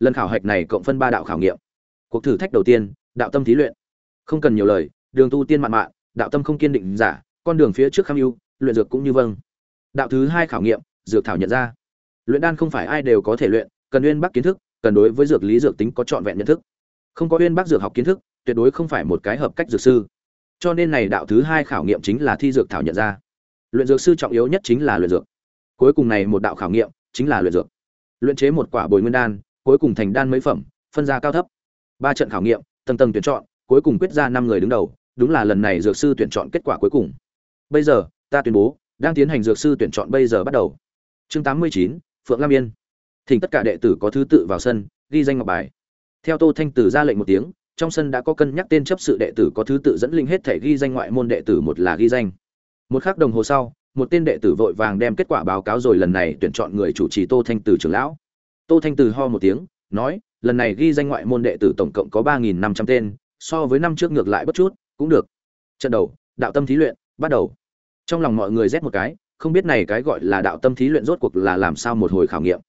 Lần khảo hạch này cộng phân ba đạo khảo nghiệm. Cuộc thử thách đầu tiên, đạo tâm thí luyện. Không cần nhiều lời, đường tu tiên mạn mạn, đạo tâm không kiên định giả, con đường phía trước kham ưu, luyện dược cũng như vâng. Đạo thứ hai khảo nghiệm, dược thảo nhận ra. Luyện đan không phải ai đều có thể luyện, cần uyên bắc kiến thức, cần đối với dược lý dược tính có trọn vẹn nhận thức không có uyên bắc dược học kiến thức, tuyệt đối không phải một cái hợp cách dược sư. Cho nên này đạo thứ hai khảo nghiệm chính là thi dược thảo nhận ra. Luyện dược sư trọng yếu nhất chính là luyện dược. Cuối cùng này một đạo khảo nghiệm chính là luyện dược. Luyện chế một quả bồi nguyên đan, cuối cùng thành đan mấy phẩm, phân ra cao thấp. Ba trận khảo nghiệm, tầng tầng tuyển chọn, cuối cùng quyết ra năm người đứng đầu, đúng là lần này dược sư tuyển chọn kết quả cuối cùng. Bây giờ, ta tuyên bố, đang tiến hành dược sư tuyển chọn bây giờ bắt đầu. Chương tám mươi chín, phượng lam yên. Thỉnh tất cả đệ tử có thứ tự vào sân, ghi danh ngọc bài theo tô thanh tử ra lệnh một tiếng, trong sân đã có cân nhắc tên chấp sự đệ tử có thứ tự dẫn linh hết thể ghi danh ngoại môn đệ tử một là ghi danh. Một khắc đồng hồ sau, một tên đệ tử vội vàng đem kết quả báo cáo rồi lần này tuyển chọn người chủ trì tô thanh tử trưởng lão. Tô thanh tử ho một tiếng, nói, lần này ghi danh ngoại môn đệ tử tổng cộng có ba nghìn năm trăm tên, so với năm trước ngược lại bất chút, cũng được. Trận đầu, đạo tâm thí luyện, bắt đầu. Trong lòng mọi người rét một cái, không biết này cái gọi là đạo tâm thí luyện rốt cuộc là làm sao một hồi khảo nghiệm.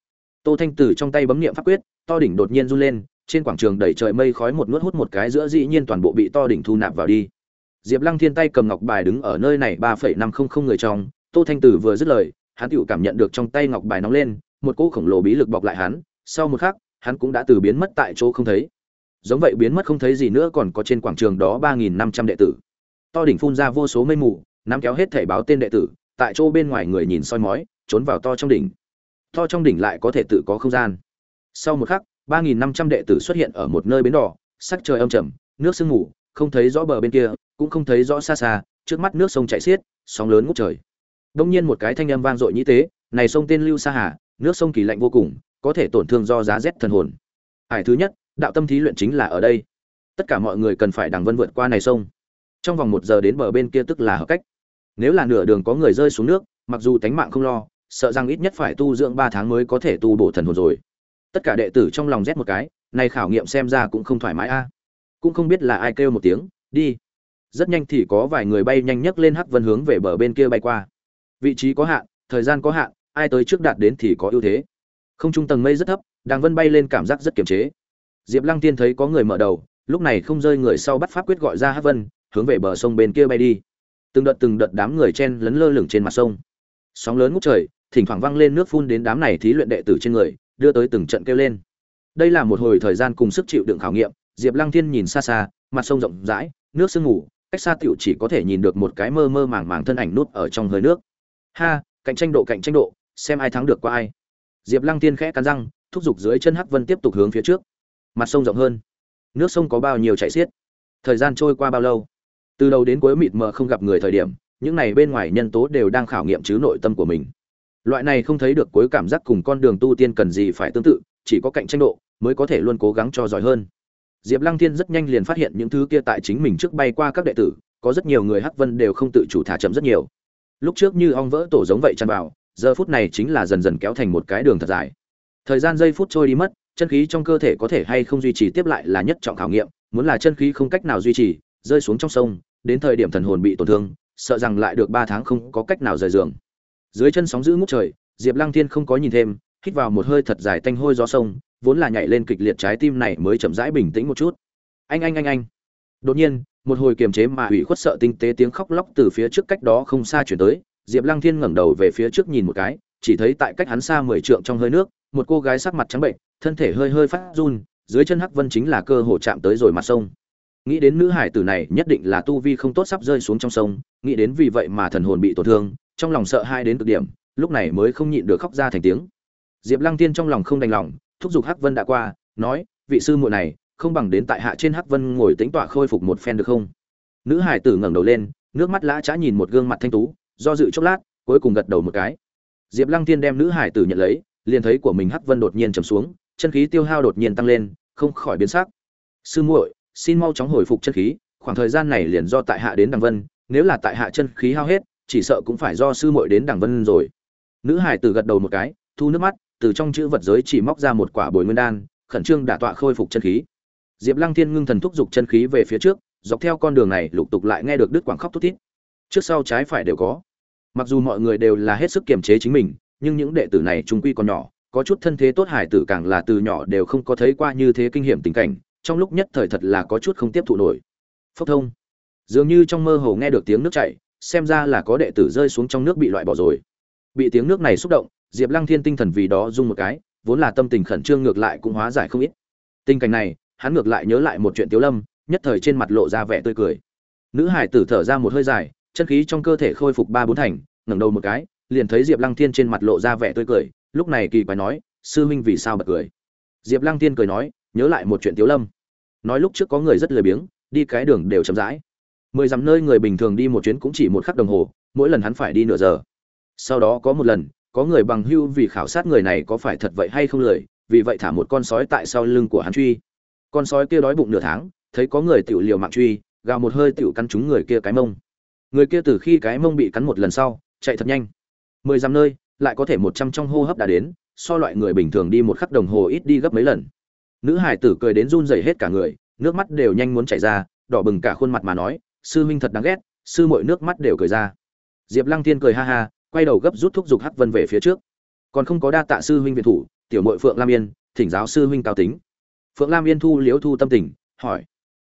Tô thanh tử trong tay bấm niệm pháp quyết, to đỉnh đột nhiên run lên trên quảng trường đầy trời mây khói một nuốt hút một cái giữa dĩ nhiên toàn bộ bị to đỉnh thu nạp vào đi. Diệp lăng thiên tay cầm ngọc bài đứng ở nơi này ba phẩy năm không không người trong, tô thanh tử vừa dứt lời, hắn tựu cảm nhận được trong tay ngọc bài nóng lên, một cỗ khổng lồ bí lực bọc lại hắn, sau một khắc, hắn cũng đã từ biến mất tại chỗ không thấy. Giống vậy biến mất không thấy gì nữa còn có trên quảng trường đó ba nghìn năm trăm đệ tử. To đỉnh phun ra vô số mây mù, nắm kéo hết thể báo tên đệ tử, tại chỗ bên ngoài người nhìn soi mói, trốn vào to trong đỉnh. To trong đỉnh lại có thể tự có không gian. Sau một khắc ba nghìn năm trăm đệ tử xuất hiện ở một nơi bến đỏ, sắc trời âm trầm, nước sương mù, không thấy rõ bờ bên kia, cũng không thấy rõ xa xa, trước mắt nước sông chảy xiết, sóng lớn ngút trời. Đông nhiên một cái thanh âm vang dội như thế này sông tên lưu sa hà, nước sông kỳ lạnh vô cùng, có thể tổn thương do giá rét thần hồn. Hải thứ nhất, đạo tâm thí luyện chính là ở đây. Tất cả mọi người cần phải đằng vân vượt qua này sông. Trong vòng một giờ đến bờ bên kia tức là hợp cách. Nếu là nửa đường có người rơi xuống nước, mặc dù tánh mạng không lo, sợ rằng ít nhất phải tu dưỡng ba tháng mới có thể tu bổ thần hồn rồi tất cả đệ tử trong lòng rét một cái này khảo nghiệm xem ra cũng không thoải mái a. Cũng không biết là ai kêu một tiếng, đi. Rất nhanh thì có vài người bay nhanh nhất lên hắc vân hướng về bờ bên kia bay qua. Vị trí có hạn, thời gian có hạn, ai tới trước đạt đến thì có ưu thế. Không trung tầng mây rất thấp, đàng vân bay lên cảm giác rất kiềm chế. Diệp lăng tiên thấy có người mở đầu, lúc này không rơi người sau bắt pháp quyết gọi ra hắc vân, hướng về bờ sông bên kia bay đi. Từng đợt từng đợt đám người chen lấn lơ lửng trên mặt sông. Sóng lớn ngút trời, thỉnh thoảng văng lên nước phun đến đám này thí luyện đệ tử trên người đưa tới từng trận kêu lên. Đây là một hồi thời gian cùng sức chịu đựng khảo nghiệm, diệp lăng thiên nhìn xa xa, mặt sông rộng rãi, nước sương ngủ cách xa tiểu chỉ có thể nhìn được một cái mơ mơ màng màng thân ảnh nút ở trong hơi nước. Ha, cạnh tranh độ, cạnh tranh độ, xem ai thắng được qua ai. Diệp lăng thiên khẽ cắn răng, thúc giục dưới chân hắc vân tiếp tục hướng phía trước. Mặt sông rộng hơn. Nước sông có bao nhiêu chảy xiết? Thời gian trôi qua bao lâu? Từ đầu đến cuối mịt mờ không gặp người thời điểm, những này bên ngoài nhân tố đều đang khảo nghiệm chứ nội tâm của mình loại này không thấy được cuối cảm giác cùng con đường tu tiên cần gì phải tương tự, chỉ có cạnh tranh độ mới có thể luôn cố gắng cho giỏi hơn. Diệp lăng thiên rất nhanh liền phát hiện những thứ kia tại chính mình trước bay qua các đệ tử, có rất nhiều người hắc vân đều không tự chủ thả chậm rất nhiều. Lúc trước như ong vỡ tổ giống vậy chăn vào, giờ phút này chính là dần dần kéo thành một cái đường thật dài. Thời gian giây phút trôi đi mất, chân khí trong cơ thể có thể hay không duy trì tiếp lại là nhất trọng khảo nghiệm, muốn là chân khí không cách nào duy trì, rơi xuống trong sông, đến thời điểm thần hồn bị tổn thương, sợ rằng lại được ba tháng không có cách nào rời giường dưới chân sóng giữ ngút trời, diệp lăng thiên không có nhìn thêm, hít vào một hơi thật dài tanh hôi gió sông, vốn là nhảy lên kịch liệt trái tim này mới chậm rãi bình tĩnh một chút. Anh anh anh anh. Đột nhiên, một hồi kiềm chế mà ủy khuất sợ tinh tế tiếng khóc lóc từ phía trước cách đó không xa chuyển tới, diệp lăng thiên ngẩng đầu về phía trước nhìn một cái, chỉ thấy tại cách hắn xa mười trượng trong hơi nước, một cô gái sắc mặt trắng bệnh, thân thể hơi hơi phát run, dưới chân hắc vân chính là cơ hồ chạm tới rồi mặt sông. Nghĩ đến nữ hải tử này nhất định là tu vi không tốt sắp rơi xuống trong sông, nghĩ đến vì vậy mà thần hồn bị tổn thương trong lòng sợ hai đến cực điểm, lúc này mới không nhịn được khóc ra thành tiếng. Diệp lăng tiên trong lòng không đành lòng, thúc giục hắc vân đã qua, nói, vị sư muội này, không bằng đến tại hạ trên hắc vân ngồi tính tọa khôi phục một phen được không? Nữ hải tử ngẩng đầu lên, nước mắt lã chã nhìn một gương mặt thanh tú, do dự chốc lát, cuối cùng gật đầu một cái. Diệp lăng tiên đem nữ hải tử nhận lấy, liền thấy của mình hắc vân đột nhiên trầm xuống, chân khí tiêu hao đột nhiên tăng lên, không khỏi biến sắc. Sư muội, xin mau chóng hồi phục chân khí, khoảng thời gian này liền do tại hạ đến đằng vân, nếu là tại hạ chân khí hao hết chỉ sợ cũng phải do sư muội đến đằng vân rồi. Nữ hải tử gật đầu một cái, thu nước mắt, từ trong chữ vật giới chỉ móc ra một quả bồi nguyên đan, khẩn trương đả tọa khôi phục chân khí. Diệp lăng thiên ngưng thần thúc giục chân khí về phía trước, dọc theo con đường này lục tục lại nghe được đứt quảng khóc thút thít. Trước sau trái phải đều có. Mặc dù mọi người đều là hết sức kiềm chế chính mình, nhưng những đệ tử này trung quy còn nhỏ, có chút thân thế tốt hải tử càng là từ nhỏ đều không có thấy qua như thế kinh hiểm tình cảnh, trong lúc nhất thời thật là có chút không tiếp thụ nổi. Phốc thông. Dường như trong mơ hồ nghe được tiếng nước chảy xem ra là có đệ tử rơi xuống trong nước bị loại bỏ rồi. Bị tiếng nước này xúc động, diệp lăng thiên tinh thần vì đó rung một cái, vốn là tâm tình khẩn trương ngược lại cũng hóa giải không ít. Tình cảnh này, hắn ngược lại nhớ lại một chuyện tiếu lâm, nhất thời trên mặt lộ ra vẻ tươi cười. Nữ hải tử thở ra một hơi dài, chân khí trong cơ thể khôi phục ba bốn thành, ngẩng đầu một cái, liền thấy diệp lăng thiên trên mặt lộ ra vẻ tươi cười, lúc này kỳ quái nói, sư huynh vì sao bật cười? Diệp lăng thiên cười nói, nhớ lại một chuyện tiếu lâm. Nói lúc trước có người rất lười biếng, đi cái đường đều chậm rãi mười dặm nơi người bình thường đi một chuyến cũng chỉ một khắc đồng hồ, mỗi lần hắn phải đi nửa giờ. Sau đó có một lần, có người bằng hưu vì khảo sát người này có phải thật vậy hay không lười, vì vậy thả một con sói tại sau lưng của hắn truy. Con sói kia đói bụng nửa tháng, thấy có người tiểu liều mạng truy, gào một hơi tiểu cắn trúng người kia cái mông. Người kia từ khi cái mông bị cắn một lần sau, chạy thật nhanh. Mười dặm nơi, lại có thể một trăm trong hô hấp đã đến, so loại người bình thường đi một khắc đồng hồ ít đi gấp mấy lần. Nữ hải tử cười đến run rẩy hết cả người, nước mắt đều nhanh muốn chảy ra, đỏ bừng cả khuôn mặt mà nói sư huynh thật đáng ghét, sư muội nước mắt đều cười ra. Diệp lăng thiên cười ha ha, quay đầu gấp rút thúc giục hắc vân về phía trước. Còn không có đa tạ sư huynh viện thủ, tiểu muội phượng lam yên, thỉnh giáo sư huynh cao tính. Phượng lam yên thu liếu thu tâm tình, hỏi.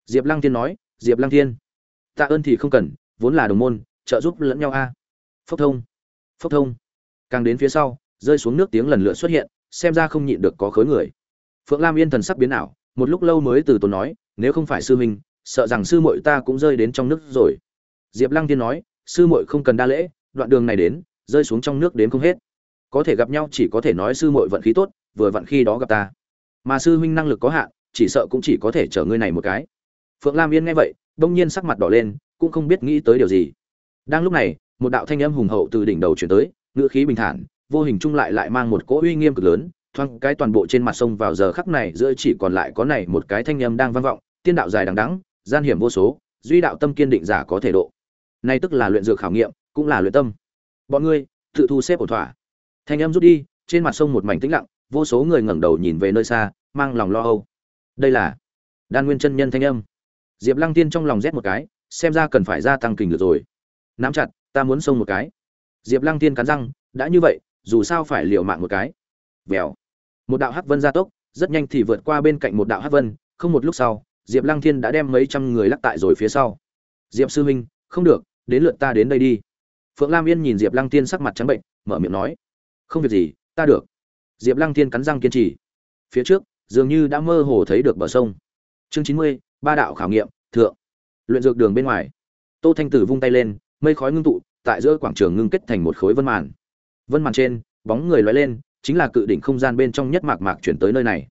Diệp lăng thiên nói, diệp lăng thiên, tạ ơn thì không cần, vốn là đồng môn, trợ giúp lẫn nhau a. Phốc thông phốc thông. Càng đến phía sau, rơi xuống nước tiếng lần lượt xuất hiện, xem ra không nhịn được có khối người. Phượng lam yên thần sắc biến ảo, một lúc lâu mới từ tốn nói, nếu không phải sư huynh sợ rằng sư muội ta cũng rơi đến trong nước rồi. Diệp lăng tiên nói, sư muội không cần đa lễ, đoạn đường này đến, rơi xuống trong nước đến không hết. Có thể gặp nhau chỉ có thể nói sư muội vận khí tốt, vừa vận khi đó gặp ta. Mà sư huynh năng lực có hạn, chỉ sợ cũng chỉ có thể chở ngươi này một cái. Phượng lam yên nghe vậy, đông nhiên sắc mặt đỏ lên, cũng không biết nghĩ tới điều gì. Đang lúc này, một đạo thanh âm hùng hậu từ đỉnh đầu chuyển tới, ngữ khí bình thản, vô hình chung lại lại mang một cỗ uy nghiêm cực lớn, thoáng cái toàn bộ trên mặt sông vào giờ khắc này giữa chỉ còn lại có này một cái thanh âm đang vang vọng, tiên đạo dài đằng đẵng gian hiểm vô số, duy đạo tâm kiên định giả có thể độ. Nay tức là luyện dược khảo nghiệm, cũng là luyện tâm. Bọn ngươi, tự thu xếp ổn thỏa. Thanh âm rút đi, trên mặt sông một mảnh tĩnh lặng, vô số người ngẩng đầu nhìn về nơi xa, mang lòng lo âu. Đây là đan nguyên chân nhân thanh âm. Diệp lăng tiên trong lòng rét một cái, xem ra cần phải gia tăng kình lực rồi. Nắm chặt, ta muốn xông một cái. Diệp lăng tiên cắn răng, đã như vậy, dù sao phải liều mạng một cái. Vèo. Một đạo hắc vân gia tốc, rất nhanh thì vượt qua bên cạnh một đạo hắc vân, không một lúc sau diệp lăng thiên đã đem mấy trăm người lắc tại rồi phía sau. Diệp sư huynh, không được, đến lượt ta đến đây đi. Phượng lam yên nhìn diệp lăng thiên sắc mặt trắng bệnh, mở miệng nói. Không việc gì, ta được. Diệp lăng thiên cắn răng kiên trì. Phía trước, dường như đã mơ hồ thấy được bờ sông. Chương chín mươi, ba đạo khảo nghiệm, thượng. Luyện dược đường bên ngoài. Tô thanh tử vung tay lên, mây khói ngưng tụ, tại giữa quảng trường ngưng kết thành một khối vân màn. Vân màn trên, bóng người lóe lên, chính là cự đỉnh không gian bên trong nhất mạc mạc chuyển tới nơi này.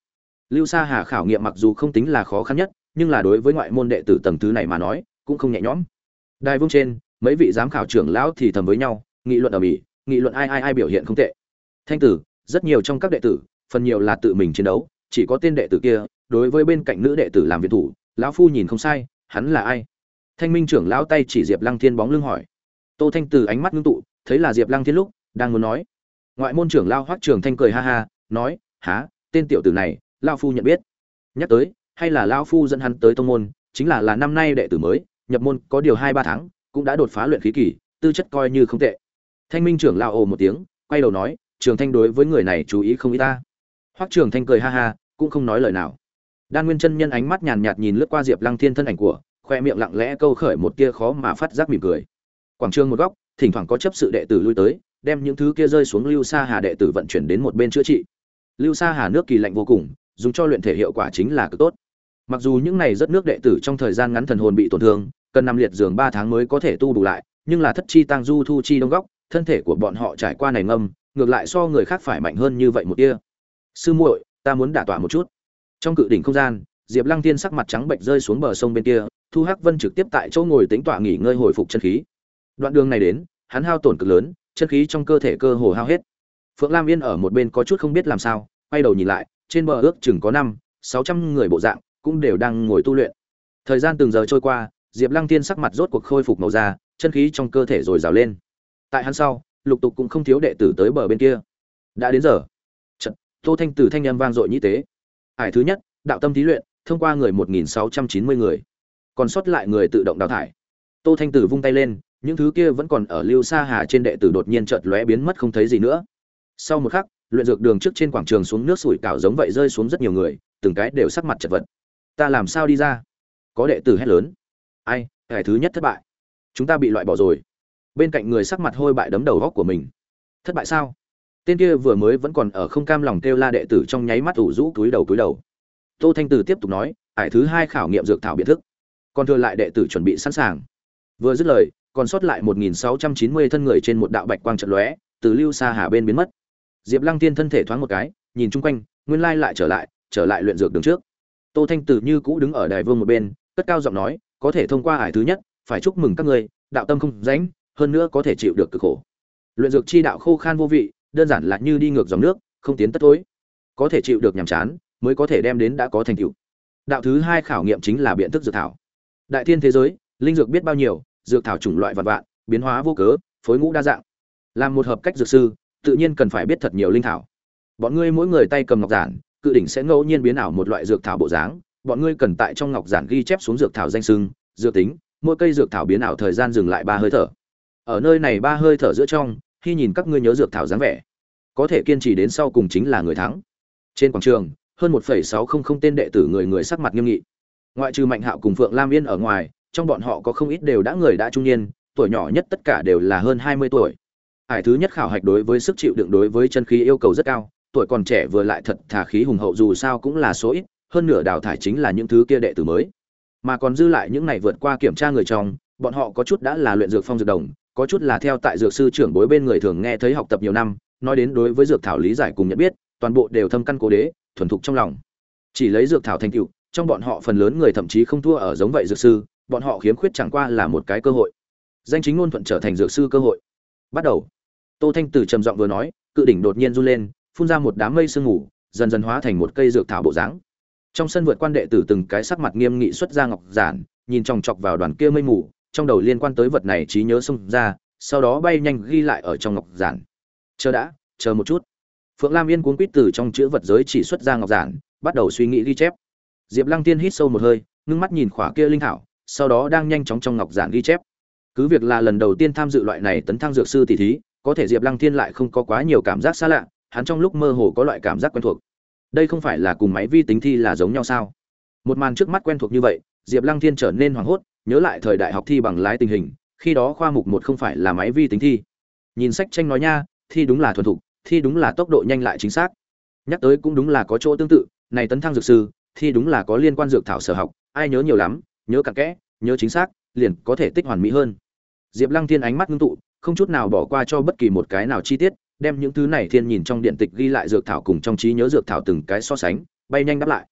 Lưu sa hà khảo nghiệm mặc dù không tính là khó khăn nhất nhưng là đối với ngoại môn đệ tử tầng thứ này mà nói, cũng không nhẹ nhõm. Đài vương trên, mấy vị giám khảo trưởng lão thì thầm với nhau, nghị luận ở mỹ, nghị luận ai ai ai biểu hiện không tệ. Thanh tử, rất nhiều trong các đệ tử, phần nhiều là tự mình chiến đấu, chỉ có tên đệ tử kia, đối với bên cạnh nữ đệ tử làm việc thủ, lão phu nhìn không sai, hắn là ai? Thanh minh trưởng lão tay chỉ diệp lăng thiên bóng lưng hỏi. Tô thanh từ ánh mắt ngưng tụ, thấy là diệp lăng thiên lúc, đang muốn nói. Ngoại môn trưởng lao hoắc trường thanh cười ha ha, nói há tên tiểu tử này lao phu nhận biết. Nhắc tới hay là lão phu dẫn hắn tới tông môn, chính là là năm nay đệ tử mới, nhập môn có điều hai ba tháng, cũng đã đột phá luyện khí kỳ, tư chất coi như không tệ. Thanh minh trưởng lão ồ một tiếng, quay đầu nói, trường thanh đối với người này chú ý không ít ta. Hoắc trường thanh cười ha ha, cũng không nói lời nào. Đan nguyên chân nhân ánh mắt nhàn nhạt nhìn lướt qua diệp lăng thiên thân ảnh của, khoe miệng lặng lẽ câu khởi một tia khó mà phát giác mỉm cười. Quảng trường một góc, thỉnh thoảng có chấp sự đệ tử lui tới, đem những thứ kia rơi xuống lưu sa hà đệ tử vận chuyển đến một bên chữa trị. Lưu sa hà nước kỳ lạnh vô cùng, dùng cho luyện thể hiệu quả chính là cực tốt mặc dù những này rất nước đệ tử trong thời gian ngắn thần hồn bị tổn thương, cần nằm liệt giường ba tháng mới có thể tu đủ lại, nhưng là thất chi tăng du thu chi đông góc, thân thể của bọn họ trải qua này ngâm, ngược lại so người khác phải mạnh hơn như vậy một tia sư muội, ta muốn đả tỏa một chút. Trong cự đỉnh không gian, diệp lăng tiên sắc mặt trắng bệnh rơi xuống bờ sông bên kia, thu hắc vân trực tiếp tại chỗ ngồi tính tỏa nghỉ ngơi hồi phục chân khí. Đoạn đường này đến, hắn hao tổn cực lớn, chân khí trong cơ thể cơ hồ hao hết. Phượng lam yên ở một bên có chút không biết làm sao, quay đầu nhìn lại, trên bờ ước chừng có năm, sáu trăm người bộ dạng cũng đều đang ngồi tu luyện. Thời gian từng giờ trôi qua diệp lăng tiên sắc mặt rốt cuộc khôi phục màu da chân khí trong cơ thể rồi rào lên. Tại hắn sau lục tục cũng không thiếu đệ tử tới bờ bên kia. Đã đến giờ. Trận, tô thanh tử thanh â vang dội như tế. Hải thứ nhất đạo tâm thí luyện thông qua người một nghìn sáu trăm chín mươi người. Còn sót lại người tự động đào thải. Tô thanh tử vung tay lên những thứ kia vẫn còn ở lưu sa hà trên đệ tử đột nhiên chợt lóe biến mất không thấy gì nữa. Sau một khắc luyện dược đường trước trên quảng trường xuống nước sủi cảo giống vậy rơi xuống rất nhiều người từng cái đều sắc mặt chật vật ta làm sao đi ra? Có đệ tử hét lớn. Ai cái thứ nhất thất bại. Chúng ta bị loại bỏ rồi. Bên cạnh người sắc mặt hôi bại đấm đầu góc của mình. Thất bại sao? Tên kia vừa mới vẫn còn ở không cam lòng kêu la đệ tử trong nháy mắt ủ rũ túi đầu túi đầu. Tô thanh từ tiếp tục nói, ải thứ hai khảo nghiệm dược thảo biện thức. Còn thừa lại đệ tử chuẩn bị sẵn sàng. Vừa dứt lời, còn sót lại 1690 thân người trên một đạo bạch quang trận lóe, từ lưu xa hà bên biến mất. Diệp lăng tiên thân thể thoáng một cái, nhìn chung quanh, nguyên lai lại trở lại trở lại luyện dược đường trước tô thanh tử như cũ đứng ở đài vương một bên, cất cao giọng nói, có thể thông qua ải thứ nhất, phải chúc mừng các ngươi, đạo tâm không rãnh, hơn nữa có thể chịu được cực khổ. Luyện dược chi đạo khô khan vô vị, đơn giản là như đi ngược dòng nước, không tiến tất tối có thể chịu được nhàm chán, mới có thể đem đến đã có thành tựu. Đạo thứ hai khảo nghiệm chính là biện thức dược thảo. Đại thiên thế giới, linh dược biết bao nhiêu, dược thảo chủng loại vạn vạn, biến hóa vô cớ, phối ngũ đa dạng. Làm một hợp cách dược sư, tự nhiên cần phải biết thật nhiều linh thảo. Bọn ngươi mỗi người tay cầm ngọc giản cự đỉnh sẽ ngẫu nhiên biến ảo một loại dược thảo bộ dáng, bọn ngươi cần tại trong ngọc giản ghi chép xuống dược thảo danh sưng, dược tính, mỗi cây dược thảo biến ảo thời gian dừng lại ba hơi thở. Ở nơi này ba hơi thở giữa trong, khi nhìn các ngươi nhớ dược thảo dáng vẻ, có thể kiên trì đến sau cùng chính là người thắng. Trên quảng trường, hơn một sáu không không tên đệ tử người người sắc mặt nghiêm nghị. Ngoại trừ mạnh hạo cùng phượng lam yên ở ngoài, trong bọn họ có không ít đều đã người đã trung niên, tuổi nhỏ nhất tất cả đều là hơn hai mươi tuổi. Hải thứ nhất khảo hạch đối với sức chịu đựng đối với chân khí yêu cầu rất cao tuổi còn trẻ vừa lại thật thà khí hùng hậu dù sao cũng là số ít, hơn nửa đào thải chính là những thứ kia đệ tử mới. Mà còn dư lại những này vượt qua kiểm tra người trong, bọn họ có chút đã là luyện dược phong dược đồng, có chút là theo tại dược sư trưởng bối bên người thường nghe thấy học tập nhiều năm, nói đến đối với dược thảo lý giải cùng nhận biết, toàn bộ đều thâm căn cố đế, thuần thục trong lòng. Chỉ lấy dược thảo thành tựu, trong bọn họ phần lớn người thậm chí không thua ở giống vậy dược sư, bọn họ khiếm khuyết chẳng qua là một cái cơ hội. Danh chính ngôn thuận trở thành dược sư cơ hội. Bắt đầu. Tô thanh tử trầm giọng vừa nói, cự đỉnh đột nhiên run lên phun ra một đám mây sương mù, dần dần hóa thành một cây dược thảo bộ dáng. Trong sân vượt quan đệ tử từng cái sắc mặt nghiêm nghị xuất ra ngọc giản, nhìn chòng chọc vào đoàn kia mây mù, trong đầu liên quan tới vật này trí nhớ xông ra, sau đó bay nhanh ghi lại ở trong ngọc giản. Chờ đã, chờ một chút. Phượng lam yên cuốn quýt từ trong chữ vật giới chỉ xuất ra ngọc giản, bắt đầu suy nghĩ ghi chép. Diệp lăng tiên hít sâu một hơi, ngưng mắt nhìn khỏa kia linh thảo, sau đó đang nhanh chóng trong ngọc giản ghi chép. Cứ việc là lần đầu tiên tham dự loại này tấn thăng dược sư tỷ thí, có thể diệp lăng thiên lại không có quá nhiều cảm giác xa lạ hắn trong lúc mơ hồ có loại cảm giác quen thuộc. Đây không phải là cùng máy vi tính thi là giống nhau sao? Một màn trước mắt quen thuộc như vậy, diệp lăng thiên trở nên hoảng hốt, nhớ lại thời đại học thi bằng lái tình hình, khi đó khoa mục một không phải là máy vi tính thi. Nhìn sách tranh nói nha, thi đúng là thuần thục, thi đúng là tốc độ nhanh lại chính xác. Nhắc tới cũng đúng là có chỗ tương tự, này tấn thăng dược sư, thi đúng là có liên quan dược thảo sở học, ai nhớ nhiều lắm, nhớ cặn kẽ, nhớ chính xác, liền có thể tích hoàn mỹ hơn. Diệp lăng thiên ánh mắt ngưng tụ, không chút nào bỏ qua cho bất kỳ một cái nào chi tiết đem những thứ này thiên nhìn trong điện tịch ghi lại dược thảo cùng trong trí nhớ dược thảo từng cái so sánh, bay nhanh đáp lại.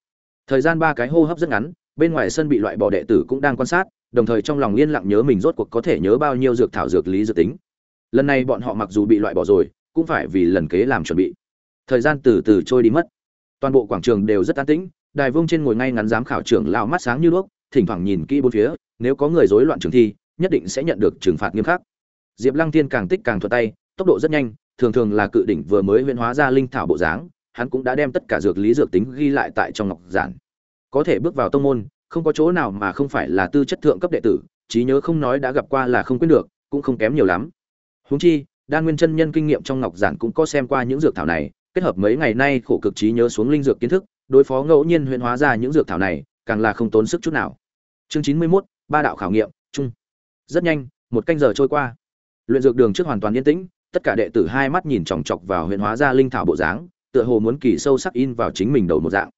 Thời gian ba cái hô hấp rất ngắn, bên ngoài sân bị loại bỏ đệ tử cũng đang quan sát, đồng thời trong lòng yên lặng nhớ mình rốt cuộc có thể nhớ bao nhiêu dược thảo dược lý dược tính. Lần này bọn họ mặc dù bị loại bỏ rồi, cũng phải vì lần kế làm chuẩn bị. Thời gian từ từ trôi đi mất. Toàn bộ quảng trường đều rất an tĩnh, đài vương trên ngồi ngay ngắn giám khảo trưởng lao mắt sáng như đuốc, thỉnh thoảng nhìn kỹ bốn phía, nếu có người rối loạn trường thi, nhất định sẽ nhận được trừng phạt nghiêm khắc. Diệp lăng Thiên càng tích càng thuận tay, tốc độ rất nhanh thường thường là cự đỉnh vừa mới huyễn hóa ra linh thảo bộ dáng hắn cũng đã đem tất cả dược lý dược tính ghi lại tại trong ngọc giản. Có thể bước vào tông môn không có chỗ nào mà không phải là tư chất thượng cấp đệ tử trí nhớ không nói đã gặp qua là không quên được cũng không kém nhiều lắm. Huống chi đan nguyên chân nhân kinh nghiệm trong ngọc giản cũng có xem qua những dược thảo này kết hợp mấy ngày nay khổ cực trí nhớ xuống linh dược kiến thức đối phó ngẫu nhiên huyễn hóa ra những dược thảo này càng là không tốn sức chút nào. Chương chín mươi 91, ba đạo khảo nghiệm chung. Rất nhanh một canh giờ trôi qua. Luyện dược đường trước hoàn toàn yên tĩnh tất cả đệ tử hai mắt nhìn chòng chọc vào huyện hóa ra linh thảo bộ dáng, tựa hồ muốn kỳ sâu sắc in vào chính mình đầu một dạng.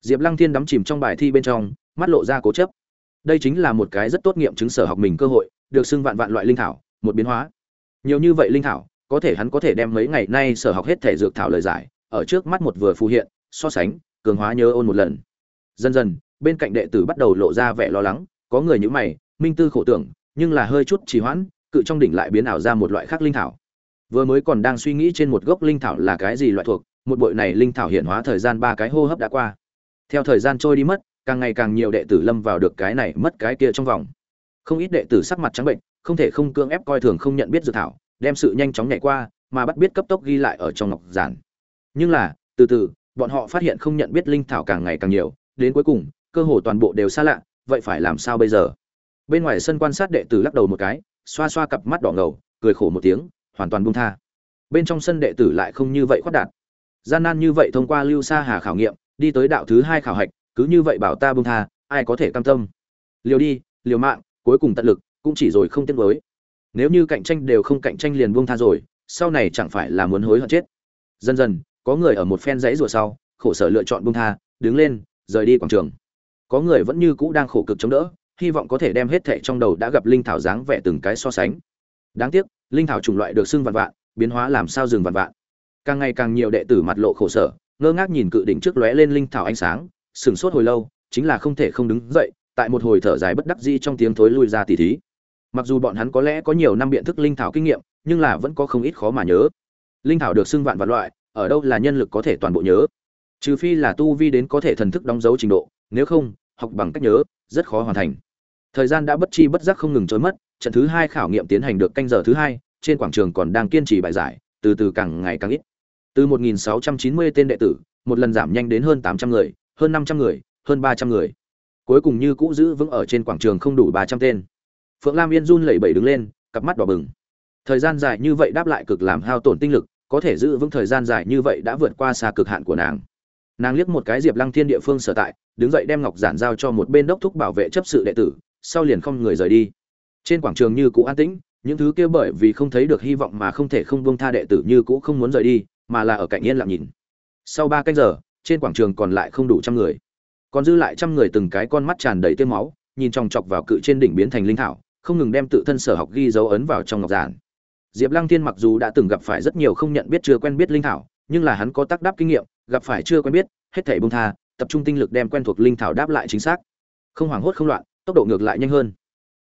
Diệp lăng thiên đắm chìm trong bài thi bên trong, mắt lộ ra cố chấp. Đây chính là một cái rất tốt nghiệm chứng sở học mình cơ hội, được xưng vạn vạn loại linh thảo, một biến hóa. Nhiều như vậy linh thảo, có thể hắn có thể đem mấy ngày nay sở học hết thể dược thảo lời giải, ở trước mắt một vừa phù hiện, so sánh, cường hóa nhớ ôn một lần. Dần dần, bên cạnh đệ tử bắt đầu lộ ra vẻ lo lắng, có người như mày, minh tư khổ tưởng, nhưng là hơi chút trì hoãn, cự trong đỉnh lại biến ảo ra một loại khác linh thảo vừa mới còn đang suy nghĩ trên một gốc linh thảo là cái gì loại thuộc, một bội này linh thảo hiện hóa thời gian ba cái hô hấp đã qua. Theo thời gian trôi đi mất, càng ngày càng nhiều đệ tử lâm vào được cái này mất cái kia trong vòng. Không ít đệ tử sắc mặt trắng bệnh, không thể không cưỡng ép coi thường không nhận biết dự thảo, đem sự nhanh chóng nhảy qua, mà bắt biết cấp tốc ghi lại ở trong ngọc giản. Nhưng là, từ từ, bọn họ phát hiện không nhận biết linh thảo càng ngày càng nhiều, đến cuối cùng, cơ hồ toàn bộ đều xa lạ, vậy phải làm sao bây giờ? Bên ngoài sân quan sát đệ tử lắc đầu một cái, xoa xoa cặp mắt đỏ ngầu, cười khổ một tiếng hoàn toàn buông tha. Bên trong sân đệ tử lại không như vậy khoát đạt gian nan như vậy thông qua lưu sa hà khảo nghiệm, đi tới đạo thứ hai khảo hạch, cứ như vậy bảo ta buông tha, ai có thể cam tâm? Liều đi, liều mạng, cuối cùng tận lực, cũng chỉ rồi không tiếc với nếu như cạnh tranh đều không cạnh tranh liền buông tha rồi, sau này chẳng phải là muốn hối hận chết? Dần dần, có người ở một phen dãy rùa sau, khổ sở lựa chọn buông tha, đứng lên, rời đi quảng trường. Có người vẫn như cũ đang khổ cực chống đỡ, hy vọng có thể đem hết thệ trong đầu đã gặp linh thảo dáng vẻ từng cái so sánh đáng tiếc, linh thảo chủng loại được xưng vạn vạn, biến hóa làm sao dừng vạn vạn. Càng ngày càng nhiều đệ tử mặt lộ khổ sở, ngơ ngác nhìn cự đỉnh trước lóe lên linh thảo ánh sáng sửng sốt hồi lâu, chính là không thể không đứng dậy, tại một hồi thở dài bất đắc dĩ trong tiếng thối lui ra tỉ thí. Mặc dù bọn hắn có lẽ có nhiều năm biện thức linh thảo kinh nghiệm, nhưng là vẫn có không ít khó mà nhớ. Linh thảo được xưng vạn vạn loại, ở đâu là nhân lực có thể toàn bộ nhớ? Trừ phi là tu vi đến có thể thần thức đóng dấu trình độ, nếu không, học bằng cách nhớ, rất khó hoàn thành. Thời gian đã bất chi bất giác không ngừng trôi mất trận thứ hai khảo nghiệm tiến hành được canh giờ thứ hai, trên quảng trường còn đang kiên trì bài giải, từ từ càng ngày càng ít. Từ 1.690 tên đệ tử, một lần giảm nhanh đến hơn 800 người, hơn 500 người, hơn 300 người. Cuối cùng như cũ giữ vững ở trên quảng trường không đủ 300 tên. Phượng lam yên run lẩy bẩy đứng lên, cặp mắt đỏ bừng. Thời gian dài như vậy đáp lại cực làm hao tổn tinh lực, có thể giữ vững thời gian dài như vậy đã vượt qua xa cực hạn của nàng. Nàng liếc một cái diệp lăng thiên địa phương sở tại, đứng dậy đem ngọc giản giao cho một bên đốc thúc bảo vệ chấp sự đệ tử, sau liền không người rời đi trên quảng trường như cũ an tĩnh, những thứ kia bởi vì không thấy được hy vọng mà không thể không buông tha đệ tử như cũ không muốn rời đi, mà là ở cạnh yên lặng nhìn. Sau ba canh giờ, trên quảng trường còn lại không đủ trăm người. Còn dư lại trăm người từng cái con mắt tràn đầy tiêm máu, nhìn chòng chọc vào cự trên đỉnh biến thành linh thảo, không ngừng đem tự thân sở học ghi dấu ấn vào trong ngọc giản. Diệp lăng thiên mặc dù đã từng gặp phải rất nhiều không nhận biết chưa quen biết linh thảo, nhưng là hắn có tác đáp kinh nghiệm, gặp phải chưa quen biết, hết thảy bông tha, tập trung tinh lực đem quen thuộc linh thảo đáp lại chính xác. Không hoảng hốt không loạn, tốc độ ngược lại nhanh hơn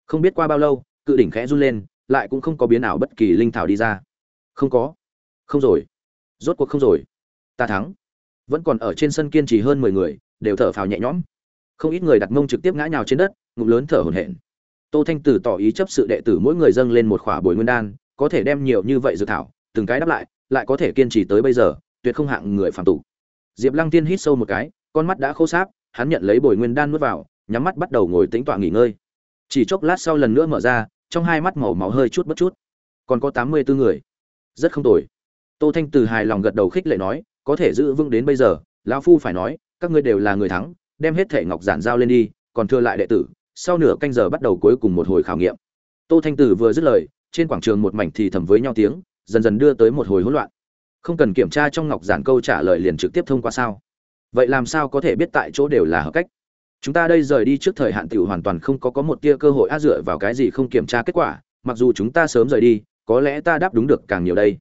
không biết qua bao lâu, cự đỉnh khẽ run lên, lại cũng không có biến ảo bất kỳ linh thảo đi ra. Không có. Không rồi. Rốt cuộc không rồi. Ta thắng. Vẫn còn ở trên sân kiên trì hơn mười người, đều thở phào nhẹ nhõm. Không ít người đặt mông trực tiếp ngã nhào trên đất, ngụm lớn thở hổn hển. Tô thanh tử tỏ ý chấp sự đệ tử mỗi người dâng lên một khỏa bồi nguyên đan, có thể đem nhiều như vậy dự thảo, từng cái đáp lại lại có thể kiên trì tới bây giờ, tuyệt không hạng người phạm tục. Diệp lăng tiên hít sâu một cái, con mắt đã khô sáp, hắn nhận lấy bồi nguyên đan nuốt vào, nhắm mắt bắt đầu ngồi tính tọa nghỉ ngơi chỉ chốc lát sau lần nữa mở ra, trong hai mắt màu máu hơi chút bất chút. Còn có tám mươi bốn người. Rất không tồi. Tô thanh từ hài lòng gật đầu khích lệ nói, có thể giữ vững đến bây giờ, lão phu phải nói, các ngươi đều là người thắng, đem hết thể ngọc giản giao lên đi, còn thưa lại đệ tử, sau nửa canh giờ bắt đầu cuối cùng một hồi khảo nghiệm. Tô thanh tử vừa dứt lời, trên quảng trường một mảnh thì thầm với nhau tiếng, dần dần đưa tới một hồi hỗn loạn. Không cần kiểm tra trong ngọc giản câu trả lời liền trực tiếp thông qua sao. Vậy làm sao có thể biết tại chỗ đều là hợp cách? Chúng ta đây rời đi trước thời hạn tiểu hoàn toàn không có có một tia cơ hội a dựa vào cái gì không kiểm tra kết quả, mặc dù chúng ta sớm rời đi, có lẽ ta đáp đúng được càng nhiều đây.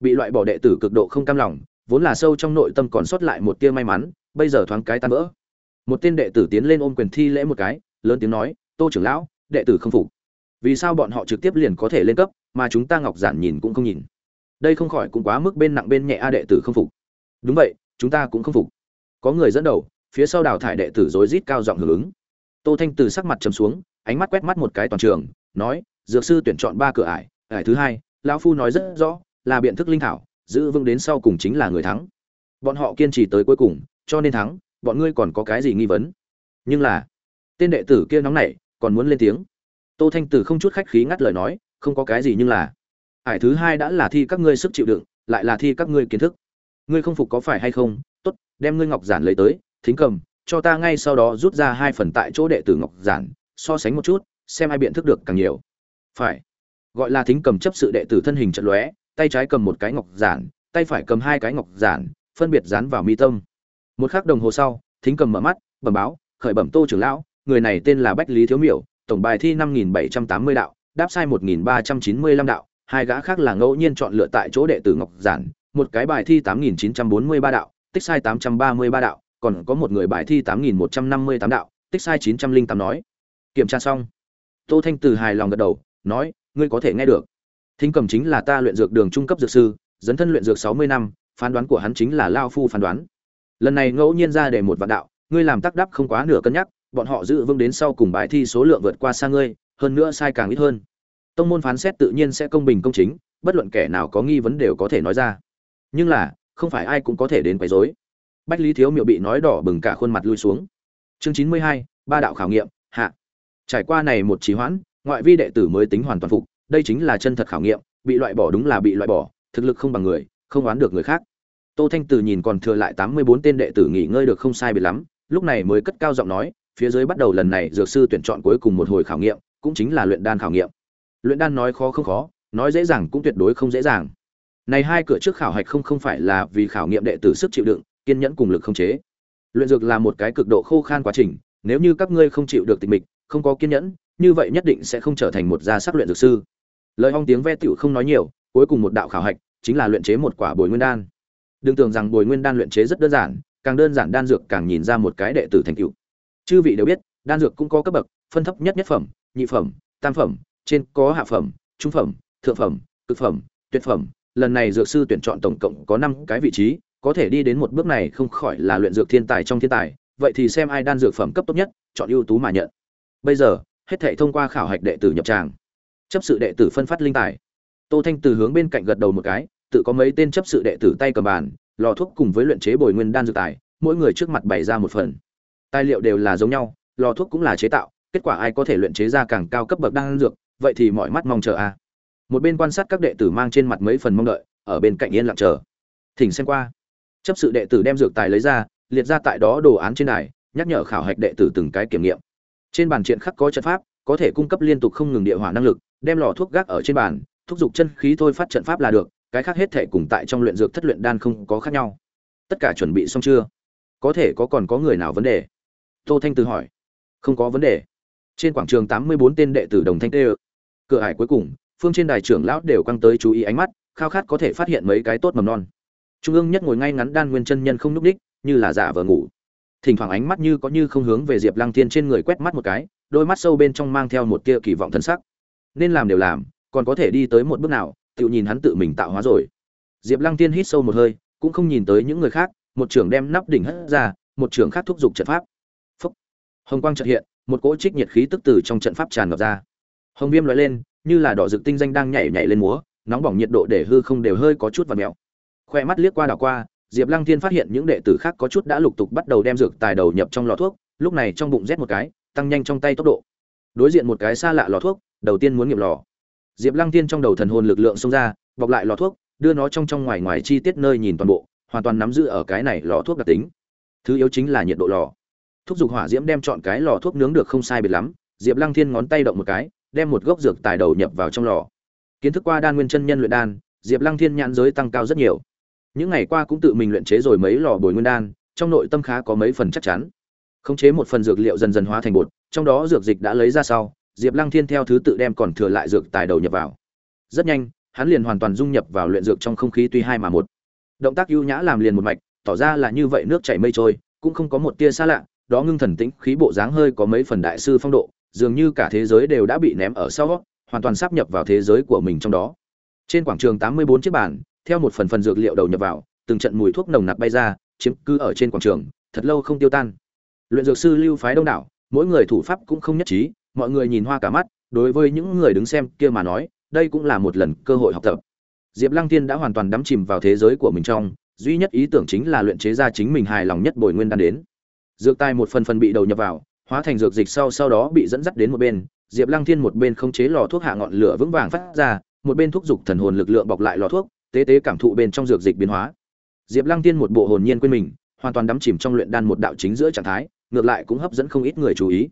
Bị loại bỏ đệ tử cực độ không cam lòng, vốn là sâu trong nội tâm còn sót lại một tia may mắn, bây giờ thoáng cái tan vỡ. Một tên đệ tử tiến lên ôm quyền thi lễ một cái, lớn tiếng nói, tô trưởng lão, đệ tử không phục. Vì sao bọn họ trực tiếp liền có thể lên cấp, mà chúng ta ngọc giản nhìn cũng không nhìn? Đây không khỏi cũng quá mức bên nặng bên nhẹ a đệ tử không phục. Đúng vậy, chúng ta cũng không phục. Có người dẫn đầu phía sau đào thải đệ tử rối rít cao giọng hưởng ứng. Tô thanh từ sắc mặt trầm xuống, ánh mắt quét mắt một cái toàn trường, nói, dược sư tuyển chọn ba cửa ải ải thứ hai, lão phu nói rất rõ, là biện thức linh thảo, giữ vững đến sau cùng chính là người thắng. Bọn họ kiên trì tới cuối cùng, cho nên thắng, bọn ngươi còn có cái gì nghi vấn? Nhưng là, tên đệ tử kia nóng nảy, còn muốn lên tiếng. Tô thanh tử không chút khách khí ngắt lời nói, không có cái gì nhưng là, ải thứ hai đã là thi các ngươi sức chịu đựng, lại là thi các ngươi kiến thức. Ngươi không phục có phải hay không? Tốt, đem ngươi ngọc giản lấy tới thính cầm, cho ta ngay sau đó rút ra hai phần tại chỗ đệ tử ngọc giản, so sánh một chút, xem ai biện thức được càng nhiều. Phải. Gọi là thính cầm chấp sự đệ tử thân hình trận lóe, tay trái cầm một cái ngọc giản, tay phải cầm hai cái ngọc giản, phân biệt dán vào mi tâm. Một khắc đồng hồ sau, thính cầm mở mắt, bẩm báo, khởi bẩm tô trưởng lão, người này tên là bách lý thiếu miểu, tổng bài thi năm nghìn bảy trăm tám mươi đạo, đáp sai một nghìn ba trăm chín mươi lăm đạo, hai gã khác là ngẫu nhiên chọn lựa tại chỗ đệ tử ngọc giản, một cái bài thi tám nghìn chín trăm bốn mươi ba đạo, tích sai tám trăm ba mươi ba đạo còn có một người bài thi tám nghìn một trăm năm mươi tám đạo, tích sai chín trăm linh tám nói. Kiểm tra xong, tô thanh từ hài lòng gật đầu, nói, ngươi có thể nghe được. Thính cầm chính là ta luyện dược đường trung cấp dược sư, dấn thân luyện dược sáu mươi năm, phán đoán của hắn chính là lao phu phán đoán. Lần này ngẫu nhiên ra để một vạn đạo, ngươi làm tác đáp không quá nửa cân nhắc, bọn họ giữ vững đến sau cùng bài thi số lượng vượt qua xa ngươi, hơn nữa sai càng ít hơn. Tông môn phán xét tự nhiên sẽ công bình công chính, bất luận kẻ nào có nghi vấn đều có thể nói ra. Nhưng là, không phải ai cũng có thể đến quấy rối bách lý thiếu miệu bị nói đỏ bừng cả khuôn mặt lui xuống. Chương chín mươi hai, ba đạo khảo nghiệm, hạ. Trải qua này một trí hoãn, ngoại vi đệ tử mới tính hoàn toàn phục, đây chính là chân thật khảo nghiệm, bị loại bỏ đúng là bị loại bỏ, thực lực không bằng người, không oán được người khác. Tô thanh từ nhìn còn thừa lại tám mươi bốn tên đệ tử nghỉ ngơi được không sai biệt lắm, lúc này mới cất cao giọng nói, phía dưới bắt đầu lần này dược sư tuyển chọn cuối cùng một hồi khảo nghiệm, cũng chính là luyện đan khảo nghiệm. Luyện đan nói khó không khó, nói dễ dàng cũng tuyệt đối không dễ dàng. Này hai cửa trước khảo hạch không không phải là vì khảo nghiệm đệ tử sức chịu đựng kiên nhẫn cùng lực không chế. Luyện dược là một cái cực độ khô khan quá trình, nếu như các ngươi không chịu được tịch mịch, không có kiên nhẫn, như vậy nhất định sẽ không trở thành một gia sắc luyện dược sư. Lời hong tiếng ve tiểu không nói nhiều, cuối cùng một đạo khảo hạch, chính là luyện chế một quả bồi nguyên đan. Đừng tưởng rằng bồi nguyên đan luyện chế rất đơn giản, càng đơn giản đan dược càng nhìn ra một cái đệ tử thành cựu chư vị đều biết, đan dược cũng có cấp bậc, phân thấp nhất nhất phẩm, nhị phẩm, tam phẩm, trên có hạ phẩm, trung phẩm, thượng phẩm, cực phẩm, tuyệt phẩm. Lần này dược sư tuyển chọn tổng cộng có năm cái vị trí có thể đi đến một bước này không khỏi là luyện dược thiên tài trong thiên tài, vậy thì xem ai đan dược phẩm cấp tốt nhất, chọn ưu tú mà nhận. Bây giờ, hết thảy thông qua khảo hạch đệ tử nhập tràng. Chấp sự đệ tử phân phát linh tài. Tô thanh từ hướng bên cạnh gật đầu một cái, tự có mấy tên chấp sự đệ tử tay cầm bàn, lò thuốc cùng với luyện chế bồi nguyên đan dược tài, mỗi người trước mặt bày ra một phần. Tài liệu đều là giống nhau, lò thuốc cũng là chế tạo, kết quả ai có thể luyện chế ra càng cao cấp bậc đan dược, vậy thì mọi mắt mong chờ a. Một bên quan sát các đệ tử mang trên mặt mấy phần mong đợi, ở bên cạnh yên lặng chờ. Thỉnh xem qua chấp sự đệ tử đem dược tài lấy ra, liệt ra tại đó đồ án trên đài, nhắc nhở khảo hạch đệ tử từng cái kiểm nghiệm. Trên bàn triện khắc có trận pháp, có thể cung cấp liên tục không ngừng địa hỏa năng lực, đem lò thuốc gác ở trên bàn, thúc giục chân khí thôi phát trận pháp là được, cái khác hết thể cùng tại trong luyện dược thất luyện đan không có khác nhau. Tất cả chuẩn bị xong chưa? Có thể có còn có người nào vấn đề? Tô thanh từ hỏi. Không có vấn đề. Trên quảng trường tám mươi bốn tên đệ tử đồng thanh tê cửa hải cuối cùng, phương trên đài trưởng lão đều quăng tới chú ý ánh mắt, khao khát có thể phát hiện mấy cái tốt mầm non trung ương nhất ngồi ngay ngắn đan nguyên chân nhân không núc đích, như là giả vờ ngủ. Thỉnh thoảng ánh mắt như có như không hướng về diệp lăng thiên trên người quét mắt một cái đôi mắt sâu bên trong mang theo một tia kỳ vọng thân sắc. Nên làm đều làm còn có thể đi tới một bước nào tự nhìn hắn tự mình tạo hóa rồi. Diệp lăng tiên hít sâu một hơi cũng không nhìn tới những người khác một trưởng đem nắp đỉnh hất ra một trưởng khác thúc giục trận pháp. Phúc. hồng quang trợt hiện một cỗ trích nhiệt khí tức từ trong trận pháp tràn ngập ra. Hồng viêm loại lên như là đỏ rực tinh danh đang nhảy nhảy lên múa nóng bỏng nhiệt độ để hư không đều hơi có chút và mèo khoe mắt liếc qua đảo qua, diệp lăng thiên phát hiện những đệ tử khác có chút đã lục tục bắt đầu đem dược tài đầu nhập trong lò thuốc, lúc này trong bụng rét một cái, tăng nhanh trong tay tốc độ. Đối diện một cái xa lạ lò thuốc, đầu tiên muốn nghiệm lò. Diệp lăng thiên trong đầu thần hồn lực lượng xông ra, bọc lại lò thuốc, đưa nó trong trong ngoài ngoài chi tiết nơi nhìn toàn bộ, hoàn toàn nắm giữ ở cái này lò thuốc đặc tính. Thứ yếu chính là nhiệt độ lò. Thúc giục hỏa diễm đem chọn cái lò thuốc nướng được không sai biệt lắm, diệp lăng thiên ngón tay động một cái, đem một gốc dược tài đầu nhập vào trong lò. Kiến thức qua đan nguyên chân nhân luyện đan, diệp lăng thiên nhãn giới tăng cao rất nhiều những ngày qua cũng tự mình luyện chế rồi mấy lò bồi nguyên đan, trong nội tâm khá có mấy phần chắc chắn. Khống chế một phần dược liệu dần dần hóa thành bột, trong đó dược dịch đã lấy ra sau, diệp lăng thiên theo thứ tự đem còn thừa lại dược tài đầu nhập vào. Rất nhanh, hắn liền hoàn toàn dung nhập vào luyện dược trong không khí tuy hai mà một. Động tác ưu nhã làm liền một mạch, tỏ ra là như vậy nước chảy mây trôi, cũng không có một tia xa lạ, đó ngưng thần tĩnh, khí bộ dáng hơi có mấy phần đại sư phong độ, dường như cả thế giới đều đã bị ném ở sau, hoàn toàn sắp nhập vào thế giới của mình trong đó. Trên quảng trường tám mươi bốn chiếc bàn theo một phần phần dược liệu đầu nhập vào, từng trận mùi thuốc nồng nặc bay ra, chiếm cứ ở trên quảng trường, thật lâu không tiêu tan. Luyện dược sư lưu phái đông đảo, mỗi người thủ pháp cũng không nhất trí, mọi người nhìn hoa cả mắt, đối với những người đứng xem kia mà nói, đây cũng là một lần cơ hội học tập. Diệp lăng tiên đã hoàn toàn đắm chìm vào thế giới của mình trong, duy nhất ý tưởng chính là luyện chế ra chính mình hài lòng nhất bồi nguyên đan đến. Dược tài một phần phần bị đầu nhập vào, hóa thành dược dịch sau sau đó bị dẫn dắt đến một bên, diệp lăng thiên một bên không chế lò thuốc hạ ngọn lửa vững vàng phát ra, một bên thúc dục thần hồn lực lượng bọc lại lò thuốc tế tế cảm thụ bên trong dược dịch biến hóa. Diệp lăng tiên một bộ hồn nhiên quên mình, hoàn toàn đắm chìm trong luyện đan một đạo chính giữa trạng thái, ngược lại cũng hấp dẫn không ít người chú ý.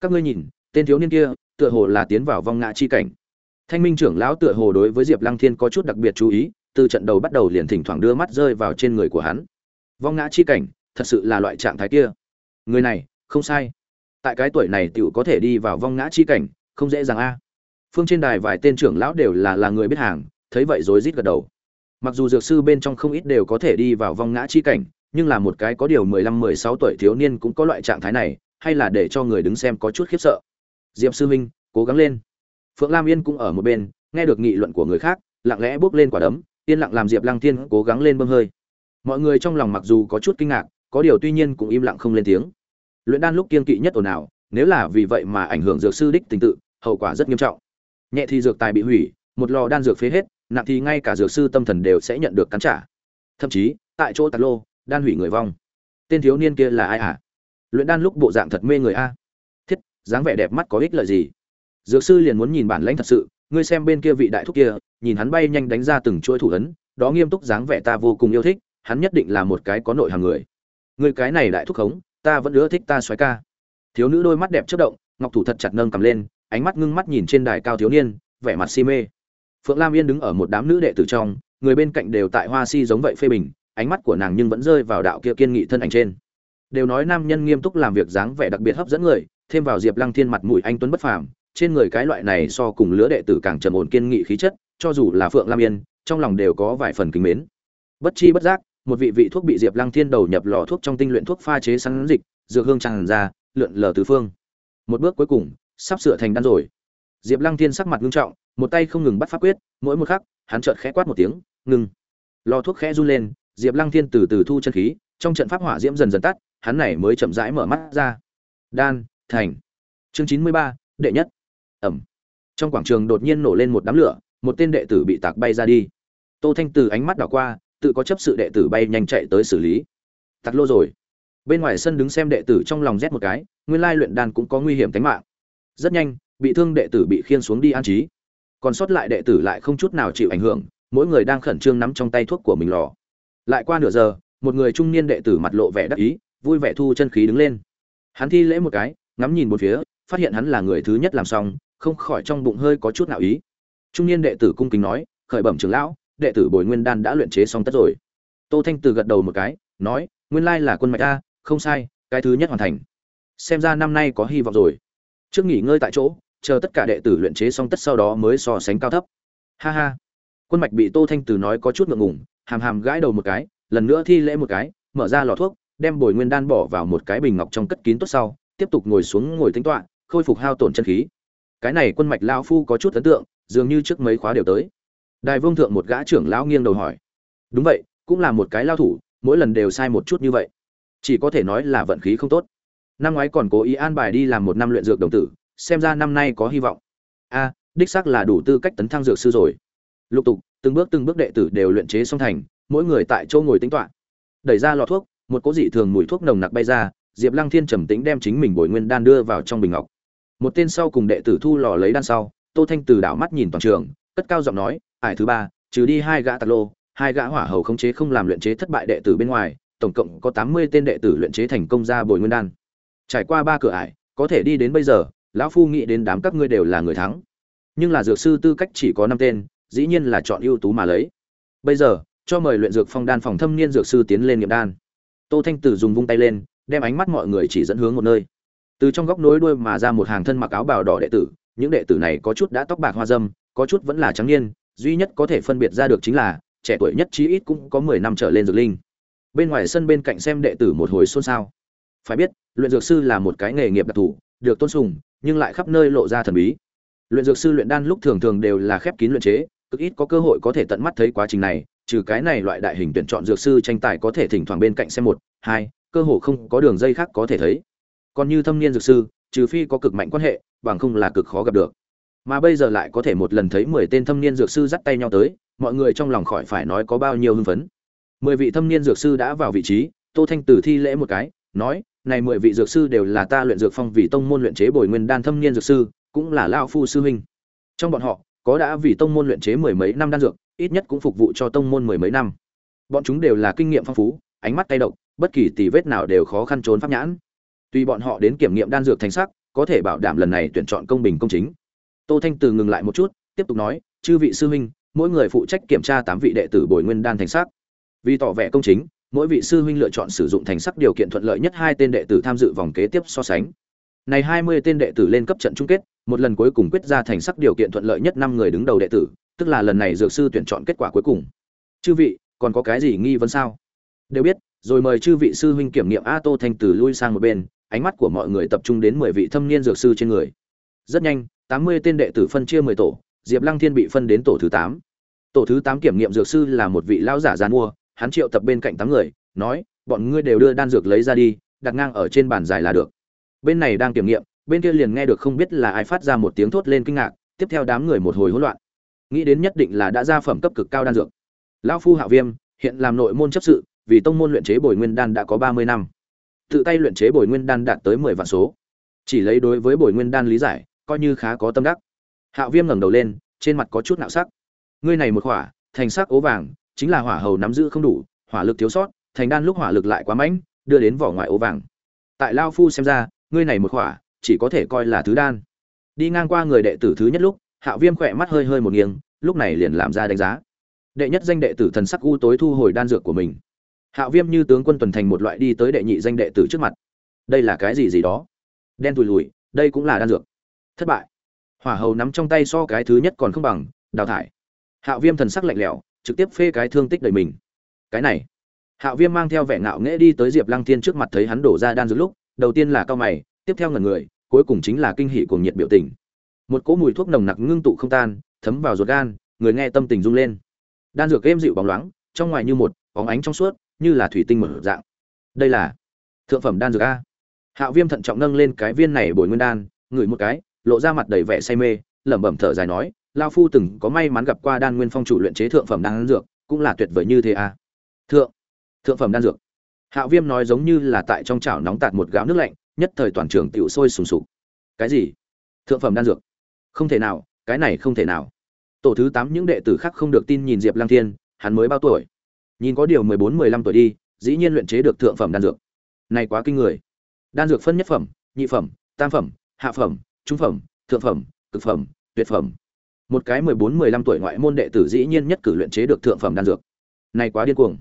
Các ngươi nhìn, tên thiếu niên kia, tựa hồ là tiến vào vong ngã chi cảnh. Thanh minh trưởng lão tựa hồ đối với diệp lăng thiên có chút đặc biệt chú ý, từ trận đầu bắt đầu liền thỉnh thoảng đưa mắt rơi vào trên người của hắn. Vong ngã chi cảnh, thật sự là loại trạng thái kia. Người này, không sai. Tại cái tuổi này tiểu có thể đi vào vong ngã chi cảnh, không dễ dàng a. Phương trên đài vài tên trưởng lão đều là là người biết hàng, thấy vậy rối rít gật đầu mặc dù dược sư bên trong không ít đều có thể đi vào vong ngã chi cảnh, nhưng là một cái có điều mười lăm, mười sáu tuổi thiếu niên cũng có loại trạng thái này, hay là để cho người đứng xem có chút khiếp sợ. Diệp sư huynh, cố gắng lên. Phượng lam yên cũng ở một bên, nghe được nghị luận của người khác, lặng lẽ bước lên quả đấm, yên lặng làm diệp lăng thiên cố gắng lên bơm hơi. Mọi người trong lòng mặc dù có chút kinh ngạc, có điều tuy nhiên cũng im lặng không lên tiếng. Luyện đan lúc kiên kỵ nhất ồn ào, nếu là vì vậy mà ảnh hưởng dược sư đích tình tự, hậu quả rất nghiêm trọng. Nhẹ thì dược tài bị hủy, một lò đan dược phế hết nặng thì ngay cả dược sư tâm thần đều sẽ nhận được cắn trả. Thậm chí, tại chỗ tạt lô, đan hủy người vong. Tên thiếu niên kia là ai hả? Luyện đan lúc bộ dạng thật mê người a. Thiết, dáng vẻ đẹp mắt có ích lợi gì? Dược sư liền muốn nhìn bản lãnh thật sự, ngươi xem bên kia vị đại thúc kia, nhìn hắn bay nhanh đánh ra từng chuỗi thủ ấn, đó nghiêm túc dáng vẻ ta vô cùng yêu thích, hắn nhất định là một cái có nội hàng người. Người cái này đại thúc khống, ta vẫn ưa thích ta xoáy ca. Thiếu nữ đôi mắt đẹp chớp động, ngọc thủ thật chặt nâng cầm lên, ánh mắt ngưng mắt nhìn trên đài cao thiếu niên, vẻ mặt si mê phượng lam yên đứng ở một đám nữ đệ tử trong, người bên cạnh đều tại hoa si giống vậy phê bình, ánh mắt của nàng nhưng vẫn rơi vào đạo kia kiên nghị thân ảnh trên. Đều nói nam nhân nghiêm túc làm việc dáng vẻ đặc biệt hấp dẫn người, thêm vào diệp lăng thiên mặt mũi anh tuấn bất phàm, trên người cái loại này so cùng lứa đệ tử càng trầm ổn kiên nghị khí chất, cho dù là phượng lam yên, trong lòng đều có vài phần kính mến. Bất chi bất giác, một vị vị thuốc bị diệp lăng thiên đầu nhập lò thuốc trong tinh luyện thuốc pha chế sắn dịch, dược hương tràn ra, lượn lờ tứ phương. Một bước cuối cùng, sắp sửa thành đan rồi diệp lăng thiên sắc mặt nghiêm trọng, một tay không ngừng bắt pháp quyết, mỗi một khắc, hắn chợt khẽ quát một tiếng, ngừng! Lò thuốc khẽ run lên, diệp lăng thiên từ từ thu chân khí, trong trận pháp hỏa diễm dần dần tắt, hắn này mới chậm rãi mở mắt ra. Đan, thành. Chương chín mươi ba, đệ nhất. Ẩm. Trong quảng trường đột nhiên nổ lên một đám lửa, một tên đệ tử bị tạc bay ra đi. Tô thanh từ ánh mắt đảo qua, tự có chấp sự đệ tử bay nhanh chạy tới xử lý. Tạc lô rồi. Bên ngoài sân đứng xem đệ tử trong lòng rét một cái, nguyên lai luyện đan cũng có nguy hiểm tính mạng. Rất nhanh bị thương đệ tử bị khiên xuống đi an trí. Còn sót lại đệ tử lại không chút nào chịu ảnh hưởng, mỗi người đang khẩn trương nắm trong tay thuốc của mình lò. Lại qua nửa giờ, một người trung niên đệ tử mặt lộ vẻ đắc ý, vui vẻ thu chân khí đứng lên. Hắn thi lễ một cái, ngắm nhìn một phía, phát hiện hắn là người thứ nhất làm xong, không khỏi trong bụng hơi có chút nào ý. Trung niên đệ tử cung kính nói, khởi bẩm trưởng lão, đệ tử bồi nguyên đan đã luyện chế xong tất rồi. Tô thanh từ gật đầu một cái, nói, nguyên lai là quân mạch a, không sai, cái thứ nhất hoàn thành. Xem ra năm nay có hy vọng rồi trước nghỉ ngơi tại chỗ, chờ tất cả đệ tử luyện chế xong tất sau đó mới so sánh cao thấp. Ha ha. Quân mạch bị tô thanh từ nói có chút ngượng ngùng, hàm hàm gãi đầu một cái, lần nữa thi lễ một cái, mở ra lọ thuốc, đem bồi nguyên đan bỏ vào một cái bình ngọc trong cất kín tốt sau, tiếp tục ngồi xuống ngồi tính toạ khôi phục hao tổn chân khí. Cái này quân mạch lao phu có chút ấn tượng, dường như trước mấy khóa đều tới. Đại vương thượng một gã trưởng lão nghiêng đầu hỏi. Đúng vậy, cũng là một cái lao thủ, mỗi lần đều sai một chút như vậy. Chỉ có thể nói là vận khí không tốt năm ngoái còn cố ý an bài đi làm một năm luyện dược đồng tử, xem ra năm nay có hy vọng. A, đích xác là đủ tư cách tấn thăng dược sư rồi. Lục tục, từng bước từng bước đệ tử đều luyện chế xong thành, mỗi người tại chỗ ngồi tính toạ đẩy ra lọ thuốc, một cố dị thường mùi thuốc nồng nặc bay ra, diệp lăng thiên trầm tĩnh đem chính mình bồi nguyên đan đưa vào trong bình ngọc. Một tên sau cùng đệ tử thu lò lấy đan sau, tô thanh từ đảo mắt nhìn toàn trường, cất cao giọng nói, ải thứ ba, trừ đi hai gã tạt lô, hai gã hỏa hầu khống chế không làm luyện chế thất bại đệ tử bên ngoài, tổng cộng có tám mươi tên đệ tử luyện chế thành công ra bồi nguyên đan trải qua ba cửa ải, có thể đi đến bây giờ, lão phu nghĩ đến đám các ngươi đều là người thắng. Nhưng là dược sư tư cách chỉ có năm tên, dĩ nhiên là chọn ưu tú mà lấy. Bây giờ, cho mời luyện dược phong đan phòng thâm niên dược sư tiến lên nghiệm đan. Tô thanh tử dùng vung tay lên, đem ánh mắt mọi người chỉ dẫn hướng một nơi. Từ trong góc nối đuôi mà ra một hàng thân mặc áo bào đỏ đệ tử, những đệ tử này có chút đã tóc bạc hoa dâm, có chút vẫn là trắng niên, duy nhất có thể phân biệt ra được chính là, trẻ tuổi nhất chí ít cũng có mười năm trở lên dược linh. Bên ngoài sân bên cạnh xem đệ tử một hồi xôn xao phải biết, luyện dược sư là một cái nghề nghiệp đặc thù, được tôn sùng, nhưng lại khắp nơi lộ ra thần bí. Luyện dược sư luyện đan lúc thường thường đều là khép kín luyện chế, cực ít có cơ hội có thể tận mắt thấy quá trình này, trừ cái này loại đại hình tuyển chọn dược sư tranh tài có thể thỉnh thoảng bên cạnh xem một, hai, cơ hội không có đường dây khác có thể thấy. Còn như thâm niên dược sư, trừ phi có cực mạnh quan hệ, bằng không là cực khó gặp được. Mà bây giờ lại có thể một lần thấy mười tên thâm niên dược sư dắt tay nhau tới, mọi người trong lòng khỏi phải nói có bao nhiêu hưng phấn. Mười vị thâm niên dược sư đã vào vị trí, tô thanh tử thi lễ một cái, nói này mười vị dược sư đều là ta luyện dược phong vì tông môn luyện chế bồi nguyên đan thâm niên dược sư, cũng là lao phu sư huynh. Trong bọn họ, có đã vì tông môn luyện chế mười mấy năm đan dược, ít nhất cũng phục vụ cho tông môn mười mấy năm. Bọn chúng đều là kinh nghiệm phong phú, ánh mắt tay độc, bất kỳ tì vết nào đều khó khăn trốn pháp nhãn. Tuy bọn họ đến kiểm nghiệm đan dược thành sắc, có thể bảo đảm lần này tuyển chọn công bình công chính. Tô thanh từ ngừng lại một chút, tiếp tục nói, chư vị sư huynh, mỗi người phụ trách kiểm tra tám vị đệ tử bồi nguyên đan thành sắc. Vì tỏ vẻ công chính mỗi vị sư huynh lựa chọn sử dụng thành sắc điều kiện thuận lợi nhất hai tên đệ tử tham dự vòng kế tiếp so sánh. Này hai mươi tên đệ tử lên cấp trận chung kết, một lần cuối cùng quyết ra thành sắc điều kiện thuận lợi nhất năm người đứng đầu đệ tử, tức là lần này dược sư tuyển chọn kết quả cuối cùng. Chư vị, còn có cái gì nghi vấn sao? Đều biết, rồi mời chư vị sư huynh kiểm nghiệm a tô thanh từ lui sang một bên, ánh mắt của mọi người tập trung đến mười vị thâm niên dược sư trên người. Rất nhanh, tám mươi tên đệ tử phân chia mười tổ, diệp lăng thiên bị phân đến tổ thứ tám. Tổ thứ tám kiểm nghiệm dược sư là một vị lão giả giàn mua hắn triệu tập bên cạnh tám người, nói, bọn ngươi đều đưa đan dược lấy ra đi, đặt ngang ở trên bàn dài là được. Bên này đang kiểm nghiệm, bên kia liền nghe được không biết là ai phát ra một tiếng thốt lên kinh ngạc, tiếp theo đám người một hồi hỗn loạn. Nghĩ đến nhất định là đã ra phẩm cấp cực cao đan dược. Lão phu hạ viêm, hiện làm nội môn chấp sự, vì tông môn luyện chế bồi nguyên đan đã có ba mươi năm. Tự tay luyện chế bồi nguyên đan đạt tới mười vạn số. Chỉ lấy đối với bồi nguyên đan lý giải, coi như khá có tâm đắc. Hạo viêm ngẩng đầu lên, trên mặt có chút nạo sắc. Ngươi này một hỏa thành sắc ố vàng chính là hỏa hầu nắm giữ không đủ hỏa lực thiếu sót thành đan lúc hỏa lực lại quá mạnh, đưa đến vỏ ngoài ố vàng tại lao phu xem ra ngươi này một hỏa chỉ có thể coi là thứ đan đi ngang qua người đệ tử thứ nhất lúc Hạo Viêm khỏe mắt hơi hơi một nghiêng, lúc này liền làm ra đánh giá. Đệ nhất danh đệ tử thần sắc u tối thu hồi đan dược của mình. Hạo Viêm như tướng quân tuần thành một loại đi tới đệ nhị danh đệ tử trước mặt. Đây là cái gì gì đó? Đen tùi lùi, đây cũng là đan dược. Thất bại. Hỏa hầu nắm trong tay so cái thứ nhất còn không bằng, đào thải. Hạo Viêm thần sắc lạnh lẽo, trực tiếp phê cái thương tích đầy mình. Cái này, Hạo Viêm mang theo vẻ ngạo nghễ đi tới Diệp Lăng Thiên trước mặt thấy hắn đổ ra đan dược lúc, đầu tiên là cao mày, tiếp theo ngẩn người, cuối cùng chính là kinh hỉ cuồng nhiệt biểu tình. Một cỗ mùi thuốc nồng nặc ngưng tụ không tan, thấm vào ruột gan, người nghe tâm tình rung lên. Đan dược êm dịu bóng loáng, trong ngoài như một, bóng ánh trong suốt, như là thủy tinh mở dạng. Đây là thượng phẩm đan dược a. Hạo Viêm thận trọng nâng lên cái viên này bồi nguyên đan, ngửi một cái, lộ ra mặt đầy vẻ say mê, lẩm bẩm thở dài nói, lão phu từng có may mắn gặp qua đan nguyên phong chủ luyện chế thượng phẩm đan dược, cũng là tuyệt vời như thế à? Thượng thượng phẩm đan dược. Hạo viêm nói giống như là tại trong chảo nóng tạt một gáo nước lạnh nhất thời toàn trường tiểu sôi sùng sục. Cái gì? Thượng phẩm đan dược? Không thể nào cái này không thể nào. Tổ thứ tám những đệ tử khác không được tin nhìn diệp Lang thiên hắn mới bao tuổi? Nhìn có điều mười bốn mười lăm tuổi đi dĩ nhiên luyện chế được thượng phẩm đan dược. Này quá kinh người. Đan dược phân nhất phẩm nhị phẩm tam phẩm hạ phẩm trung phẩm thượng phẩm cực phẩm tuyệt phẩm một cái mười bốn, mười lăm tuổi ngoại môn đệ tử dĩ nhiên nhất cử luyện chế được thượng phẩm đan dược. Này quá điên cuồng.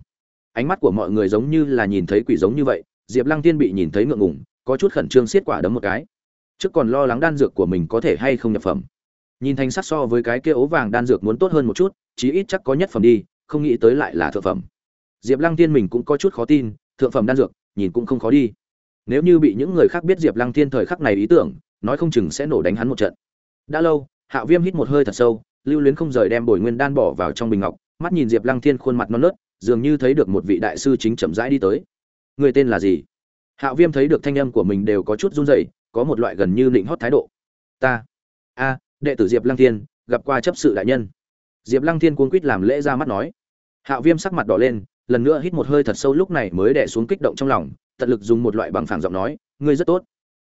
Ánh mắt của mọi người giống như là nhìn thấy quỷ giống như vậy, diệp lăng tiên bị nhìn thấy ngượng ngùng, có chút khẩn trương xiết quả đấm một cái. Trước còn lo lắng đan dược của mình có thể hay không nhập phẩm. Nhìn thành sắc so với cái kia ố vàng đan dược muốn tốt hơn một chút, chí ít chắc có nhất phẩm đi, không nghĩ tới lại là thượng phẩm. Diệp lăng tiên mình cũng có chút khó tin, thượng phẩm đan dược, nhìn cũng không khó đi. Nếu như bị những người khác biết diệp lăng tiên thời khắc này ý tưởng, nói không chừng sẽ nổ đánh hắn một trận. Đã lâu hạ viêm hít một hơi thật sâu, lưu luyến không rời đem bồi nguyên đan bỏ vào trong bình ngọc, mắt nhìn diệp lăng thiên khuôn mặt non nớt, dường như thấy được một vị đại sư chính chậm rãi đi tới. Người tên là gì? Hạo viêm thấy được thanh âm của mình đều có chút run rẩy, có một loại gần như nịnh hót thái độ. Ta, a, đệ tử diệp lăng thiên, gặp qua chấp sự đại nhân. Diệp lăng thiên cuống quýt làm lễ ra mắt nói. Hạo viêm sắc mặt đỏ lên, lần nữa hít một hơi thật sâu lúc này mới đè xuống kích động trong lòng, tận lực dùng một loại bằng phẳng giọng nói, ngươi rất tốt.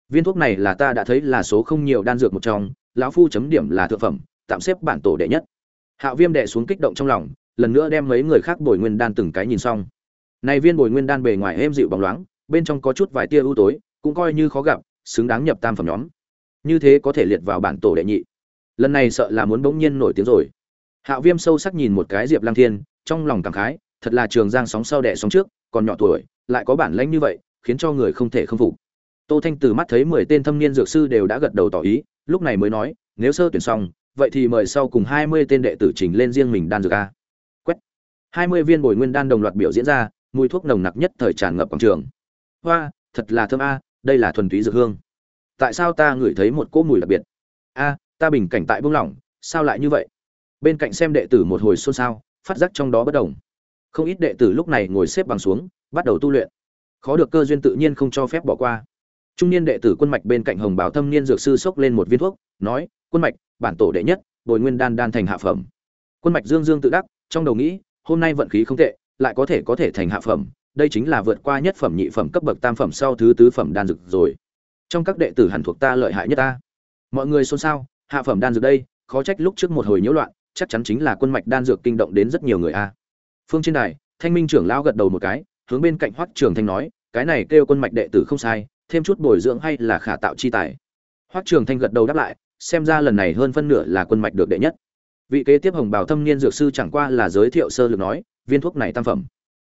Viên thuốc này là ta đã thấy là số không nhiều đan dược một trong lão phu chấm điểm là thượng phẩm, tạm xếp bản tổ đệ nhất. Hạo viêm đệ xuống kích động trong lòng, lần nữa đem mấy người khác bồi nguyên đan từng cái nhìn xong. Này viên bồi nguyên đan bề ngoài êm dịu bóng loáng, bên trong có chút vài tia ưu tối, cũng coi như khó gặp, xứng đáng nhập tam phẩm nhóm. Như thế có thể liệt vào bản tổ đệ nhị. Lần này sợ là muốn bỗng nhiên nổi tiếng rồi. Hạo viêm sâu sắc nhìn một cái diệp lang thiên, trong lòng cảm khái, thật là trường giang sóng sau đẻ sóng trước, còn nhỏ tuổi, lại có bản lãnh như vậy, khiến cho người không thể không phục. Tô thanh từ mắt thấy mười tên thâm niên dược sư đều đã gật đầu tỏ ý lúc này mới nói, nếu sơ tuyển xong, vậy thì mời sau cùng hai mươi tên đệ tử trình lên riêng mình đan dược a. Hai mươi viên bồi nguyên đan đồng loạt biểu diễn ra, mùi thuốc nồng nặc nhất thời tràn ngập quảng trường. Hoa, thật là thơm a, đây là thuần túy dược hương. Tại sao ta ngửi thấy một cỗ mùi đặc biệt? A, ta bình cảnh tại buông lỏng, sao lại như vậy? Bên cạnh xem đệ tử một hồi xôn xao, phát giác trong đó bất đồng. Không ít đệ tử lúc này ngồi xếp bằng xuống, bắt đầu tu luyện. Khó được cơ duyên tự nhiên không cho phép bỏ qua trung niên đệ tử quân mạch bên cạnh hồng bảo thâm niên dược sư xốc lên một viên thuốc nói quân mạch bản tổ đệ nhất bồi nguyên đan đan thành hạ phẩm quân mạch dương dương tự đắc trong đầu nghĩ hôm nay vận khí không tệ, lại có thể có thể thành hạ phẩm, đây chính là vượt qua nhất phẩm nhị phẩm cấp bậc tam phẩm sau thứ tứ phẩm đan dược rồi. Trong các đệ tử hẳn thuộc ta lợi hại nhất ta. Mọi người xôn xao, hạ phẩm đan dược đây, khó trách lúc trước một hồi nhiễu loạn, chắc chắn chính là quân mạch đan dược kinh động đến rất nhiều người a. Phương trên đài, Thanh Minh trưởng lão gật đầu một cái, hướng bên cạnh Hoắc Trường Thanh nói, cái này kêu quân mạch đệ tử không sai, thêm chút bồi dưỡng hay là khả tạo chi tài. Hoắc Trường Thanh gật đầu đáp lại, xem ra lần này hơn phân nửa là quân mạch được đệ nhất. Vị kế tiếp hồng Bảo thâm niên dược sư chẳng qua là giới thiệu sơ lược nói viên thuốc này tam phẩm.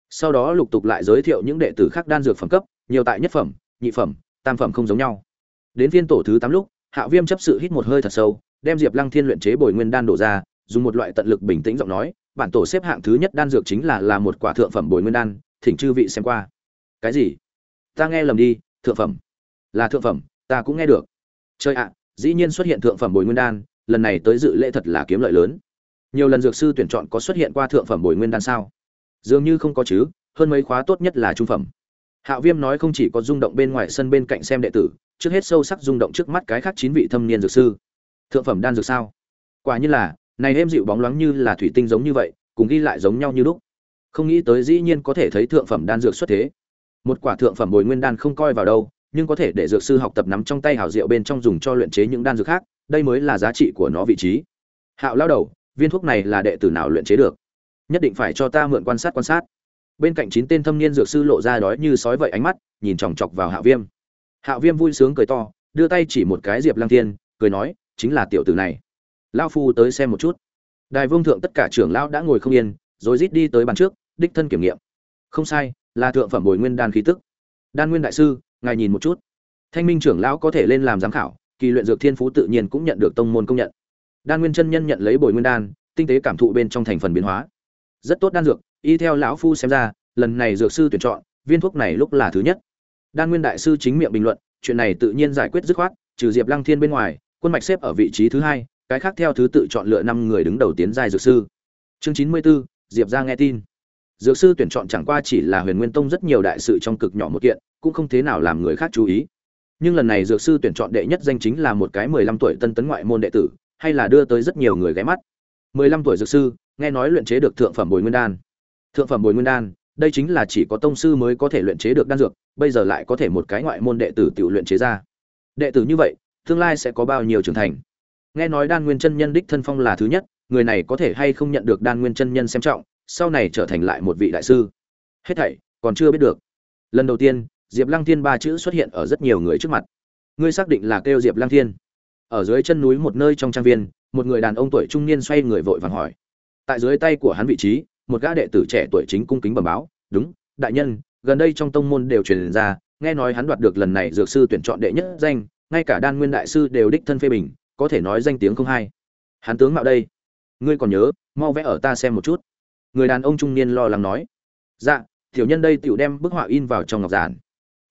Sau đó lục tục lại giới thiệu những đệ tử khác đan dược phẩm cấp nhiều tại nhất phẩm nhị phẩm tam phẩm không giống nhau. Đến viên tổ thứ tám lúc hạ viêm chấp sự hít một hơi thật sâu đem diệp lăng thiên luyện chế bồi nguyên đan đổ ra dùng một loại tận lực bình tĩnh giọng nói bản tổ xếp hạng thứ nhất đan dược chính là là một quả thượng phẩm bồi nguyên đan thỉnh chư vị xem qua. Cái gì? Ta nghe lầm đi thượng phẩm. Là thượng phẩm, ta cũng nghe được. Chơi ạ, dĩ nhiên xuất hiện thượng phẩm bồi nguyên đan, lần này tới dự lễ thật là kiếm lợi lớn. Nhiều lần dược sư tuyển chọn có xuất hiện qua thượng phẩm bồi nguyên đan sao? Dường như không có chứ, hơn mấy khóa tốt nhất là trung phẩm. Hạo viêm nói không chỉ có rung động bên ngoài sân bên cạnh xem đệ tử, trước hết sâu sắc rung động trước mắt cái khác chín vị thâm niên dược sư. Thượng phẩm đan dược sao? Quả như là, này êm dịu bóng loáng như là thủy tinh giống như vậy, cùng ghi lại giống nhau như lúc. Không nghĩ tới dĩ nhiên có thể thấy thượng phẩm đan dược xuất thế một quả thượng phẩm bồi nguyên đan không coi vào đâu, nhưng có thể để dược sư học tập nắm trong tay hảo diệu bên trong dùng cho luyện chế những đan dược khác, đây mới là giá trị của nó vị trí. Hạo lao đầu, viên thuốc này là đệ tử nào luyện chế được? Nhất định phải cho ta mượn quan sát quan sát. Bên cạnh chín tên thâm niên dược sư lộ ra đói như sói vậy ánh mắt, nhìn chòng chọc vào hạ viêm. Hạ viêm vui sướng cười to, đưa tay chỉ một cái diệp lăng thiên, cười nói, chính là tiểu tử này. Lao phu tới xem một chút. Đài vương thượng tất cả trưởng lão đã ngồi không yên, rồi rít đi tới bàn trước, đích thân kiểm nghiệm không sai là thượng phẩm bồi nguyên đan khí tức. Đan nguyên đại sư ngài nhìn một chút. Thanh minh trưởng lão có thể lên làm giám khảo kỳ luyện dược thiên phú tự nhiên cũng nhận được tông môn công nhận. Đan nguyên chân nhân nhận lấy bồi nguyên đan tinh tế cảm thụ bên trong thành phần biến hóa. Rất tốt đan dược y theo lão phu xem ra lần này dược sư tuyển chọn viên thuốc này lúc là thứ nhất. Đan nguyên đại sư chính miệng bình luận chuyện này tự nhiên giải quyết dứt khoát trừ diệp lăng thiên bên ngoài quân mạch xếp ở vị trí thứ hai cái khác theo thứ tự chọn lựa năm người đứng đầu tiến giai dược sư. Chương chín mươi 94, diệp ra nghe tin dược sư tuyển chọn chẳng qua chỉ là huyền nguyên tông rất nhiều đại sự trong cực nhỏ một kiện, cũng không thế nào làm người khác chú ý. Nhưng lần này dược sư tuyển chọn đệ nhất danh chính là một cái mười lăm tuổi tân tấn ngoại môn đệ tử, hay là đưa tới rất nhiều người ghé mắt. Mười lăm tuổi dược sư, nghe nói luyện chế được thượng phẩm bồi nguyên đan. Thượng phẩm bồi nguyên đan, đây chính là chỉ có tông sư mới có thể luyện chế được đan dược, bây giờ lại có thể một cái ngoại môn đệ tử tự luyện chế ra. Đệ tử như vậy, tương lai sẽ có bao nhiêu trưởng thành? Nghe nói đan nguyên chân nhân đích thân phong là thứ nhất, người này có thể hay không nhận được đan nguyên chân nhân xem trọng? Sau này trở thành lại một vị đại sư. Hết thảy, còn chưa biết được. Lần đầu tiên, diệp lăng thiên ba chữ xuất hiện ở rất nhiều người trước mặt. Ngươi xác định là kêu diệp lăng thiên. Ở dưới chân núi một nơi trong trang viên, một người đàn ông tuổi trung niên xoay người vội vàng hỏi. Tại dưới tay của hắn vị trí, một gã đệ tử trẻ tuổi chính cung kính bẩm báo, đúng, đại nhân, gần đây trong tông môn đều truyền ra, nghe nói hắn đoạt được lần này dược sư tuyển chọn đệ nhất danh, ngay cả đan nguyên đại sư đều đích thân phê bình, có thể nói danh tiếng không hay. Hắn tướng mạo đây, ngươi còn nhớ, mau vẽ ở ta xem một chút người đàn ông trung niên lo lắng nói. Dạ tiểu nhân đây tiểu đem bức họa in vào trong ngọc giản.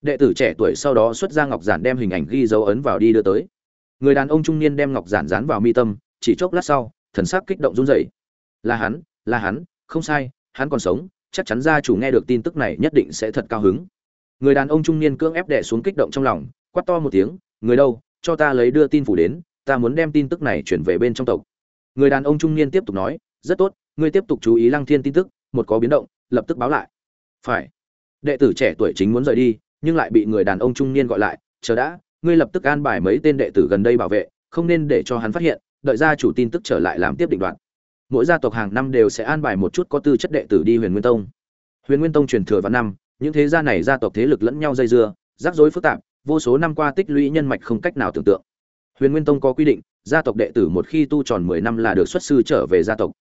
Đệ tử trẻ tuổi sau đó xuất ra ngọc giản đem hình ảnh ghi dấu ấn vào đi đưa tới. Người đàn ông trung niên đem ngọc giản dán vào mi tâm, chỉ chốc lát sau, thần sắc kích động run rẩy. Là hắn là hắn, không sai, hắn còn sống, chắc chắn gia chủ nghe được tin tức này nhất định sẽ thật cao hứng. Người đàn ông trung niên cưỡng ép đè xuống kích động trong lòng, quát to một tiếng, người đâu, cho ta lấy đưa tin phủ đến, ta muốn đem tin tức này chuyển về bên trong tộc. Người đàn ông trung niên tiếp tục nói, rất tốt ngươi tiếp tục chú ý lăng thiên tin tức, một có biến động, lập tức báo lại. Phải. Đệ tử trẻ tuổi chính muốn rời đi, nhưng lại bị người đàn ông trung niên gọi lại, chờ đã, ngươi lập tức an bài mấy tên đệ tử gần đây bảo vệ, không nên để cho hắn phát hiện, đợi ra chủ tin tức trở lại làm tiếp định đoạn. Mỗi gia tộc hàng năm đều sẽ an bài một chút có tư chất đệ tử đi huyền nguyên tông. Huyền nguyên tông truyền thừa vào năm, những thế gia này gia tộc thế lực lẫn nhau dây dưa, rắc rối phức tạp, vô số năm qua tích lũy nhân mạch không cách nào tưởng tượng. Huyền nguyên tông có quy định, gia tộc đệ tử một khi tu tròn mười năm là được xuất sư trở về gia tộc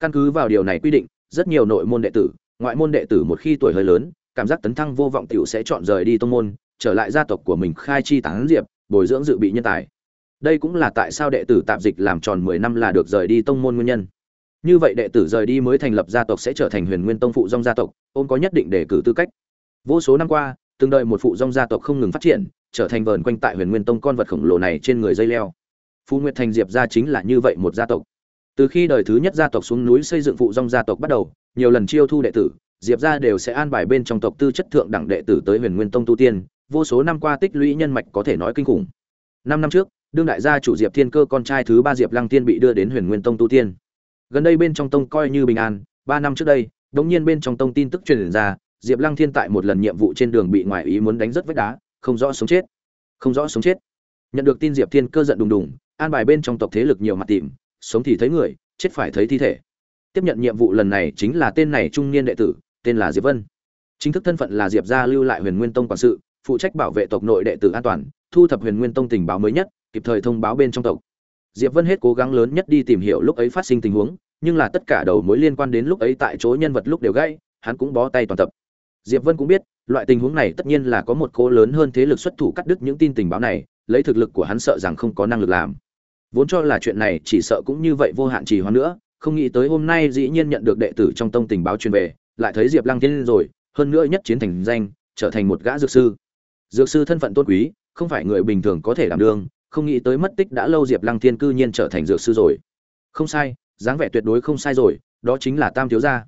căn cứ vào điều này quy định, rất nhiều nội môn đệ tử, ngoại môn đệ tử một khi tuổi hơi lớn, cảm giác tấn thăng vô vọng tiểu sẽ chọn rời đi tông môn, trở lại gia tộc của mình khai chi tán diệp, bồi dưỡng dự bị nhân tài. Đây cũng là tại sao đệ tử tạm dịch làm tròn mười năm là được rời đi tông môn nguyên nhân. Như vậy đệ tử rời đi mới thành lập gia tộc sẽ trở thành huyền nguyên tông phụ dòng gia tộc, ôm có nhất định để cử tư cách. Vô số năm qua, từng đợi một phụ dòng gia tộc không ngừng phát triển, trở thành vờn quanh tại huyền nguyên tông con vật khổng lồ này trên người dây leo. Phú nguyệt thành diệp gia chính là như vậy một gia tộc từ khi đời thứ nhất gia tộc xuống núi xây dựng phụ dòng gia tộc bắt đầu, nhiều lần chiêu thu đệ tử, diệp gia đều sẽ an bài bên trong tộc tư chất thượng đẳng đệ tử tới huyền nguyên tông tu tiên, vô số năm qua tích lũy nhân mạch có thể nói kinh khủng. Năm năm trước, đương đại gia chủ diệp thiên cơ con trai thứ ba diệp lăng tiên bị đưa đến huyền nguyên tông tu tiên. Gần đây bên trong tông coi như bình an, ba năm trước đây, đống nhiên bên trong tông tin tức truyền ra, diệp lăng thiên tại một lần nhiệm vụ trên đường bị ngoại ý muốn đánh rất vách đá, không rõ sống chết. Không rõ sống chết. Nhận được tin diệp thiên cơ giận đùng đùng, an bài bên trong tộc thế lực nhiều mặt tìm sống thì thấy người, chết phải thấy thi thể. Tiếp nhận nhiệm vụ lần này chính là tên này trung niên đệ tử, tên là diệp vân. Chính thức thân phận là diệp gia lưu lại huyền nguyên tông quản sự, phụ trách bảo vệ tộc nội đệ tử an toàn, thu thập huyền nguyên tông tình báo mới nhất, kịp thời thông báo bên trong tộc. Diệp vân hết cố gắng lớn nhất đi tìm hiểu lúc ấy phát sinh tình huống, nhưng là tất cả đầu mối liên quan đến lúc ấy tại chỗ nhân vật lúc đều gãy, hắn cũng bó tay toàn tập. Diệp vân cũng biết, loại tình huống này tất nhiên là có một cố lớn hơn thế lực xuất thủ cắt đứt những tin tình báo này, lấy thực lực của hắn sợ rằng không có năng lực làm vốn cho là chuyện này chỉ sợ cũng như vậy vô hạn trì hoãn nữa, không nghĩ tới hôm nay dĩ nhiên nhận được đệ tử trong tông tình báo truyền về, lại thấy diệp lăng tiến lên rồi, hơn nữa nhất chiến thành danh, trở thành một gã dược sư. Dược sư thân phận tôn quý, không phải người bình thường có thể làm đương, không nghĩ tới mất tích đã lâu diệp lăng thiên cư nhiên trở thành dược sư rồi. Không sai, dáng vẻ tuyệt đối không sai rồi, đó chính là tam thiếu gia.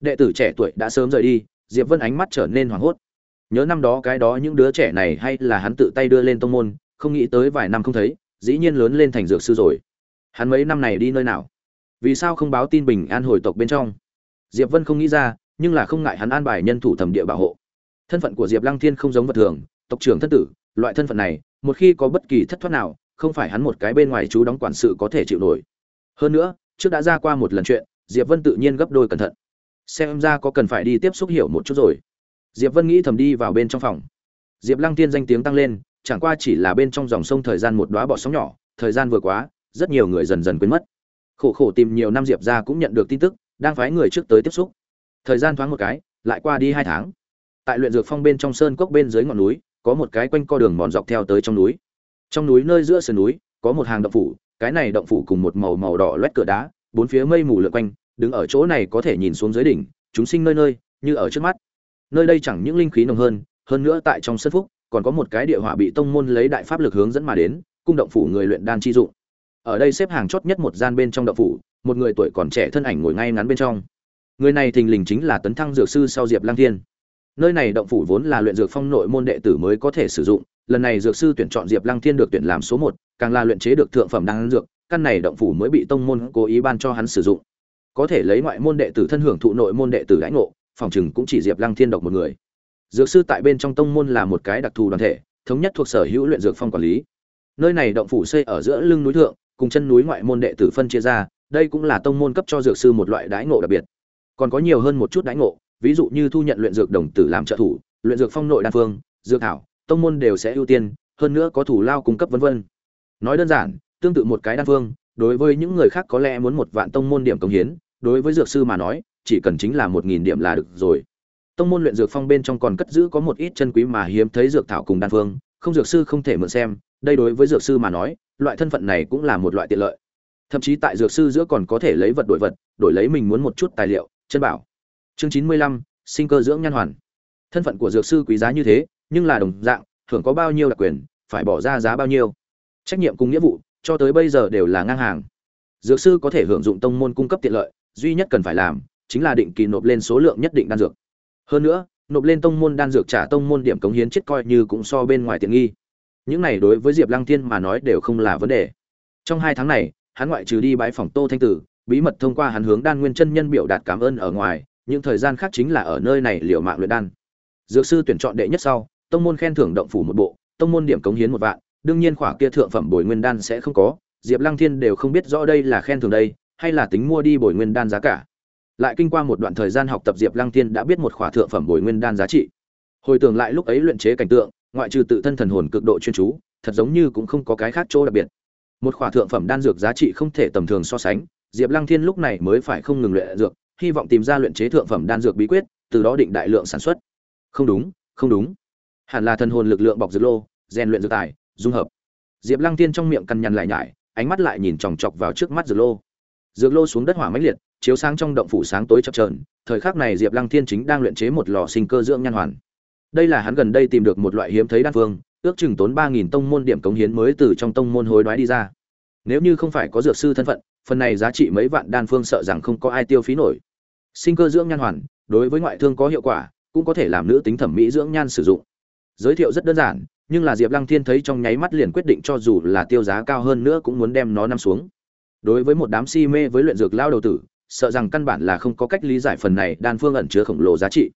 Đệ tử trẻ tuổi đã sớm rời đi, diệp vân ánh mắt trở nên hoảng hốt. Nhớ năm đó cái đó những đứa trẻ này hay là hắn tự tay đưa lên tông môn, không nghĩ tới vài năm không thấy dĩ nhiên lớn lên thành dược sư rồi. Hắn mấy năm này đi nơi nào? Vì sao không báo tin bình an hồi tộc bên trong? Diệp vân không nghĩ ra, nhưng là không ngại hắn an bài nhân thủ thẩm địa bảo hộ. Thân phận của diệp lăng thiên không giống vật thường, tộc trưởng thân tử, loại thân phận này, một khi có bất kỳ thất thoát nào, không phải hắn một cái bên ngoài chú đóng quản sự có thể chịu nổi. Hơn nữa, trước đã ra qua một lần chuyện, diệp vân tự nhiên gấp đôi cẩn thận. Xem ra có cần phải đi tiếp xúc hiểu một chút rồi. Diệp vân nghĩ thầm đi vào bên trong phòng. Diệp lăng tiên danh tiếng tăng lên chẳng qua chỉ là bên trong dòng sông thời gian một đóa bọ sóng nhỏ, thời gian vừa quá, rất nhiều người dần dần quên mất. Khổ khổ tìm nhiều năm diệp ra cũng nhận được tin tức, đang phái người trước tới tiếp xúc. Thời gian thoáng một cái, lại qua đi hai tháng. Tại luyện dược phong bên trong sơn cốc bên dưới ngọn núi, có một cái quanh co đường mòn dọc theo tới trong núi. Trong núi nơi giữa sườn núi, có một hàng động phủ, cái này động phủ cùng một màu màu đỏ loét cửa đá, bốn phía mây mù lượn quanh, đứng ở chỗ này có thể nhìn xuống dưới đỉnh, chúng sinh nơi nơi, như ở trước mắt. Nơi đây chẳng những linh khí nồng hơn hơn nữa tại trong sân phúc còn có một cái địa hỏa bị tông môn lấy đại pháp lực hướng dẫn mà đến, cung động phủ người luyện đan chi dụng. Ở đây xếp hàng chót nhất một gian bên trong động phủ, một người tuổi còn trẻ thân ảnh ngồi ngay ngắn bên trong. Người này thình lình chính là tấn thăng dược sư sau diệp lang thiên. Nơi này động phủ vốn là luyện dược phong nội môn đệ tử mới có thể sử dụng, lần này dược sư tuyển chọn diệp lăng thiên được tuyển làm số một, càng là luyện chế được thượng phẩm đan dược, căn này động phủ mới bị tông môn cố ý ban cho hắn sử dụng. Có thể lấy ngoại môn đệ tử thân hưởng thụ nội môn đệ tử đãi ngộ, phòng chừng cũng chỉ diệp lăng thiên độc một người dược sư tại bên trong tông môn là một cái đặc thù đoàn thể, thống nhất thuộc sở hữu luyện dược phong quản lý. Nơi này động phủ xây ở giữa lưng núi thượng, cùng chân núi ngoại môn đệ tử phân chia ra, đây cũng là tông môn cấp cho dược sư một loại đãi ngộ đặc biệt. Còn có nhiều hơn một chút đãi ngộ, ví dụ như thu nhận luyện dược đồng tử làm trợ thủ, luyện dược phong nội đan phương, dược thảo, tông môn đều sẽ ưu tiên, hơn nữa có thủ lao cung cấp vân vân. Nói đơn giản, tương tự một cái đan phương, đối với những người khác có lẽ muốn một vạn tông môn điểm công hiến, đối với dược sư mà nói, chỉ cần chính là một nghìn điểm là được rồi tông môn luyện dược phong bên trong còn cất giữ có một ít chân quý mà hiếm thấy dược thảo cùng đan phương, không dược sư không thể mượn xem, đây đối với dược sư mà nói, loại thân phận này cũng là một loại tiện lợi. Thậm chí tại dược sư giữa còn có thể lấy vật đổi vật, đổi lấy mình muốn một chút tài liệu, chân bảo. Chương chín mươi lăm, sinh cơ dưỡng nhan hoàn. Thân phận của dược sư quý giá như thế, nhưng là đồng dạng, thưởng có bao nhiêu đặc quyền, phải bỏ ra giá bao nhiêu. Trách nhiệm cùng nghĩa vụ, cho tới bây giờ đều là ngang hàng. Dược sư có thể hưởng dụng tông môn cung cấp tiện lợi, duy nhất cần phải làm, chính là định kỳ nộp lên số lượng nhất định đan dược hơn nữa, nộp lên tông môn đan dược trả tông môn điểm cống hiến chết coi như cũng so bên ngoài tiện nghi. Những này đối với diệp lăng thiên mà nói đều không là vấn đề. Trong hai tháng này, hắn ngoại trừ đi bãi phòng tô thanh tử, bí mật thông qua hắn hướng đan nguyên chân nhân biểu đạt cảm ơn ở ngoài, những thời gian khác chính là ở nơi này liệu mạng luyện đan. Dược sư tuyển chọn đệ nhất sau, tông môn khen thưởng động phủ một bộ, tông môn điểm cống hiến một vạn, đương nhiên khỏa kia thượng phẩm bồi nguyên đan sẽ không có, diệp lăng thiên đều không biết rõ đây là khen thưởng đây, hay là tính mua đi bồi nguyên đan giá cả lại kinh qua một đoạn thời gian học tập diệp lăng thiên đã biết một khỏa thượng phẩm bồi nguyên đan giá trị. Hồi tưởng lại lúc ấy luyện chế cảnh tượng, ngoại trừ tự thân thần hồn cực độ chuyên chú, thật giống như cũng không có cái khác chỗ đặc biệt. Một khỏa thượng phẩm đan dược giá trị không thể tầm thường so sánh, diệp lăng thiên lúc này mới phải không ngừng luyện dược, hy vọng tìm ra luyện chế thượng phẩm đan dược bí quyết, từ đó định đại lượng sản xuất. Không đúng không đúng. Hẳn là thần hồn lực lượng bọc dược lô, rèn luyện dược tài, dung hợp. Diệp lăng Thiên trong miệng cằn nhằn lại nhải ánh mắt lại nhìn chòng chọc vào trước mắt dược lô dược lô xuống đất hỏa mãnh liệt, chiếu sáng trong động phủ sáng tối chập trờn thời khắc này diệp lăng thiên chính đang luyện chế một lò sinh cơ dưỡng nhan hoàn. Đây là hắn gần đây tìm được một loại hiếm thấy đan phương, ước chừng tốn ba nghìn tông môn điểm cống hiến mới từ trong tông môn hối đoái đi ra. Nếu như không phải có dược sư thân phận, phần này giá trị mấy vạn đan phương sợ rằng không có ai tiêu phí nổi. Sinh cơ dưỡng nhan hoàn, đối với ngoại thương có hiệu quả, cũng có thể làm nữ tính thẩm mỹ dưỡng nhan sử dụng. Giới thiệu rất đơn giản, nhưng là diệp lăng thiên thấy trong nháy mắt liền quyết định cho dù là tiêu giá cao hơn nữa cũng muốn đem nó nằm xuống đối với một đám si mê với luyện dược lao đầu tử, sợ rằng căn bản là không có cách lý giải phần này đan phương ẩn chứa khổng lồ giá trị.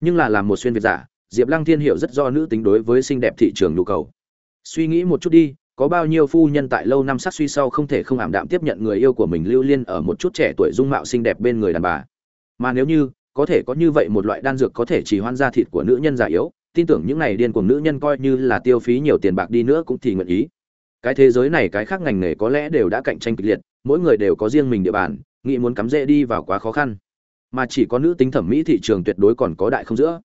Nhưng là làm một xuyên việt giả, diệp lăng thiên hiểu rất do nữ tính đối với xinh đẹp thị trường nhu cầu. Suy nghĩ một chút đi, có bao nhiêu phu nhân tại lâu năm sát suy sau không thể không ảm đạm tiếp nhận người yêu của mình lưu liên ở một chút trẻ tuổi dung mạo xinh đẹp bên người đàn bà. Mà nếu như, có thể có như vậy một loại đan dược có thể chỉ hoan ra thịt của nữ nhân già yếu, tin tưởng những này điên cuồng nữ nhân coi như là tiêu phí nhiều tiền bạc đi nữa cũng thì nguyện ý cái thế giới này cái khác ngành nghề có lẽ đều đã cạnh tranh kịch liệt, mỗi người đều có riêng mình địa bàn, nghĩ muốn cắm rễ đi vào quá khó khăn. Mà chỉ có nữ tính thẩm mỹ thị trường tuyệt đối còn có đại không giữa.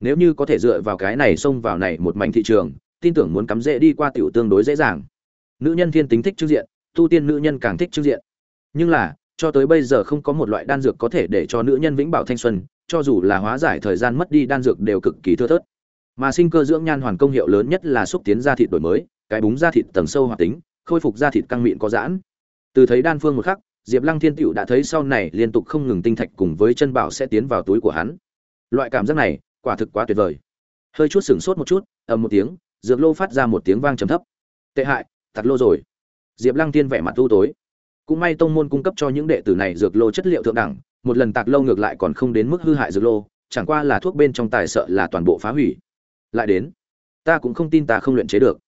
Nếu như có thể dựa vào cái này xông vào này một mảnh thị trường, tin tưởng muốn cắm rễ đi qua tiểu tương đối dễ dàng. Nữ nhân thiên tính thích trước diện, tu tiên nữ nhân càng thích trước diện. Nhưng là, cho tới bây giờ không có một loại đan dược có thể để cho nữ nhân vĩnh bảo thanh xuân, cho dù là hóa giải thời gian mất đi đan dược đều cực kỳ thưa thớt. Mà sinh cơ dưỡng nhan hoàn công hiệu lớn nhất là xúc tiến ra thịt đổi mới cái búng da thịt tầng sâu hoạt tính, khôi phục da thịt căng mịn có giãn. Từ thấy đan phương một khắc, diệp lăng thiên tựu đã thấy sau này liên tục không ngừng tinh thạch cùng với chân bảo sẽ tiến vào túi của hắn. Loại cảm giác này, quả thực quá tuyệt vời. Hơi chút sửng sốt một chút, ầm một tiếng, dược lô phát ra một tiếng vang trầm thấp. Tệ hại, tạt lô rồi. Diệp lăng thiên vẻ mặt u tối. Cũng may tông môn cung cấp cho những đệ tử này dược lô chất liệu thượng đẳng, một lần tạc lâu ngược lại còn không đến mức hư hại dược lô, chẳng qua là thuốc bên trong tài sợ là toàn bộ phá hủy. Lại đến, ta cũng không tin ta không luyện chế được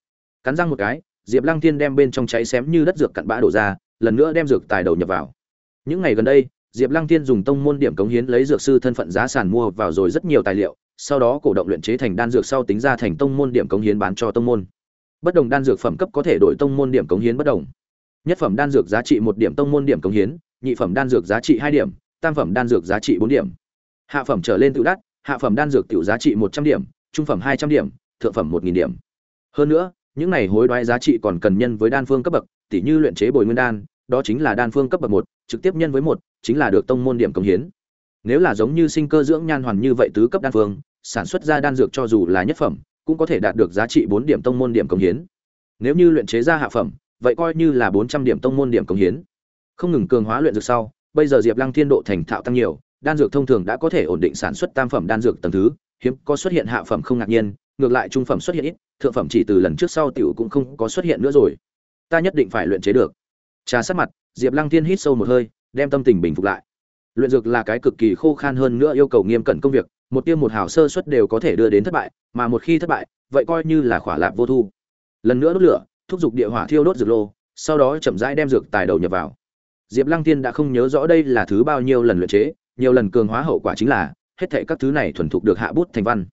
cắn răng một cái, diệp lăng thiên đem bên trong cháy xém như đất dược cặn bã đổ ra, lần nữa đem dược tài đầu nhập vào. Những ngày gần đây, diệp lăng thiên dùng tông môn điểm cống hiến lấy dược sư thân phận giá sàn mua vào rồi rất nhiều tài liệu, sau đó cổ động luyện chế thành đan dược sau tính ra thành tông môn điểm cống hiến bán cho tông môn. Bất đồng đan dược phẩm cấp có thể đổi tông môn điểm cống hiến bất đồng. Nhất phẩm đan dược giá trị một điểm tông môn điểm công hiến, nhị phẩm đan dược giá trị hai điểm, tam phẩm đan dược giá trị bốn điểm. Hạ phẩm trở lên tự đắt hạ phẩm đan dược tiểu giá trị một trăm điểm, trung phẩm hai trăm điểm, thượng phẩm một nghìn điểm. Hơn nữa những này hối đoái giá trị còn cần nhân với đan phương cấp bậc tỷ như luyện chế bồi nguyên đan, đó chính là đan phương cấp bậc một, trực tiếp nhân với một, chính là được tông môn điểm công hiến. Nếu là giống như sinh cơ dưỡng nhan hoàn như vậy tứ cấp đan phương, sản xuất ra đan dược cho dù là nhất phẩm, cũng có thể đạt được giá trị bốn điểm tông môn điểm công hiến. Nếu như luyện chế ra hạ phẩm, vậy coi như là bốn trăm điểm tông môn điểm công hiến. Không ngừng cường hóa luyện dược sau, bây giờ diệp lăng thiên độ thành thạo tăng nhiều, đan dược thông thường đã có thể ổn định sản xuất tam phẩm đan dược tầng thứ, hiếm có xuất hiện hạ phẩm không ngạc nhiên, ngược lại trung phẩm xuất hiện ít thượng phẩm chỉ từ lần trước sau tiểu cũng không có xuất hiện nữa rồi. Ta nhất định phải luyện chế được. Trà sát mặt, diệp lăng thiên hít sâu một hơi, đem tâm tình bình phục lại. Luyện dược là cái cực kỳ khô khan hơn nữa yêu cầu nghiêm cẩn công việc, một tiêm một hào sơ suất đều có thể đưa đến thất bại, mà một khi thất bại, vậy coi như là khỏa lạp vô thu. Lần nữa đốt lửa, thúc dục địa hỏa thiêu đốt dược lô, sau đó chậm rãi đem dược tài đầu nhập vào. Diệp lăng Thiên đã không nhớ rõ đây là thứ bao nhiêu lần luyện chế, nhiều lần cường hóa hậu quả chính là, hết thảy các thứ này thuần thục được hạ bút thành văn.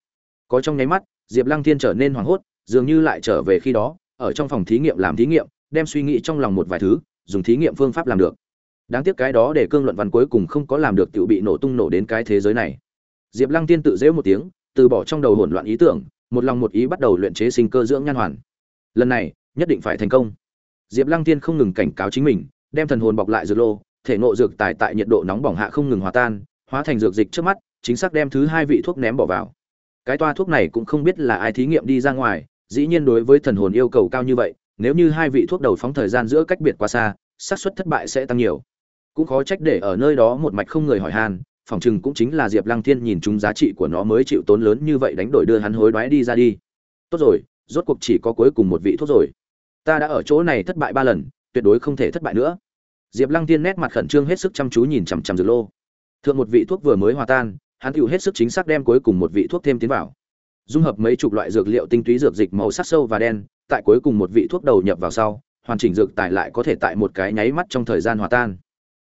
Có trong nháy mắt, diệp lăng Thiên trở nên hoảng hốt dường như lại trở về khi đó, ở trong phòng thí nghiệm làm thí nghiệm, đem suy nghĩ trong lòng một vài thứ, dùng thí nghiệm phương pháp làm được. Đáng tiếc cái đó để cương luận văn cuối cùng không có làm được tự bị nổ tung nổ đến cái thế giới này. Diệp lăng tiên tự dễu một tiếng, từ bỏ trong đầu hỗn loạn ý tưởng, một lòng một ý bắt đầu luyện chế sinh cơ dưỡng nhan hoàn. Lần này, nhất định phải thành công. Diệp lăng tiên không ngừng cảnh cáo chính mình, đem thần hồn bọc lại dược lô, thể nộ dược tài tại nhiệt độ nóng bỏng hạ không ngừng hòa tan, hóa thành dược dịch trước mắt, chính xác đem thứ hai vị thuốc ném bỏ vào cái toa thuốc này cũng không biết là ai thí nghiệm đi ra ngoài, dĩ nhiên đối với thần hồn yêu cầu cao như vậy, nếu như hai vị thuốc đầu phóng thời gian giữa cách biệt quá xa, xác suất thất bại sẽ tăng nhiều. Cũng khó trách để ở nơi đó một mạch không người hỏi han phỏng chừng cũng chính là diệp lăng thiên nhìn chúng giá trị của nó mới chịu tốn lớn như vậy đánh đổi đưa hắn hối đoái đi ra đi. Tốt rồi, rốt cuộc chỉ có cuối cùng một vị thuốc rồi. Ta đã ở chỗ này thất bại ba lần, tuyệt đối không thể thất bại nữa. Diệp lăng tiên nét mặt khẩn trương hết sức chăm chú nhìn chằm chằm dược lô. Thượng một vị thuốc vừa mới hòa tan hắn tiểu hết sức chính xác đem cuối cùng một vị thuốc thêm tiến vào. Dung hợp mấy chục loại dược liệu tinh túy dược dịch màu sắc sâu và đen, tại cuối cùng một vị thuốc đầu nhập vào sau, hoàn chỉnh dược tài lại có thể tại một cái nháy mắt trong thời gian hòa tan.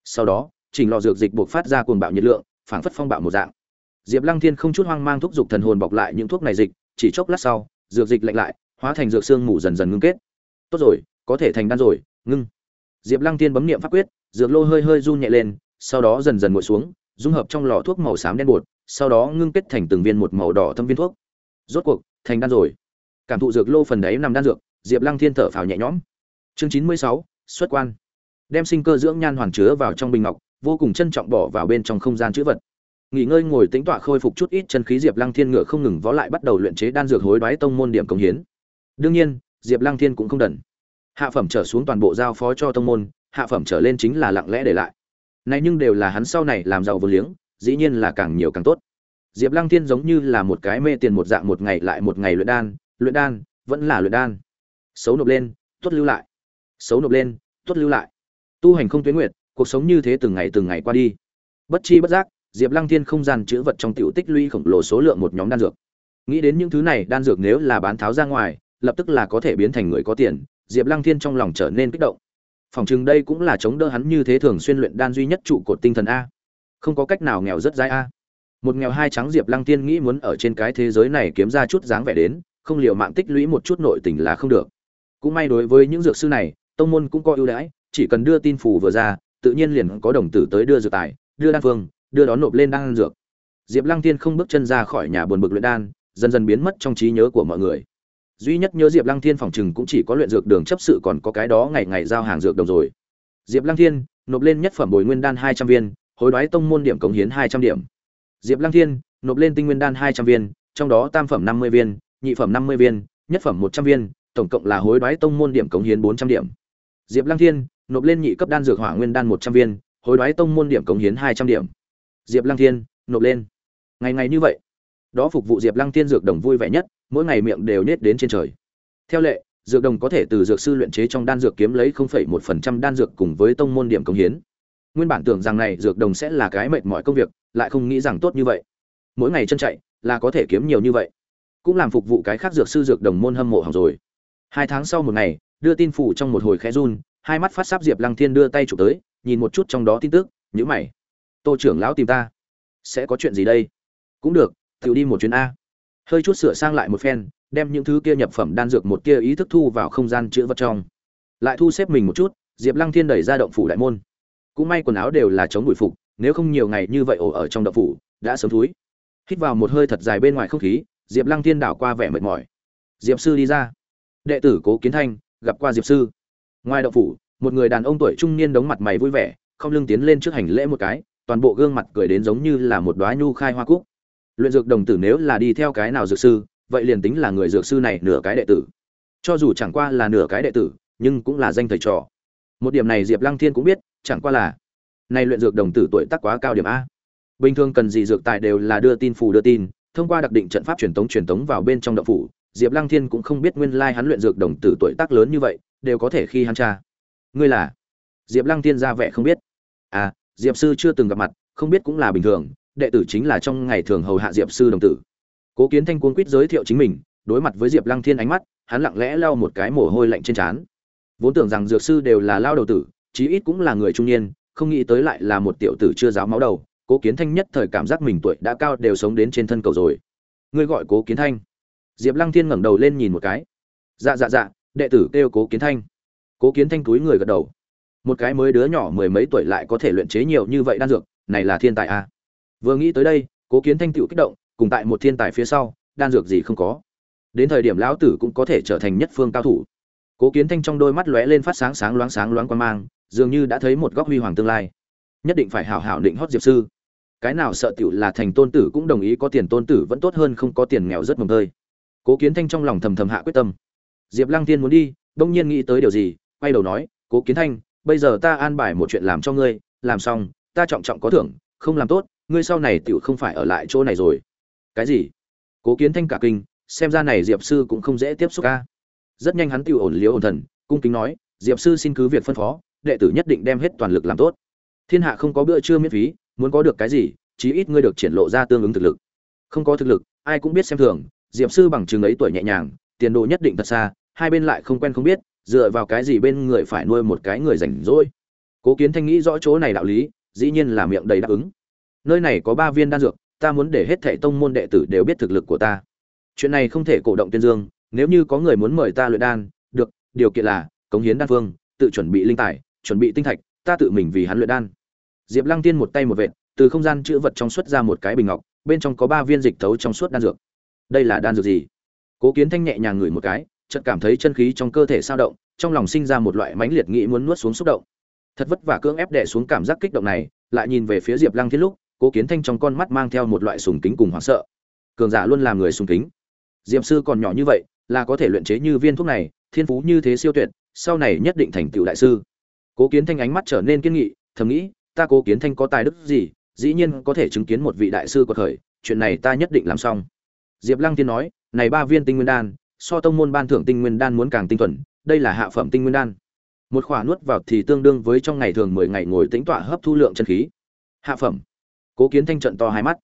Sau đó, chỉnh lò dược dịch buộc phát ra cuồng bạo nhiệt lượng, phảng phất phong bạo một dạng. Diệp lăng thiên không chút hoang mang thúc giục thần hồn bọc lại những thuốc này dịch, chỉ chốc lát sau, dược dịch lạnh lại, hóa thành dược xương mù dần dần ngưng kết. Tốt rồi, có thể thành đan rồi, ngưng. Diệp lăng thiên bấm niệm pháp quyết, dược lô hơi hơi run nhẹ lên, sau đó dần dần nguội xuống dung hợp trong lò thuốc màu xám đen bột, sau đó ngưng kết thành từng viên một màu đỏ thâm viên thuốc. Rốt cuộc, thành đan rồi. Cảm thụ dược lô phần đấy nằm đan dược, diệp lăng thiên thở phào nhẹ nhõm. Chương chín mươi sáu, xuất quan. Đem sinh cơ dưỡng nhan hoàn chứa vào trong bình ngọc, vô cùng trân trọng bỏ vào bên trong không gian chữ vật. Nghỉ ngơi ngồi tính tọa khôi phục chút ít chân khí, diệp lăng thiên ngựa không ngừng võ lại bắt đầu luyện chế đan dược hối đoái tông môn điểm công hiến. Đương nhiên, diệp lăng thiên cũng không đần. Hạ phẩm trở xuống toàn bộ giao phó cho tông môn, hạ phẩm trở lên chính là lặng lẽ để lại này nhưng đều là hắn sau này làm giàu vô liếng, dĩ nhiên là càng nhiều càng tốt. Diệp lăng thiên giống như là một cái mê tiền một dạng một ngày lại một ngày luyện đan luyện đan, vẫn là luyện đan. Xấu nộp lên, tuất lưu lại. Xấu nộp lên, tuất lưu lại. Tu hành không tuyến nguyệt, cuộc sống như thế từng ngày từng ngày qua đi. Bất chi bất giác, diệp lăng thiên không gian chứa vật trong tiểu tích lũy khổng lồ số lượng một nhóm đan dược. Nghĩ đến những thứ này, đan dược nếu là bán tháo ra ngoài, lập tức là có thể biến thành người có tiền, diệp lăng thiên trong lòng trở nên kích động phòng chừng đây cũng là chống đỡ hắn như thế thường xuyên luyện đan duy nhất trụ cột tinh thần a. Không có cách nào nghèo rất dai a. Một nghèo hai trắng diệp lăng tiên nghĩ muốn ở trên cái thế giới này kiếm ra chút dáng vẻ đến, không liệu mạng tích lũy một chút nội tình là không được. Cũng may đối với những dược sư này, tông môn cũng có ưu đãi, chỉ cần đưa tin phù vừa ra, tự nhiên liền có đồng tử tới đưa dược tài, đưa đan phương, đưa đón nộp lên đan dược. Diệp lăng tiên không bước chân ra khỏi nhà buồn bực luyện đan, dần dần biến mất trong trí nhớ của mọi người duy nhất nhớ diệp lăng thiên phòng chừng cũng chỉ có luyện dược đường chấp sự còn có cái đó ngày ngày giao hàng dược đồng rồi. Diệp lăng thiên, nộp lên nhất phẩm bồi nguyên đan hai trăm viên, hối đoái tông môn điểm cống hiến hai trăm điểm. Diệp lăng thiên, nộp lên tinh nguyên đan hai trăm viên, trong đó tam phẩm năm mươi viên, nhị phẩm năm mươi viên, nhất phẩm một trăm viên, tổng cộng là hối đoái tông môn điểm cống hiến bốn trăm điểm. Diệp lăng thiên, nộp lên nhị cấp đan dược hỏa nguyên đan một trăm viên, hối đoái tông môn điểm cống hiến hai trăm điểm. Diệp lăng thiên, nộp lên. Ngày ngày như vậy, đó phục vụ diệp lăng thiên dược đồng vui vẻ nhất mỗi ngày miệng đều nết đến trên trời. Theo lệ dược đồng có thể từ dược sư luyện chế trong đan dược kiếm lấy 0,1% đan dược cùng với tông môn điểm công hiến. Nguyên bản tưởng rằng này dược đồng sẽ là cái mệt mỏi công việc lại không nghĩ rằng tốt như vậy. Mỗi ngày chân chạy là có thể kiếm nhiều như vậy. Cũng làm phục vụ cái khác dược sư dược đồng môn hâm mộ hỏng rồi. Hai tháng sau một ngày đưa tin phủ trong một hồi khẽ run hai mắt phát sáp diệp lăng thiên đưa tay chụp tới nhìn một chút trong đó tin tức nhữ mày. Tô trưởng lão tìm ta. Sẽ có chuyện gì đây? Cũng được tự đi một chuyến a hơi chút sửa sang lại một phen, đem những thứ kia nhập phẩm đan dược một kia ý thức thu vào không gian chữ vật trong. Lại thu xếp mình một chút, diệp lăng thiên đẩy ra động phủ đại môn. Cũng may quần áo đều là chống bụi phục, nếu không nhiều ngày như vậy ổ ở trong động phủ, đã sớm thúi. Hít vào một hơi thật dài bên ngoài không khí, diệp lăng thiên đảo qua vẻ mệt mỏi. Diệp sư đi ra. Đệ tử cố kiến thanh, gặp qua diệp sư. Ngoài động phủ, một người đàn ông tuổi trung niên đống mặt mày vui vẻ, không lưng tiến lên trước hành lễ một cái, toàn bộ gương mặt cười đến giống như là một đoá nhu khai hoa cúc luyện dược đồng tử nếu là đi theo cái nào dược sư, vậy liền tính là người dược sư này nửa cái đệ tử. Cho dù chẳng qua là nửa cái đệ tử, nhưng cũng là danh thầy trò. Một điểm này diệp lăng thiên cũng biết, chẳng qua là này luyện dược đồng tử tuổi tác quá cao điểm a. Bình thường cần gì dược tài đều là đưa tin phù đưa tin, thông qua đặc định trận pháp truyền tống truyền tống vào bên trong đậu phủ, diệp lăng thiên cũng không biết nguyên lai hắn luyện dược đồng tử tuổi tác lớn như vậy, đều có thể khi hắn cha. Ngươi là? Diệp lăng thiên ra vẻ không biết. À diệp sư chưa từng gặp mặt, không biết cũng là bình thường đệ tử chính là trong ngày thường hầu hạ diệp sư đồng tử. Cố kiến thanh cuốn quýt giới thiệu chính mình, đối mặt với diệp lăng thiên ánh mắt, hắn lặng lẽ lau một cái mồ hôi lạnh trên trán. Vốn tưởng rằng dược sư đều là lao đầu tử, chí ít cũng là người trung niên, không nghĩ tới lại là một tiểu tử chưa giáo máu đầu. Cố kiến thanh nhất thời cảm giác mình tuổi đã cao đều sống đến trên thân cầu rồi. Ngươi gọi cố kiến thanh. Diệp lăng thiên ngẩng đầu lên nhìn một cái. Dạ dạ dạ đệ tử kêu cố kiến thanh. Cố kiến thanh túi người gật đầu. Một cái mới đứa nhỏ mười mấy tuổi lại có thể luyện chế nhiều như vậy đan dược, này là thiên tài a à? Vừa nghĩ tới đây, cố kiến thanh tựu kích động, cùng tại một thiên tài phía sau, đan dược gì không có. Đến thời điểm lão tử cũng có thể trở thành nhất phương cao thủ. Cố kiến thanh trong đôi mắt lóe lên phát sáng sáng loáng sáng loáng quan mang, dường như đã thấy một góc huy hoàng tương lai. Nhất định phải hảo hảo định hót diệp sư. Cái nào sợ tiểu là thành tôn tử cũng đồng ý có tiền tôn tử vẫn tốt hơn không có tiền nghèo rất mồng tơi. Cố kiến thanh trong lòng thầm thầm hạ quyết tâm. Diệp lăng tiên muốn đi, đông nhiên nghĩ tới điều gì, quay đầu nói, cố kiến thanh, bây giờ ta an bài một chuyện làm cho ngươi, làm xong, ta trọng trọng có thưởng, không làm tốt ngươi sau này tiểu không phải ở lại chỗ này rồi. Cái gì? Cố kiến thanh cả kinh, xem ra này diệp sư cũng không dễ tiếp xúc ca rất nhanh hắn tiểu ổn liễu ổn thần, cung kính nói, diệp sư xin cứ việc phân phó, đệ tử nhất định đem hết toàn lực làm tốt. Thiên hạ không có bữa trưa miễn phí, muốn có được cái gì, chí ít ngươi được triển lộ ra tương ứng thực lực. Không có thực lực, ai cũng biết xem thường. Diệp sư bằng chừng ấy tuổi nhẹ nhàng, tiền đồ nhất định thật xa, hai bên lại không quen không biết, dựa vào cái gì bên người phải nuôi một cái người rảnh rỗi. Cố kiến thanh nghĩ rõ chỗ này đạo lý, dĩ nhiên là miệng đầy đáp ứng nơi này có ba viên đan dược, ta muốn để hết thệ tông môn đệ tử đều biết thực lực của ta. Chuyện này không thể cổ động tuyên dương, nếu như có người muốn mời ta luyện đan, được, điều kiện là, cống hiến đan phương, tự chuẩn bị linh tài, chuẩn bị tinh thạch, ta tự mình vì hắn luyện đan. Diệp lăng tiên một tay một vệt, từ không gian chữ vật trong xuất ra một cái bình ngọc, bên trong có ba viên dịch thấu trong suốt đan dược. Đây là đan dược gì? Cố kiến thanh nhẹ nhàng ngửi một cái, chợt cảm thấy chân khí trong cơ thể sao động, trong lòng sinh ra một loại mãnh liệt nghĩ muốn nuốt xuống xúc động. Thật vất vả cưỡng ép đè xuống cảm giác kích động này, lại nhìn về phía diệp lăng thiên lúc cố kiến thanh trong con mắt mang theo một loại sùng kính cùng hoảng sợ. Cường giả luôn làm người sùng kính. Diệp sư còn nhỏ như vậy là có thể luyện chế như viên thuốc này thiên phú như thế siêu tuyệt sau này nhất định thành tựu đại sư. Cố kiến thanh ánh mắt trở nên kiên nghị thầm nghĩ ta cố kiến thanh có tài đức gì dĩ nhiên có thể chứng kiến một vị đại sư của thời, chuyện này ta nhất định làm xong. Diệp lăng tiên nói này ba viên tinh nguyên đan so tông môn ban thưởng tinh nguyên đan muốn càng tinh thuần đây là hạ phẩm tinh nguyên đan. Một khỏa nuốt vào thì tương đương với trong ngày thường mười ngày ngồi tĩnh tọa hấp thu lượng chân khí. Hạ phẩm cố kiến thanh trận to hai mắt.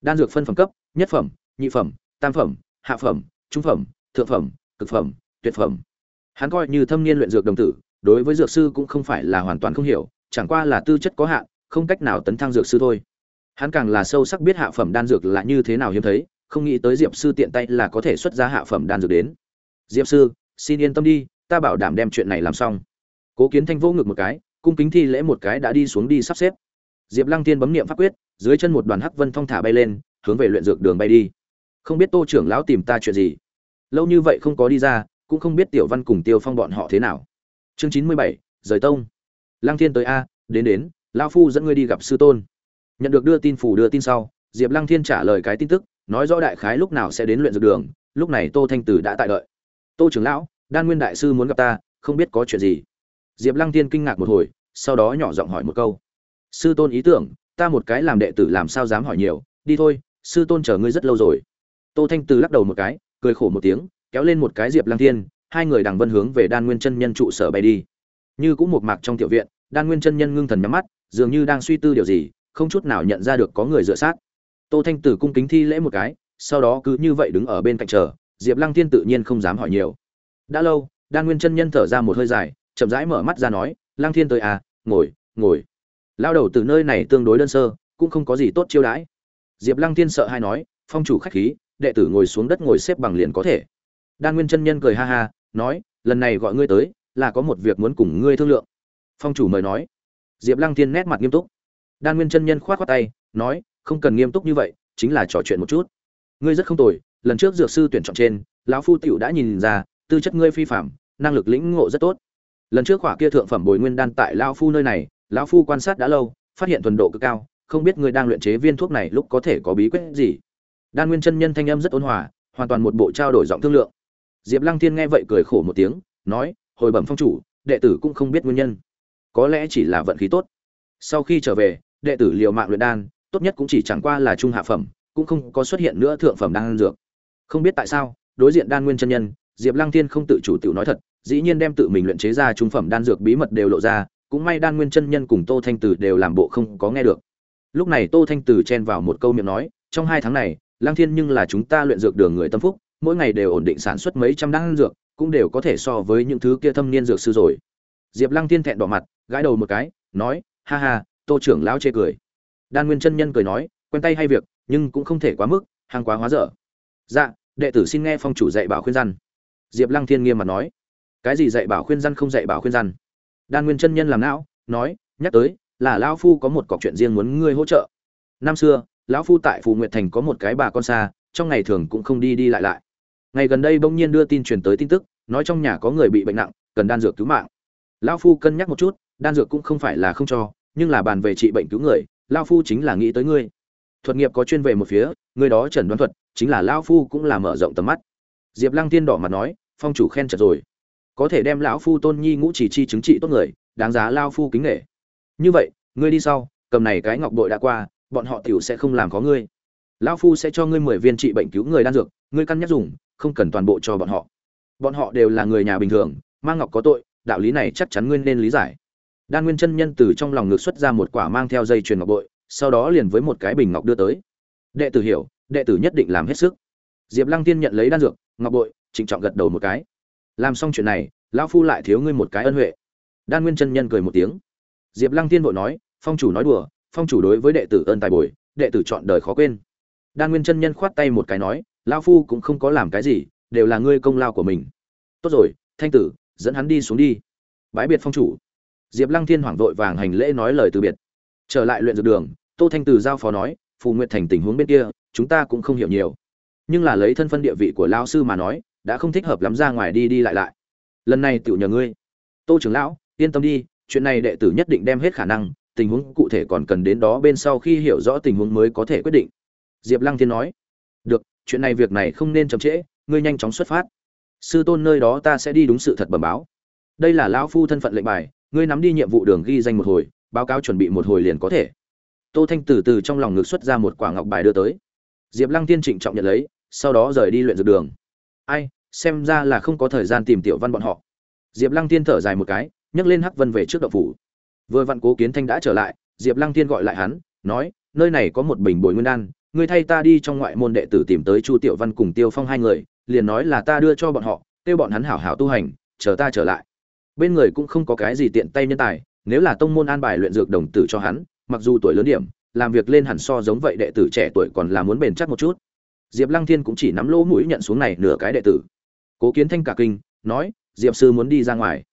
Đan dược phân phẩm cấp, nhất phẩm, nhị phẩm, tam phẩm, hạ phẩm, trung phẩm, thượng phẩm, cực phẩm, tuyệt phẩm. Hắn coi như thâm niên luyện dược đồng tử, đối với dược sư cũng không phải là hoàn toàn không hiểu, chẳng qua là tư chất có hạn, không cách nào tấn thăng dược sư thôi. Hắn càng là sâu sắc biết hạ phẩm đan dược là như thế nào hiếm thấy, không nghĩ tới diệp sư tiện tay là có thể xuất ra hạ phẩm đan dược đến. Diệp sư, xin yên tâm đi, ta bảo đảm đem chuyện này làm xong. Cố kiến thanh vô ngực một cái, cung kính thi lễ một cái đã đi xuống đi sắp xếp diệp lăng tiên bấm niệm pháp quyết, dưới chân một đoàn hắc vân thong thả bay lên, hướng về luyện dược đường bay đi. Không biết tô trưởng lão tìm ta chuyện gì? Lâu như vậy không có đi ra, cũng không biết tiểu văn cùng tiêu phong bọn họ thế nào. Chương chín mươi bảy, rời tông. Lăng thiên tới a, đến đến, lão phu dẫn ngươi đi gặp sư tôn. Nhận được đưa tin phủ đưa tin sau, diệp lăng thiên trả lời cái tin tức, nói rõ đại khái lúc nào sẽ đến luyện dược đường, lúc này tô thanh tử đã tại đợi. Tô trưởng lão, đan nguyên đại sư muốn gặp ta, không biết có chuyện gì? Diệp lăng thiên kinh ngạc một hồi, sau đó nhỏ giọng hỏi một câu sư tôn ý tưởng, ta một cái làm đệ tử làm sao dám hỏi nhiều, đi thôi, sư tôn chờ ngươi rất lâu rồi. Tô thanh từ lắc đầu một cái, cười khổ một tiếng, kéo lên một cái diệp Lang thiên, hai người đằng vân hướng về đan nguyên chân nhân trụ sở bay đi. Như cũng một mạc trong tiểu viện, đan nguyên chân nhân ngưng thần nhắm mắt, dường như đang suy tư điều gì, không chút nào nhận ra được có người dựa sát. Tô thanh tử cung kính thi lễ một cái, sau đó cứ như vậy đứng ở bên cạnh chờ, diệp lăng thiên tự nhiên không dám hỏi nhiều. Đã lâu, đan nguyên chân nhân thở ra một hơi dài, chậm rãi mở mắt ra nói, lăng thiên tới à? Ngồi ngồi lao đầu từ nơi này tương đối đơn sơ, cũng không có gì tốt chiêu đãi. Diệp lăng thiên sợ hay nói, phong chủ khách khí, đệ tử ngồi xuống đất ngồi xếp bằng liền có thể. Đan nguyên chân nhân cười ha ha, nói, lần này gọi ngươi tới, là có một việc muốn cùng ngươi thương lượng. Phong chủ mời nói. Diệp lăng thiên nét mặt nghiêm túc. Đan nguyên chân nhân k h o á t khoác tay, nói, không cần nghiêm túc như vậy, chính là trò chuyện một chút. Ngươi rất không tồi, lần trước dược sư tuyển chọn trên, lão phu t đã nhìn ra, tư chất ngươi phi phạm năng lực lĩnh ngộ rất tốt. Lần trước khỏa kia thượng phẩm bồi nguyên đan tại lão phu nơi này lão phu quan sát đã lâu, phát hiện thuần độ cực cao, không biết ngươi đang luyện chế viên thuốc này lúc có thể có bí quyết gì. Đan nguyên chân nhân thanh âm rất ôn hòa, hoàn toàn một bộ trao đổi giọng thương lượng. Diệp lăng thiên nghe vậy cười khổ một tiếng, nói, hồi bẩm phong chủ, đệ tử cũng không biết nguyên nhân. Có lẽ chỉ là vận khí tốt. Sau khi trở về, đệ tử liều mạng luyện đan, tốt nhất cũng chỉ chẳng qua là trung hạ phẩm, cũng không có xuất hiện nữa thượng phẩm đan dược. Không biết tại sao, đối diện đan nguyên chân nhân, diệp lăng thiên không tự chủ tự nói thật, dĩ nhiên đem tự mình luyện chế ra trung phẩm đan dược bí mật đều lộ ra cũng may đan nguyên chân nhân cùng tô thanh tử đều làm bộ không có nghe được. Lúc này tô thanh tử chen vào một câu miệng nói, trong hai tháng này Lang thiên nhưng là chúng ta luyện dược đường người tâm phúc, mỗi ngày đều ổn định sản xuất mấy trăm đan dược, cũng đều có thể so với những thứ kia thâm niên dược sư rồi. Diệp Lang Thiên thẹn đỏ mặt, gãi đầu một cái, nói, ha ha, tô trưởng lão chê cười. Đan nguyên chân nhân cười nói, quen tay hay việc, nhưng cũng không thể quá mức, hàng quá hóa dở. Dạ đệ tử xin nghe phong chủ dạy bảo khuyên răn. Diệp lăng thiên nghiêm mặt nói, cái gì dạy bảo khuyên răn không dạy bảo khuyên răn? Đan nguyên chân nhân làm não, nói, nhắc tới, là lão phu có một cọc chuyện riêng muốn ngươi hỗ trợ. Năm xưa, lão phu tại phù nguyệt thành có một cái bà con xa, trong ngày thường cũng không đi đi lại lại. Ngày gần đây bỗng nhiên đưa tin truyền tới tin tức, nói trong nhà có người bị bệnh nặng, cần đan dược cứu mạng. Lão phu cân nhắc một chút, đan dược cũng không phải là không cho, nhưng là bàn về trị bệnh cứu người, lão phu chính là nghĩ tới ngươi. Thuật nghiệp có chuyên về một phía người đó trần đoán thuật, chính là lão phu cũng là mở rộng tầm mắt. Diệp lăng tiên đỏ mặt nói, phong chủ khen chật rồi có thể đem lão phu tôn nhi ngũ chỉ chi chứng trị tốt người, đáng giá lao phu kính nghệ như vậy, ngươi đi sau, cầm này cái ngọc bội đã qua, bọn họ tiểu sẽ không làm có ngươi. Lão phu sẽ cho ngươi mười viên trị bệnh cứu người đan dược, ngươi căn nhắc dùng, không cần toàn bộ cho bọn họ. Bọn họ đều là người nhà bình thường, mang ngọc có tội, đạo lý này chắc chắn nguyên nên lý giải. Đan nguyên chân nhân từ trong lòng ngực xuất ra một quả mang theo dây chuyền ngọc bội, sau đó liền với một cái bình ngọc đưa tới. Đệ tử hiểu, đệ tử nhất định làm hết sức. Diệp lăng tiên nhận lấy đan dược, ngọc bội, trịnh trọng gật đầu một cái làm xong chuyện này, lão phu lại thiếu ngươi một cái ân huệ. Đan nguyên chân nhân cười một tiếng. Diệp lăng tiên vội nói, phong chủ nói đùa, phong chủ đối với đệ tử ơn tài bồi, đệ tử chọn đời khó quên. Đan nguyên chân nhân khoát tay một cái nói, lão phu cũng không có làm cái gì, đều là ngươi công lao của mình. Tốt rồi, thanh tử, dẫn hắn đi xuống đi. Bãi biệt phong chủ. Diệp lăng thiên hoảng vội vàng hành lễ nói lời từ biệt. Trở lại luyện dược đường, tô thanh tử giao phó nói, phù nguyện thành tình huống bên kia, chúng ta cũng không hiểu nhiều. Nhưng là lấy thân phân địa vị của lao sư mà nói đã không thích hợp lắm ra ngoài đi đi lại lại. Lần này tự nhờ ngươi. Tô trưởng lão, yên tâm đi, chuyện này đệ tử nhất định đem hết khả năng, tình huống cụ thể còn cần đến đó bên sau khi hiểu rõ tình huống mới có thể quyết định. Diệp lăng thiên nói. Được, chuyện này việc này không nên chậm trễ, ngươi nhanh chóng xuất phát. Sư tôn nơi đó ta sẽ đi đúng sự thật bẩm báo. Đây là lão phu thân phận lệnh bài, ngươi nắm đi nhiệm vụ đường ghi danh một hồi, báo cáo chuẩn bị một hồi liền có thể. Tô thanh từ từ trong lòng ngực xuất ra một quả ngọc bài đưa tới. Diệp lăng tiên trịnh trọng nhận lấy, sau đó rời đi luyện dược đường. Ai xem ra là không có thời gian tìm tiểu văn bọn họ. Diệp lăng tiên thở dài một cái, nhấc lên hắc vân về trước đậu phủ. Vừa vặn cố kiến thanh đã trở lại, diệp lăng tiên gọi lại hắn, nói, nơi này có một bình bồi nguyên đan, ngươi thay ta đi trong ngoại môn đệ tử tìm tới chu tiểu văn cùng tiêu phong hai người, liền nói là ta đưa cho bọn họ, kêu bọn hắn hảo hảo tu hành, chờ ta trở lại. Bên người cũng không có cái gì tiện tay nhân tài, nếu là tông môn an bài luyện dược đồng tử cho hắn, mặc dù tuổi lớn điểm, làm việc lên hẳn so giống vậy đệ tử trẻ tuổi còn là muốn bền chắc một chút. Diệp lăng thiên cũng chỉ nắm lỗ mũi nhận xuống này nửa cái đệ tử cố kiến thanh cả kinh, nói, diệp sư muốn đi ra ngoài.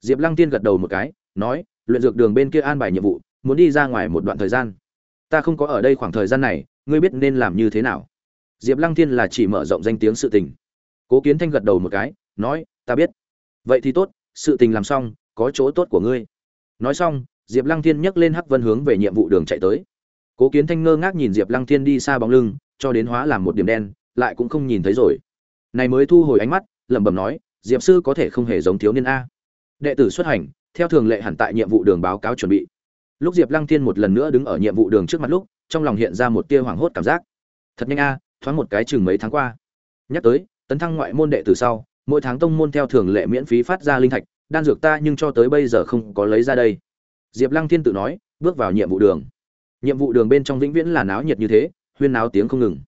Diệp lăng tiên gật đầu một cái, nói, luyện dược đường bên kia an bài nhiệm vụ, muốn đi ra ngoài một đoạn thời gian. Ta không có ở đây khoảng thời gian này, ngươi biết nên làm như thế nào? Diệp lăng thiên là chỉ mở rộng danh tiếng sự tình. Cố kiến thanh gật đầu một cái, nói, ta biết. Vậy thì tốt, sự tình làm xong, có chỗ tốt của ngươi. Nói xong, diệp lăng thiên nhấc lên hắc vân hướng về nhiệm vụ đường chạy tới. Cố kiến thanh ngơ ngác nhìn diệp lăng thiên đi xa bóng lưng, cho đến hóa làm một điểm đen, lại cũng không nhìn thấy rồi. Này mới thu hồi ánh mắt lẩm bẩm nói, diệp sư có thể không hề giống thiếu niên a. Đệ tử xuất hành, theo thường lệ hẳn tại nhiệm vụ đường báo cáo chuẩn bị. Lúc diệp lăng thiên một lần nữa đứng ở nhiệm vụ đường trước mặt lúc, trong lòng hiện ra một tia hoảng hốt cảm giác. Thật nhanh a, thoáng một cái chừng mấy tháng qua. Nhắc tới, tấn thăng ngoại môn đệ tử sau, mỗi tháng tông môn theo thường lệ miễn phí phát ra linh thạch, đan dược ta nhưng cho tới bây giờ không có lấy ra đây. Diệp lăng thiên tự nói, bước vào nhiệm vụ đường. Nhiệm vụ đường bên trong vĩnh viễn là náo nhiệt như thế, huyên náo tiếng không ngừng.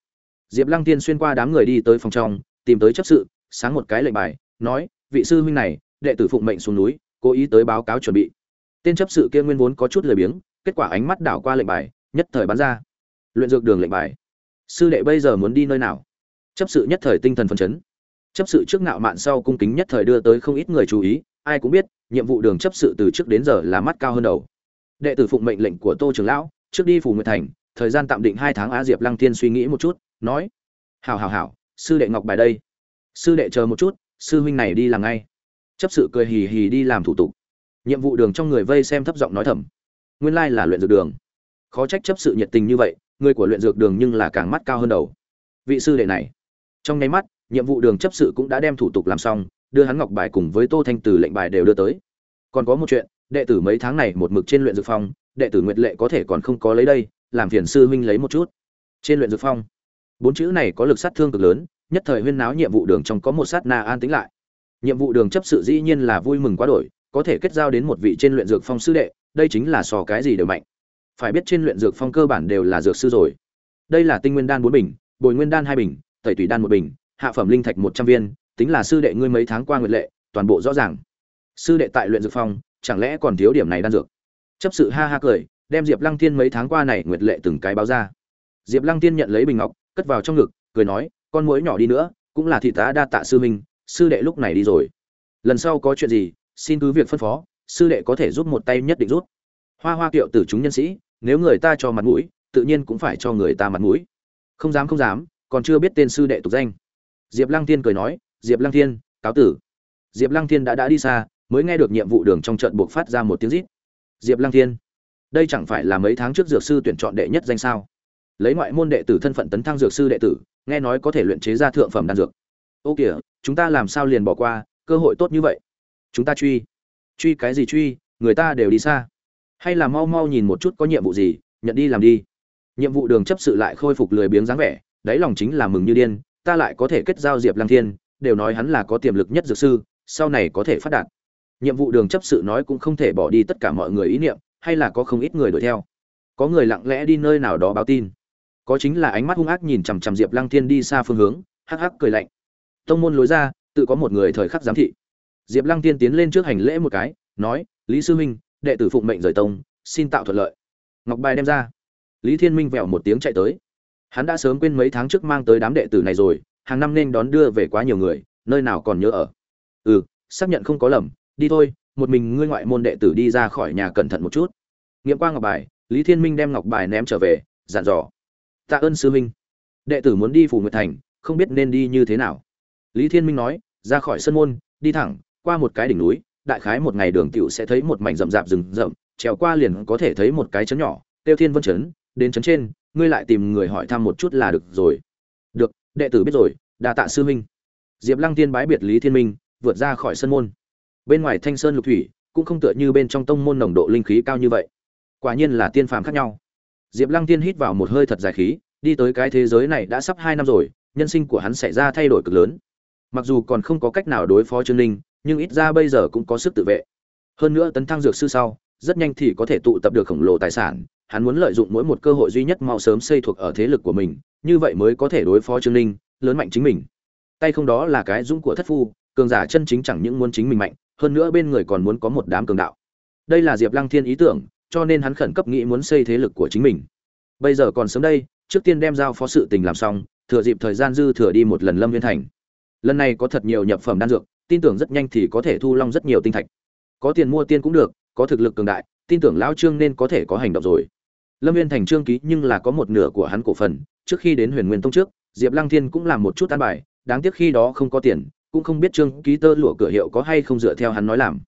Diệp lăng thiên xuyên qua đám người đi tới phòng trong, tìm tới chấp sự sáng một cái lệnh bài, nói, vị sư huynh này, đệ tử phụng mệnh xuống núi, cố ý tới báo cáo chuẩn bị. Tên chấp sự kia nguyên vốn có chút lười biếng, kết quả ánh mắt đảo qua lệnh bài, nhất thời bắn ra. Luyện dược đường lệnh bài. Sư đệ bây giờ muốn đi nơi nào? Chấp sự nhất thời tinh thần phấn chấn. Chấp sự trước nạo mạn sau cung kính nhất thời đưa tới không ít người chú ý, ai cũng biết, nhiệm vụ đường chấp sự từ trước đến giờ là mắt cao hơn đầu. Đệ tử phụng mệnh lệnh của tô trưởng lão, trước đi phủ nguyệt thành, thời gian tạm định hai tháng á diệp lăng tiên suy nghĩ một chút, nói, hảo hảo hảo, sư đệ ngọc bài đây sư đệ chờ một chút, sư huynh này đi làm ngay. Chấp sự cười hì hì đi làm thủ tục. Nhiệm vụ đường trong người vây xem thấp giọng nói thầm. Nguyên lai là luyện dược đường. Khó trách chấp sự nhiệt tình như vậy, người của luyện dược đường nhưng là càng mắt cao hơn đầu. Vị sư đệ này. Trong nháy mắt, nhiệm vụ đường chấp sự cũng đã đem thủ tục làm xong, đưa hắn ngọc bài cùng với tô thanh từ lệnh bài đều đưa tới. Còn có một chuyện, đệ tử mấy tháng này một mực trên luyện dược phong, đệ tử nguyệt lệ có thể còn không có lấy đây, làm phiền sư huynh lấy một chút. Trên luyện dược phong, bốn chữ này có lực sát thương cực lớn nhất thời huyên náo nhiệm vụ đường trong có một sát na an tĩnh lại. Nhiệm vụ đường chấp sự dĩ nhiên là vui mừng quá đổi, có thể kết giao đến một vị trên luyện dược phong sư đệ, đây chính là sò cái gì đều mạnh. Phải biết trên luyện dược phong cơ bản đều là dược sư rồi. Đây là tinh nguyên đan bốn bình, bồi nguyên đan hai bình, tẩy tùy đan một bình, hạ phẩm linh thạch một trăm viên, tính là sư đệ ngươi mấy tháng qua nguyệt lệ, toàn bộ rõ ràng. Sư đệ tại luyện dược phong, chẳng lẽ còn thiếu điểm này đan dược? Chấp sự ha ha cười, đem diệp lăng thiên mấy tháng qua này nguyệt lệ từng cái báo ra. Diệp lăng thiên nhận lấy bình ngọc, cất vào trong ngực, cười nói con muỗi nhỏ đi nữa, cũng là thị tá đa tạ sư minh sư đệ lúc này đi rồi. Lần sau có chuyện gì, xin cứ việc phân phó, sư đệ có thể giúp một tay nhất định rút. Hoa hoa kiệu từ chúng nhân sĩ, nếu người ta cho mặt mũi, tự nhiên cũng phải cho người ta mặt mũi. Không dám không dám, còn chưa biết tên sư đệ tục danh. Diệp lăng thiên cười nói, diệp lăng thiên, cáo tử. Diệp lăng thiên đã đã đi xa, mới nghe được nhiệm vụ đường trong trận buộc phát ra một tiếng rít. Diệp lăng thiên, đây chẳng phải là mấy tháng trước dược sư tuyển chọn đệ nhất danh sao? Lấy ngoại môn đệ tử thân phận tấn thăng dược sư đệ tử nghe nói có thể luyện chế ra thượng phẩm đan dược. Ô kìa, chúng ta làm sao liền bỏ qua, cơ hội tốt như vậy? Chúng ta truy. Truy cái gì truy, người ta đều đi xa. Hay là mau mau nhìn một chút có nhiệm vụ gì, nhận đi làm đi. Nhiệm vụ đường chấp sự lại khôi phục lười biếng dáng vẻ, đáy lòng chính là mừng như điên, ta lại có thể kết giao diệp lăng thiên, đều nói hắn là có tiềm lực nhất dược sư, sau này có thể phát đạt. Nhiệm vụ đường chấp sự nói cũng không thể bỏ đi tất cả mọi người ý niệm, hay là có không ít người đuổi theo. Có người lặng lẽ đi nơi nào đó báo tin có chính là ánh mắt hung ác nhìn chằm chằm diệp lăng thiên đi xa phương hướng, hắc hắc cười lạnh. Tông môn lối ra, tự có một người thời khắc giám thị. Diệp lăng thiên tiến lên trước hành lễ một cái, nói, lý sư huynh, đệ tử phụng mệnh rời tông, xin tạo thuận lợi. Ngọc bài đem ra. Lý thiên minh vẹo một tiếng chạy tới. Hắn đã sớm quên mấy tháng trước mang tới đám đệ tử này rồi, hàng năm nên đón đưa về quá nhiều người, nơi nào còn nhớ ở. Ừ xác nhận không có lầm, đi thôi, một mình ngươi ngoại môn đệ tử đi ra khỏi nhà cẩn thận một chút. Nghiệm qua ngọc bài, lý thiên minh đem ngọc bài ném trở về, dặn dò tạ ơn sư minh đệ tử muốn đi phủ nguyệt thành, không biết nên đi như thế nào. Lý thiên minh nói, ra khỏi sân môn, đi thẳng, qua một cái đỉnh núi, đại khái một ngày đường tiểu sẽ thấy một mảnh rậm rạp rừng rậm, trèo qua liền có thể thấy một cái chấn nhỏ, tiêu thiên vân chấn đến chấn trên, ngươi lại tìm người hỏi thăm một chút là được rồi. Được, đệ tử biết rồi, đa tạ sư minh diệp lăng tiên bái biệt lý thiên minh, vượt ra khỏi sân môn. Bên ngoài thanh sơn lục thủy, cũng không tựa như bên trong tông môn nồng độ linh khí cao như vậy. Quả nhiên là tiên phàm khác nhau diệp lăng tiên hít vào một hơi thật dài khí, đi tới cái thế giới này đã sắp hai năm rồi, nhân sinh của hắn xảy ra thay đổi cực lớn. Mặc dù còn không có cách nào đối phó trương ninh, nhưng ít ra bây giờ cũng có sức tự vệ. Hơn nữa tấn thăng dược sư sau, rất nhanh thì có thể tụ tập được khổng lồ tài sản, hắn muốn lợi dụng mỗi một cơ hội duy nhất mau sớm xây thuộc ở thế lực của mình, như vậy mới có thể đối phó trương ninh, lớn mạnh chính mình. Tay không đó là cái dũng của thất phu, cường giả chân chính chẳng những muốn chính mình mạnh, hơn nữa bên người còn muốn có một đám cường đạo. Đây là diệp lăng thiên ý tưởng cho nên hắn khẩn cấp nghĩ muốn xây thế lực của chính mình. Bây giờ còn sớm đây, trước tiên đem giao phó sự tình làm xong, thừa dịp thời gian dư thừa đi một lần lâm viên thành. Lần này có thật nhiều nhập phẩm đan dược, tin tưởng rất nhanh thì có thể thu long rất nhiều tinh thạch. Có tiền mua tiên cũng được, có thực lực cường đại, tin tưởng lão trương nên có thể có hành động rồi. Lâm viên thành trương ký nhưng là có một nửa của hắn cổ phần, trước khi đến huyền nguyên tông trước, diệp lăng thiên cũng làm một chút an bài, đáng tiếc khi đó không có tiền, cũng không biết trương ký tơ lụa cửa hiệu có hay không dựa theo hắn nói làm.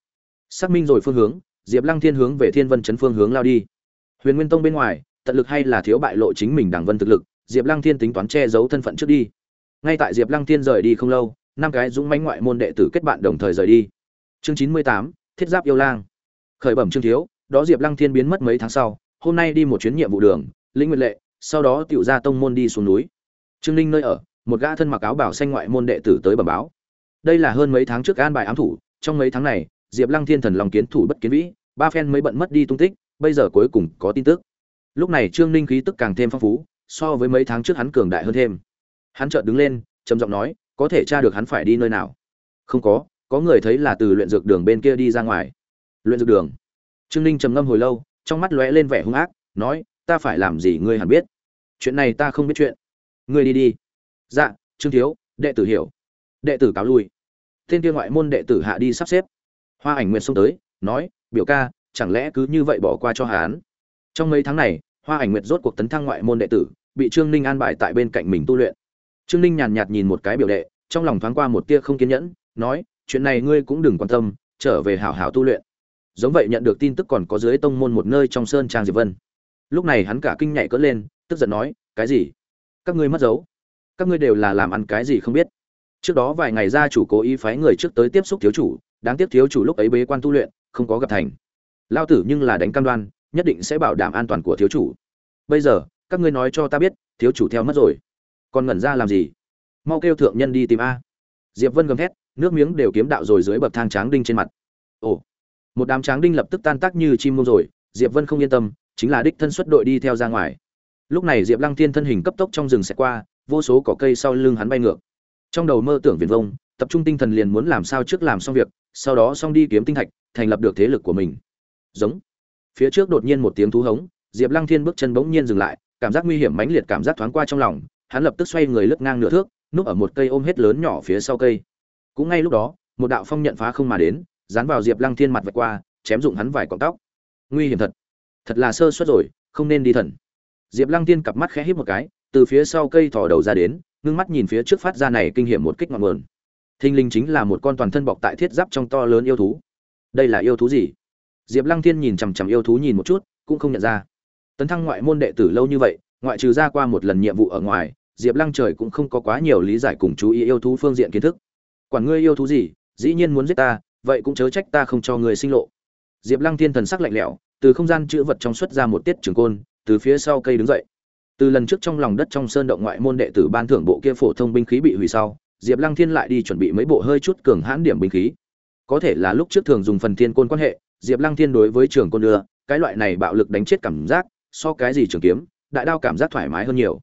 Xác minh rồi phương hướng diệp lăng thiên hướng về thiên vân chấn phương hướng lao đi. Huyền nguyên tông bên ngoài, tận lực hay là thiếu bại lộ chính mình đằng vân thực lực, diệp lăng thiên tính toán che giấu thân phận trước đi. Ngay tại diệp lăng thiên rời đi không lâu, năm cái dũng mãnh ngoại môn đệ tử kết bạn đồng thời rời đi. Chương chín mươi tám, thiết giáp yêu lang. Khởi bẩm trương thiếu, đó diệp lăng thiên biến mất mấy tháng sau, hôm nay đi một chuyến nhiệm vụ đường lĩnh Nguyệt lệ, sau đó tiểu ra tông môn đi xuống núi. Trương Linh nơi ở, một gã thân mặc áo bảo xanh ngoại môn đệ tử tới bẩm báo. Đây là hơn mấy tháng trước an bài ám thủ, trong mấy tháng này diệp lăng thiên thần lòng kiến thủ bất kiến vĩ, ba phen mới bận mất đi tung tích, bây giờ cuối cùng có tin tức. Lúc này trương ninh khí tức càng thêm phong phú, so với mấy tháng trước hắn cường đại hơn thêm. Hắn chợt đứng lên, trầm giọng nói, có thể tra được hắn phải đi nơi nào? Không có có người thấy là từ luyện dược đường bên kia đi ra ngoài. Luyện dược đường? Trương ninh trầm ngâm hồi lâu, trong mắt lóe lên vẻ hung ác, nói, ta phải làm gì ngươi hẳn biết? Chuyện này ta không biết chuyện. Ngươi đi đi. Dạ trương thiếu, đệ tử hiểu. Đệ tử cáo lui. Tên kia ngoại môn đệ tử hạ đi sắp xếp hoa ảnh nguyệt xông tới, nói, biểu ca, chẳng lẽ cứ như vậy bỏ qua cho hán trong mấy tháng này, hoa ảnh nguyệt rốt cuộc tấn thăng ngoại môn đệ tử, bị trương ninh an bài tại bên cạnh mình tu luyện. Trương ninh nhàn nhạt nhìn một cái biểu đệ, trong lòng thoáng qua một tia không kiên nhẫn, nói, chuyện này ngươi cũng đừng quan tâm, trở về hảo hảo tu luyện. Giống vậy nhận được tin tức còn có dưới tông môn một nơi trong sơn trang diệp vân. Lúc này hắn cả kinh nhảy cỡ lên, tức giận nói, cái gì? Các ngươi mất dấu? Các ngươi đều là làm ăn cái gì không biết? Trước đó vài ngày gia chủ cố ý phái người trước tới tiếp xúc thiếu chủ đáng tiếc thiếu chủ lúc ấy bế quan tu luyện, không có gặp thành. Lao tử nhưng là đánh cam đoan, nhất định sẽ bảo đảm an toàn của thiếu chủ. Bây giờ, các ngươi nói cho ta biết, thiếu chủ theo mất rồi. Còn ngẩn ra làm gì? Mau kêu thượng nhân đi tìm a. Diệp vân gầm thét, nước miếng đều kiếm đạo rồi dưới bậc thang tráng đinh trên mặt. Ồ. Một đám tráng đinh lập tức tan tác như chim mông rồi, diệp vân không yên tâm, chính là đích thân xuất đội đi theo ra ngoài. Lúc này diệp lăng thiên thân hình cấp tốc trong rừng sẽ qua, vô số cỏ cây sau lưng hắn bay ngược. Trong đầu mơ tưởng viền vông, tập trung tinh thần liền muốn làm sao trước làm xong việc sau đó xong đi kiếm tinh thạch, thành lập được thế lực của mình. Giống. Phía trước đột nhiên một tiếng thú hống, diệp lăng thiên bước chân bỗng nhiên dừng lại, cảm giác nguy hiểm mãnh liệt cảm giác thoáng qua trong lòng, hắn lập tức xoay người lướt ngang nửa thước, núp ở một cây ôm hết lớn nhỏ phía sau cây. Cũng ngay lúc đó, một đạo phong nhận phá không mà đến, dán vào diệp lăng thiên mặt vạch qua, chém dụng hắn vài cọng tóc. Nguy hiểm thật. Thật là sơ suất rồi, không nên đi thần. Diệp lăng thiên cặp mắt khẽ hít một cái, từ phía sau cây thò đầu ra đến, ngưng mắt nhìn phía trước phát ra này kinh hiểm một kích ngọn nguồn thinh linh chính là một con toàn thân bọc tại thiết giáp trong to lớn yêu thú. Đây là yêu thú gì? Diệp lăng thiên nhìn chằm chằm yêu thú nhìn một chút, cũng không nhận ra. Tấn thăng ngoại môn đệ tử lâu như vậy, ngoại trừ ra qua một lần nhiệm vụ ở ngoài, diệp lăng trời cũng không có quá nhiều lý giải cùng chú ý yêu thú phương diện kiến thức. Quản ngươi yêu thú gì, dĩ nhiên muốn giết ta, vậy cũng chớ trách ta không cho người sinh lộ. Diệp lăng thiên thần sắc lạnh lẽo, từ không gian chữ vật trong xuất ra một tiết trường côn, từ phía sau cây đứng dậy. Từ lần trước trong lòng đất trong sơn động ngoại môn đệ tử ban thưởng bộ kia phổ thông binh khí bị hủy sau diệp lăng thiên lại đi chuẩn bị mấy bộ hơi chút cường hãn điểm binh khí. Có thể là lúc trước thường dùng phần thiên côn quan hệ, diệp lăng thiên đối với trường côn đưa, cái loại này bạo lực đánh chết cảm giác, so cái gì trường kiếm, đại đao cảm giác thoải mái hơn nhiều.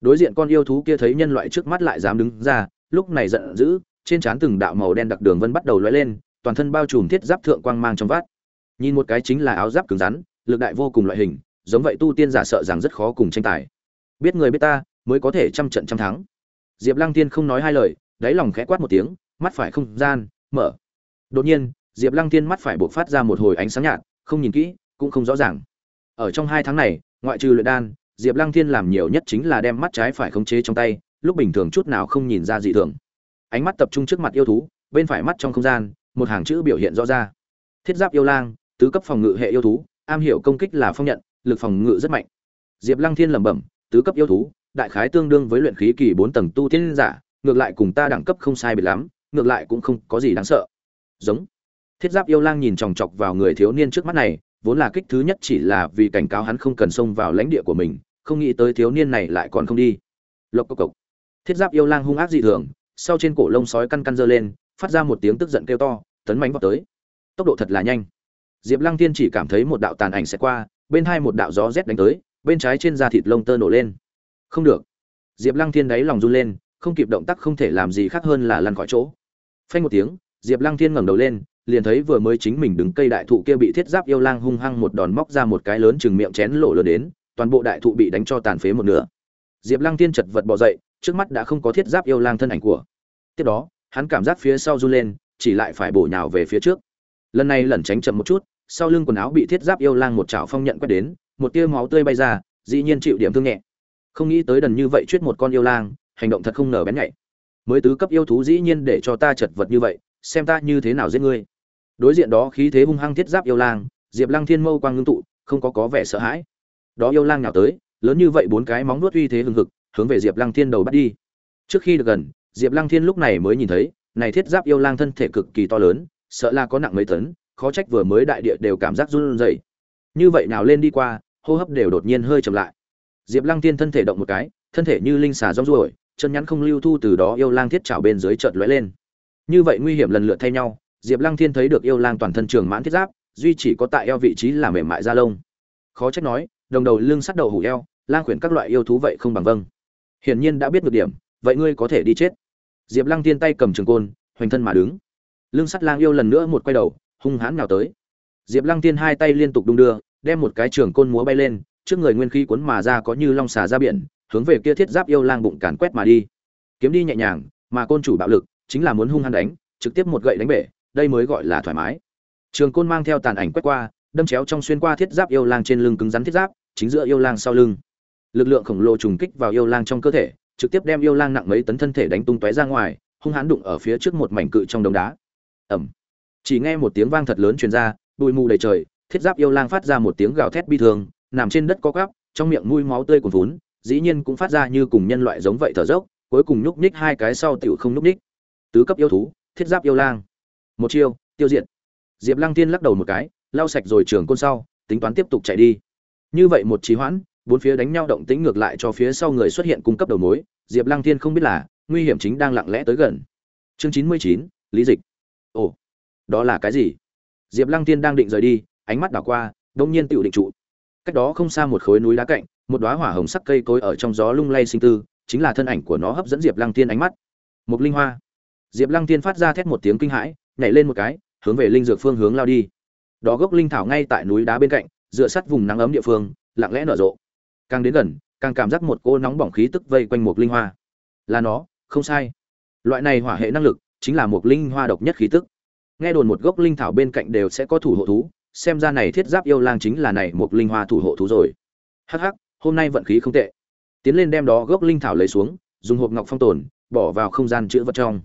Đối diện con yêu thú kia thấy nhân loại trước mắt lại dám đứng ra, lúc này giận dữ, trên trán từng đạo màu đen đặc đường vân bắt đầu lóe lên, toàn thân bao trùm thiết giáp thượng quang mang trong vát nhìn một cái chính là áo giáp cứng rắn, lực đại vô cùng loại hình, giống vậy tu tiên giả sợ rằng rất khó cùng tranh tài. Biết người biết ta, mới có thể trăm trận trăm thắng diệp lăng tiên không nói hai lời, đáy lòng khẽ quát một tiếng, mắt phải không gian, mở. Đột nhiên, diệp lăng tiên mắt phải bộc phát ra một hồi ánh sáng nhạt, không nhìn kỹ, cũng không rõ ràng. Ở trong hai tháng này, ngoại trừ luyện đan, diệp lăng thiên làm nhiều nhất chính là đem mắt trái phải khống chế trong tay, lúc bình thường chút nào không nhìn ra dị thường. Ánh mắt tập trung trước mặt yêu thú, bên phải mắt trong không gian, một hàng chữ biểu hiện rõ ra. Thiết giáp yêu lang, tứ cấp phòng ngự hệ yêu thú, am hiểu công kích là phong nhận, lực phòng ngự rất mạnh. Diệp lăng thiên lẩm bẩm, tứ cấp yêu thú đại khái tương đương với luyện khí kỳ bốn tầng tu tiên giả, ngược lại cùng ta đẳng cấp không sai biệt lắm, ngược lại cũng không có gì đáng sợ. Giống. Thiết giáp yêu lang nhìn chòng chọc vào người thiếu niên trước mắt này, vốn là kích thứ nhất chỉ là vì cảnh cáo hắn không cần xông vào lãnh địa của mình, không nghĩ tới thiếu niên này lại còn không đi. Lộc cộc cộc. Thiết giáp yêu lang hung ác dị thường, sau trên cổ lông sói căn căn dơ lên, phát ra một tiếng tức giận kêu to, tấn mãnh vọt tới. Tốc độ thật là nhanh. Diệp lăng tiên chỉ cảm thấy một đạo tàn ảnh sẽ qua, bên hai một đạo gió rét đánh tới, bên trái trên da thịt lông tơ nổ lên không được. Diệp lăng thiên đáy lòng run lên, không kịp động tác không thể làm gì khác hơn là lăn khỏi chỗ. Phanh một tiếng, diệp lăng thiên ngẩng đầu lên, liền thấy vừa mới chính mình đứng cây đại thụ kia bị thiết giáp yêu lang hung hăng một đòn móc ra một cái lớn chừng miệng chén lỗ lớn đến, toàn bộ đại thụ bị đánh cho tàn phế một nửa. Diệp lăng thiên chật vật bỏ dậy, trước mắt đã không có thiết giáp yêu lang thân ảnh của. Tiếp đó, hắn cảm giác phía sau run lên, chỉ lại phải bổ nhào về phía trước. Lần này lẩn tránh chậm một chút, sau lưng quần áo bị thiết giáp yêu lang một chảo phong nhận quét đến, một tia máu tươi bay ra, dĩ nhiên chịu điểm thương nhẹ không nghĩ tới đần như vậy chuyết một con yêu lang, hành động thật không nở bén nhạy. Mới tứ cấp yêu thú dĩ nhiên để cho ta chật vật như vậy, xem ta như thế nào giết ngươi. Đối diện đó khí thế hung hăng thiết giáp yêu lang, diệp lăng thiên mâu quang ngưng tụ, không có có vẻ sợ hãi. Đó yêu lang nào tới, lớn như vậy bốn cái móng nuốt uy thế hừng hực, hướng về diệp lăng thiên đầu bắt đi. Trước khi được gần, diệp lăng thiên lúc này mới nhìn thấy, này thiết giáp yêu lang thân thể cực kỳ to lớn, sợ là có nặng mấy tấn, khó trách vừa mới đại địa đều cảm giác run rẩy. Như vậy nào lên đi qua, hô hấp đều đột nhiên hơi chậm lại diệp lăng thiên thân thể động một cái, thân thể như linh xà rong ruổi, chân nhắn không lưu thu từ đó yêu lang thiết trảo bên dưới chợt lóe lên. Như vậy nguy hiểm lần lượt thay nhau, diệp lăng thiên thấy được yêu lang toàn thân trường mãn thiết giáp, duy chỉ có tại eo vị trí là mềm mại da lông. Khó trách nói, đồng đầu lưng sắt đầu hủ eo, lang khuyển các loại yêu thú vậy không bằng vâng. Hiển nhiên đã biết được điểm, vậy ngươi có thể đi chết. Diệp lăng tiên tay cầm trường côn, hoành thân mà đứng. Lưng sắt lang yêu lần nữa một quay đầu, hung hãn nào tới. Diệp lăng tiên hai tay liên tục đung đưa, đem một cái trường côn múa bay lên trước người nguyên khí cuốn mà ra có như long xà ra biển hướng về kia thiết giáp yêu lang bụng càn quét mà đi. Kiếm đi nhẹ nhàng mà côn chủ bạo lực chính là muốn hung hăng đánh trực tiếp một gậy đánh bể đây mới gọi là thoải mái. Trường côn mang theo tàn ảnh quét qua đâm chéo trong xuyên qua thiết giáp yêu lang trên lưng cứng rắn thiết giáp chính giữa yêu lang sau lưng. Lực lượng khổng lồ trùng kích vào yêu lang trong cơ thể trực tiếp đem yêu lang nặng mấy tấn thân thể đánh tung tóe ra ngoài hung hãn đụng ở phía trước một mảnh cự trong đống đá. Ầm, chỉ nghe một tiếng vang thật lớn truyền ra bụi mù đầy trời thiết giáp yêu lang phát ra một tiếng gào thét bi thương nằm trên đất co quắp trong miệng mũi máu tươi cuồn vốn dĩ nhiên cũng phát ra như cùng nhân loại giống vậy thở dốc, cuối cùng nhúc nhích hai cái sau tiểu không nhúc nhích. Tứ cấp yêu thú, thiết giáp yêu lang. Một chiêu, tiêu diệt. Diệp lăng tiên lắc đầu một cái, lau sạch rồi trường côn sau, tính toán tiếp tục chạy đi. Như vậy một trí hoãn, bốn phía đánh nhau động tĩnh ngược lại cho phía sau người xuất hiện cung cấp đầu mối, diệp lăng tiên không biết là, nguy hiểm chính đang lặng lẽ tới gần. Chương chín mươi chín, lý dịch. Ồ, đó là cái gì? Diệp lăng tiên đang định rời đi, ánh mắt đảo qua, đông nhiên tiểu định trụ cách đó không xa một khối núi đá cạnh, một đoá hỏa hồng sắc cây cối ở trong gió lung lay sinh tư, chính là thân ảnh của nó hấp dẫn diệp lăng tiên ánh mắt. Một linh hoa. Diệp lăng tiên phát ra thét một tiếng kinh hãi, nhảy lên một cái, hướng về linh dược phương hướng lao đi. Đó gốc linh thảo ngay tại núi đá bên cạnh, dựa sát vùng nắng ấm địa phương, lặng lẽ nở rộ. Càng đến gần, càng cảm giác một cô nóng bỏng khí tức vây quanh một linh hoa. Là nó, không sai. Loại này hỏa hệ năng lực, chính là một linh hoa độc nhất khí tức. Nghe đồn một gốc linh thảo bên cạnh đều sẽ có thủ hộ thú xem ra này thiết giáp yêu lang chính là này một linh hoa thủ hộ thú rồi. Hắc hắc, hôm nay vận khí không tệ. Tiến lên đem đó gốc linh thảo lấy xuống, dùng hộp ngọc phong tồn, bỏ vào không gian chữ vật trong.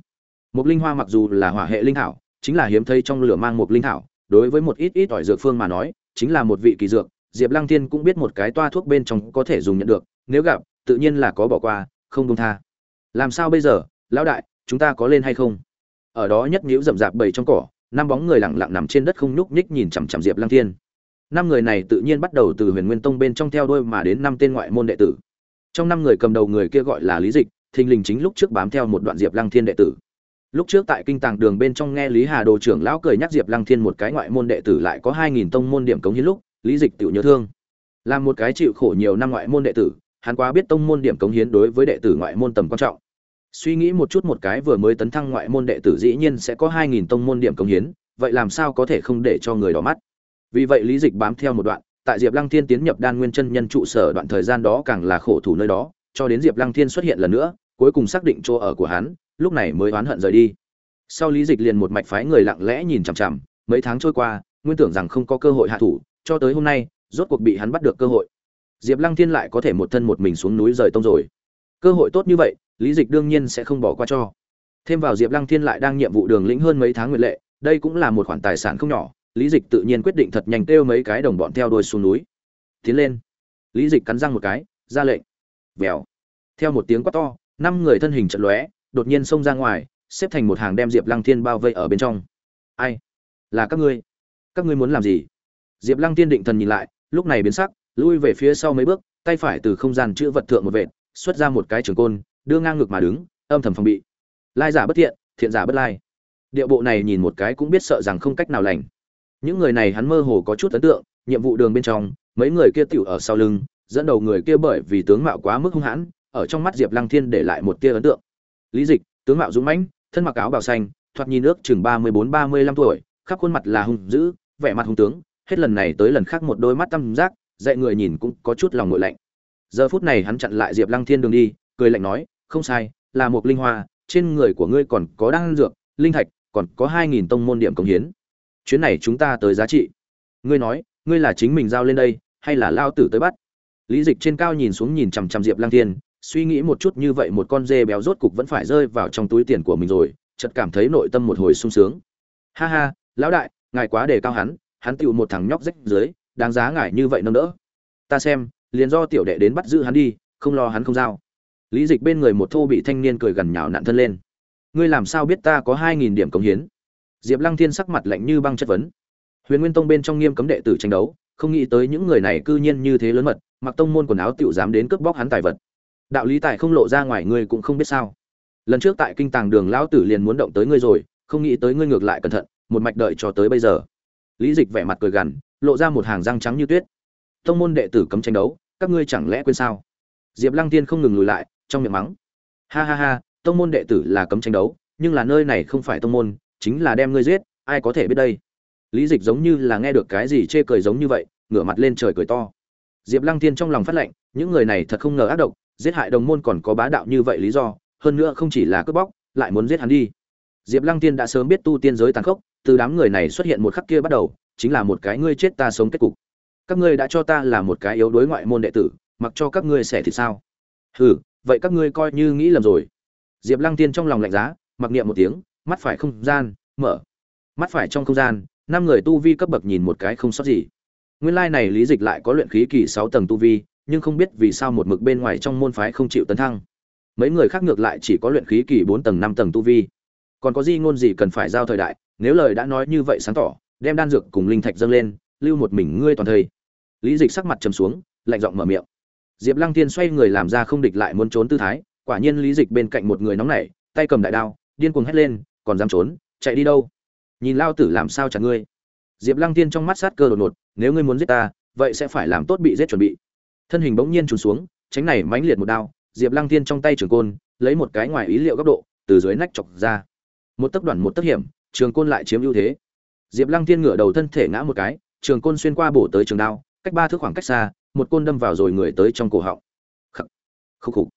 Một linh hoa mặc dù là hỏa hệ linh thảo, chính là hiếm thấy trong lửa mang một linh thảo, đối với một ít ít ỏi dược phương mà nói, chính là một vị kỳ dược, diệp lăng thiên cũng biết một cái toa thuốc bên trong có thể dùng nhận được, nếu gặp, tự nhiên là có bỏ qua, không đông tha. Làm sao bây giờ, lão đại, chúng ta có lên hay không? Ở đó nhất nhíu rậm rạp bầy trong cỏ năm bóng người lặng lặng nằm trên đất không nhúc nhích nhìn chằm chằm diệp lăng thiên. Năm người này tự nhiên bắt đầu từ huyền nguyên tông bên trong theo đuôi mà đến năm tên ngoại môn đệ tử. Trong năm người cầm đầu người kia gọi là lý dịch, thình lình chính lúc trước bám theo một đoạn diệp lăng thiên đệ tử. Lúc trước tại kinh tàng đường bên trong nghe lý hà đồ trưởng lão cười nhắc diệp lăng thiên một cái ngoại môn đệ tử lại có hai nghìn tông môn điểm cống hiến lúc, lý dịch tự nhớ thương. Là một cái chịu khổ nhiều năm ngoại môn đệ tử, hắn quá biết tông môn điểm cống hiến đối với đệ tử ngoại môn tầm quan trọng suy nghĩ một chút một cái vừa mới tấn thăng ngoại môn đệ tử dĩ nhiên sẽ có hai nghìn tông môn điểm cống hiến, vậy làm sao có thể không để cho người đó mắt? Vì vậy lý dịch bám theo một đoạn, tại diệp lăng thiên tiến nhập đan nguyên chân nhân trụ sở đoạn thời gian đó càng là khổ thủ nơi đó, cho đến diệp lăng thiên xuất hiện lần nữa, cuối cùng xác định chỗ ở của hắn, lúc này mới oán hận rời đi. Sau lý dịch liền một mạch phái người lặng lẽ nhìn chằm chằm, mấy tháng trôi qua, nguyên tưởng rằng không có cơ hội hạ thủ, cho tới hôm nay, rốt cuộc bị hắn bắt được cơ hội. Diệp lăng thiên lại có thể một thân một mình xuống núi rời tông rồi. Cơ hội tốt như vậy lý dịch đương nhiên sẽ không bỏ qua cho. Thêm vào diệp lăng thiên lại đang nhiệm vụ đường lĩnh hơn mấy tháng nguyện lệ, đây cũng là một khoản tài sản không nhỏ, lý dịch tự nhiên quyết định thật nhanh kêu mấy cái đồng bọn theo đuôi xuống núi. Tiến lên. Lý dịch cắn răng một cái, ra lệnh. Vèo. Theo một tiếng quát to, năm người thân hình trận lóe, đột nhiên xông ra ngoài, xếp thành một hàng đem diệp lăng thiên bao vây ở bên trong. Ai? Là các ngươi. Các ngươi muốn làm gì? Diệp lăng thiên định thần nhìn lại, lúc này biến sắc, lui về phía sau mấy bước, tay phải từ không gian chữ vật thượng một vệt, xuất ra một cái trường côn đưa ngang ngược mà đứng, âm thầm phòng bị. Lai giả bất thiện thiện giả bất lai. Điệu bộ này nhìn một cái cũng biết sợ rằng không cách nào lành. Những người này hắn mơ hồ có chút ấn tượng, nhiệm vụ đường bên trong, mấy người kia tựu ở sau lưng, dẫn đầu người kia bởi vì tướng mạo quá mức hung hãn, ở trong mắt diệp lăng thiên để lại một tia ấn tượng. Lý dịch, tướng mạo dũng mãnh, thân mặc áo bào xanh, thoạt nhìn nước chừng ba mươi bốn ba mươi lăm tuổi, khắp khuôn mặt là hung dữ, vẻ mặt hung tướng, hết lần này tới lần khác một đôi mắt tăm giác, dạy người nhìn cũng có chút lòng ngội lạnh. Giờ phút này hắn chặn lại diệp lăng thiên đường đi, cười lạnh nói không sai, là một linh hoa, trên người của ngươi còn có đan dược, linh thạch, còn có hai nghìn tông môn điểm công hiến. Chuyến này chúng ta tới giá trị. Ngươi nói, ngươi là chính mình giao lên đây, hay là lao tử tới bắt? Lý dịch trên cao nhìn xuống nhìn chằm chằm diệp lang thiên, suy nghĩ một chút như vậy một con dê béo rốt cục vẫn phải rơi vào trong túi tiền của mình rồi, chợt cảm thấy nội tâm một hồi sung sướng. Ha ha, lão đại, ngài quá đề cao hắn hắn tựu một thằng nhóc rách dưới, đáng giá ngài như vậy nâng đỡ. Ta xem, liền do tiểu đệ đến bắt giữ hắn đi, không lo hắn không giao lý dịch bên người một thô bị thanh niên cười gần nhào nặn thân lên. Ngươi làm sao biết ta có hai nghìn điểm công hiến? Diệp lăng thiên sắc mặt lạnh như băng chất vấn. Huyền nguyên tông bên trong nghiêm cấm đệ tử tranh đấu, không nghĩ tới những người này cư nhiên như thế lớn mật, mặc tông môn quần áo tựu dám đến cướp bóc hắn tài vật. Đạo lý tài không lộ ra ngoài, ngươi cũng không biết sao. Lần trước tại kinh tàng đường lão tử liền muốn động tới ngươi rồi, không nghĩ tới ngươi ngược lại cẩn thận, một mạch đợi cho tới bây giờ. Lý dịch vẻ mặt cười gằn, lộ ra một hàng răng trắng như tuyết. Tông môn đệ tử cấm tranh đấu, các ngươi chẳng lẽ quên sao? Diệp lăng tiên không ngừng lùi lại trong miệng mắng. Ha ha ha, tông môn đệ tử là cấm tranh đấu, nhưng là nơi này không phải tông môn, chính là đem ngươi giết, ai có thể biết đây? Lý dịch giống như là nghe được cái gì chê cười giống như vậy, ngửa mặt lên trời cười to. Diệp lăng thiên trong lòng phát lệnh, những người này thật không ngờ ác độc, giết hại đồng môn còn có bá đạo như vậy lý do, hơn nữa không chỉ là cướp bóc, lại muốn giết hắn đi. Diệp lăng thiên đã sớm biết tu tiên giới tàn khốc, từ đám người này xuất hiện một khắc kia bắt đầu, chính là một cái ngươi chết ta sống kết cục. Các ngươi đã cho ta là một cái yếu đối ngoại môn đệ tử, mặc cho các ngươi xẻ thì sao? Hừ vậy các ngươi coi như nghĩ lầm rồi. Diệp lăng tiên trong lòng lạnh giá, mặc niệm một tiếng, mắt phải không gian, mở. Mắt phải trong không gian, năm người tu vi cấp bậc nhìn một cái không sót gì. Nguyên lai này lý dịch lại có luyện khí kỳ sáu tầng tu vi, nhưng không biết vì sao một mực bên ngoài trong môn phái không chịu tấn thăng. Mấy người khác ngược lại chỉ có luyện khí kỳ bốn tầng năm tầng tu vi. Còn có gì ngôn gì cần phải giao thời đại, nếu lời đã nói như vậy sáng tỏ, đem đan dược cùng linh thạch dâng lên, lưu một mình ngươi toàn thời. Lý dịch sắc mặt trầm xuống, lạnh giọng mở miệng diệp lăng tiên xoay người làm ra không địch lại muốn trốn tư thái, quả nhiên lý dịch bên cạnh một người nóng nảy, tay cầm đại đao, điên cuồng hét lên, còn dám trốn, chạy đi đâu? Nhìn lao tử làm sao chặt ngươi? Diệp lăng tiên trong mắt sát cơ đột ngột, nếu ngươi muốn giết ta, vậy sẽ phải làm tốt bị giết chuẩn bị. Thân hình bỗng nhiên trùn xuống, tránh này mãnh liệt một đao, diệp lăng tiên trong tay trường côn, lấy một cái ngoài ý liệu góc độ, từ dưới nách chọc ra. Một tấc đoạn một tấc hiểm, trường côn lại chiếm ưu thế. Diệp lăng tiên ngửa đầu thân thể ngã một cái, trường côn xuyên qua bổ tới trường đao, cách ba thước khoảng cách xa một côn đâm vào rồi người tới trong cổ họng. Khắc. Khúc khục.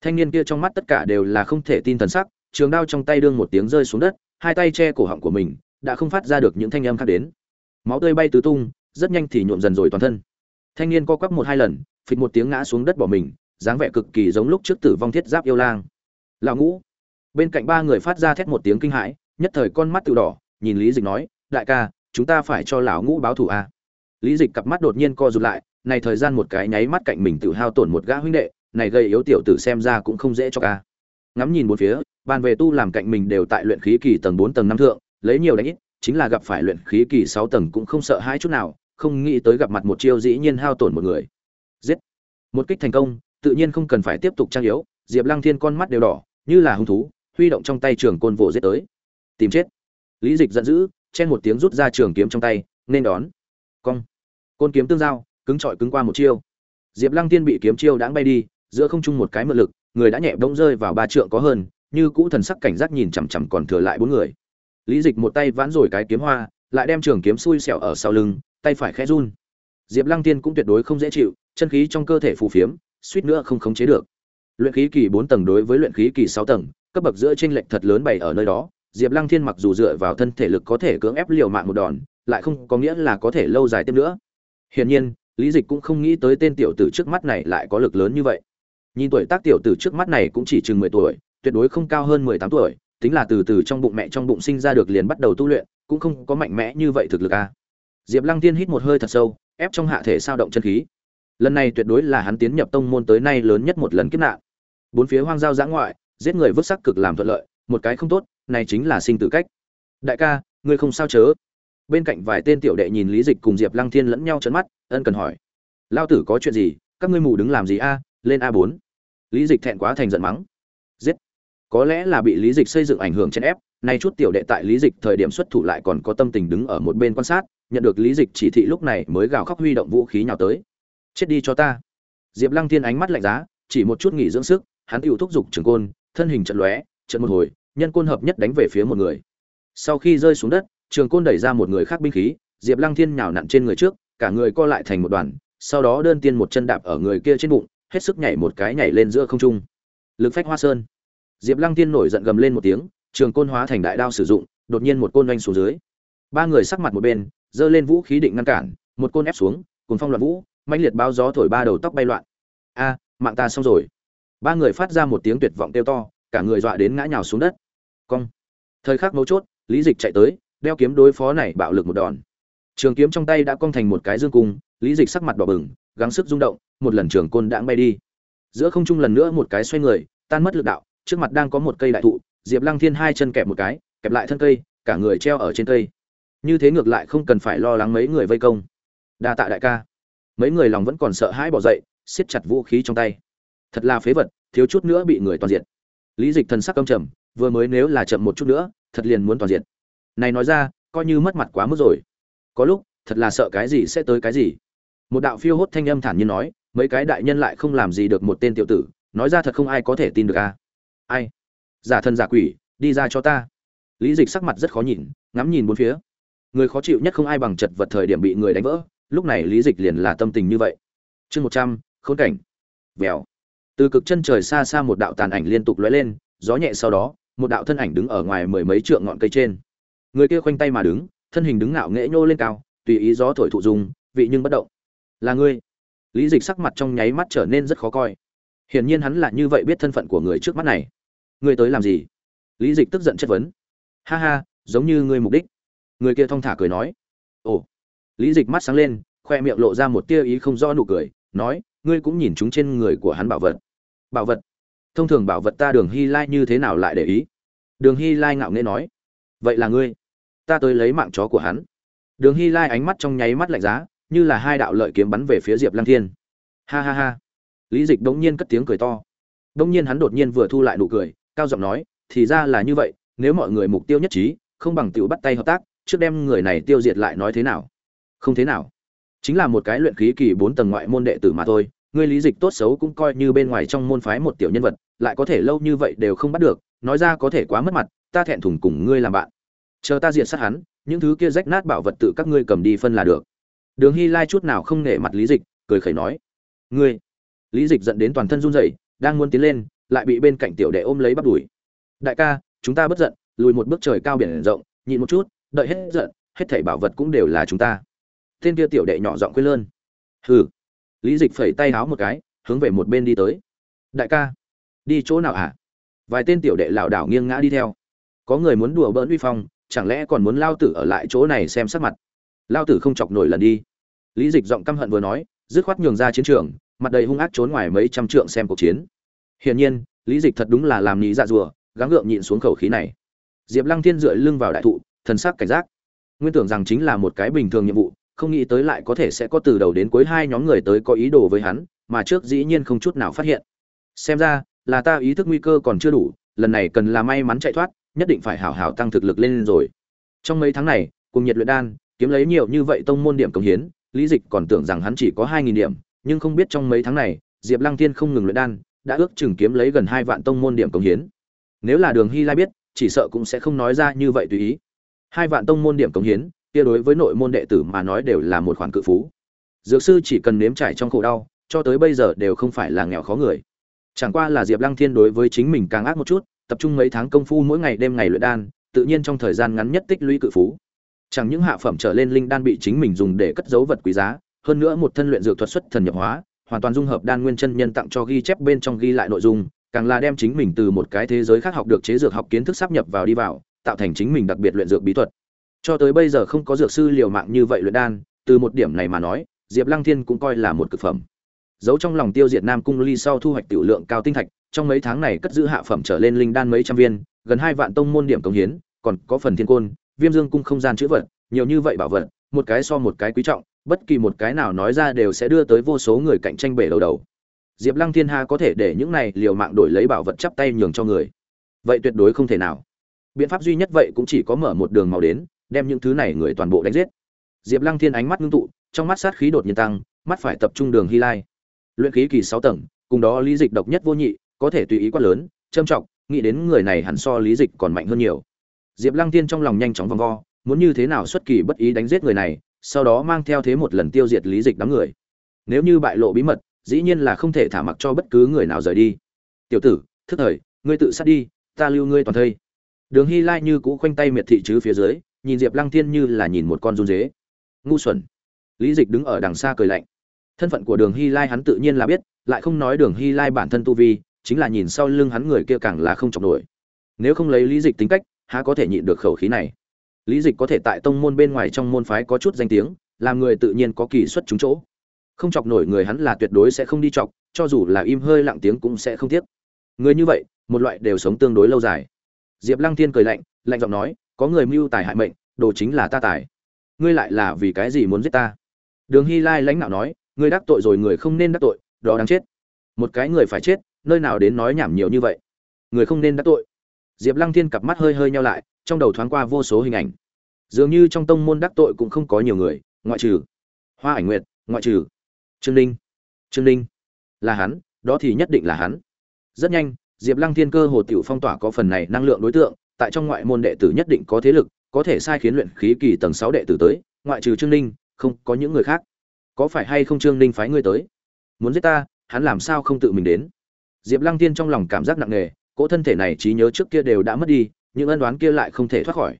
Thanh niên kia trong mắt tất cả đều là không thể tin thần sắc, trường đao trong tay đương một tiếng rơi xuống đất, hai tay che cổ họng của mình, đã không phát ra được những thanh âm khác đến. Máu tươi bay tứ tung, rất nhanh thì nhuộm dần rồi toàn thân. Thanh niên co quắp một hai lần, phịch một tiếng ngã xuống đất bỏ mình, dáng vẻ cực kỳ giống lúc trước tử vong thiết giáp yêu lang. Lão ngũ. Bên cạnh ba người phát ra thét một tiếng kinh hãi, nhất thời con mắt tự đỏ, nhìn lý dịch nói, đại ca, chúng ta phải cho lão ngũ báo thù a. À? lý dịch cặp mắt đột nhiên co rụt lại này thời gian một cái nháy mắt cạnh mình tự hao tổn một gã huynh đệ, này gây yếu tiểu tử xem ra cũng không dễ cho ca. Ngắm nhìn bốn phía, bàn về tu làm cạnh mình đều tại luyện khí kỳ tầng bốn tầng năm thượng, lấy nhiều đánh ít, chính là gặp phải luyện khí kỳ sáu tầng cũng không sợ hãi chút nào, không nghĩ tới gặp mặt một chiêu dĩ nhiên hao tổn một người. Giết! Một kích thành công, tự nhiên không cần phải tiếp tục trang yếu, diệp lăng thiên con mắt đều đỏ, như là hung thú, huy động trong tay trường côn vỗ giết tới. Tìm chết! Lý dịch giận dữ, chen một tiếng rút ra trường kiếm trong tay, nên đón. Cong! Côn kiếm tương giao cứng trọi cứng qua một chiêu. Diệp lăng tiên bị kiếm chiêu đãng bay đi, giữa không trung một cái mượn lực, người đã nhẹ bỗng rơi vào ba trượng có hơn, như cũ thần sắc cảnh giác nhìn chằm chằm còn thừa lại bốn người. Lý dịch một tay vãn rồi cái kiếm hoa, lại đem trường kiếm xui xẻo ở sau lưng, tay phải khẽ run. Diệp lăng tiên cũng tuyệt đối không dễ chịu, chân khí trong cơ thể phù phiếm, suýt nữa không khống chế được. Luyện khí kỳ bốn tầng đối với luyện khí kỳ sáu tầng, cấp bậc giữa tranh lệch thật lớn bày ở nơi đó. Diệp lăng thiên mặc dù dựa vào thân thể lực có thể cưỡng ép liều mạng một đòn, lại không có nghĩa là có thể lâu dài tiếp nữa. Hiển nhiên lý dịch cũng không nghĩ tới tên tiểu tử trước mắt này lại có lực lớn như vậy. Nhìn tuổi tác tiểu tử trước mắt này cũng chỉ chừng mười tuổi, tuyệt đối không cao hơn mười tám tuổi, tính là từ từ trong bụng mẹ trong bụng sinh ra được liền bắt đầu tu luyện, cũng không có mạnh mẽ như vậy thực lực a. À. diệp lăng tiên hít một hơi thật sâu, ép trong hạ thể sao động chân khí. Lần này tuyệt đối là hắn tiến nhập tông môn tới nay lớn nhất một lần kiếp nạn. Bốn phía hoang giao giã ngoại, giết người vứt sắc cực làm thuận lợi, một cái không tốt, này chính là sinh tử cách. Đại ca, ngươi không sao chớ bên cạnh vài tên tiểu đệ nhìn lý dịch cùng diệp lăng thiên lẫn nhau trấn mắt, ân cần hỏi, lao tử có chuyện gì? Các ngươi mù đứng làm gì a? Lên a bốn. Lý dịch thẹn quá thành giận mắng, giết! Có lẽ là bị lý dịch xây dựng ảnh hưởng chèn ép, nay chút tiểu đệ tại lý dịch thời điểm xuất thủ lại còn có tâm tình đứng ở một bên quan sát, nhận được lý dịch chỉ thị lúc này mới gào khóc huy động vũ khí nhào tới, chết đi cho ta. Diệp lăng thiên ánh mắt lạnh giá, chỉ một chút nghỉ dưỡng sức, hắn tự thúc giục trường côn, thân hình trận lóe trận một hồi, nhân côn hợp nhất đánh về phía một người. Sau khi rơi xuống đất trường côn đẩy ra một người khác binh khí, diệp lăng thiên nhào nặn trên người trước, cả người co lại thành một đoàn, sau đó đơn tiên một chân đạp ở người kia trên bụng, hết sức nhảy một cái nhảy lên giữa không trung. Lực phách hoa sơn. Diệp lăng tiên nổi giận gầm lên một tiếng, trường côn hóa thành đại đao sử dụng, đột nhiên một côn doanh xuống dưới. Ba người sắc mặt một bên, giơ lên vũ khí định ngăn cản, một côn ép xuống cùng phong loạn vũ mạnh liệt bao gió thổi ba đầu tóc bay loạn. A, mạng ta xong rồi. Ba người phát ra một tiếng tuyệt vọng kêu to, cả người dọa đến ngã nhào xuống đất. Cong. Thời khắc mấu chốt, lý dịch chạy tới đeo kiếm đối phó này bạo lực một đòn. Trường kiếm trong tay đã cong thành một cái dương cung, lý dịch sắc mặt đỏ bừng, gắng sức rung động, một lần trường côn đãng bay đi. Giữa không trung lần nữa một cái xoay người, tan mất lực đạo, trước mặt đang có một cây đại thụ, diệp lăng thiên hai chân kẹp một cái, kẹp lại thân cây, cả người treo ở trên cây. Như thế ngược lại không cần phải lo lắng mấy người vây công. Đa tạ đại ca. Mấy người lòng vẫn còn sợ hãi bỏ dậy, siết chặt vũ khí trong tay. Thật là phế vật, thiếu chút nữa bị người toàn diện lý dịch thần sắc căm trầm, vừa mới nếu là chậm một chút nữa, thật liền muốn toàn diện này nói ra, coi như mất mặt quá mức rồi. Có lúc, thật là sợ cái gì sẽ tới cái gì. Một đạo phiêu hốt thanh âm thản nhiên nói, mấy cái đại nhân lại không làm gì được một tên tiểu tử, nói ra thật không ai có thể tin được a à? ai? Giả thân giả quỷ, đi ra cho ta. Lý dịch sắc mặt rất khó nhìn, ngắm nhìn bốn phía. Người khó chịu nhất không ai bằng chật vật thời điểm bị người đánh vỡ, lúc này lý dịch liền là tâm tình như vậy. Chương một trăm, khốn cảnh. Vèo. Từ cực chân trời xa xa một đạo tàn ảnh liên tục lóe lên, gió nhẹ sau đó, một đạo thân ảnh đứng ở ngoài mười mấy trượng ngọn cây trên người kia khoanh tay mà đứng, thân hình đứng ngạo nghễ nhô lên cao, tùy ý gió thổi thụ dùng vị nhưng bất động. Là ngươi? Lý dịch sắc mặt trong nháy mắt trở nên rất khó coi. Hiển nhiên hắn là như vậy biết thân phận của người trước mắt này. Ngươi tới làm gì? Lý dịch tức giận chất vấn. Ha ha, giống như ngươi mục đích. Người kia thong thả cười nói. Ồ. Lý dịch mắt sáng lên, khoe miệng lộ ra một tia ý không rõ nụ cười, nói, ngươi cũng nhìn chúng trên người của hắn bảo vật. Bảo vật? Thông thường bảo vật ta đường hy lai như thế nào lại để ý? Đường hy lai ngạo nghễ nói. Vậy là ngươi? Ta tới lấy mạng chó của hắn. Đường hy lai ánh mắt trong nháy mắt lạnh giá, như là hai đạo lợi kiếm bắn về phía diệp lăng thiên. Ha ha ha. Lý dịch đống nhiên cất tiếng cười to. Đống nhiên hắn đột nhiên vừa thu lại nụ cười, cao giọng nói, thì ra là như vậy, nếu mọi người mục tiêu nhất trí, không bằng tự bắt tay hợp tác, trước đem người này tiêu diệt lại nói thế nào? Không thế nào. Chính là một cái luyện khí kỳ bốn tầng ngoại môn đệ tử mà thôi, ngươi lý dịch tốt xấu cũng coi như bên ngoài trong môn phái một tiểu nhân vật, lại có thể lâu như vậy đều không bắt được, nói ra có thể quá mất mặt, ta thẹn thùng cùng ngươi làm bạn chờ ta diệt sát hắn, những thứ kia rách nát bảo vật tự các ngươi cầm đi phân là được. Đường hy lai chút nào không nể mặt lý dịch, cười khẩy nói, ngươi. Lý dịch giận đến toàn thân run rẩy, đang muốn tiến lên, lại bị bên cạnh tiểu đệ ôm lấy bắt đuổi. Đại ca, chúng ta bất giận, lùi một bước trời cao biển rộng, nhịn một chút, đợi hết giận, hết thảy bảo vật cũng đều là chúng ta. Tên kia tiểu đệ nhỏ giọng quên lơn. Hừ. Lý dịch phẩy tay háo một cái, hướng về một bên đi tới. Đại ca, đi chỗ nào ạ à? vài tên tiểu đệ lảo đảo nghiêng ngã đi theo. Có người muốn đùa bỡn uy phong chẳng lẽ còn muốn lao tử ở lại chỗ này xem sắc mặt? Lao tử không chọc nổi lần đi. Lý dịch giọng căm hận vừa nói, dứt khoát nhường ra chiến trường, mặt đầy hung ác trốn ngoài mấy trăm trượng xem cuộc chiến. Hiển nhiên, lý dịch thật đúng là làm nhí dạ rùa, gắng gượng nhịn xuống khẩu khí này. Diệp lăng thiên dựa lưng vào đại thụ, thần sắc cảnh giác. Nguyên tưởng rằng chính là một cái bình thường nhiệm vụ, không nghĩ tới lại có thể sẽ có từ đầu đến cuối hai nhóm người tới có ý đồ với hắn, mà trước dĩ nhiên không chút nào phát hiện. Xem ra, là ta ý thức nguy cơ còn chưa đủ, lần này cần là may mắn chạy thoát nhất định phải hảo hảo tăng thực lực lên rồi. Trong mấy tháng này, cùng nhiệt luyện đan, kiếm lấy nhiều như vậy tông môn điểm công hiến, lý dịch còn tưởng rằng hắn chỉ có hai nghìn điểm, nhưng không biết trong mấy tháng này, diệp lăng thiên không ngừng luyện đan, đã ước chừng kiếm lấy gần hai vạn tông môn điểm công hiến. Nếu là đường hy lai biết, chỉ sợ cũng sẽ không nói ra như vậy tùy ý. Hai vạn tông môn điểm công hiến, kia đối với nội môn đệ tử mà nói đều là một khoản cự phú. Dược sư chỉ cần nếm trải trong khổ đau, cho tới bây giờ đều không phải là nghèo khó người. Chẳng qua là diệp lăng thiên đối với chính mình càng ác một chút tập trung mấy tháng công phu mỗi ngày đêm ngày luyện đan, tự nhiên trong thời gian ngắn nhất tích lũy cự phú. Chẳng những hạ phẩm trở lên linh đan bị chính mình dùng để cất giấu vật quý giá, hơn nữa một thân luyện dược thuật xuất thần nhập hóa, hoàn toàn dung hợp đan nguyên chân nhân tặng cho ghi chép bên trong ghi lại nội dung, càng là đem chính mình từ một cái thế giới khác học được chế dược học kiến thức sắp nhập vào đi vào, tạo thành chính mình đặc biệt luyện dược bí thuật. Cho tới bây giờ không có dược sư liều mạng như vậy luyện đan, từ một điểm này mà nói, diệp lăng thiên cũng coi là một cực phẩm. Giấu trong lòng tiêu diệt nam cung ly sau thu hoạch tiểu lượng cao tinh thạch trong mấy tháng này cất giữ hạ phẩm trở lên linh đan mấy trăm viên, gần hai vạn tông môn điểm công hiến, còn có phần thiên côn, viêm dương cung không gian chữ vật, nhiều như vậy bảo vật, một cái so một cái quý trọng, bất kỳ một cái nào nói ra đều sẽ đưa tới vô số người cạnh tranh bể đầu đầu. Diệp lăng thiên Hà có thể để những này liều mạng đổi lấy bảo vật chắp tay nhường cho người. Vậy tuyệt đối không thể nào. Biện pháp duy nhất vậy cũng chỉ có mở một đường màu đến, đem những thứ này người toàn bộ đánh giết. Diệp lăng thiên ánh mắt ngưng tụ, trong mắt sát khí đột nhiên tăng, mắt phải tập trung đường hy lai. Luyện khí kỳ sáu tầng, cùng đó lý dịch độc nhất vô nhị có thể tùy ý quát lớn, trâm trọng, nghĩ đến người này hẳn so lý dịch còn mạnh hơn nhiều. Diệp lăng tiên trong lòng nhanh chóng vòng vo, muốn như thế nào xuất kỳ bất ý đánh giết người này, sau đó mang theo thế một lần tiêu diệt lý dịch đám người. Nếu như bại lộ bí mật, dĩ nhiên là không thể thả mặc cho bất cứ người nào rời đi. Tiểu tử, thức thời, ngươi tự sát đi, ta lưu ngươi toàn thây. Đường hy lai như cũ khoanh tay miệt thị chứ phía dưới, nhìn diệp lăng thiên như là nhìn một con run dế. Ngu xuẩn. Lý dịch đứng ở đằng xa cười lạnh. Thân phận của đường hy lai hắn tự nhiên là biết, lại không nói đường hy lai bản thân tu vi chính là nhìn sau lưng hắn người kia càng là không chọc nổi. Nếu không lấy lý dịch tính cách, há có thể nhịn được khẩu khí này? Lý dịch có thể tại tông môn bên ngoài trong môn phái có chút danh tiếng, làm người tự nhiên có kỳ xuất trúng chỗ. Không chọc nổi người hắn là tuyệt đối sẽ không đi chọc, cho dù là im hơi lặng tiếng cũng sẽ không tiếc. Người như vậy, một loại đều sống tương đối lâu dài. Diệp lăng thiên cười lạnh lạnh giọng nói, có người mưu tài hại mệnh, đồ chính là ta tài. Ngươi lại là vì cái gì muốn giết ta? Đường hy lai lãnh đạo nói, ngươi đắc tội rồi người không nên đắc tội, đó đáng chết. Một cái người phải chết nơi nào đến nói nhảm nhiều như vậy? Người không nên đắc tội. Diệp lăng thiên cặp mắt hơi hơi nhau lại, trong đầu thoáng qua vô số hình ảnh. Dường như trong tông môn đắc tội cũng không có nhiều người, ngoại trừ hoa ảnh nguyệt, ngoại trừ trương ninh. Trương ninh là hắn, đó thì nhất định là hắn. Rất nhanh, diệp lăng thiên cơ hồ t i ể u phong tỏa có phần này năng lượng đối tượng, tại trong ngoại môn đệ tử nhất định có thế lực, có thể sai khiến luyện khí kỳ tầng sáu đệ tử tới, ngoại trừ trương ninh, không có những người khác. Có phải hay không trương ninh phái ngươi tới? Muốn giết ta, hắn làm sao không tự mình đến? Diệp lăng tiên trong lòng cảm giác nặng nề, cỗ thân thể này trí nhớ trước kia đều đã mất đi, những ân oán kia lại không thể thoát khỏi.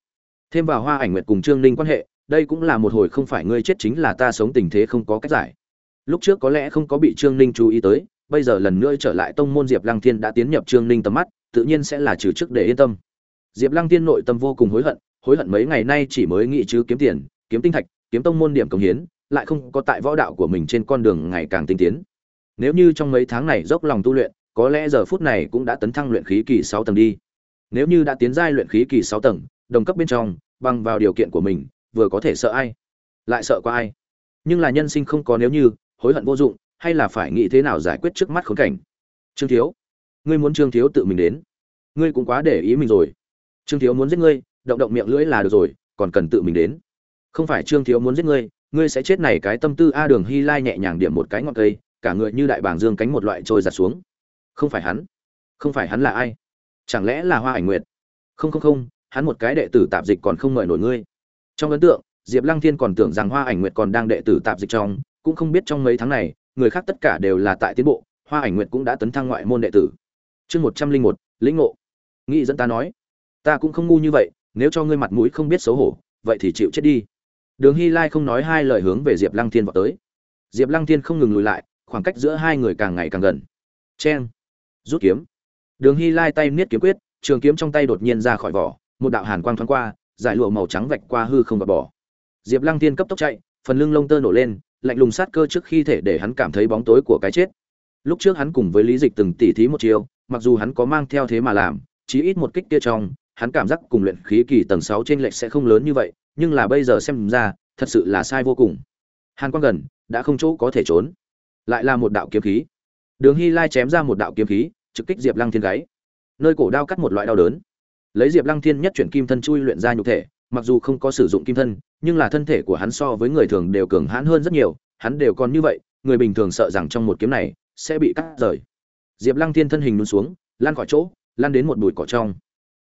Thêm vào hoa ảnh nguyệt cùng trương ninh quan hệ, đây cũng là một hồi không phải ngươi chết chính là ta sống tình thế không có cách giải. Lúc trước có lẽ không có bị trương ninh chú ý tới, bây giờ lần nữa trở lại tông môn diệp lăng thiên đã tiến nhập trương ninh tầm mắt, tự nhiên sẽ là trừ trước để yên tâm. Diệp lăng thiên nội tâm vô cùng hối hận hối hận mấy ngày nay chỉ mới nghĩ chứ kiếm tiền, kiếm tinh thạch, kiếm tông môn điểm công hiến, lại không có tại võ đạo của mình trên con đường ngày càng tinh tiến. Nếu như trong mấy tháng này dốc lòng tu luyện có lẽ giờ phút này cũng đã tấn thăng luyện khí kỳ sáu tầng đi. Nếu như đã tiến giai luyện khí kỳ sáu tầng, đồng cấp bên trong, bằng vào điều kiện của mình, vừa có thể sợ ai, lại sợ qua ai. Nhưng là nhân sinh không có nếu như, hối hận vô dụng, hay là phải nghĩ thế nào giải quyết trước mắt khốn cảnh. Trương thiếu, ngươi muốn trương thiếu tự mình đến. Ngươi cũng quá để ý mình rồi. Trương thiếu muốn giết ngươi, động động miệng lưỡi là được rồi, còn cần tự mình đến. Không phải trương thiếu muốn giết ngươi ngươi sẽ chết này cái tâm tư a đường hy lai nhẹ nhàng điểm một cái ngọn cây, cả người như đại bảng dương cánh một loại trôi giặt xuống không phải hắn. Không phải hắn là ai? Chẳng lẽ là hoa ảnh nguyệt? Không không không, hắn một cái đệ tử tạp dịch còn không mời nổi ngươi. Trong ấn tượng, diệp lăng thiên còn tưởng rằng hoa ảnh nguyệt còn đang đệ tử tạp dịch trong, cũng không biết trong mấy tháng này, người khác tất cả đều là tại tiến bộ, hoa ảnh nguyệt cũng đã tấn thăng ngoại môn đệ tử. Chương một trăm linh một, lĩnh ngộ. Nghĩ dẫn ta nói, ta cũng không ngu như vậy, nếu cho ngươi mặt mũi không biết xấu hổ, vậy thì chịu chết đi. Đường hy lai không nói hai lời hướng về diệp lăng thiên vào tới. Diệp lăng thiên không ngừng lùi lại, khoảng cách giữa hai người càng ngày càng gần. C h e n rút kiếm. Đường hy lai tay niết kiếm quyết, trường kiếm trong tay đột nhiên ra khỏi vỏ, một đạo hàn quang thoáng qua giải lụa màu trắng vạch qua hư không và bỏ diệp lăng thiên cấp tốc chạy, phần lưng lông tơ nổ lên, lạnh lùng sát cơ trước khi thể để hắn cảm thấy bóng tối của cái chết. Lúc trước hắn cùng với lý dịch từng tỉ thí một chiều mặc dù hắn có mang theo thế mà làm, chí ít một kích kia trong, hắn cảm giác cùng luyện khí kỳ tầng sáu trên lệch sẽ không lớn như vậy, nhưng là bây giờ xem ra, thật sự là sai vô cùng. Hàn quang gần, đã không chỗ có thể trốn. Lại là một đạo kiếm khí đường hy lai chém ra một đạo kiếm khí, trực kích diệp lăng thiên gáy. Nơi cổ đao cắt một loại đau đớn. Lấy diệp lăng thiên nhất chuyển kim thân chui luyện ra nhục thể, mặc dù không có sử dụng kim thân, nhưng là thân thể của hắn so với người thường đều cường hãn hơn rất nhiều, hắn đều còn như vậy, người bình thường sợ rằng trong một kiếm này sẽ bị cắt rời. Diệp lăng thiên thân hình luôn xuống lan khỏi chỗ lan đến một bụi cỏ trong.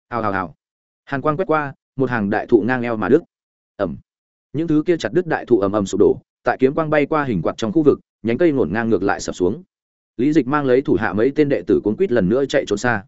Hào hào hào. Hàn quang quét qua, một hàng đại thụ ngang eo mà đứt. Ẩm. Những thứ kia chặt đứt đại thụ ầm ầm sụp đổ, tại kiếm quang bay qua hình quạt trong khu vực, nhánh cây ngổn ngang ngược lại sập xuống lý dịch mang lấy thủ hạ mấy tên đệ tử cuốn quýt lần nữa chạy trốn xa.